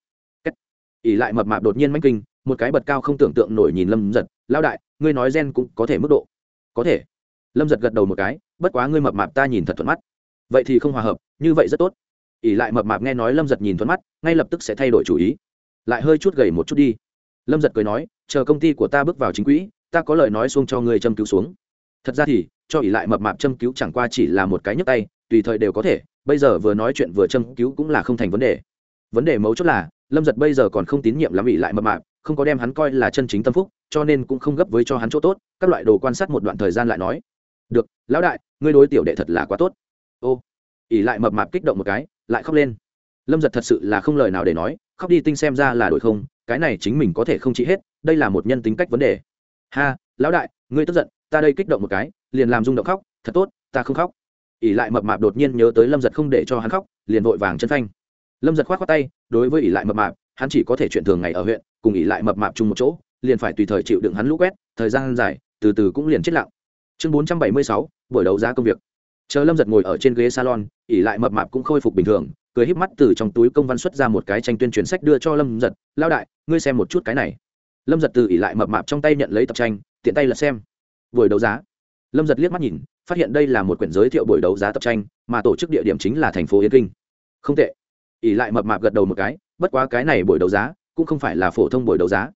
Ỉ lại mập mạp đột nhiên manh kinh một cái bật cao không tưởng tượng nổi nhìn lâm giật lao đại, ngươi nói gen cũng có thể mức độ. Có thể. Lâm giật gật đầu một cái, bất quá ngươi mập mạp ta nhìn thật thuận mắt. Vậy thì không hòa hợp, như vậy rất tốt. Ỉ lại mập mạp nghe nói lâm giật nhìn thuận mắt, ngay lập tức sẽ thay đổi chủ ý. Lại hơi chút gầy một chút đi. Lâm giật cười nói, chờ công ty của ta bước vào chính quỹ, ta có lời nói xuông cho ngươi châm cứu xuống. Thật ra thì, cho ỉ lại mập mạp châm cứu chẳng qua chỉ là một cái nhấp tay, tùy thời đều có thể, bây giờ vừa nói chuyện vừa châm cứu cũng là không thành vấn đề vấn đề mấu chốt là, lâm giật bây giờ còn không tín nhiệm lắm ỉ lại mập mạp, không có đem hắn coi là chân chính tâm phúc, cho nên cũng không gấp với cho hắn chỗ tốt, các loại đồ quan sát một đoạn thời gian lại nói. Được, lão đại, ngươi đối tiểu đệ thật là quá tốt. Ô ỉ lại mập mạp kích động một cái, lại khóc lên. Lâm giật thật sự là không lời nào để nói, khóc đi tinh xem ra là đổi không, cái này chính mình có thể không trị hết, đây là một nhân tính cách vấn đề. Ha, lão đại, ngươi tức giận, ta đây kích động một cái, liền làm rung động khóc, thật tốt, ta không khóc. Ỉ lại mập mạp đột nhiên nhớ tới lâm giật không để cho hắn khóc, liền vội vàng chân phanh lâm giật k h o á t khoác tay, đối với ỉ lại mập mạp, hắn chỉ có thể chuyện thường ngày ở huyện, cùng ỉ lại mập mạp chung một chỗ, liền phải tùy thời chịu đựng hắn lũ quét, thời gian dài, từ từ cũng liền chết lặng. Chương bốn trăm bảy mươi sáu, buổi đấu giá công việc. Chờ lâm giật ngồi ở trên ghế salon ỉ lại mập mạp cũng khôi phục bình thường, cười híp mắt từ trong túi công văn xuất ra một cái tranh tuyên truyền sách đưa cho lâm giật lao đại, ngươi xem một chút cái này. Lâm giật từ ỉ lại mập mạp trong tay nhận lấy tập tranh, tiện tay lật xem. Buổi đấu giá. Lâm giật liếc mắt nhìn, phát hiện đây là một quyển giới thiệu buổi đấu giá tập tranh, mà tổ chức địa điểm chính là thành phố yên kinh. Không tệ ỉ lại mập mạp gật đầu một cái, bất quá cái này buổi đấu giá cũng không phải là phổ thông buổi đấu giá,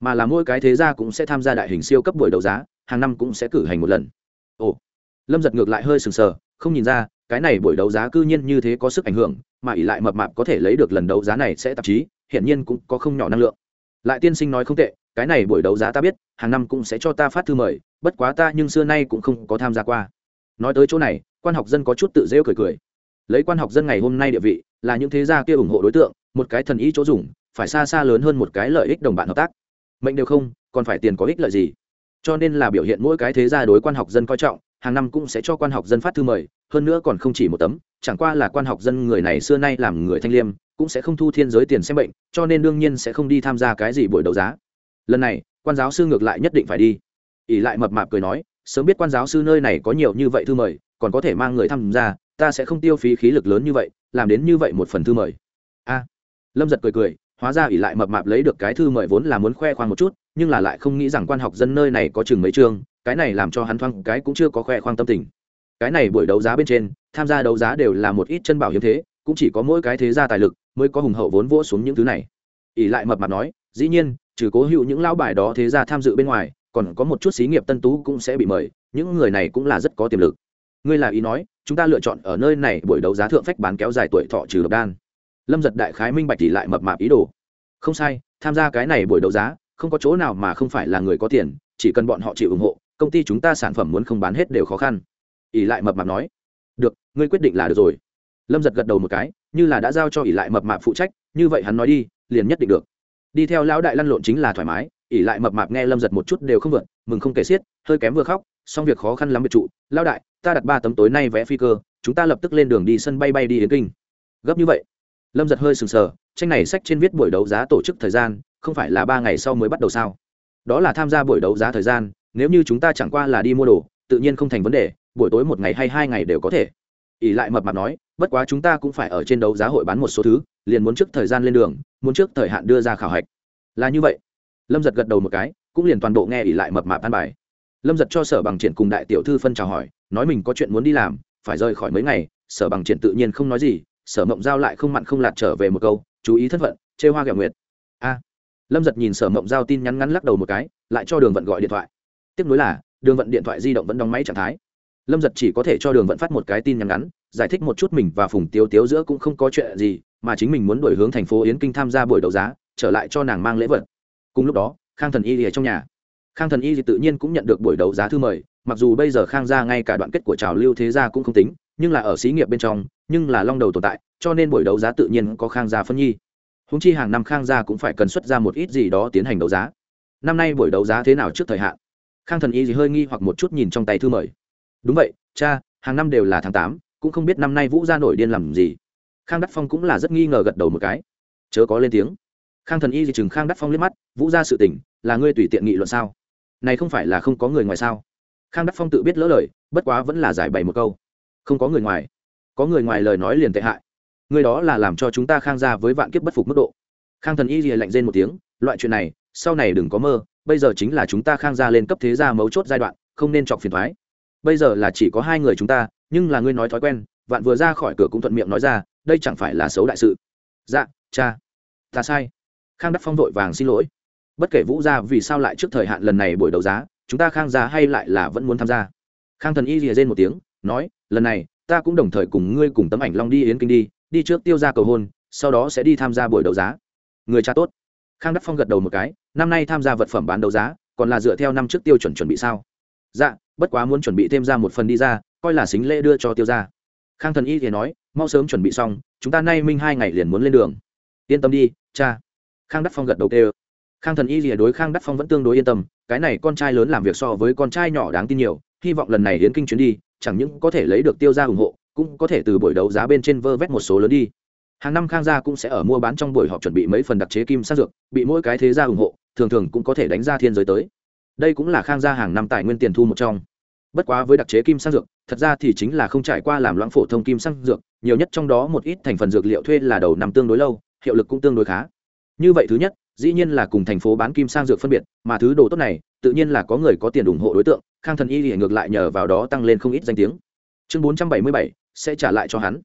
mà là mỗi cái thế gia cũng sẽ tham gia đại hình siêu cấp buổi đấu giá, hàng năm cũng sẽ cử hành một lần. Ồ, lâm giật ngược lại hơi sừng sờ, không nhìn ra, cái này buổi đấu giá cư nhiên như thế có sức ảnh hưởng, mà ỉ lại mập mạp có thể lấy được lần đấu giá này sẽ tạp chí, hiển nhiên cũng có không nhỏ năng lượng. Lại tiên sinh nói không tệ, cái này buổi đấu giá ta biết, hàng năm cũng sẽ cho ta phát thư mời, bất quá ta nhưng xưa nay cũng không có tham gia qua. Nói tới chỗ này, quan học dân có chút tự rêu cười cười. Lấy quan học dân ngày hôm nay địa vị là những thế gia kia ủng hộ đối tượng, một cái thần ý chỗ dùng, phải xa xa lớn hơn một cái lợi ích đồng bạn hợp tác. Mệnh đều không, còn phải tiền có ích lợi gì? Cho nên là biểu hiện mỗi cái thế gia đối quan học dân coi trọng, hàng năm cũng sẽ cho quan học dân phát thư mời, hơn nữa còn không chỉ một tấm, chẳng qua là quan học dân người này xưa nay làm người thanh liêm, cũng sẽ không thu thiên giới tiền xem bệnh, cho nên đương nhiên sẽ không đi tham gia cái gì buổi đấu giá. Lần này, quan giáo sư ngược lại nhất định phải đi. ỷ lại mập mạp cười nói, sớm biết quan giáo sư nơi này có nhiều như vậy thư mời, còn có thể mang người tham gia ta sẽ không tiêu phí khí lực lớn như vậy, làm đến như vậy một phần thư mời. A. Lâm giật cười cười, hóa ra ỉ lại mập mạp lấy được cái thư mời vốn là muốn khoe khoang một chút, nhưng là lại không nghĩ rằng quan học dân nơi này có chừng mấy chương, cái này làm cho hắn thoang cái cũng chưa có khoe khoang tâm tình. Cái này buổi đấu giá bên trên, tham gia đấu giá đều là một ít chân bảo hiếm thế, cũng chỉ có mỗi cái thế gia tài lực mới có hùng hậu vốn vỗ xuống những thứ này. Ỉ lại mập mạp nói, dĩ nhiên, trừ cố hữu những lão bài đó thế gia tham dự bên ngoài, còn có một chút xí nghiệp tân tú cũng sẽ bị mời, những người này cũng là rất có tiềm lực ngươi là ý nói, chúng ta lựa chọn ở nơi này buổi đấu giá thượng phách bán kéo dài tuổi thọ trừ độc đan. Lâm giật đại khái minh bạch tỷ lại mập mạp ý đồ. Không sai, tham gia cái này buổi đấu giá, không có chỗ nào mà không phải là người có tiền, chỉ cần bọn họ chịu ủng hộ, công ty chúng ta sản phẩm muốn không bán hết đều khó khăn. Ỷ lại mập mạp nói. Được, ngươi quyết định là được rồi. Lâm giật gật đầu một cái, như là đã giao cho ỷ lại mập mạp phụ trách, như vậy hắn nói đi, liền nhất định được. Đi theo lão đại lăn lộn chính là thoải mái, ỷ lại mập mạp nghe lâm giật một chút đều không vượt, mừng không kể xiết, hơi kém vừa khóc, xong việc khó khăn lắm biệt trụ, lão đại ta đặt ba tấm tối nay vẽ phi cơ, chúng ta lập tức lên đường đi sân bay bay đi đến kinh. Gấp như vậy. Lâm giật hơi sừng sờ, tranh này sách trên viết buổi đấu giá tổ chức thời gian, không phải là ba ngày sau mới bắt đầu sao? Đó là tham gia buổi đấu giá thời gian, nếu như chúng ta chẳng qua là đi mua đồ, tự nhiên không thành vấn đề, buổi tối một ngày hay hai ngày đều có thể. Ỷ lại mập mạp nói, bất quá chúng ta cũng phải ở trên đấu giá hội bán một số thứ, liền muốn trước thời gian lên đường, muốn trước thời hạn đưa ra khảo hạch. Là như vậy. Lâm giật gật đầu một cái, cũng liền toàn bộ nghe ỷ lại mập mạp an bài lâm giật cho sở bằng triển cùng đại tiểu thư phân chào hỏi, nói mình có chuyện muốn đi làm, phải rời khỏi mấy ngày, sở bằng triển tự nhiên không nói gì, sở mộng giao lại không mặn không lạt trở về một câu, chú ý thân phận, chê hoa kẹo nguyệt. A. À. Lâm giật nhìn sở mộng giao tin nhắn ngắn lắc đầu một cái, lại cho đường vận gọi điện thoại. Tiếp nối là, đường vận điện thoại di động vẫn đóng máy trạng thái. Lâm giật chỉ có thể cho đường vận phát một cái tin nhắn ngắn, giải thích một chút mình và phùng tiếu tiếu giữa cũng không có chuyện gì, mà chính mình muốn đổi hướng thành phố yến kinh tham gia buổi đấu giá, trở lại cho nàng mang lễ vật. Cùng lúc đó, khang thần y ở trong nhà khang thần y thì tự nhiên cũng nhận được buổi đấu giá thư mời, mặc dù bây giờ khang gia ngay cả đoạn kết của trào lưu thế gia cũng không tính, nhưng là ở xí nghiệp bên trong, nhưng là long đầu tồn tại, cho nên buổi đấu giá tự nhiên có khang gia phân nhi. Húng chi hàng năm khang gia cũng phải cần xuất ra một ít gì đó tiến hành đấu giá. Năm nay buổi đấu giá thế nào trước thời hạn? Khang thần y gì hơi nghi hoặc một chút nhìn trong tay thư mời. Đúng vậy, cha, hàng năm đều là tháng tám, cũng không biết năm nay vũ gia nổi điên làm gì. Khang đắc phong cũng là rất nghi ngờ gật đầu một cái. Chớ có lên tiếng. Khang thần y gì chừng khang đắc phong liếc mắt, vũ gia sự tỉnh là ngươi tùy tiện nghị luận sao? Này không phải là không có người ngoài sao? Khang đắc phong tự biết lỡ lời, bất quá vẫn là giải bày một câu. Không có người ngoài. Có người ngoài lời nói liền tệ hại. Người đó là làm cho chúng ta khang ra với vạn kiếp bất phục mức độ. Khang thần y rìa lạnh rên một tiếng, loại chuyện này, sau này đừng có mơ, bây giờ chính là chúng ta khang ra lên cấp thế gia mấu chốt giai đoạn, không nên chọc phiền thoái. Bây giờ là chỉ có hai người chúng ta, nhưng là ngươi nói thói quen, vạn vừa ra khỏi cửa cũng thuận miệng nói ra, đây chẳng phải là xấu đại sự. Dạ cha. Ta sai. Khang đắc phong vội vàng xin lỗi bất kể vũ gia vì sao lại trước thời hạn lần này buổi đấu giá, chúng ta khang gia hay lại là vẫn muốn tham gia. Khang thần y rìa rên một tiếng, nói, lần này, ta cũng đồng thời cùng ngươi cùng tấm ảnh long đi yến kinh đi đi trước tiêu ra cầu hôn, sau đó sẽ đi tham gia buổi đấu giá. Người cha tốt. Khang đắc phong gật đầu một cái, năm nay tham gia vật phẩm bán đấu giá, còn là dựa theo năm trước tiêu chuẩn chuẩn bị sao? Dạ bất quá muốn chuẩn bị thêm ra một phần đi ra, coi là xính lễ đưa cho tiêu ra khang thần y thì nói, mau sớm chuẩn bị xong, chúng ta nay minh hai ngày liền muốn lên đường. Yên tâm đi, cha. Khang đắc phong gật đầu tê khang thần y lìa đối khang đắc phong vẫn tương đối yên tâm, cái này con trai lớn làm việc so với con trai nhỏ đáng tin nhiều, hy vọng lần này hiến kinh chuyến đi, chẳng những có thể lấy được tiêu ra ủng hộ, cũng có thể từ buổi đấu giá bên trên vơ vét một số lớn đi. Hàng năm khang gia cũng sẽ ở mua bán trong buổi họp chuẩn bị mấy phần đặc chế kim sát dược, bị mỗi cái thế gia ủng hộ, thường thường cũng có thể đánh ra thiên giới tới. Đây cũng là khang gia hàng năm tài nguyên tiền thu một trong. Bất quá với đặc chế kim sang dược, thật ra thì chính là không trải qua làm loãng phổ thông kim sang dược, nhiều nhất trong đó một ít thành phần dược liệu thuê là đầu năm tương đối lâu, hiệu lực cũng tương đối khá. Như vậy thứ nhất dĩ nhiên là cùng thành phố bán kim sang dược phân biệt, mà thứ đồ tốt này, tự nhiên là có người có tiền ủng hộ đối tượng, khang thần y thì ngược lại nhờ vào đó tăng lên không ít danh tiếng. Chương bốn trăm bảy mươi bảy, sẽ trả lại cho hắn.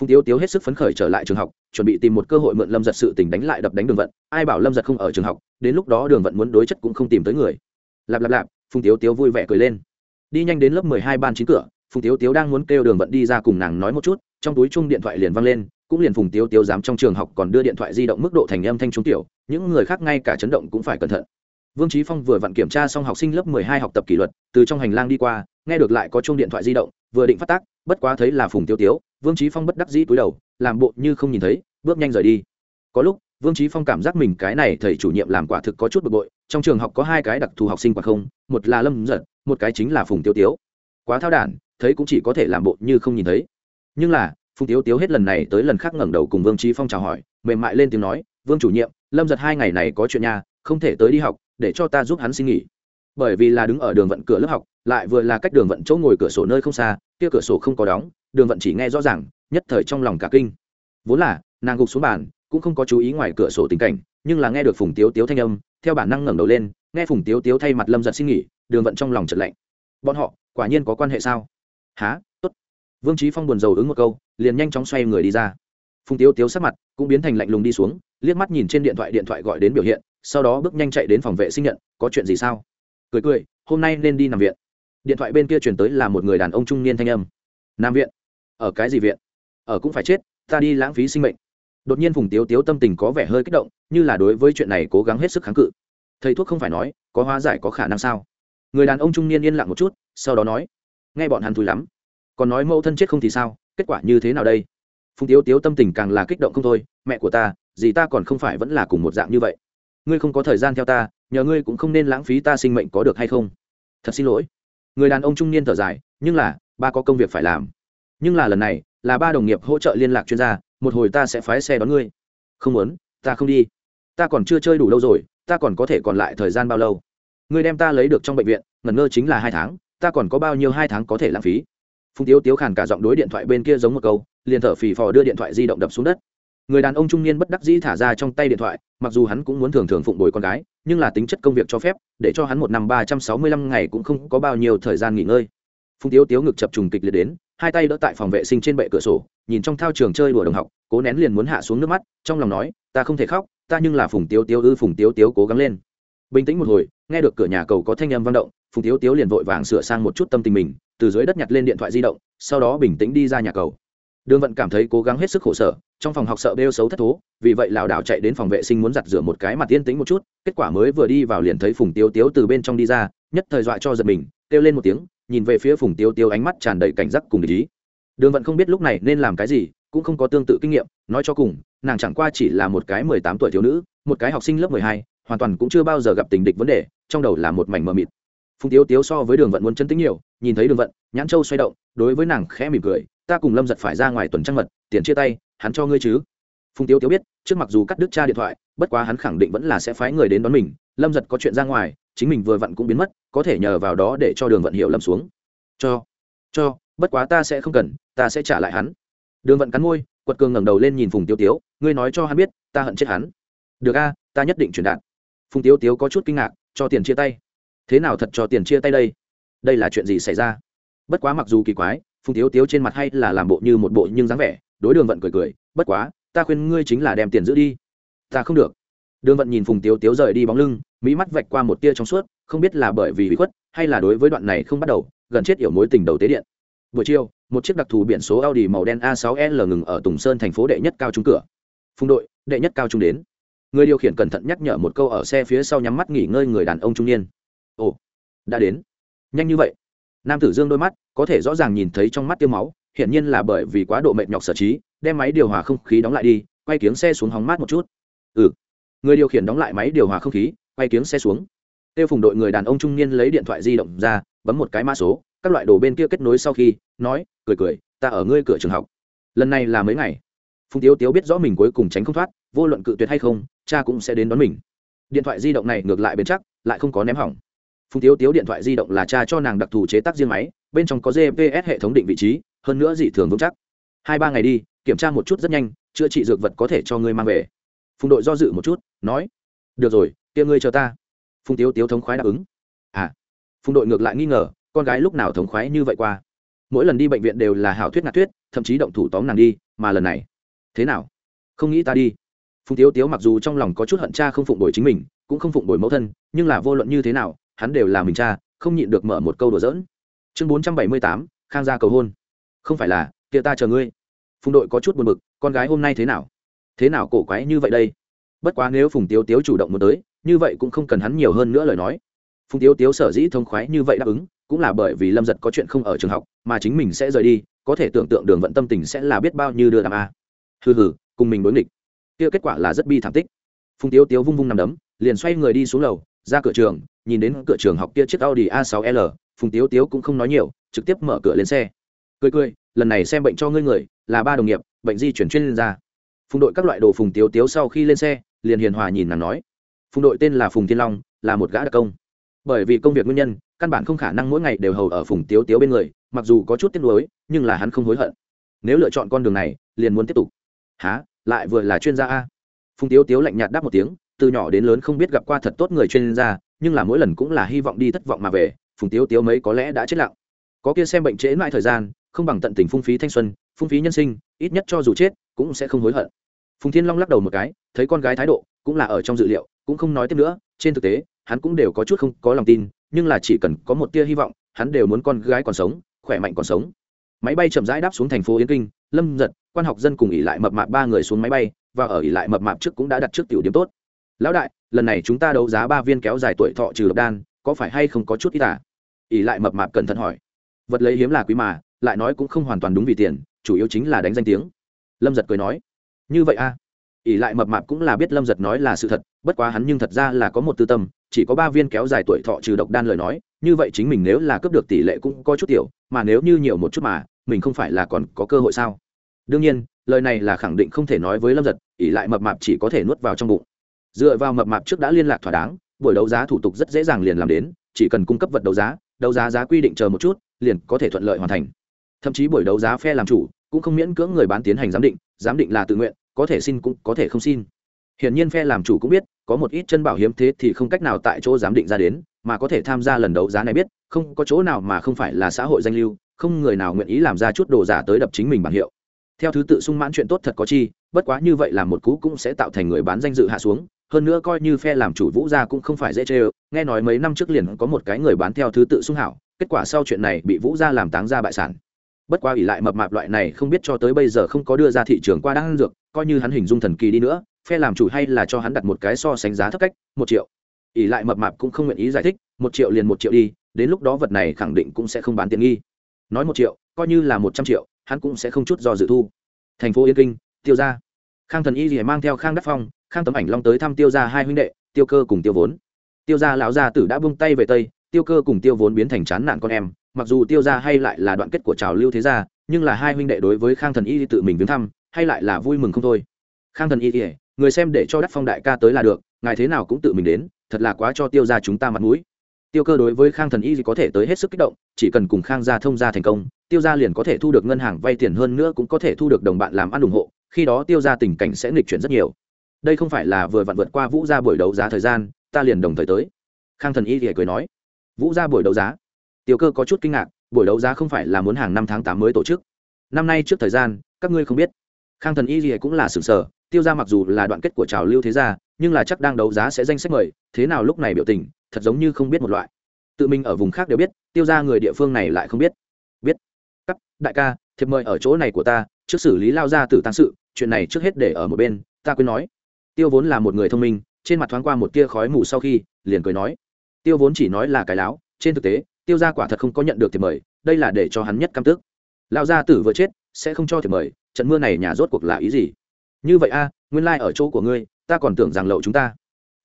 Phùng tiếu tiếu hết sức phấn khởi trở lại trường học, chuẩn bị tìm một cơ hội mượn lâm giật sự tình đánh lại đập đánh đường vận. Ai bảo lâm giật không ở trường học, đến lúc đó đường vận muốn đối chất cũng không tìm tới người. Lạp lạp lạp, phùng tiếu tiếu vui vẻ cười lên. Đi nhanh đến lớp mười hai ban chín cửa, phùng tiếu tiếu đang muốn kêu đường vận đi ra cùng nàng nói một chút, trong túi chung điện thoại liền văng lên cũng liền phùng tiếu tiếu dám trong trường học còn đưa điện thoại di động mức độ thành âm thanh trung tiểu, những người khác ngay cả chấn động cũng phải cẩn thận. Vương trí phong vừa vặn kiểm tra xong học sinh lớp mười hai học tập kỷ luật, từ trong hành lang đi qua, nghe được lại có chung điện thoại di động, vừa định phát tác, bất quá thấy là phùng tiêu tiếu, vương trí phong bất đắc dĩ túi đầu, làm bộ như không nhìn thấy, bước nhanh rời đi. Có lúc, vương trí phong cảm giác mình cái này thầy chủ nhiệm làm quả thực có chút bực bội, trong trường học có hai cái đặc thù học sinh quả không, một là lâm giật một cái chính là phùng tiêu tiếu. Quá thao đản, thấy cũng chỉ có thể làm bộ như không nhìn thấy. Nhưng là phùng tiếu tiếu hết lần này tới lần khác ngẩng đầu cùng vương trí phong chào hỏi, mềm mại lên tiếng nói, vương chủ nhiệm, lâm giật hai ngày này có chuyện nhà không thể tới đi học, để cho ta giúp hắn xin nghỉ. Bởi vì là đứng ở đường vận cửa lớp học, lại vừa là cách đường vận chỗ ngồi cửa sổ nơi không xa, kia cửa sổ không có đóng, đường vận chỉ nghe rõ ràng, nhất thời trong lòng cả kinh. Vốn là, nàng gục xuống bàn, cũng không có chú ý ngoài cửa sổ tình cảnh, nhưng là nghe được phùng tiếu tiếu thanh âm, theo bản năng ngẩng đầu lên, nghe phùng tiếu tiếu thay mặt lâm giật xin nghỉ, đường vận trong lòng trật lạnh. Bọn họ, quả nhiên có quan hệ sao? Há vương trí phong buồn rầu ứng một câu, liền nhanh chóng xoay người đi ra. Phùng tiếu tiếu sắc mặt cũng biến thành lạnh lùng đi xuống, liếc mắt nhìn trên điện thoại điện thoại gọi đến biểu hiện, sau đó bước nhanh chạy đến phòng vệ sinh nhận, có chuyện gì sao? Cười cười, hôm nay nên đi nằm viện. Điện thoại bên kia chuyển tới là một người đàn ông trung niên thanh âm. Nam viện? Ở cái gì viện? Ở cũng phải chết, ta đi lãng phí sinh mệnh. Đột nhiên phùng tiếu tiếu tâm tình có vẻ hơi kích động, như là đối với chuyện này cố gắng hết sức kháng cự. Thầy thuốc không phải nói, có hóa giải có khả năng sao? Người đàn ông trung niên yên lặng một chút, sau đó nói, nghe bọn hắn thui lắm còn nói mẫu thân chết không thì sao, kết quả như thế nào đây? Phùng tiếu tiếu tâm tình càng là kích động không thôi, mẹ của ta gì ta còn không phải vẫn là cùng một dạng như vậy. Ngươi không có thời gian theo ta, nhờ ngươi cũng không nên lãng phí ta sinh mệnh có được hay không? Thật xin lỗi. Người đàn ông trung niên thở dài, nhưng là, ba có công việc phải làm. Nhưng là lần này, là ba đồng nghiệp hỗ trợ liên lạc chuyên gia, một hồi ta sẽ phái xe đón ngươi. Không muốn, ta không đi. Ta còn chưa chơi đủ lâu rồi, ta còn có thể còn lại thời gian bao lâu? Ngươi đem ta lấy được trong bệnh viện, ngẩn ngơ chính là hai tháng, ta còn có bao nhiêu hai tháng có thể lãng phí? Phùng tiếu tiếu khàn cả giọng đối điện thoại bên kia giống một câu, liền thở phì phò đưa điện thoại di động đập xuống đất. Người đàn ông trung niên bất đắc dĩ thả ra trong tay điện thoại, mặc dù hắn cũng muốn thường thường phụng bồi con gái, nhưng là tính chất công việc cho phép, để cho hắn một năm ba trăm sáu mươi lăm ngày cũng không có bao nhiêu thời gian nghỉ ngơi. Phùng tiếu tiếu ngực chập trùng kịch liệt đến, hai tay đỡ tại phòng vệ sinh trên bệ cửa sổ, nhìn trong thao trường chơi đùa đồng học, cố nén liền muốn hạ xuống nước mắt, trong lòng nói, ta không thể khóc, ta nhưng là phùng tiếu tiếu ư, phùng tiếu tiếu cố gắng lên. Bình tĩnh một hồi, nghe được cửa nhà cầu có thanh âm vang động, phùng tiếu tiếu liền vội vàng sửa sang một chút tâm tình mình từ dưới đất nhặt lên điện thoại di động, sau đó bình tĩnh đi ra nhà cầu. Đường vận cảm thấy cố gắng hết sức khổ sở, trong phòng học sợ bêu xấu thất thố, vì vậy lảo đảo chạy đến phòng vệ sinh muốn giặt rửa một cái mặt tiên tĩnh một chút, kết quả mới vừa đi vào liền thấy phùng tiêu tiếu từ bên trong đi ra, nhất thời dọa cho giật mình, kêu lên một tiếng, nhìn về phía phùng tiêu tiêu ánh mắt tràn đầy cảnh giác cùng ý. Đường vận không biết lúc này nên làm cái gì, cũng không có tương tự kinh nghiệm, nói cho cùng, nàng chẳng qua chỉ là một cái mười tám tuổi thiếu nữ, một cái học sinh lớp mười hai, hoàn toàn cũng chưa bao giờ gặp tình địch vấn đề, trong đầu là một mảnh mờ mịt. Phùng tiêu tiếu so với đường vận muốn chân tính nhiều nhìn thấy đường vận, nhãn châu xoay động, đối với nàng khẽ mỉm cười, ta cùng lâm giật phải ra ngoài tuần trăng mật, tiền chia tay, hắn cho ngươi chứ? Phùng tiếu tiếu biết, trước mặc dù cắt đứt cha điện thoại, bất quá hắn khẳng định vẫn là sẽ phái người đến đón mình, lâm giật có chuyện ra ngoài, chính mình vừa vặn cũng biến mất, có thể nhờ vào đó để cho đường vận hiểu lầm xuống. Cho cho, bất quá ta sẽ không cần, ta sẽ trả lại hắn. Đường vận cắn môi, quật cường ngẩng đầu lên nhìn phùng tiêu tiếu, ngươi nói cho hắn biết, ta hận chết hắn. Được a, ta nhất định truyền đạt. Phùng tiêu tiếu có chút kinh ngạc, cho tiền chia tay. Thế nào thật cho tiền chia tay đây? Đây là chuyện gì xảy ra? Bất quá mặc dù kỳ quái, phùng thiếu tiếu trên mặt hay là làm bộ như một bộ nhưng dáng vẻ, đối đường vận cười cười, bất quá, ta khuyên ngươi chính là đem tiền giữ đi. Ta không được. Đường vận nhìn phùng tiếu tiếu rời đi bóng lưng, mỹ mắt vạch qua một tia trong suốt, không biết là bởi vì bị khuất, hay là đối với đoạn này không bắt đầu, gần chết yểu mối tình đầu tế điện. Buổi chiều, một chiếc đặc thù biển số audi màu đen a 6 l ngừng ở tùng sơn thành phố đệ nhất cao trung cửa. Phùng đội, đệ nhất cao trung đến. Người điều khiển cẩn thận nhắc nhở một câu ở xe phía sau nhắm mắt nghỉ ngơi người đàn ông trung niên. Ồ, đã đến nhanh như vậy. Nam tử dương đôi mắt, có thể rõ ràng nhìn thấy trong mắt tiêu máu, hiển nhiên là bởi vì quá độ mệt nhọc sở trí, đem máy điều hòa không khí đóng lại đi, quay kiếng xe xuống hóng mát một chút. Ừ. Người điều khiển đóng lại máy điều hòa không khí, quay kiếng xe xuống. Tiêu phùng đội người đàn ông trung niên lấy điện thoại di động ra, bấm một cái mã số, các loại đồ bên kia kết nối sau khi, nói, cười cười, ta ở ngươi cửa trường học. Lần này là mấy ngày? Phùng tiếu tiếu biết rõ mình cuối cùng tránh không thoát, vô luận cự tuyệt hay không, cha cũng sẽ đến đón mình. Điện thoại di động này ngược lại bền chắc, lại không có ném hỏng phùng tiếu tiếu điện thoại di động là cha cho nàng đặc thù chế tác riêng máy, bên trong có gps hệ thống định vị trí, hơn nữa dị thường vững chắc. Hai ba ngày đi, kiểm tra một chút rất nhanh, chữa trị dược vật có thể cho ngươi mang về. Phùng đội do dự một chút, nói, được rồi, kia ngươi chờ ta. Phùng tiếu tiếu thống khoái đáp ứng. À. Phùng đội ngược lại nghi ngờ, con gái lúc nào thống khoái như vậy qua? Mỗi lần đi bệnh viện đều là hảo thuyết ngạt thuyết, thậm chí động thủ tóm nàng đi, mà lần này thế nào? Không nghĩ ta đi. Phùng tiếu tiếu mặc dù trong lòng có chút hận cha không phụng đổi chính mình, cũng không phụng đổi mẫu thân, nhưng là vô luận như thế nào hắn đều là mình cha, không nhịn được mở một câu đùa giỡn. Chương bốn trăm bảy mươi tám, khang gia cầu hôn. Không phải là, kia ta chờ ngươi. Phùng đội có chút buồn bực, con gái hôm nay thế nào? Thế nào cổ quái như vậy đây? Bất quá nếu phùng tiếu tiếu chủ động muốn tới, như vậy cũng không cần hắn nhiều hơn nữa lời nói. Phùng tiếu tiếu sở dĩ thông khoái như vậy đáp ứng, cũng là bởi vì lâm giật có chuyện không ở trường học, mà chính mình sẽ rời đi, có thể tưởng tượng đường vận tâm tình sẽ là biết bao nhiêu đưa đàm a. Hừ hừ, cùng mình đối nghịch. Kia kết quả là rất bi thảm tích. Phùng tiếu tiếu vung vung nằm đấm, liền xoay người đi xuống lầu, ra cửa trường nhìn đến cửa trường học kia chiếc audi a 6 l, phùng tiếu tiếu cũng không nói nhiều, trực tiếp mở cửa lên xe. Cười cười, lần này xem bệnh cho ngươi người, là ba đồng nghiệp, bệnh di chuyển chuyên gia. Phùng đội các loại đồ phùng tiếu tiếu sau khi lên xe, liền hiền hòa nhìn nàng nói. Phùng đội tên là phùng thiên long, là một gã đặc công. Bởi vì công việc nguyên nhân, căn bản không khả năng mỗi ngày đều hầu ở phùng tiếu tiếu bên người, mặc dù có chút tiếc nuối, nhưng là hắn không hối hận. Nếu lựa chọn con đường này, liền muốn tiếp tục. Hả? Lại vừa là chuyên gia a? Phùng tiếu tiếu lạnh nhạt đáp một tiếng, từ nhỏ đến lớn không biết gặp qua thật tốt người chuyên gia nhưng là mỗi lần cũng là hy vọng đi thất vọng mà về, phùng tiếu tiếu mấy có lẽ đã chết lặng. Có kia xem bệnh trễ mãi thời gian, không bằng tận tình phung phí thanh xuân, phung phí nhân sinh, ít nhất cho dù chết, cũng sẽ không hối hận. Phùng thiên long lắc đầu một cái, thấy con gái thái độ, cũng là ở trong dự liệu, cũng không nói tiếp nữa, trên thực tế, hắn cũng đều có chút không có lòng tin, nhưng là chỉ cần có một tia hy vọng, hắn đều muốn con gái còn sống, khỏe mạnh còn sống. Máy bay chậm rãi đáp xuống thành phố yến kinh, lâm giật, quan học dân cùng ỉ lại mập mạp ba người xuống máy bay, và ở ỉ lại mập mạp trước cũng đã đặt trước tiểu điểm tốt lão đại, lần này chúng ta đấu giá ba viên kéo dài tuổi thọ trừ độc đan, có phải hay không có chút ít à? ỉ lại mập mạp cẩn thận hỏi. Vật lấy hiếm là quý mà, lại nói cũng không hoàn toàn đúng vì tiền, chủ yếu chính là đánh danh tiếng. Lâm giật cười nói. Như vậy a à? ỉ lại mập mạp cũng là biết lâm giật nói là sự thật, bất quá hắn nhưng thật ra là có một tư tâm, chỉ có ba viên kéo dài tuổi thọ trừ độc đan lời nói, như vậy chính mình nếu là cướp được tỷ lệ cũng có chút tiểu, mà nếu như nhiều một chút mà, mình không phải là còn có cơ hội sao? Đương nhiên, lời này là khẳng định không thể nói với lâm giật ỉ lại mập mạp chỉ có thể nuốt vào trong bụng dựa vào mập mạp trước đã liên lạc thỏa đáng, buổi đấu giá thủ tục rất dễ dàng liền làm đến, chỉ cần cung cấp vật đấu giá đấu giá giá quy định chờ một chút, liền có thể thuận lợi hoàn thành. Thậm chí buổi đấu giá phe làm chủ cũng không miễn cưỡng người bán tiến hành giám định giám định là tự nguyện, có thể xin cũng có thể không xin. Hiển nhiên phe làm chủ cũng biết, có một ít chân bảo hiếm thế thì không cách nào tại chỗ giám định ra đến, mà có thể tham gia lần đấu giá này biết, không có chỗ nào mà không phải là xã hội danh lưu, không người nào nguyện ý làm ra chút đồ giả tới đập chính mình bảng hiệu. Theo thứ tự sung mãn chuyện tốt thật có chi, bất quá như vậy là một cú cũng sẽ tạo thành người bán danh dự hạ xuống hơn nữa coi như phe làm chủ vũ gia cũng không phải dễ chê ơ. Nghe nói mấy năm trước liền có một cái người bán theo thứ tự sung hảo, kết quả sau chuyện này bị vũ gia làm táng ra bại sản. Bất quá ỷ lại mập mạp loại này không biết cho tới bây giờ không có đưa ra thị trường qua đăng dược, coi như hắn hình dung thần kỳ đi nữa, phe làm chủ hay là cho hắn đặt một cái so sánh giá thấp cách, một triệu. Ỷ lại mập mạp cũng không nguyện ý giải thích, một triệu liền một triệu đi, đến lúc đó vật này khẳng định cũng sẽ không bán tiện nghi. Nói một triệu, coi như là một trăm triệu, hắn cũng sẽ không chút do dự thu. Thành phố yên kinh, tiêu ra khang thần y thì mang theo khang đắc phong khang tấm ảnh long tới thăm tiêu ra hai huynh đệ, tiêu cơ cùng tiêu vốn. Tiêu ra lão gia tử đã bung tay về tây, tiêu cơ cùng tiêu vốn biến thành chán nản con em. Mặc dù tiêu ra hay lại là đoạn kết của trào lưu thế gia, nhưng là hai huynh đệ đối với khang thần y tự mình viếng thăm, hay lại là vui mừng không thôi. Khang thần y người xem để cho đắc phong đại ca tới là được, ngài thế nào cũng tự mình đến, thật là quá cho tiêu ra chúng ta mặt mũi. Tiêu cơ đối với khang thần y có thể tới hết sức kích động, chỉ cần cùng khang gia thông gia thành công, tiêu gia liền có thể thu được ngân hàng, vay tiền hơn nữa cũng có thể thu được đồng bạn làm ăn ủng hộ, khi đó tiêu gia tình cảnh sẽ nghịch chuyển rất nhiều đây không phải là vừa vặn vượt qua vũ gia buổi đấu giá thời gian, ta liền đồng thời tới. Khang thần y thì cười nói. Vũ gia buổi đấu giá? Tiêu cơ có chút kinh ngạc, buổi đấu giá không phải là muốn hàng năm tháng tám mới tổ chức. Năm nay trước thời gian, các ngươi không biết. Khang thần y thì cũng là sừng sờ, tiêu gia mặc dù là đoạn kết của trào lưu thế gia, nhưng là chắc đang đấu giá sẽ danh sách mời, thế nào lúc này biểu tình, thật giống như không biết một loại. Tự mình ở vùng khác đều biết, tiêu ra người địa phương này lại không biết. Biết. Cắp đại ca, thiệp mời ở chỗ này của ta, trước xử lý lao ra từ tăng sự, chuyện này trước hết để ở một bên, ta quên nói tiêu vốn là một người thông minh, trên mặt thoáng qua một tia khói mù sau khi, liền cười nói. Tiêu vốn chỉ nói là cái láo, trên thực tế, tiêu gia quả thật không có nhận được thiệp mời, đây là để cho hắn nhất căm tức. Lão gia tử vừa chết, sẽ không cho thiệp mời, trận mưa này nhà rốt cuộc là ý gì? Như vậy a, nguyên lai、like、ở chỗ của ngươi, ta còn tưởng rằng lậu chúng ta.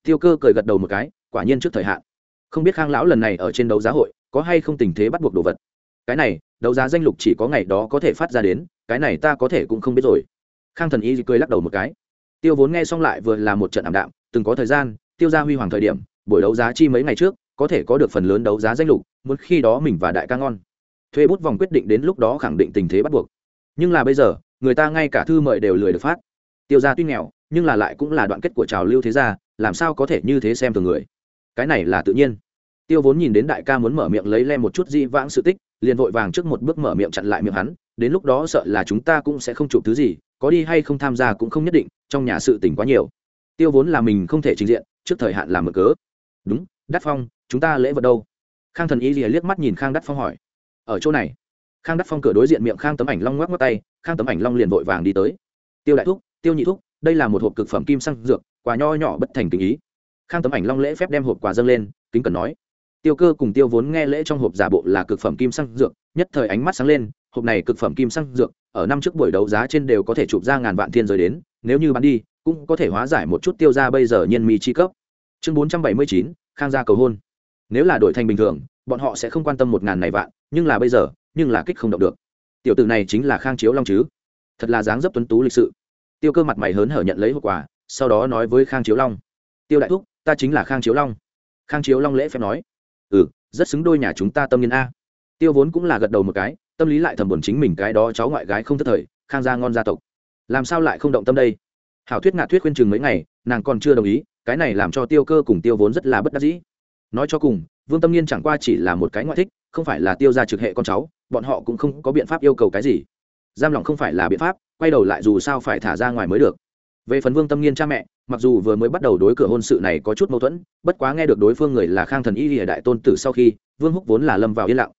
Tiêu cơ cười gật đầu một cái, quả nhiên trước thời hạn. Không biết khang lão lần này ở trên đấu giá hội, có hay không tình thế bắt buộc đồ vật? Cái này, đấu giá danh lục chỉ có ngày đó có thể phát ra đến, cái này ta có thể cũng không biết rồi. Khang thần y cười lắc đầu một cái tiêu vốn nghe xong lại vừa là một trận ảm đạm, từng có thời gian, tiêu gia huy hoàng thời điểm, buổi đấu giá chi mấy ngày trước, có thể có được phần lớn đấu giá danh lục, muốn khi đó mình và đại ca ngon. Thuê bút vòng quyết định đến lúc đó khẳng định tình thế bắt buộc. Nhưng là bây giờ, người ta ngay cả thư mời đều lười được phát. Tiêu gia tuy nghèo, nhưng là lại cũng là đoạn kết của trào lưu thế gia, làm sao có thể như thế xem thường người. Cái này là tự nhiên. Tiêu vốn nhìn đến đại ca muốn mở miệng lấy lem một chút di vãng sự tích, liền vội vàng trước một bước mở miệng chặn lại miệng hắn, đến lúc đó sợ là chúng ta cũng sẽ không chụp thứ gì có đi hay không tham gia cũng không nhất định, trong nhà sự tình quá nhiều. Tiêu vốn là mình không thể trình diện, trước thời hạn làm mở cớ. Đúng đắt phong, chúng ta lễ vật đâu? Khang thần y rìa liếc mắt nhìn khang đắt phong hỏi. Ở chỗ này. Khang đắt phong cửa đối diện miệng khang tấm ảnh long ngoắc ngoắc tay, khang tấm ảnh long liền vội vàng đi tới. Tiêu đại thúc, tiêu nhị thúc, đây là một hộp cực phẩm kim xăng dược, quà nho nhỏ bất thành tình ý. Khang tấm ảnh long lễ phép đem hộp quà dâng lên, kính cần nói. Tiêu cơ cùng tiêu vốn nghe lễ trong hộp giả bộ là cực phẩm kim xăng dược, nhất thời ánh mắt sáng lên hộp này cực phẩm kim xăng dược, ở năm trước buổi đấu giá trên đều có thể chụp ra ngàn vạn thiên giới đến, nếu như bán đi, cũng có thể hóa giải một chút tiêu ra bây giờ nhân mi chi cấp. Chương bốn trăm bảy mươi chín, khang gia cầu hôn. Nếu là đổi thành bình thường, bọn họ sẽ không quan tâm một ngàn này vạn, nhưng là bây giờ, nhưng là kích không động được. Tiểu tử này chính là khang chiếu long chứ? Thật là dáng dấp tuấn tú lịch sự. Tiêu cơ mặt mày hớn hở nhận lấy hộp quà, sau đó nói với khang chiếu long. Tiêu đại thúc, ta chính là khang chiếu long. Khang chiếu long lễ phép nói. Ừ rất xứng đôi nhà chúng ta tâm nhân a. Tiêu vốn cũng là gật đầu một cái tâm lý lại thầm buồn chính mình cái đó cháu ngoại gái không thất thời, khang gia ngon gia tộc. Làm sao lại không động tâm đây? Hảo thuyết ngạt thuyết khuyên chừng mấy ngày, nàng còn chưa đồng ý, cái này làm cho tiêu cơ cùng tiêu vốn rất là bất đắc dĩ. Nói cho cùng, vương tâm nghiên chẳng qua chỉ là một cái ngoại thích, không phải là tiêu gia trực hệ con cháu, bọn họ cũng không có biện pháp yêu cầu cái gì. Giam lỏng không phải là biện pháp, quay đầu lại dù sao phải thả ra ngoài mới được. Về phần vương tâm nghiên cha mẹ, mặc dù vừa mới bắt đầu đối cửa hôn sự này có chút mâu thuẫn, bất quá nghe được đối phương người là khang thần y lìa đại tôn tử sau khi, vương húc vốn là lâm vào yên lặng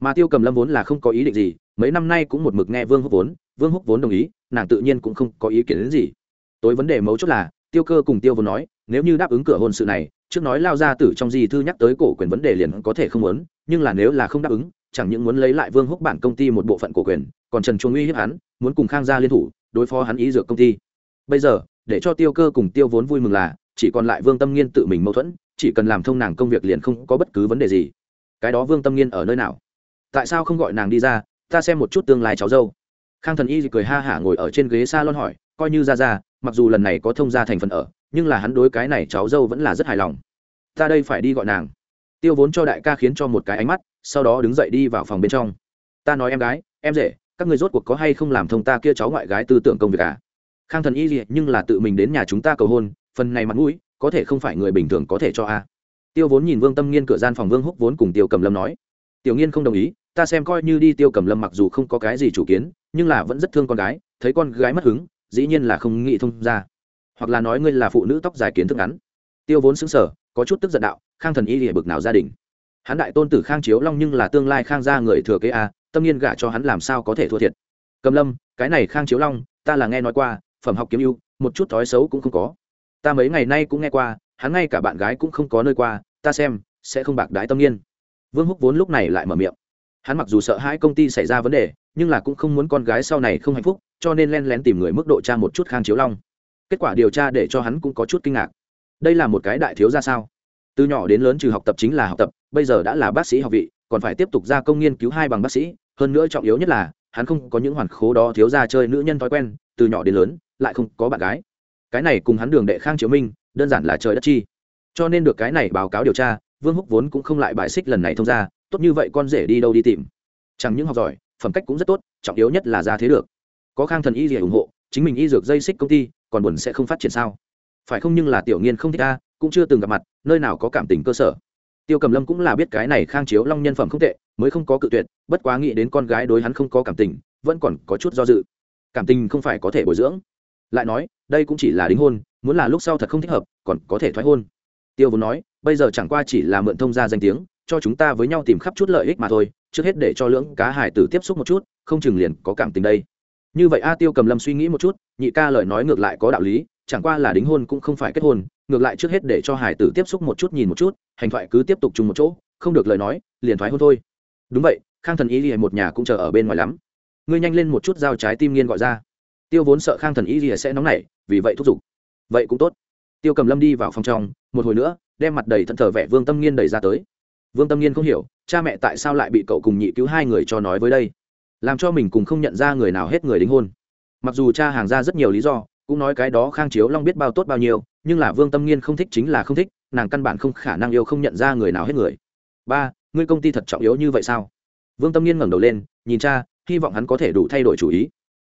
mà tiêu cầm lâm vốn là không có ý định gì, mấy năm nay cũng một mực nghe vương húc vốn, vương húc vốn đồng ý, nàng tự nhiên cũng không có ý kiến đến gì. Tối vấn đề mấu chốt là, tiêu cơ cùng tiêu vốn nói, nếu như đáp ứng cửa hôn sự này, trước nói lao ra tử trong gì thư nhắc tới cổ quyền vấn đề liền có thể không muốn, nhưng là nếu là không đáp ứng, chẳng những muốn lấy lại vương húc bản công ty một bộ phận cổ quyền, còn trần chuông uy hiếp hắn, muốn cùng khang gia liên thủ, đối phó hắn ý dược công ty. Bây giờ, để cho tiêu cơ cùng tiêu vốn vui mừng là, chỉ còn lại vương tâm nghiên tự mình mâu thuẫn, chỉ cần làm thông nàng công việc liền không có bất cứ vấn đề gì. Cái đó vương tâm nghiên ở nơi nào? Tại sao không gọi nàng đi ra, ta xem một chút tương lai cháu dâu. Khang thần y cười ha hả ngồi ở trên ghế s a lon hỏi, coi như ra ra, mặc dù lần này có thông gia thành phần ở, nhưng là hắn đối cái này cháu dâu vẫn là rất hài lòng. Ta đây phải đi gọi nàng. Tiêu vốn cho đại ca khiến cho một cái ánh mắt, sau đó đứng dậy đi vào phòng bên trong. Ta nói em gái, em rể, các người rốt cuộc có hay không làm thông ta kia cháu ngoại gái tư tưởng công việc à? Khang thần y gì nhưng là tự mình đến nhà chúng ta cầu hôn, phần này mặt mũi, có thể không phải người bình thường có thể cho a. À. tiêu vốn nhìn vương tâm nghiên cửa gian phòng vương húc vốn cùng tiêu cầm lâm nói. Tiểu nghiên không đồng ý ta xem coi như đi tiêu cầm lâm mặc dù không có cái gì chủ kiến, nhưng là vẫn rất thương con gái, thấy con gái mất hứng, dĩ nhiên là không nghĩ thông ra. Hoặc là nói ngươi là phụ nữ tóc dài kiến thức ngắn. Tiêu vốn xứng sở có chút tức giận đạo, khang thần y lìa bực nào gia đình. Hắn đại tôn tử khang chiếu long nhưng là tương lai khang gia người thừa kế a, tâm nhiên gả cho hắn làm sao có thể thua thiệt. Cầm lâm, cái này khang chiếu long, ta là nghe nói qua, phẩm học kiếm ưu, một chút thói xấu cũng không có. Ta mấy ngày nay cũng nghe qua, hắn ngay cả bạn gái cũng không có nơi qua, ta xem, sẽ không bạc đái tâm nhiên vương húc vốn lúc này lại mở miệng hắn mặc dù sợ hai công ty xảy ra vấn đề, nhưng là cũng không muốn con gái sau này không hạnh phúc, cho nên len lén tìm người mức độ tra một chút khang chiếu long. Kết quả điều tra để cho hắn cũng có chút kinh ngạc. Đây là một cái đại thiếu ra sao? Từ nhỏ đến lớn trừ học tập chính là học tập, bây giờ đã là bác sĩ học vị, còn phải tiếp tục ra công nghiên cứu hai bằng bác sĩ, hơn nữa trọng yếu nhất là, hắn không có những hoàn khố đó thiếu ra chơi nữ nhân thói quen, từ nhỏ đến lớn, lại không có bạn gái. Cái này cùng hắn đường đệ khang chiếu minh, đơn giản là trời đất chi. Cho nên được cái này báo cáo điều tra, vương húc vốn cũng không lại bài xích lần này thông ra tốt như vậy con rể đi đâu đi tìm. Chẳng những học giỏi, phẩm cách cũng rất tốt, trọng yếu nhất là ra thế được. Có khang thần y gì ủng hộ, chính mình y dược dây xích công ty, còn buồn sẽ không phát triển sao? Phải không nhưng là tiểu nghiên không thích ta, cũng chưa từng gặp mặt, nơi nào có cảm tình cơ sở. Tiêu cầm lâm cũng là biết cái này khang chiếu long nhân phẩm không tệ, mới không có cự tuyệt, bất quá nghĩ đến con gái đối hắn không có cảm tình, vẫn còn có chút do dự. Cảm tình không phải có thể bồi dưỡng. Lại nói, đây cũng chỉ là đính hôn, muốn là lúc sau thật không thích hợp, còn có thể thoái hôn. Tiêu vốn nói, bây giờ chẳng qua chỉ là mượn thông gia danh tiếng cho chúng ta với nhau tìm khắp chút lợi ích mà thôi, trước hết để cho lưỡng cá hải tử tiếp xúc một chút, không chừng liền có cảm tình đây. Như vậy a tiêu cầm lâm suy nghĩ một chút, nhị ca lời nói ngược lại có đạo lý, chẳng qua là đính hôn cũng không phải kết hôn, ngược lại trước hết để cho hải tử tiếp xúc một chút nhìn một chút, hành thoại cứ tiếp tục chung một chỗ, không được lời nói, liền thoái hôn thôi. Đúng vậy, khang thần y lìa một nhà cũng chờ ở bên ngoài lắm. Ngươi nhanh lên một chút dao trái tim nghiên gọi ra. Tiêu vốn sợ khang thần y lìa sẽ nóng nảy, vì vậy thúc giục. Vậy cũng tốt. Tiêu cầm lâm đi vào phòng trong, một hồi nữa, đem mặt đầy thận thờ vẻ vương tâm nghiên đẩy ra tới vương tâm Nhiên không hiểu, cha mẹ tại sao lại bị cậu cùng nhị cứu hai người cho nói với đây? Làm cho mình cùng không nhận ra người nào hết người đính hôn. Mặc dù cha hàng ra rất nhiều lý do, cũng nói cái đó khang chiếu long biết bao tốt bao nhiêu, nhưng là vương tâm nghiên không thích chính là không thích, nàng căn bản không khả năng yêu không nhận ra người nào hết người. Ba, ngươi công ty thật trọng yếu như vậy sao? Vương tâm nghiên ngẩng đầu lên, nhìn cha, hy vọng hắn có thể đủ thay đổi chủ ý.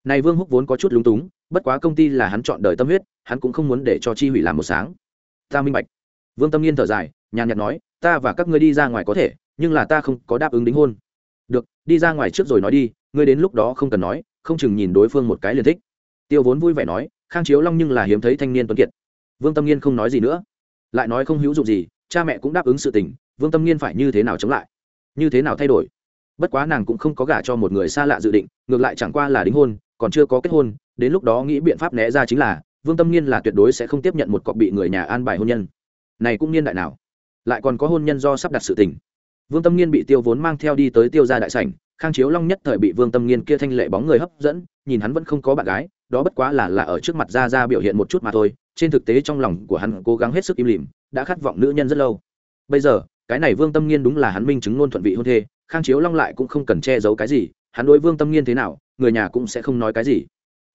Này vương húc vốn có chút lúng túng, bất quá công ty là hắn chọn đời tâm huyết, hắn cũng không muốn để cho chi hủy làm một sáng. Ta minh bạch. Vương tâm nghiên thở dài nhàn nhạt nói, ta và các ngươi đi ra ngoài có thể, nhưng là ta không có đáp ứng đính hôn. Được, đi ra ngoài trước rồi nói đi, ngươi đến lúc đó không cần nói, không chừng nhìn đối phương một cái liền thích. Tiêu vốn vui vẻ nói, khang chiếu long nhưng là hiếm thấy thanh niên tuấn kiệt. Vương tâm nghiên không nói gì nữa. Lại nói không hữu dụng gì, cha mẹ cũng đáp ứng sự tình, vương tâm nghiên phải như thế nào chống lại? Như thế nào thay đổi? Bất quá nàng cũng không có gả cho một người xa lạ dự định, ngược lại chẳng qua là đính hôn, còn chưa có kết hôn, đến lúc đó nghĩ biện pháp né ra chính là, vương tâm nghiên là tuyệt đối sẽ không tiếp nhận một cọc bị người nhà an bài hôn nhân. Này cũng niên đại nào? Lại còn có hôn nhân do sắp đặt sự tình. Vương tâm nghiên bị tiêu vốn mang theo đi tới tiêu gia đại sảnh, khang chiếu long nhất thời bị vương tâm nghiên kia thanh lệ bóng người hấp dẫn, nhìn hắn vẫn không có bạn gái, đó bất quá là là ở trước mặt ra ra biểu hiện một chút mà thôi, trên thực tế trong lòng của hắn cố gắng hết sức im lìm, đã khát vọng nữ nhân rất lâu. Bây giờ, cái này vương tâm nghiên đúng là hắn minh chứng luôn thuận vị hôn thê, khang chiếu long lại cũng không cần che giấu cái gì, hắn đối vương tâm nghiên thế nào, người nhà cũng sẽ không nói cái gì.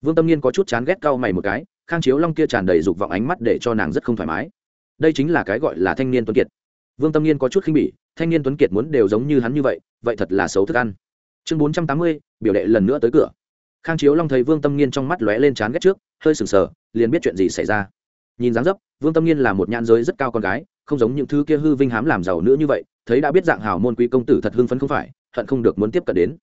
Vương tâm nghiên có chút chán ghét cau mày một cái, khang chiếu long kia tràn đầy dục vọng ánh mắt để cho nàng rất không thoải mái. Đây chính là cái gọi là thanh niên tuấn kiệt vương tâm nghiên có chút khinh bỉ, thanh niên tuấn kiệt muốn đều giống như hắn như vậy vậy thật là xấu thức ăn. Chương bốn trăm tám mươi, biểu đệ lần nữa tới cửa. Khang chiếu long thấy vương tâm nghiên trong mắt lóe lên chán ghét trước, hơi sừng sờ, liền biết chuyện gì xảy ra. Nhìn dáng dấp, vương tâm nghiên là một nhãn giới rất cao con gái, không giống những thứ kia hư vinh hám làm giàu nữa như vậy, thấy đã biết dạng hào môn quý công tử thật hưng phấn không phải, hận không được muốn tiếp cận đến.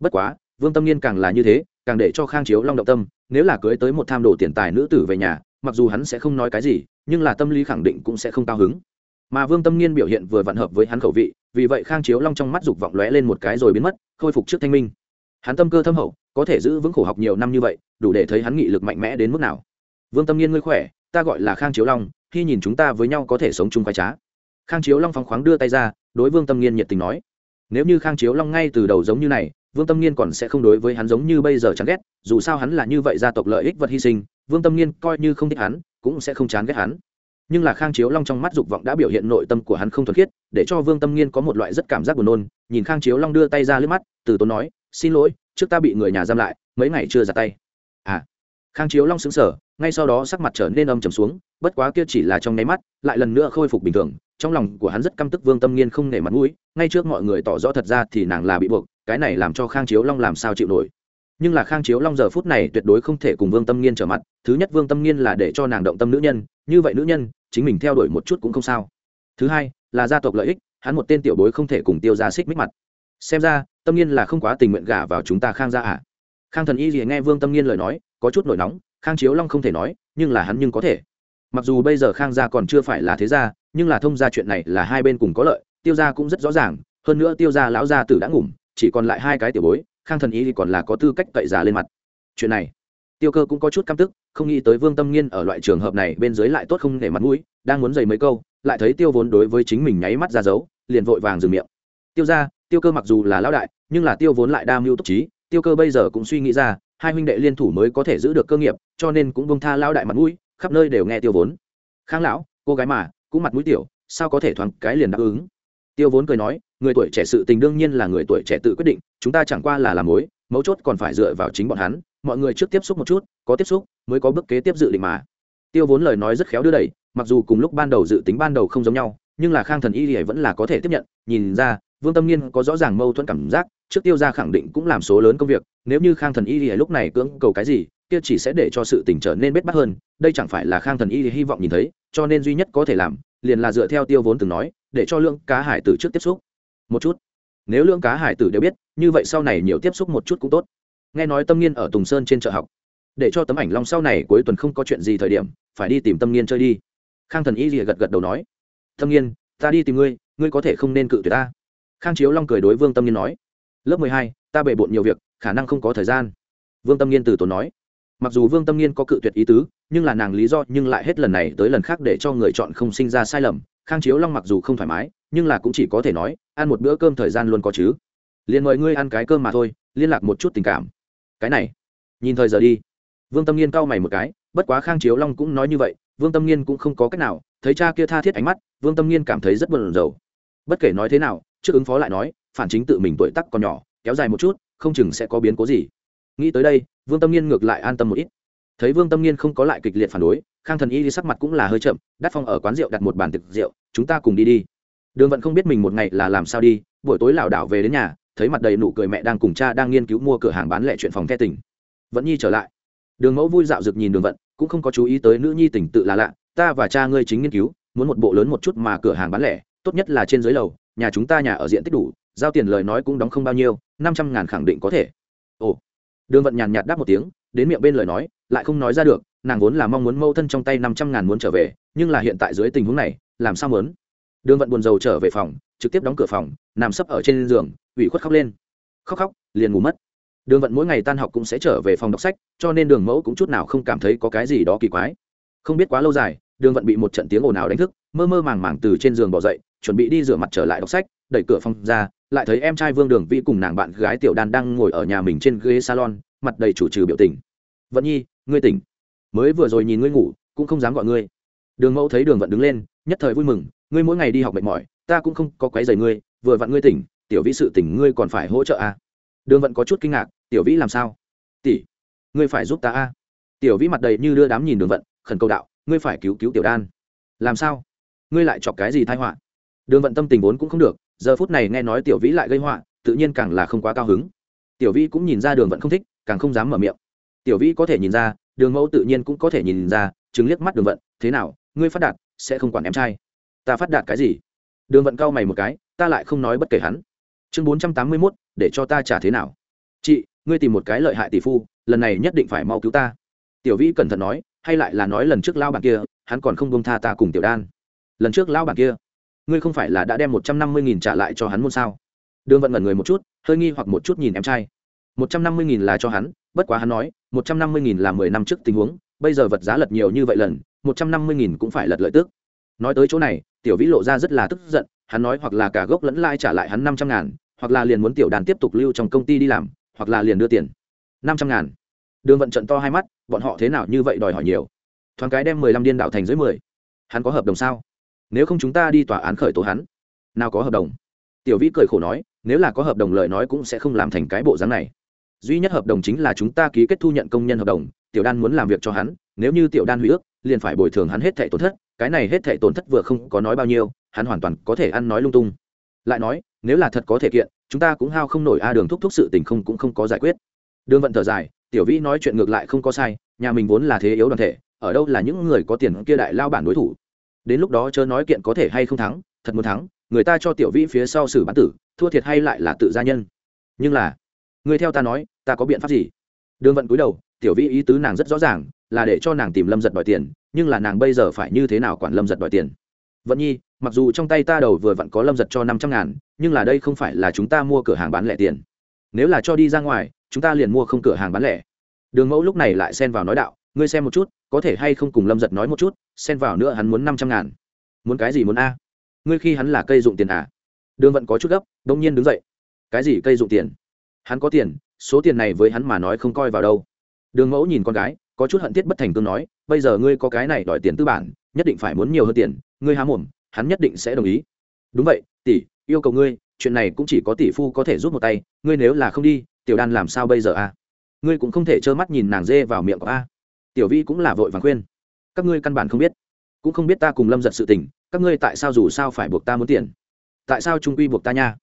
Bất quá, vương tâm nghiên càng là như thế, càng để cho khang chiếu long động tâm, nếu là cưới tới một tham đồ tiền tài nữ tử về nhà, mặc dù hắn sẽ không nói cái gì, nhưng là tâm lý khẳng định cũng sẽ không cao hứng mà vương tâm nghiên biểu hiện vừa vặn hợp với hắn khẩu vị, vì vậy khang chiếu long trong mắt dục vọng lóe lên một cái rồi biến mất, khôi phục trước thanh minh. Hắn tâm cơ thâm hậu, có thể giữ vững khổ học nhiều năm như vậy, đủ để thấy hắn nghị lực mạnh mẽ đến mức nào. Vương tâm nghiên ngươi khỏe, ta gọi là khang chiếu long, khi nhìn chúng ta với nhau có thể sống chung khoái trá. Khang chiếu long phóng khoáng đưa tay ra, đối vương tâm nghiên nhiệt tình nói. Nếu như khang chiếu long ngay từ đầu giống như này, vương tâm nghiên còn sẽ không đối với hắn giống như bây giờ chán ghét, dù sao hắn là như vậy gia tộc lợi ích vật hy sinh, vương tâm nghiên coi như không thích hắn, cũng sẽ không chán ghét hắn nhưng là khang chiếu long trong mắt dục vọng đã biểu hiện nội tâm của hắn không thuần khiết, để cho vương tâm nghiên có một loại rất cảm giác buồn nôn. Nhìn khang chiếu long đưa tay ra lướt mắt, từ tốn nói, xin lỗi, trước ta bị người nhà giam lại, mấy ngày chưa ra tay. À khang chiếu long xứng sở ngay sau đó sắc mặt trở nên âm trầm xuống, bất quá kia chỉ là trong nháy mắt, lại lần nữa khôi phục bình thường. Trong lòng của hắn rất căm tức vương tâm nghiên không nể mặt mũi, ngay trước mọi người tỏ rõ thật ra thì nàng là bị buộc, cái này làm cho khang chiếu long làm sao chịu nổi. Nhưng là khang chiếu long giờ phút này tuyệt đối không thể cùng vương tâm nghiên trở mặt, thứ nhất vương tâm nghiên là để cho nàng động tâm nữ nhân, như vậy nữ nhân chính mình theo đuổi một chút cũng không sao. Thứ hai, là gia tộc lợi ích, hắn một tên tiểu bối không thể cùng tiêu ra xích mích mặt. Xem ra, tâm nghiên là không quá tình nguyện gả vào chúng ta khang gia à? Khang thần y gì nghe vương tâm nghiên lời nói, có chút nổi nóng, khang chiếu long không thể nói, nhưng là hắn nhưng có thể. Mặc dù bây giờ khang gia còn chưa phải là thế gia, nhưng là thông gia chuyện này là hai bên cùng có lợi, tiêu gia cũng rất rõ ràng, hơn nữa tiêu gia lão gia tử đã ngủm, chỉ còn lại hai cái tiểu bối, khang thần y thì còn là có tư cách cậy già lên mặt. Chuyện này tiêu cơ cũng có chút căm tức, không nghĩ tới vương tâm nghiên ở loại trường hợp này bên dưới lại tốt không để mặt mũi, đang muốn dày mấy câu, lại thấy tiêu vốn đối với chính mình nháy mắt ra dấu, liền vội vàng dừng miệng. Tiêu ra tiêu cơ mặc dù là lão đại, nhưng là tiêu vốn lại đa mưu túc trí, tiêu cơ bây giờ cũng suy nghĩ ra, hai huynh đệ liên thủ mới có thể giữ được cơ nghiệp, cho nên cũng bông tha lão đại mặt mũi, khắp nơi đều nghe tiêu vốn. Khang lão, cô gái mà, cũng mặt mũi tiểu, sao có thể thoáng cái liền đáp ứng? Tiêu vốn cười nói, người tuổi trẻ sự tình đương nhiên là người tuổi trẻ tự quyết định, chúng ta chẳng qua là làm mối, mấu chốt còn phải dựa vào chính bọn hắn mọi người trước tiếp xúc một chút, có tiếp xúc, mới có bước kế tiếp dự định mà. Tiêu vốn lời nói rất khéo đưa đẩy, mặc dù cùng lúc ban đầu dự tính ban đầu không giống nhau, nhưng là khang thần y thì vẫn là có thể tiếp nhận, nhìn ra, vương tâm niên có rõ ràng mâu thuẫn cảm giác, trước tiêu ra khẳng định cũng làm số lớn công việc, nếu như khang thần y thì lúc này cưỡng cầu cái gì, kia chỉ sẽ để cho sự tình trở nên bết bắt hơn, đây chẳng phải là khang thần y thì hy vọng nhìn thấy, cho nên duy nhất có thể làm, liền là dựa theo tiêu vốn từng nói, để cho lượng cá hải tử trước tiếp xúc. Một chút. Nếu lượng cá hải tử đều biết, như vậy sau này nhiều tiếp xúc một chút cũng tốt nghe nói tâm nghiên ở tùng sơn trên chợ học. Để cho tấm ảnh long sau này cuối tuần không có chuyện gì thời điểm, phải đi tìm tâm nghiên chơi đi. Khang thần y lìa gật gật đầu nói, tâm nghiên, ta đi tìm ngươi ngươi có thể không nên cự tuyệt ta. Khang chiếu long cười đối vương tâm nghiên nói, lớp mười hai, ta bề bộn nhiều việc, khả năng không có thời gian. Vương tâm nghiên từ tốn nói, mặc dù vương tâm nghiên có cự tuyệt ý tứ, nhưng là nàng lý do nhưng lại hết lần này tới lần khác để cho người chọn không sinh ra sai lầm. Khang chiếu long mặc dù không thoải mái, nhưng là cũng chỉ có thể nói, ăn một bữa cơm thời gian luôn có chứ. Liền mời ngươi ăn cái cơm mà thôi, liên lạc một chút tình cảm cái này. Nhìn thời giờ đi. Vương tâm nghiên cau mày một cái, bất quá khang chiếu long cũng nói như vậy, vương tâm nghiên cũng không có cách nào, thấy cha kia tha thiết ánh mắt, vương tâm nghiên cảm thấy rất buồn rầu. Bất kể nói thế nào, trước ứng phó lại nói, phản chính tự mình tuổi tắc còn nhỏ, kéo dài một chút, không chừng sẽ có biến cố gì. Nghĩ tới đây, vương tâm nghiên ngược lại an tâm một ít. Thấy vương tâm nghiên không có lại kịch liệt phản đối, khang thần y đi sắc mặt cũng là hơi chậm, đắt phong ở quán rượu đặt một bàn thực rượu, chúng ta cùng đi đi. Đường vận không biết mình một ngày là làm sao đi, buổi tối lảo đảo về đến nhà thấy mặt đầy nụ cười mẹ đang cùng cha đang nghiên cứu mua cửa hàng bán lẻ chuyện phòng the tỉnh vẫn nhi trở lại. Đường mẫu vui dạo rực nhìn đường vận, cũng không có chú ý tới nữ nhi tỉnh tự là lạ, ta và cha ngươi chính nghiên cứu, muốn một bộ lớn một chút mà cửa hàng bán lẻ, tốt nhất là trên dưới lầu, nhà chúng ta nhà ở diện tích đủ, giao tiền lời nói cũng đóng không bao nhiêu, năm trăm ngàn khẳng định có thể. Ồ. Đường vận nhàn nhạt đáp một tiếng, đến miệng bên lời nói, lại không nói ra được, nàng vốn là mong muốn mâu thân trong tay năm trăm ngàn muốn trở về, nhưng là hiện tại dưới tình huống này, làm sao muốn? Đường vận buồn rầu trở về phòng trực tiếp đóng cửa phòng, nằm sấp ở trên giường, ủy khuất khóc lên. Khóc khóc, liền ngủ mất. Đường vận mỗi ngày tan học cũng sẽ trở về phòng đọc sách, cho nên đường mẫu cũng chút nào không cảm thấy có cái gì đó kỳ quái. Không biết quá lâu dài, đường vận bị một trận tiếng ồn ào đánh thức, mơ mơ màng màng từ trên giường bỏ dậy, chuẩn bị đi rửa mặt trở lại đọc sách, đẩy cửa phòng ra, lại thấy em trai vương đường vĩ cùng nàng bạn gái tiểu đan đang ngồi ở nhà mình trên ghế salon, mặt đầy chủ trừ biểu tình. Vận nhi, ngươi tỉnh. Mới vừa rồi nhìn ngươi ngủ, cũng không dám gọi ngươi. Đường mẫu thấy đường vận đứng lên, nhất thời vui mừng, ngươi mỗi ngày đi học mệt mỏi ta cũng không có quấy giày ngươi, vừa vặn ngươi tỉnh, tiểu vĩ sự tỉnh ngươi còn phải hỗ trợ à. đường vận có chút kinh ngạc, tiểu vĩ làm sao? Tỷ, ngươi phải giúp ta a tiểu vĩ mặt đầy như đưa đám nhìn đường vận, khẩn cầu đạo, ngươi phải cứu cứu tiểu đan. Làm sao? Ngươi lại chọc cái gì thai họa? Đường vận tâm tình vốn cũng không được, giờ phút này nghe nói tiểu vĩ lại gây họa, tự nhiên càng là không quá cao hứng. Tiểu vĩ cũng nhìn ra đường vận không thích, càng không dám mở miệng. Tiểu vĩ có thể nhìn ra, đường mẫu tự nhiên cũng có thể nhìn ra, chứng liếc mắt đường vận, thế nào, ngươi phát đạt, sẽ không quản em trai? Ta phát đạt cái gì? Đường vận cao mày một cái, ta lại không nói bất kể hắn. Chương bốn trăm tám mươi mốt, để cho ta trả thế nào? Chị, ngươi tìm một cái lợi hại tỷ phu, lần này nhất định phải mau cứu ta. Tiểu vĩ cẩn thận nói, hay lại là nói lần trước lao bản kia, hắn còn không bông tha ta cùng tiểu đan. Lần trước lao bản kia, ngươi không phải là đã đem một trăm năm mươi nghìn trả lại cho hắn môn sao? Đường vận ngẩn người một chút, hơi nghi hoặc một chút nhìn em trai. Một trăm năm mươi nghìn là cho hắn, bất quá hắn nói, một trăm năm mươi nghìn là mười năm trước tình huống, bây giờ vật giá lật nhiều như vậy lần, một trăm năm mươi nghìn cũng phải lật lợi tức. Nói tới chỗ này tiểu vĩ lộ ra rất là tức giận, hắn nói hoặc là cả gốc lẫn lai trả lại hắn năm trăm ngàn, hoặc là liền muốn tiểu đàn tiếp tục lưu trong công ty đi làm, hoặc là liền đưa tiền. Năm trăm ngàn. Đường vận trận to hai mắt, bọn họ thế nào như vậy đòi hỏi nhiều. Thoáng cái đem mười lăm điên đạo thành dưới mười. Hắn có hợp đồng sao? Nếu không chúng ta đi tòa án khởi tố hắn, nào có hợp đồng? Tiểu vĩ cười khổ nói, nếu là có hợp đồng lời nói cũng sẽ không làm thành cái bộ dáng này. Duy nhất hợp đồng chính là chúng ta ký kết thu nhận công nhân hợp đồng, tiểu đan muốn làm việc cho hắn, nếu như tiểu đan hủy ước, liền phải bồi thường hắn hết thẻ tổn thất cái này hết thể tổn thất vừa không có nói bao nhiêu, hắn hoàn toàn có thể ăn nói lung tung. Lại nói, nếu là thật có thể kiện, chúng ta cũng hao không nổi a đường thúc thúc sự tình không cũng không có giải quyết. Đường vận thở dài, tiểu vĩ nói chuyện ngược lại không có sai, nhà mình vốn là thế yếu đoàn thể, ở đâu là những người có tiền kia đại lao bản đối thủ. Đến lúc đó chớ nói kiện có thể hay không thắng, thật muốn thắng, người ta cho tiểu vĩ phía sau xử bán tử, thua thiệt hay lại là tự gia nhân. Nhưng là, người theo ta nói, ta có biện pháp gì? Đường vận cúi đầu, tiểu vĩ ý tứ nàng rất rõ ràng, là để cho nàng tìm lâm giật đòi tiền nhưng là nàng bây giờ phải như thế nào quản lâm giật đòi tiền? Vận nhi, mặc dù trong tay ta đầu vừa vặn có lâm giật cho năm trăm ngàn, nhưng là đây không phải là chúng ta mua cửa hàng bán lẻ tiền. Nếu là cho đi ra ngoài, chúng ta liền mua không cửa hàng bán lẻ. Đường mẫu lúc này lại xen vào nói đạo, ngươi xem một chút, có thể hay không cùng lâm giật nói một chút, xen vào nữa hắn muốn năm trăm ngàn. Muốn cái gì muốn a? Ngươi khi hắn là cây dụng tiền à? Đường vận có chút gấp, đông nhiên đứng dậy. Cái gì cây dụng tiền? Hắn có tiền, số tiền này với hắn mà nói không coi vào đâu. Đường mẫu nhìn con gái có chút hận thiết bất thành cương nói, bây giờ ngươi có cái này đòi tiền tư bản, nhất định phải muốn nhiều hơn tiền, ngươi há mồm, hắn nhất định sẽ đồng ý. Đúng vậy, tỷ, yêu cầu ngươi, chuyện này cũng chỉ có tỷ phu có thể giúp một tay, ngươi nếu là không đi, tiểu đan làm sao bây giờ a ngươi cũng không thể trơ mắt nhìn nàng dê vào miệng của a tiểu vi cũng là vội vàng khuyên, các ngươi căn bản không biết, cũng không biết ta cùng lâm giật sự tình, các ngươi tại sao dù sao phải buộc ta muốn tiền? Tại sao trung quy buộc ta nha?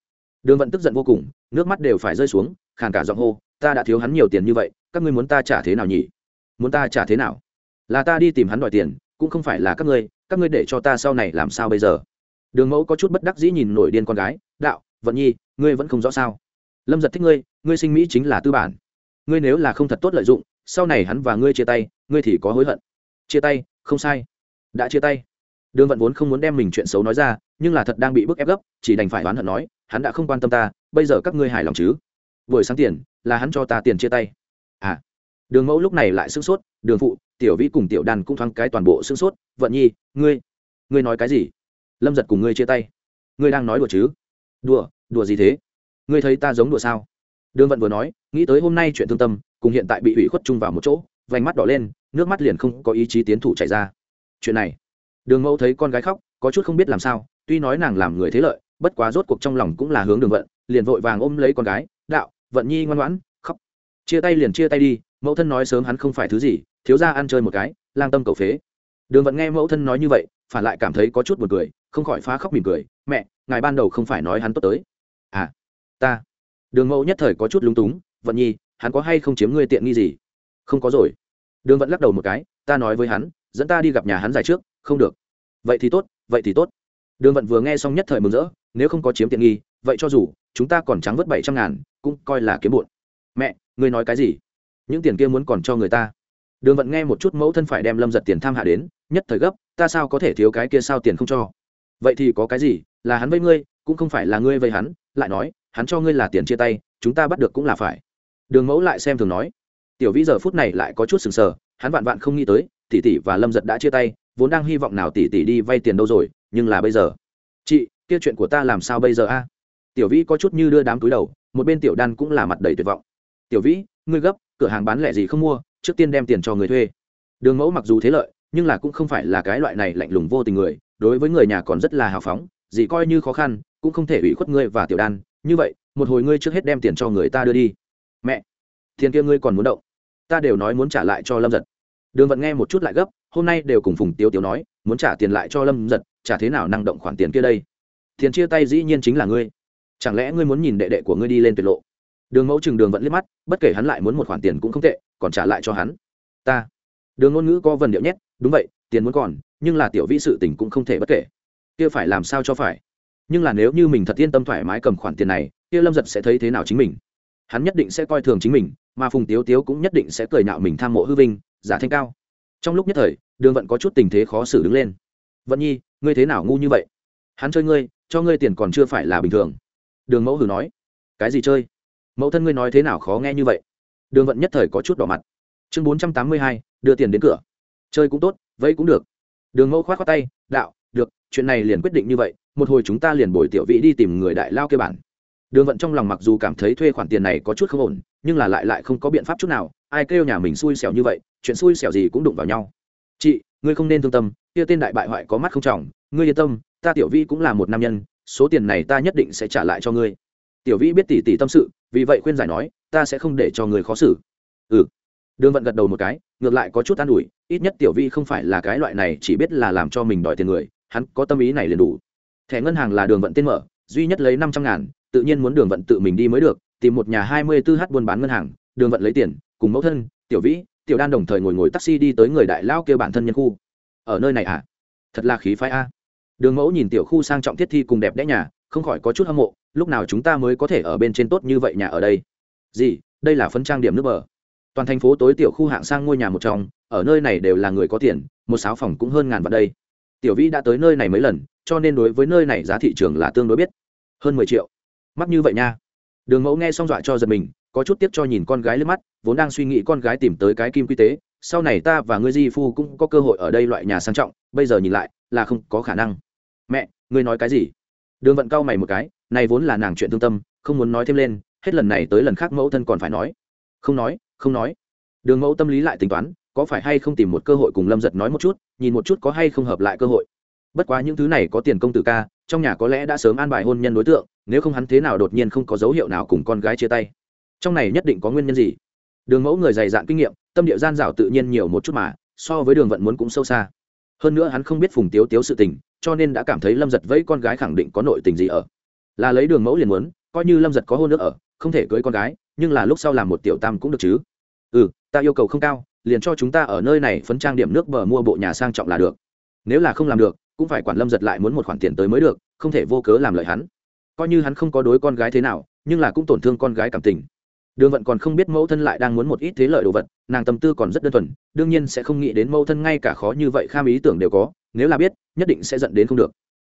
Đường vận tức giận vô cùng, nước mắt đều phải rơi xuống, khàn cả giọng hô, ta đã thiếu hắn nhiều tiền như vậy, các ngươi muốn ta trả thế nào nhỉ? Muốn ta trả thế nào? Là ta đi tìm hắn đòi tiền, cũng không phải là các ngươi các ngươi để cho ta sau này làm sao bây giờ? Đường mẫu có chút bất đắc dĩ nhìn nổi điên con gái, đạo, vận nhi, ngươi vẫn không rõ sao? Lâm giật thích ngươi ngươi sinh mỹ chính là tư bản. Ngươi nếu là không thật tốt lợi dụng, sau này hắn và ngươi chia tay, ngươi thì có hối hận. Chia tay? Không sai. Đã chia tay. Đường vận vốn không muốn đem mình chuyện xấu nói ra, nhưng là thật đang bị bức ép gấp, chỉ đành phải oán hận nói, hắn đã không quan tâm ta, bây giờ các ngươi hài lòng chứ? Buổi sáng tiền, là hắn cho ta tiền chia tay. À đường mẫu lúc này lại sưng sốt, đường phụ, tiểu vĩ cùng tiểu đàn cũng thoáng cái toàn bộ sưng sốt. Vận nhi, ngươi ngươi nói cái gì? Lâm giật cùng ngươi chia tay. Ngươi đang nói đùa chứ? Đùa đùa gì thế? Ngươi thấy ta giống đùa sao? Đường vận vừa nói, nghĩ tới hôm nay chuyện thương tâm, cùng hiện tại bị ủy khuất chung vào một chỗ, vành mắt đỏ lên, nước mắt liền không có ý chí tiến thủ chạy ra. Chuyện này, đường mẫu thấy con gái khóc, có chút không biết làm sao, tuy nói nàng làm người thế lợi, bất quá rốt cuộc trong lòng cũng là hướng đường vận, liền vội vàng ôm lấy con gái, đạo, vận nhi ngoan ngoãn, khóc. Chia tay liền chia tay đi mẫu thân nói sớm hắn không phải thứ gì, thiếu ra ăn chơi một cái, lang tâm cầu phế. Đường vận nghe mẫu thân nói như vậy, phản lại cảm thấy có chút b u ồ n cười, không khỏi phá khóc mỉm cười, mẹ, ngài ban đầu không phải nói hắn tốt tới. À ta. Đường mẫu nhất thời có chút lúng túng, vận nhi, hắn có hay không chiếm ngươi tiện nghi gì? Không có rồi. Đường vận lắc đầu một cái, ta nói với hắn, dẫn ta đi gặp nhà hắn dài trước, không được. Vậy thì tốt, vậy thì tốt. Đường vận vừa nghe xong nhất thời mừng rỡ, nếu không có chiếm tiện nghi, vậy cho dù, chúng ta còn trắng vớt bảy trăm ngàn, cũng coi là kiếm bụn mẹ, ngươi nói cái gì? Những tiền kia muốn còn cho người ta. Đường vận nghe một chút mẫu thân phải đem lâm giật tiền tham hạ đến, nhất thời gấp, ta sao có thể thiếu cái kia sao tiền không cho? Vậy thì có cái gì, là hắn với ngươi, cũng không phải là ngươi với hắn, lại nói, hắn cho ngươi là tiền chia tay, chúng ta bắt được cũng là phải. Đường mẫu lại xem thường nói. Tiểu vĩ giờ phút này lại có chút sừng sờ, hắn vạn vạn không nghĩ tới, tỷ tỷ và lâm giật đã chia tay, vốn đang hy vọng nào tỷ tỷ đi vay tiền đâu rồi, nhưng là bây giờ. Chị, kia chuyện của ta làm sao bây giờ a? Tiểu vĩ có chút như đưa đám túi đầu, một bên tiểu đan cũng là mặt đầy tuyệt vọng. Tiểu vĩ, ngươi gấp cửa hàng bán lẻ gì không mua, trước tiên đem tiền cho người thuê. Đường mẫu mặc dù thế lợi, nhưng là cũng không phải là cái loại này lạnh lùng vô tình người, đối với người nhà còn rất là hào phóng, gì coi như khó khăn, cũng không thể ủy khuất ngươi và tiểu đan. Như vậy, một hồi ngươi trước hết đem tiền cho người ta đưa đi. Mẹ, tiền kia ngươi còn muốn động? Ta đều nói muốn trả lại cho lâm giật. Đường vận nghe một chút lại gấp, hôm nay đều cùng phùng tiêu tiêu nói, muốn trả tiền lại cho lâm giật, trả thế nào năng động khoản tiền kia đây? Tiền chia tay dĩ nhiên chính là ngươi. Chẳng lẽ ngươi muốn nhìn đệ đệ của ngươi đi lên tuyệt lộ? Đường mẫu chừng đường vẫn liếc mắt, bất kể hắn lại muốn một khoản tiền cũng không tệ, còn trả lại cho hắn. Ta. Đường ngôn ngữ có vần điệu nhét, đúng vậy, tiền muốn còn, nhưng là tiểu vĩ sự tình cũng không thể bất kể. Kia phải làm sao cho phải? Nhưng là nếu như mình thật yên tâm thoải mái cầm khoản tiền này, kia lâm giật sẽ thấy thế nào chính mình? Hắn nhất định sẽ coi thường chính mình, mà phùng tiếu tiếu cũng nhất định sẽ cười nạo mình tham mộ hư vinh, giả thanh cao. Trong lúc nhất thời, đường vận có chút tình thế khó xử đứng lên. Vận nhi, ngươi thế nào ngu như vậy? Hắn chơi ngươi, cho ngươi tiền còn chưa phải là bình thường. Đường mẫu hử nói. Cái gì chơi? Mẫu thân ngươi nói thế nào khó nghe như vậy? Đường vận nhất thời có chút đỏ mặt. Chương bốn trăm tám mươi hai, đưa tiền đến cửa. Chơi cũng tốt vậy cũng được. Đường mẫu k h o á t khoác tay, đạo, được, chuyện này liền quyết định như vậy, một hồi chúng ta liền bồi tiểu vĩ đi tìm người đại lao kê bản. Đường vận trong lòng mặc dù cảm thấy thuê khoản tiền này có chút không ổn, nhưng là lại lại không có biện pháp chút nào, ai kêu nhà mình xui xẻo như vậy, chuyện xui xẻo gì cũng đụng vào nhau. Chị, ngươi không nên thương tâm, kia tên đại bại hoại có mắt không trọng, ngươi yên tâm, ta tiểu vi cũng là một nam nhân, số tiền này ta nhất định sẽ trả lại cho ngươi. Tiểu vi biết tỷ tỷ tâm sự vì vậy khuyên giải nói, ta sẽ không để cho người khó xử. Ừ. Đường vận gật đầu một cái, ngược lại có chút an ủi, ít nhất tiểu vi không phải là cái loại này chỉ biết là làm cho mình đòi tiền người, hắn có tâm ý này liền đủ. Thẻ ngân hàng là đường vận tên mở, duy nhất lấy năm trăm ngàn, tự nhiên muốn đường vận tự mình đi mới được, tìm một nhà hai mươi 24h buôn bán ngân hàng, đường vận lấy tiền, cùng mẫu thân, tiểu vĩ tiểu đan đồng thời ngồi ngồi taxi đi tới người đại lao kêu bản thân nhân khu. Ở nơi này à? Thật là khí phái a. Đường mẫu nhìn tiểu khu sang trọng thiết thi cùng đẹp đẽ nhà không khỏi có chút hâm mộ, lúc nào chúng ta mới có thể ở bên trên tốt như vậy nhà ở đây? Gì, đây là phân trang điểm nước bờ. Toàn thành phố tối tiểu khu hạng sang ngôi nhà một trong, ở nơi này đều là người có tiền, một sáu phòng cũng hơn ngàn vào đây. Tiểu vĩ đã tới nơi này mấy lần, cho nên đối với nơi này giá thị trường là tương đối biết. Hơn mười triệu. Mắc như vậy nha. Đường mẫu nghe xong dọa cho giật mình, có chút tiếp cho nhìn con gái lên mắt, vốn đang suy nghĩ con gái tìm tới cái kim quy tế, sau này ta và ngươi di phu cũng có cơ hội ở đây loại nhà sang trọng, bây giờ nhìn lại, là không có khả năng. Mẹ, ngươi nói cái gì? Đường vận cau mày một cái, này vốn là nàng chuyện thương tâm, không muốn nói thêm lên, hết lần này tới lần khác mẫu thân còn phải nói. Không nói không nói. Đường mẫu tâm lý lại tính toán, có phải hay không tìm một cơ hội cùng lâm giật nói một chút, nhìn một chút có hay không hợp lại cơ hội. Bất quá những thứ này có tiền công tử ca, trong nhà có lẽ đã sớm an bài hôn nhân đối tượng, nếu không hắn thế nào đột nhiên không có dấu hiệu nào cùng con gái chia tay. Trong này nhất định có nguyên nhân gì? Đường mẫu người dày dạn kinh nghiệm, tâm địa gian rảo tự nhiên nhiều một chút mà, so với đường vận muốn cũng sâu xa. Hơn nữa hắn không biết phùng tiếu tiếu sự tình cho nên đã cảm thấy lâm giật vẫy con gái khẳng định có nội tình gì ở. Là lấy đường mẫu liền muốn, coi như lâm giật có hôn nước ở, không thể cưới con gái, nhưng là lúc sau làm một tiểu tam cũng được chứ. Ừ ta yêu cầu không cao, liền cho chúng ta ở nơi này phấn trang điểm nước bờ mua bộ nhà sang trọng là được. Nếu là không làm được, cũng phải quản lâm giật lại muốn một khoản tiền tới mới được, không thể vô cớ làm lợi hắn. Coi như hắn không có đối con gái thế nào, nhưng là cũng tổn thương con gái cảm tình đường vận còn không biết mẫu thân lại đang muốn một ít thế lợi đồ vật, nàng tâm tư còn rất đơn thuần, đương nhiên sẽ không nghĩ đến mẫu thân ngay cả khó như vậy kham ý tưởng đều có, nếu là biết, nhất định sẽ dẫn đến không được.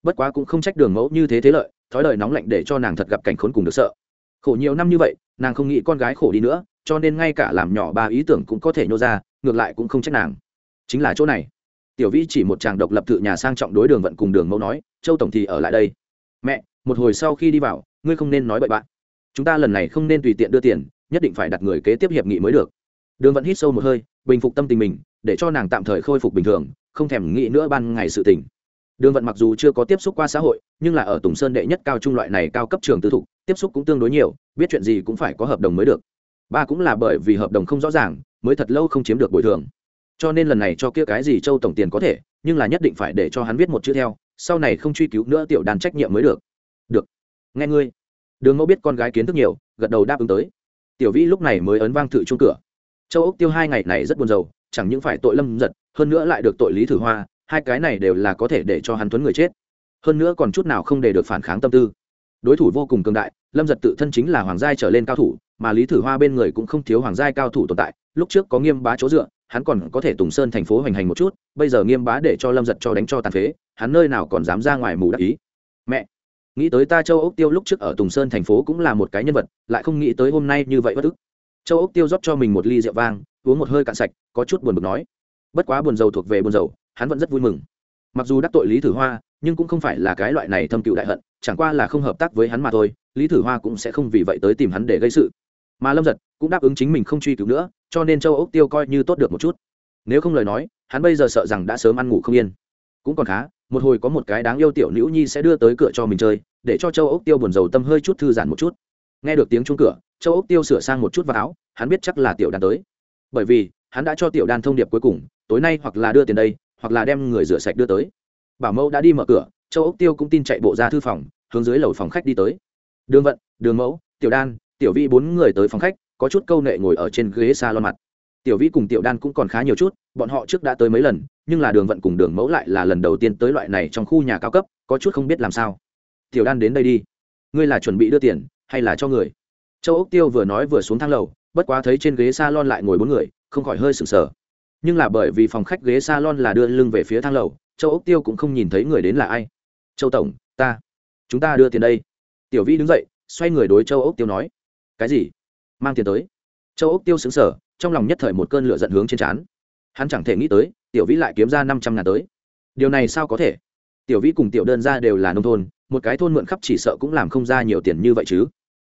Bất quá cũng không trách đường mẫu như thế thế lợi, thói lời nóng lạnh để cho nàng thật gặp cảnh khốn cùng được sợ. Khổ nhiều năm như vậy, nàng không nghĩ con gái khổ đi nữa, cho nên ngay cả làm nhỏ ba ý tưởng cũng có thể nhô ra, ngược lại cũng không trách nàng. Chính là chỗ này. Tiểu vĩ chỉ một chàng độc lập tự nhà sang trọng đối đường vận cùng đường mẫu nói, châu tổng thì ở lại đây. Mẹ, một hồi sau khi đi vào, ngươi không nên nói bậy bạn chúng ta lần này không nên tùy tiện đưa tiền, nhất định phải đặt người kế tiếp hiệp nghị mới được. Đường vận hít sâu một hơi, bình phục tâm tình mình, để cho nàng tạm thời khôi phục bình thường, không thèm nghĩ nữa ban ngày sự tình. Đường vận mặc dù chưa có tiếp xúc qua xã hội, nhưng là ở tùng sơn đệ nhất cao trung loại này cao cấp trường tư thục, tiếp xúc cũng tương đối nhiều, biết chuyện gì cũng phải có hợp đồng mới được. Ba cũng là bởi vì hợp đồng không rõ ràng, mới thật lâu không chiếm được bồi thường. Cho nên lần này cho kia cái gì châu tổng tiền có thể, nhưng là nhất định phải để cho hắn viết một chữ theo, sau này không truy cứu nữa tiểu đàn trách nhiệm mới được. Được. Nghe ngươi đường mẫu biết con gái kiến thức nhiều, gật đầu đáp ứng tới. Tiểu vĩ lúc này mới ấn vang thử chung cửa. Châu ốc tiêu hai ngày này rất buồn rầu, chẳng những phải tội lâm giật, hơn nữa lại được tội lý thử hoa, hai cái này đều là có thể để cho hắn tuấn người chết. Hơn nữa còn chút nào không để được phản kháng tâm tư. Đối thủ vô cùng cường đại, lâm giật tự thân chính là hoàng giai trở lên cao thủ, mà lý thử hoa bên người cũng không thiếu hoàng giai cao thủ tồn tại. Lúc trước có nghiêm bá chỗ dựa, hắn còn có thể tùng sơn thành phố hoành hành một chút, bây giờ nghiêm bá để cho lâm giật cho đánh cho tàn phế, hắn nơi nào còn dám ra ngoài mù đắc ý. Mẹ! Nghĩ tới ta châu ốc tiêu lúc trước ở tùng sơn thành phố cũng là một cái nhân vật, lại không nghĩ tới hôm nay như vậy bất ức. Châu ốc tiêu rót cho mình một ly rượu vang, uống một hơi cạn sạch, có chút buồn bực nói. Bất quá buồn dầu thuộc về buồn dầu hắn vẫn rất vui mừng. Mặc dù đắc tội lý thử hoa, nhưng cũng không phải là cái loại này thâm cựu đại hận, chẳng qua là không hợp tác với hắn mà thôi, lý thử hoa cũng sẽ không vì vậy tới tìm hắn để gây sự. Mà lâm giật cũng đáp ứng chính mình không truy cứu nữa, cho nên châu ốc tiêu coi như tốt được một chút. Nếu không lời nói, hắn bây giờ sợ rằng đã sớm ăn ngủ không yên. Cũng còn khá một hồi có một cái đáng yêu tiểu nữ nhi sẽ đưa tới cửa cho mình chơi, để cho châu ốc tiêu buồn rầu tâm hơi chút thư giãn một chút. Nghe được tiếng chuông cửa, châu ốc tiêu sửa sang một chút vào áo, hắn biết chắc là tiểu đan tới. Bởi vì, hắn đã cho tiểu đan thông điệp cuối cùng, tối nay hoặc là đưa tiền đây, hoặc là đem người rửa sạch đưa tới. Bảo mẫu đã đi mở cửa, châu ốc tiêu cũng tin chạy bộ ra thư phòng, hướng dưới lầu phòng khách đi tới. Đường vận, đường mẫu, tiểu đan, tiểu vi bốn người tới phòng khách, có chút câu nệ ngồi ở trên ghế xa lon mặt. Tiểu vi cùng tiểu đan cũng còn khá nhiều chút, bọn họ trước đã tới mấy lần nhưng là đường vận cùng đường mẫu lại là lần đầu tiên tới loại này trong khu nhà cao cấp, có chút không biết làm sao. Tiểu đan đến đây đi. Ngươi là chuẩn bị đưa tiền, hay là cho người? Châu ốc tiêu vừa nói vừa xuống thang lầu, bất quá thấy trên ghế s a lon lại ngồi bốn người, không khỏi hơi sừng sờ. Nhưng là bởi vì phòng khách ghế s a lon là đưa lưng về phía thang lầu, châu ốc tiêu cũng không nhìn thấy người đến là ai. Châu tổng, ta, chúng ta đưa tiền đây. Tiểu vi đứng dậy, xoay người đối châu ốc tiêu nói. Cái gì? Mang tiền tới. Châu ốc tiêu xứng sở trong lòng nhất thời một cơn lửa dẫn hướng trên trán hắn chẳng thể nghĩ tới, tiểu vĩ lại kiếm ra năm trăm ngàn tới. Điều này sao có thể? Tiểu vĩ cùng tiểu đơn ra đều là nông thôn, một cái thôn mượn khắp chỉ sợ cũng làm không ra nhiều tiền như vậy chứ.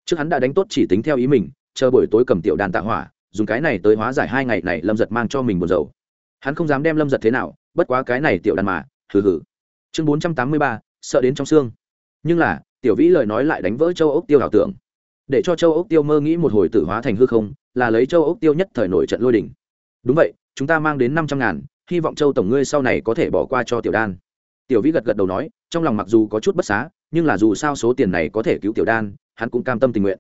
Trước hắn đã đánh tốt chỉ tính theo ý mình, chờ buổi tối cầm tiểu đàn tạ hỏa, dùng cái này tới hóa giải hai ngày này lâm giật mang cho mình buồn dầu hắn không dám đem lâm giật thế nào, bất quá cái này tiểu đàn mà, hừ hừ. Chương bốn trăm tám mươi ba, sợ đến trong xương. Nhưng là, tiểu vĩ lời nói lại đánh vỡ châu ốc tiêu ảo tưởng. Để cho châu ốc tiêu mơ nghĩ một hồi tử hóa thành hư không, là lấy châu ốc tiêu nhất thời nổi trận lôi đỉnh đúng vậy chúng ta mang đến năm trăm ngàn, hy vọng châu tổng ngươi sau này có thể bỏ qua cho tiểu đan. Tiểu vĩ gật gật đầu nói, trong lòng mặc dù có chút bất xá, nhưng là dù sao số tiền này có thể cứu tiểu đan, hắn cũng cam tâm tình nguyện.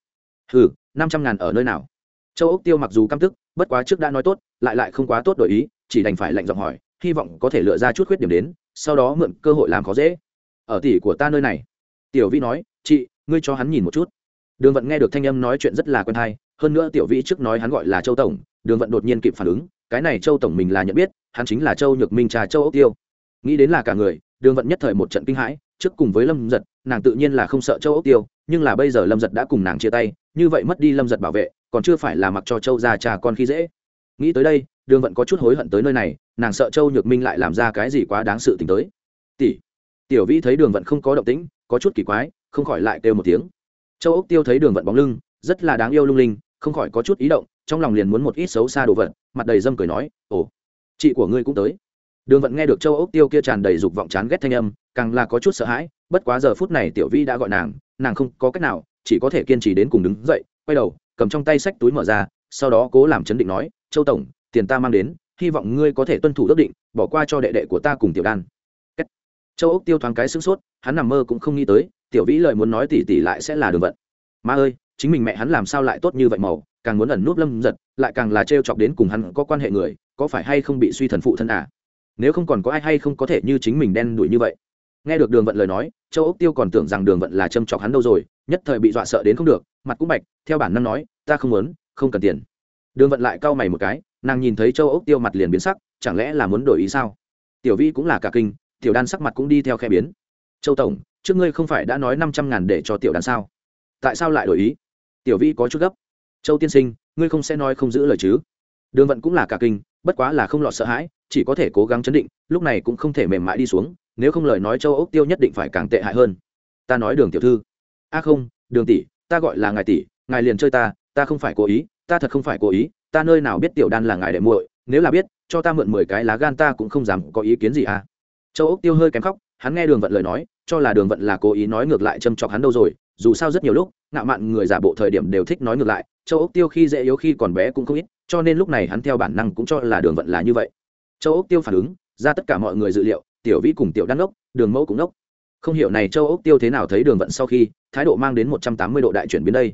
Hừ, năm trăm ngàn ở nơi nào? Châu ốc tiêu mặc dù căm tức, bất quá trước đã nói tốt, lại lại không quá tốt đổi ý, chỉ đành phải lạnh giọng hỏi, hy vọng có thể lựa ra chút khuyết điểm đến, sau đó mượn cơ hội làm khó dễ. Ở tỷ của ta nơi này, tiểu vĩ nói, chị, ngươi cho hắn nhìn một chút. Đường vận nghe được thanh âm nói chuyện rất là quen thai hơn nữa tiểu vĩ trước nói hắn gọi là châu tổng đường vận đột nhiên kịp phản ứng, cái này châu tổng mình là nhận biết, hắn chính là châu nhược minh trà châu ốc tiêu. Nghĩ đến là cả người, đường vận nhất thời một trận kinh hãi, trước cùng với lâm giật, nàng tự nhiên là không sợ châu ốc tiêu, nhưng là bây giờ lâm giật đã cùng nàng chia tay, như vậy mất đi lâm giật bảo vệ, còn chưa phải là mặc cho châu già trà con khi dễ. Nghĩ tới đây, đường vận có chút hối hận tới nơi này, nàng sợ châu nhược minh lại làm ra cái gì quá đáng sự t ì n h tới. Tỷ. Tiểu vĩ thấy đường vận không có động tĩnh, có chút kỳ quái, không khỏi lại kêu một tiếng. Châu ốc tiêu thấy đường vận bóng lưng, rất là đáng yêu lung linh không khỏi có chút ý động, trong lòng liền muốn một ít xấu xa đồ vật, mặt đầy dâm cười nói, ồ, chị của ngươi cũng tới. Đường vận nghe được châu ốc tiêu kia tràn đầy dục vọng chán ghét thanh âm, càng là có chút sợ hãi, bất quá giờ phút này tiểu vi đã gọi nàng nàng không có cách nào, chỉ có thể kiên trì đến cùng đứng dậy, quay đầu, cầm trong tay sách túi mở ra, sau đó cố làm chấn định nói, châu tổng, tiền ta mang đến, hy vọng ngươi có thể tuân thủ ước định, bỏ qua cho đệ đệ của ta cùng tiểu đan. Châu ốc tiêu thoáng cái sửng sốt, hắn nằm mơ cũng không nghĩ tới, tiểu vĩ lời muốn nói tỉ tỉ lại sẽ là đường vận. Ma ơi chính mình mẹ hắn làm sao lại tốt như vậy màu, càng muốn ẩn núp lâm giật, lại càng là trêu chọc đến cùng hắn có quan hệ người, có phải hay không bị suy thần phụ thân à? Nếu không còn có ai hay không có thể như chính mình đen đuổi như vậy? Nghe được đường vận lời nói, châu ốc tiêu còn tưởng rằng đường vận là châm chọc hắn đâu rồi, nhất thời bị dọa sợ đến không được, mặt cũng bạch, theo bản năng nói, ta không muốn, không cần tiền. Đường vận lại cau mày một cái, nàng nhìn thấy châu ốc tiêu mặt liền biến sắc, chẳng lẽ là muốn đổi ý sao? Tiểu vi cũng là cả kinh, tiểu đan sắc mặt cũng đi theo khe biến. Châu tổng, trước ngươi không phải đã nói năm trăm ngàn để cho tiểu đan sao? Tại sao lại đổi ý? Tiểu vi có chút gấp. Châu tiên sinh, ngươi không sẽ nói không giữ lời chứ? Đường vận cũng là cả kinh, bất quá là không lọt sợ hãi, chỉ có thể cố gắng chấn định, lúc này cũng không thể mềm mại đi xuống, nếu không lời nói châu ốc tiêu nhất định phải càng tệ hại hơn. Ta nói đường tiểu thư. A không, đường tỷ, ta gọi là ngài tỷ, ngài liền chơi ta ta không phải cố ý, ta thật không phải cố ý, ta nơi nào biết tiểu đan là ngài đệ muội, nếu là biết, cho ta mượn mười cái lá gan ta cũng không dám có ý kiến gì à. Châu ốc tiêu hơi kém khóc, hắn nghe đường vận lời nói, cho là đường vận là cố ý nói ngược lại châm chọc hắn đâu rồi dù sao rất nhiều lúc, ngạo mạn người giả bộ thời điểm đều thích nói ngược lại, châu ốc tiêu khi dễ yếu khi còn bé cũng không ít, cho nên lúc này hắn theo bản năng cũng cho là đường vận là như vậy. Châu ốc tiêu phản ứng, ra tất cả mọi người dự liệu, tiểu vĩ cùng tiểu đan ốc đường mẫu cũng ốc không hiểu này châu ốc tiêu thế nào thấy đường vận sau khi, thái độ mang đến một trăm tám mươi độ đại chuyển biến đây.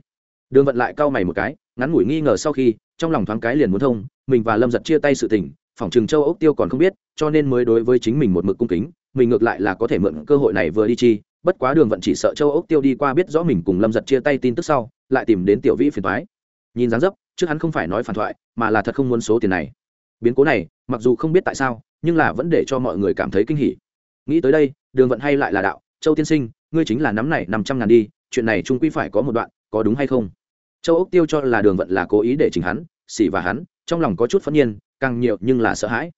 Đường vận lại cau mày một cái, ngắn ngủi nghi ngờ sau khi, trong lòng thoáng cái liền muốn thông, mình và lâm giật chia tay sự tình phỏng chừng châu ốc tiêu còn không biết, cho nên mới đối với chính mình một mực cung kính, mình ngược lại là có thể mượn cơ hội này vừa đi chi bất quá đường vận chỉ sợ châu ốc tiêu đi qua biết rõ mình cùng lâm giật chia tay tin tức sau, lại tìm đến tiểu vĩ phiền thoái nhìn dáng dấp, trước hắn không phải nói phản thoại, mà là thật không muốn số tiền này. Biến cố này, mặc dù không biết tại sao, nhưng là vẫn để cho mọi người cảm thấy kinh hỉ. Nghĩ tới đây, đường vận hay lại là đạo, châu tiên sinh, ngươi chính là nắm này năm trăm ngàn đi, chuyện này trung quy phải có một đoạn, có đúng hay không? Châu ốc tiêu cho là đường vận là cố ý để chỉnh hắn, xỉ và hắn, trong lòng có chút phẫn nhiên, càng nhiều nhưng là sợ hãi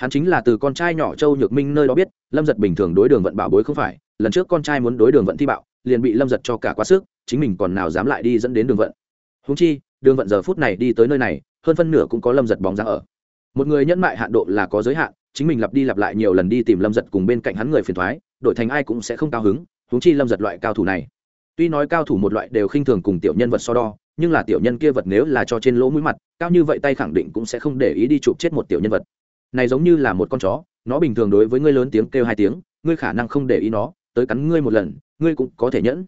hắn chính là từ con trai nhỏ châu nhược minh nơi đó biết, lâm giật bình thường đối đường vận bảo bối không phải, lần trước con trai muốn đối đường vận thi bạo, liền bị lâm giật cho cả quá sức, chính mình còn nào dám lại đi dẫn đến đường vận. Húng chi, đường vận giờ phút này đi tới nơi này, hơn phân nửa cũng có lâm giật bóng dáng ở. Một người nhẫn mại hạn độ là có giới hạn, chính mình lặp đi lặp lại nhiều lần đi tìm lâm giật cùng bên cạnh hắn người phiền thoái đổi thành ai cũng sẽ không cao hứng húng chi lâm giật loại cao thủ này. Tuy nói cao thủ một loại đều khinh thường cùng tiểu nhân vật so đo, nhưng là tiểu nhân kia vật nếu là cho trên lỗ mũi mặt, cao như vậy tay khẳng định cũng sẽ không để ý đi chụp chết một tiểu nhân vật này giống như là một con chó, nó bình thường đối với ngươi lớn tiếng kêu hai tiếng, ngươi khả năng không để ý nó, tới cắn ngươi một lần, ngươi cũng có thể nhẫn.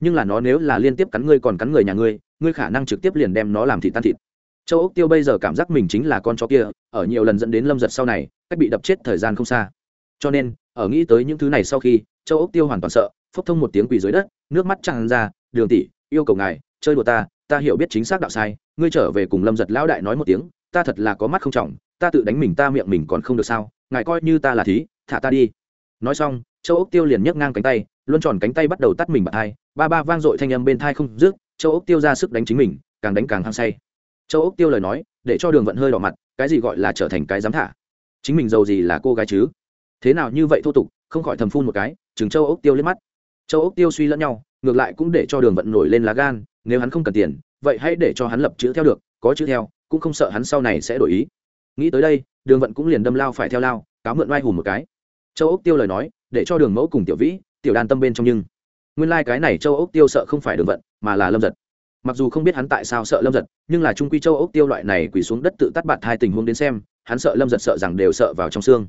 Nhưng là nó nếu là liên tiếp cắn ngươi còn cắn người nhà ngươi ngươi khả năng trực tiếp liền đem nó làm thịt tan thịt. Châu ốc tiêu bây giờ cảm giác mình chính là con chó kia, ở nhiều lần dẫn đến lâm giật sau này, cách bị đập chết thời gian không xa. Cho nên, ở nghĩ tới những thứ này sau khi, châu ốc tiêu hoàn toàn sợ, phốc thông một tiếng quỳ dưới đất, nước mắt tràn ra, đường tỷ, yêu cầu ngài, chơi đùa ta ta hiểu biết chính xác đạo sai, ngươi trở về cùng lâm giật lão đại nói một tiếng ta thật là có mắt không trọng, ta tự đánh mình ta miệng mình còn không được sao, ngài coi như ta là thí, thả ta đi. Nói xong, châu ốc tiêu liền nhấc ngang cánh tay, luân tròn cánh tay bắt đầu tắt mình bạc thai ba ba vang dội thanh âm bên thai không rước châu ốc tiêu ra sức đánh chính mình, càng đánh càng hăng say. Châu ốc tiêu lời nói, để cho đường vận hơi đỏ mặt, cái gì gọi là trở thành cái dám thả? Chính mình giàu gì là cô gái chứ? Thế nào như vậy thô tục, không khỏi thầm phun một cái chừng châu ốc tiêu lên mắt. Châu ốc tiêu suy lẫn nhau, ngược lại cũng để cho đường vận nổi lên lá gan, nếu hắn không cần tiền, vậy hãy để cho hắn lập chữ theo được, có chữ theo cũng không sợ hắn sau này sẽ đổi ý. Nghĩ tới đây, đường vận cũng liền đâm lao phải theo lao, cáo mượn oai hùm một cái. Châu ốc tiêu lời nói, để cho đường mẫu cùng tiểu vĩ, tiểu đan tâm bên trong nhưng. Nguyên lai、like、cái này châu ốc tiêu sợ không phải đường vận, mà là lâm giật. Mặc dù không biết hắn tại sao sợ lâm giật, nhưng là trung quy châu ốc tiêu loại này quỳ xuống đất tự tắt bạt hai tình huống đến xem, hắn sợ lâm giật sợ rằng đều sợ vào trong xương.